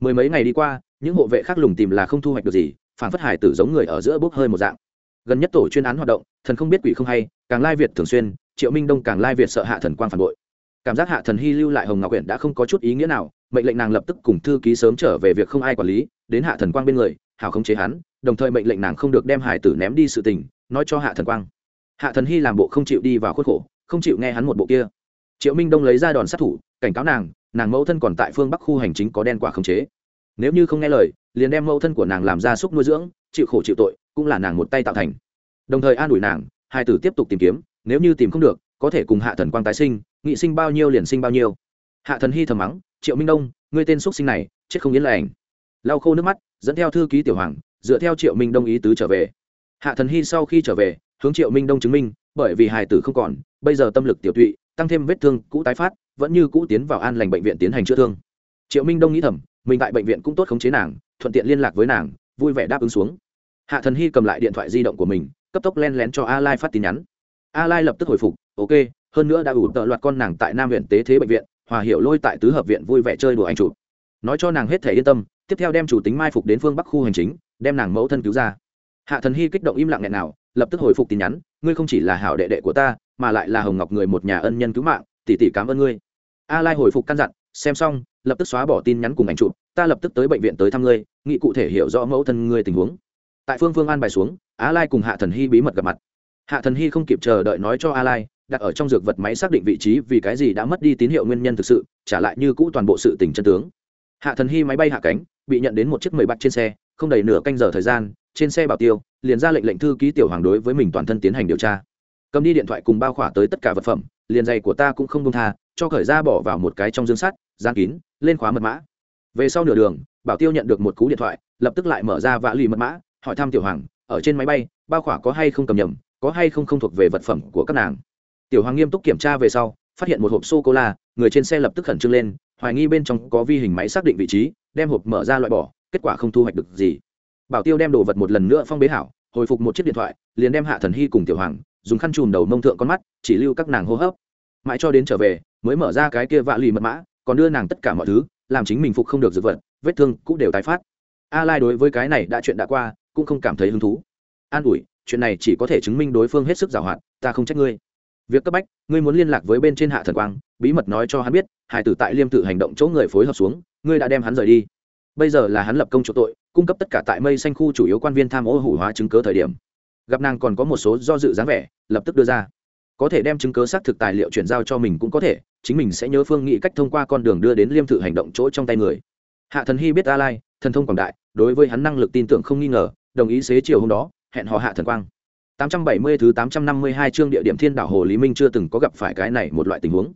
Mười mấy ngày đi qua, những hộ vệ khác lùng tìm là không thu hoạch được gì, phản phất hải tử giống người ở giữa bốc hơi một dạng. Gần nhất tổ chuyên án hoạt động, thần không biết quỷ không hay, càng lai việt thường xuyên, triệu minh đông càng lai việt sợ hạ thần quang phản bội cảm giác hạ thần hy lưu lại hồng ngọc Quyển đã không có chút ý nghĩa nào, mệnh lệnh nàng lập tức cùng thư ký sớm trở về việc không ai quản lý, đến hạ thần quang bên người, hảo không chế hắn, đồng thời mệnh lệnh nàng không được đem hải tử ném đi sự tình, nói cho hạ thần quang. Hạ thần hy làm bộ không chịu đi vào khuất khổ, không chịu nghe hắn một bộ kia. Triệu minh đông lấy ra đòn sát thủ, cảnh cáo nàng nàng mẫu thân còn tại phương bắc khu hành chính có đen quả không chế. Nếu như không nghe lời, liền đem mẫu thân của nàng làm ra súc nuôi dưỡng, chịu khổ chịu tội, cũng là nàng một tay tạo thành. Đồng thời an ủi nàng, hai tử tiếp tục tìm kiếm, nếu như tìm không được, có thể cùng hạ thần quang tái sinh nghị sinh bao nhiêu liền sinh bao nhiêu. Hạ thần hy thầm mắng, triệu minh đông, ngươi tên xúc sinh này, chết không yên lành. Lau khô nước mắt, dẫn theo thư ký tiểu hoàng, dựa theo triệu minh đông ý tứ trở về. Hạ thần hy sau khi trở về, hướng triệu minh đông chứng minh, bởi vì hài tử không còn, bây giờ tâm lực tiểu tụy, tăng thêm vết thương cũ tái phát, vẫn như cũ tiến vào an lành bệnh viện tiến hành chữa thương. Triệu minh đông nghĩ thầm, mình tại bệnh viện cũng tốt khống chế nàng, thuận tiện liên lạc với nàng, vui vẻ đáp ứng xuống. Hạ thần hy cầm lại điện thoại di động của mình, cấp tốc len lén cho a lai phát tin nhắn. A lai lập tức hồi phục, ok hơn nữa đã ủ tợ loạt con nàng tại nam huyện tế thế bệnh viện, hòa hiệu lôi tại tứ hợp viện vui vẻ chơi đùa anh chủ nói cho nàng hết thể yên tâm, tiếp theo đem chủ tính mai phục đến phương bắc khu hành chính, đem nàng mẫu thân cứu ra. Hạ thần hy kích động im lặng nghẹn nào, lập tức hồi phục tin nhắn, ngươi không chỉ là hảo đệ đệ của ta, mà lại là hồng ngọc người một nhà ân nhân cứu mạng, tỷ tỷ cảm ơn ngươi. A lai hồi phục căn dặn, xem xong, lập tức xóa bỏ tin nhắn cùng ảnh chụp, ta lập tức tới bệnh viện tới thăm ngươi nghị cụ thể hiểu rõ mẫu thân ngươi tình huống. Tại phương phương an bài xuống, a lai cùng hạ thần hy bí mật gặp mặt. Hạ thần hy không kịp chờ đợi nói cho a lai đặt ở trong dược vật máy xác định vị trí vì cái gì đã mất đi tín hiệu nguyên nhân thực sự, trả lại như cũ toàn bộ sự tình chân tướng. Hạ thần hy máy bay hạ cánh, bị nhận đến một chiếc mười bạch trên xe, không đầy nửa canh giờ thời gian, trên xe bảo tiêu, liền ra lệnh lệnh thư ký tiểu hoàng đối với mình toàn thân tiến hành điều tra. Cầm đi điện thoại cùng bao khỏa tới tất cả vật phẩm, liền giày của ta cũng không công tha, cho khởi ra bỏ vào một cái trong dương sắt gian kín, lên khóa mật mã. Về sau nửa đường, bảo tiêu nhận được một cú điện thoại, lập tức lại mở ra vạ lì mật mã, hỏi thăm tiểu hoàng, ở trên máy bay, bao khỏa có hay không cầm nhầm, có hay không không thuộc về vật phẩm của các nàng? Tiểu hoàng nghiêm túc kiểm tra về sau, phát hiện một hộp sô cô la người trên xe lập tức khẩn trương lên, hoài nghi bên trong có vi hình máy xác định vị trí, đem hộp mở ra loại bỏ, kết quả không thu hoạch được gì. Bảo tiêu đem đồ vật một lần nữa phong bế hảo, hồi phục một chiếc điện thoại, liền đem hạ thần hy cùng tiểu hoàng dùng khăn chùm đầu mông thượng con mắt, chỉ lưu các nàng hô hấp. Mãi cho đến trở về, mới mở ra cái kia vạ lì mật mã, còn đưa nàng tất cả mọi thứ, làm chính mình phục không được dược vật, vết thương cũng đều tái phát. A lai đối với cái này đã chuyện đã qua, cũng không cảm thấy hứng thú. An ủi, chuyện này chỉ có thể chứng minh đối phương hết sức giàu hạn, ta không trách ngươi việc cấp bách, ngươi muốn liên lạc với bên trên hạ thần quang, bí mật nói cho hắn biết hải tử tại liêm tự hành động chỗ người phối hợp xuống, ngươi đã đem hắn rời đi. Bây giờ là hắn lập công chỗ tội, cung cấp tất cả tại mây xanh khu chủ yếu quan viên tham ô hủ hóa chứng cớ thời điểm. Gặp nàng còn có một số do dự dáng vẻ, lập tức đưa ra. Có thể đem chứng cớ xác thực tài liệu chuyển giao cho mình cũng có thể, chính mình sẽ nhớ phương nghĩ cách thông qua con đường đưa đến liêm thử hành động chỗ trong tay người. Hạ thần hy biết a lai thần thông quảng đại, đối với hắn năng lực tin tưởng không nghi ngờ, đồng ý xế chiều hôm đó, hẹn họ hạ thần quang. 870 thứ 852 chương địa điểm thiên đảo hồ lý minh chưa từng có gặp phải cái này một loại tình huống.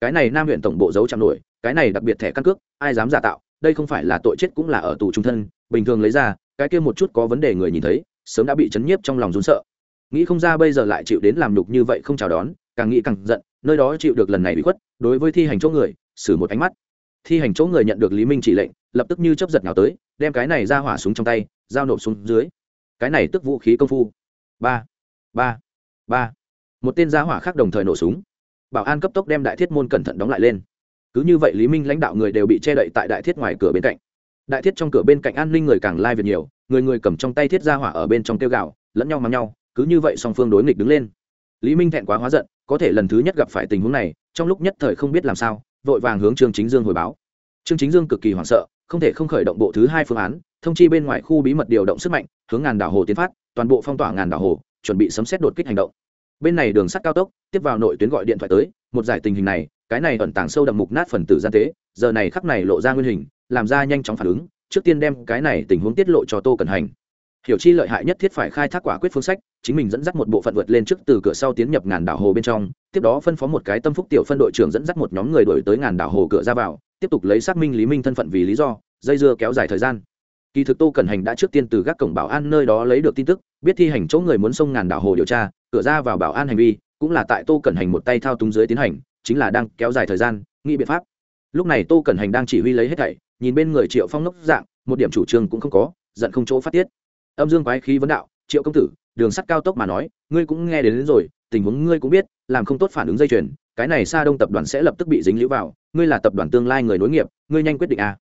Cái này nam huyện tổng bộ giấu chạm nổi, cái này đặc biệt thẻ căn cước, ai dám giả tạo, đây không phải là tội chết cũng là ở tù trung thân, bình thường lấy ra, cái kia một chút có vấn đề người nhìn thấy, sớm đã bị chấn nhiếp trong lòng run sợ. Nghĩ không ra bây giờ lại chịu đến làm nhục như vậy không chào đón, càng nghĩ càng giận, nơi đó chịu được lần này bị khuất, đối với thi hành chỗ người, xử một ánh mắt. Thi hành chỗ người nhận được lý minh chỉ lệnh, lập tức như chấp giật nào tới, đem cái này ra hỏa súng trong tay, giao nộp xuống dưới. Cái này tức vũ khí công phu ba ba ba. Một tên giá hỏa khác đồng thời nổ súng. Bảo an cấp tốc đem đại thiết môn cẩn thận đóng lại lên. Cứ như vậy lý minh lãnh đạo người đều bị che đậy tại đại thiết ngoài cửa bên cạnh. Đại thiết trong cửa bên cạnh an ninh người càng lai việc nhiều, người người cầm trong tay thiết ra hỏa ở bên trong tiêu gạo lẫn nhau mắng nhau, cứ như vậy song phương đối nghịch đứng lên. Lý minh thẹn quá hóa giận, có thể lần thứ nhất gặp phải tình huống này, trong lúc nhất thời không biết làm sao, vội vàng hướng trương chính dương hồi báo. Trương chính dương cực kỳ hoảng sợ, không thể không khởi động bộ thứ hai phương án, thông chi bên ngoài khu bí mật điều động sức mạnh, hướng ngàn đảo hồ tiến phát toàn bộ phong tỏa ngàn đảo hồ, chuẩn bị sấm xét đột kích hành động. Bên này đường sắt cao tốc, tiếp vào nội tuyến gọi điện thoại tới, một giải tình hình này, cái này ẩn tàng sâu đậm mục nát phần tử gian tế, giờ này khắc này lộ ra nguyên hình, làm ra nhanh chóng phản ứng, trước tiên đem cái này tình huống tiết lộ cho tô cần hành. Hiểu chi lợi hại nhất thiết phải khai thác quả quyết phương sách, chính mình dẫn dắt một bộ phận vượt lên trước từ cửa sau tiến nhập ngàn đảo hồ bên trong, tiếp đó phân phó một cái tâm phúc tiểu phân đội trưởng dẫn dắt một nhóm người đổi tới ngàn đảo hồ cửa ra vào, tiếp tục lấy xác minh lý minh thân phận vì lý do, dây dưa kéo dài thời gian. Kỳ thực tô cần hành đã trước tiên từ các cổng bảo an nơi đó lấy được tin tức biết thi hành chỗ người muốn sông ngàn đảo hồ điều tra cửa ra vào bảo an hành vi cũng là tại tô cẩn hành một tay thao túng dưới tiến hành chính là đang kéo dài thời gian nghĩ biện pháp lúc này tô cẩn hành đang chỉ huy lấy hết thảy nhìn bên người triệu phong nốc dạng một điểm chủ trương cũng không có giận không chỗ phát tiết âm dương quái khí vấn đạo triệu công tử đường sắt cao tốc mà nói ngươi cũng nghe đến, đến rồi tình huống ngươi cũng biết làm không tốt phản ứng dây chuyền cái này xa đông tập đoàn sẽ lập tức bị dính lũ vào ngươi là tập đoàn tương lai người nối nghiệp ngươi nhanh quyết định à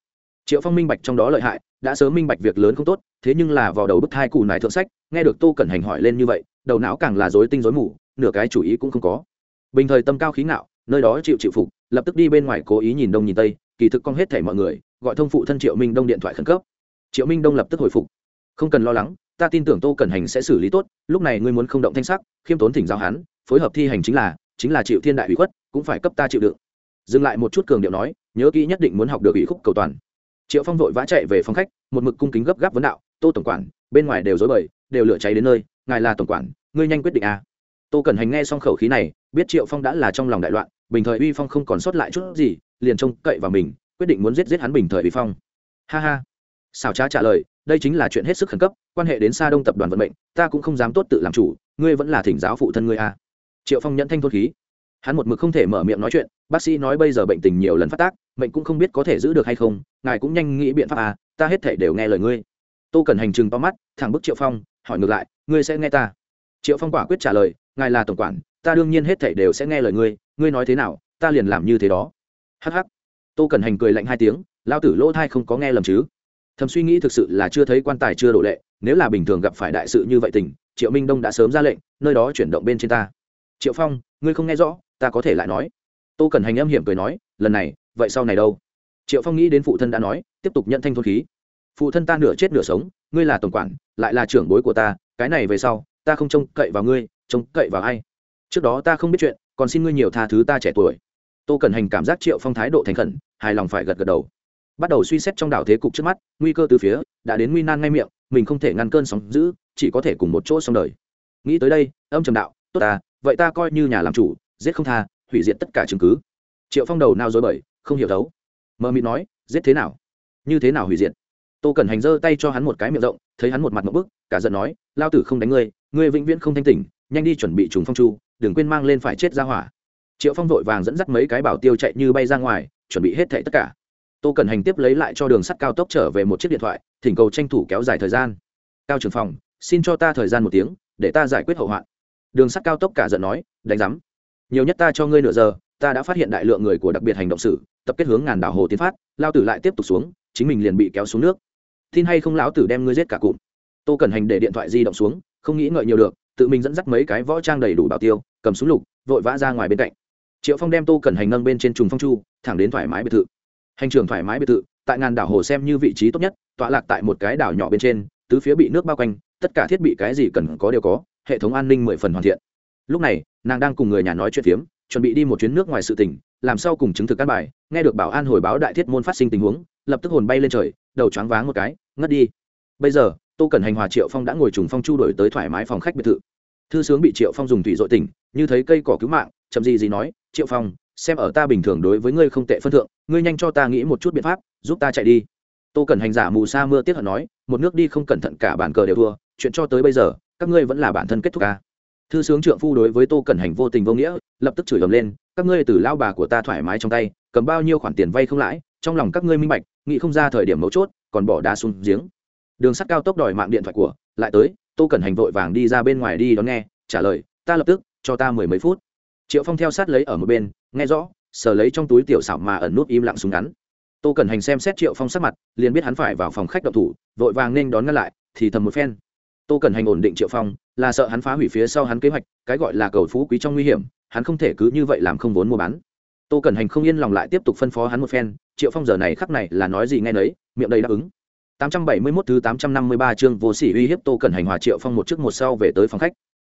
triệu phong minh bạch trong đó lợi hại, đã sớm minh bạch việc lớn không tốt, thế nhưng là vào đầu bức thai cù nải thượng sách, nghe được tô cẩn hành hỏi lên như vậy, đầu não càng là dối tinh dối mù, nửa cái chủ ý cũng không có. Bình thời tâm cao khí ngạo, nơi đó chịu chịu phục, lập tức đi bên ngoài cố ý nhìn đông nhìn tây, kỳ thực con hết thảy mọi người, gọi thông phụ thân triệu minh đông điện thoại khẩn cấp. Triệu minh đông lập tức hồi phục. Không cần lo lắng, ta tin tưởng tô cẩn hành sẽ xử lý tốt, lúc này ngươi muốn không động thanh sắc, khiêm tốn thỉnh giáo hắn, phối hợp thi hành chính là chính là chịu thiên đại ủy khuất, cũng phải cấp ta chịu đựng. Dừng lại một chút cường điệu nói, nhớ kỹ nhất định muốn học được ủy khúc cầu toàn triệu phong vội vã chạy về phòng khách một mực cung kính gấp gáp vấn đạo tô tổng quản bên ngoài đều dối bời đều lửa cháy đến nơi ngài là tổng quản ngươi nhanh quyết định à. tô cẩn hành nghe xong khẩu khí này biết triệu phong đã là trong lòng đại loạn bình thời uy phong không còn sót lại chút gì liền trông cậy vào mình quyết định muốn giết giết hắn bình thời uy phong ha ha xảo trá trả lời, đây chính là chuyện hết sức khẩn cấp, quan hệ đến xa đông tập đoàn vận mệnh, ta cũng không dám tốt tự làm chủ, ngươi vẫn là thỉnh giáo phụ thân ngươi à. triệu phong nhẫn thanh thôn khí hắn một mực không thể mở miệng nói chuyện, bác sĩ nói bây giờ bệnh tình nhiều lần phát tác, mệnh cũng không biết có thể giữ được hay không, ngài cũng nhanh nghĩ biện pháp à ta hết thể đều nghe lời ngươi. Tô cần hành trừng to mắt, thẳng bức triệu phong, hỏi ngược lại, ngươi sẽ nghe ta? Triệu phong quả quyết trả lời, ngài là tổng quản, ta đương nhiên hết thể đều sẽ nghe lời ngươi ngươi nói thế nào, ta liền làm như thế đó. Hh tô cần hành cười lạnh hai tiếng, lao tử lỗ thai không có nghe lầm chứ. Thầm suy nghĩ thực sự là chưa thấy quan tài chưa đổ lệ, nếu là bình thường gặp phải đại sự như vậy tình, triệu minh đông đã sớm ra lệnh, nơi đó chuyển động bên trên ta. Triệu phong, ngươi không nghe rõ ta có thể lại nói. Tô cần hành âm hiểm cười nói, lần này, vậy sau này đâu? Triệu phong nghĩ đến phụ thân đã nói, tiếp tục nhận thanh thôn khí. Phụ thân ta nửa chết nửa sống, ngươi là tổng quản, lại là trưởng bối của ta, cái này về sau, ta không trông cậy vào ngươi, trông cậy vào ai? Trước đó ta không biết chuyện, còn xin ngươi nhiều tha thứ ta trẻ tuổi. Tô cần hành cảm giác triệu phong thái độ thành khẩn, hài lòng phải gật gật đầu. Bắt đầu suy xét trong đảo thế cục trước mắt, nguy cơ từ phía, đã đến nguy nan ngay miệng, mình không thể ngăn cơn sóng giữ chỉ có thể cùng một chỗ xong đời. Nghĩ tới đây, âm trầm đạo, tốt ta, vậy ta coi như nhà làm chủ giết không tha, hủy diệt tất cả chứng cứ. Triệu phong đầu nào dối bời, không hiểu đấu mơ mịt nói, giết thế nào? Như thế nào hủy diệt? Tô cần hành giơ tay cho hắn một cái miệng rộng, thấy hắn một mặt một bức, cả giận nói, lao tử không đánh ngươi ngươi vĩnh viễn không thanh tỉnh, nhanh đi chuẩn bị trùng phong chu, đừng quên mang lên phải chết ra hỏa. Triệu phong vội vàng dẫn dắt mấy cái bảo tiêu chạy như bay ra ngoài, chuẩn bị hết thảy tất cả. Tô cần hành tiếp lấy lại cho đường sắt cao tốc trở về một chiếc điện thoại, thỉnh cầu tranh thủ kéo dài thời gian. Cao trưởng phòng, xin cho ta thời gian một tiếng, để ta giải quyết hậu hoạn. Đường sắt cao tốc cả giận nói, đánh giám nhiều nhất ta cho ngươi nửa giờ, ta đã phát hiện đại lượng người của đặc biệt hành động sử, tập kết hướng ngàn đảo hồ tiến phát, lao tử lại tiếp tục xuống, chính mình liền bị kéo xuống nước. Tin hay không lão tử đem ngươi giết cả cụm. Tô cần hành để điện thoại di động xuống, không nghĩ ngợi nhiều được, tự mình dẫn dắt mấy cái võ trang đầy đủ bảo tiêu, cầm súng lục, vội vã ra ngoài bên cạnh. Triệu phong đem tô cần hành nâng bên trên trùng phong chu, thẳng đến thoải mái biệt thự. Hành trường thoải mái biệt thự, tại ngàn đảo hồ xem như vị trí tốt nhất, tọa lạc tại một cái đảo nhỏ bên trên, tứ phía bị nước bao quanh, tất cả thiết bị cái gì cần có đều có, hệ thống an ninh mười phần hoàn thiện lúc này, nàng đang cùng người nhà nói chuyện phiếm, chuẩn bị đi một chuyến nước ngoài sự tỉnh làm sao cùng chứng thực căn bài, nghe được bảo an hồi báo đại thiết môn phát sinh tình huống, lập tức hồn bay lên trời, đầu choáng váng một cái, ngất đi. Bây giờ, tô cần hành hòa triệu phong đã ngồi trùng phong chu đổi tới thoải mái phòng khách biệt thự. Thư sướng bị triệu phong dùng thủy dội tỉnh, như thấy cây cỏ cứu mạng, chậm gì gì nói, triệu phong, xem ở ta bình thường đối với ngươi không tệ phân thượng, ngươi nhanh cho ta nghĩ một chút biện pháp, giúp ta chạy đi. Tô cần hành giả mù sa mưa tiết hận nói, một nước đi không cẩn thận cả bản cờ đều thua, chuyện cho tới bây giờ, các ngươi vẫn là bản thân kết thúc ca thư sướng trượng phu đối với tô cẩn hành vô tình vô nghĩa, lập tức chửi ầm lên, các ngươi từ lao bà của ta thoải mái trong tay, cầm bao nhiêu khoản tiền vay không lãi, trong lòng các ngươi minh bạch, nghĩ không ra thời điểm mấu chốt, còn bỏ đá xuống giếng. Đường sắt cao tốc đòi mạng điện thoại của, lại tới, tô cẩn hành vội vàng đi ra bên ngoài đi đón nghe, trả lời, ta lập tức, cho ta mười mấy phút. Triệu phong theo sát lấy ở một bên, nghe rõ, sờ lấy trong túi tiểu xảo mà ẩn nút im lặng súng ngắn. Tô cẩn hành xem xét triệu phong sát mặt, liền biết hắn phải vào phòng khách đậu thủ, vội vàng nên đón ngăn lại, thì thầm một phen tô cần hành ổn định triệu phong là sợ hắn phá hủy phía sau hắn kế hoạch cái gọi là cầu phú quý trong nguy hiểm hắn không thể cứ như vậy làm không vốn mua bán tô cần hành không yên lòng lại tiếp tục phân phó hắn một phen triệu phong giờ này khắc này là nói gì nghe nấy miệng đầy đáp ứng 871 thứ 853 chương vô sỉ uy hiếp Tô Cẩn Hành hòa Triệu Phong một trước một sau về tới phòng khách.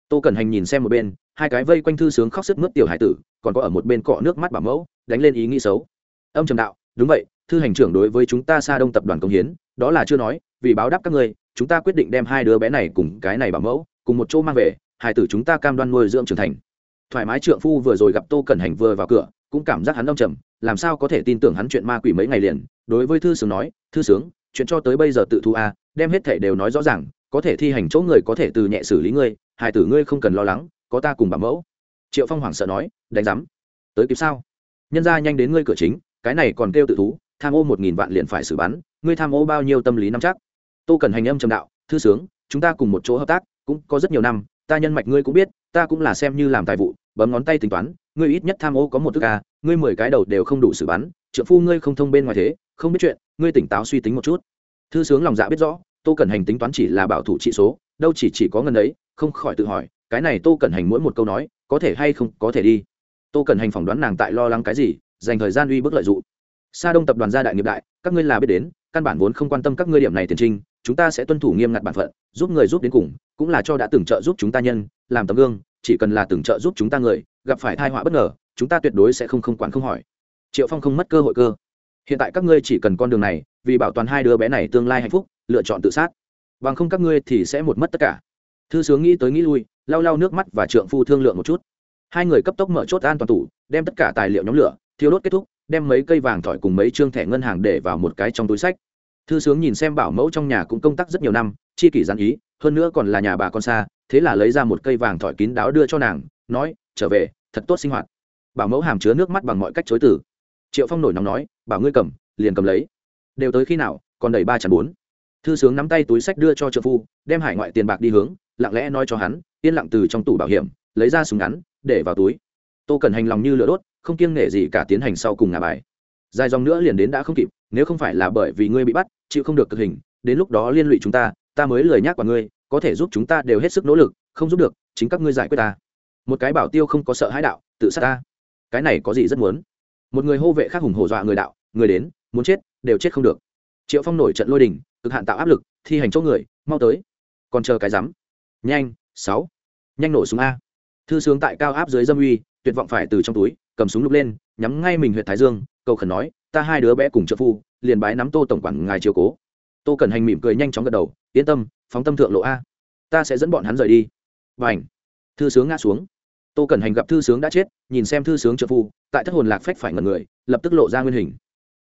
Tô Cẩn Hành nhìn xem một bên, hai cái vây quanh thư sướng khóc sức mướt tiểu hải tử, còn có ở một bên cọ nước mắt bà mẫu, đánh lên ý nghĩ xấu. Âm trầm đạo, đúng vậy, thư hành trưởng đối với chúng ta Sa Đông tập đoàn công hiến, đó là chưa nói, vì báo đáp các người chúng ta quyết định đem hai đứa bé này cùng cái này bảo mẫu, cùng một chỗ mang về hải tử chúng ta cam đoan nuôi dưỡng trưởng thành. Thoải mái trượng phu vừa rồi gặp tô cẩn hành vừa vào cửa, cũng cảm giác hắn đông trầm, làm sao có thể tin tưởng hắn chuyện ma quỷ mấy ngày liền. Đối với thư sướng nói, thư sướng, chuyện cho tới bây giờ tự thu a, đem hết thể đều nói rõ ràng, có thể thi hành chỗ người có thể từ nhẹ xử lý ngươi hải tử ngươi không cần lo lắng, có ta cùng bảo mẫu. Triệu phong hoảng sợ nói, đánh giám, tới kịp sao? Nhân ra nhanh đến ngươi cửa chính, cái này còn kêu tự thú, tham ô một nghìn vạn liền phải xử bắn, ngươi tham ô bao nhiêu tâm lý nắm chắc? Tô cần hành âm trầm đạo, thư sướng, chúng ta cùng một chỗ hợp tác, cũng có rất nhiều năm, ta nhân mạch ngươi cũng biết, ta cũng là xem như làm tài vụ, bấm ngón tay tính toán, ngươi ít nhất tham ô có một thức ca ngươi mười cái đầu đều không đủ xử bắn trợ phu ngươi không thông bên ngoài thế, không biết chuyện, ngươi tỉnh táo suy tính một chút. Thư sướng lòng dạ biết rõ, tô cần hành tính toán chỉ là bảo thủ trị số, đâu chỉ chỉ có ngần ấy, không khỏi tự hỏi, cái này tô cần hành mỗi một câu nói, có thể hay không có thể đi. Tô cần hành phỏng đoán nàng tại lo lắng cái gì, dành thời gian uy bức lợi dụng. Sa đông tập đoàn gia đại nghiệp đại, các ngươi là biết đến, căn bản vốn không quan tâm các ngươi điểm này tiền trinh chúng ta sẽ tuân thủ nghiêm ngặt bản phận, giúp người giúp đến cùng, cũng là cho đã từng trợ giúp chúng ta nhân, làm tấm gương, chỉ cần là từng trợ giúp chúng ta người, gặp phải thai họa bất ngờ, chúng ta tuyệt đối sẽ không không quản không hỏi. Triệu phong không mất cơ hội cơ. Hiện tại các ngươi chỉ cần con đường này, vì bảo toàn hai đứa bé này tương lai hạnh phúc, lựa chọn tự sát. Bằng không các ngươi thì sẽ một mất tất cả. Thư sướng nghĩ tới nghĩ lui, lau lau nước mắt và trượng phu thương lượng một chút. Hai người cấp tốc mở chốt an toàn tủ, đem tất cả tài liệu nhóm lửa thiếu đốt kết thúc, đem mấy cây vàng thỏi cùng mấy trương thẻ ngân hàng để vào một cái trong túi sách thư sướng nhìn xem bảo mẫu trong nhà cũng công tác rất nhiều năm, chi kỷ gián ý, hơn nữa còn là nhà bà con xa, thế là lấy ra một cây vàng thỏi kín đáo đưa cho nàng, nói, trở về, thật tốt sinh hoạt. Bảo mẫu hàm chứa nước mắt bằng mọi cách chối từ. Triệu phong nổi nóng nói, bảo ngươi cầm, liền cầm lấy. Đều tới khi nào, còn đầy ba chặn bốn. Thư sướng nắm tay túi sách đưa cho trợ phu, đem hải ngoại tiền bạc đi hướng, lặng lẽ nói cho hắn, yên lặng từ trong tủ bảo hiểm, lấy ra súng ngắn, để vào túi. Tô cần hành lòng như lửa đốt, không kiêng nể gì cả tiến hành sau cùng ngả bài. Dài dòng nữa liền đến đã không kịp nếu không phải là bởi vì ngươi bị bắt, chịu không được cực hình, đến lúc đó liên lụy chúng ta ta mới lời nhắc vào ngươi, có thể giúp chúng ta đều hết sức nỗ lực, không giúp được, chính các ngươi giải quyết ta. Một cái bảo tiêu không có sợ hãi đạo, tự sát ta. Cái này có gì rất muốn? Một người hô vệ khác hùng hổ dọa người đạo, người đến, muốn chết, đều chết không được. Triệu phong nổi trận lôi đình, cực hạn tạo áp lực, thi hành chỗ người, mau tới. Còn chờ cái rắm. Nhanh, sáu. Nhanh nổ súng a. Thư sướng tại cao áp dưới dâm uy, tuyệt vọng phải từ trong túi cầm súng lục lên, nhắm ngay mình huyện thái dương, cầu khẩn nói, ta hai đứa bé cùng trợ phu, liền bái nắm tô tổng quản ngài chiều cố. Tô cần hành mỉm cười nhanh chóng gật đầu, yên tâm, phóng tâm thượng lộ a. Ta sẽ dẫn bọn hắn rời đi. Và ảnh thư sướng ngã xuống. Tô cần hành gặp thư sướng đã chết, nhìn xem thư sướng trợ phu, tại thất hồn lạc phách phải ngần người, lập tức lộ ra nguyên hình.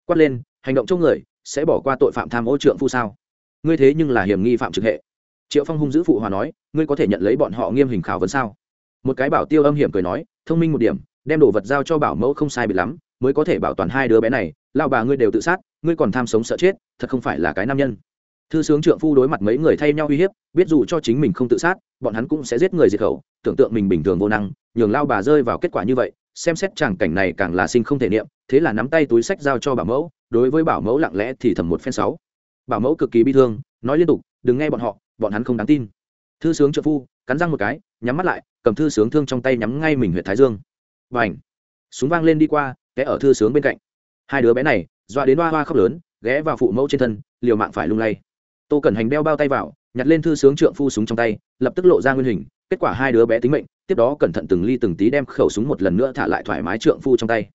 Quát lên, hành động chống người, sẽ bỏ qua tội phạm tham ô trượng phu sao? Ngươi thế nhưng là hiểm nghi phạm trực hệ. Triệu phong hung giữ phụ hòa nói, ngươi có thể nhận lấy bọn họ nghiêm hình khảo vấn sao? Một cái bảo tiêu âm hiểm cười nói, thông minh một điểm đem đồ vật giao cho bảo mẫu không sai bị lắm, mới có thể bảo toàn hai đứa bé này. Lao bà ngươi đều tự sát, ngươi còn tham sống sợ chết, thật không phải là cái nam nhân. Thư sướng trượng phu đối mặt mấy người thay nhau uy hiếp, biết dù cho chính mình không tự sát, bọn hắn cũng sẽ giết người diệt khẩu, tưởng tượng mình bình thường vô năng, nhường lao bà rơi vào kết quả như vậy, xem xét chàng cảnh này càng là sinh không thể niệm, thế là nắm tay túi sách giao cho bảo mẫu, đối với bảo mẫu lặng lẽ thì thầm một phen sáu. Bảo mẫu cực kỳ bi thương, nói liên tục, đừng nghe bọn họ, bọn hắn không đáng tin. Thư sướng trợ phu, cắn răng một cái, nhắm mắt lại, cầm thư sướng thương trong tay nhắm ngay mình huyện thái dương và ảnh. Súng vang lên đi qua ghé ở thư sướng bên cạnh. Hai đứa bé này, dọa đến hoa hoa khóc lớn, ghé vào phụ mẫu trên thân, liều mạng phải lung lay. Tô cẩn hành đeo bao tay vào, nhặt lên thư sướng trượng phu súng trong tay, lập tức lộ ra nguyên hình, kết quả hai đứa bé tính mệnh, tiếp đó cẩn thận từng ly từng tí đem khẩu súng một lần nữa thả lại thoải mái trượng phu trong tay.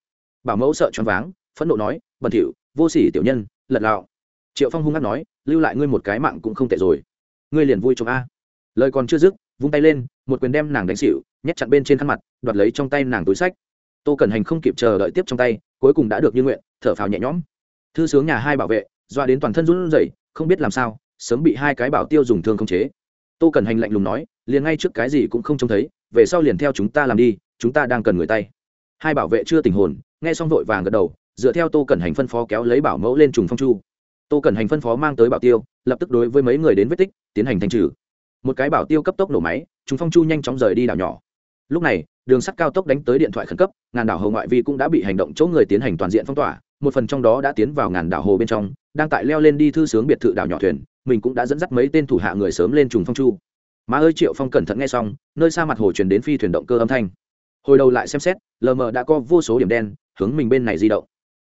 Bảo mẫu sợ choáng váng, phẫn nộ nói bẩn thỉu vô sỉ tiểu nhân, lật lạo triệu phong hung hát nói, lưu lại ngươi một cái mạng cũng không tệ rồi. Ngươi liền vui chồng a. Lời còn chưa dứt, vung tay lên một quyền đem nàng đánh xỉu, nhét chặn bên trên khăn mặt, đoạt lấy trong tay nàng túi sách. Tô cẩn hành không kịp chờ đợi tiếp trong tay, cuối cùng đã được như nguyện, thở phào nhẹ nhõm. Thư sướng nhà hai bảo vệ, doa đến toàn thân run rẩy, không biết làm sao, sớm bị hai cái bảo tiêu dùng thương khống chế. Tô cẩn hành lạnh lùng nói, liền ngay trước cái gì cũng không trông thấy, về sau liền theo chúng ta làm đi, chúng ta đang cần người tay. Hai bảo vệ chưa tình hồn, nghe xong vội vàng gật đầu, dựa theo tô cẩn hành phân phó kéo lấy bảo mẫu lên trùng phong chu. Tô cẩn hành phân phó mang tới bảo tiêu, lập tức đối với mấy người đến vết tích, tiến hành thanh trừ. Một cái bảo tiêu cấp tốc nổ máy trùng phong chu nhanh chóng rời đi đảo nhỏ. Lúc này, đường sắt cao tốc đánh tới điện thoại khẩn cấp, ngàn đảo hồ ngoại vi cũng đã bị hành động chỗ người tiến hành toàn diện phong tỏa, một phần trong đó đã tiến vào ngàn đảo hồ bên trong, đang tại leo lên đi thư sướng biệt thự đảo nhỏ thuyền, mình cũng đã dẫn dắt mấy tên thủ hạ người sớm lên trùng phong chu. Má ơi, triệu phong cẩn thận nghe xong, nơi xa mặt hồ chuyển đến phi thuyền động cơ âm thanh. Hồi đầu lại xem xét, lờ mờ đã có vô số điểm đen, hướng mình bên này di động.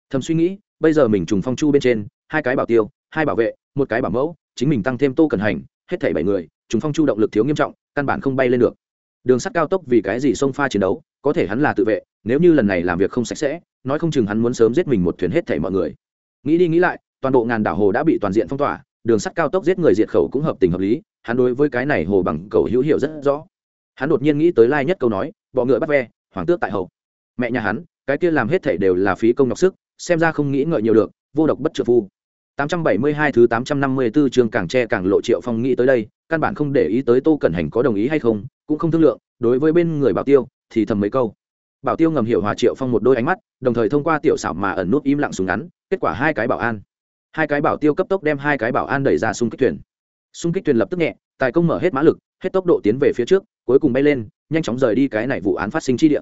Thầm suy nghĩ, bây giờ mình trùng phong chu bên trên, hai cái bảo tiêu, hai bảo vệ, một cái bảo mẫu, chính mình tăng thêm tô cần hành, hết thảy bảy người, trùng phong chu động lực thiếu nghiêm trọng căn bản không bay lên được. Đường sắt cao tốc vì cái gì xông pha chiến đấu, có thể hắn là tự vệ, nếu như lần này làm việc không sạch sẽ, nói không chừng hắn muốn sớm giết mình một thuyền hết thảy mọi người. Nghĩ đi nghĩ lại, toàn bộ ngàn đảo hồ đã bị toàn diện phong tỏa, đường sắt cao tốc giết người diệt khẩu cũng hợp tình hợp lý, hắn đối với cái này hồ bằng cầu hữu hiệu rất rõ. Hắn đột nhiên nghĩ tới lai nhất câu nói, bọ ngựa bắt ve, hoàng tước tại hậu mẹ nhà hắn, cái kia làm hết thảy đều là phí công nhọc sức, xem ra không nghĩ ngợi nhiều được, vô độc bất trợ phu. 872 thứ 854 chương càng tre càng lộ Triệu Phong nghĩ tới đây, căn bản không để ý tới Tô Cẩn Hành có đồng ý hay không, cũng không thương lượng, đối với bên người Bảo Tiêu thì thầm mấy câu. Bảo Tiêu ngầm hiểu hòa Triệu Phong một đôi ánh mắt, đồng thời thông qua tiểu xảo mà ẩn nút im lặng xuống ngắn, kết quả hai cái bảo an. Hai cái bảo tiêu cấp tốc đem hai cái bảo an đẩy ra xung kích thuyền. Xung kích thuyền lập tức nhẹ, tài công mở hết mã lực, hết tốc độ tiến về phía trước, cuối cùng bay lên, nhanh chóng rời đi cái này vụ án phát sinh chi địa.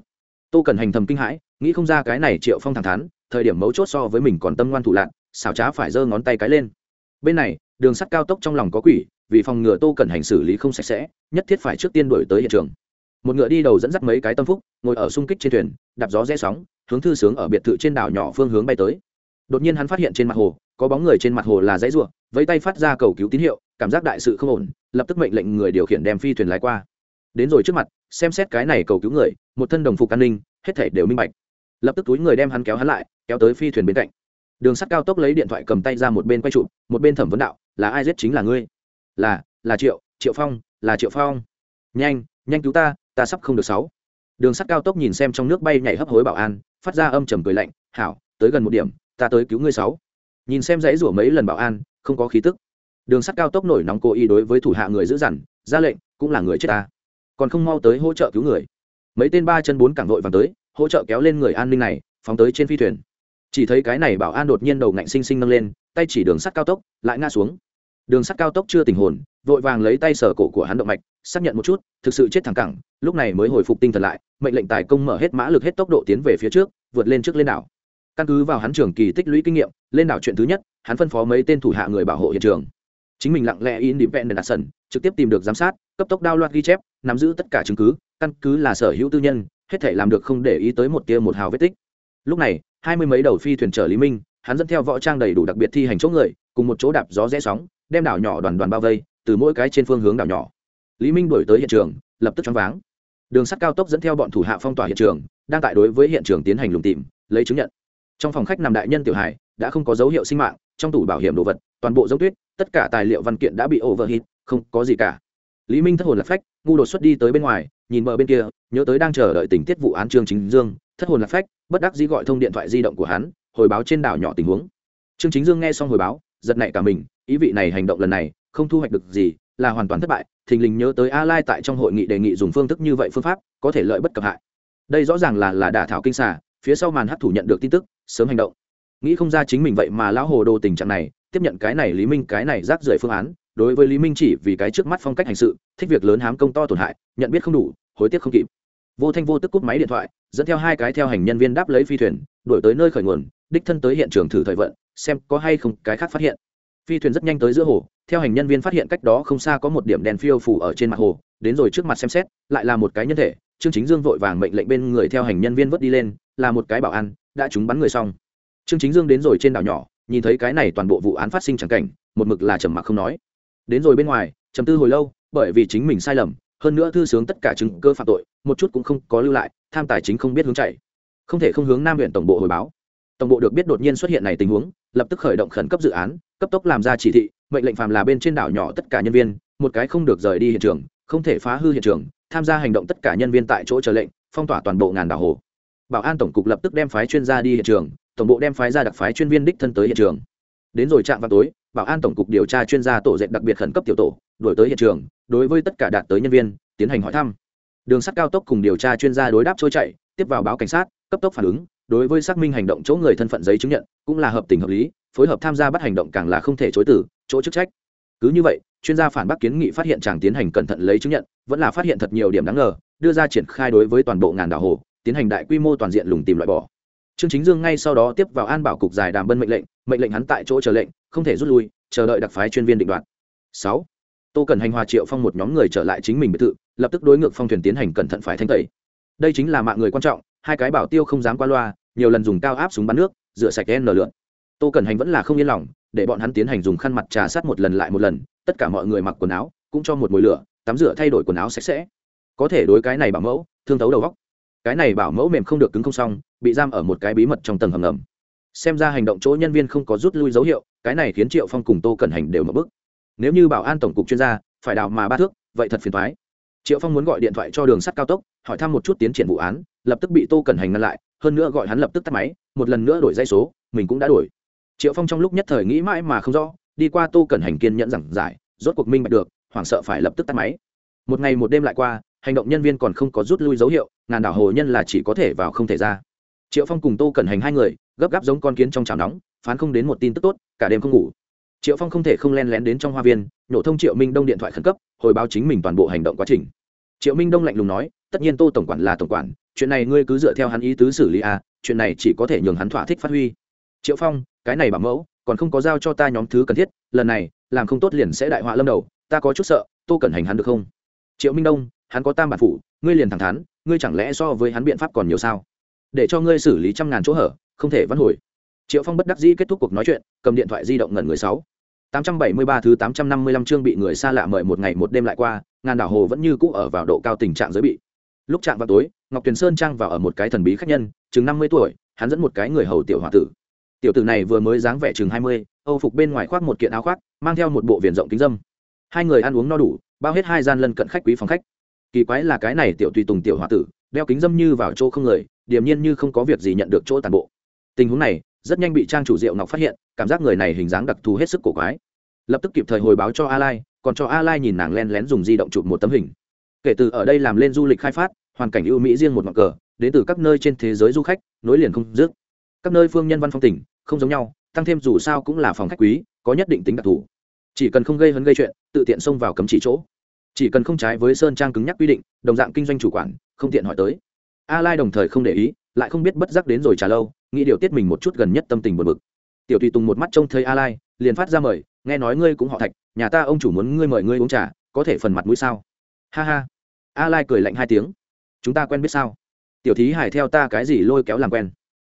tô cẩn hành thầm kinh hãi nghĩ không ra cái này triệu phong thẳng thắn thời điểm mấu chốt so với mình còn tâm ngoan thủ lạn xảo trá phải giơ ngón tay cái lên. Bên này, đường sắt cao tốc trong lòng có quỷ, vì phòng ngừa tô cần hành xử lý không sạch sẽ, nhất thiết phải trước tiên đổi tới hiện trường. Một ngựa đi đầu dẫn dắt mấy cái tâm phúc, ngồi ở xung kích trên thuyền, đạp gió rẽ sóng, hướng thư sướng ở biệt thự trên đảo nhỏ phương hướng bay tới. Đột nhiên hắn phát hiện trên mặt hồ, có bóng người trên mặt hồ là dãy ruộng vẫy tay phát ra cầu cứu tín hiệu, cảm giác đại sự không ổn, lập tức mệnh lệnh người điều khiển đem phi thuyền lái qua. Đến rồi trước mặt, xem xét cái này cầu cứu người, một thân đồng phục an ninh, hết thể đều minh bạch. Lập tức túi người đem hắn kéo hắn lại, kéo tới phi thuyền bên cạnh đường sắt cao tốc lấy điện thoại cầm tay ra một bên quay trụ một bên thẩm vấn đạo, là ai giết chính là ngươi? Là là triệu triệu phong, là triệu phong. Nhanh nhanh cứu ta ta sắp không được sáu. Đường sắt cao tốc nhìn xem trong nước bay nhảy hấp hối bảo an, phát ra âm trầm cười lạnh, hảo, tới gần một điểm, ta tới cứu ngươi sáu. Nhìn xem dãy rủa mấy lần bảo an, không có khí tức. Đường sắt cao tốc nổi nóng cố ý đối với thủ hạ người giữ dằn, ra lệnh, cũng là người chết ta, còn không mau tới hỗ trợ cứu người. Mấy tên ba chân bốn cảng vội vàng tới, hỗ trợ kéo lên người an ninh này, phóng tới trên phi thuyền chỉ thấy cái này bảo an đột nhiên đầu ngạnh xinh xinh nâng lên tay chỉ đường sắt cao tốc lại ngã xuống. Đường sắt cao tốc chưa tình hồn vội vàng lấy tay sở cổ của hắn động mạch xác nhận một chút thực sự chết thẳng cẳng lúc này mới hồi phục tinh thần lại mệnh lệnh tài công mở hết mã lực hết tốc độ tiến về phía trước vượt lên trước lên đảo. Căn cứ vào hắn trường kỳ tích lũy kinh nghiệm lên đảo chuyện thứ nhất hắn phân phó mấy tên thủ hạ người bảo hộ hiện trường. Chính mình lặng lẽ in đặt sẩn, trực tiếp tìm được giám sát cấp tốc đao loạt ghi chép nắm giữ tất cả chứng cứ căn cứ là sở hữu tư nhân hết thể làm được không để ý tới một tia một hào vết tích. Lúc này hai mươi mấy đầu phi thuyền chở lý minh, hắn dẫn theo võ trang đầy đủ đặc biệt thi hành chỗ người, cùng một chỗ đạp gió rẽ sóng, đem đảo nhỏ đoàn đoàn bao vây, từ mỗi cái trên phương hướng đảo nhỏ. Lý minh đổi tới hiện trường, lập tức choáng váng. Đường sắt cao tốc dẫn theo bọn thủ hạ phong tỏa hiện trường, đang tại đối với hiện trường tiến hành lùng tìm, lấy chứng nhận. Trong phòng khách nằm đại nhân tiểu hải, đã không có dấu hiệu sinh mạng, trong tủ bảo hiểm đồ vật, toàn bộ dấu tuyết, tất cả tài liệu văn kiện đã bị overheat, không có gì cả. Lý minh thất hồn lạc phách, ngu đột xuất đi tới bên ngoài, nhìn bờ bên kia, nhớ tới đang chờ đợi tình tiết vụ án trương chính dương thất hồn lạc phách, bất đắc dĩ gọi thông điện thoại di động của hắn, hồi báo trên đảo nhỏ tình huống. Trương chính dương nghe xong hồi báo, giật nảy cả mình, ý vị này hành động lần này, không thu hoạch được gì, là hoàn toàn thất bại, thình lình nhớ tới a lai tại trong hội nghị đề nghị dùng phương thức như vậy phương pháp, có thể lợi bất cập hại. Đây rõ ràng là là đả thảo kinh xà, phía sau màn hấp thủ nhận được tin tức, sớm hành động. Nghĩ không ra chính mình vậy mà lão hồ đồ tình trạng này, tiếp nhận cái này lý minh, cái này rác rưởi phương án, đối với lý minh chỉ vì cái trước mắt phong cách hành sự, thích việc lớn hám công to tổn hại, nhận biết không đủ, hối tiếc không kịp. Vô thanh vô tức cúp máy điện thoại dẫn theo hai cái theo hành nhân viên đáp lấy phi thuyền đổi tới nơi khởi nguồn, đích thân tới hiện trường thử thời vận, xem có hay không cái khác phát hiện. Phi thuyền rất nhanh tới giữa hồ, theo hành nhân viên phát hiện cách đó không xa có một điểm đèn phiêu phủ ở trên mặt hồ, đến rồi trước mặt xem xét, lại là một cái nhân thể, trương chính dương vội vàng mệnh lệnh bên người theo hành nhân viên vớt đi lên, là một cái bảo an, đã trúng bắn người xong. Trương chính dương đến rồi trên đảo nhỏ, nhìn thấy cái này toàn bộ vụ án phát sinh chẳng cảnh, một mực là trầm mặc không nói. Đến rồi bên ngoài, trầm tư hồi lâu, bởi vì chính mình sai lầm hơn nữa thư sướng tất cả chứng cơ phạm tội, một chút cũng không có lưu lại, tham tài chính không biết hướng chạy. Không thể không hướng nam huyện tổng bộ hồi báo. Tổng bộ được biết đột nhiên xuất hiện này tình huống, lập tức khởi động khẩn cấp dự án, cấp tốc làm ra chỉ thị, mệnh lệnh phàm là bên trên đảo nhỏ tất cả nhân viên, một cái không được rời đi hiện trường, không thể phá hư hiện trường, tham gia hành động tất cả nhân viên tại chỗ chờ lệnh, phong tỏa toàn bộ ngàn đảo hồ. Bảo an tổng cục lập tức đem phái chuyên gia đi hiện trường, tổng bộ đem phái ra đặc phái chuyên viên đích thân tới hiện trường đến rồi chạm vào tối, bảo an tổng cục điều tra chuyên gia tổ dệt đặc biệt khẩn cấp tiểu tổ đổi tới hiện trường, đối với tất cả đạt tới nhân viên, tiến hành hỏi thăm. Đường sắt cao tốc cùng điều tra chuyên gia đối đáp trôi chạy tiếp vào báo cảnh sát, cấp tốc phản ứng, đối với xác minh hành động chỗ người thân phận giấy chứng nhận, cũng là hợp tình hợp lý, phối hợp tham gia bắt hành động càng là không thể chối từ, chỗ chức trách. Cứ như vậy, chuyên gia phản bác kiến nghị phát hiện chàng tiến hành cẩn thận lấy chứng nhận, vẫn là phát hiện thật nhiều điểm đáng ngờ, đưa ra triển khai đối với toàn bộ ngàn đảo hồ, tiến hành đại quy mô toàn diện lùng tìm loại bỏ trương chính dương ngay sau đó tiếp vào an bảo cục giải đàm bân mệnh lệnh mệnh lệnh hắn tại chỗ chờ lệnh, không thể rút lui, chờ đợi đặc phái chuyên viên định đoạt. Sáu, tô cần hành hòa triệu phong một nhóm người trở lại chính mình biệt thự, lập tức đối ngược phong thuyền tiến hành cẩn thận phải thanh tẩy. Đây chính là mạng người quan trọng, hai cái bảo tiêu không dám qua loa, nhiều lần dùng cao áp súng bắn nước, rửa sạch đen nở lượn. Tô cần hành vẫn là không yên lòng, để bọn hắn tiến hành dùng khăn mặt trà sát một lần lại một lần, tất cả mọi người mặc quần áo, cũng cho một mùi lửa, tắm rửa thay đổi quần áo sạch sẽ. Có thể đối cái này bảo mẫu, thương thấu đầu góc cái này bảo mẫu mềm không được cứng không xong, bị giam ở một cái bí mật trong tầng hầm ngầm. Xem ra hành động chỗ nhân viên không có rút lui dấu hiệu, cái này khiến triệu phong cùng tô cẩn hành đều mở bức. Nếu như bảo an tổng cục chuyên gia, phải đào mà ba thước, vậy thật phiền thoái triệu phong muốn gọi điện thoại cho đường sắt cao tốc, hỏi thăm một chút tiến triển vụ án, lập tức bị tô cẩn hành ngăn lại, hơn nữa gọi hắn lập tức tắt máy, một lần nữa đổi dây số, mình cũng đã đổi. Triệu phong trong lúc nhất thời nghĩ mãi mà không rõ, đi qua tô cẩn hành kiên nhẫn giảng giải, rốt cuộc minh bạch được, hoảng sợ phải lập tức tắt máy. Một ngày một đêm lại qua, hành động nhân viên còn không có rút lui dấu hiệu ngàn đảo hồ nhân là chỉ có thể vào không thể ra. Triệu phong cùng tô cẩn hành hai người, gấp gáp giống con kiến trong chảo nóng, phán không đến một tin tức tốt, cả đêm không ngủ. Triệu phong không thể không len lén đến trong hoa viên, nhổ thông triệu minh đông điện thoại khẩn cấp, hồi báo chính mình toàn bộ hành động quá trình. Triệu minh đông lạnh lùng nói, tất nhiên tô tổng quản là tổng quản, chuyện này ngươi cứ dựa theo hắn ý tứ xử lý à chuyện này chỉ có thể nhường hắn thỏa thích phát huy. Triệu phong, cái này bảo mẫu, còn không có giao cho ta nhóm thứ cần thiết, lần này, làm không tốt liền sẽ đại họa lâm đầu, ta có chút sợ, tô cẩn hành hắn được không? Triệu minh đông, hắn có tam bản phủ, ngươi liền thẳng thắn ngươi chẳng lẽ so với hắn biện pháp còn nhiều sao? Để cho ngươi xử lý trăm ngàn chỗ hở, không thể vãn hồi. Triệu phong bất đắc dĩ kết thúc cuộc nói chuyện, cầm điện thoại di động ngẩn người sáu. Tám trăm bảy mươi ba thứ tám trăm năm mươi lăm chương bị người xa lạ mời một ngày một đêm lại qua, ngàn đảo hồ vẫn như cũ ở vào độ cao tình trạng giới bị. Lúc chạm vào tối, ngọc tuyền sơn trang vào ở một cái thần bí khách nhân, chừng năm mươi tuổi, hắn dẫn một cái người hầu tiểu h tử. Tiểu tử này vừa mới dáng vẻ chừng hai mươi, âu phục bên ngoài khoác một kiện áo khoác, mang theo một bộ viền rộng kính dâm. Hai người ăn uống no đủ, bao hết hai gian lân cận khách quý phòng khách kỳ quái là cái này tiểu tùy tùng tiểu h tử, đeo kính dâm như vào chỗ không người, điềm nhiên như không có việc gì nhận được chỗ tàn bộ. Tình huống này, rất nhanh bị trang chủ diệu ngọc phát hiện, cảm giác người này hình dáng đặc thù hết sức cổ quái. Lập tức kịp thời hồi báo cho a lai, còn cho a lai nhìn nàng len lén dùng di động chụp một tấm hình. Kể từ ở đây làm lên du lịch khai phát, hoàn cảnh ưu mỹ riêng một ngọn cờ, đến từ các nơi trên thế giới du khách, nối liền không dứt. Các nơi phương nhân văn phong tỉnh không giống nhau, tăng thêm dù sao cũng là phòng khách quý, có nhất định tính đặc thù. Chỉ cần không gây hấn gây chuyện, tự tiện xông vào cấm chỉ chỗ chỉ cần không trái với sơn trang cứng nhắc quy định, đồng dạng kinh doanh chủ quản, không tiện hỏi tới. A lai đồng thời không để ý, lại không biết bất giác đến rồi trả lâu, nghĩ điều tiết mình một chút gần nhất tâm tình buồn bực. Tiểu tùy tùng một mắt trông thấy a lai, liền phát ra mời, nghe nói ngươi cũng họ thạch, nhà ta ông chủ muốn ngươi mời ngươi uống trà, có thể phần mặt mũi sao? Ha ha. A lai cười lạnh hai tiếng. Chúng ta quen biết sao? Tiểu thí hải theo ta cái gì lôi kéo làm quen?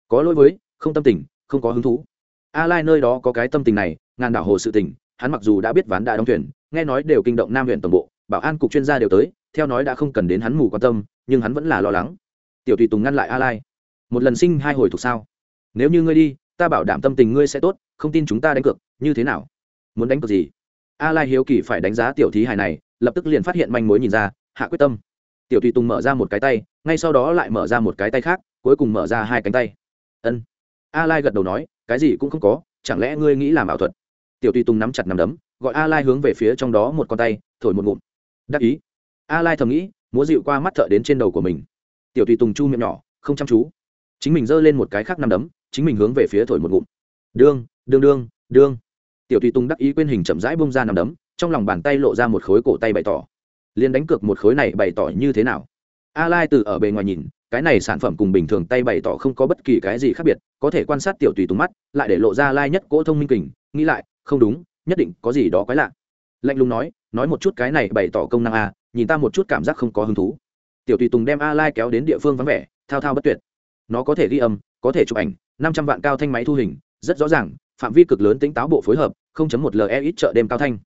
Có lỗi với, không tâm tình, không có hứng thú. A lai nơi đó có cái tâm tình này, ngàn đảo hồ sự tình, hắn mặc dù đã biết ván đã đóng thuyền, nghe nói đều kinh động nam huyện tổng bộ bảo an cục chuyên gia đều tới, theo nói đã không cần đến hắn mù quan tâm, nhưng hắn vẫn là lo lắng. Tiểu tùy tùng ngăn lại a lai. Một lần sinh hai hồi thuộc sao? Nếu như ngươi đi, ta bảo đảm tâm tình ngươi sẽ tốt, không tin chúng ta đánh cược, như thế nào? Muốn đánh cược gì? A lai hiếu kỳ phải đánh giá tiểu thí hài này, lập tức liền phát hiện manh mối nhìn ra, hạ quyết tâm. Tiểu tùy tùng mở ra một cái tay, ngay sau đó lại mở ra một cái tay khác, cuối cùng mở ra hai cánh tay. Ân. A lai gật đầu nói, cái gì cũng không có, chẳng lẽ ngươi nghĩ làm ảo thuật? Tiểu tùy tùng nắm chặt nắm đấm, gọi a lai hướng về phía trong đó một con tay, thổi một ngụm đắc ý. A lai thầm nghĩ, múa dịu qua mắt thợ đến trên đầu của mình. Tiểu tùy tùng chu miệng nhỏ, không chăm chú. Chính mình giơ lên một cái khác nằm đấm, chính mình hướng về phía thổi một ngụm. Đương đương đương đương. Tiểu tùy tùng đắc ý quên hình chậm rãi bông ra nằm đấm, trong lòng bàn tay lộ ra một khối cổ tay bày tỏ. Liền đánh cược một khối này bày tỏ như thế nào? A lai từ ở bề ngoài nhìn, cái này sản phẩm cùng bình thường tay bày tỏ không có bất kỳ cái gì khác biệt, có thể quan sát tiểu tùy tùng mắt, lại để lộ ra lai nhất cỗ thông minh kình, nghĩ lại, không đúng, nhất định có gì đó quái lạ. Lạnh lùng nói nói một chút cái này bày tỏ công năng a, nhìn ta một chút cảm giác không có hứng thú. Tiểu tùy tùng đem a lai kéo đến địa phương vắng vẻ, thao thao bất tuyệt. Nó có thể ghi âm, có thể chụp ảnh, năm trăm vạn cao thanh máy thu hình, rất rõ ràng, phạm vi cực lớn tính táo bộ phối hợp, không chấm một le ít chợ đêm cao thanh.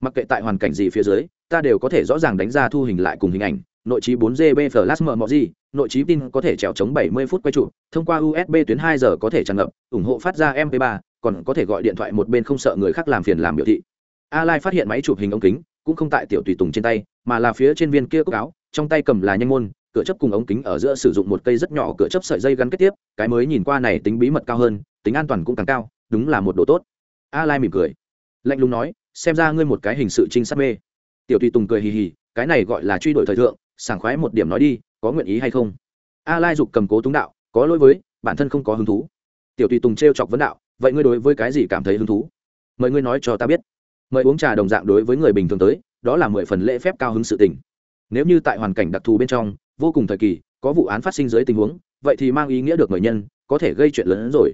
Mặc kệ tại hoàn cảnh gì phía dưới, ta đều có thể rõ ràng đánh ra thu hình lại cùng hình ảnh, nội trí 4 gb flash gì, nội trí tin có thể trèo chống 70 phút quay trụ, thông qua usb tuyến 2 giờ có thể tràn ngập, ủng hộ phát ra mp 3 còn có thể gọi điện thoại một bên không sợ người khác làm phiền làm biểu thị a lai phát hiện máy chụp hình ống kính, cũng không tại tiểu tùy tùng trên tay, mà là phía trên viên kia cốc áo, trong tay cầm là nhanh môn, cửa chấp cùng ống kính ở giữa sử dụng một cây rất nhỏ cửa chấp sợi dây gắn kết tiếp, cái mới nhìn qua này tính bí mật cao hơn, tính an toàn cũng càng cao, đúng là một đồ tốt. A lai mỉm cười, lạnh lùng nói, xem ra ngươi một cái hình sự trinh sát mê. Tiểu tùy tùng cười hì hì, cái này gọi là truy đuổi thời thượng, sảng khoái một điểm nói đi, có nguyện ý hay không? A lai dục cầm cố túng đạo, có lỗi với, bản thân không có hứng thú. Tiểu tùy tùng trêu chọc vấn đạo, vậy ngươi đối với cái gì cảm thấy hứng thú? Mời ngươi nói cho ta biết mời uống trà đồng dạng đối với người bình thường tới, đó là mười phần lễ phép cao hứng sự tình. Nếu như tại hoàn cảnh đặc thù bên trong, vô cùng thời kỳ, có vụ án phát sinh dưới tình huống, vậy thì mang ý nghĩa được người nhân, có thể gây chuyện lớn hơn rồi.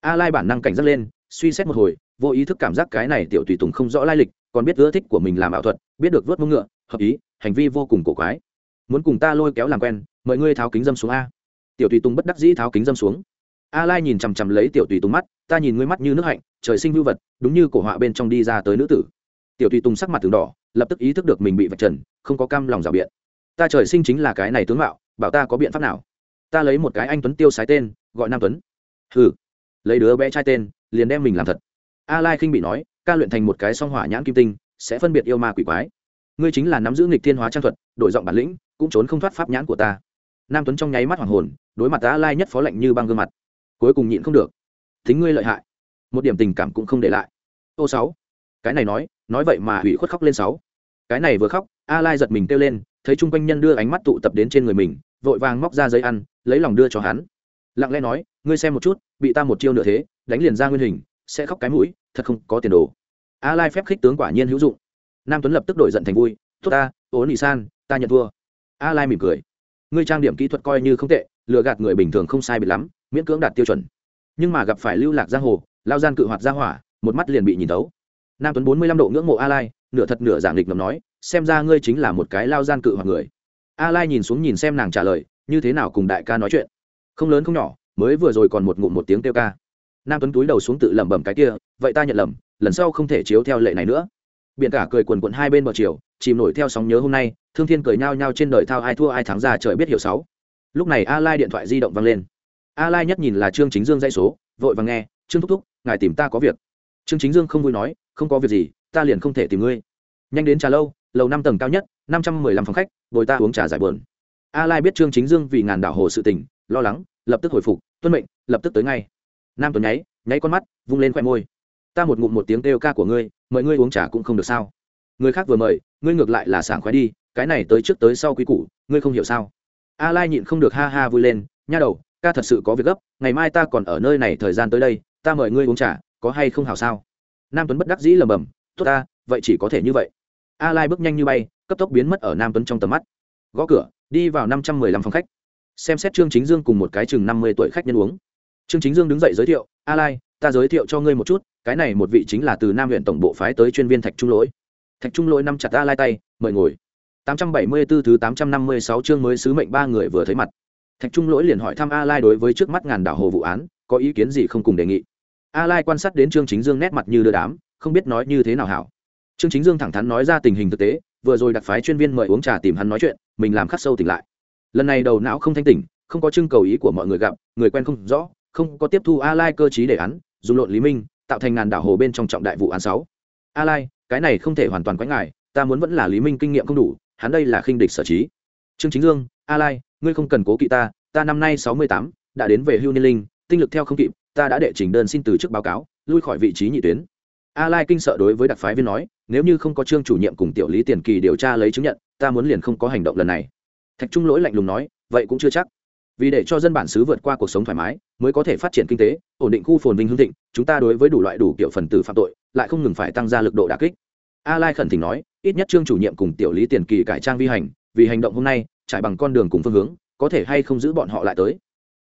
A lai bản năng cảnh giác lên, suy xét một hồi, vô ý thức cảm giác cái này tiểu tùy tùng không rõ lai lịch, còn biết ưa thích của mình làm ảo thuật, biết được vớt mông ngựa, hợp ý, hành vi vô cùng cổ quái. Muốn cùng ta lôi kéo làm quen, mời ngươi tháo kính dâm xuống a. Tiểu tùy tùng bất đắc dĩ tháo kính dâm xuống a lai nhìn chằm chằm lấy tiểu tùy tùng mắt, ta nhìn ngươi mắt như nước hạnh, trời sinh vưu vật, đúng như cổ họa bên trong đi ra tới nữ tử. Tiểu tùy tùng sắc mặt từng đỏ, lập tức ý thức được mình bị vạch trần, không có cam lòng rào biện. Ta trời sinh chính là cái này tướng mạo, bảo ta có biện pháp nào? Ta lấy một cái anh tuấn tiêu sái tên, gọi nam tuấn. Hừ. Lấy đứa bé trai tên, liền đem mình làm thật. A lai khinh bị nói, ca luyện thành một cái song hỏa nhãn kim tinh, sẽ phân biệt yêu ma quỷ quái. Ngươi chính là nắm giữ nghịch thiên hóa trang thuật đội giọng bản lĩnh, cũng trốn không thoát pháp nhãn của ta. Nam tuấn trong nháy mắt hoàng hồn, đối mặt a lai nhất phó lạnh như băng gương mặt cuối cùng nhịn không được. Thính ngươi lợi hại. Một điểm tình cảm cũng không để lại. Ô sáu. Cái này nói nói vậy mà hủy khuất khóc lên sáu. Cái này vừa khóc, a lai giật mình kêu lên, thấy chung quanh nhân đưa ánh mắt tụ tập đến trên người mình, vội vàng móc ra giấy ăn, lấy lòng đưa cho hắn. Lặng lẽ nói, ngươi xem một chút, bị ta một chiêu nửa thế, đánh liền ra nguyên hình, sẽ khóc cái mũi, thật không có tiền đồ. A lai phép khích tướng quả nhiên hữu dụng. Nam tuấn lập tức đổi giận thành vui, tốt ta ố nị san, ta nhận thua. A lai mỉm cười. Ngươi trang điểm kỹ thuật coi như không tệ, lừa gạt người bình thường không sai biệt lắm miễn cưỡng đạt tiêu chuẩn. Nhưng mà gặp phải lưu lạc giang hồ, lao gian cự hoạt ra hỏa, một mắt liền bị nhìn tấu nam tuấn bốn mươi lăm độ ngưỡng mộ a lai, nửa thật nửa giảng lịch ngầm nói, xem ra ngươi chính là một cái lao gian cự hoạt người. A lai nhìn xuống nhìn xem nàng trả lời, như thế nào cùng đại ca nói chuyện? Không lớn không nhỏ, mới vừa rồi còn một ngụm một tiếng kêu ca. Nam tuấn túi đầu xuống tự lẩm bẩm cái kia, vậy ta nhận lầm, lần sau không thể chiếu theo lệ này nữa. Biển cả cười quần quận hai bên bờ chiều, chìm nổi theo sóng nhớ hôm nay, thương thiên cười nhao nhao trên đời thao ai thua ai thắng ra trời biết hiểu sáu. Lúc này a lai điện thoại di động vang lên a lai nhất nhìn là trương chính dương dây số, vội vàng nghe, trương thúc thúc, ngài tìm ta có việc. Trương chính dương không vui nói, không có việc gì, ta liền không thể tìm ngươi. Nhanh đến trà lâu, lầu năm tầng cao nhất, năm trăm mười lăm phòng khách, bồi ta uống trà giải buồn. A lai biết trương chính dương vì ngàn đảo hồ sự tình, lo lắng, lập tức hồi phục, tuân mệnh, lập tức tới ngay. Nam tuấn nháy nháy con mắt, vung lên khoe môi. Ta một ngụm một tiếng kêu ca của ngươi, mời ngươi uống trà cũng không được sao? Người khác vừa mời, ngươi ngược lại là sảng khoái đi, cái này tới trước tới sau quý củ, ngươi không hiểu sao? A lai nhịn không được ha ha vui lên, nha đầu ca thật sự có việc gấp, ngày mai ta còn ở nơi này thời gian tới đây, ta mời ngươi uống trà, có hay không hào sao? Nam tuấn bất đắc dĩ lầm bầm tốt ta, vậy chỉ có thể như vậy. A lai bước nhanh như bay, cấp tốc biến mất ở nam tuấn trong tầm mắt. Gõ cửa, đi vào năm trăm mười lăm phòng khách. Xem xét trương chính dương cùng một cái chừng năm mươi tuổi khách nhân uống. Trương chính dương đứng dậy giới thiệu, a lai, ta giới thiệu cho ngươi một chút, cái này một vị chính là từ nam huyện tổng bộ phái tới chuyên viên thạch trung lỗi. Thạch trung lỗi năm chặt a lai tay, mời ngồi. 874 thứ 856 chương mới sứ mệnh ba người vừa thấy mặt thạch trung lỗi liền hỏi thăm a lai đối với trước mắt ngàn đảo hồ vụ án, có ý kiến gì không cùng đề nghị. A lai quan sát đến trương chính dương nét mặt như đưa đám, không biết nói như thế nào hảo. Trương chính dương thẳng thắn nói ra tình hình thực tế, vừa rồi đặc phái chuyên viên mời uống trà tìm hắn nói chuyện, mình làm khắc sâu tỉnh lại. Lần này đầu não không thanh tỉnh, không có trưng cầu ý của mọi người gặp, người quen không rõ, không có tiếp thu a lai cơ chí đề án, dùng lộn lý minh, tạo thành ngàn đảo hồ bên trong trọng đại vụ án sáu. A lai, cái này không thể hoàn toàn quánh ngài ta muốn vẫn là lý minh kinh nghiệm không đủ, hắn đây là khinh địch sở trí. Trương chính dương, a lai ngươi không cần cố kỵ ta ta năm nay 68, đã đến về hưu niên linh tinh lực theo không kịp ta đã đệ trình đơn xin từ chức báo cáo lui khỏi vị trí nhị tuyến. A lai kinh sợ đối với đặc phái viên nói nếu như không có trương chủ nhiệm cùng tiểu lý tiền kỳ điều tra lấy chứng nhận ta muốn liền không có hành động lần này. Thạch trung lỗi lạnh lùng nói vậy cũng chưa chắc. Vì để cho dân bản xứ vượt qua cuộc sống thoải mái mới có thể phát triển kinh tế ổn định khu phồn vinh hương thịnh chúng ta đối với đủ loại đủ kiểu phần tử phạm tội lại không ngừng phải tăng ra lực độ đà kích. A lai khẩn thỉnh nói ít nhất trương chủ nhiệm cùng tiểu lý tiền kỳ cải trang vi hành vì hành động hôm nay trải bằng con đường cùng phương hướng, có thể hay không giữ bọn họ lại tới.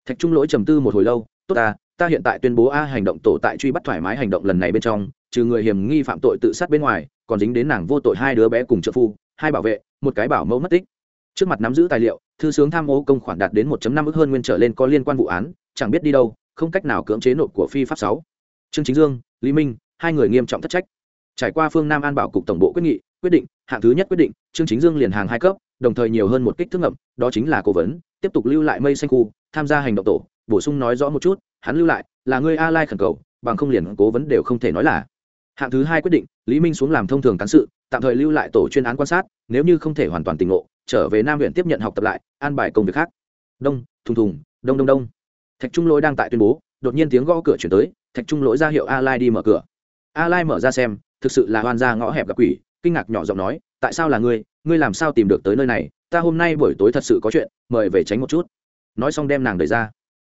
Thạch trung lỗi trầm tư một hồi lâu, tốt ta ta hiện tại tuyên bố a hành động tổ tại truy bắt thoải mái hành động lần này bên trong, trừ người hiểm nghi phạm tội tự sát bên ngoài, còn dính đến nàng vô tội hai đứa bé cùng trợ phu, hai bảo vệ, một cái bảo mẫu mất tích. Trước mặt nắm giữ tài liệu, thư sướng tham ô công khoản đạt đến 1 năm ức hơn nguyên trở lên có liên quan vụ án, chẳng biết đi đâu, không cách nào cưỡng chế nộp của phi pháp sáu. Trương chính dương, lý minh, hai người nghiêm trọng thất trách. Trải qua phương nam an bảo cục tổng bộ quyết nghị, quyết định, hạng thứ nhất quyết định, trương chính dương liền hàng hai cấp đồng thời nhiều hơn một kích thước ngậm, đó chính là cố vấn, tiếp tục lưu lại mây xanh khu, tham gia hành động tổ, bổ sung nói rõ một chút, hắn lưu lại, là người a lai khẩn cầu, bằng không liền cố vấn đều không thể nói là. Hạng thứ hai quyết định, lý minh xuống làm thông thường cán sự, tạm thời lưu lại tổ chuyên án quan sát, nếu như không thể hoàn toàn tỉnh ngộ, trở về nam huyện tiếp nhận học tập lại, an bài công việc khác. Đông, thùng thùng, đông đông đông. Thạch trung lỗi đang tại tuyên bố, đột nhiên tiếng gõ cửa chuyển tới, thạch trung lỗi ra hiệu a lai đi mở cửa. A lai mở ra xem, thực sự là hoan gia ngõ hẹp gặp quỷ kinh ngạc nhỏ giọng nói, tại sao là ngươi? Ngươi làm sao tìm được tới nơi này? Ta hôm nay buổi tối thật sự có chuyện, mời về tránh một chút. Nói xong đem nàng đẩy ra.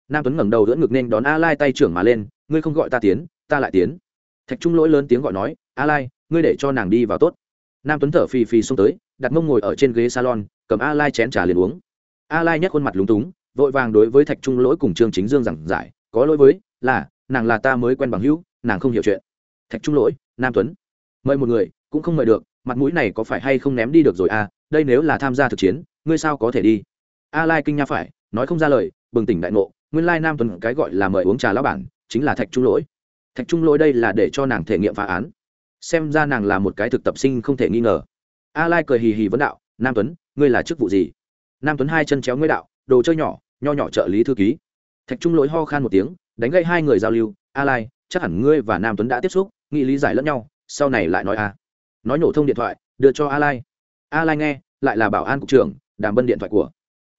Nam tuấn ngẩng đầu đỡ ngực nên đón a lai tay trưởng mà lên, ngươi không gọi ta tiến, ta lại tiến. Thạch trung lỗi lớn tiếng gọi nói, a lai, ngươi để cho nàng đi vào tốt. Nam tuấn thở phì phì xông tới, đặt mông ngồi ở trên ghế salon, cầm a lai chén trà liền uống. A lai nhắc khuôn mặt lúng túng, vội vàng đối với thạch trung lỗi cùng trương chính dương giảng giải, có lỗi với, là, nàng là ta mới quen bằng hữu, nàng không hiểu chuyện. Thạch trung lỗi, nam tuấn, mời một người cũng không mời được, mặt mũi này có phải hay không ném đi được rồi à đây nếu là tham gia thực chiến, ngươi sao có thể đi? A lai kinh nha phải, nói không ra lời, bừng tỉnh đại ngộ, nguyên lai nam tuấn cái gọi là mời uống trà lão bản, chính là thạch trung lỗi. Thạch trung lỗi đây là để cho nàng thể nghiệm phá án. Xem ra nàng là một cái thực tập sinh không thể nghi ngờ. A lai cười hì hì vấn đạo, nam tuấn, ngươi là chức vụ gì? Nam tuấn hai chân chéo ngươi đạo, đồ chơi nhỏ, nho nhỏ trợ lý thư ký. Thạch trung lỗi ho khan một tiếng, đánh gây hai người giao lưu, a lai, chắc hẳn ngươi và nam tuấn đã tiếp xúc, nghị lý giải lẫn nhau, sau này lại nói a nói nổ thông điện thoại, đưa cho a lai a lai nghe, lại là bảo an cục trưởng, đàm bân điện thoại của.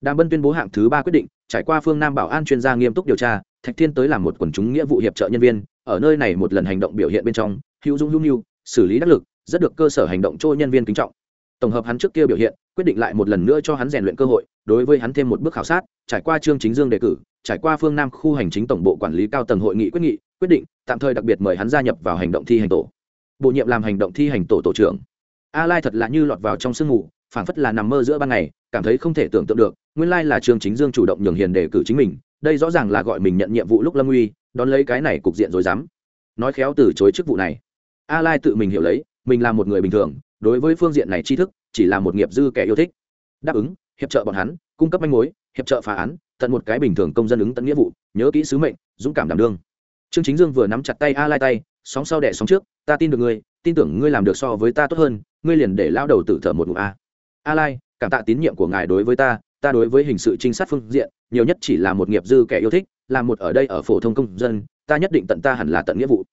Đàm bân tuyên bố hạng thứ ba quyết định, trải qua phương nam bảo an chuyên gia nghiêm túc điều tra, thạch thiên tới làm một quần chúng nghĩa vụ hiệp trợ nhân viên, ở nơi này một lần hành động biểu hiện bên trong, hữu dung hữu nhu xử lý đắc lực, rất được cơ sở hành động cho nhân viên kính trọng. Tổng hợp hắn trước kia biểu hiện, quyết định lại một lần nữa cho hắn rèn luyện cơ hội, đối với hắn thêm một bước khảo sát, trải qua trương chính dương đề cử, trải qua phương nam khu hành chính tổng bộ quản lý cao tầng hội nghị quyết nghị, quyết định, tạm thời đặc biệt mời hắn gia nhập vào hành động thi hành tổ bổ nhiệm làm hành động thi hành tổ tổ trưởng. A lai thật là như lọt vào trong sương ngủ phảng phất là nằm mơ giữa ban ngày, cảm thấy không thể tưởng tượng được, nguyên lai là trương chính dương chủ động nhường hiền để cử chính mình, đây rõ ràng là gọi mình nhận nhiệm vụ lúc lâm uy, đón lấy cái này cục diện rồi dám nói khéo từ chối chức vụ này. A lai tự mình hiểu lấy, mình là một người bình thường, đối với phương diện này tri thức, chỉ là một nghiệp dư kẻ yêu thích. Đáp ứng, hiệp trợ bọn hắn, cung cấp manh mối, hiệp trợ phá án, tận một cái bình thường công dân ứng tận nghĩa vụ, nhớ kỹ sứ mệnh, dũng cảm đảm đương. Trương chính dương vừa nắm chặt tay a lai tay sóng sau đẻ sóng trước, ta tin được ngươi, tin tưởng ngươi làm được so với ta tốt hơn, ngươi liền để lao đầu tự thở một ngụm a. A lai, cảm tạ tín nhiệm của ngài đối với ta ta đối với hình sự trinh sát phương diện, nhiều nhất chỉ là một nghiệp dư kẻ yêu thích là một ở đây ở phổ thông công dân, ta nhất định tận ta hẳn là tận nghĩa vụ.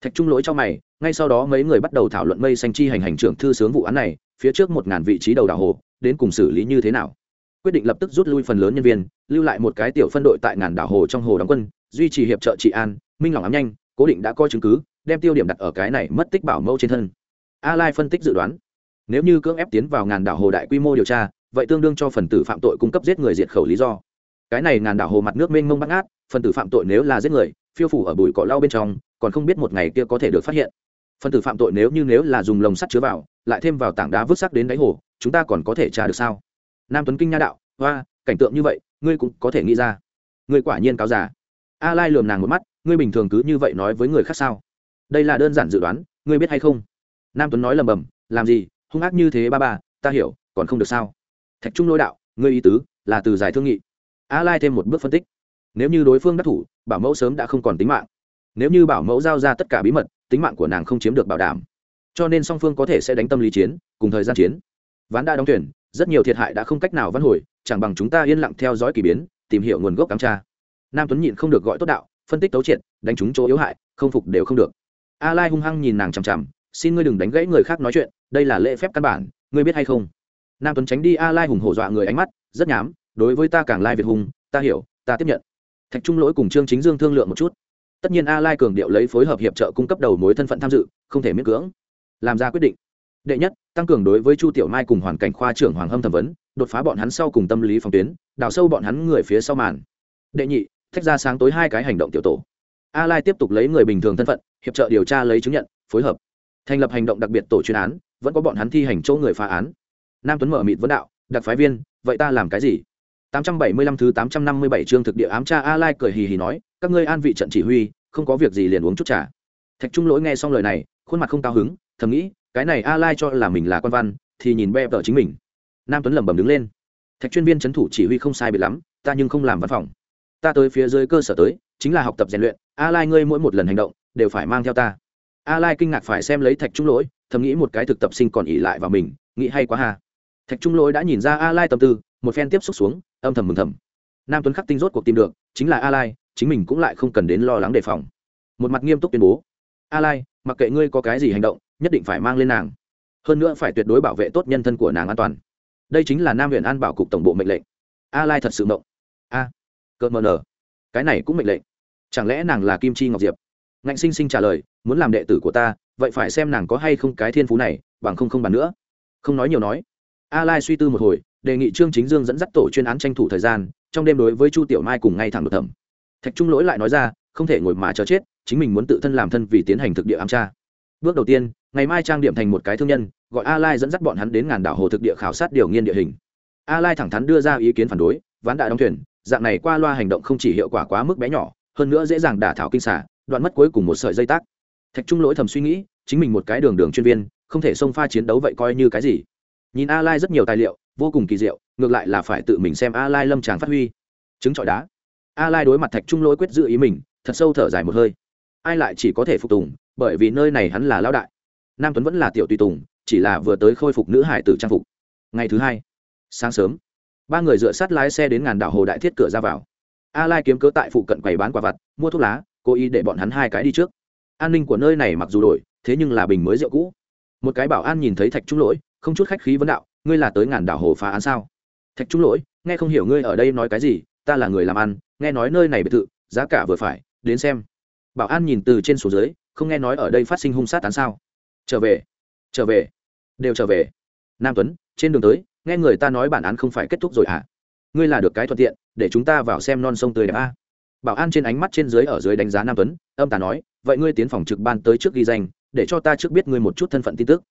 Thạch trung lỗi cho mày, ngay sau đó mấy người bắt đầu thảo luận mây xanh chi hành hành trưởng thư sướng vụ án này, phía trước một ngàn vị trí đầu đảo hồ, đến cùng xử lý như thế nào? Quyết định lập tức rút lui phần lớn nhân viên, lưu lại một cái tiểu phân đội tại ngàn đảo hồ trong hồ đóng quân, duy trì hiệp trợ trị an, minh lòng ám nhanh, cố định đã coi chứng cứ đem tiêu điểm đặt ở cái này mất tích bảo mẫu trên thân. A lai phân tích dự đoán. Nếu như cưỡng ép tiến vào ngàn đảo hồ đại quy mô điều tra, vậy tương đương cho phần tử phạm tội cung cấp giết người diệt khẩu lý do. Cái này ngàn đảo hồ mặt nước mênh mông bắt ngát phần tử phạm tội nếu là giết người, phiêu phủ ở bụi cỏ lau bên trong, còn không biết một ngày kia có thể được phát hiện. Phần tử phạm tội nếu như nếu là dùng lồng sắt chứa vào, lại thêm vào tảng đá vứt sắc đến đáy hồ, chúng ta còn có thể tra được sao? Nam tuấn kinh nha đạo hoa cảnh tượng như vậy, ngươi cũng có thể nghĩ ra. Ngươi quả nhiên cáo già. A lai lườm nàng một mắt, ngươi bình thường cứ như vậy nói với người khác sao? Đây là đơn giản dự đoán, ngươi biết hay không? Nam tuấn nói lầm bầm, làm gì, hung ác như thế ba ba, ta hiểu, còn không được sao? Thạch trung lôi đạo, ngươi ý tứ là từ giải thương nghị. A lai thêm một bước phân tích. Nếu như đối phương đắc thủ, bảo mẫu sớm đã không còn tính mạng. Nếu như bảo mẫu giao ra tất cả bí mật, tính mạng của nàng không chiếm được bảo đảm. Cho nên song phương có thể sẽ đánh tâm lý chiến, cùng thời gian chiến. Ván đã đóng tuyển, rất nhiều thiệt hại đã không cách nào văn hồi, chẳng bằng chúng ta yên lặng theo dõi k ỳ biến, tìm hiểu nguồn gốc cắm tra. Nam tuấn nhịn không được gọi tốt đạo, phân tích tấu triệt, đánh trúng chỗ yếu hại, không phục đều không được a lai hung hăng nhìn nàng chằm chằm, xin ngươi đừng đánh gãy người khác nói chuyện, đây là lễ phép căn bản, ngươi biết hay không? Nam tuấn tránh đi a lai hùng hổ dọa người ánh mắt, rất nhám, đối với ta càng lai việt hùng, ta hiểu, ta tiếp nhận. Thạch trung lỗi cùng trương chính dương thương lượng một chút. Tất nhiên a lai cường điệu lấy phối hợp hiệp trợ cung cấp đầu mối thân phận tham dự, không thể miễn cưỡng. Làm ra quyết định. Đệ nhất, tăng cường đối với chu tiểu mai cùng hoàn cảnh khoa trưởng hoàng hâm thẩm vấn, đột phá bọn hắn sau cùng tâm lý phòng tuyến, đào sâu bọn hắn người phía sau màn. Đệ nhị thách ra sáng tối hai cái hành động tiểu tổ. A lai tiếp tục lấy người bình thường thân phận hiệp trợ điều tra lấy chứng nhận phối hợp thành lập hành động đặc biệt tổ chuyên án vẫn có bọn hắn thi hành chỗ người phá án nam tuấn mở mịt vấn đạo đặc phái viên vậy ta làm cái gì 875 thứ 857 chương thực địa ám tra A Lai cười hì hì nói, các ngươi an vị trận chỉ huy, không có việc gì liền uống chút trà. Thạch Trung Lỗi nghe xong lời này, khuôn mặt không cao hứng, thầm nghĩ, cái này A Lai cho là mình là quan văn, thì nhìn bẹp tờ chính mình. Nam Tuấn lẩm bẩm đứng lên. Thạch chuyên viên chấn thủ chỉ huy không sai biệt lắm, ta nhưng không làm văn phòng. Ta tới phía dưới cơ sở tới, chính là học tập rèn luyện, A Lai ngươi mỗi một lần hành động đều phải mang theo ta. A Lai kinh ngạc phải xem lấy Thạch Trung Lỗi, thầm nghĩ một cái thực tập sinh còn ỉ lại vào mình, nghĩ hay quá ha. Thạch Trung Lỗi đã nhìn ra A Lai tâm tư, một phen tiếp xúc xuống, âm thầm mừng thầm. Nam tuấn khắc tinh rốt cuộc tìm được chính là a lai chính mình cũng lại không cần đến lo lắng đề phòng. Một mặt nghiêm túc tuyên bố. A lai mặc kệ ngươi có cái gì hành động nhất định phải mang lên nàng. Hơn nữa phải tuyệt đối bảo vệ tốt nhân thân của nàng an toàn. Đây chính là nam huyện an bảo cục tổng bộ mệnh lệnh. A lai thật sự mộng. A à, cợt mờ nở. Cái này cũng mệnh lệnh. Chẳng lẽ nàng là kim chi ngọc diệp? Ngạnh sinh sinh trả lời, muốn làm đệ tử của ta, vậy phải xem nàng có hay không cái thiên phú này, bằng không không bàn nữa. Không nói nhiều nói, a lai suy tư một hồi, đề nghị trương chính dương dẫn dắt tổ chuyên án tranh thủ thời gian, trong đêm đối với chu tiểu mai cùng ngay thẳng đột thẩm. Thạch trung lỗi lại nói ra, không thể ngồi mà chờ chết, chính mình muốn tự thân làm thân vì tiến hành thực địa ám tra. Bước đầu tiên, ngày mai trang điểm thành một cái thương nhân, gọi a lai dẫn dắt bọn hắn đến ngàn đảo hồ thực địa khảo sát điều nghiên địa hình. A lai thẳng thắn đưa ra ý kiến phản đối, ván đại đóng thuyền, dạng này qua loa hành động không chỉ hiệu quả quá mức bé nhỏ, hơn nữa dễ dàng đả thảo kinh xả đoạn mất cuối cùng một sợi dây tác. Thạch trung lỗi thầm suy nghĩ, chính mình một cái đường đường chuyên viên, không thể xông pha chiến đấu vậy coi như cái gì. Nhìn a lai rất nhiều tài liệu, vô cùng kỳ diệu, ngược lại là phải tự mình xem a lai lâm tràng phát huy. Chứng trọi đá. A lai đối mặt thạch trung lỗi quyết giữ ý mình, thật sâu thở dài một hơi. Ai lại chỉ có thể phục tùng, bởi vì nơi này hắn là lão đại. Nam tuấn vẫn là tiểu tùy tùng, chỉ là vừa tới khôi phục nữ hải tử trang phục. Ngày thứ hai, sáng sớm, ba người dựa sát lái xe đến ngàn đảo hồ đại thiết cửa ra vào. A lai kiếm cớ tại phụ cận quầy bán quả vặt, mua thuốc lá cố ý để bọn hắn hai cái đi trước. An ninh của nơi này mặc dù đổi, thế nhưng là bình mới rượu cũ. Một cái bảo an nhìn thấy thạch trung lỗi, không chút khách khí vấn đạo, ngươi là tới ngàn đảo hồ phá án sao? Thạch trung lỗi, nghe không hiểu ngươi ở đây nói cái gì, ta là người làm ăn, nghe nói nơi này biệt thự, giá cả vừa phải, đến xem. Bảo an nhìn từ trên xuống dưới, không nghe nói ở đây phát sinh hung sát án sao? Trở về trở về, đều trở về. Nam tuấn, trên đường tới, nghe người ta nói bản án không phải kết thúc rồi à ngươi là được cái thuận tiện, để chúng ta vào xem non sông tươi đẹp a bảo an trên ánh mắt trên dưới ở dưới đánh giá nam tuấn, âm tà nói, vậy ngươi tiến phòng trực ban tới trước ghi danh, để cho ta trước biết ngươi một chút thân phận tin tức.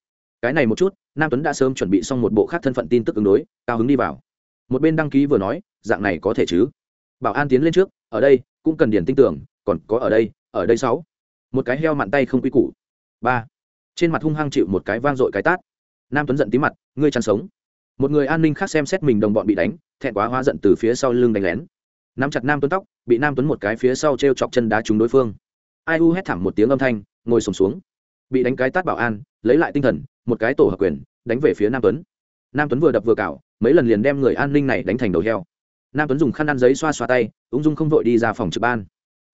Cái này một chút, nam tuấn đã sớm chuẩn bị xong một bộ khác thân phận tin tức ứng đối, cao hứng đi vào. Một bên đăng ký vừa nói, dạng này có thể chứ? Bảo an tiến lên trước, ở đây, cũng cần điển tin tưởng, còn có ở đây ở đây sáu. Một cái heo mặn tay không quy củ. Ba. Trên mặt hung hăng chịu một cái vang dội cái tát. Nam tuấn giận tí mặt, ngươi chăn sống. Một người an ninh khác xem xét mình đồng bọn bị đánh, thẹn quá hóa giận từ phía sau lưng đánh lén nắm chặt nam tuấn tóc bị nam tuấn một cái phía sau t r e o chọc chân đá trúng đối phương. Ai u hét thảm một tiếng âm thanh ngồi sùng xuống, xuống bị đánh cái tát bảo an lấy lại tinh thần một cái tổ hợp quyền đánh về phía nam tuấn. Nam tuấn vừa đập vừa cào mấy lần liền đem người an ninh này đánh thành đầu heo. Nam tuấn dùng khăn ăn giấy xoa xoa tay ung dung không vội đi ra phòng trực ban.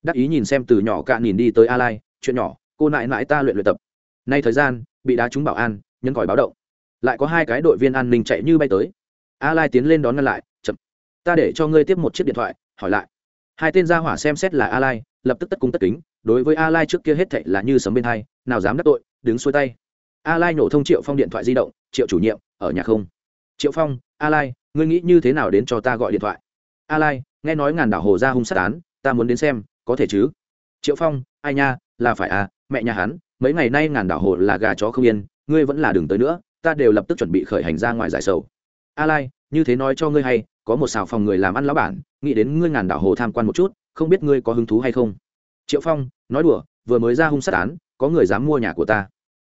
Đắc ý nhìn xem từ nhỏ cạn nhìn đi tới a lai chuyện nhỏ cô nại nại ta luyện luyện tập. Nay thời gian bị đá trúng bảo an nhân còi báo động. Lại có hai cái đội viên an ninh chạy như bay tới. A lai tiến lên đón ngăn lại chậm ta để cho ngươi tiếp một chiếc điện thoại hỏi lại. Hai tên gia hỏa xem xét là a lai, lập tức tất cung tất kính, đối với a lai trước kia hết thệ là như sấm bên hai, nào dám đắc tội, đứng xuôi tay. A lai nổ thông triệu phong điện thoại di động, triệu chủ nhiệm, ở nhà không? Triệu phong, a lai, ngươi nghĩ như thế nào đến cho ta gọi điện thoại? A lai, nghe nói ngàn đảo hồ ra hung sát án, ta muốn đến xem, có thể chứ? Triệu phong, ai nha, là phải à mẹ nhà hắn, mấy ngày nay ngàn đảo hồ là gà chó không yên, ngươi vẫn là đừng tới nữa, ta đều lập tức chuẩn bị khởi hành ra ngoài giải sầu. A lai, như thế nói cho ngươi hay có một xào phòng người làm ăn lão bản, nghĩ đến ngươi ngàn đảo hồ tham quan một chút, không biết ngươi có hứng thú hay không? Triệu phong, nói đùa, vừa mới ra hung sát án, có người dám mua nhà của ta.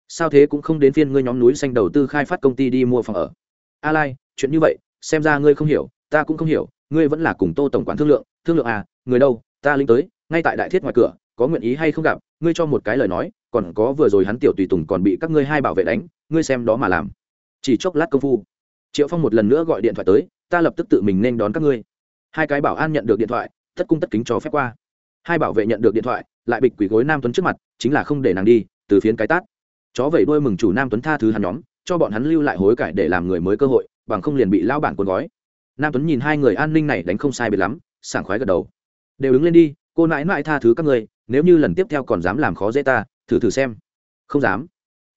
Sao thế cũng không đến phiên ngươi nhóm núi xanh đầu tư khai phát công ty đi mua phòng ở. A lai, chuyện như vậy, xem ra ngươi không hiểu, ta cũng không hiểu, ngươi vẫn là cùng tô tổng quản thương lượng thương lượng à người đâu, ta linh tới, ngay tại đại thiết ngoài cửa, có nguyện ý hay không gặp, ngươi cho một cái lời nói, còn có vừa rồi hắn tiểu tùy tùng còn bị các ngươi hai bảo vệ đánh, ngươi xem đó mà làm. Chỉ chốc lát công phu, triệu phong một lần nữa gọi điện thoại tới ta lập tức tự mình nên đón các ngươi. Hai cái bảo an nhận được điện thoại tất cung tất kính cho phép qua. Hai bảo vệ nhận được điện thoại lại bịch quỷ gối nam tuấn trước mặt chính là không để nàng đi từ phiến cái tát. Chó vẩy đuôi mừng chủ nam tuấn tha thứ hắn nhóm cho bọn hắn lưu lại hối cải để làm người mới cơ hội bằng không liền bị lao bản cuốn gói. Nam tuấn nhìn hai người an ninh này đánh không sai biệt lắm sảng khoái gật đầu. Đều đứng lên đi cô nãi nãi tha thứ các ngươi, nếu như lần tiếp theo còn dám làm khó dễ ta thử thử xem. Không dám.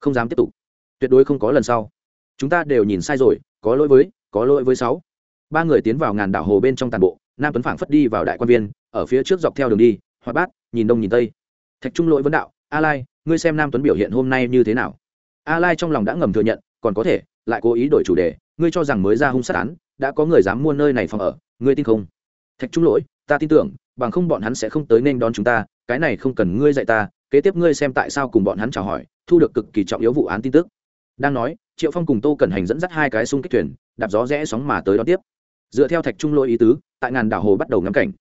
Không dám tiếp tục. Tuyệt đối không có lần sau. Chúng ta đều nhìn sai rồi có lỗi với có lỗi với sáu ba người tiến vào ngàn đảo hồ bên trong tàn bộ, nam tuấn phảng phất đi vào đại quan viên, ở phía trước dọc theo đường đi hoa bát, nhìn đông nhìn tây. Thạch trung lỗi vấn đạo, a lai, ngươi xem nam tuấn biểu hiện hôm nay như thế nào? A lai trong lòng đã ngầm thừa nhận, còn có thể, lại cố ý đổi chủ đề, ngươi cho rằng mới ra hung sát án, đã có người dám mua nơi này phòng ở, ngươi tin không? Thạch trung lỗi, ta tin tưởng, bằng không bọn hắn sẽ không tới nên đón chúng ta, cái này không cần ngươi dạy ta, kế tiếp ngươi xem tại sao cùng bọn hắn chào hỏi, thu được cực kỳ trọng yếu vụ án tin tức. Đang nói, triệu phong cùng tô cẩn hành dẫn dắt hai cái xung kích thuyền, đạp gió rẽ sóng mà tới đó tiếp dựa theo thạch trung lỗi ý tứ, tại ngàn đảo hồ bắt đầu ngắm cảnh.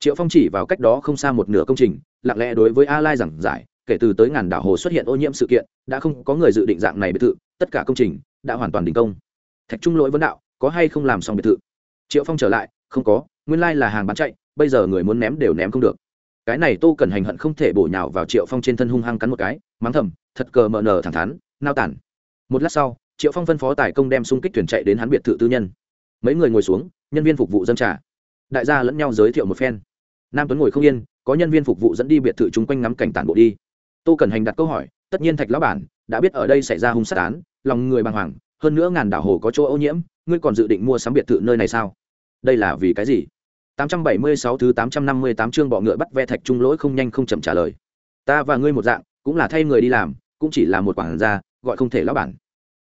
Triệu phong chỉ vào cách đó không xa một nửa công trình, lặng lẽ đối với a lai giảng giải, kể từ tới ngàn đảo hồ xuất hiện ô nhiễm sự kiện, đã không có người dự định dạng này biệt thự, tất cả công trình đã hoàn toàn đình công. Thạch trung lỗi vấn đạo, có hay không làm xong biệt thự? Triệu phong trở lại, không có, nguyên lai là hàng bán chạy, bây giờ người muốn ném đều ném không được. Cái này tô cần hành hận không thể bổ nhào vào triệu phong trên thân hung hăng cắn một cái, mắng thầm, thật cờ mờ nờ thẳng thắn, nao tản. Một lát sau, triệu phong phân phó tài công đem xung kích thuyền chạy đến hắn biệt thự tư nhân mấy người ngồi xuống, nhân viên phục vụ dân trả đại gia lẫn nhau giới thiệu một phen. Nam tuấn ngồi không yên, có nhân viên phục vụ dẫn đi biệt thự chung quanh ngắm cảnh tản bộ đi. Tô cần hành đặt câu hỏi, tất nhiên thạch lão bản, đã biết ở đây xảy ra hung sát án, lòng người bàng hoàng, hơn nữa ngàn đảo hồ có chỗ ô nhiễm, ngươi còn dự định mua sắm biệt thự nơi này sao? Đây là vì cái gì? 876 thứ 858 chương bọ ngựa bắt ve thạch trung lỗi không nhanh không chậm trả lời. Ta và ngươi một dạng, cũng là thay người đi làm, cũng chỉ là một quản gia, gọi không thể lão bản.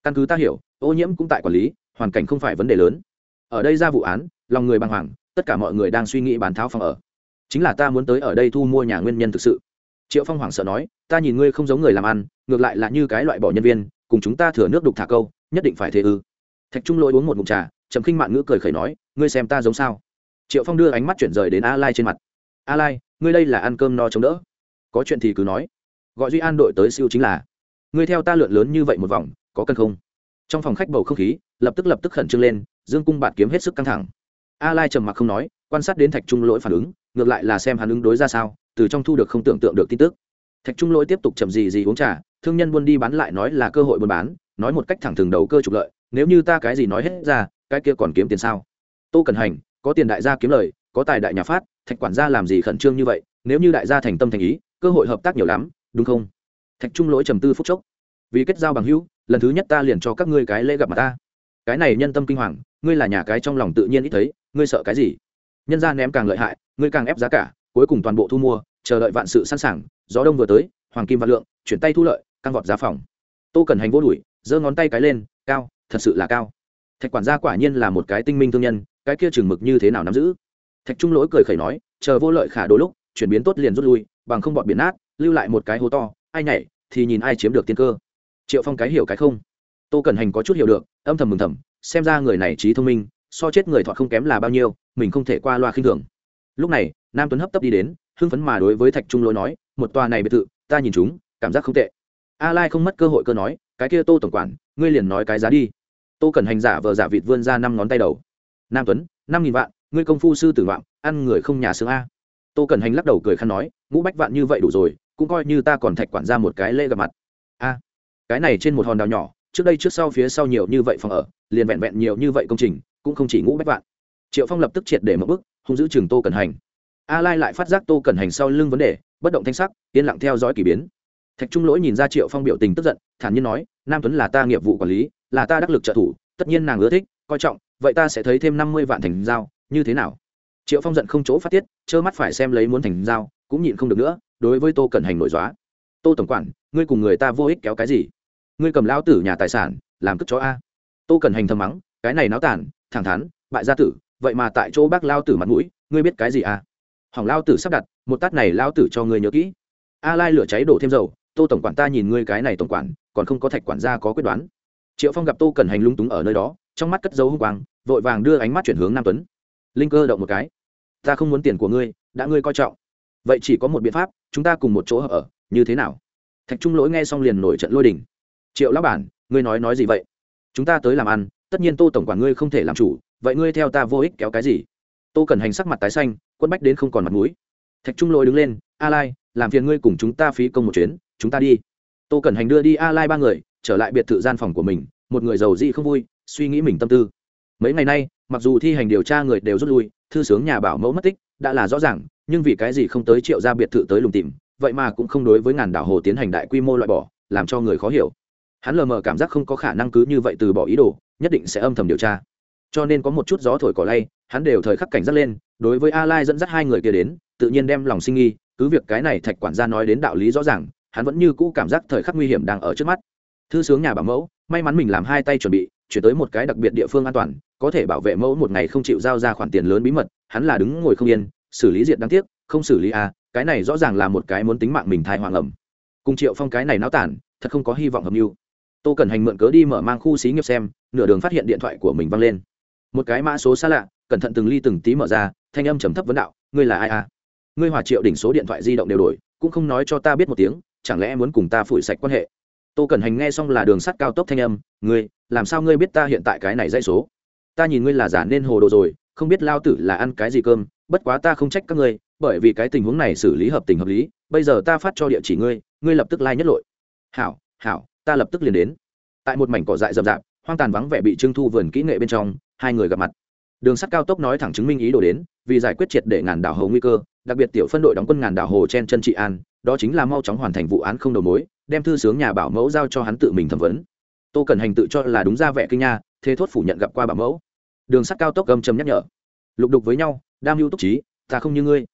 Căn cứ ta hiểu, ô nhiễm cũng tại quản lý, hoàn cảnh không phải vấn đề lớn ở đây ra vụ án, lòng người bàng hoàng, tất cả mọi người đang suy nghĩ bán tháo phòng ở. Chính là ta muốn tới ở đây thu mua nhà nguyên nhân thực sự. Triệu phong hoảng sợ nói, ta nhìn ngươi không giống người làm ăn, ngược lại là như cái loại bỏ nhân viên, cùng chúng ta thừa nước đục thả câu, nhất định phải thế ư. Thạch trung lỗi uống một mụn trà chấm khinh mạn ngữ cười khẩy nói, ngươi xem ta giống sao? Triệu phong đưa ánh mắt chuyển rời đến a lai trên mặt. A lai, ngươi đây là ăn cơm no chống đỡ. Có chuyện thì cứ nói. Gọi duy an đội tới siêu chính là, ngươi theo ta lượn lớn như vậy một vòng, có cần không? Trong phòng khách bầu không khí, lập tức lập tức khẩn trương lên dương cung bạt kiếm hết sức căng thẳng. A lai trầm mặc không nói, quan sát đến thạch trung lỗi phản ứng, ngược lại là xem hắn ứng đối ra sao, từ trong thu được không tưởng tượng được tin tức. Thạch trung lỗi tiếp tục chậm gì gì uống trà, thương nhân buôn đi bán lại nói là cơ hội buôn bán, nói một cách thẳng thừng đầu cơ trục lợi, nếu như ta cái gì nói hết ra, cái kia còn kiếm tiền sao? Tô cần hành, có tiền đại gia kiếm lời, có tài đại nhà phát, thạch quản gia làm gì khẩn trương như vậy, nếu như đại gia thành tâm thành ý, cơ hội hợp tác nhiều lắm, đúng không? Thạch trung lỗi trầm tư phúc chốc. Vì kết giao bằng hữu, lần thứ nhất ta liền cho các ngươi cái lễ gặp mặt ta. Cái này nhân tâm kinh hoàng ngươi là nhà cái trong lòng tự nhiên ít thấy, ngươi sợ cái gì? Nhân ra ném càng lợi hại, ngươi càng ép giá cả, cuối cùng toàn bộ thu mua, chờ đợi vạn sự sẵn sàng, gió đông vừa tới, hoàng kim và lượng, chuyển tay thu lợi, căng vọt giá phòng. Tô cần hành vô đuổi giơ ngón tay cái lên, cao, thật sự là cao. Thạch quản gia quả nhiên là một cái tinh minh thương nhân, cái kia chừng mực như thế nào nắm giữ? Thạch trung lỗi cười khẩy nói, chờ vô lợi khả đôi lúc, chuyển biến tốt liền rút lui, bằng không bọn biển nát, lưu lại một cái hố to, ai nhảy thì nhìn ai chiếm được tiên cơ. Triệu phong cái hiểu cái không? Tô Cần hành có chút hiểu được, âm thầm mừng thầm xem ra người này trí thông minh, so chết người thọ không kém là bao nhiêu, mình không thể qua loa khinh thường. Lúc này, nam tuấn hấp tấp đi đến, hưng phấn mà đối với thạch trung lỗi nói, một tòa này biệt thự, ta nhìn chúng, cảm giác không tệ. A lai không mất cơ hội cơ nói, cái kia tô tổng quản, ngươi liền nói cái giá đi. Tô cần hành giả vờ giả vịt vươn ra năm ngón tay đầu. Nam tuấn, năm nghìn vạn, ngươi công phu sư tử ngoạm ăn người không nhà xương a. Tô cần hành lắc đầu cười khăn nói, ngũ bách vạn như vậy đủ rồi, cũng coi như ta còn thạch quản ra một cái lễ gặp mặt. A, cái này trên một hòn đảo nhỏ, trước đây trước sau phía sau nhiều như vậy phòng ở liền vẹn vẹn nhiều như vậy công trình, cũng không chỉ ngũ bách vạn. Triệu phong lập tức triệt để một bức không giữ trường tô cần hành. A lai lại phát giác tô cần hành sau lưng vấn đề, bất động thanh sắc, yên lặng theo dõi k ỳ biến. Thạch trung lỗi nhìn ra triệu phong biểu tình tức giận, thản nhiên nói, nam tuấn là ta nghiệp vụ quản lý, là ta đắc lực trợ thủ, tất nhiên nàng ưa thích, coi trọng, vậy ta sẽ thấy thêm năm mươi vạn thành giao, như thế nào? Triệu phong giận không chỗ phát tiết, trơ mắt phải xem lấy muốn thành giao, cũng nhịn không được nữa, đối với tô cẩn hành nội dóa. Tô tổng quản, ngươi cùng người ta vô ích kéo cái gì? Ngươi cầm lao tử nhà tài sản, làm cất chó a tô cần hành thầm mắng, cái này náo tản thẳng thắn, bại gia tử, vậy mà tại chỗ bác lao tử mặt mũi, ngươi biết cái gì à? Hỏng lao tử sắp đặt, một tát này lao tử cho ngươi nhớ kỹ. A lai lửa cháy đổ thêm dầu, tô tổng quản ta nhìn ngươi cái này tổng quản, còn không có thạch quản gia có quyết đoán. Triệu phong gặp tô cần hành lung túng ở nơi đó, trong mắt cất dấu hung quang, vội vàng đưa ánh mắt chuyển hướng nam tuấn. Linh cơ động một cái. Ta không muốn tiền của ngươi, đã ngươi coi trọng. Vậy chỉ có một biện pháp, chúng ta cùng một chỗ ở, như thế nào? Thạch trung lỗi nghe xong liền nổi trận lôi đình. Triệu lão bản, ngươi nói nói gì vậy? Chúng ta tới làm ăn, tất nhiên tô tổng quản ngươi không thể làm chủ, vậy ngươi theo ta vô ích kéo cái gì? Tô cần hành sắc mặt tái xanh quất bách đến không còn mặt mũi. Thạch trung lỗi đứng lên, a lai, làm phiền ngươi cùng chúng ta phí công một chuyến, chúng ta đi. Tô cần hành đưa đi a lai ba người, trở lại biệt thự gian phòng của mình, một người giàu dị không vui, suy nghĩ mình tâm tư. Mấy ngày nay, mặc dù thi hành điều tra người đều rút lui, thư sướng nhà bảo mẫu mất tích, đã là rõ ràng, nhưng vì cái gì không tới triệu ra biệt thự tới lùng tìm, vậy mà cũng không đối với ngàn đảo hồ tiến hành đại quy mô loại bỏ, làm cho người khó hiểu hắn lờ mờ cảm giác không có khả năng cứ như vậy từ bỏ ý đồ, nhất định sẽ âm thầm điều tra. Cho nên có một chút gió thổi cỏ lay, hắn đều thời khắc cảnh giác lên, đối với a lai dẫn dắt hai người kia đến, tự nhiên đem lòng sinh nghi, cứ việc cái này thạch quản gia nói đến đạo lý rõ ràng, hắn vẫn như cũ cảm giác thời khắc nguy hiểm đang ở trước mắt. Thư sướng nhà bảo mẫu, may mắn mình làm hai tay chuẩn bị, chuyển tới một cái đặc biệt địa phương an toàn, có thể bảo vệ mẫu một ngày không chịu giao ra khoản tiền lớn bí mật, hắn là đứng ngồi không yên, xử lý diện đáng tiếc, không xử lý à cái này rõ ràng là một cái muốn tính mạng mình thai hoàng ẩm. Cùng triệu phong cái này náo tản, thật không có hy vọng hợp mưu tô cần hành mượn cớ đi mở mang khu xí nghiệp xem, nửa đường phát hiện điện thoại của mình văng lên. Một cái mã số xa lạ, cẩn thận từng ly từng tí mở ra, thanh âm trầm thấp vấn đạo, ngươi là ai à? Ngươi hòa triệu đỉnh số điện thoại di động đều đổi, cũng không nói cho ta biết một tiếng, chẳng lẽ muốn cùng ta phủi sạch quan hệ? Tô cẩn hành nghe xong là đường sắt cao tốc thanh âm, ngươi, làm sao ngươi biết ta hiện tại cái này dây số? Ta nhìn ngươi là giả nên hồ đồ rồi, không biết lao tử là ăn cái gì cơm, bất quá ta không trách các ngươi, bởi vì cái tình huống này xử lý hợp tình hợp lý, bây giờ ta phát cho địa chỉ ngươi ngươi lập tức lai、like、nhất lội. Hảo hảo ta lập tức liền đến. Tại một mảnh cỏ dại rậm rạp, hoang tàn vắng vẻ bị trưng thu vườn kỹ nghệ bên trong, hai người gặp mặt. Đường sắt cao tốc nói thẳng chứng minh ý đồ đến, vì giải quyết triệt để ngàn đảo hồ nguy cơ, đặc biệt tiểu phân đội đóng quân ngàn đảo hồ chen chân trị an, đó chính là mau chóng hoàn thành vụ án không đầu mối, đem thư sướng nhà bảo mẫu giao cho hắn tự mình thẩm vấn. Tô cần hành tự cho là đúng ra vẻ kinh nha, thế thốt phủ nhận gặp qua bảo mẫu. Đường sắt cao tốc gầm chầm nhắc nhở. Lục đục với nhau, đam mưu túc trí, ta không như ngươi.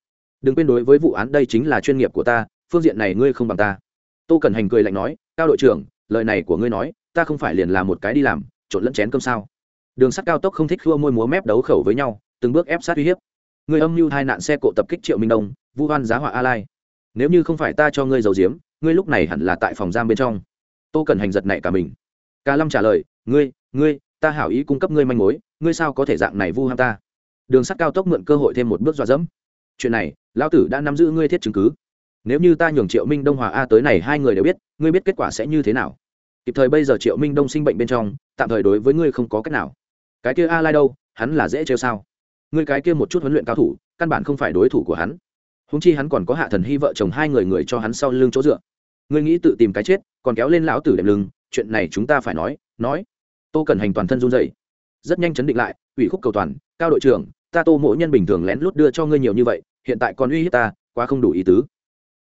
Đừng quên đối với vụ án đây chính là chuyên nghiệp của ta, phương diện này ngươi không bằng ta. Tô cần hành cười lạnh nói, cao đội trưởng lời này của ngươi nói, ta không phải liền là một cái đi làm, trộn lẫn chén cơm sao? Đường sắt cao tốc không thích khua môi múa mép đấu khẩu với nhau, từng bước ép sát uy hiếp. Người âm mưu hai nạn xe cộ tập kích triệu minh đông, vu hoan giá họa a lai. Nếu như không phải ta cho ngươi giàu diếm ngươi lúc này hẳn là tại phòng giam bên trong. Tô cần hành giật này cả mình. Ca lâm trả lời, ngươi ngươi, ta hảo ý cung cấp ngươi manh mối, ngươi sao có thể dạng này vu ham ta? Đường sắt cao tốc mượn cơ hội thêm một bước dọa dẫm. Chuyện này, lão tử đã nắm giữ ngươi thiết chứng cứ nếu như ta nhường triệu minh đông hòa a tới này hai người đều biết, ngươi biết kết quả sẽ như thế nào. Kịp thời bây giờ triệu minh đông sinh bệnh bên trong, tạm thời đối với ngươi không có cách nào. Cái kia a lai đâu, hắn là dễ trêu sao? Ngươi cái kia một chút huấn luyện cao thủ, căn bản không phải đối thủ của hắn. Húng chi hắn còn có hạ thần hy vợ chồng hai người người cho hắn sau lưng chỗ dựa. Ngươi nghĩ tự tìm cái chết, còn kéo lên lão tử đệm lưng, chuyện này chúng ta phải nói nói. Tô cần hành toàn thân run dậy rất nhanh chấn định lại, ủy khúc cầu toàn, cao đội trưởng, ta tô mỗi nhân bình thường lén lút đưa cho ngươi nhiều như vậy, hiện tại còn uy hiếp ta, quá không đủ ý tứ.